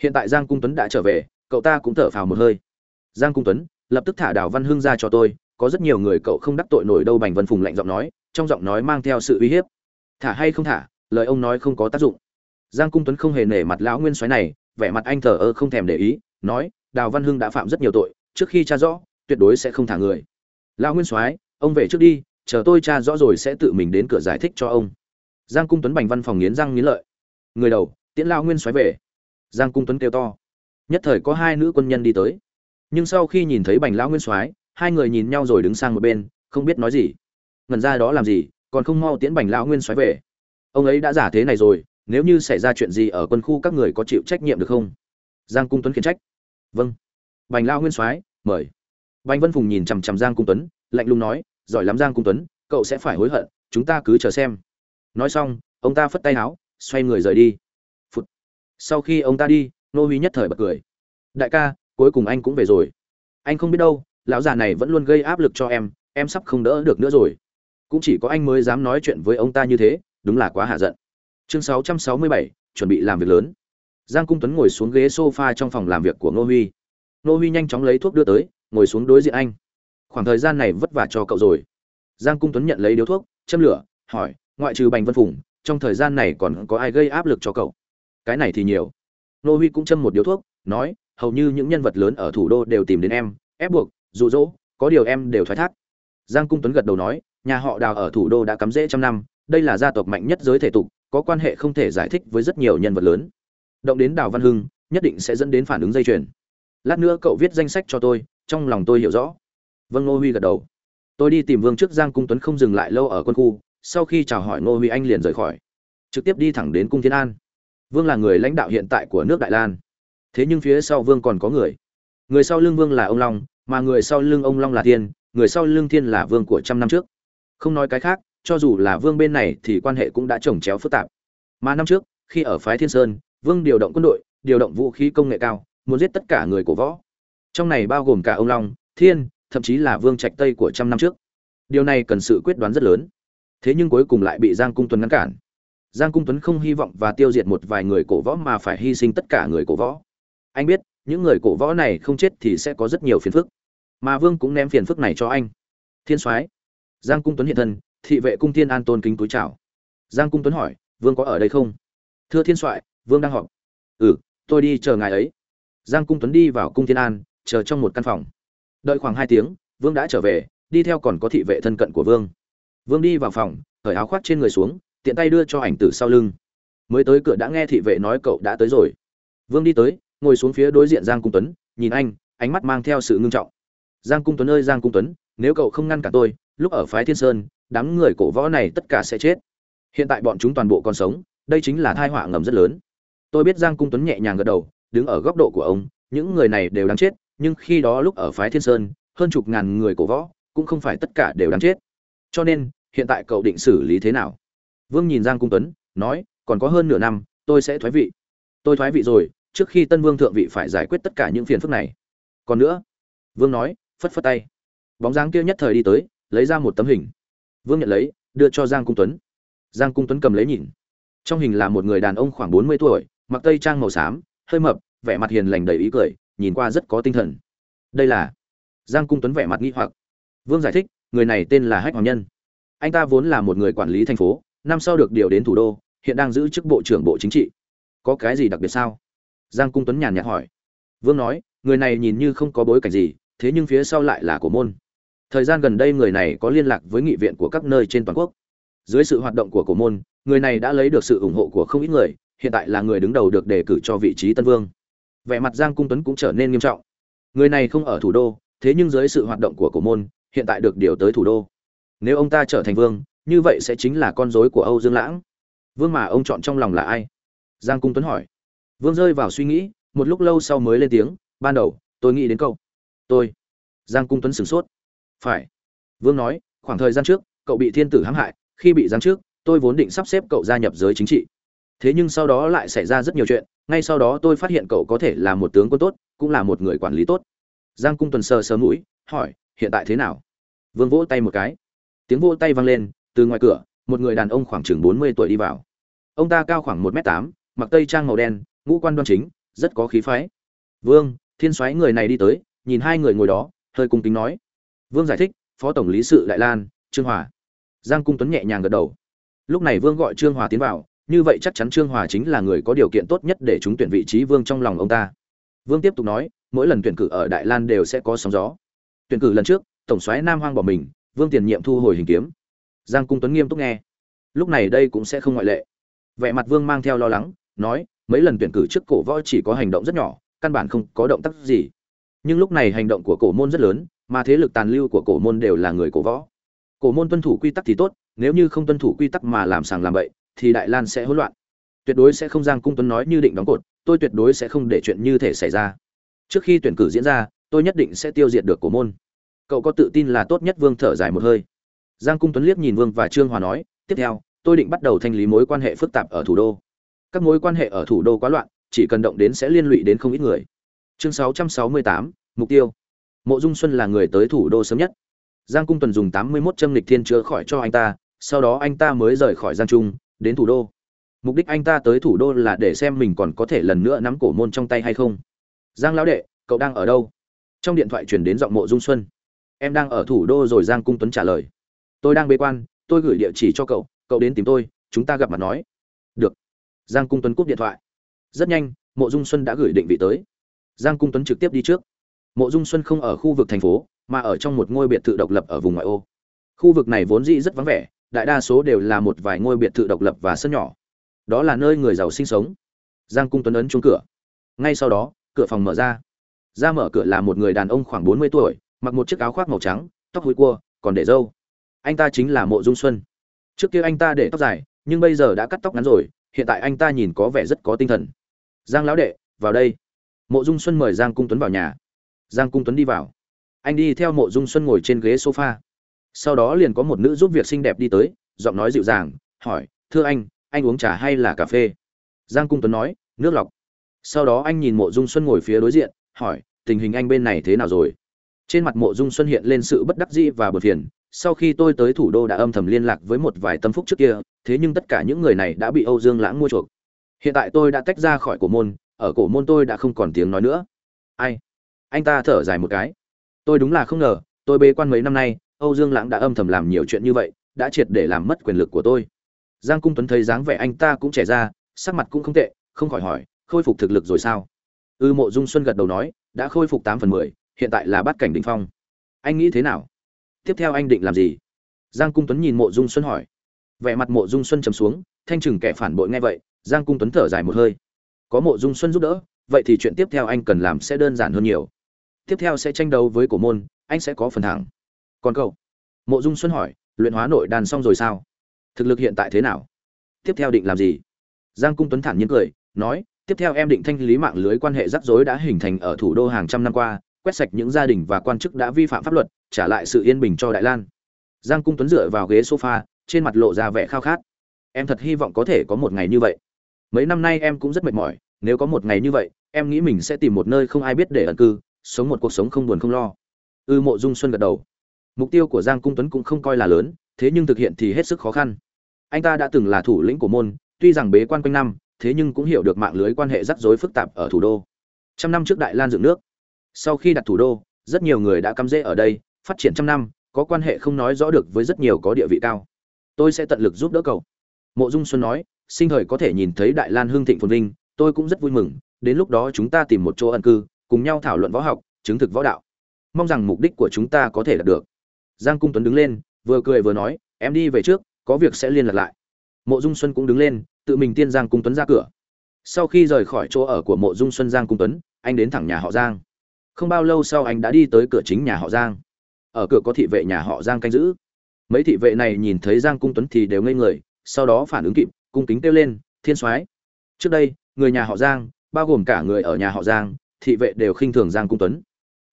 Hiện tại giang cung tuấn đã trở về, cậu ta cũng thở phào một hơi. Giang cung tuấn, lập tức thả đào văn hưng ra cho tôi, có rất nhiều người cậu không đắc tội nổi đâu, bành vân phùng lạnh giọng nói, trong giọng nói mang theo sự uy hiếp. Thả hay không thả? Lời ông nói không có tác dụng. Giang cung tuấn không hề nể mặt lão nguyên soái này, vẻ mặt anh thờ ơ không thèm để ý, nói, đào văn hưng đã phạm rất nhiều tội, trước khi tra rõ, tuyệt đối sẽ không thả người. Lão nguyên soái, ông về trước đi, chờ tôi tra rõ rồi sẽ tự mình đến cửa giải thích cho ông. Giang cung tuấn bành văn phòng nghiến răng nghiến lợi. Người đầu, tiễn lao nguyên xoáy về. Giang cung tuấn kêu to. Nhất thời có hai nữ quân nhân đi tới. Nhưng sau khi nhìn thấy bành lão nguyên soái, hai người nhìn nhau rồi đứng sang một bên, không biết nói gì. Ngần ra đó làm gì, còn không mau tiễn bành lão nguyên soái về ông ấy đã giả thế này rồi, nếu như xảy ra chuyện gì ở quân khu các người có chịu trách nhiệm được không? Giang cung tuấn khiển trách. Vâng. Bành lão nguyên soái, mời. Bành vân phùng nhìn chằm chằm giang cung tuấn, lạnh lùng nói, giỏi lắm giang cung tuấn, cậu sẽ phải hối hận, chúng ta cứ chờ xem. Nói xong, ông ta phất tay áo, xoay người rời đi. Phụt. sau khi ông ta đi, nô huy nhất thời bật cười. Đại ca, cuối cùng anh cũng về rồi. Anh không biết đâu, lão già này vẫn luôn gây áp lực cho em em sắp không đỡ được nữa rồi. Cũng chỉ có anh mới dám nói chuyện với ông ta như thế đúng là quá hạ giận. Chương 667, chuẩn bị làm việc lớn. Giang cung tuấn ngồi xuống ghế sofa trong phòng làm việc của ngô huy. Ngô huy nhanh chóng lấy thuốc đưa tới ngồi xuống đối diện anh. Khoảng thời gian này vất vả cho cậu rồi. Giang cung tuấn nhận lấy điếu thuốc châm lửa hỏi ngoại trừ bành vân phùng trong thời gian này còn có ai gây áp lực cho cậu? Cái này thì nhiều. Nô huy cũng châm một điếu thuốc nói hầu như những nhân vật lớn ở thủ đô đều tìm đến em ép buộc dụ dỗ có điều em đều thoái thác. Giang cung tuấn gật đầu nói nhà họ đào ở thủ đô đã cắm rễ trăm năm đây là gia tộc mạnh nhất giới thể tục, có quan hệ không thể giải thích với rất nhiều nhân vật lớn. Động đến đào văn hưng, nhất định sẽ dẫn đến phản ứng dây chuyền. Lát nữa cậu viết danh sách cho tôi, trong lòng tôi hiểu rõ. Vâng ngô huy gật đầu. Tôi đi tìm vương trước giang cung tuấn không dừng lại lâu ở quân khu, sau khi chào hỏi ngô huy anh liền rời khỏi. Trực tiếp đi thẳng đến cung thiên an. Vương là người lãnh đạo hiện tại của nước đại lan. Thế nhưng phía sau vương còn có người. Người sau lưng vương là ông long, mà người sau lưng ông long là thiên, người sau lưng thiên là vương của trăm năm trước. Không nói cái khác cho dù là vương bên này thì quan hệ cũng đã trồng chéo phức tạp. Mà năm trước, khi ở phái thiên sơn, vương điều động quân đội, điều động vũ khí công nghệ cao, muốn giết tất cả người cổ võ. Trong này bao gồm cả ông long, thiên, thậm chí là vương trạch tây của trăm năm trước. Điều này cần sự quyết đoán rất lớn. Thế nhưng cuối cùng lại bị giang cung tuấn ngăn cản. Giang cung tuấn không hy vọng và tiêu diệt một vài người cổ võ mà phải hy sinh tất cả người cổ võ. Anh biết, những người cổ võ này không chết thì sẽ có rất nhiều phiền phức. Mà vương cũng ném phiền phức này cho anh. Thiên soái. Giang cung tuấn hiện thân thị vệ cung thiên an tôn kính túi chào. Giang cung tuấn hỏi, vương có ở đây không? Thưa thiên soại, vương đang họp. Ừ tôi đi chờ ngài ấy. Giang cung tuấn đi vào cung thiên an, chờ trong một căn phòng. Đợi khoảng hai tiếng, vương đã trở về, đi theo còn có thị vệ thân cận của vương. Vương đi vào phòng, cởi áo khoác trên người xuống, tiện tay đưa cho ảnh tử sau lưng. Mới tới cửa đã nghe thị vệ nói cậu đã tới rồi. Vương đi tới, ngồi xuống phía đối diện giang cung tuấn, nhìn anh, ánh mắt mang theo sự ngưng trọng. Giang cung tuấn ơi, giang cung tuấn, nếu cậu không ngăn cả tôi, lúc ở phái thiên sơn đám người cổ võ này tất cả sẽ chết. Hiện tại bọn chúng toàn bộ còn sống, đây chính là thai họa ngầm rất lớn. Tôi biết giang cung tuấn nhẹ nhàng gật đầu, đứng ở góc độ của ông, những người này đều đáng chết, nhưng khi đó lúc ở phái thiên sơn, hơn chục ngàn người cổ võ, cũng không phải tất cả đều đáng chết. Cho nên, hiện tại cậu định xử lý thế nào? Vương nhìn giang cung tuấn, nói, còn có hơn nửa năm, tôi sẽ thoái vị. Tôi thoái vị rồi, trước khi tân vương thượng vị phải giải quyết tất cả những phiền phức này. Còn nữa, vương nói, phất phất tay. Bóng dáng kia nhất thời đi tới, lấy ra một tấm hình vương nhận lấy, đưa cho giang cung tuấn. Giang cung tuấn cầm lấy nhìn. Trong hình là một người đàn ông khoảng bốn mươi tuổi, mặc tây trang màu xám, hơi mập, vẻ mặt hiền lành đầy ý cười, nhìn qua rất có tinh thần. Đây là giang cung tuấn vẻ mặt nghi hoặc. Vương giải thích, người này tên là hách hoàng nhân. Anh ta vốn là một người quản lý thành phố, năm sau được điều đến thủ đô, hiện đang giữ chức bộ trưởng bộ chính trị. Có cái gì đặc biệt sao? Giang cung tuấn nhàn nhạt hỏi. Vương nói, người này nhìn như không có bối cảnh gì, thế nhưng phía sau lại là của môn thời gian gần đây người này có liên lạc với nghị viện của các nơi trên toàn quốc. Dưới sự hoạt động của cổ môn, người này đã lấy được sự ủng hộ của không ít người, hiện tại là người đứng đầu được đề cử cho vị trí tân vương. Vẻ mặt giang cung tuấn cũng trở nên nghiêm trọng. Người này không ở thủ đô, thế nhưng dưới sự hoạt động của cổ môn, hiện tại được điều tới thủ đô. Nếu ông ta trở thành vương, như vậy sẽ chính là con rối của âu dương lãng. Vương mà ông chọn trong lòng là ai? Giang cung tuấn hỏi. Vương rơi vào suy nghĩ, một lúc lâu sau mới lên tiếng, ban đầu, tôi nghĩ đến câu tôi. Giang cung tuấn sửng sốt phải. Vương nói, khoảng thời gian trước, cậu bị thiên tử hãm hại, khi bị giáng trước tôi vốn định sắp xếp cậu gia nhập giới chính trị. Thế nhưng sau đó lại xảy ra rất nhiều chuyện, ngay sau đó tôi phát hiện cậu có thể là một tướng quân tốt, cũng là một người quản lý tốt. Giang cung tuần sờ sờ mũi, hỏi, hiện tại thế nào? Vương vỗ tay một cái. Tiếng vỗ tay vang lên, từ ngoài cửa, một người đàn ông khoảng chừng bốn mươi tuổi đi vào. Ông ta cao khoảng một m tám, mặc tây trang màu đen, ngũ quan đoan chính, rất có khí phái. Vương, thiên soái người này đi tới, nhìn hai người ngồi đó, hơi cung kính nói vương giải thích, phó tổng lý sự đại lan, trương hòa. Giang cung tuấn nhẹ nhàng gật đầu. Lúc này vương gọi trương hòa tiến vào, như vậy chắc chắn trương hòa chính là người có điều kiện tốt nhất để chúng tuyển vị trí vương trong lòng ông ta. Vương tiếp tục nói, mỗi lần tuyển cử ở đại lan đều sẽ có sóng gió. Tuyển cử lần trước, tổng soái nam hoang bỏ mình, vương tiền nhiệm thu hồi hình kiếm. Giang cung tuấn nghiêm túc nghe. Lúc này đây cũng sẽ không ngoại lệ. Vẻ mặt vương mang theo lo lắng, nói, mấy lần tuyển cử trước cổ võ chỉ có hành động rất nhỏ, căn bản không có động tác gì. Nhưng lúc này hành động của cổ môn rất lớn mà thế lực tàn lưu của cổ môn đều là người cổ võ. Cổ môn tuân thủ quy tắc thì tốt nếu như không tuân thủ quy tắc mà làm sàng làm bậy thì đại lan sẽ hỗn loạn. Tuyệt đối sẽ không giang cung tuấn nói như định đóng cột tôi tuyệt đối sẽ không để chuyện như thể xảy ra. Trước khi tuyển cử diễn ra tôi nhất định sẽ tiêu diệt được cổ môn. Cậu có tự tin là tốt nhất vương thở dài một hơi. Giang cung tuấn liếc nhìn vương và trương hòa nói tiếp theo tôi định bắt đầu thanh lý mối quan hệ phức tạp ở thủ đô. Các mối quan hệ ở thủ đô quá loạn chỉ cần động đến sẽ liên lụy đến không ít người. Chương 668, mục tiêu mộ dung xuân là người tới thủ đô sớm nhất. Giang cung tuần dùng tám mươi mốt châm lịch thiên chữa khỏi cho anh ta, sau đó anh ta mới rời khỏi giang trung, đến thủ đô. Mục đích anh ta tới thủ đô là để xem mình còn có thể lần nữa nắm cổ môn trong tay hay không. Giang lão đệ, cậu đang ở đâu? Trong điện thoại chuyển đến giọng mộ dung xuân. Em đang ở thủ đô rồi, giang cung tuấn trả lời. Tôi đang bế quan, tôi gửi địa chỉ cho cậu cậu đến tìm tôi, chúng ta gặp mặt nói. Được. Giang cung tuấn cúp điện thoại. Rất nhanh, mộ dung xuân đã gửi định vị tới. Giang cung tuấn trực tiếp đi trước mộ dung xuân không ở khu vực thành phố, mà ở trong một ngôi biệt thự độc lập ở vùng ngoại ô. Khu vực này vốn dĩ rất vắng vẻ, đại đa số đều là một vài ngôi biệt thự độc lập và sân nhỏ. Đó là nơi người giàu sinh sống. Giang cung tuấn ấn chuông cửa. Ngay sau đó, cửa phòng mở ra. Ra mở cửa là một người đàn ông khoảng bốn mươi tuổi, mặc một chiếc áo khoác màu trắng, tóc hối cua, còn để râu anh ta chính là mộ dung xuân. Trước kia anh ta để tóc dài, nhưng bây giờ đã cắt tóc ngắn rồi, hiện tại anh ta nhìn có vẻ rất có tinh thần. Giang lão đệ, vào đây. Mộ dung xuân mời giang cung tuấn vào nhà giang cung tuấn đi vào. Anh đi theo mộ dung xuân ngồi trên ghế sofa. Sau đó liền có một nữ giúp việc xinh đẹp đi tới, giọng nói dịu dàng, hỏi, thưa anh anh uống trà hay là cà phê? Giang cung tuấn nói, nước lọc. Sau đó anh nhìn mộ dung xuân ngồi phía đối diện, hỏi, tình hình anh bên này thế nào rồi? Trên mặt mộ dung xuân hiện lên sự bất đắc dĩ và bật phiền. Sau khi tôi tới thủ đô đã âm thầm liên lạc với một vài tâm phúc trước kia, thế nhưng tất cả những người này đã bị âu dương lãng mua chuộc. Hiện tại tôi đã tách ra khỏi cổ môn, ở cổ môn tôi đã không còn tiếng nói nữa. Ai? Anh ta thở dài một cái. Tôi đúng là không ngờ tôi bế quan mấy năm nay âu dương lãng đã âm thầm làm nhiều chuyện như vậy đã triệt để làm mất quyền lực của tôi. Giang cung tuấn thấy dáng vẻ anh ta cũng trẻ ra sắc mặt cũng không tệ không khỏi hỏi khôi phục thực lực rồi sao? Ư ừ, mộ dung xuân gật đầu nói đã khôi phục tám phần mười hiện tại là bắt cảnh đ ỉ n h phong. Anh nghĩ thế nào? Tiếp theo anh định làm gì? Giang cung tuấn nhìn mộ dung xuân hỏi. Vẻ mặt mộ dung xuân trầm xuống thanh trừng kẻ phản bội ngay vậy giang cung tuấn thở dài một hơi. Có mộ dung xuân giúp đỡ vậy thì chuyện tiếp theo anh cần làm sẽ đơn giản hơn nhiều tiếp theo sẽ tranh đấu với cổ môn, anh sẽ có phần thắng. Còn cậu? Mộ dung xuân hỏi, luyện hóa nội đàn xong rồi sao? Thực lực hiện tại thế nào? Tiếp theo định làm gì? Giang cung tuấn thản nhiên cười, nói, tiếp theo em định thanh lý mạng lưới quan hệ rắc rối đã hình thành ở thủ đô hàng trăm năm qua, quét sạch những gia đình và quan chức đã vi phạm pháp luật, trả lại sự yên bình cho đại lan. Giang cung tuấn dựa vào ghế sofa, trên mặt lộ ra vẻ khao khát. Em thật hy vọng có thể có một ngày như vậy. Mấy năm nay em cũng rất mệt mỏi, nếu có một ngày như vậy, em nghĩ mình sẽ tìm một nơi không ai biết để ẩn cư sống một cuộc sống không buồn không lo. Ư mộ dung xuân gật đầu. Mục tiêu của giang cung tuấn cũng không coi là lớn, thế nhưng thực hiện thì hết sức khó khăn. Anh ta đã từng là thủ lĩnh của môn, tuy rằng bế quan quanh năm, thế nhưng cũng hiểu được mạng lưới quan hệ rắc rối phức tạp ở thủ đô. Trăm năm trước đại lan dựng nước. Sau khi đặt thủ đô, rất nhiều người đã cắm rễ ở đây, phát triển trăm năm, có quan hệ không nói rõ được với rất nhiều có địa vị cao. Tôi sẽ tận lực giúp đỡ cậu. Mộ dung xuân nói, sinh thời có thể nhìn thấy đại lan hương thịnh phồn vinh, tôi cũng rất vui mừng, đến lúc đó chúng ta tìm một chỗ ẩn cư cùng nhau thảo luận võ học, chứng thực võ đạo. Mong rằng mục đích của chúng ta có thể đạt được. Giang cung tuấn đứng lên, vừa cười vừa nói, em đi về trước, có việc sẽ liên lạc lại. Mộ dung xuân cũng đứng lên, tự mình tiên giang cung tuấn ra cửa. Sau khi rời khỏi chỗ ở của mộ dung xuân, giang cung tuấn, anh đến thẳng nhà họ giang. Không bao lâu sau anh đã đi tới cửa chính nhà họ giang. Ở cửa có thị vệ nhà họ giang canh giữ. Mấy thị vệ này nhìn thấy giang cung tuấn thì đều ngây người, sau đó phản ứng kịp, cung kính kêu lên, thiên soái. Trước đây, người nhà họ giang, bao gồm cả người ở nhà họ giang thị vệ đều khinh thường giang cung tuấn.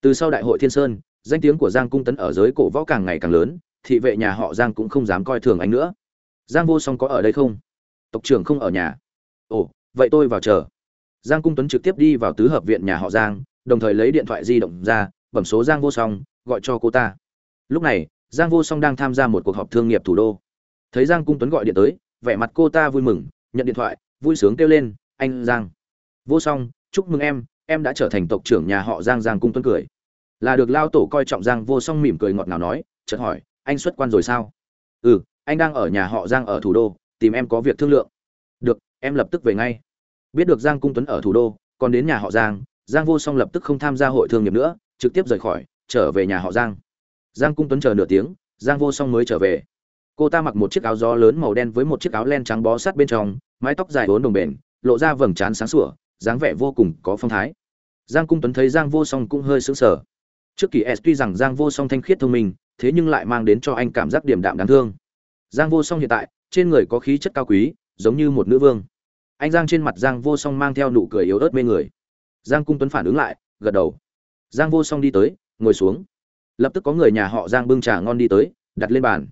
Từ sau đại hội thiên sơn, danh tiếng của giang cung tấn ở giới cổ võ càng ngày càng lớn, thị vệ nhà họ giang cũng không dám coi thường anh nữa. Giang vô song có ở đây không? Tộc trưởng không ở nhà. Ồ, vậy tôi vào chờ. Giang cung tuấn trực tiếp đi vào tứ hợp viện nhà họ giang, đồng thời lấy điện thoại di động ra, bẩm số giang vô song, gọi cho cô ta. Lúc này, giang vô song đang tham gia một cuộc họp thương nghiệp thủ đô. Thấy giang cung tuấn gọi điện tới, vẻ mặt cô ta vui mừng, nhận điện thoại, vui sướng kêu lên, anh giang. Vô song, chúc mừng em em đã trở thành tộc trưởng nhà họ giang giang cung tuấn cười. Là được lao tổ coi trọng giang vô song mỉm cười ngọt ngào nói, chợt hỏi, anh xuất quan rồi sao? Ừ anh đang ở nhà họ giang ở thủ đô, tìm em có việc thương lượng. Được, em lập tức về ngay. Biết được giang cung tuấn ở thủ đô, còn đến nhà họ giang giang vô song lập tức không tham gia hội thương nghiệp nữa, trực tiếp rời khỏi, trở về nhà họ giang. Giang cung tuấn chờ nửa tiếng, giang vô song mới trở về. Cô ta mặc một chiếc áo gió lớn màu đen với một chiếc áo len trắng bó sát bên trong, mái tóc dài bốn đồng bền, lộ ra vầng trán sáng sủa dáng vẻ vô cùng có phong thái. Giang cung tuấn thấy giang vô song cũng hơi sững sờ. Trước kỳ s tuy rằng giang vô song thanh khiết thông minh, thế nhưng lại mang đến cho anh cảm giác điểm đạm đáng thương. Giang vô song hiện tại, trên người có khí chất cao quý, giống như một nữ vương. Anh giang trên mặt giang vô song mang theo nụ cười yếu ớt mê người. Giang cung tuấn phản ứng lại, gật đầu. Giang vô song đi tới, ngồi xuống. Lập tức có người nhà họ giang bưng trà ngon đi tới, đặt lên bàn.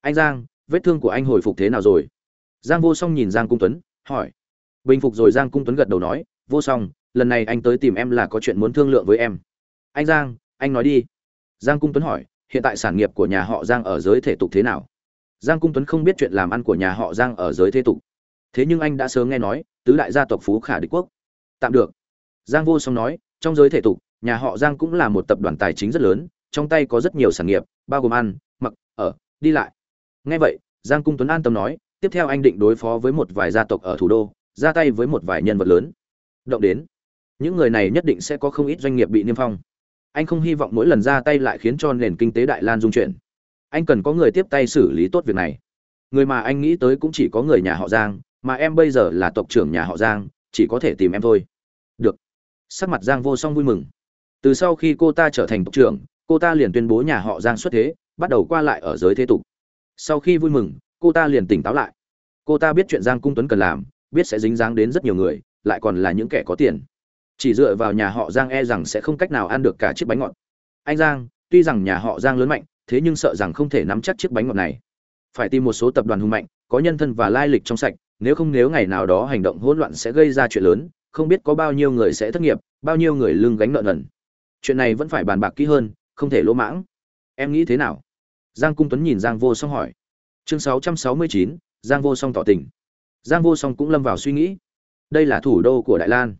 Anh giang, vết thương của anh hồi phục thế nào rồi? Giang vô song nhìn giang cung tuấn, hỏi bình phục rồi giang cung tuấn gật đầu nói, vô song, lần này anh tới tìm em là có chuyện muốn thương lượng với em. Anh giang, anh nói đi. Giang cung tuấn hỏi, hiện tại sản nghiệp của nhà họ giang ở giới thể tục thế nào? Giang cung tuấn không biết chuyện làm ăn của nhà họ giang ở giới thế tục. Thế nhưng anh đã sớm nghe nói, tứ đại gia tộc phú khả địch quốc. Tạm được. Giang vô song nói, trong giới thể tục, nhà họ giang cũng là một tập đoàn tài chính rất lớn, trong tay có rất nhiều sản nghiệp, bao gồm ăn, mặc, ở, đi lại. Nghe vậy, giang cung tuấn an tâm nói, tiếp theo anh định đối phó với một vài gia tộc ở thủ đô ra tay với một vài nhân vật lớn. Động đến, những người này nhất định sẽ có không ít doanh nghiệp bị niêm phong. Anh không hy vọng mỗi lần ra tay lại khiến cho nền kinh tế đại lan dung chuyển. Anh cần có người tiếp tay xử lý tốt việc này. Người mà anh nghĩ tới cũng chỉ có người nhà họ giang, mà em bây giờ là tộc trưởng nhà họ giang, chỉ có thể tìm em thôi. Được. Sắc mặt giang vô song vui mừng. Từ sau khi cô ta trở thành tộc trưởng, cô ta liền tuyên bố nhà họ giang xuất thế, bắt đầu qua lại ở giới thế tục. Sau khi vui mừng, cô ta liền tỉnh táo lại. Cô ta biết chuyện giang cung tuấn cần làm biết sẽ dính dáng đến rất nhiều người, lại còn là những kẻ có tiền. Chỉ dựa vào nhà họ giang e rằng sẽ không cách nào ăn được cả chiếc bánh ngọt. Anh giang, tuy rằng nhà họ giang lớn mạnh, thế nhưng sợ rằng không thể nắm chắc chiếc bánh ngọt này. Phải tìm một số tập đoàn hùng mạnh, có nhân thân và lai lịch trong sạch, nếu không nếu ngày nào đó hành động hỗn loạn sẽ gây ra chuyện lớn, không biết có bao nhiêu người sẽ thất nghiệp, bao nhiêu người lưng gánh nợ nần. Chuyện này vẫn phải bàn bạc kỹ hơn, không thể lỗ mãng. Em nghĩ thế nào? Giang cung tuấn nhìn giang vô song hỏi. Chương sáu trăm sáu mươi chín, giang vô song tỏ tình giang vô song cũng lâm vào suy nghĩ. Đây là thủ đô của đại lan.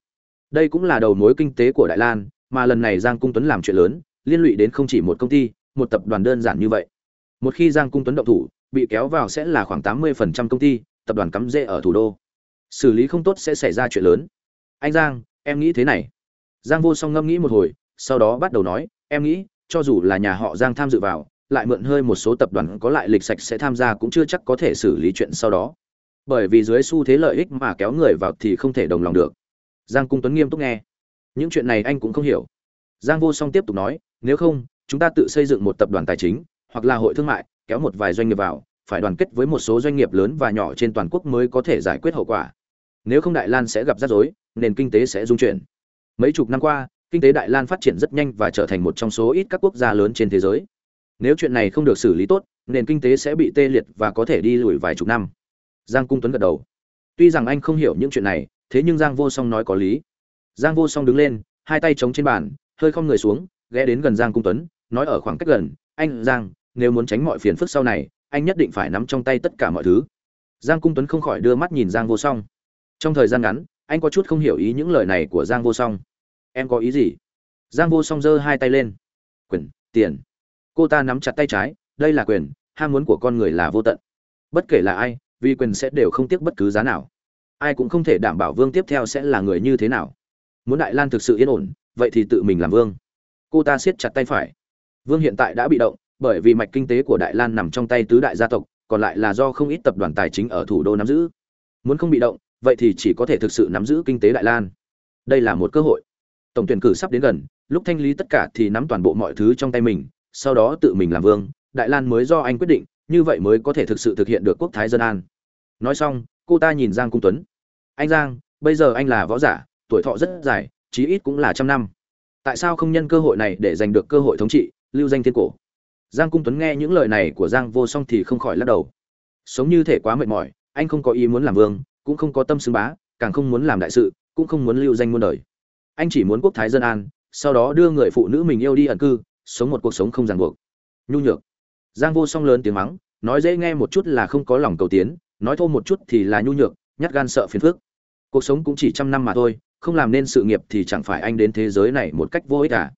Đây cũng là đầu mối kinh tế của đại lan, mà lần này giang cung tuấn làm chuyện lớn, liên lụy đến không chỉ một công ty, một tập đoàn đơn giản như vậy. Một khi giang cung tuấn động thủ, bị kéo vào sẽ là khoảng tám mươi phần trăm công ty, tập đoàn cắm rễ ở thủ đô. Xử lý không tốt sẽ xảy ra chuyện lớn. Anh giang, em nghĩ thế này. Giang vô song ngâm nghĩ một hồi, sau đó bắt đầu nói, em nghĩ, cho dù là nhà họ giang tham dự vào, lại mượn hơi một số tập đoàn có lại lịch sạch sẽ tham gia cũng chưa chắc có thể xử lý chuyện sau đó bởi vì dưới xu thế lợi ích mà kéo người vào thì không thể đồng lòng được. Giang cung tuấn nghiêm túc nghe. Những chuyện này anh cũng không hiểu. Giang vô song tiếp tục nói, nếu không, chúng ta tự xây dựng một tập đoàn tài chính, hoặc là hội thương mại, kéo một vài doanh nghiệp vào, phải đoàn kết với một số doanh nghiệp lớn và nhỏ trên toàn quốc mới có thể giải quyết hậu quả. Nếu không đại lan sẽ gặp rắc rối, nền kinh tế sẽ dung chuyển. Mấy chục năm qua, kinh tế đại lan phát triển rất nhanh và trở thành một trong số ít các quốc gia lớn trên thế giới. Nếu chuyện này không được xử lý tốt, nền kinh tế sẽ bị tê liệt và có thể đi lùi vài chục năm giang cung tuấn gật đầu. Tuy rằng anh không hiểu những chuyện này, thế nhưng giang vô song nói có lý. Giang vô song đứng lên, hai tay chống trên bàn, hơi không người xuống, ghé đến gần giang cung tuấn, nói ở khoảng cách gần, anh, giang, nếu muốn tránh mọi phiền phức sau này, anh nhất định phải nắm trong tay tất cả mọi thứ. Giang cung tuấn không khỏi đưa mắt nhìn giang vô song. Trong thời gian ngắn, anh có chút không hiểu ý những lời này của giang vô song. Em có ý gì? Giang vô song giơ hai tay lên. Quyền, tiền. Cô ta nắm chặt tay trái, đây là quyền, ham muốn của con người là vô tận. Bất kể là ai vì quyền sẽ đều không tiếc bất cứ giá nào. Ai cũng không thể đảm bảo vương tiếp theo sẽ là người như thế nào. Muốn đại lan thực sự yên ổn, vậy thì tự mình làm vương. Cô ta siết chặt tay phải. Vương hiện tại đã bị động, bởi vì mạch kinh tế của đại lan nằm trong tay tứ đại gia tộc, còn lại là do không ít tập đoàn tài chính ở thủ đô nắm giữ. Muốn không bị động, vậy thì chỉ có thể thực sự nắm giữ kinh tế đại lan. Đây là một cơ hội. Tổng tuyển cử sắp đến gần, lúc thanh lý tất cả thì nắm toàn bộ mọi thứ trong tay mình, sau đó tự mình làm vương, đại lan mới do anh quyết định như vậy mới có thể thực sự thực hiện được quốc thái dân an. Nói xong, cô ta nhìn giang cung tuấn. Anh giang, bây giờ anh là võ giả, tuổi thọ rất dài, chí ít cũng là trăm năm. Tại sao không nhân cơ hội này để giành được cơ hội thống trị, lưu danh thiên cổ? Giang cung tuấn nghe những lời này của giang vô song thì không khỏi lắc đầu. Sống như thể quá mệt mỏi, anh không có ý muốn làm vương, cũng không có tâm xưng bá, càng không muốn làm đại sự, cũng không muốn lưu danh muôn đời. Anh chỉ muốn quốc thái dân an, sau đó đưa người phụ nữ mình yêu đi ẩn cư, sống một cuộc sống không ràng buộc. Nhu nhược giang vô song lớn tiếng mắng, nói dễ nghe một chút là không có lòng cầu tiến, nói thô một chút thì là nhu nhược, nhát gan sợ phiền phức. Cuộc sống cũng chỉ trăm năm mà thôi, không làm nên sự nghiệp thì chẳng phải anh đến thế giới này một cách vô ích cả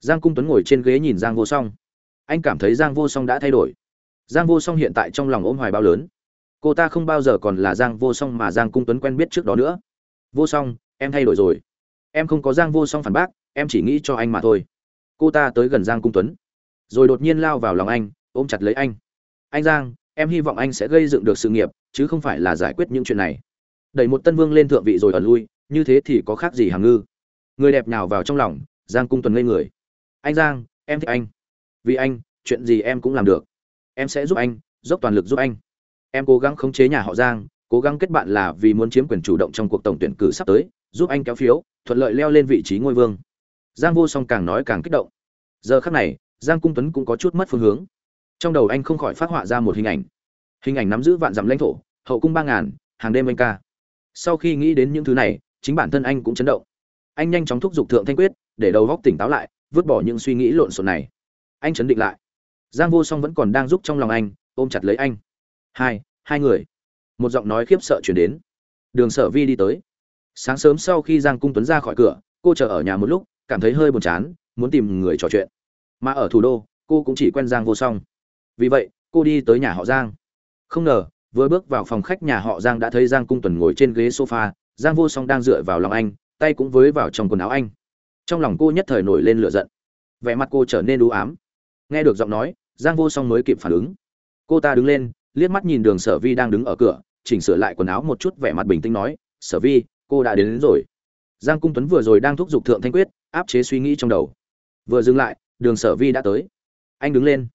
giang cung tuấn ngồi trên ghế nhìn giang vô song. Anh cảm thấy giang vô song đã thay đổi. Giang vô song hiện tại trong lòng ôm hoài bao lớn. Cô ta không bao giờ còn là giang vô song mà giang cung tuấn quen biết trước đó nữa. Vô song, em thay đổi rồi. Em không có giang vô song phản bác, em chỉ nghĩ cho anh mà thôi. Cô ta tới gần giang cung tuấn. Rồi đột nhiên lao vào lòng anh ôm chặt lấy anh. Anh giang, em hy vọng anh sẽ gây dựng được sự nghiệp, chứ không phải là giải quyết những chuyện này. Đẩy một tân vương lên thượng vị rồi ẩn lui, như thế thì có khác gì hàm ngư. Người đẹp nào vào trong lòng, giang cung tuấn ngây người. Anh giang, em thích anh. Vì anh, chuyện gì em cũng làm được. Em sẽ giúp anh, dốc toàn lực giúp anh. Em cố gắng khống chế nhà họ giang, cố gắng kết bạn là vì muốn chiếm quyền chủ động trong cuộc tổng tuyển cử sắp tới, giúp anh kéo phiếu, thuận lợi leo lên vị trí ngôi vương. Giang vô song càng nói càng kích động. Giờ khắc này, giang cung tuấn cũng có chút mất phương hướng trong đầu anh không khỏi phát họa ra một hình ảnh. Hình ảnh nắm giữ vạn dặm lãnh thổ, hậu cung ba ngàn, hàng đêm anh ca. Sau khi nghĩ đến những thứ này, chính bản thân anh cũng chấn động. Anh nhanh chóng thúc giục thượng thanh quyết, để đầu góc tỉnh táo lại, vứt bỏ những suy nghĩ lộn xộn này. Anh chấn định lại. Giang vô song vẫn còn đang giúp trong lòng anh, ôm chặt lấy anh. Hai hai người. Một giọng nói khiếp sợ chuyển đến. Đường sở vi đi tới. Sáng sớm sau khi giang cung tuấn ra khỏi cửa, cô chờ ở nhà một lúc, cảm thấy hơi buồn chán, muốn tìm người trò chuyện. Mà ở thủ đô, cô cũng chỉ quen giang vô song vì vậy cô đi tới nhà họ giang. Không ngờ vừa bước vào phòng khách nhà họ giang đã thấy giang cung tuấn ngồi trên ghế sofa giang vô song đang dựa vào lòng anh tay cũng với vào trong quần áo anh. Trong lòng cô nhất thời nổi lên lửa giận. Vẻ mặt cô trở nên đú ám. Nghe được giọng nói giang vô song mới kịp phản ứng. Cô ta đứng lên liếc mắt nhìn đường sở vi đang đứng ở cửa chỉnh sửa lại quần áo một chút vẻ mặt bình tĩnh nói sở vi cô đã đến, đến rồi. Giang cung tuấn vừa rồi đang thúc giục thượng thanh quyết áp chế suy nghĩ trong đầu. Vừa dừng lại đường sở vi đã tới. Anh đứng lên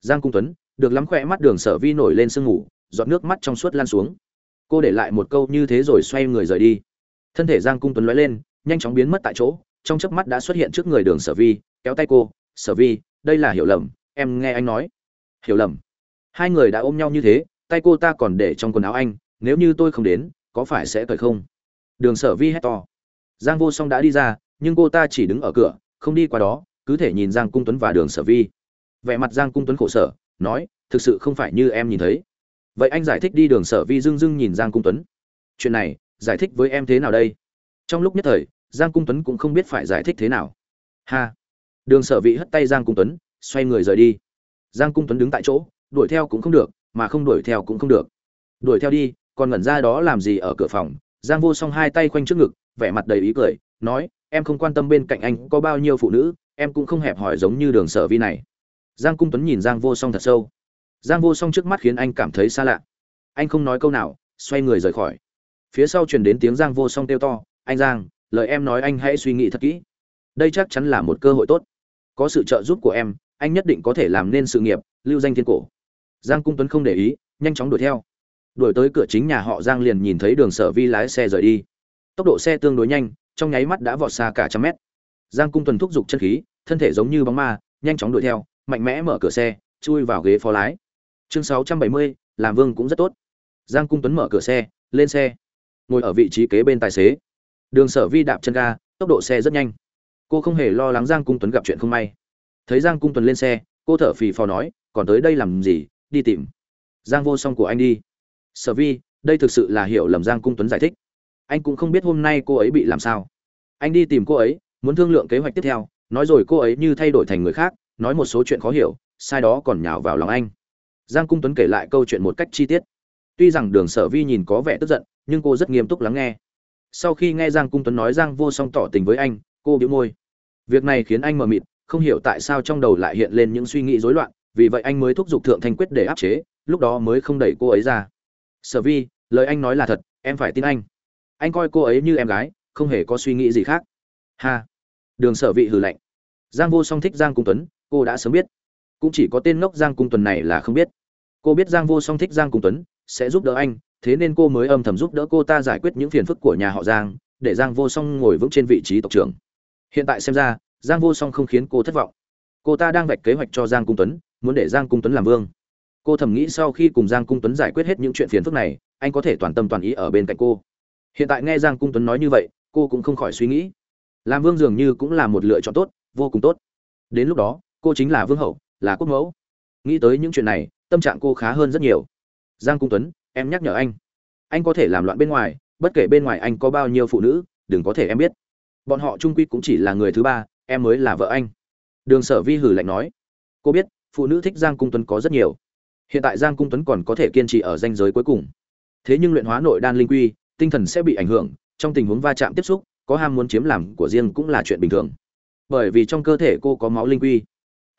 giang cung tuấn, được lắm khỏe mắt đường sở vi nổi lên sương ngủ giọt nước mắt trong suốt lan xuống. Cô để lại một câu như thế rồi xoay người rời đi. Thân thể giang cung tuấn lóe lên, nhanh chóng biến mất tại chỗ, trong chớp mắt đã xuất hiện trước người đường sở vi, kéo tay cô, sở vi, đây là hiểu lầm, em nghe anh nói. Hiểu lầm? Hai người đã ôm nhau như thế, tay cô ta còn để trong quần áo anh, nếu như tôi không đến, có phải sẽ cởi không? Đường sở vi hét to. Giang vô song đã đi ra, nhưng cô ta chỉ đứng ở cửa, không đi qua đó, cứ thể nhìn giang cung tuấn và đường sở vi vẻ mặt giang cung tuấn khổ sở, nói, thực sự không phải như em nhìn thấy. Vậy anh giải thích đi đường sở vi dưng dưng nhìn giang cung tuấn. Chuyện này, giải thích với em thế nào đây? Trong lúc nhất thời, giang cung tuấn cũng không biết phải giải thích thế nào. Ha! Đường sở vị hất tay giang cung tuấn, xoay người rời đi. Giang cung tuấn đứng tại chỗ, đuổi theo cũng không được, mà không đuổi theo cũng không được. Đuổi theo đi, còn ngẩn ra đó làm gì ở cửa phòng? Giang vô song hai tay khoanh trước ngực, vẻ mặt đầy ý cười, nói, em không quan tâm bên cạnh anh có bao nhiêu phụ nữ, em cũng không hẹp hỏi giống như đường sở vi này giang cung tuấn nhìn giang vô song thật sâu. Giang vô song trước mắt khiến anh cảm thấy xa lạ. Anh không nói câu nào, xoay người rời khỏi. Phía sau truyền đến tiếng giang vô song kêu to, anh giang, lời em nói anh hãy suy nghĩ thật kỹ. Đây chắc chắn là một cơ hội tốt. Có sự trợ giúp của em, anh nhất định có thể làm nên sự nghiệp, lưu danh thiên cổ. Giang cung tuấn không để ý, nhanh chóng đuổi theo. Đuổi tới cửa chính nhà họ giang liền nhìn thấy đường sở vi lái xe rời đi. Tốc độ xe tương đối nhanh, trong nháy mắt đã vọt xa cả trăm mét. Giang cung tuấn thúc giục chân khí, thân thể giống như bóng ma, nhanh chóng đuổi theo mạnh mẽ mở cửa xe chui vào ghế phó lái. Chương 670, làm vương cũng rất tốt. Giang cung tuấn mở cửa xe lên xe. Ngồi ở vị trí kế bên tài xế. Đường sở vi đạp chân ga tốc độ xe rất nhanh. Cô không hề lo lắng giang cung tuấn gặp chuyện không may. Thấy giang cung tuấn lên xe cô thở phì phò nói còn tới đây làm gì? Đi tìm. Giang vô song của anh đi. Sở vi đây thực sự là hiểu lầm giang cung tuấn giải thích. Anh cũng không biết hôm nay cô ấy bị làm sao. Anh đi tìm cô ấy muốn thương lượng kế hoạch tiếp theo nói rồi cô ấy như thay đổi thành người khác nói một số chuyện khó hiểu, sai đó còn nhào vào lòng anh. Giang cung tuấn kể lại câu chuyện một cách chi tiết. Tuy rằng đường sở vi nhìn có vẻ tức giận, nhưng cô rất nghiêm túc lắng nghe. Sau khi nghe giang cung tuấn nói giang vô song tỏ tình với anh, cô bĩu môi. Việc này khiến anh mờ mịt, không hiểu tại sao trong đầu lại hiện lên những suy nghĩ rối loạn, vì vậy anh mới thúc giục thượng thanh quyết để áp chế, lúc đó mới không đẩy cô ấy ra. Sở vi, lời anh nói là thật, em phải tin anh. Anh coi cô ấy như em gái, không hề có suy nghĩ gì khác. Ha. Đường sở vị hừ lạnh. Giang vô song thích giang cung tuấn cô đã sớm biết. Cũng chỉ có tên ngốc giang cung tuấn này là không biết. Cô biết giang vô song thích giang cung tuấn, sẽ giúp đỡ anh, thế nên cô mới âm thầm giúp đỡ cô ta giải quyết những phiền phức của nhà họ giang, để giang vô song ngồi vững trên vị trí tộc trưởng. Hiện tại xem ra, giang vô song không khiến cô thất vọng. Cô ta đang vạch kế hoạch cho giang cung tuấn, muốn để giang cung tuấn làm vương. Cô thầm nghĩ sau khi cùng giang cung tuấn giải quyết hết những chuyện phiền phức này, anh có thể toàn tâm toàn ý ở bên cạnh cô. Hiện tại nghe giang cung tuấn nói như vậy, cô cũng không khỏi suy nghĩ. Làm vương dường như cũng là một lựa chọn tốt, vô cùng tốt. Đến lúc đó cô chính là vương hậu, là quốc mẫu. Nghĩ tới những chuyện này, tâm trạng cô khá hơn rất nhiều. Giang cung tuấn, em nhắc nhở anh. Anh có thể làm loạn bên ngoài, bất kể bên ngoài anh có bao nhiêu phụ nữ, đừng có thể em biết. Bọn họ trung quy cũng chỉ là người thứ ba, em mới là vợ anh. Đường sở vi hử lạnh nói. Cô biết, phụ nữ thích giang cung tuấn có rất nhiều. Hiện tại giang cung tuấn còn có thể kiên trì ở danh giới cuối cùng. Thế nhưng luyện hóa nội đan linh quy, tinh thần sẽ bị ảnh hưởng, trong tình huống va chạm tiếp xúc, có ham muốn chiếm làm của riêng cũng là chuyện bình thường. Bởi vì trong cơ thể cô có máu linh quy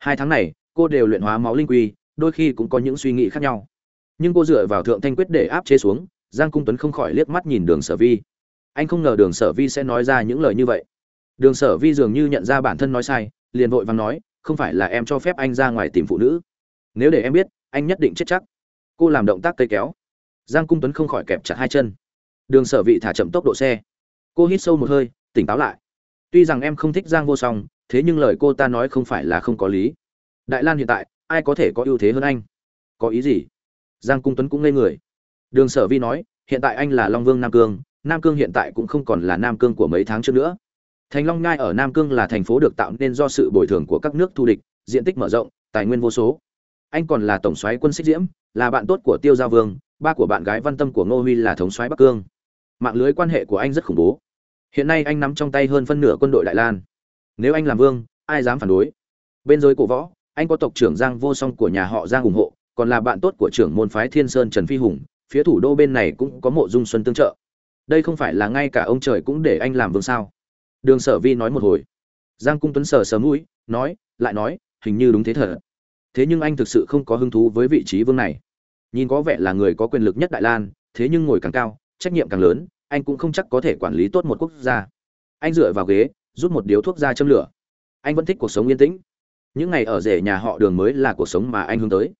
hai tháng này, cô đều luyện hóa máu linh quy, đôi khi cũng có những suy nghĩ khác nhau. Nhưng cô dựa vào thượng thanh quyết để áp chế xuống, giang cung tuấn không khỏi liếc mắt nhìn đường sở vi. Anh không ngờ đường sở vi sẽ nói ra những lời như vậy. Đường sở vi dường như nhận ra bản thân nói sai, liền vội vàng nói, không phải là em cho phép anh ra ngoài tìm phụ nữ. Nếu để em biết, anh nhất định chết chắc. Cô làm động tác cây kéo. Giang cung tuấn không khỏi kẹp chặt hai chân. Đường sở vị thả chậm tốc độ xe. Cô hít sâu một hơi, tỉnh táo lại tuy rằng em không thích giang vô song, thế nhưng lời cô ta nói không phải là không có lý. Đại lan hiện tại, ai có thể có ưu thế hơn anh? Có ý gì? Giang cung tuấn cũng ngây người. Đường sở vi nói, hiện tại anh là long vương nam cương nam cương hiện tại cũng không còn là nam cương của mấy tháng trước nữa. Thành long ngai ở nam cương là thành phố được tạo nên do sự bồi thường của các nước thù địch, diện tích mở rộng, tài nguyên vô số. Anh còn là tổng soái quân xích diễm, là bạn tốt của tiêu Gia vương, ba của bạn gái văn tâm của ngô huy là thống soái bắc cương. Mạng lưới quan hệ của anh rất khủng bố hiện nay anh nắm trong tay hơn phân nửa quân đội đại lan. Nếu anh làm vương, ai dám phản đối? Bên dưới cổ võ, anh có tộc trưởng giang vô song của nhà họ giang ủng hộ, còn là bạn tốt của trưởng môn phái thiên sơn trần phi hùng, phía thủ đô bên này cũng có mộ dung xuân tương trợ. Đây không phải là ngay cả ông trời cũng để anh làm vương sao? Đường sở vi nói một hồi. Giang cung tuấn sờ sờ mũi, nói, lại nói, hình như đúng thế thật. Thế nhưng anh thực sự không có hứng thú với vị trí vương này. Nhìn có vẻ là người có quyền lực nhất đại lan, thế nhưng ngồi càng cao, trách nhiệm càng lớn anh cũng không chắc có thể quản lý tốt một quốc gia. Anh dựa vào ghế, rút một điếu thuốc ra châm lửa. Anh vẫn thích cuộc sống yên tĩnh. Những ngày ở rể nhà họ đường mới là cuộc sống mà anh hướng tới.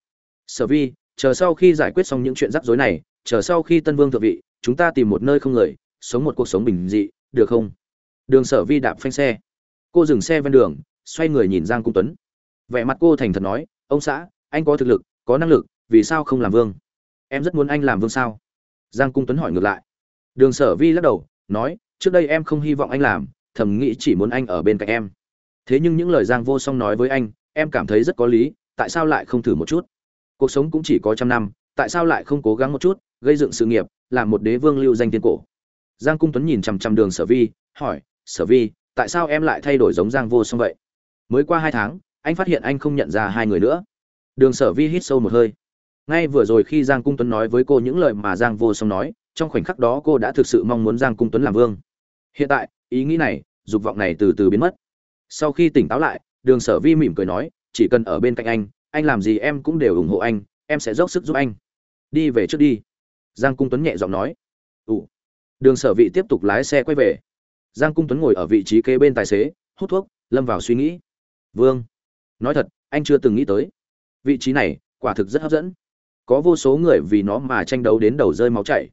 Sở vi, chờ sau khi giải quyết xong những chuyện rắc rối này, chờ sau khi tân vương thượng vị, chúng ta tìm một nơi không người, sống một cuộc sống bình dị, được không? Đường sở vi đạp phanh xe. Cô dừng xe ven đường, xoay người nhìn giang cung tuấn. Vẻ mặt cô thành thật nói, ông xã, anh có thực lực, có năng lực, vì sao không làm vương? Em rất muốn anh làm vương sao? Giang cung tuấn hỏi ngược lại đường sở vi lắc đầu, nói, trước đây em không hy vọng anh làm, thầm nghĩ chỉ muốn anh ở bên cạnh em. Thế nhưng những lời giang vô song nói với anh, em cảm thấy rất có lý, tại sao lại không thử một chút? Cuộc sống cũng chỉ có trăm năm, tại sao lại không cố gắng một chút, gây dựng sự nghiệp, làm một đế vương lưu danh tiên cổ? Giang cung tuấn nhìn chằm chằm đường sở vi, hỏi, sở vi, tại sao em lại thay đổi giống giang vô song vậy? Mới qua hai tháng, anh phát hiện anh không nhận ra hai người nữa. Đường sở vi hít sâu một hơi. Ngay vừa rồi khi giang cung tuấn nói với cô những lời mà giang vô song nói trong khoảnh khắc đó cô đã thực sự mong muốn giang cung tuấn làm vương. Hiện tại, ý nghĩ này, dục vọng này từ từ biến mất. Sau khi tỉnh táo lại, đường sở vi mỉm cười nói, chỉ cần ở bên cạnh anh anh làm gì em cũng đều ủng hộ anh, em sẽ dốc sức giúp anh. Đi về trước đi. Giang cung tuấn nhẹ giọng nói. Ủ. Đường sở vị tiếp tục lái xe quay về. Giang cung tuấn ngồi ở vị trí kế bên tài xế, hút thuốc, lâm vào suy nghĩ. Vương. Nói thật, anh chưa từng nghĩ tới. Vị trí này, quả thực rất hấp dẫn. Có vô số người vì nó mà tranh đấu đến đầu rơi máu chảy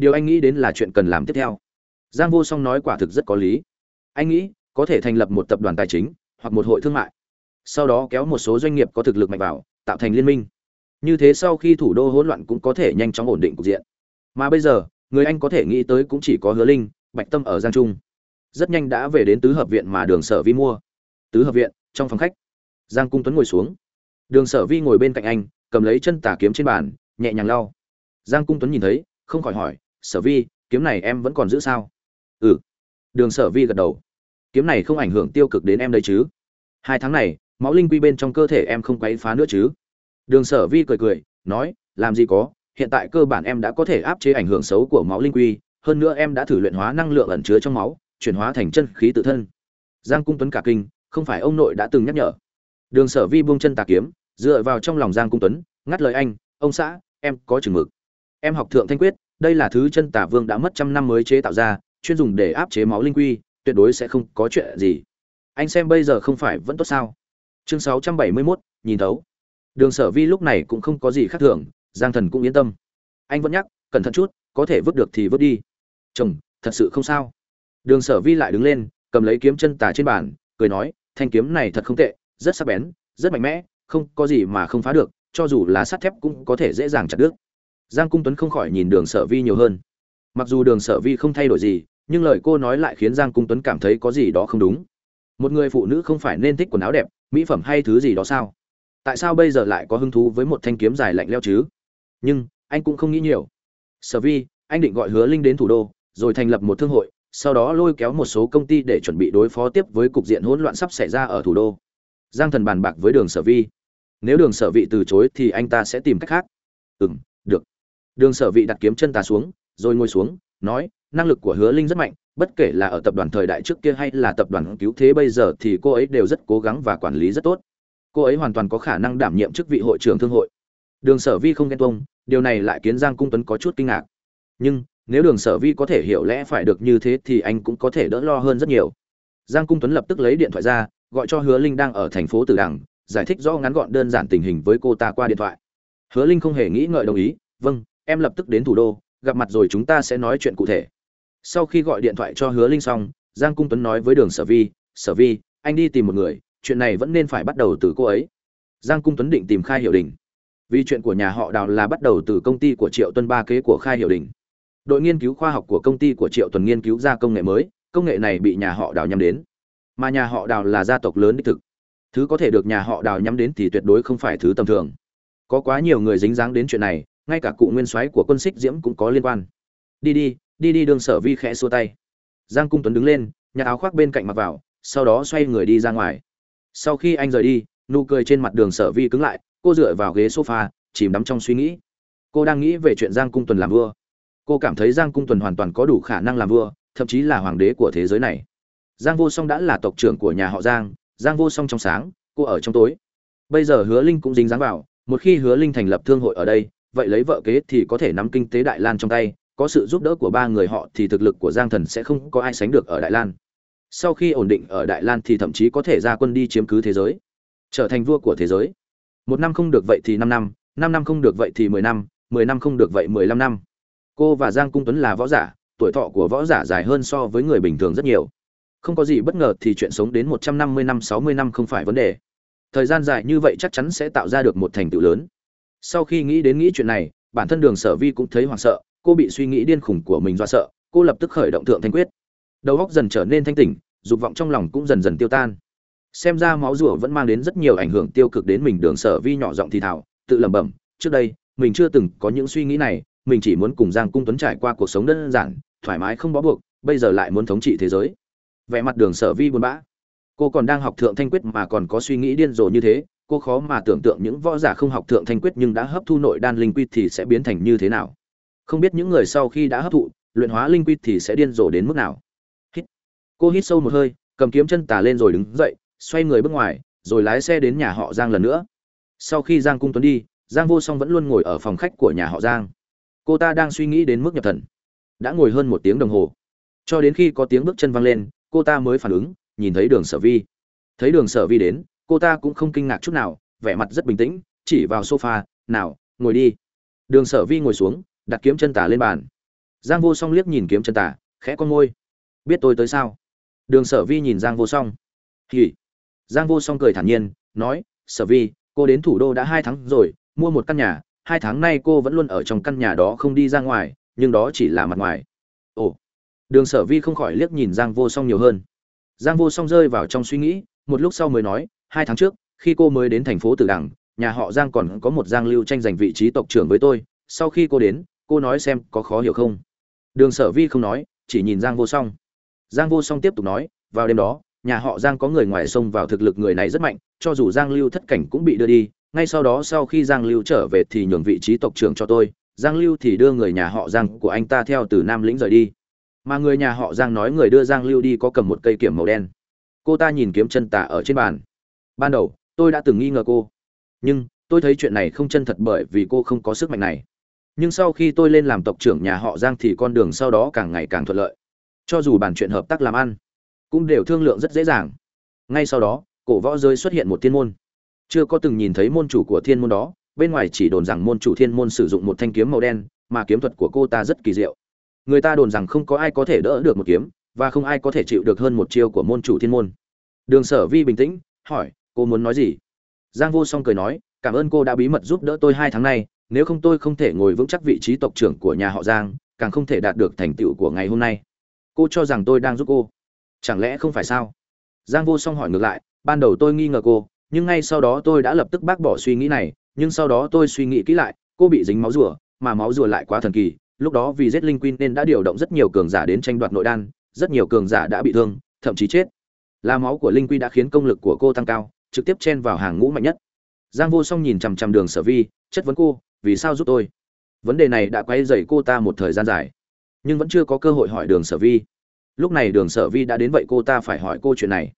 điều anh nghĩ đến là chuyện cần làm tiếp theo. Giang vô song nói quả thực rất có lý. Anh nghĩ, có thể thành lập một tập đoàn tài chính, hoặc một hội thương mại. Sau đó kéo một số doanh nghiệp có thực lực mạnh vào, tạo thành liên minh. Như thế sau khi thủ đô hỗn loạn cũng có thể nhanh chóng ổn định cục diện. Mà bây giờ, người anh có thể nghĩ tới cũng chỉ có hứa linh, bạch tâm ở giang trung. Rất nhanh đã về đến tứ hợp viện mà đường sở vi mua. Tứ hợp viện, trong phòng khách. Giang cung tuấn ngồi xuống. Đường sở vi ngồi bên cạnh anh, cầm lấy chân tà kiếm trên bàn, nhẹ nhàng lau. Giang cung tuấn nhìn thấy, không khỏi hỏi sở vi, kiếm này em vẫn còn giữ sao? Ừ. Đường sở vi gật đầu. Kiếm này không ảnh hưởng tiêu cực đến em đấy chứ? Hai tháng này, máu linh quy bên trong cơ thể em không quấy phá nữa chứ? Đường sở vi cười cười, nói, làm gì có, hiện tại cơ bản em đã có thể áp chế ảnh hưởng xấu của máu linh quy, hơn nữa em đã thử luyện hóa năng lượng ẩn chứa trong máu, chuyển hóa thành chân khí tự thân. Giang cung tuấn cả kinh, không phải ông nội đã từng nhắc nhở. Đường sở vi buông chân tà kiếm, dựa vào trong lòng giang cung tuấn, ngắt lời anh, ông xã, em có chừng mực. Em học thượng thanh quyết đây là thứ chân tà vương đã mất trăm năm mới chế tạo ra chuyên dùng để áp chế máu linh quy tuyệt đối sẽ không có chuyện gì. Anh xem bây giờ không phải vẫn tốt sao? Chương 671, nhìn thấu. Đường sở vi lúc này cũng không có gì khác thường giang thần cũng yên tâm. Anh vẫn nhắc cẩn thận chút có thể vứt được thì vứt đi. Chồng thật sự không sao. Đường sở vi lại đứng lên cầm lấy kiếm chân tà trên bàn cười nói thanh kiếm này thật không tệ rất sắc bén rất mạnh mẽ không có gì mà không phá được cho dù là sắt thép cũng có thể dễ dàng chặt đứt giang cung tuấn không khỏi nhìn đường sở vi nhiều hơn. Mặc dù đường sở vi không thay đổi gì, nhưng lời cô nói lại khiến giang cung tuấn cảm thấy có gì đó không đúng. Một người phụ nữ không phải nên thích quần áo đẹp, mỹ phẩm hay thứ gì đó sao? Tại sao bây giờ lại có hứng thú với một thanh kiếm dài lạnh leo chứ? Nhưng, anh cũng không nghĩ nhiều. Sở vi, anh định gọi hứa linh đến thủ đô, rồi thành lập một thương hội, sau đó lôi kéo một số công ty để chuẩn bị đối phó tiếp với cục diện hỗn loạn sắp xảy ra ở thủ đô. Giang thần bàn bạc với đường sở vi. Nếu đường sở vị từ chối thì anh ta sẽ tìm cách khác. Ừ m được đường sở vị đặt kiếm chân ta xuống, rồi ngồi xuống, nói, năng lực của hứa linh rất mạnh, bất kể là ở tập đoàn thời đại trước kia hay là tập đoàn cứu thế bây giờ thì cô ấy đều rất cố gắng và quản lý rất tốt. Cô ấy hoàn toàn có khả năng đảm nhiệm chức vị hội trưởng thương hội. Đường sở vi không ghen tuông, điều này lại khiến giang cung tuấn có chút kinh ngạc. Nhưng, nếu đường sở vi có thể hiểu lẽ phải được như thế thì anh cũng có thể đỡ lo hơn rất nhiều. Giang cung tuấn lập tức lấy điện thoại ra, gọi cho hứa linh đang ở thành phố tử đằng, giải thích rõ ngắn gọn đơn giản tình hình với cô ta qua điện thoại. Hứa linh không hề nghĩ ngợi đồng ý vâng em lập tức đến thủ đô, gặp mặt rồi chúng ta sẽ nói chuyện cụ thể. Sau khi gọi điện thoại cho hứa linh xong, giang cung tuấn nói với đường sở vi sở vi, anh đi tìm một người, chuyện này vẫn nên phải bắt đầu từ cô ấy. Giang cung tuấn định tìm khai hiệu đình. Vì chuyện của nhà họ đào là bắt đầu từ công ty của triệu tuân ba kế của khai hiệu đình. Đội nghiên cứu khoa học của công ty của triệu tuần nghiên cứu ra công nghệ mới, công nghệ này bị nhà họ đào nhắm đến. Mà nhà họ đào là gia tộc lớn đích thực. Thứ có thể được nhà họ đào nhắm đến thì tuyệt đối không phải thứ tầm thường. Có quá nhiều người dính dáng đến chuyện này ngay cả cụ nguyên soái của quân xích diễm cũng có liên quan. Đi đi đi đi đường sở vi khẽ xua tay. Giang cung tuấn đứng lên, nhặt áo khoác bên cạnh mặc vào, sau đó xoay người đi ra ngoài. Sau khi anh rời đi, nụ cười trên mặt đường sở vi cứng lại, cô dựa vào ghế sofa, chìm đắm trong suy nghĩ. Cô đang nghĩ về chuyện giang cung tuần làm vua. Cô cảm thấy giang cung tuần hoàn toàn có đủ khả năng làm vua, thậm chí là hoàng đế của thế giới này. Giang vô song đã là tộc trưởng của nhà họ giang giang vô song trong sáng, cô ở trong tối. Bây giờ hứa linh cũng dính dáng vào, một khi hứa linh thành lập thương hội ở đây vậy lấy vợ kế thì có thể nắm kinh tế đại lan trong tay, có sự giúp đỡ của ba người họ thì thực lực của giang thần sẽ không có ai sánh được ở đại lan. Sau khi ổn định ở đại lan thì thậm chí có thể ra quân đi chiếm cứ thế giới, trở thành vua của thế giới. Một năm không được vậy thì năm năm năm năm không được vậy thì mười năm mười năm không được vậy mười lăm năm. Cô và giang cung tuấn là võ giả, tuổi thọ của võ giả dài hơn so với người bình thường rất nhiều. Không có gì bất ngờ thì chuyện sống đến một trăm năm mươi năm, sáu mươi năm không phải vấn đề. Thời gian dài như vậy chắc chắn sẽ tạo ra được một thành tựu lớn sau khi nghĩ đến nghĩ chuyện này, bản thân đường sở vi cũng thấy hoảng sợ, cô bị suy nghĩ điên khủng của mình do sợ, cô lập tức khởi động thượng thanh quyết. Đầu óc dần trở nên thanh tỉnh, dục vọng trong lòng cũng dần dần tiêu tan. Xem ra máu rủa vẫn mang đến rất nhiều ảnh hưởng tiêu cực đến mình, đường sở vi nhỏ giọng thì thảo tự lẩm bẩm, trước đây, mình chưa từng có những suy nghĩ này, mình chỉ muốn cùng giang cung tuấn trải qua cuộc sống đơn giản, thoải mái không bó buộc, bây giờ lại muốn thống trị thế giới. Vẻ mặt đường sở vi buồn bã. Cô còn đang học thượng thanh quyết mà còn có suy nghĩ điên rồ như thế cô khó mà tưởng tượng những võ giả không học thượng thanh quyết nhưng đã hấp thu nội đan linh quy thì sẽ biến thành như thế nào. Không biết những người sau khi đã hấp thụ, luyện hóa linh quy thì sẽ điên rồ đến mức nào. Hít. Cô hít sâu một hơi, cầm kiếm chân tà lên rồi đứng dậy, xoay người bước ngoài, rồi lái xe đến nhà họ giang lần nữa. Sau khi giang cung tuấn đi, giang vô song vẫn luôn ngồi ở phòng khách của nhà họ giang. Cô ta đang suy nghĩ đến mức nhập thần. Đã ngồi hơn một tiếng đồng hồ. Cho đến khi có tiếng bước chân văng lên, cô ta mới phản ứng, nhìn thấy đường sở vi. Thấy đường sở vi đến cô ta cũng không kinh ngạc chút nào vẻ mặt rất bình tĩnh chỉ vào sofa nào ngồi đi. Đường sở vi ngồi xuống đặt kiếm chân tả lên bàn. Giang vô song liếc nhìn kiếm chân tả, khẽ con môi. Biết tôi tới sao? Đường sở vi nhìn giang vô song. Hỉ giang vô song cười thản nhiên nói sở vi cô đến thủ đô đã hai tháng rồi mua một căn nhà hai tháng nay cô vẫn luôn ở trong căn nhà đó không đi ra ngoài nhưng đó chỉ là mặt ngoài. Ồ. Đường sở vi không khỏi liếc nhìn giang vô song nhiều hơn. Giang vô song rơi vào trong suy nghĩ một lúc sau mới nói hai tháng trước, khi cô mới đến thành phố tử đằng, nhà họ giang còn có một giang lưu tranh giành vị trí tộc trưởng với tôi. Sau khi cô đến, cô nói xem có khó hiểu không? Đường sở vi không nói, chỉ nhìn giang vô song. Giang vô song tiếp tục nói, vào đêm đó, nhà họ giang có người ngoài sông vào thực lực người này rất mạnh, cho dù giang lưu thất cảnh cũng bị đưa đi. Ngay sau đó, sau khi giang lưu trở về thì nhường vị trí tộc trưởng cho tôi. Giang lưu thì đưa người nhà họ giang của anh ta theo từ nam lĩnh rời đi. Mà người nhà họ giang nói người đưa giang lưu đi có cầm một cây kiểm màu đen. Cô ta nhìn kiếm chân tả ở trên bàn ban đầu, tôi đã từng nghi ngờ cô. Nhưng, tôi thấy chuyện này không chân thật bởi vì cô không có sức mạnh này. Nhưng sau khi tôi lên làm tộc trưởng nhà họ giang thì con đường sau đó càng ngày càng thuận lợi. Cho dù bàn chuyện hợp tác làm ăn, cũng đều thương lượng rất dễ dàng. Ngay sau đó, cổ võ giới xuất hiện một thiên môn. Chưa có từng nhìn thấy môn chủ của thiên môn đó, bên ngoài chỉ đồn rằng môn chủ thiên môn sử dụng một thanh kiếm màu đen, mà kiếm thuật của cô ta rất kỳ diệu. Người ta đồn rằng không có ai có thể đỡ được một kiếm, và không ai có thể chịu được hơn một chiêu của môn chủ thiên môn. Đường sở vi bình tĩnh, hỏi cô muốn nói gì? Giang vô song cười nói, cảm ơn cô đã bí mật giúp đỡ tôi hai tháng nay, nếu không tôi không thể ngồi vững chắc vị trí tộc trưởng của nhà họ giang, càng không thể đạt được thành tựu của ngày hôm nay. Cô cho rằng tôi đang giúp cô? Chẳng lẽ không phải sao? Giang vô song hỏi ngược lại, ban đầu tôi nghi ngờ cô, nhưng ngay sau đó tôi đã lập tức bác bỏ suy nghĩ này, nhưng sau đó tôi suy nghĩ kỹ lại, cô bị dính máu rùa, mà máu rùa lại quá thần kỳ, lúc đó vì giết linh queen nên đã điều động rất nhiều cường giả đến tranh đoạt nội đan, rất nhiều cường giả đã bị thương, thậm chí chết. Là máu của linh quy đã khiến công lực của cô tăng cao trực tiếp chen vào hàng ngũ mạnh nhất. Giang vô song nhìn chằm chằm đường sở vi, chất vấn cô, vì sao giúp tôi? Vấn đề này đã quay dày cô ta một thời gian dài, nhưng vẫn chưa có cơ hội hỏi đường sở vi. Lúc này đường sở vi đã đến vậy cô ta phải hỏi cô chuyện này.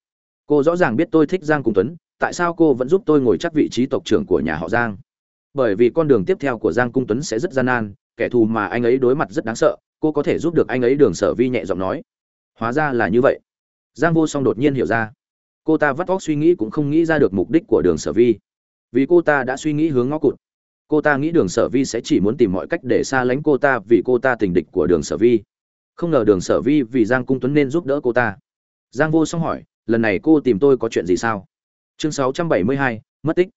Cô rõ ràng biết tôi thích giang cung tuấn, tại sao cô vẫn giúp tôi ngồi chắc vị trí tộc trưởng của nhà họ giang? Bởi vì con đường tiếp theo của giang cung tuấn sẽ rất gian nan, kẻ thù mà anh ấy đối mặt rất đáng sợ, cô có thể giúp được anh ấy, đường sở vi nhẹ giọng nói. Hóa ra là như vậy. Giang vô song đột nhiên hiểu ra cô ta vắt vóc suy nghĩ cũng không nghĩ ra được mục đích của đường sở vi. Vì cô ta đã suy nghĩ hướng ngõ cụt. Cô ta nghĩ đường sở vi sẽ chỉ muốn tìm mọi cách để xa lánh cô ta vì cô ta tình địch của đường sở vi. Không ngờ đường sở vi vì giang cung tuấn nên giúp đỡ cô ta. Giang vô song hỏi, lần này cô tìm tôi có chuyện gì sao? Chương sáu trăm bảy mươi hai, mất tích.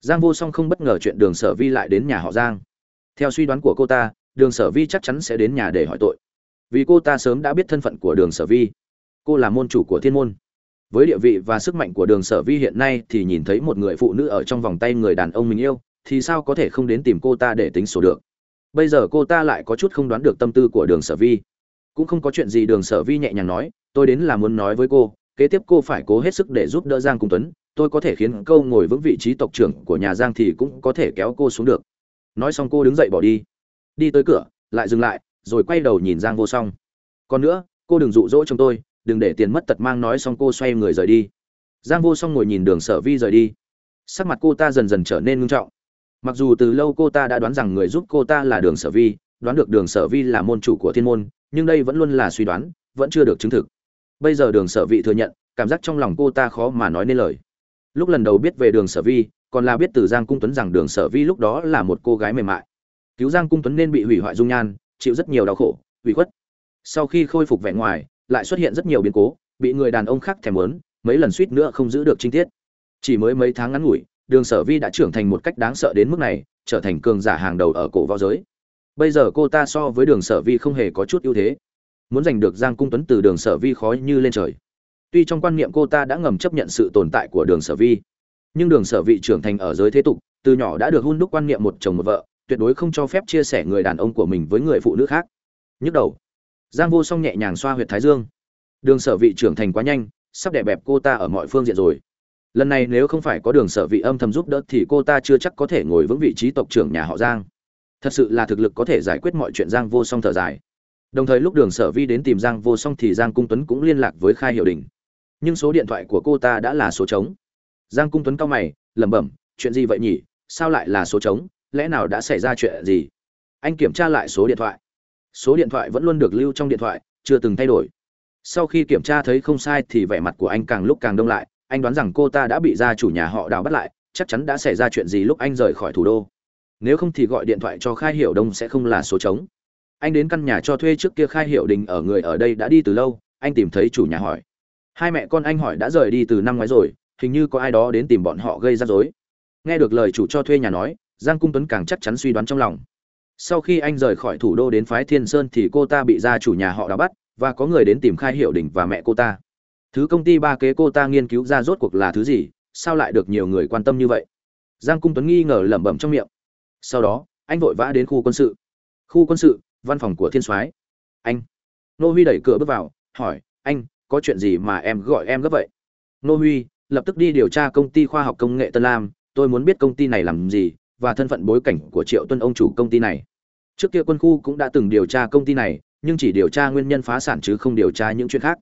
Giang vô song không bất ngờ chuyện đường sở vi lại đến nhà họ giang. Theo suy đoán của cô ta, đường sở vi chắc chắn sẽ đến nhà để hỏi tội. Vì cô ta sớm đã biết thân phận của đường sở vi. Cô là môn chủ của thiên môn với địa vị và sức mạnh của đường sở vi hiện nay thì nhìn thấy một người phụ nữ ở trong vòng tay người đàn ông mình yêu, thì sao có thể không đến tìm cô ta để tính sổ được? Bây giờ cô ta lại có chút không đoán được tâm tư của đường sở vi. Cũng không có chuyện gì đường sở vi nhẹ nhàng nói, tôi đến là muốn nói với cô, kế tiếp cô phải cố hết sức để giúp đỡ giang cung tuấn, tôi có thể khiến câu ngồi vững vị trí tộc trưởng của nhà giang thì cũng có thể kéo cô xuống được. Nói xong cô đứng dậy bỏ đi. Đi tới cửa, lại dừng lại, rồi quay đầu nhìn giang vô song. Còn nữa, cô đừng dụ dỗ chồng tôi đừng để tiền mất tật mang nói xong cô xoay người rời đi. Giang vô song ngồi nhìn đường sở vi rời đi. Sắc mặt cô ta dần dần trở nên ngưng trọng. Mặc dù từ lâu cô ta đã đoán rằng người giúp cô ta là đường sở vi, đoán được đường sở vi là môn chủ của thiên môn, nhưng đây vẫn luôn là suy đoán, vẫn chưa được chứng thực. Bây giờ đường sở vị thừa nhận, cảm giác trong lòng cô ta khó mà nói nên lời. Lúc lần đầu biết về đường sở vi, còn là biết từ giang cung tuấn rằng đường sở vi lúc đó là một cô gái mềm mại. Cứu giang cung tuấn nên bị hủy hoại dung nhan, chịu rất nhiều đau khổ, ủy khuất. Sau khi khôi phục vẻ ngoài lại xuất hiện rất nhiều biến cố bị người đàn ông khác thèm muốn, mấy lần suýt nữa không giữ được trinh tiết. Chỉ mới mấy tháng ngắn ngủi đường sở vi đã trưởng thành một cách đáng sợ đến mức này trở thành cường giả hàng đầu ở cổ võ giới. Bây giờ cô ta so với đường sở vi không hề có chút ưu thế. Muốn giành được giang cung tuấn từ đường sở vi khó như lên trời. Tuy trong quan niệm cô ta đã ngầm chấp nhận sự tồn tại của đường sở vi nhưng đường sở vị trưởng thành ở giới thế tục từ nhỏ đã được hun đúc quan niệm một chồng một vợ tuyệt đối không cho phép chia sẻ người đàn ông của mình với người phụ nữ khác. Nhức đầu giang vô song nhẹ nhàng xoa huyệt thái dương. Đường sở vị trưởng thành quá nhanh, sắp đè bẹp cô ta ở mọi phương diện rồi. Lần này nếu không phải có đường sở vị âm thầm giúp đỡ thì cô ta chưa chắc có thể ngồi vững vị trí tộc trưởng nhà họ giang. Thật sự là thực lực có thể giải quyết mọi chuyện giang vô song thở dài. Đồng thời lúc đường sở vi đến tìm giang vô song thì giang cung tuấn cũng liên lạc với khai hiệu đình. Nhưng số điện thoại của cô ta đã là số trống. Giang cung tuấn cao mày, lẩm bẩm, chuyện gì vậy nhỉ? Sao lại là số trống? Lẽ nào đã xảy ra chuyện gì? Anh kiểm tra lại số điện thoại số điện thoại vẫn luôn được lưu trong điện thoại, chưa từng thay đổi. Sau khi kiểm tra thấy không sai thì vẻ mặt của anh càng lúc càng đông lại, anh đoán rằng cô ta đã bị gia chủ nhà họ đào bắt lại, chắc chắn đã xảy ra chuyện gì lúc anh rời khỏi thủ đô. Nếu không thì gọi điện thoại cho khai hiểu đông sẽ không là số trống. Anh đến căn nhà cho thuê trước kia khai hiểu đình ở người ở đây đã đi từ lâu, anh tìm thấy chủ nhà hỏi. Hai mẹ con anh hỏi đã rời đi từ năm ngoái rồi, hình như có ai đó đến tìm bọn họ gây ra rối. Nghe được lời chủ cho thuê nhà nói, giang cung tuấn càng chắc chắn suy đoán trong lòng sau khi anh rời khỏi thủ đô đến phái thiên sơn thì cô ta bị gia chủ nhà họ đã bắt và có người đến tìm khai hiệu đình và mẹ cô ta. Thứ công ty ba kế cô ta nghiên cứu ra rốt cuộc là thứ gì? Sao lại được nhiều người quan tâm như vậy? Giang cung tuấn nghi ngờ lẩm bẩm trong miệng. Sau đó, anh vội vã đến khu quân sự. Khu quân sự, văn phòng của thiên soái. Anh. Nô huy đẩy cửa bước vào, hỏi, anh, có chuyện gì mà em gọi em gấp vậy? Nô huy lập tức đi điều tra công ty khoa học công nghệ tân lam. Tôi muốn biết công ty này làm gì và thân phận bối cảnh của triệu tuân ông chủ công ty này. Trước kia quân khu cũng đã từng điều tra công ty này, nhưng chỉ điều tra nguyên nhân phá sản chứ không điều tra những chuyện khác.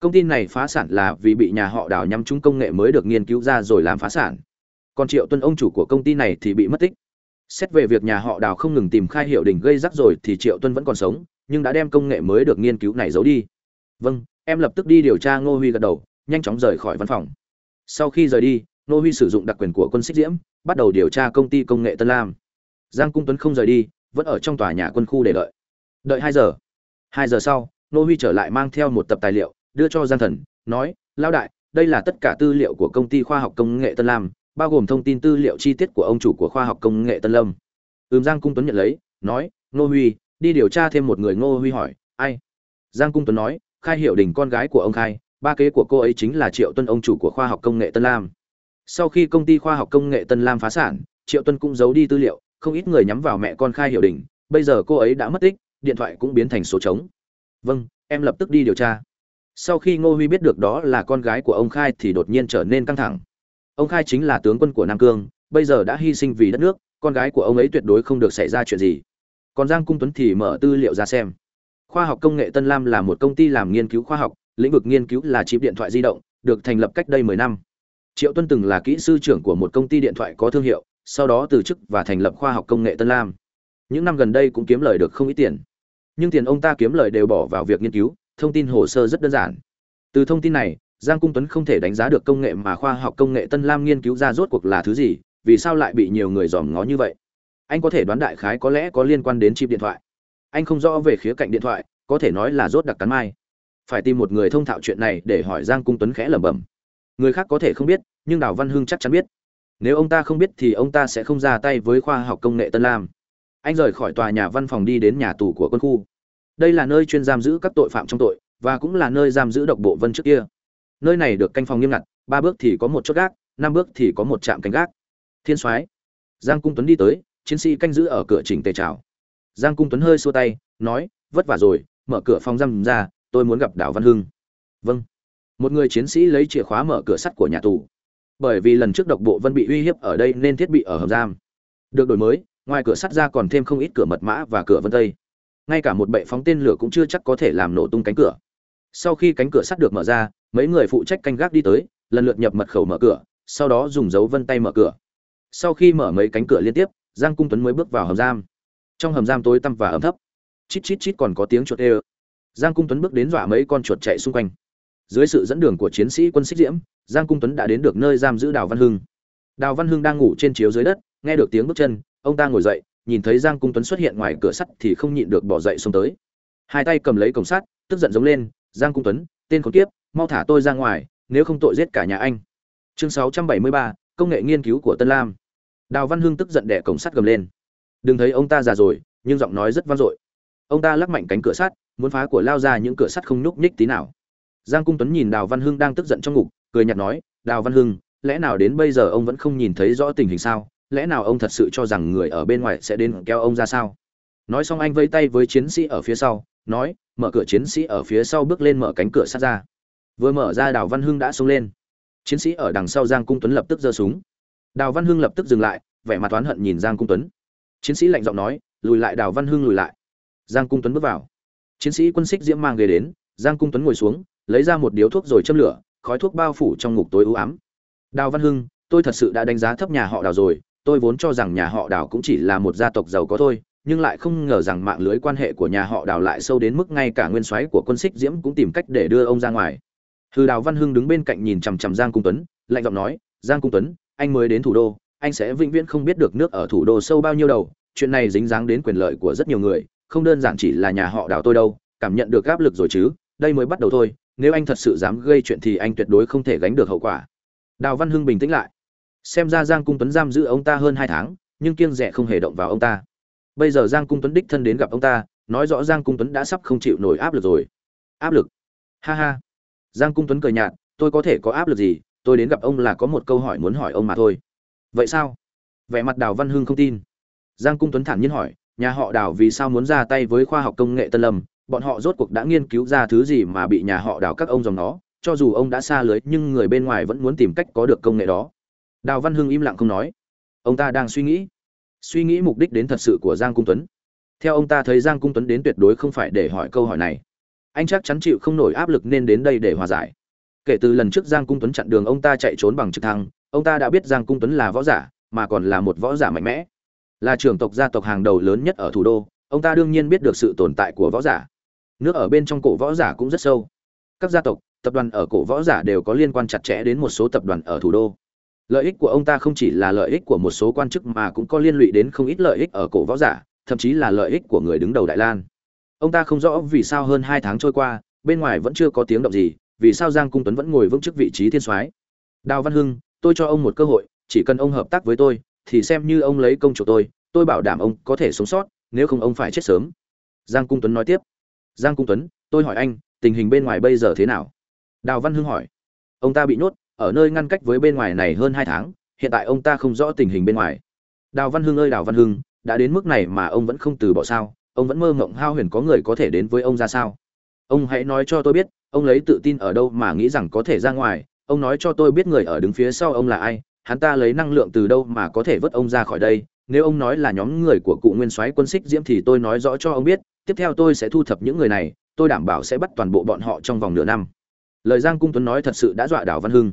Công ty này phá sản là vì bị nhà họ đào nhắm trúng công nghệ mới được nghiên cứu ra rồi làm phá sản. Còn triệu tuân ông chủ của công ty này thì bị mất tích. Xét về việc nhà họ đào không ngừng tìm khai hiệu đỉnh gây rắc rồi thì triệu tuân vẫn còn sống, nhưng đã đem công nghệ mới được nghiên cứu này giấu đi. Vâng em lập tức đi điều tra ngô huy gật đầu, nhanh chóng rời khỏi văn phòng. Sau khi rời đi Nô huy sử dụng đặc quyền của quân xích diễm, bắt đầu điều tra công ty công nghệ tân lam. Giang cung tuấn không rời đi, vẫn ở trong tòa nhà quân khu để đợi. Đợi hai giờ. Hai giờ sau, Nô huy trở lại mang theo một tập tài liệu, đưa cho giang thần, nói lao đại, đây là tất cả tư liệu của công ty khoa học công nghệ tân lam, bao gồm thông tin tư liệu chi tiết của ông chủ của khoa học công nghệ tân lâm. Ừm, giang cung tuấn nhận lấy, nói, Nô huy, đi điều tra thêm một người ngô huy hỏi, ai? Giang cung tuấn nói, khai hiệu đình con gái của ông khai, ba kế của cô ấy chính là triệu tuân, ông chủ của khoa học công nghệ tân lam sau khi công ty khoa học công nghệ tân lam phá sản, triệu tuân cũng giấu đi tư liệu, không ít người nhắm vào mẹ con khai hiểu đình, bây giờ cô ấy đã mất tích, điện thoại cũng biến thành số trống. Vâng em lập tức đi điều tra. Sau khi ngô huy biết được đó là con gái của ông khai thì đột nhiên trở nên căng thẳng. Ông khai chính là tướng quân của nam cương, bây giờ đã hy sinh vì đất nước, con gái của ông ấy tuyệt đối không được xảy ra chuyện gì. Còn giang cung tuấn thì mở tư liệu ra xem. Khoa học công nghệ tân lam là một công ty làm nghiên cứu khoa học, lĩnh vực nghiên cứu là chip điện thoại di động, được thành lập cách đây mười năm triệu tuân từng là kỹ sư trưởng của một công ty điện thoại có thương hiệu, sau đó từ chức và thành lập khoa học công nghệ tân lam. Những năm gần đây cũng kiếm lời được không ít tiền. Nhưng tiền ông ta kiếm lời đều bỏ vào việc nghiên cứu, thông tin hồ sơ rất đơn giản. Từ thông tin này, giang cung tuấn không thể đánh giá được công nghệ mà khoa học công nghệ tân lam nghiên cứu ra rốt cuộc là thứ gì, vì sao lại bị nhiều người dòm ngó như vậy? Anh có thể đoán đại khái có lẽ có liên quan đến chip điện thoại. Anh không rõ về khía cạnh điện thoại, có thể nói là rốt đặc cắn mai. Phải tìm một người thông thạo chuyện này để hỏi giang cung tuấn khẽ lẩm bẩm người khác có thể không biết, nhưng đào văn hưng chắc chắn biết. Nếu ông ta không biết thì ông ta sẽ không ra tay với khoa học công nghệ tân lam. Anh rời khỏi tòa nhà văn phòng đi đến nhà tù của quân khu. Đây là nơi chuyên giam giữ các tội phạm trong tội, và cũng là nơi giam giữ độc bộ vân trước kia. Nơi này được canh phòng nghiêm ngặt, ba bước thì có một chốt gác, năm bước thì có một trạm canh gác. Thiên soái, giang cung tuấn đi tới, chiến sĩ canh giữ ở cửa chỉnh tề chào. Giang cung tuấn hơi xua tay, nói, vất vả rồi, mở cửa phòng giam ra, tôi muốn gặp đào văn hưng. Vâng một người chiến sĩ lấy chìa khóa mở cửa sắt của nhà tù. Bởi vì lần trước độc bộ vân bị uy hiếp ở đây nên thiết bị ở hầm giam. Được đổi mới, ngoài cửa sắt ra còn thêm không ít cửa mật mã và cửa vân tây. Ngay cả một bệ phóng tên lửa cũng chưa chắc có thể làm nổ tung cánh cửa. Sau khi cánh cửa sắt được mở ra, mấy người phụ trách canh gác đi tới, lần lượt nhập mật khẩu mở cửa, sau đó dùng dấu vân tay mở cửa. Sau khi mở mấy cánh cửa liên tiếp, giang cung tuấn mới bước vào hầm giam. Trong hầm giam tối tăm và ấm thấp. Chít chít chít còn có tiếng chuột ê giang cung tuấn bước đến dọa mấy con chuột chạy xung quanh dưới sự dẫn đường của chiến sĩ quân xích diễm giang cung tuấn đã đến được nơi giam giữ đào văn hưng. Đào văn hưng đang ngủ trên chiếu dưới đất nghe được tiếng bước chân ông ta ngồi dậy nhìn thấy giang cung tuấn xuất hiện ngoài cửa sắt thì không nhịn được bỏ dậy xông tới. Hai tay cầm lấy cổng sắt tức giận giống lên giang cung tuấn tên khốn kiếp mau thả tôi ra ngoài nếu không tội giết cả nhà anh. Chương 673, công nghệ nghiên cứu của tân lam. Đào văn hưng tức giận đẻ cổng sắt gầm lên. Đừng thấy ông ta già rồi nhưng giọng nói rất vang dội. Ông ta lắc mạnh cánh cửa sắt muốn phá của lao ra những cửa sắt không nhúc nhích tí nào giang cung tuấn nhìn đào văn hưng đang tức giận trong ngục, cười nhạt nói, đào văn hưng, lẽ nào đến bây giờ ông vẫn không nhìn thấy rõ tình hình sao? Lẽ nào ông thật sự cho rằng người ở bên ngoài sẽ đến kéo ông ra sao? Nói xong anh vây tay với chiến sĩ ở phía sau, nói, mở cửa chiến sĩ ở phía sau bước lên mở cánh cửa sát ra. Vừa mở ra, đào văn hưng đã xông lên. Chiến sĩ ở đằng sau giang cung tuấn lập tức giơ súng. Đào văn hưng lập tức dừng lại, vẻ mặt oán hận nhìn giang cung tuấn. Chiến sĩ lạnh giọng nói, lùi lại, đào văn hưng lùi lại. Giang cung tuấn bước vào. Chiến sĩ quân xích diễm mang ghế đến, giang cung tuấn ngồi xuống lấy ra một điếu thuốc rồi châm lửa, khói thuốc bao phủ trong ngục tối u ám. Đào văn hưng, tôi thật sự đã đánh giá thấp nhà họ đào rồi, tôi vốn cho rằng nhà họ đào cũng chỉ là một gia tộc giàu có thôi, nhưng lại không ngờ rằng mạng lưới quan hệ của nhà họ đào lại sâu đến mức ngay cả nguyên soái của quân xích diễm cũng tìm cách để đưa ông ra ngoài. Hư đào văn hưng đứng bên cạnh nhìn chằm chằm giang cung tuấn, lạnh giọng nói, giang cung tuấn, anh mới đến thủ đô, anh sẽ vĩnh viễn không biết được nước ở thủ đô sâu bao nhiêu đầu, chuyện này dính dáng đến quyền lợi của rất nhiều người, không đơn giản chỉ là nhà họ đào tôi đâu, cảm nhận được áp lực rồi chứ, đây mới bắt đầu thôi nếu anh thật sự dám gây chuyện thì anh tuyệt đối không thể gánh được hậu quả. Đào văn hưng bình tĩnh lại. Xem ra giang cung tuấn giam giữ ông ta hơn hai tháng, nhưng kiêng rẻ không hề động vào ông ta. Bây giờ giang cung tuấn đích thân đến gặp ông ta, nói rõ giang cung tuấn đã sắp không chịu nổi áp lực rồi. Áp lực? Ha ha. Giang cung tuấn cười nhạt, tôi có thể có áp lực gì? Tôi đến gặp ông là có một câu hỏi muốn hỏi ông mà thôi. Vậy sao? Vẻ mặt đào văn hưng không tin. Giang cung tuấn thản nhiên hỏi, nhà họ đào vì sao muốn ra tay với khoa học công nghệ tân lâm? Bọn họ rốt cuộc đã nghiên cứu ra thứ gì mà bị nhà họ đào các ông dòng nó, cho dù ông đã xa lưới, nhưng người bên ngoài vẫn muốn tìm cách có được công nghệ đó. Đào văn hưng im lặng không nói. Ông ta đang suy nghĩ. Suy nghĩ mục đích đến thật sự của giang cung tuấn. Theo ông ta thấy giang cung tuấn đến tuyệt đối không phải để hỏi câu hỏi này. Anh chắc chắn chịu không nổi áp lực nên đến đây để hòa giải. Kể từ lần trước giang cung tuấn chặn đường, ông ta chạy trốn bằng trực thăng. Ông ta đã biết giang cung tuấn là võ giả, mà còn là một võ giả mạnh mẽ. Là trưởng tộc gia tộc hàng đầu lớn nhất ở thủ đô. Ông ta đương nhiên biết được sự tồn tại của võ giả nước ở bên trong cổ võ giả cũng rất sâu. Các gia tộc, tập đoàn ở cổ võ giả đều có liên quan chặt chẽ đến một số tập đoàn ở thủ đô. Lợi ích của ông ta không chỉ là lợi ích của một số quan chức mà cũng có liên lụy đến không ít lợi ích ở cổ võ giả, thậm chí là lợi ích của người đứng đầu đại lan. Ông ta không rõ vì sao hơn hai tháng trôi qua, bên ngoài vẫn chưa có tiếng động gì, vì sao giang cung tuấn vẫn ngồi vững chức vị trí thiên soái. Đào văn hưng, tôi cho ông một cơ hội, chỉ cần ông hợp tác với tôi, thì xem như ông lấy công chủ tôi tôi bảo đảm ông có thể sống sót, nếu không ông phải chết sớm. Giang cung tuấn nói tiếp giang cung tuấn, tôi hỏi anh, tình hình bên ngoài bây giờ thế nào? Đào văn hưng hỏi. Ông ta bị nhốt, ở nơi ngăn cách với bên ngoài này hơn hai tháng, hiện tại ông ta không rõ tình hình bên ngoài. Đào văn hưng ơi, đào văn hưng, đã đến mức này mà ông vẫn không từ bỏ sao? Ông vẫn mơ mộng hao huyền có người có thể đến với ông ra sao? Ông hãy nói cho tôi biết, ông lấy tự tin ở đâu mà nghĩ rằng có thể ra ngoài? Ông nói cho tôi biết người ở đứng phía sau ông là ai, hắn ta lấy năng lượng từ đâu mà có thể vớt ông ra khỏi đây? Nếu ông nói là nhóm người của cụ nguyên soái quân xích diễm thì tôi nói rõ cho ông biết tiếp theo tôi sẽ thu thập những người này, tôi đảm bảo sẽ bắt toàn bộ bọn họ trong vòng nửa năm. Lời giang cung tuấn nói thật sự đã dọa đảo văn hưng.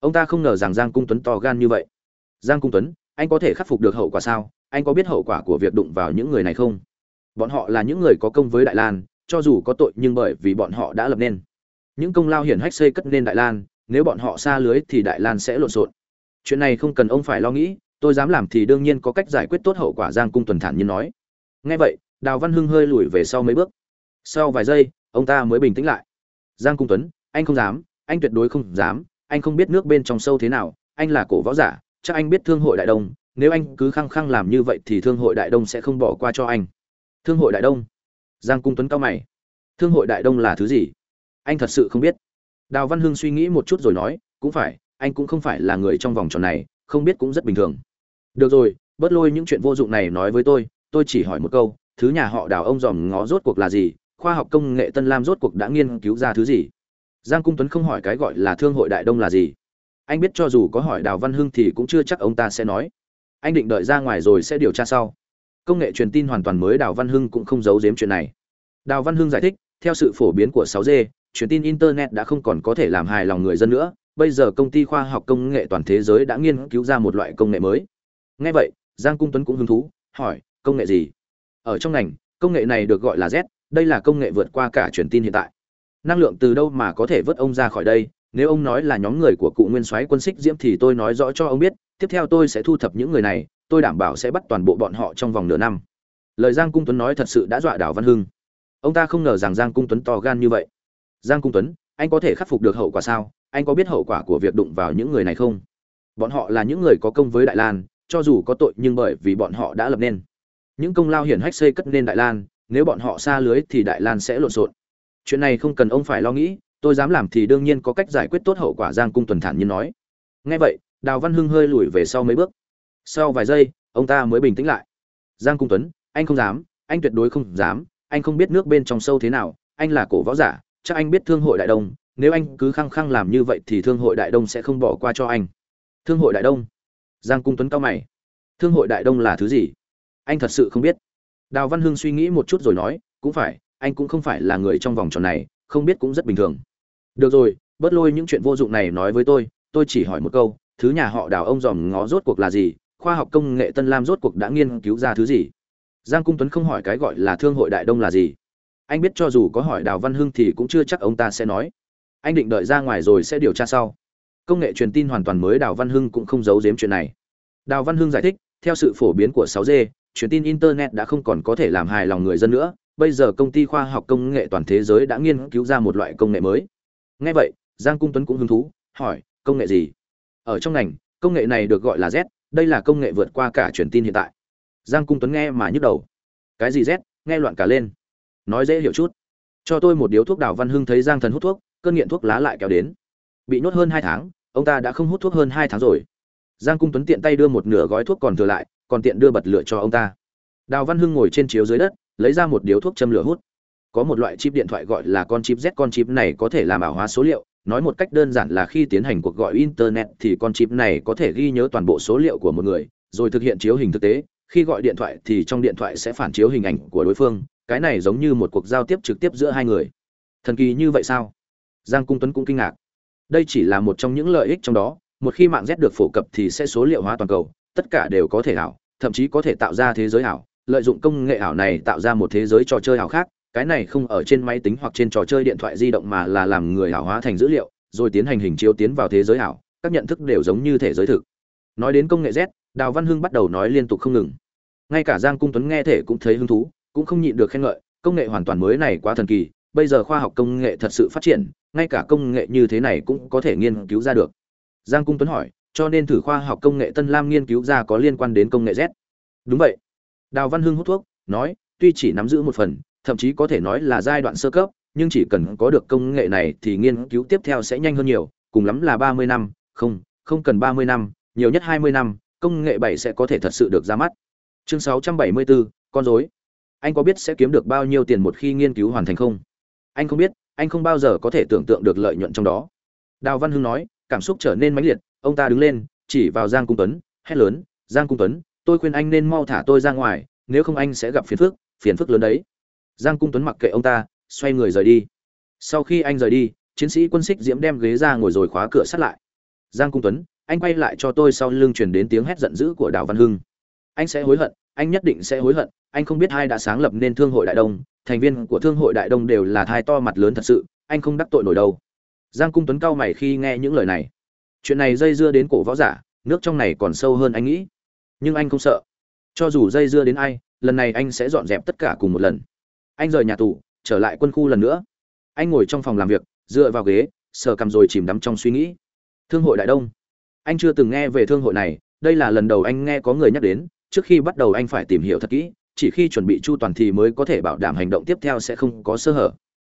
Ông ta không ngờ rằng giang cung tuấn to gan như vậy. Giang cung tuấn, anh có thể khắc phục được hậu quả sao? Anh có biết hậu quả của việc đụng vào những người này không? Bọn họ là những người có công với đại lan, cho dù có tội nhưng bởi vì bọn họ đã lập nên. Những công lao hiển hách xây cất nên đại lan, nếu bọn họ xa lưới thì đại lan sẽ lộn xộn. Chuyện này không cần ông phải lo nghĩ, tôi dám làm thì đương nhiên có cách giải quyết tốt hậu quả, giang cung tuần thản nhiên nói. Ngay vậy đào văn hưng hơi lùi về sau mấy bước. Sau vài giây, ông ta mới bình tĩnh lại. Giang cung tuấn, anh không dám, anh tuyệt đối không dám, anh không biết nước bên trong sâu thế nào, anh là cổ võ giả, chắc anh biết thương hội đại đông, nếu anh cứ khăng khăng làm như vậy thì thương hội đại đông sẽ không bỏ qua cho anh. Thương hội đại đông? Giang cung tuấn cao mày. Thương hội đại đông là thứ gì? Anh thật sự không biết. Đào văn hưng suy nghĩ một chút rồi nói, cũng phải, anh cũng không phải là người trong vòng tròn này, không biết cũng rất bình thường. Được rồi, bớt lôi những chuyện vô dụng này nói với tôi tôi chỉ hỏi một câu thứ nhà họ đào ông dòm ngó rốt cuộc là gì khoa học công nghệ tân lam rốt cuộc đã nghiên cứu ra thứ gì? Giang cung tuấn không hỏi cái gọi là thương hội đại đông là gì. Anh biết cho dù có hỏi đào văn hưng thì cũng chưa chắc ông ta sẽ nói. Anh định đợi ra ngoài rồi sẽ điều tra sau. Công nghệ truyền tin hoàn toàn mới đào văn hưng cũng không giấu giếm chuyện này. Đào văn hưng giải thích theo sự phổ biến của 6G, truyền tin internet đã không còn có thể làm hài lòng người dân nữa. Bây giờ công ty khoa học công nghệ toàn thế giới đã nghiên cứu ra một loại công nghệ mới. Ngay vậy giang cung tuấn cũng hứng thú hỏi công nghệ gì? Ở trong ngành, công nghệ này được gọi là z, đây là công nghệ vượt qua cả truyền tin hiện tại. Năng lượng từ đâu mà có thể vớt ông ra khỏi đây? Nếu ông nói là nhóm người của cụ nguyên soái quân xích diễm thì tôi nói rõ cho ông biết, tiếp theo tôi sẽ thu thập những người này, tôi đảm bảo sẽ bắt toàn bộ bọn họ trong vòng nửa năm. Lời giang cung tuấn nói thật sự đã dọa đảo văn hưng. Ông ta không ngờ rằng giang cung tuấn to gan như vậy. Giang cung tuấn, anh có thể khắc phục được hậu quả sao? Anh có biết hậu quả của việc đụng vào những người này không? Bọn họ là những người có công với đại lan, cho dù có tội nhưng bởi vì bọn họ đã lập nên những công lao hiển hách xây cất nên đại lan, nếu bọn họ xa lưới thì đại lan sẽ lộn xộn. Chuyện này không cần ông phải lo nghĩ, tôi dám làm thì đương nhiên có cách giải quyết tốt hậu quả, giang cung tuần thản nhiên nói. Ngay vậy, đào văn hưng hơi lùi về sau mấy bước. Sau vài giây, ông ta mới bình tĩnh lại. Giang cung tuấn, anh không dám, anh tuyệt đối không dám, anh không biết nước bên trong sâu thế nào, anh là cổ võ giả, chắc anh biết thương hội đại đông, nếu anh cứ khăng khăng làm như vậy thì thương hội đại đông sẽ không bỏ qua cho anh. Thương hội đại đông. Giang cung tuấn cao mày. Thương hội đại đông là thứ gì? Anh thật sự không biết. Đào văn hưng suy nghĩ một chút rồi nói cũng phải anh cũng không phải là người trong vòng tròn này không biết cũng rất bình thường. Được rồi bớt lôi những chuyện vô dụng này nói với tôi tôi chỉ hỏi một câu thứ nhà họ đào ông dòm ngó rốt cuộc là gì khoa học công nghệ tân lam rốt cuộc đã nghiên cứu ra thứ gì? Giang cung tuấn không hỏi cái gọi là thương hội đại đông là gì. Anh biết cho dù có hỏi đào văn hưng thì cũng chưa chắc ông ta sẽ nói. Anh định đợi ra ngoài rồi sẽ điều tra sau. Công nghệ truyền tin hoàn toàn mới đào văn hưng cũng không giấu giếm chuyện này. Đào văn hưng giải thích theo sự phổ biến của 6G, truyền tin internet đã không còn có thể làm hài lòng người dân nữa, bây giờ công ty khoa học công nghệ toàn thế giới đã nghiên cứu ra một loại công nghệ mới. Nghe vậy, giang cung tuấn cũng hứng thú, hỏi, công nghệ gì? Ở trong ngành, công nghệ này được gọi là z, đây là công nghệ vượt qua cả truyền tin hiện tại. Giang cung tuấn nghe mà nhức đầu. Cái gì z? Nghe loạn cả lên. Nói dễ hiểu chút. Cho tôi một điếu thuốc đào văn hưng thấy giang thần hút thuốc, cơn nghiện thuốc lá lại kéo đến. Bị nhốt hơn hai tháng, ông ta đã không hút thuốc hơn hai tháng rồi. Giang cung tuấn tiện tay đưa một nửa gói thuốc còn thừa lại còn tiện đưa bật lửa cho ông ta. Đào văn hưng ngồi trên chiếu dưới đất, lấy ra một điếu thuốc châm lửa hút. Có một loại chip điện thoại gọi là con chip z, con chip này có thể làm ảo hóa số liệu, nói một cách đơn giản là khi tiến hành cuộc gọi internet thì con chip này có thể ghi nhớ toàn bộ số liệu của một người, rồi thực hiện chiếu hình thực tế. Khi gọi điện thoại thì trong điện thoại sẽ phản chiếu hình ảnh của đối phương, cái này giống như một cuộc giao tiếp trực tiếp giữa hai người. Thần kỳ như vậy sao? Giang cung tuấn cũng kinh ngạc. Đây chỉ là một trong những lợi ích trong đó, một khi mạng z được phổ cập thì sẽ số liệu hóa toàn cầu tất cả đều có thể ảo, thậm chí có thể tạo ra thế giới ảo, lợi dụng công nghệ ảo này tạo ra một thế giới trò chơi ảo khác, cái này không ở trên máy tính hoặc trên trò chơi điện thoại di động mà là làm người ảo hóa thành dữ liệu, rồi tiến hành hình chiếu tiến vào thế giới ảo, các nhận thức đều giống như thể giới thực. Nói đến công nghệ z, đào văn hưng bắt đầu nói liên tục không ngừng. Ngay cả giang cung tuấn nghe thể cũng thấy hứng thú, cũng không nhịn được khen ngợi, công nghệ hoàn toàn mới này quá thần kỳ, bây giờ khoa học công nghệ thật sự phát triển, ngay cả công nghệ như thế này cũng có thể nghiên cứu ra được. Giang cung tuấn hỏi cho nên thử khoa học công nghệ tân lam nghiên cứu ra có liên quan đến công nghệ z. Đúng vậy. Đào văn hưng hút thuốc, nói, tuy chỉ nắm giữ một phần, thậm chí có thể nói là giai đoạn sơ cấp, nhưng chỉ cần có được công nghệ này thì nghiên cứu tiếp theo sẽ nhanh hơn nhiều, cùng lắm là ba mươi năm, không không cần ba mươi năm, nhiều nhất hai mươi năm, công nghệ 7 sẽ có thể thật sự được ra mắt. Chương sáu trăm bảy mươi bốn, con rối. anh có biết sẽ kiếm được bao nhiêu tiền một khi nghiên cứu hoàn thành không? Anh không biết, anh không bao giờ có thể tưởng tượng được lợi nhuận trong đó. Đào văn hưng nói, cảm xúc trở nên mãnh liệt ông ta đứng lên, chỉ vào giang cung tuấn, hét lớn, giang cung tuấn, tôi khuyên anh nên mau thả tôi ra ngoài, nếu không anh sẽ gặp phiền phức phiền phức lớn đấy. Giang cung tuấn mặc kệ ông ta, xoay người rời đi. Sau khi anh rời đi, chiến sĩ quân xích diễm đem ghế ra ngồi rồi khóa cửa sắt lại. Giang cung tuấn, anh quay lại cho tôi sau lưng truyền đến tiếng hét giận dữ của đào văn hưng. Anh sẽ hối hận, anh nhất định sẽ hối hận, anh không biết ai đã sáng lập nên thương hội đại đông, thành viên của thương hội đại đông đều là thai to mặt lớn thật sự, anh không đắc tội nổi đâu. Giang cung tuấn cau mày khi nghe những lời này chuyện này dây dưa đến cổ võ giả, nước trong này còn sâu hơn anh nghĩ. Nhưng anh không sợ. Cho dù dây dưa đến ai, lần này anh sẽ dọn dẹp tất cả cùng một lần. Anh rời nhà tù, trở lại quân khu lần nữa. Anh ngồi trong phòng làm việc, dựa vào ghế, sờ cằm rồi chìm đắm trong suy nghĩ. Thương hội đại đông. Anh chưa từng nghe về thương hội này, đây là lần đầu anh nghe có người nhắc đến, trước khi bắt đầu anh phải tìm hiểu thật kỹ, chỉ khi chuẩn bị chu toàn thì mới có thể bảo đảm hành động tiếp theo sẽ không có sơ hở.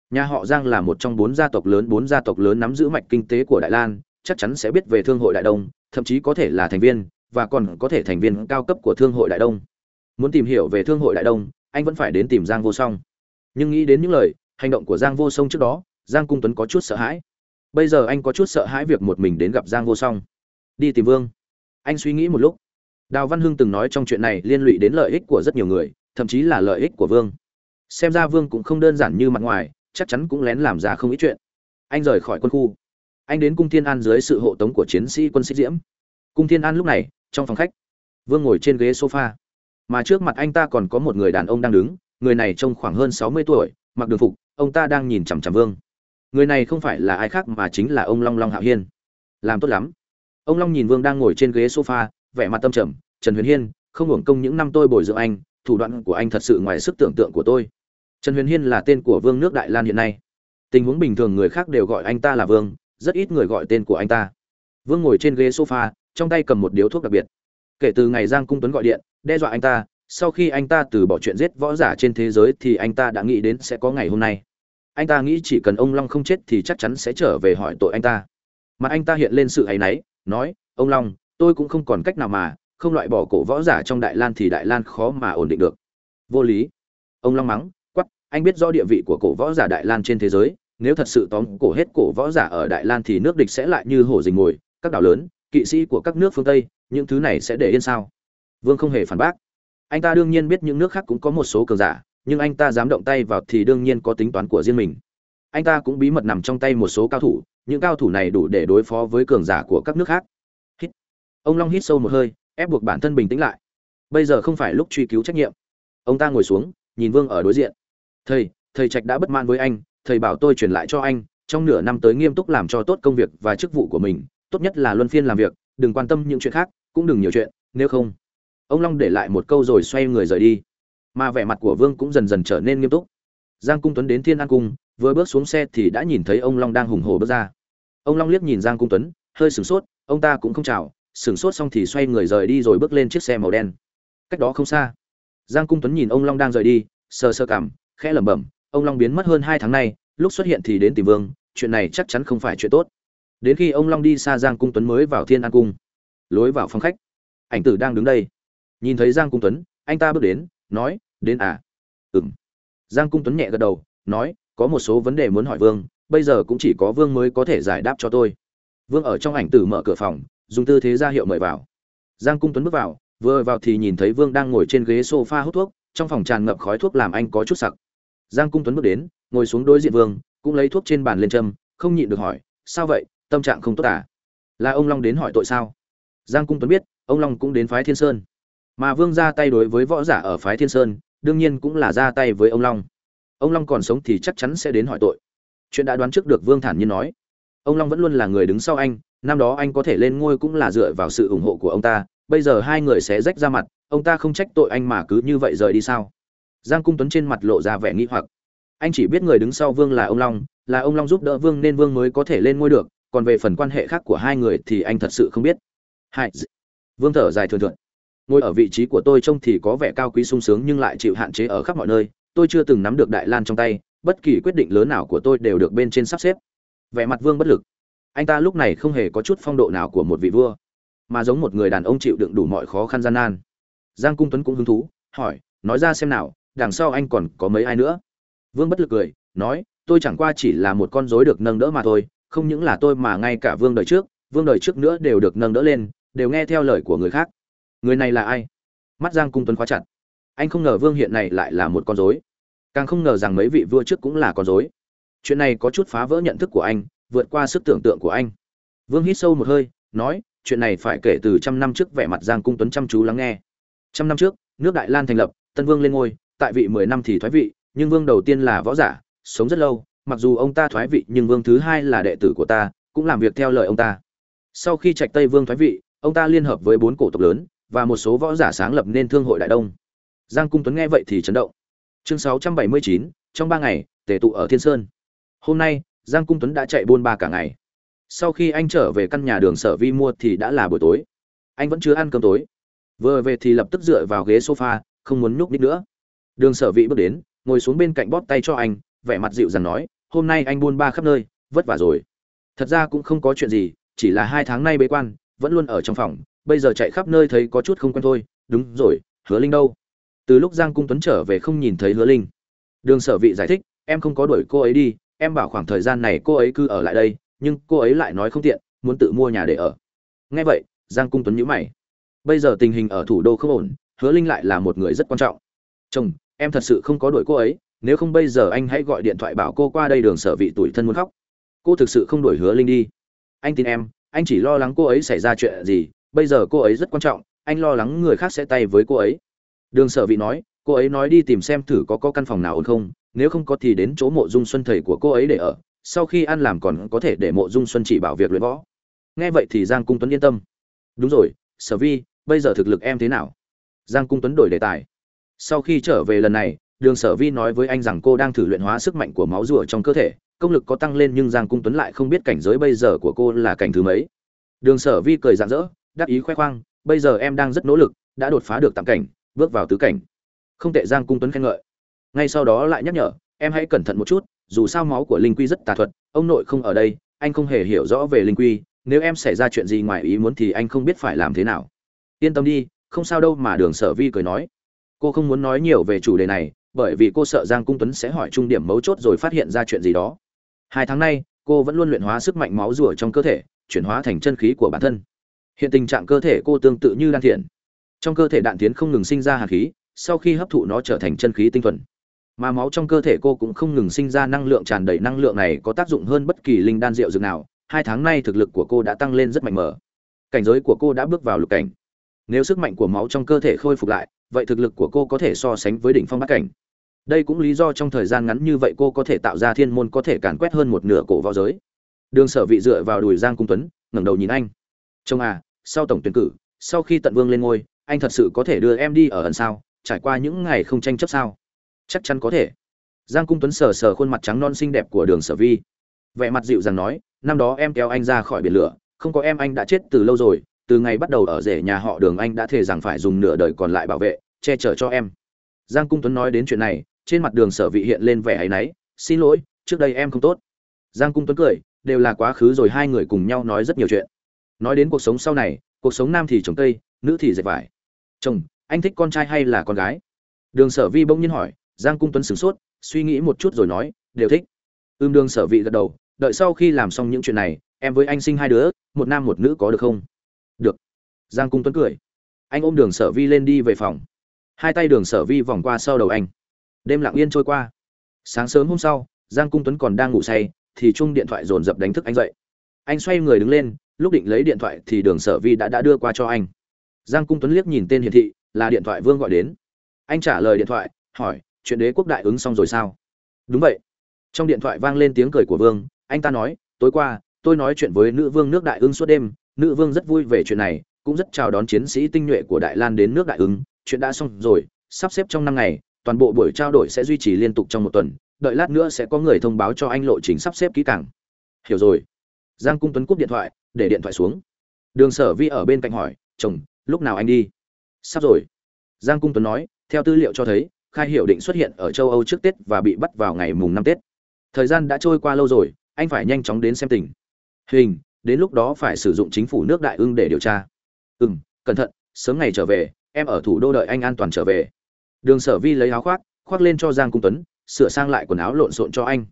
Nhà họ giang là một trong bốn gia tộc lớn, bốn gia tộc lớn nắm giữ mạch kinh tế của đại lan chắc chắn sẽ biết về thương hội đại đông, thậm chí có thể là thành viên, và còn có thể thành viên cao cấp của thương hội đại đông. Muốn tìm hiểu về thương hội đại đông, anh vẫn phải đến tìm giang vô song. Nhưng nghĩ đến những lời, hành động của giang vô song trước đó, giang cung tuấn có chút sợ hãi. Bây giờ anh có chút sợ hãi việc một mình đến gặp giang vô song. Đi tìm vương. Anh suy nghĩ một lúc. Đào văn hưng từng nói trong chuyện này liên lụy đến lợi ích của rất nhiều người, thậm chí là lợi ích của vương. Xem ra vương cũng không đơn giản như mặt ngoài, chắc chắn cũng lén làm ra không ít chuyện. Anh rời khỏi quân khu anh đến cung thiên an dưới sự hộ tống của chiến sĩ quân sĩ diễm. Cung thiên an lúc này, trong phòng khách. Vương ngồi trên ghế sofa. Mà trước mặt anh ta còn có một người đàn ông đang đứng. Người này trông khoảng hơn sáu mươi tuổi, mặc đường phục. Ông ta đang nhìn chằm chằm vương. Người này không phải là ai khác mà chính là ông long long hạo hiên. Làm tốt lắm. Ông long nhìn vương đang ngồi trên ghế sofa, vẻ mặt tâm trầm. Trần huyền hiên, không hưởng công những năm tôi bồi dưỡng anh, thủ đoạn của anh thật sự ngoài sức tưởng tượng của tôi. Trần huyền hiên là tên của vương nước đại lan hiện nay. Tình huống bình thường người khác đều gọi anh ta là vương rất ít người gọi tên của anh ta. Vương ngồi trên ghế sofa, trong tay cầm một điếu thuốc đặc biệt. Kể từ ngày giang cung tuấn gọi điện, đe dọa anh ta, sau khi anh ta từ bỏ chuyện giết võ giả trên thế giới thì anh ta đã nghĩ đến sẽ có ngày hôm nay. Anh ta nghĩ chỉ cần ông long không chết thì chắc chắn sẽ trở về hỏi tội anh ta. Mặt anh ta hiện lên sự áy náy, nói, ông long, tôi cũng không còn cách nào mà, không loại bỏ cổ võ giả trong đại lan thì đại lan khó mà ổn định được. Vô lý. Ông long mắng quắp anh biết rõ địa vị của cổ võ giả đại lan trên thế giới nếu thật sự tóm cổ hết cổ võ giả ở đại lan thì nước địch sẽ lại như hổ dình ngồi các đảo lớn, kỵ sĩ của các nước phương tây, những thứ này sẽ để yên sao? Vương không hề phản bác. Anh ta đương nhiên biết những nước khác cũng có một số cường giả, nhưng anh ta dám động tay vào thì đương nhiên có tính toán của riêng mình. Anh ta cũng bí mật nằm trong tay một số cao thủ, những cao thủ này đủ để đối phó với cường giả của các nước khác. Hít. ông long hít sâu một hơi, ép buộc bản thân bình tĩnh lại. Bây giờ không phải lúc truy cứu trách nhiệm. Ông ta ngồi xuống, nhìn vương ở đối diện. Thầy thầy trạch đã bất mãn với anh thầy bảo tôi truyền lại cho anh, trong nửa năm tới nghiêm túc làm cho tốt công việc và chức vụ của mình, tốt nhất là luân phiên làm việc, đừng quan tâm những chuyện khác, cũng đừng nhiều chuyện, nếu không. Ông long để lại một câu rồi xoay người rời đi. Mà vẻ mặt của vương cũng dần dần trở nên nghiêm túc. Giang cung tuấn đến thiên an cung, vừa bước xuống xe thì đã nhìn thấy ông long đang hùng hồ bước ra. Ông long liếc nhìn giang cung tuấn, hơi sửng sốt, ông ta cũng không chào, sửng sốt xong thì xoay người rời đi rồi bước lên chiếc xe màu đen. Cách đó không xa, giang cung tuấn nhìn ông long đang rời đi, sờ sơ cảm khẽ lẩm bẩm ông long biến mất hơn hai tháng nay, lúc xuất hiện thì đến tìm vương, chuyện này chắc chắn không phải chuyện tốt. Đến khi ông long đi xa giang cung tuấn mới vào thiên an cung. Lối vào phòng khách. Ảnh tử đang đứng đây. Nhìn thấy giang cung tuấn, anh ta bước đến, nói, đến à? Ừng giang cung tuấn nhẹ gật đầu, nói, có một số vấn đề muốn hỏi vương, bây giờ cũng chỉ có vương mới có thể giải đáp cho tôi. Vương ở trong ảnh tử mở cửa phòng, dùng tư thế ra hiệu mời vào. Giang cung tuấn bước vào, vừa vào thì nhìn thấy vương đang ngồi trên ghế sofa hút thuốc, trong phòng tràn ngập khói thuốc làm anh có chút sặc giang cung tuấn bước đến, ngồi xuống đối diện vương, cũng lấy thuốc trên bàn lên châm, không nhịn được hỏi, sao vậy? Tâm trạng không tốt à? Là ông long đến hỏi tội sao? Giang cung tuấn biết, ông long cũng đến phái thiên sơn. Mà vương ra tay đối với võ giả ở phái thiên sơn, đương nhiên cũng là ra tay với ông long. Ông long còn sống thì chắc chắn sẽ đến hỏi tội. Chuyện đã đoán trước được vương thản nhiên nói. Ông long vẫn luôn là người đứng sau anh, năm đó anh có thể lên ngôi cũng là dựa vào sự ủng hộ của ông ta, bây giờ hai người sẽ rách ra mặt, ông ta không trách tội anh mà cứ như vậy rời đi sao? Giang cung tuấn trên mặt lộ ra vẻ nghi hoặc. Anh chỉ biết người đứng sau vương là ông long, là ông long giúp đỡ vương nên vương mới có thể lên ngôi được, còn về phần quan hệ khác của hai người thì anh thật sự không biết. Hai vương thở dài thường thượt. ngồi ở vị trí của tôi trông thì có vẻ cao quý sung sướng nhưng lại chịu hạn chế ở khắp mọi nơi, tôi chưa từng nắm được đại lan trong tay, bất kỳ quyết định lớn nào của tôi đều được bên trên sắp xếp. Vẻ mặt vương bất lực. Anh ta lúc này không hề có chút phong độ nào của một vị vua, mà giống một người đàn ông chịu đựng đủ mọi khó khăn gian nan. Giang cung tuấn cũng hứng thú, hỏi, nói ra xem nào đằng sau anh còn có mấy ai nữa? Vương bất lực cười, nói, tôi chẳng qua chỉ là một con rối được nâng đỡ mà thôi, không những là tôi mà ngay cả vương đời trước, vương đời trước nữa đều được nâng đỡ lên, đều nghe theo lời của người khác. Người này là ai? Mắt giang cung tuấn khóa chặt. Anh không ngờ vương hiện này lại là một con rối. Càng không ngờ rằng mấy vị vua trước cũng là con rối. Chuyện này có chút phá vỡ nhận thức của anh, vượt qua sức tưởng tượng của anh. Vương hít sâu một hơi, nói, chuyện này phải kể từ trăm năm trước vẻ mặt giang cung tuấn chăm chú lắng nghe. Trăm năm trước, nước đại lan thành lập, tân vương lên ngôi tại vị mười năm thì thoái vị nhưng vương đầu tiên là võ giả sống rất lâu mặc dù ông ta thoái vị nhưng vương thứ hai là đệ tử của ta cũng làm việc theo lời ông ta. Sau khi trạch tây vương thoái vị ông ta liên hợp với bốn cổ tộc lớn và một số võ giả sáng lập nên thương hội đại đông. Giang cung tuấn nghe vậy thì chấn động. Chương 679, trong ba ngày tề tụ ở thiên sơn. Hôm nay giang cung tuấn đã chạy buôn ba cả ngày. Sau khi anh trở về căn nhà đường sở vi mua thì đã là buổi tối. Anh vẫn chưa ăn cơm tối. Vừa về thì lập tức dựa vào ghế sofa không muốn nhúc nhích nữa đường sở vị bước đến, ngồi xuống bên cạnh bóp tay cho anh, vẻ mặt dịu dàng nói, hôm nay anh buôn ba khắp nơi, vất vả rồi. Thật ra cũng không có chuyện gì, chỉ là hai tháng nay bế quan, vẫn luôn ở trong phòng, bây giờ chạy khắp nơi thấy có chút không quen thôi. Đúng rồi, hứa linh đâu? Từ lúc giang cung tuấn trở về không nhìn thấy hứa linh. Đường sở vị giải thích, em không có đuổi cô ấy đi, em bảo khoảng thời gian này cô ấy cứ ở lại đây, nhưng cô ấy lại nói không tiện, muốn tự mua nhà để ở. Nghe vậy, giang cung tuấn nhíu mày. Bây giờ tình hình ở thủ đô không ổn, hứa linh lại là một người rất quan trọng. Chồng em thật sự không có đuổi cô ấy, nếu không bây giờ anh hãy gọi điện thoại bảo cô qua đây đường sở vị tuổi thân muốn khóc. Cô thực sự không đuổi hứa linh đi. Anh tin em, anh chỉ lo lắng cô ấy xảy ra chuyện gì, bây giờ cô ấy rất quan trọng, anh lo lắng người khác sẽ tay với cô ấy. Đường sở vị nói, cô ấy nói đi tìm xem thử có có căn phòng nào ổn không, nếu không có thì đến chỗ mộ dung xuân thầy của cô ấy để ở, sau khi ăn làm còn có thể để mộ dung xuân chỉ bảo việc luyện võ. Nghe vậy thì giang cung tuấn yên tâm. Đúng rồi, sở vi, bây giờ thực lực em thế nào? Giang cung tuấn đổi đề tài sau khi trở về lần này, đường sở vi nói với anh rằng cô đang thử luyện hóa sức mạnh của máu rùa trong cơ thể, công lực có tăng lên nhưng giang cung tuấn lại không biết cảnh giới bây giờ của cô là cảnh thứ mấy. Đường sở vi cười rạng rỡ đắc ý khoe khoang, bây giờ em đang rất nỗ lực, đã đột phá được tạm cảnh, bước vào tứ cảnh. Không tệ, giang cung tuấn khen ngợi. Ngay sau đó lại nhắc nhở, em hãy cẩn thận một chút, dù sao máu của linh quy rất tà thuật, ông nội không ở đây, anh không hề hiểu rõ về linh quy, nếu em xảy ra chuyện gì ngoài ý muốn thì anh không biết phải làm thế nào. Yên tâm đi, không sao đâu mà đường sở vi cười nói cô không muốn nói nhiều về chủ đề này, bởi vì cô sợ giang cung tuấn sẽ hỏi trung điểm mấu chốt rồi phát hiện ra chuyện gì đó. Hai tháng nay, cô vẫn luôn luyện hóa sức mạnh máu rùa trong cơ thể, chuyển hóa thành chân khí của bản thân. Hiện tình trạng cơ thể cô tương tự như đan thiện. Trong cơ thể đạn tiến không ngừng sinh ra hạt khí, sau khi hấp thụ nó trở thành chân khí tinh thuần. Mà máu trong cơ thể cô cũng không ngừng sinh ra năng lượng tràn đầy năng lượng này có tác dụng hơn bất kỳ linh đan rượu dược nào. Hai tháng nay thực lực của cô đã tăng lên rất mạnh mẽ. Cảnh giới của cô đã bước vào lục cảnh. Nếu sức mạnh của máu trong cơ thể khôi phục lại vậy thực lực của cô có thể so sánh với đỉnh phong bát cảnh. Đây cũng lý do trong thời gian ngắn như vậy cô có thể tạo ra thiên môn có thể càn quét hơn một nửa cổ võ giới. Đường sở vị dựa vào đùi giang cung tuấn, ngẩng đầu nhìn anh. Chồng à sau tổng tuyển cử, sau khi tận vương lên ngôi, anh thật sự có thể đưa em đi ở ẩn sao? Trải qua những ngày không tranh chấp sao? Chắc chắn có thể. Giang cung tuấn sờ sờ khuôn mặt trắng non xinh đẹp của đường sở vi. Vẻ mặt dịu dàng nói, năm đó em kéo anh ra khỏi biển lửa, không có em anh đã chết từ lâu rồi từ ngày bắt đầu ở rể nhà họ đường anh đã thề rằng phải dùng nửa đời còn lại bảo vệ, che chở cho em. Giang cung tuấn nói đến chuyện này, trên mặt đường sở vị hiện lên vẻ áy náy, xin lỗi, trước đây em không tốt. Giang cung tuấn cười, đều là quá khứ rồi, hai người cùng nhau nói rất nhiều chuyện. Nói đến cuộc sống sau này, cuộc sống nam thì trồng cây nữ thì dệt vải. Chồng, anh thích con trai hay là con gái? Đường sở vi bỗng nhiên hỏi, giang cung tuấn sửng sốt, suy nghĩ một chút rồi nói, đều thích. Ưm đường sở vị gật đầu, đợi sau khi làm xong những chuyện này, em với anh sinh hai đứa, một nam một nữ có được không? Giang cung tuấn cười. Anh ôm đường sở vi lên đi về phòng. Hai tay đường sở vi vòng qua sau đầu anh. Đêm lặng yên trôi qua. Sáng sớm hôm sau, giang cung tuấn còn đang ngủ say, thì chung điện thoại dồn dập đánh thức anh dậy. Anh xoay người đứng lên, lúc định lấy điện thoại thì đường sở vi đã đã đưa qua cho anh. Giang cung tuấn liếc nhìn tên hiển thị, là điện thoại vương gọi đến. Anh trả lời điện thoại, hỏi, chuyện đế quốc đại ứng xong rồi sao? Đúng vậy. Trong điện thoại vang lên tiếng cười của vương, anh ta nói, tối qua, tôi nói chuyện với nữ vương nước đại ứng suốt đêm, nữ vương rất vui về chuyện này cũng rất chào đón chiến sĩ tinh nhuệ của đại lan đến nước đại ứng. Chuyện đã xong rồi, sắp xếp trong năm ngày, toàn bộ buổi trao đổi sẽ duy trì liên tục trong một tuần. Đợi lát nữa sẽ có người thông báo cho anh lộ trình sắp xếp kỹ càng. Hiểu rồi. Giang cung tuấn cúp điện thoại, để điện thoại xuống. Đường sở vi ở bên cạnh hỏi, chồng, lúc nào anh đi? Sắp rồi. Giang cung tuấn nói, theo tư liệu cho thấy, khai hiểu định xuất hiện ở châu âu trước tết và bị bắt vào ngày mùng năm tết. Thời gian đã trôi qua lâu rồi, anh phải nhanh chóng đến xem tình hình. Đến lúc đó phải sử dụng chính phủ nước đại ưng để điều tra ừ m cẩn thận, sớm ngày trở về, em ở thủ đô đợi anh an toàn trở về. Đường sở vi lấy áo khoác khoác lên cho giang cung tuấn, sửa sang lại quần áo lộn xộn cho anh.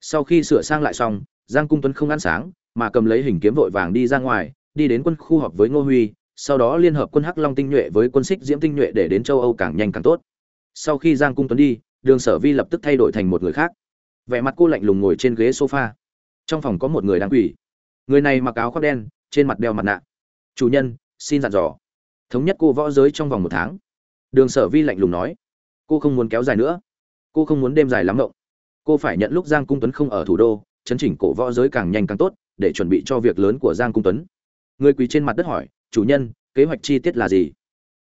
Sau khi sửa sang lại xong, giang cung tuấn không ăn sáng, mà cầm lấy hình kiếm vội vàng đi ra ngoài, đi đến quân khu họp với ngô huy, sau đó liên hợp quân hắc long tinh nhuệ với quân xích diễm tinh nhuệ để đến châu âu càng nhanh càng tốt. Sau khi giang cung tuấn đi, đường sở vi lập tức thay đổi thành một người khác. Vẻ mặt cô lạnh lùng ngồi trên ghế sofa. Trong phòng có một người đang quỳ. Người này mặc áo khoác đen, trên mặt đeo mặt nạ. Chủ nhân xin dặn dò. Thống nhất cô võ giới trong vòng một tháng. Đường sở vi lạnh lùng nói. Cô không muốn kéo dài nữa. Cô không muốn đêm dài lắm rộng cô phải nhận lúc giang cung tuấn không ở thủ đô, chấn chỉnh cổ võ giới càng nhanh càng tốt, để chuẩn bị cho việc lớn của giang cung tuấn. Người quỳ trên mặt đất hỏi, chủ nhân, kế hoạch chi tiết là gì?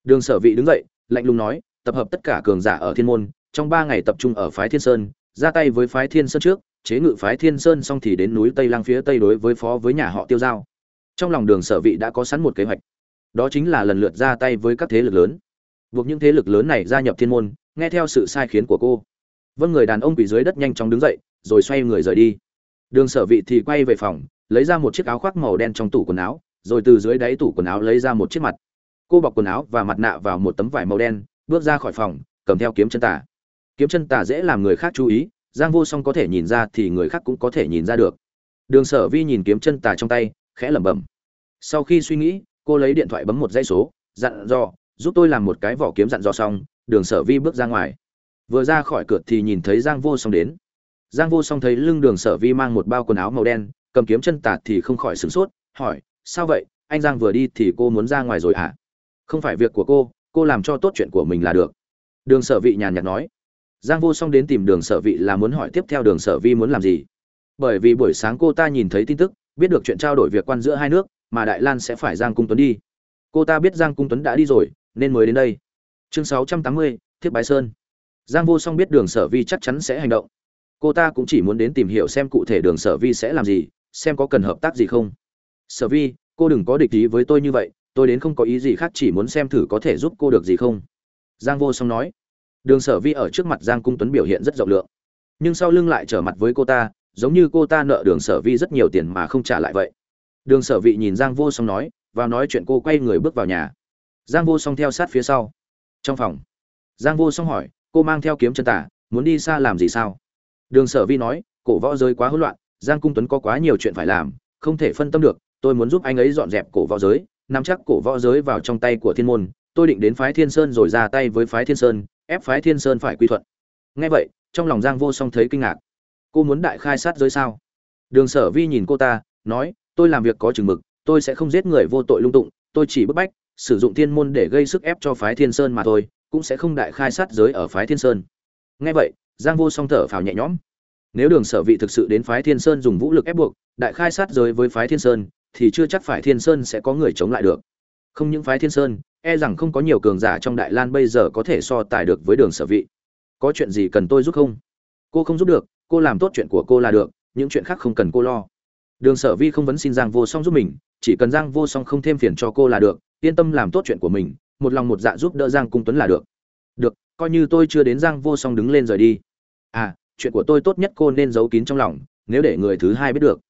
Đường sở vị đứng dậy, lạnh lùng nói, tập hợp tất cả cường giả ở thiên môn, trong ba ngày tập trung ở phái thiên sơn, ra tay với phái thiên sơn trước, chế ngự phái thiên sơn xong thì đến núi tây lang phía tây đối với phó với nhà họ tiêu giao. Trong lòng đường sở vị đã có sẵn một kế hoạch đó chính là lần lượt ra tay với các thế lực lớn. Buộc những thế lực lớn này gia nhập thiên môn, nghe theo sự sai khiến của cô. Vâng người đàn ông quỳ dưới đất nhanh chóng đứng dậy, rồi xoay người rời đi. Đường sở vị thì quay về phòng, lấy ra một chiếc áo khoác màu đen trong tủ quần áo, rồi từ dưới đáy tủ quần áo lấy ra một chiếc mặt. Cô bọc quần áo và mặt nạ vào một tấm vải màu đen, bước ra khỏi phòng, cầm theo kiếm chân tà. Kiếm chân tà dễ làm người khác chú ý, giang vô song có thể nhìn ra thì người khác cũng có thể nhìn ra được. Đường sở vi nhìn kiếm chân tà trong tay, khẽ lẩm bẩm. Sau khi suy nghĩ cô lấy điện thoại bấm một dãy số, dặn dò, giúp tôi làm một cái vỏ kiếm dặn dò xong, đường sở vi bước ra ngoài. Vừa ra khỏi cửa thì nhìn thấy giang vô song đến. Giang vô song thấy lưng đường sở vi mang một bao quần áo màu đen, cầm kiếm chân tạt thì không khỏi sửng sốt, hỏi, sao vậy? Anh giang vừa đi thì cô muốn ra ngoài rồi hả? Không phải việc của cô cô làm cho tốt chuyện của mình là được. Đường sở vị nhàn nhạt nói. Giang vô song đến tìm đường sở vị là muốn hỏi tiếp theo đường sở vi muốn làm gì. Bởi vì buổi sáng cô ta nhìn thấy tin tức, biết được chuyện trao đổi việc quan giữa hai nước mà đại lan sẽ phải giang cung tuấn đi. Cô ta biết giang cung tuấn đã đi rồi, nên mới đến đây. Chương sáu trăm tám mươi, thiếp bái sơn. Giang vô song biết đường sở vi chắc chắn sẽ hành động. Cô ta cũng chỉ muốn đến tìm hiểu xem cụ thể đường sở vi sẽ làm gì, xem có cần hợp tác gì không. Sở vi, cô đừng có địch ý với tôi như vậy, tôi đến không có ý gì khác, chỉ muốn xem thử có thể giúp cô được gì không. Giang vô song nói. Đường sở vi ở trước mặt giang cung tuấn biểu hiện rất rộng lượng. Nhưng sau lưng lại trở mặt với cô ta, giống như cô ta nợ đường sở vi rất nhiều tiền mà không trả lại vậy đường sở vị nhìn giang vô song nói, vào nói chuyện cô quay người bước vào nhà. Giang vô song theo sát phía sau. Trong phòng, giang vô song hỏi, cô mang theo kiếm chân tả, muốn đi xa làm gì sao? Đường sở vi nói, cổ võ giới quá hỗn loạn, giang cung tuấn có quá nhiều chuyện phải làm, không thể phân tâm được, tôi muốn giúp anh ấy dọn dẹp cổ võ giới, nắm chắc cổ võ giới vào trong tay của thiên môn, tôi định đến phái thiên sơn rồi ra tay với phái thiên sơn, ép phái thiên sơn phải quy thuận. Nghe vậy, trong lòng giang vô song thấy kinh ngạc. Cô muốn đại khai sát giới sao? Đường sở vi nhìn cô ta, nói tôi làm việc có chừng mực, tôi sẽ không giết người vô tội lung tung tôi chỉ bức bách, sử dụng thiên môn để gây sức ép cho phái thiên sơn mà thôi, cũng sẽ không đại khai sát giới ở phái thiên sơn. Nghe vậy, giang vô song thở phào nhẹ nhõm. Nếu đường sở vị thực sự đến phái thiên sơn dùng vũ lực ép buộc, đại khai sát giới với phái thiên sơn, thì chưa chắc phải thiên sơn sẽ có người chống lại được. Không những phái thiên sơn e rằng không có nhiều cường giả trong đại lan bây giờ có thể so tài được với đường sở vị. Có chuyện gì cần tôi giúp không? Cô không giúp được, cô làm tốt chuyện của cô là được, những chuyện khác không cần cô lo đường sở vi không vấn xin giang vô song giúp mình, chỉ cần giang vô song không thêm phiền cho cô là được, yên tâm làm tốt chuyện của mình, một lòng một dạ giúp đỡ giang cung tuấn là được. Được, coi như tôi chưa đến giang vô song đứng lên rời đi. À chuyện của tôi tốt nhất cô nên giấu kín trong lòng, nếu để người thứ hai biết được.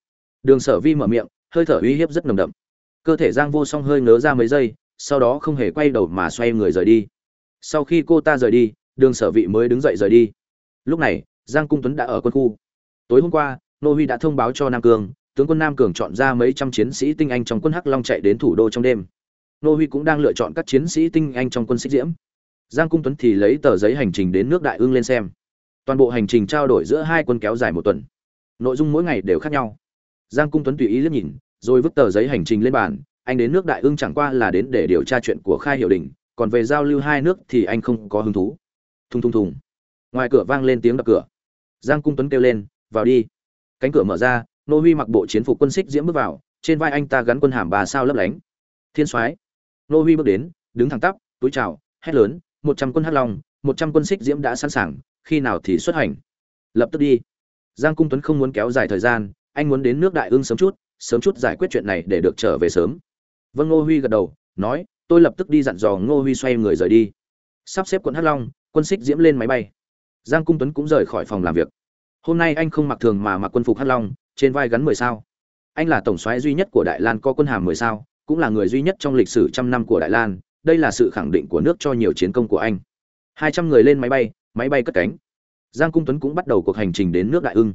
Đường sở vi mở miệng, hơi thở uy hiếp rất nồng đậm. Cơ thể giang vô song hơi ngớ ra mấy giây, sau đó không hề quay đầu mà xoay người rời đi. Sau khi cô ta rời đi, đường sở vị mới đứng dậy rời đi. Lúc này, giang cung tuấn đã ở quân khu. Tối hôm qua, nô huy đã thông báo cho nam Cương tướng quân nam cường chọn ra mấy trăm chiến sĩ tinh anh trong quân hắc long chạy đến thủ đô trong đêm. Nô huy cũng đang lựa chọn các chiến sĩ tinh anh trong quân xích diễm. Giang cung tuấn thì lấy tờ giấy hành trình đến nước đại ương lên xem. Toàn bộ hành trình trao đổi giữa hai quân kéo dài một tuần. Nội dung mỗi ngày đều khác nhau. Giang cung tuấn tùy ý liếc nhìn, rồi vứt tờ giấy hành trình lên bàn. Anh đến nước đại ương chẳng qua là đến để điều tra chuyện của khai hiệu đình, còn về giao lưu hai nước thì anh không có hứng thú. Thùng thùng thùng. Ngoài cửa vang lên tiếng đập cửa. Giang cung tuấn kêu lên, vào đi. Cánh cửa mở ra nô huy mặc bộ chiến phục quân xích diễm bước vào, trên vai anh ta gắn quân hàm bà sao lấp lánh. Thiên soái. Nô huy bước đến, đứng thẳng tắp, túi chào, hét lớn, một trăm quân hắc long, một trăm quân xích diễm đã sẵn sàng, khi nào thì xuất hành? Lập tức đi. Giang cung tuấn không muốn kéo dài thời gian, anh muốn đến nước đại ương sớm chút sớm chút giải quyết chuyện này để được trở về sớm. Vâng ngô huy gật đầu, nói, tôi lập tức đi dặn dò ngô huy xoay người rời đi. Sắp xếp quận hắc long, quân xích diễm lên máy bay. Giang cung tuấn cũng rời khỏi phòng làm việc. Hôm nay anh không mặc thường mà mặc quân phục hắc long trên vai gắn mười sao. Anh là tổng soái duy nhất của đại lan có quân hàm mười sao, cũng là người duy nhất trong lịch sử trăm năm của đại lan, đây là sự khẳng định của nước cho nhiều chiến công của anh. Hai trăm người lên máy bay máy bay cất cánh. Giang cung tuấn cũng bắt đầu cuộc hành trình đến nước đại ưng.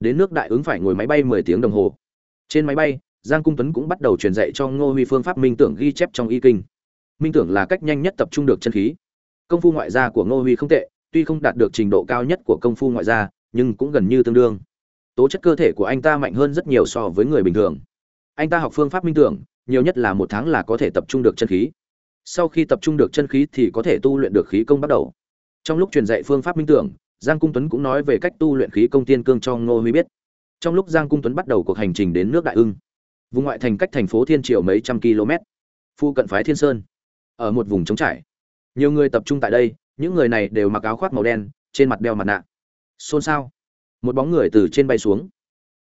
Đến nước đại ứng phải ngồi máy bay mười tiếng đồng hồ. Trên máy bay, giang cung tuấn cũng bắt đầu truyền dạy cho ngô huy phương pháp minh tưởng ghi chép trong y kinh. Minh tưởng là cách nhanh nhất tập trung được chân khí. Công phu ngoại gia của ngô huy không tệ, tuy không đạt được trình độ cao nhất của công phu ngoại gia, nhưng cũng gần như tương đương tố chất cơ thể của anh ta mạnh hơn rất nhiều so với người bình thường. Anh ta học phương pháp minh tưởng, nhiều nhất là một tháng là có thể tập trung được chân khí. Sau khi tập trung được chân khí thì có thể tu luyện được khí công bắt đầu. Trong lúc truyền dạy phương pháp minh tưởng, giang cung tuấn cũng nói về cách tu luyện khí công tiên cương cho ngô huy biết. Trong lúc giang cung tuấn bắt đầu cuộc hành trình đến nước đại ưng, vùng ngoại thành cách thành phố thiên triều mấy trăm km, phu cận phái thiên sơn, ở một vùng trống trải. Nhiều người tập trung tại đây, những người này đều mặc áo khoác màu đen, trên mặt đeo mặt nạ. Xôn xao một bóng người từ trên bay xuống.